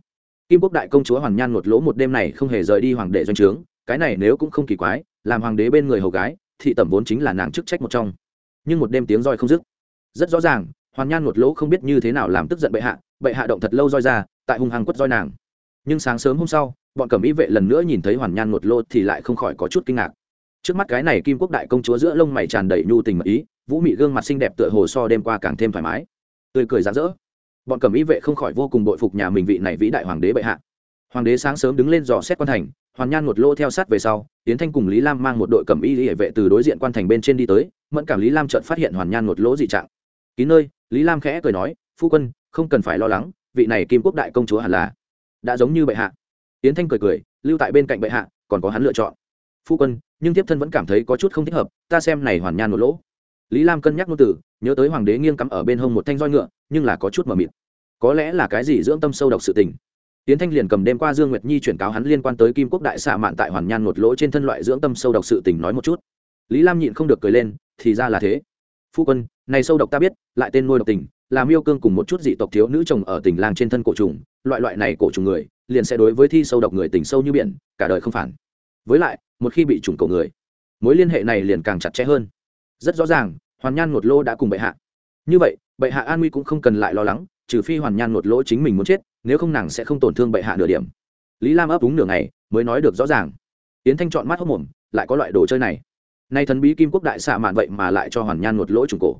Kim quốc đại công chúa hoàn nhan một lỗ một đêm này không hề rời đi hoàng đệ doanh trướng, cái này nếu cũng không kỳ quái, làm hoàng đế bên người hầu gái thị tẩm vốn chính là nàng chức trách một trong. Nhưng một đêm tiếng roi không dứt. Rất rõ ràng, hoàn nhan một lỗ không biết như thế nào làm tức giận bệ hạ bệ hạ động thật lâu roi ra, tại hung hăng quất roi nàng. Nhưng sáng sớm hôm sau, bọn cẩm y vệ lần nữa nhìn thấy hoàn nhan một lỗ thì lại không khỏi có chút kinh ngạc. Trước mắt cái này kim quốc đại công chúa giữa lông mày tràn đầy nhu tình mật ý, vũ mị gương mặt xinh đẹp tựa hồ so đêm qua càng thêm thoải mái. Tươi cười rạng rỡ. Bọn cẩm y vệ không khỏi vô cùng bội phục nhà mình vị này vĩ đại hoàng đế bệ hạ. Hoàng đế sáng sớm đứng lên dò xét quan thành hoàn nhan một lô theo sát về sau tiến thanh cùng lý lam mang một đội cẩm y hệ vệ từ đối diện quan thành bên trên đi tới, mẫn cảm lý lam chợt phát hiện hoàn nhan một lỗ dị trạng. Kín nơi, lý lam khẽ cười nói, phu quân, không cần phải lo lắng, vị này kim quốc đại công chúa hẳn là đã giống như bệ hạ. Tiến thanh cười cười, lưu tại bên cạnh bệ hạ, còn có hắn lựa chọn. Phu quân, nhưng tiếp thân vẫn cảm thấy có chút không thích hợp, ta xem này hoàn nhan một lỗ. Lý lam cân nhắc ngôn từ, nhớ tới hoàng đế nghiêng cắm ở bên hông một thanh roi ngựa, nhưng là có chút mờ mịt. Có lẽ là cái gì dưỡng tâm sâu độc sự tình? Tiến thanh liền cầm đêm qua dương nguyệt nhi chuyển cáo hắn liên quan tới kim quốc đại xạ mạn tại hoàn nhan một lỗ trên thân loại dưỡng tâm sâu độc sự tình nói một chút. Lý lam nhịn không được cười lên, thì ra là thế. Phu quân, này sâu độc ta biết, lại tên nuôi độc tình làm yêu cương cùng một chút dị tộc thiếu nữ chồng ở tỉnh làng trên thân cổ trùng, loại loại này cổ trùng người, liền sẽ đối với thi sâu độc người tình sâu như biển, cả đời không phản. Với lại, một khi bị trùng cổ người, mối liên hệ này liền càng chặt chẽ hơn. Rất rõ ràng, hoàn nhan một lô đã cùng bệ hạ. Như vậy, bệ hạ an nguy cũng không cần lại lo lắng, trừ phi hoàn nhan một lỗ chính mình muốn chết nếu không nàng sẽ không tổn thương bệ hạ nửa điểm. Lý lam ấp đúng nửa ngày, mới nói được rõ ràng. Yến thanh chọn mắt hốc mồm, lại có loại đồ chơi này. Nay thần bí kim quốc đại xạ mạn vậy mà lại cho hoàn nhan một lỗ trùng cổ.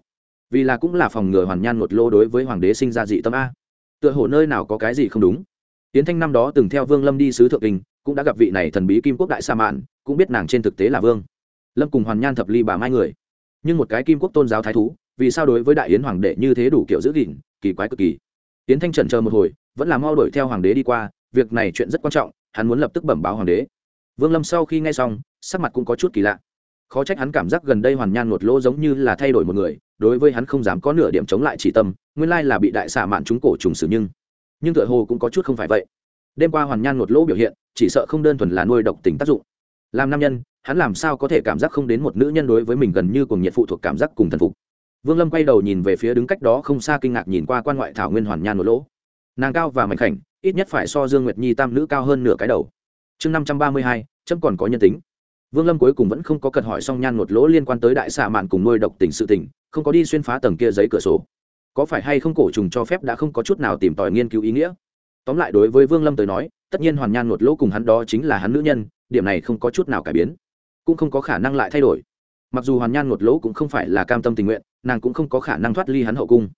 Vì là cũng là phòng ngừa hoàn nhan một lỗ đối với hoàng đế sinh ra dị tâm a. Tựa hồ nơi nào có cái gì không đúng. Yến thanh năm đó từng theo vương lâm đi sứ thượng kinh, cũng đã gặp vị này thần bí kim quốc đại sa mạn, cũng biết nàng trên thực tế là vương. Lâm cùng hoàn nhan thập ly bà mai người. Nhưng một cái kim quốc tôn giáo thái thú, vì sao đối với đại yến hoàng đệ như thế đủ kiểu giữ gìn, kỳ quái cực kỳ. Yến thanh trần chờ một hồi vẫn là mau đuổi theo hoàng đế đi qua, việc này chuyện rất quan trọng, hắn muốn lập tức bẩm báo hoàng đế. Vương lâm sau khi nghe xong, sắc mặt cũng có chút kỳ lạ. Khó trách hắn cảm giác gần đây hoàn nhan một lỗ giống như là thay đổi một người, đối với hắn không dám có nửa điểm chống lại chỉ tâm, nguyên lai là bị đại xạ mạn chúng cổ trùng xử nhưng nhưng tựa hồ cũng có chút không phải vậy. Đêm qua hoàn nhan một lỗ biểu hiện, chỉ sợ không đơn thuần là nuôi độc tính tác dụng. Làm nam nhân, hắn làm sao có thể cảm giác không đến một nữ nhân đối với mình gần như cùng nhiệt phụ thuộc cảm giác cùng thần phục. Vương lâm quay đầu nhìn về phía đứng cách đó không xa kinh ngạc nhìn qua quan ngoại thảo nguyên hoàn nhan một lỗ nàng cao và mạnh khảnh, ít nhất phải so dương nguyệt nhi tam nữ cao hơn nửa cái đầu. Chương năm trăm ba mươi hai, chấm còn có nhân tính. Vương lâm cuối cùng vẫn không có cần hỏi song nhan một lỗ liên quan tới đại xạ mạn cùng nuôi độc tình sự tình, không có đi xuyên phá tầng kia giấy cửa sổ. Có phải hay không cổ trùng cho phép đã không có chút nào tìm tòi nghiên cứu ý nghĩa? Tóm lại đối với vương lâm tới nói, tất nhiên hoàn nhan một lỗ cùng hắn đó chính là hắn nữ nhân, điểm này không có chút nào cải biến, cũng không có khả năng lại thay đổi. Mặc dù hoàn nhan một lỗ cũng không phải là cam tâm tình nguyện, nàng cũng không có khả năng thoát ly hắn hậu cung.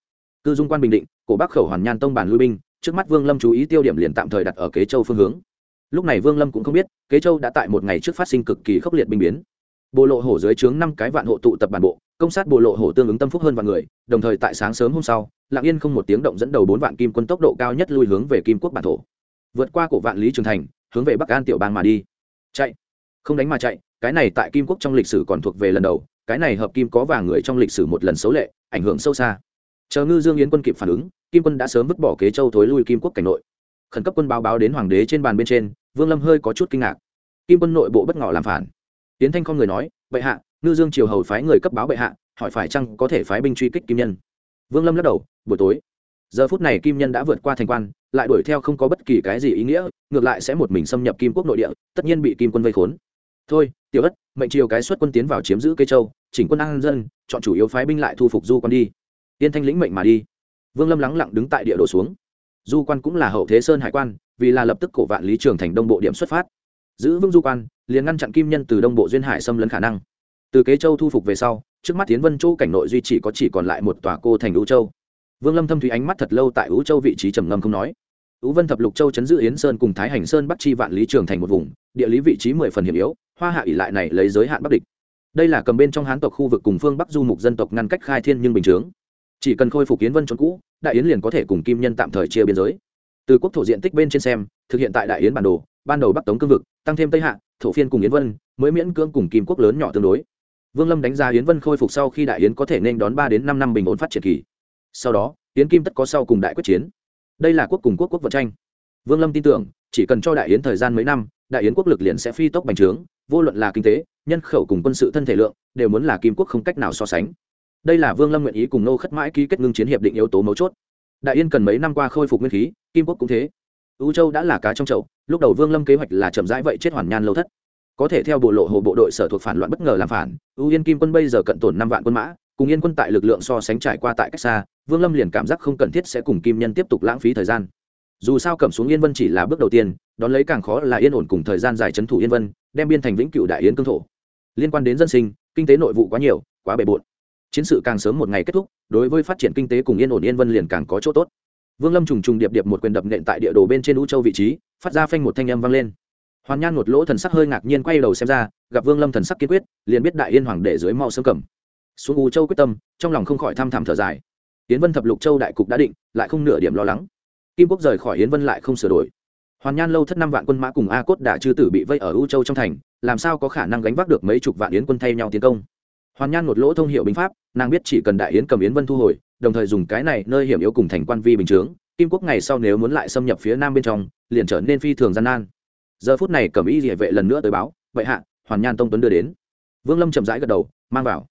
Cư dung quan bình định, cổ bắc khẩu hoàn nhan tông bản lui binh trước mắt vương lâm chú ý tiêu điểm liền tạm thời đặt ở kế châu phương hướng. Lúc này vương lâm cũng không biết, kế châu đã tại một ngày trước phát sinh cực kỳ khốc liệt binh biến. Bộ lộ hổ dưới trướng năm cái vạn hộ tụ tập bản bộ, công sát bộ lộ hổ tương ứng tâm phúc hơn vạn người, đồng thời tại sáng sớm hôm sau, lạng yên không một tiếng động dẫn đầu bốn vạn kim quân tốc độ cao nhất lui hướng về kim quốc bản thổ. Vượt qua cổ vạn lý trường thành, hướng về bắc an tiểu bang mà đi. Chạy. Không đánh mà chạy, cái này tại kim quốc trong lịch sử còn thuộc về lần đầu, cái này hợp kim có vàng người trong lịch sử một lần xấu lệ, ảnh hưởng sâu xa. Chờ ngư dương yến quân kịp phản ứng kim quân đã sớm vứt bỏ kế châu thối lui kim quốc cảnh nội. Khẩn cấp quân báo báo đến hoàng đế trên bàn bên trên, vương lâm hơi có chút kinh ngạc. Kim quân nội bộ bất ngỏ làm phản. Tiến thanh con người nói, bệ hạ, ngư dương triều hầu phái người cấp báo bệ hạ, hỏi phải chăng có thể phái binh truy kích kim nhân? Vương lâm lắc đầu, buổi tối. Giờ phút này kim nhân đã vượt qua thành quan, lại đuổi theo không có bất kỳ cái gì ý nghĩa, ngược lại sẽ một mình xâm nhập kim quốc nội địa, tất nhiên bị kim quân vây khốn. Thôi, tiểu ất, mệnh triều cái xuất quân tiến vào chiếm giữ cây châu, chỉnh quân an dân, chọn chủ yếu phái binh lại thu phục du quan đi. Tiên thanh lĩnh mệnh mà đi vương lâm lắng lặng đứng tại địa đổ xuống. Du quan cũng là hậu thế sơn hải quan, vì là lập tức cổ vạn lý trường thành đông bộ điểm xuất phát. Giữ vững du quan, liền ngăn chặn kim nhân từ đông bộ duyên hải xâm lấn khả năng. Từ kế châu thu phục về sau, trước mắt tiến vân châu cảnh nội duy chỉ có chỉ còn lại một tòa cô thành ưu châu. Vương lâm thâm thủy ánh mắt thật lâu tại ưu châu vị trí trầm ngâm không nói. Ưu vân thập lục châu chấn giữ yến sơn cùng thái hành sơn bắc chi vạn lý trường thành một vùng, địa lý vị trí mười phần hiểm yếu, hoa hạ ỉ lại này lấy giới hạn bắc địch. Đây là cầm bên trong hán tộc khu vực cùng phương bắc du mục dân tộc ngăn cách khai thiên nhưng bình chướng chỉ cần khôi phục yến vân trốn cũ, đại yến liền có thể cùng kim nhân tạm thời chia biên giới. Từ quốc thổ diện tích bên trên xem, thực hiện tại đại yến bản đồ, ban đầu bắc tống cương vực, tăng thêm tây hạ, thổ phiên cùng yến vân, mới miễn cưỡng cùng kim quốc lớn nhỏ tương đối. Vương lâm đánh giá yến vân khôi phục sau khi đại yến có thể nên đón ba đến năm năm bình ổn phát triển kỳ. Sau đó, yến kim tất có sau cùng đại quyết chiến. Đây là quốc cùng quốc quốc vận tranh. Vương lâm tin tưởng, chỉ cần cho đại yến thời gian mấy năm, đại yến quốc lực liền sẽ phi tốc bành trướng, vô luận là kinh tế, nhân khẩu cùng quân sự thân thể lượng, đều muốn là kim quốc không cách nào so sánh đây là vương lâm nguyện ý cùng nô khất mãi ký kết ngưng chiến hiệp định yếu tố mấu chốt. Đại yên cần mấy năm qua khôi phục nguyên khí, kim quốc cũng thế. Ưu châu đã là cá trong chậu, lúc đầu vương lâm kế hoạch là chậm rãi vậy chết hoàn nhan lâu thất. Có thể theo bộ lộ hồ bộ đội sở thuộc phản loạn bất ngờ làm phản ưu yên kim quân bây giờ cận tổn năm vạn quân mã, cùng yên quân tại lực lượng so sánh trải qua tại cách xa, vương lâm liền cảm giác không cần thiết sẽ cùng kim nhân tiếp tục lãng phí thời gian. Dù sao cầm xuống yên vân chỉ là bước đầu tiên, đón lấy càng khó là yên ổn cùng thời gian dài trấn thủ yên vân, đem biên thành vĩnh cựu đại yến cương thổ. Liên quan đến dân sinh, kinh tế nội vụ quá nhiều, quá bề bộn chiến sự càng sớm một ngày kết thúc, đối với phát triển kinh tế cùng yên ổn yên vân liền càng có chỗ tốt. Vương lâm trùng trùng điệp điệp một quyền đập nện tại địa đồ bên trên u châu vị trí, phát ra phanh một thanh âm vang lên. Hoàn nhan một lỗ thần sắc hơi ngạc nhiên quay đầu xem ra, gặp vương lâm thần sắc kiên quyết, liền biết đại yên hoàng để dưới mau sớm cầm. Xuống u châu quyết tâm, trong lòng không khỏi tham thảm thở dài. Yến vân thập lục châu đại cục đã định, lại không nửa điểm lo lắng. Kim quốc rời khỏi yến vân lại không sửa đổi. Hoàn nhan lâu thất năm vạn quân mã cùng a cốt đả chư tử bị vây ở u châu trong thành, làm sao có khả năng gánh vác được mấy chục vạn yến quân thay nhau tiến công? Hoàn nhan một lỗ thông hiệu binh pháp, nàng biết chỉ cần đại yến cầm yến vân thu hồi, đồng thời dùng cái này nơi hiểm yếu cùng thành quan vi bình chướng, kim quốc ngày sau nếu muốn lại xâm nhập phía nam bên trong, liền trở nên phi thường gian nan. Giờ phút này cầm y địa vệ lần nữa tới báo, vậy hạ, hoàn nhan tông tuấn đưa đến. Vương lâm chậm rãi gật đầu, mang vào.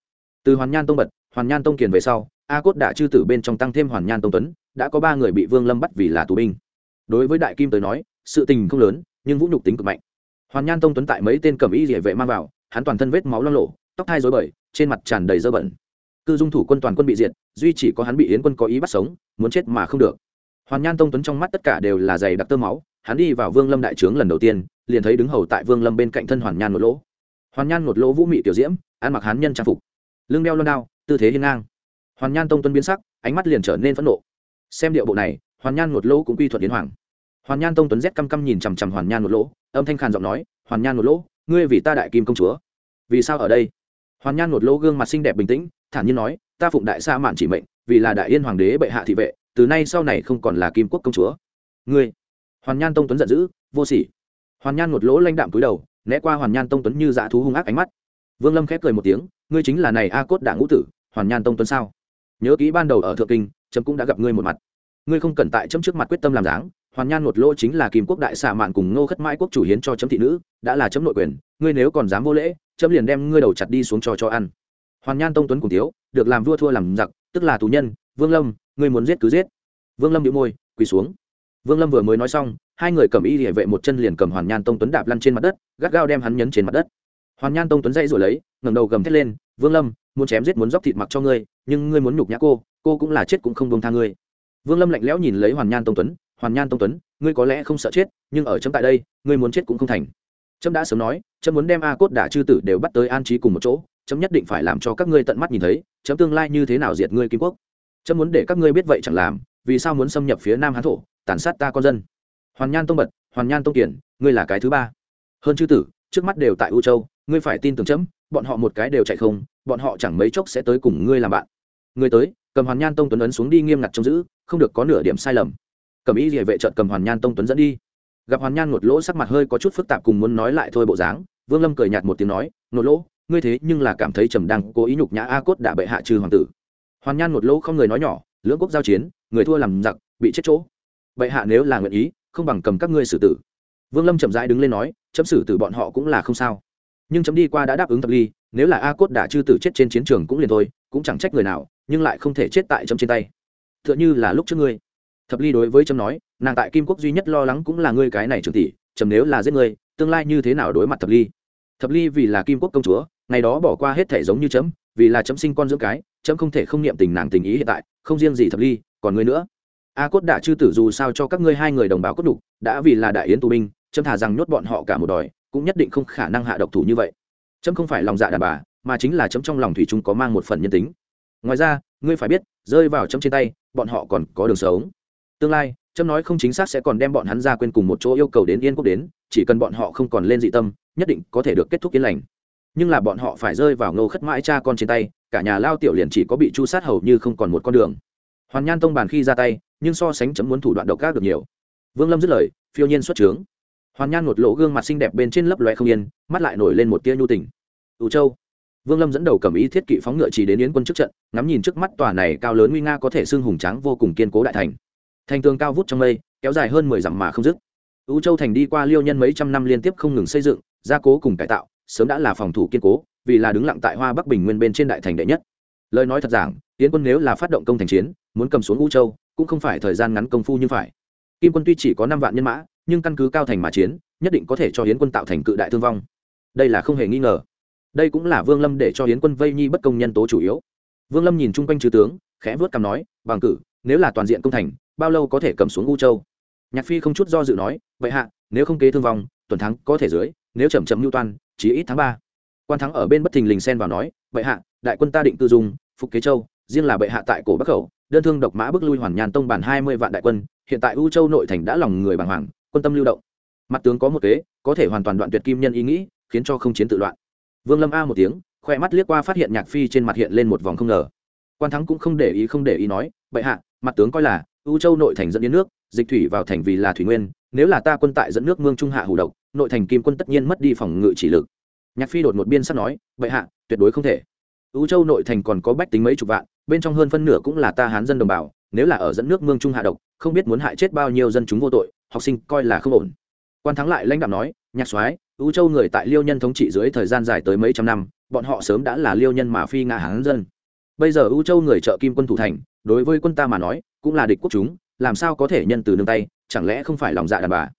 Từ hoàn nhan tông bật, hoàn nhan tông kiền về sau, a cốt đã chư tử bên trong tăng thêm hoàn nhan tông tuấn, đã có ba người bị vương lâm bắt vì là tù binh. Đối với đại kim tới nói, sự tình không lớn, nhưng vũ nhục tính cực mạnh. Hoàn nhan tông tuấn tại mấy tên cầm y địa vệ mang vào, hắn toàn thân vết máu lo lộ tóc thai dối bời trên mặt tràn đầy dơ bẩn. Cư dung thủ quân toàn quân bị diệt, duy chỉ có hắn bị yến quân có ý bắt sống, muốn chết mà không được. Hoàn nhan tông tuấn trong mắt tất cả đều là giày đặc tơ máu, hắn đi vào vương lâm đại trướng lần đầu tiên, liền thấy đứng hầu tại vương lâm bên cạnh thân hoàn nhan một lỗ. Hoàn nhan một lỗ vũ mị tiểu diễm, ăn mặc hán nhân trang phục. Lưng đeo loan đao, tư thế hiên ngang. Hoàn nhan tông tuấn biến sắc, ánh mắt liền trở nên phẫn nộ. Xem điệu bộ này, hoàn nhan một lỗ cũng quy thuật yến hoàng. Hoàn nhan tông tuấn rét căm căm nhìn chằm chằm hoàn nhan một lỗ, âm thanh khàn giọng nói, hoàn nhan một lỗ, ngươi vì ta đại kim công chúa. Vì sao ở đây? Hoàn nhan một lỗ gương mặt xinh đẹp bình tĩnh, thản nhiên nói, ta phụng đại sa mạn chỉ mệnh, vì là đại yên hoàng đế bệ hạ thị vệ, từ nay sau này không còn là kim quốc công chúa. Ngươi? Hoàn nhan tông tuấn giận dữ, vô sỉ. Hoàn nhan một lỗ lanh đạm cúi đầu, né qua hoàn nhan tông tuấn như dã thú hung ác ánh mắt. Vương lâm khép cười một tiếng, ngươi chính là này a cốt đảng ngũ tử, hoàn nhan tông tuấn sao? Nhớ kỹ ban đầu ở thượng kinh trâm cũng đã gặp ngươi một mặt. Ngươi không cần tại chấm trước mặt quyết tâm làm dáng, hoàn nhan một lỗ chính là kim quốc đại xạ mạn cùng ngô khất mãi quốc chủ hiến cho chấm thị nữ, đã là chấm nội quyền, ngươi nếu còn dám vô lễ chấm liền đem ngươi đầu chặt đi xuống cho cho ăn. Hoàn nhan tông tuấn cùng thiếu, được làm vua thua làm giặc, tức là tù nhân, vương lâm, ngươi muốn giết cứ giết. Vương lâm bị môi, quỳ xuống. Vương lâm vừa mới nói xong, hai người cầm y địa vệ một chân liền cầm hoàn nhan tông tuấn đạp lăn trên mặt đất, gắt gao đem hắn nhấn trên mặt đất. Hoàn nhan tông tuấn dậy rồi lấy, ngẩng đầu gầm thét lên, vương lâm, muốn chém giết muốn dóc thịt mặc cho ngươi, nhưng ngươi muốn nhục nhã cô cô cũng là chết cũng không bông tha ngươi. Vương lâm lạnh lẽo nhìn lấy hoàn nhan tông tuấn, hoàn nhan tông tuấn, ngươi có lẽ không sợ chết, nhưng ở chấm tại đây, ngươi muốn chết cũng không thành. Chấm đã sớm nói chấm muốn đem a cốt đả chư tử đều bắt tới an trí cùng một chỗ, chấm nhất định phải làm cho các ngươi tận mắt nhìn thấy, chấm tương lai như thế nào diệt ngươi kim quốc. Chấm muốn để các ngươi biết vậy chẳng làm, vì sao muốn xâm nhập phía nam hán thổ, tàn sát ta con dân. Hoàn nhan tông bật, hoàn nhan tông kiển, ngươi là cái thứ ba. Hơn chư tử, trước mắt đều tại u châu, ngươi phải tin tưởng chấm, bọn họ một cái đều chạy không, bọn họ chẳng mấy chốc sẽ tới cùng ngươi làm bạn. Ngươi tới, cầm hoàn nhan tông tuấn ấn xuống đi nghiêm ngặt trông giữ, không được có nửa điểm sai lầm. Cầm ý địa vệ trợt cầm hoàn nhan tông tuấn dẫn đi. Gặp hoàn nhan một lỗ sắc mặt hơi có chút phức tạp cùng muốn nói lại thôi bộ dáng vương lâm cười nhạt một tiếng nói một lỗ, ngươi thế nhưng là cảm thấy trầm đang cố ý nhục nhã a cốt đã bệ hạ trừ hoàng tử. Hoàn nhan một lỗ không người nói nhỏ, lưỡng quốc giao chiến, người thua làm giặc, bị chết chỗ. Bệ hạ nếu là nguyện ý, không bằng cầm các ngươi xử tử. Vương lâm chậm rãi đứng lên nói, chấm xử tử bọn họ cũng là không sao. Nhưng chấm đi qua đã đáp ứng thập ly, nếu là a cốt đã chư tử chết trên chiến trường cũng liền thôi, cũng chẳng trách người nào, nhưng lại không thể chết tại chấm trên tay. T h ư ợ n h ư là lúc trước ngươi. Thập ly đối với chấm nói, nàng tại kim quốc duy nhất lo lắng cũng là ngươi cái này trường tỷ, chấm nếu là giết ngươi tương lai như thế nào đối mặt thập ly? Thập ly vì là kim quốc công chúa, ngày đó bỏ qua hết thể giống như chấm, vì là chấm sinh con dưỡng cái, chấm không thể không niệm tình nàng tình ý hiện tại, không riêng gì thập ly, còn ngươi nữa. A cốt đã chư tử dù sao cho các ngươi hai người đồng bào cốt đục đã vì là đại yến tù binh, chấm thà rằng nhốt bọn họ cả một đòi, cũng nhất định không khả năng hạ độc thủ như vậy. Chấm không phải lòng dạ đàn bà, mà chính là chấm trong lòng thủy chung có mang một phần nhân tính. Ngoài ra, ngươi phải biết, rơi vào chấm trên tay, bọn họ còn có đường sống. Tương lai trâm nói không chính xác sẽ còn đem bọn hắn ra quên cùng một chỗ yêu cầu đến yên quốc đến, chỉ cần bọn họ không còn lên dị tâm, nhất định có thể được kết thúc yên lành. Nhưng là bọn họ phải rơi vào ngô khất mãi cha con trên tay, cả nhà lao tiểu liền chỉ có bị chu sát hầu như không còn một con đường. Hoàn nhan tông bàn khi ra tay, nhưng so sánh chấm muốn thủ đoạn độc ác được nhiều. Vương lâm dứt lời, phiêu nhiên xuất trướng. Hoàn nhan một lỗ gương mặt xinh đẹp bên trên lấp loe không yên, mắt lại nổi lên một tia nhu tình. Ủ châu. Vương lâm dẫn đầu cầm ý thiết kỵ phóng ngựa chỉ đến yến quân trước trận, ngắm nhìn trước mắt tòa này cao lớn nguy nga có thể xưng hùng tráng vô cùng kiên cố đại thành thành tường cao vút trong mây, kéo dài hơn mười dặm mà không dứt. Ưu châu thành đi qua liêu nhân mấy trăm năm liên tiếp không ngừng xây dựng, gia cố cùng cải tạo, sớm đã là phòng thủ kiên cố, vì là đứng lặng tại hoa bắc bình nguyên bên trên đại thành đệ nhất. Lời nói thật giảng tiến quân nếu là phát động công thành chiến, muốn cầm xuống u châu, cũng không phải thời gian ngắn công phu như phải. Kim quân tuy chỉ có năm vạn nhân mã, nhưng căn cứ cao thành mà chiến, nhất định có thể cho hiến quân tạo thành cự đại thương vong. Đây là không hề nghi ngờ. Đây cũng là vương lâm để cho hiến quân vây nhi bất công nhân tố chủ yếu. Vương lâm nhìn chung quanh chư tướng, khẽ vớt cằm nói, bằng cử, nếu là toàn diện công thành bao lâu có thể cầm xuống u châu? Nhạc phi không chút do dự nói, vậy hạ, nếu không kế thương vong tuần thắng có thể dưới, nếu chậm chậm mưu toan chỉ ít tháng ba. Quan thắng ở bên bất thình lình xen vào nói, vậy hạ, đại quân ta định tư dùng phục kế châu, riêng là bệ hạ tại cổ bắc khẩu, đơn thương độc mã bước lui hoàn nhàn tông bản hai mươi vạn đại quân, hiện tại u châu nội thành đã lòng người bàng hoàng, quân tâm lưu động. Mặt tướng có một kế, có thể hoàn toàn đoạn tuyệt kim nhân ý nghĩ, khiến cho không chiến tự loạn. Vương lâm a một tiếng, khoe mắt liếc qua phát hiện nhạc phi trên mặt hiện lên một vòng không ngờ. Quan thắng cũng không để ý không để ý nói, bệ hạ, mặt tướng coi là u châu nội thành dẫn đến nước, dịch thủy vào thành vì là thủy nguyên, nếu là ta quân tại dẫn nước mương trung hạ hủ độc, nội thành kim quân tất nhiên mất đi phòng ngự chỉ lực. Nhạc phi đột một biên sắp nói vậy hạ, tuyệt đối không thể. U châu nội thành còn có bách tính mấy chục vạn, bên trong hơn phân nửa cũng là ta hán dân đồng bào, nếu là ở dẫn nước mương trung hạ độc, không biết muốn hại chết bao nhiêu dân chúng vô tội, học sinh coi là không ổn. Quan thắng lại lãnh đạo nói, nhạc soái, u châu người tại liêu nhân thống trị dưới thời gian dài tới mấy trăm năm, bọn họ sớm đã là liêu nhân mà phi ngã hán dân bây giờ u châu người trợ kim quân thủ thành, đối với quân ta mà nói, cũng là địch quốc chúng, làm sao có thể nhân từ nương tay, chẳng lẽ không phải lòng dạ đàn bà?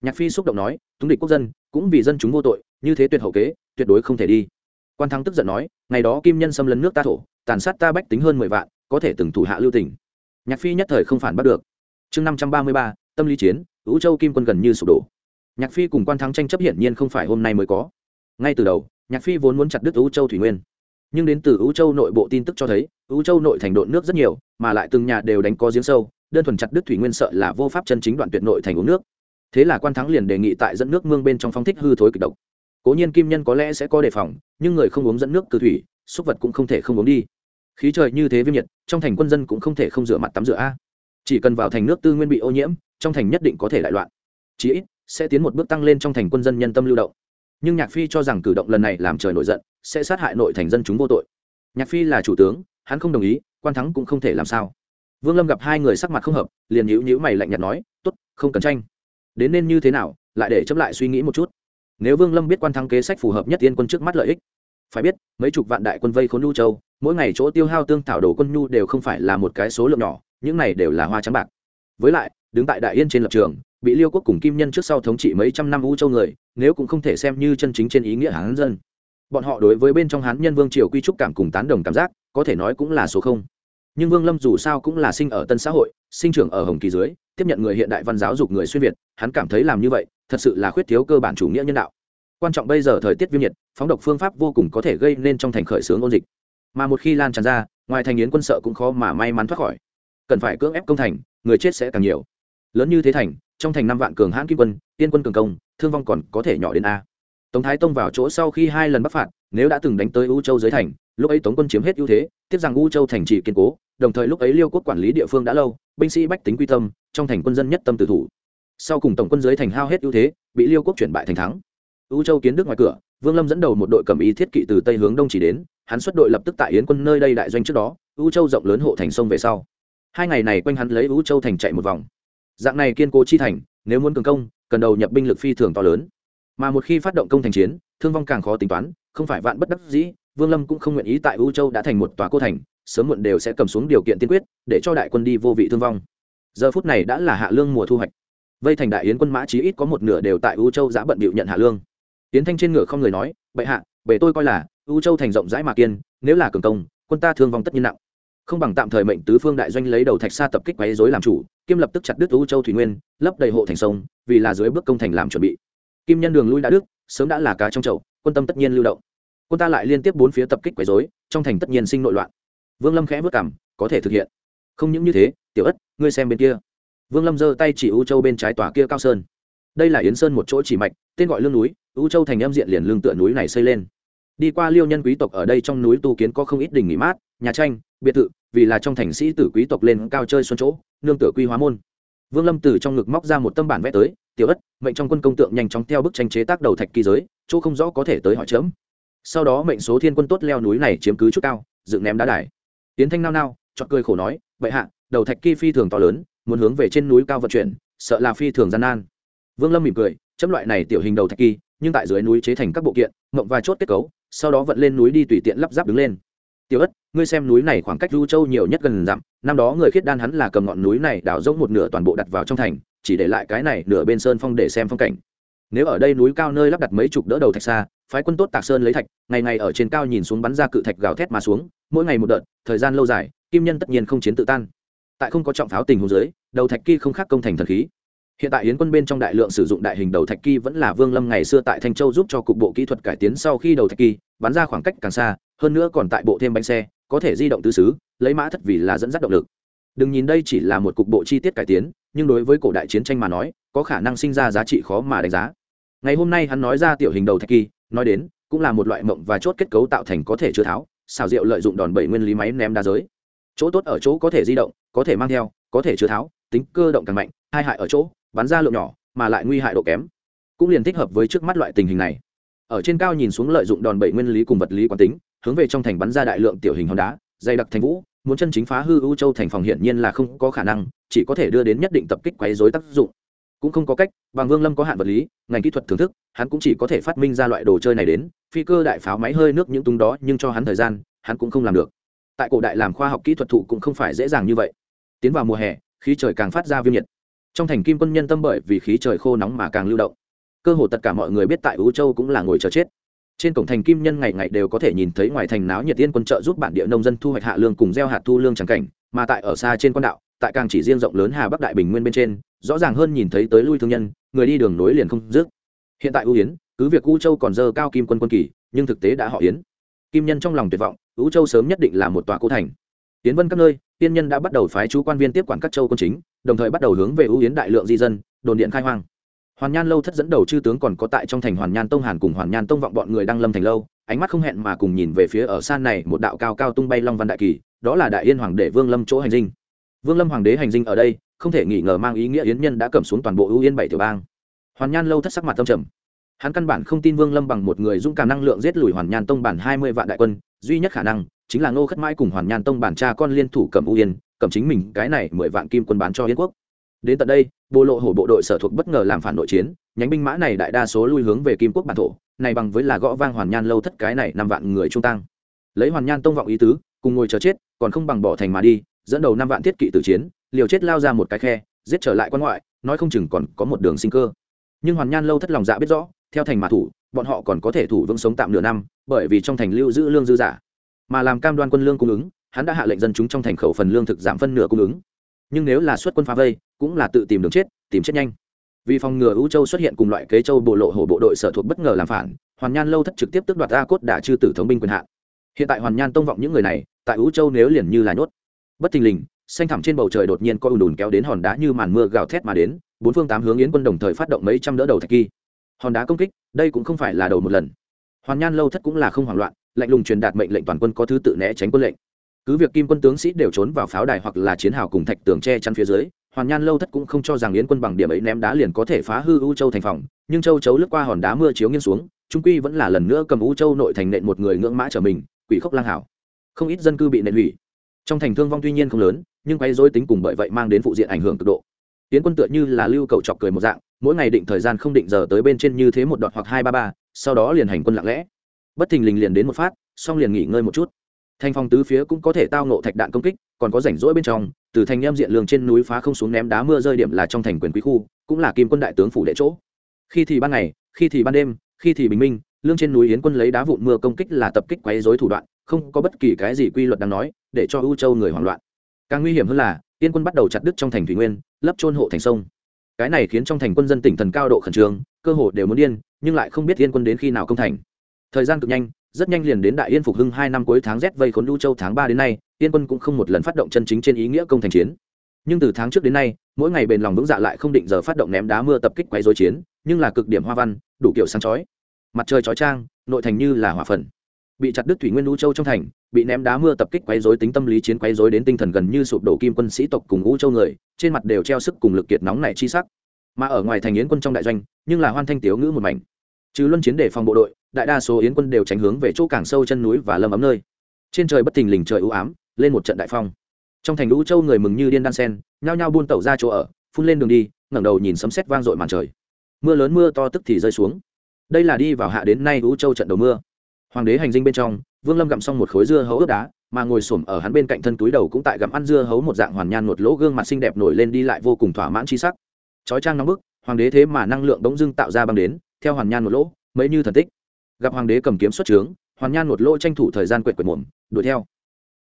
Nhạc phi xúc động nói, túng địch quốc dân, cũng vì dân chúng vô tội, như thế tuyệt hậu kế, tuyệt đối không thể đi. Quan thắng tức giận nói, ngày đó kim nhân xâm lấn nước ta thổ, tàn sát ta bách tính hơn mười vạn, có thể từng thủ hạ lưu tỉnh nhạc phi nhất thời không phản bắt được. Chương năm trăm ba mươi ba, tâm lý chiến ứ châu kim quân gần như sụp đổ. Nhạc phi cùng quan thắng tranh chấp hiển nhiên không phải hôm nay mới có. Ngay từ đầu, nhạc phi vốn muốn chặt đứt ứ châu thủy nguyên nhưng đến từ ưu châu nội bộ tin tức cho thấy ưu châu nội thành độn nước rất nhiều, mà lại từng nhà đều đánh có giếng sâu, đơn thuần chặt đứt thủy nguyên sợ là vô pháp chân chính đoạn tuyệt nội thành uống nước. Thế là quan thắng liền đề nghị tại dẫn nước mương bên trong phong thích hư thối kịch độc. Cố nhiên kim nhân có lẽ sẽ có đề phòng, nhưng người không uống dẫn nước từ thủy, súc vật cũng không thể không uống đi. Khí trời như thế viêm nhiệt, trong thành quân dân cũng không thể không rửa mặt tắm rửa a. Chỉ cần vào thành nước tư nguyên bị ô nhiễm, trong thành nhất định có thể đại loạn. Chí ít, sẽ tiến một bước tăng lên trong thành quân dân nhân tâm lưu động nhưng nhạc phi cho rằng cử động lần này làm trời nổi giận, sẽ sát hại nội thành dân chúng vô tội. Nhạc phi là chủ tướng, hắn không đồng ý, quan thắng cũng không thể làm sao. Vương lâm gặp hai người sắc mặt không hợp, liền nhíu nhíu mày lạnh nhạt nói t ố t không cần tranh. Đến nên như thế nào, lại để chấp lại suy nghĩ một chút. Nếu vương lâm biết quan thắng kế sách phù hợp nhất tiên quân trước mắt lợi ích, phải biết, mấy chục vạn đại quân vây khốn nhu châu, mỗi ngày chỗ tiêu hao tương thảo đồ quân nhu đều không phải là một cái số lượng nhỏ, những này đều là hoa trắng bạc. Với lại, đứng tại đại yên trên lập trường bị liêu quốc cùng kim nhân trước sau thống trị mấy trăm năm u châu người, nếu cũng không thể xem như chân chính trên ý nghĩa hán dân. Bọn họ đối với bên trong hán nhân vương triều quy trúc cảm cùng tán đồng cảm giác, có thể nói cũng là số không. Nhưng vương lâm dù sao cũng là sinh ở tân xã hội, sinh trưởng ở hồng kỳ dưới, tiếp nhận người hiện đại văn giáo dục người xuyên việt, hắn cảm thấy làm như vậy, thật sự là khuyết thiếu cơ bản chủ nghĩa nhân đạo. Quan trọng bây giờ thời tiết viêm nhiệt, phóng độc phương pháp vô cùng có thể gây nên trong thành khởi xướng ôn dịch. Mà một khi lan tràn ra, ngoài thành yến quân sợ cũng khó mà may mắn thoát khỏi. Cần phải cưỡng ép công thành, người chết sẽ càng nhiều. Lớn như thế thành trong thành năm vạn cường hãn kim quân tiên quân cường công, thương vong còn có thể nhỏ đến a. Tống thái tông vào chỗ sau khi hai lần bắc phạt, nếu đã từng đánh tới u châu dưới thành, lúc ấy tống quân chiếm hết ưu thế, tiếp rằng u châu thành trì kiên cố, đồng thời lúc ấy liêu quốc quản lý địa phương đã lâu, binh sĩ bách tính quy tâm, trong thành quân dân nhất tâm tử thủ. Sau cùng tổng quân dưới thành hao hết ưu thế, bị liêu quốc chuyển bại thành thắng. U châu kiến đức ngoài cửa, vương lâm dẫn đầu một đội cầm ý thiết kỵ từ tây hướng đông chỉ đến, hắn xuất đội lập tức tại yến quân nơi đây đại doanh trước đó, u châu rộng lớn hộ thành sông về sau. Hai ngày này quanh hắn lấy u châu thành chạy một vòng dạng này kiên cố chi thành, nếu muốn cường công, cần đầu nhập binh lực phi thường to lớn. Mà một khi phát động công thành chiến, thương vong càng khó tính toán, không phải vạn bất đắc dĩ, vương lâm cũng không nguyện ý tại u châu đã thành một tòa cô thành, sớm muộn đều sẽ cầm xuống điều kiện tiên quyết, để cho đại quân đi vô vị thương vong. Giờ phút này đã là hạ lương mùa thu hoạch. Vây thành đại yến quân mã chí ít có một nửa đều tại u châu giã bận bịu nhận hạ lương. Yến thanh trên ngựa không người nói, bệ hạ, bệ tôi coi là, u châu thành rộng rãi mà kiên, nếu là cường công, quân ta thương vong tất nhiên nặng không bằng tạm thời mệnh tứ phương đại doanh lấy đầu thạch xa tập kích quấy rối làm chủ, kim lập tức chặt đứt u châu thủy nguyên, lấp đầy hộ thành sông, vì là dưới bước công thành làm chuẩn bị. Kim nhân đường lui đã đức sớm đã là cá trong chậu, quân tâm tất nhiên lưu động. Quân ta lại liên tiếp bốn phía tập kích quấy rối, trong thành tất nhiên sinh nội loạn. Vương lâm khẽ vất cảm có thể thực hiện. Không những như thế, tiểu ất, ngươi xem bên kia. Vương lâm giơ tay chỉ u châu bên trái tòa kia cao sơn. Đây là yến sơn một chỗ chỉ mạch, tên gọi lương núi u châu thành âm diện liền lương tựa núi này xây lên. Đi qua liêu nhân quý tộc ở đây trong núi tu kiến có không ít đình nghỉ mát, nhà tranh biệt thự, vì là trong thành sĩ tử quý tộc lên cao chơi xuân chỗ, nương tựa quy hóa môn. Vương lâm từ trong ngực móc ra một tâm bản vẽ tới, tiểu ất, mệnh trong quân công tượng nhanh chóng theo bức tranh chế tác đầu thạch kỳ giới, chỗ không rõ có thể tới hỏi chớm sau đó mệnh số thiên quân tốt leo núi này chiếm cứ chút cao, dựng ném đá đài. Tiến thanh nao nao chọt cười khổ nói, vậy hạ, đầu thạch kỳ phi thường to lớn, muốn hướng về trên núi cao vận chuyển, sợ là phi thường gian nan. Vương lâm mỉm cười, chấm loại này tiểu hình đầu thạch kỳ, nhưng tại dưới núi chế thành các bộ kiện, mộng và chốt kết cấu, sau đó vận lên núi đi tùy tiện lắp ráp đứng lên tiểu ất, ngươi xem núi này khoảng cách du châu nhiều nhất gần dặm, năm đó người khiết đan hắn là cầm ngọn núi này đào rỗng một nửa toàn bộ đặt vào trong thành, chỉ để lại cái này nửa bên sơn phong để xem phong cảnh. Nếu ở đây núi cao nơi lắp đặt mấy chục đỡ đầu thạch xa, phái quân tốt tạc sơn lấy thạch, ngày ngày ở trên cao nhìn xuống bắn ra cự thạch gào thét mà xuống, mỗi ngày một đợt, thời gian lâu dài, kim nhân tất nhiên không chiến tự tan. Tại không có trọng pháo tình hồ dưới, đầu thạch kia không khác công thành thần khí hiện tại yến quân bên trong đại lượng sử dụng đại hình đầu thạch kỳ vẫn là vương lâm ngày xưa tại thanh châu giúp cho cục bộ kỹ thuật cải tiến sau khi đầu thạch kỳ, bắn ra khoảng cách càng xa, hơn nữa còn tại bộ thêm bánh xe, có thể di động tứ xứ, lấy mã thất vì là dẫn dắt động lực. Đừng nhìn đây chỉ là một cục bộ chi tiết cải tiến, nhưng đối với cổ đại chiến tranh mà nói, có khả năng sinh ra giá trị khó mà đánh giá. Ngày hôm nay hắn nói ra tiểu hình đầu thạch kỳ, nói đến, cũng là một loại mộng và chốt kết cấu tạo thành có thể chứa tháo, xào rượu lợi dụng đòn bẩy nguyên lý máy ném đá giới. Chỗ tốt ở chỗ có thể di động, có thể mang theo, có thể chứa tháo, tính cơ động càng mạnh, hai hại ở chỗ bắn ra lượng nhỏ, mà lại nguy hại độ kém. Cũng liền thích hợp với trước mắt loại tình hình này. Ở trên cao nhìn xuống lợi dụng đòn bẩy nguyên lý cùng vật lý quán tính, hướng về trong thành bắn ra đại lượng tiểu hình hòn đá, dày đặc thành vũ, muốn chân chính phá hư u châu thành phòng hiển nhiên là không có khả năng, chỉ có thể đưa đến nhất định tập kích quấy dối tác dụng. Cũng không có cách bằng vương lâm có hạn vật lý, ngành kỹ thuật thưởng thức, hắn cũng chỉ có thể phát minh ra loại đồ chơi này đến, phi cơ đại pháo máy hơi nước những tung đó, nhưng cho hắn thời gian, hắn cũng không làm được. Tại cổ đại làm khoa học kỹ thuật thụ cũng không phải dễ dàng như vậy. Tiến vào mùa hè, khí trời càng phát ra viêm nhiệt trong thành kim quân nhân tâm bởi vì khí trời khô nóng mà càng lưu động. Cơ hồ tất cả mọi người biết tại ú châu cũng là ngồi chờ chết. Trên cổng thành kim nhân ngày ngày đều có thể nhìn thấy ngoài thành náo nhiệt tiên quân trợ giúp bản địa nông dân thu hoạch hạ lương cùng gieo hạt thu lương trắng cảnh, mà tại ở xa trên quan đạo, tại càng chỉ riêng rộng lớn hà bắc đại bình nguyên bên trên, rõ ràng hơn nhìn thấy tới lui thương nhân, người đi đường nối liền không dứt. Hiện tại ưu yến, cứ việc u châu còn dơ cao kim quân quân kỳ, nhưng thực tế đã họ yến. Kim nhân trong lòng tuyệt vọng ưu châu sớm nhất định là một tòa cố thành. Tiến vân các nơi tiên nhân đã bắt đầu phái chú quan viên tiếp quản các châu quân chính đồng thời bắt đầu hướng về ưu yến đại lượng di dân, đồn điện khai hoang. Hoàn nhan lâu thất dẫn đầu chư tướng còn có tại trong thành hoàn nhan tông hàn cùng hoàn nhan tông vọng bọn người đang lâm thành lâu, ánh mắt không hẹn mà cùng nhìn về phía ở san này một đạo cao cao tung bay long văn đại kỳ, đó là đại yên hoàng đệ vương lâm chỗ hành dinh. Vương lâm hoàng đế hành dinh ở đây, không thể nghi ngờ mang ý nghĩa yến nhân đã cầm xuống toàn bộ ưu yên bảy tiểu bang. Hoàn nhan lâu thất sắc mặt tâm trầm. Hắn căn bản không tin vương lâm bằng một người dũng cảm năng lượng giết lùi hoàn nhan tông bản hai mươi vạn đại quân, duy nhất khả năng chính là ngô khất mãi cùng hoàn nhan tông bản cha con liên thủ cầm ưu yên cầm chính mình cái này mười vạn kim quân bán cho yến quốc. Đến tận đây, bộ lộ hổ bộ đội sở thuộc bất ngờ làm phản nội chiến, nhánh binh mã này đại đa số lui hướng về kim quốc bản thổ, này bằng với là gõ vang hoàn nhan lâu thất cái này năm vạn người trung tăng lấy hoàn nhan tông vọng ý tứ, cùng ngồi chờ chết, còn không bằng bỏ thành mà đi, dẫn đầu năm vạn thiết kỵ tử chiến, liều chết lao ra một cái khe, giết trở lại quan ngoại, nói không chừng còn có một đường sinh cơ. Nhưng hoàn nhan lâu thất lòng dạ biết rõ, theo thành mà thủ, bọn họ còn có thể thủ vững sống tạm nửa năm, bởi vì trong thành lưu giữ lương dư giả. Mà làm cam đoan quân lương cung ứng hắn đã hạ lệnh dân chúng trong thành khẩu phần lương thực giảm phân nửa cung ứng. Nhưng nếu là xuất quân phá vây, cũng là tự tìm đường chết, tìm chết nhanh. Vì phòng ngừa ưu châu xuất hiện cùng loại kế châu bộ lộ hổ bộ đội sở thuộc bất ngờ làm phản, hoàn nhan lâu thất trực tiếp tước đoạt a cốt đả chư tử thống binh quyền hạn. Hiện tại hoàn nhan tông vọng những người này, tại ưu châu nếu liền như là nhốt. Bất thình lình, xanh thẳm trên bầu trời đột nhiên có ùn ùn kéo đến hòn đá như màn mưa gào thét mà đến, bốn phương tám hướng yến quân đồng thời phát động mấy trăm đỡ đầu thạch kỳ. Hòn đá công kích, đây cũng không phải là đầu một lần. Hoàn nhan lâu thất cũng là không hoảng loạn, lạnh lùng truyền đạt mệnh lệnh toàn quân có thứ tự né tránh quân lệnh cứ việc kim quân tướng sĩ đều trốn vào pháo đài hoặc là chiến hào cùng thạch tường che chắn phía dưới, hoàn nhan lâu thất cũng không cho rằng yến quân bằng điểm ấy ném đá liền có thể phá hư u châu thành phòng, nhưng châu chấu lướt qua hòn đá mưa chiếu nghiêng xuống, trung quy vẫn là lần nữa cầm u châu nội thành nện một người ngưỡng mã trở mình, quỷ khốc lang hảo. Không ít dân cư bị nện hủy. Trong thành thương vong tuy nhiên không lớn, nhưng quay dối tính cùng bởi vậy mang đến phụ diện ảnh hưởng cực độ. Tiến quân tựa như là lưu cầu chọc cười một dạng, mỗi ngày định thời gian không định giờ tới bên trên như thế một đoạn hoặc hai ba ba, sau đó liền hành quân lặng lẽ. Bất thình lình liền đến một phát, xong liền nghỉ ngơi một chút thành phòng tứ phía cũng có thể tao nộ thạch đạn công kích, còn có rảnh rỗi bên trong, từ thành em diện lường trên núi phá không xuống ném đá mưa rơi điểm là trong thành quyền quý khu, cũng là kim quân đại tướng phủ đệ chỗ. Khi thì ban ngày, khi thì ban đêm, khi thì bình minh, lương trên núi yến quân lấy đá vụn mưa công kích là tập kích quấy rối thủ đoạn, không có bất kỳ cái gì quy luật đáng nói, để cho ưu châu người hoảng loạn. Càng nguy hiểm hơn là yên quân bắt đầu chặt đứt trong thành thủy nguyên, lấp trôn hộ thành sông. Cái này khiến trong thành quân dân tỉnh thần cao độ khẩn trương, cơ hồ đều muốn điên, nhưng lại không biết yên quân đến khi nào công thành. Thời gian cực nhanh rất nhanh liền đến đại yên phục hưng hai năm cuối tháng rét vây khốn lưu châu tháng ba đến nay, yên quân cũng không một lần phát động chân chính trên ý nghĩa công thành chiến. Nhưng từ tháng trước đến nay, mỗi ngày bền lòng vững dạ lại không định giờ phát động ném đá mưa tập kích quấy dối chiến, nhưng là cực điểm hoa văn, đủ kiểu sáng chói. Mặt trời chói trang nội thành như là hỏa phần. Bị chặt đứt thủy nguyên u châu trong thành, bị ném đá mưa tập kích quấy dối tính tâm lý chiến quấy dối đến tinh thần gần như sụp đổ kim quân sĩ tộc cùng u châu người, trên mặt đều treo sức cùng lực kiệt nóng này chi sắc. Mà ở ngoài thành yến quân trong đại doanh, nhưng là hoan thanh tiếu ngữ một mảnh. Trừ luân chiến để phòng bộ đội đại đa số yến quân đều tránh hướng về chỗ cảng sâu chân núi và lâm ấm nơi. Trên trời bất thình lình trời ưu ám, lên một trận đại phong. Trong thành lũ châu người mừng như điên đan sen, nhao nhao buôn tẩu ra chỗ ở, phun lên đường đi, ngẩng đầu nhìn sấm sét vang dội màn trời. Mưa lớn mưa to tức thì rơi xuống. Đây là đi vào hạ đến nay lũ châu trận đầu mưa. Hoàng đế hành dinh bên trong, vương lâm gặm xong một khối dưa hấu ướp đá, mà ngồi xổm ở hắn bên cạnh thân túi đầu cũng tại gặm ăn dưa hấu một dạng hoàn nhan một lỗ gương mặt xinh đẹp nổi lên đi lại vô cùng thỏa mãn chi sắc. Chói trang nóng bức, hoàng đế thế mà năng lượng bỗng dưng tạo ra băng đến, theo hoàn nhan một lỗ, mấy như thần tích gặp hoàng đế cầm kiếm xuất trướng, hoàn nhan một lỗ tranh thủ thời gian quệt quệt mồm, đuổi theo.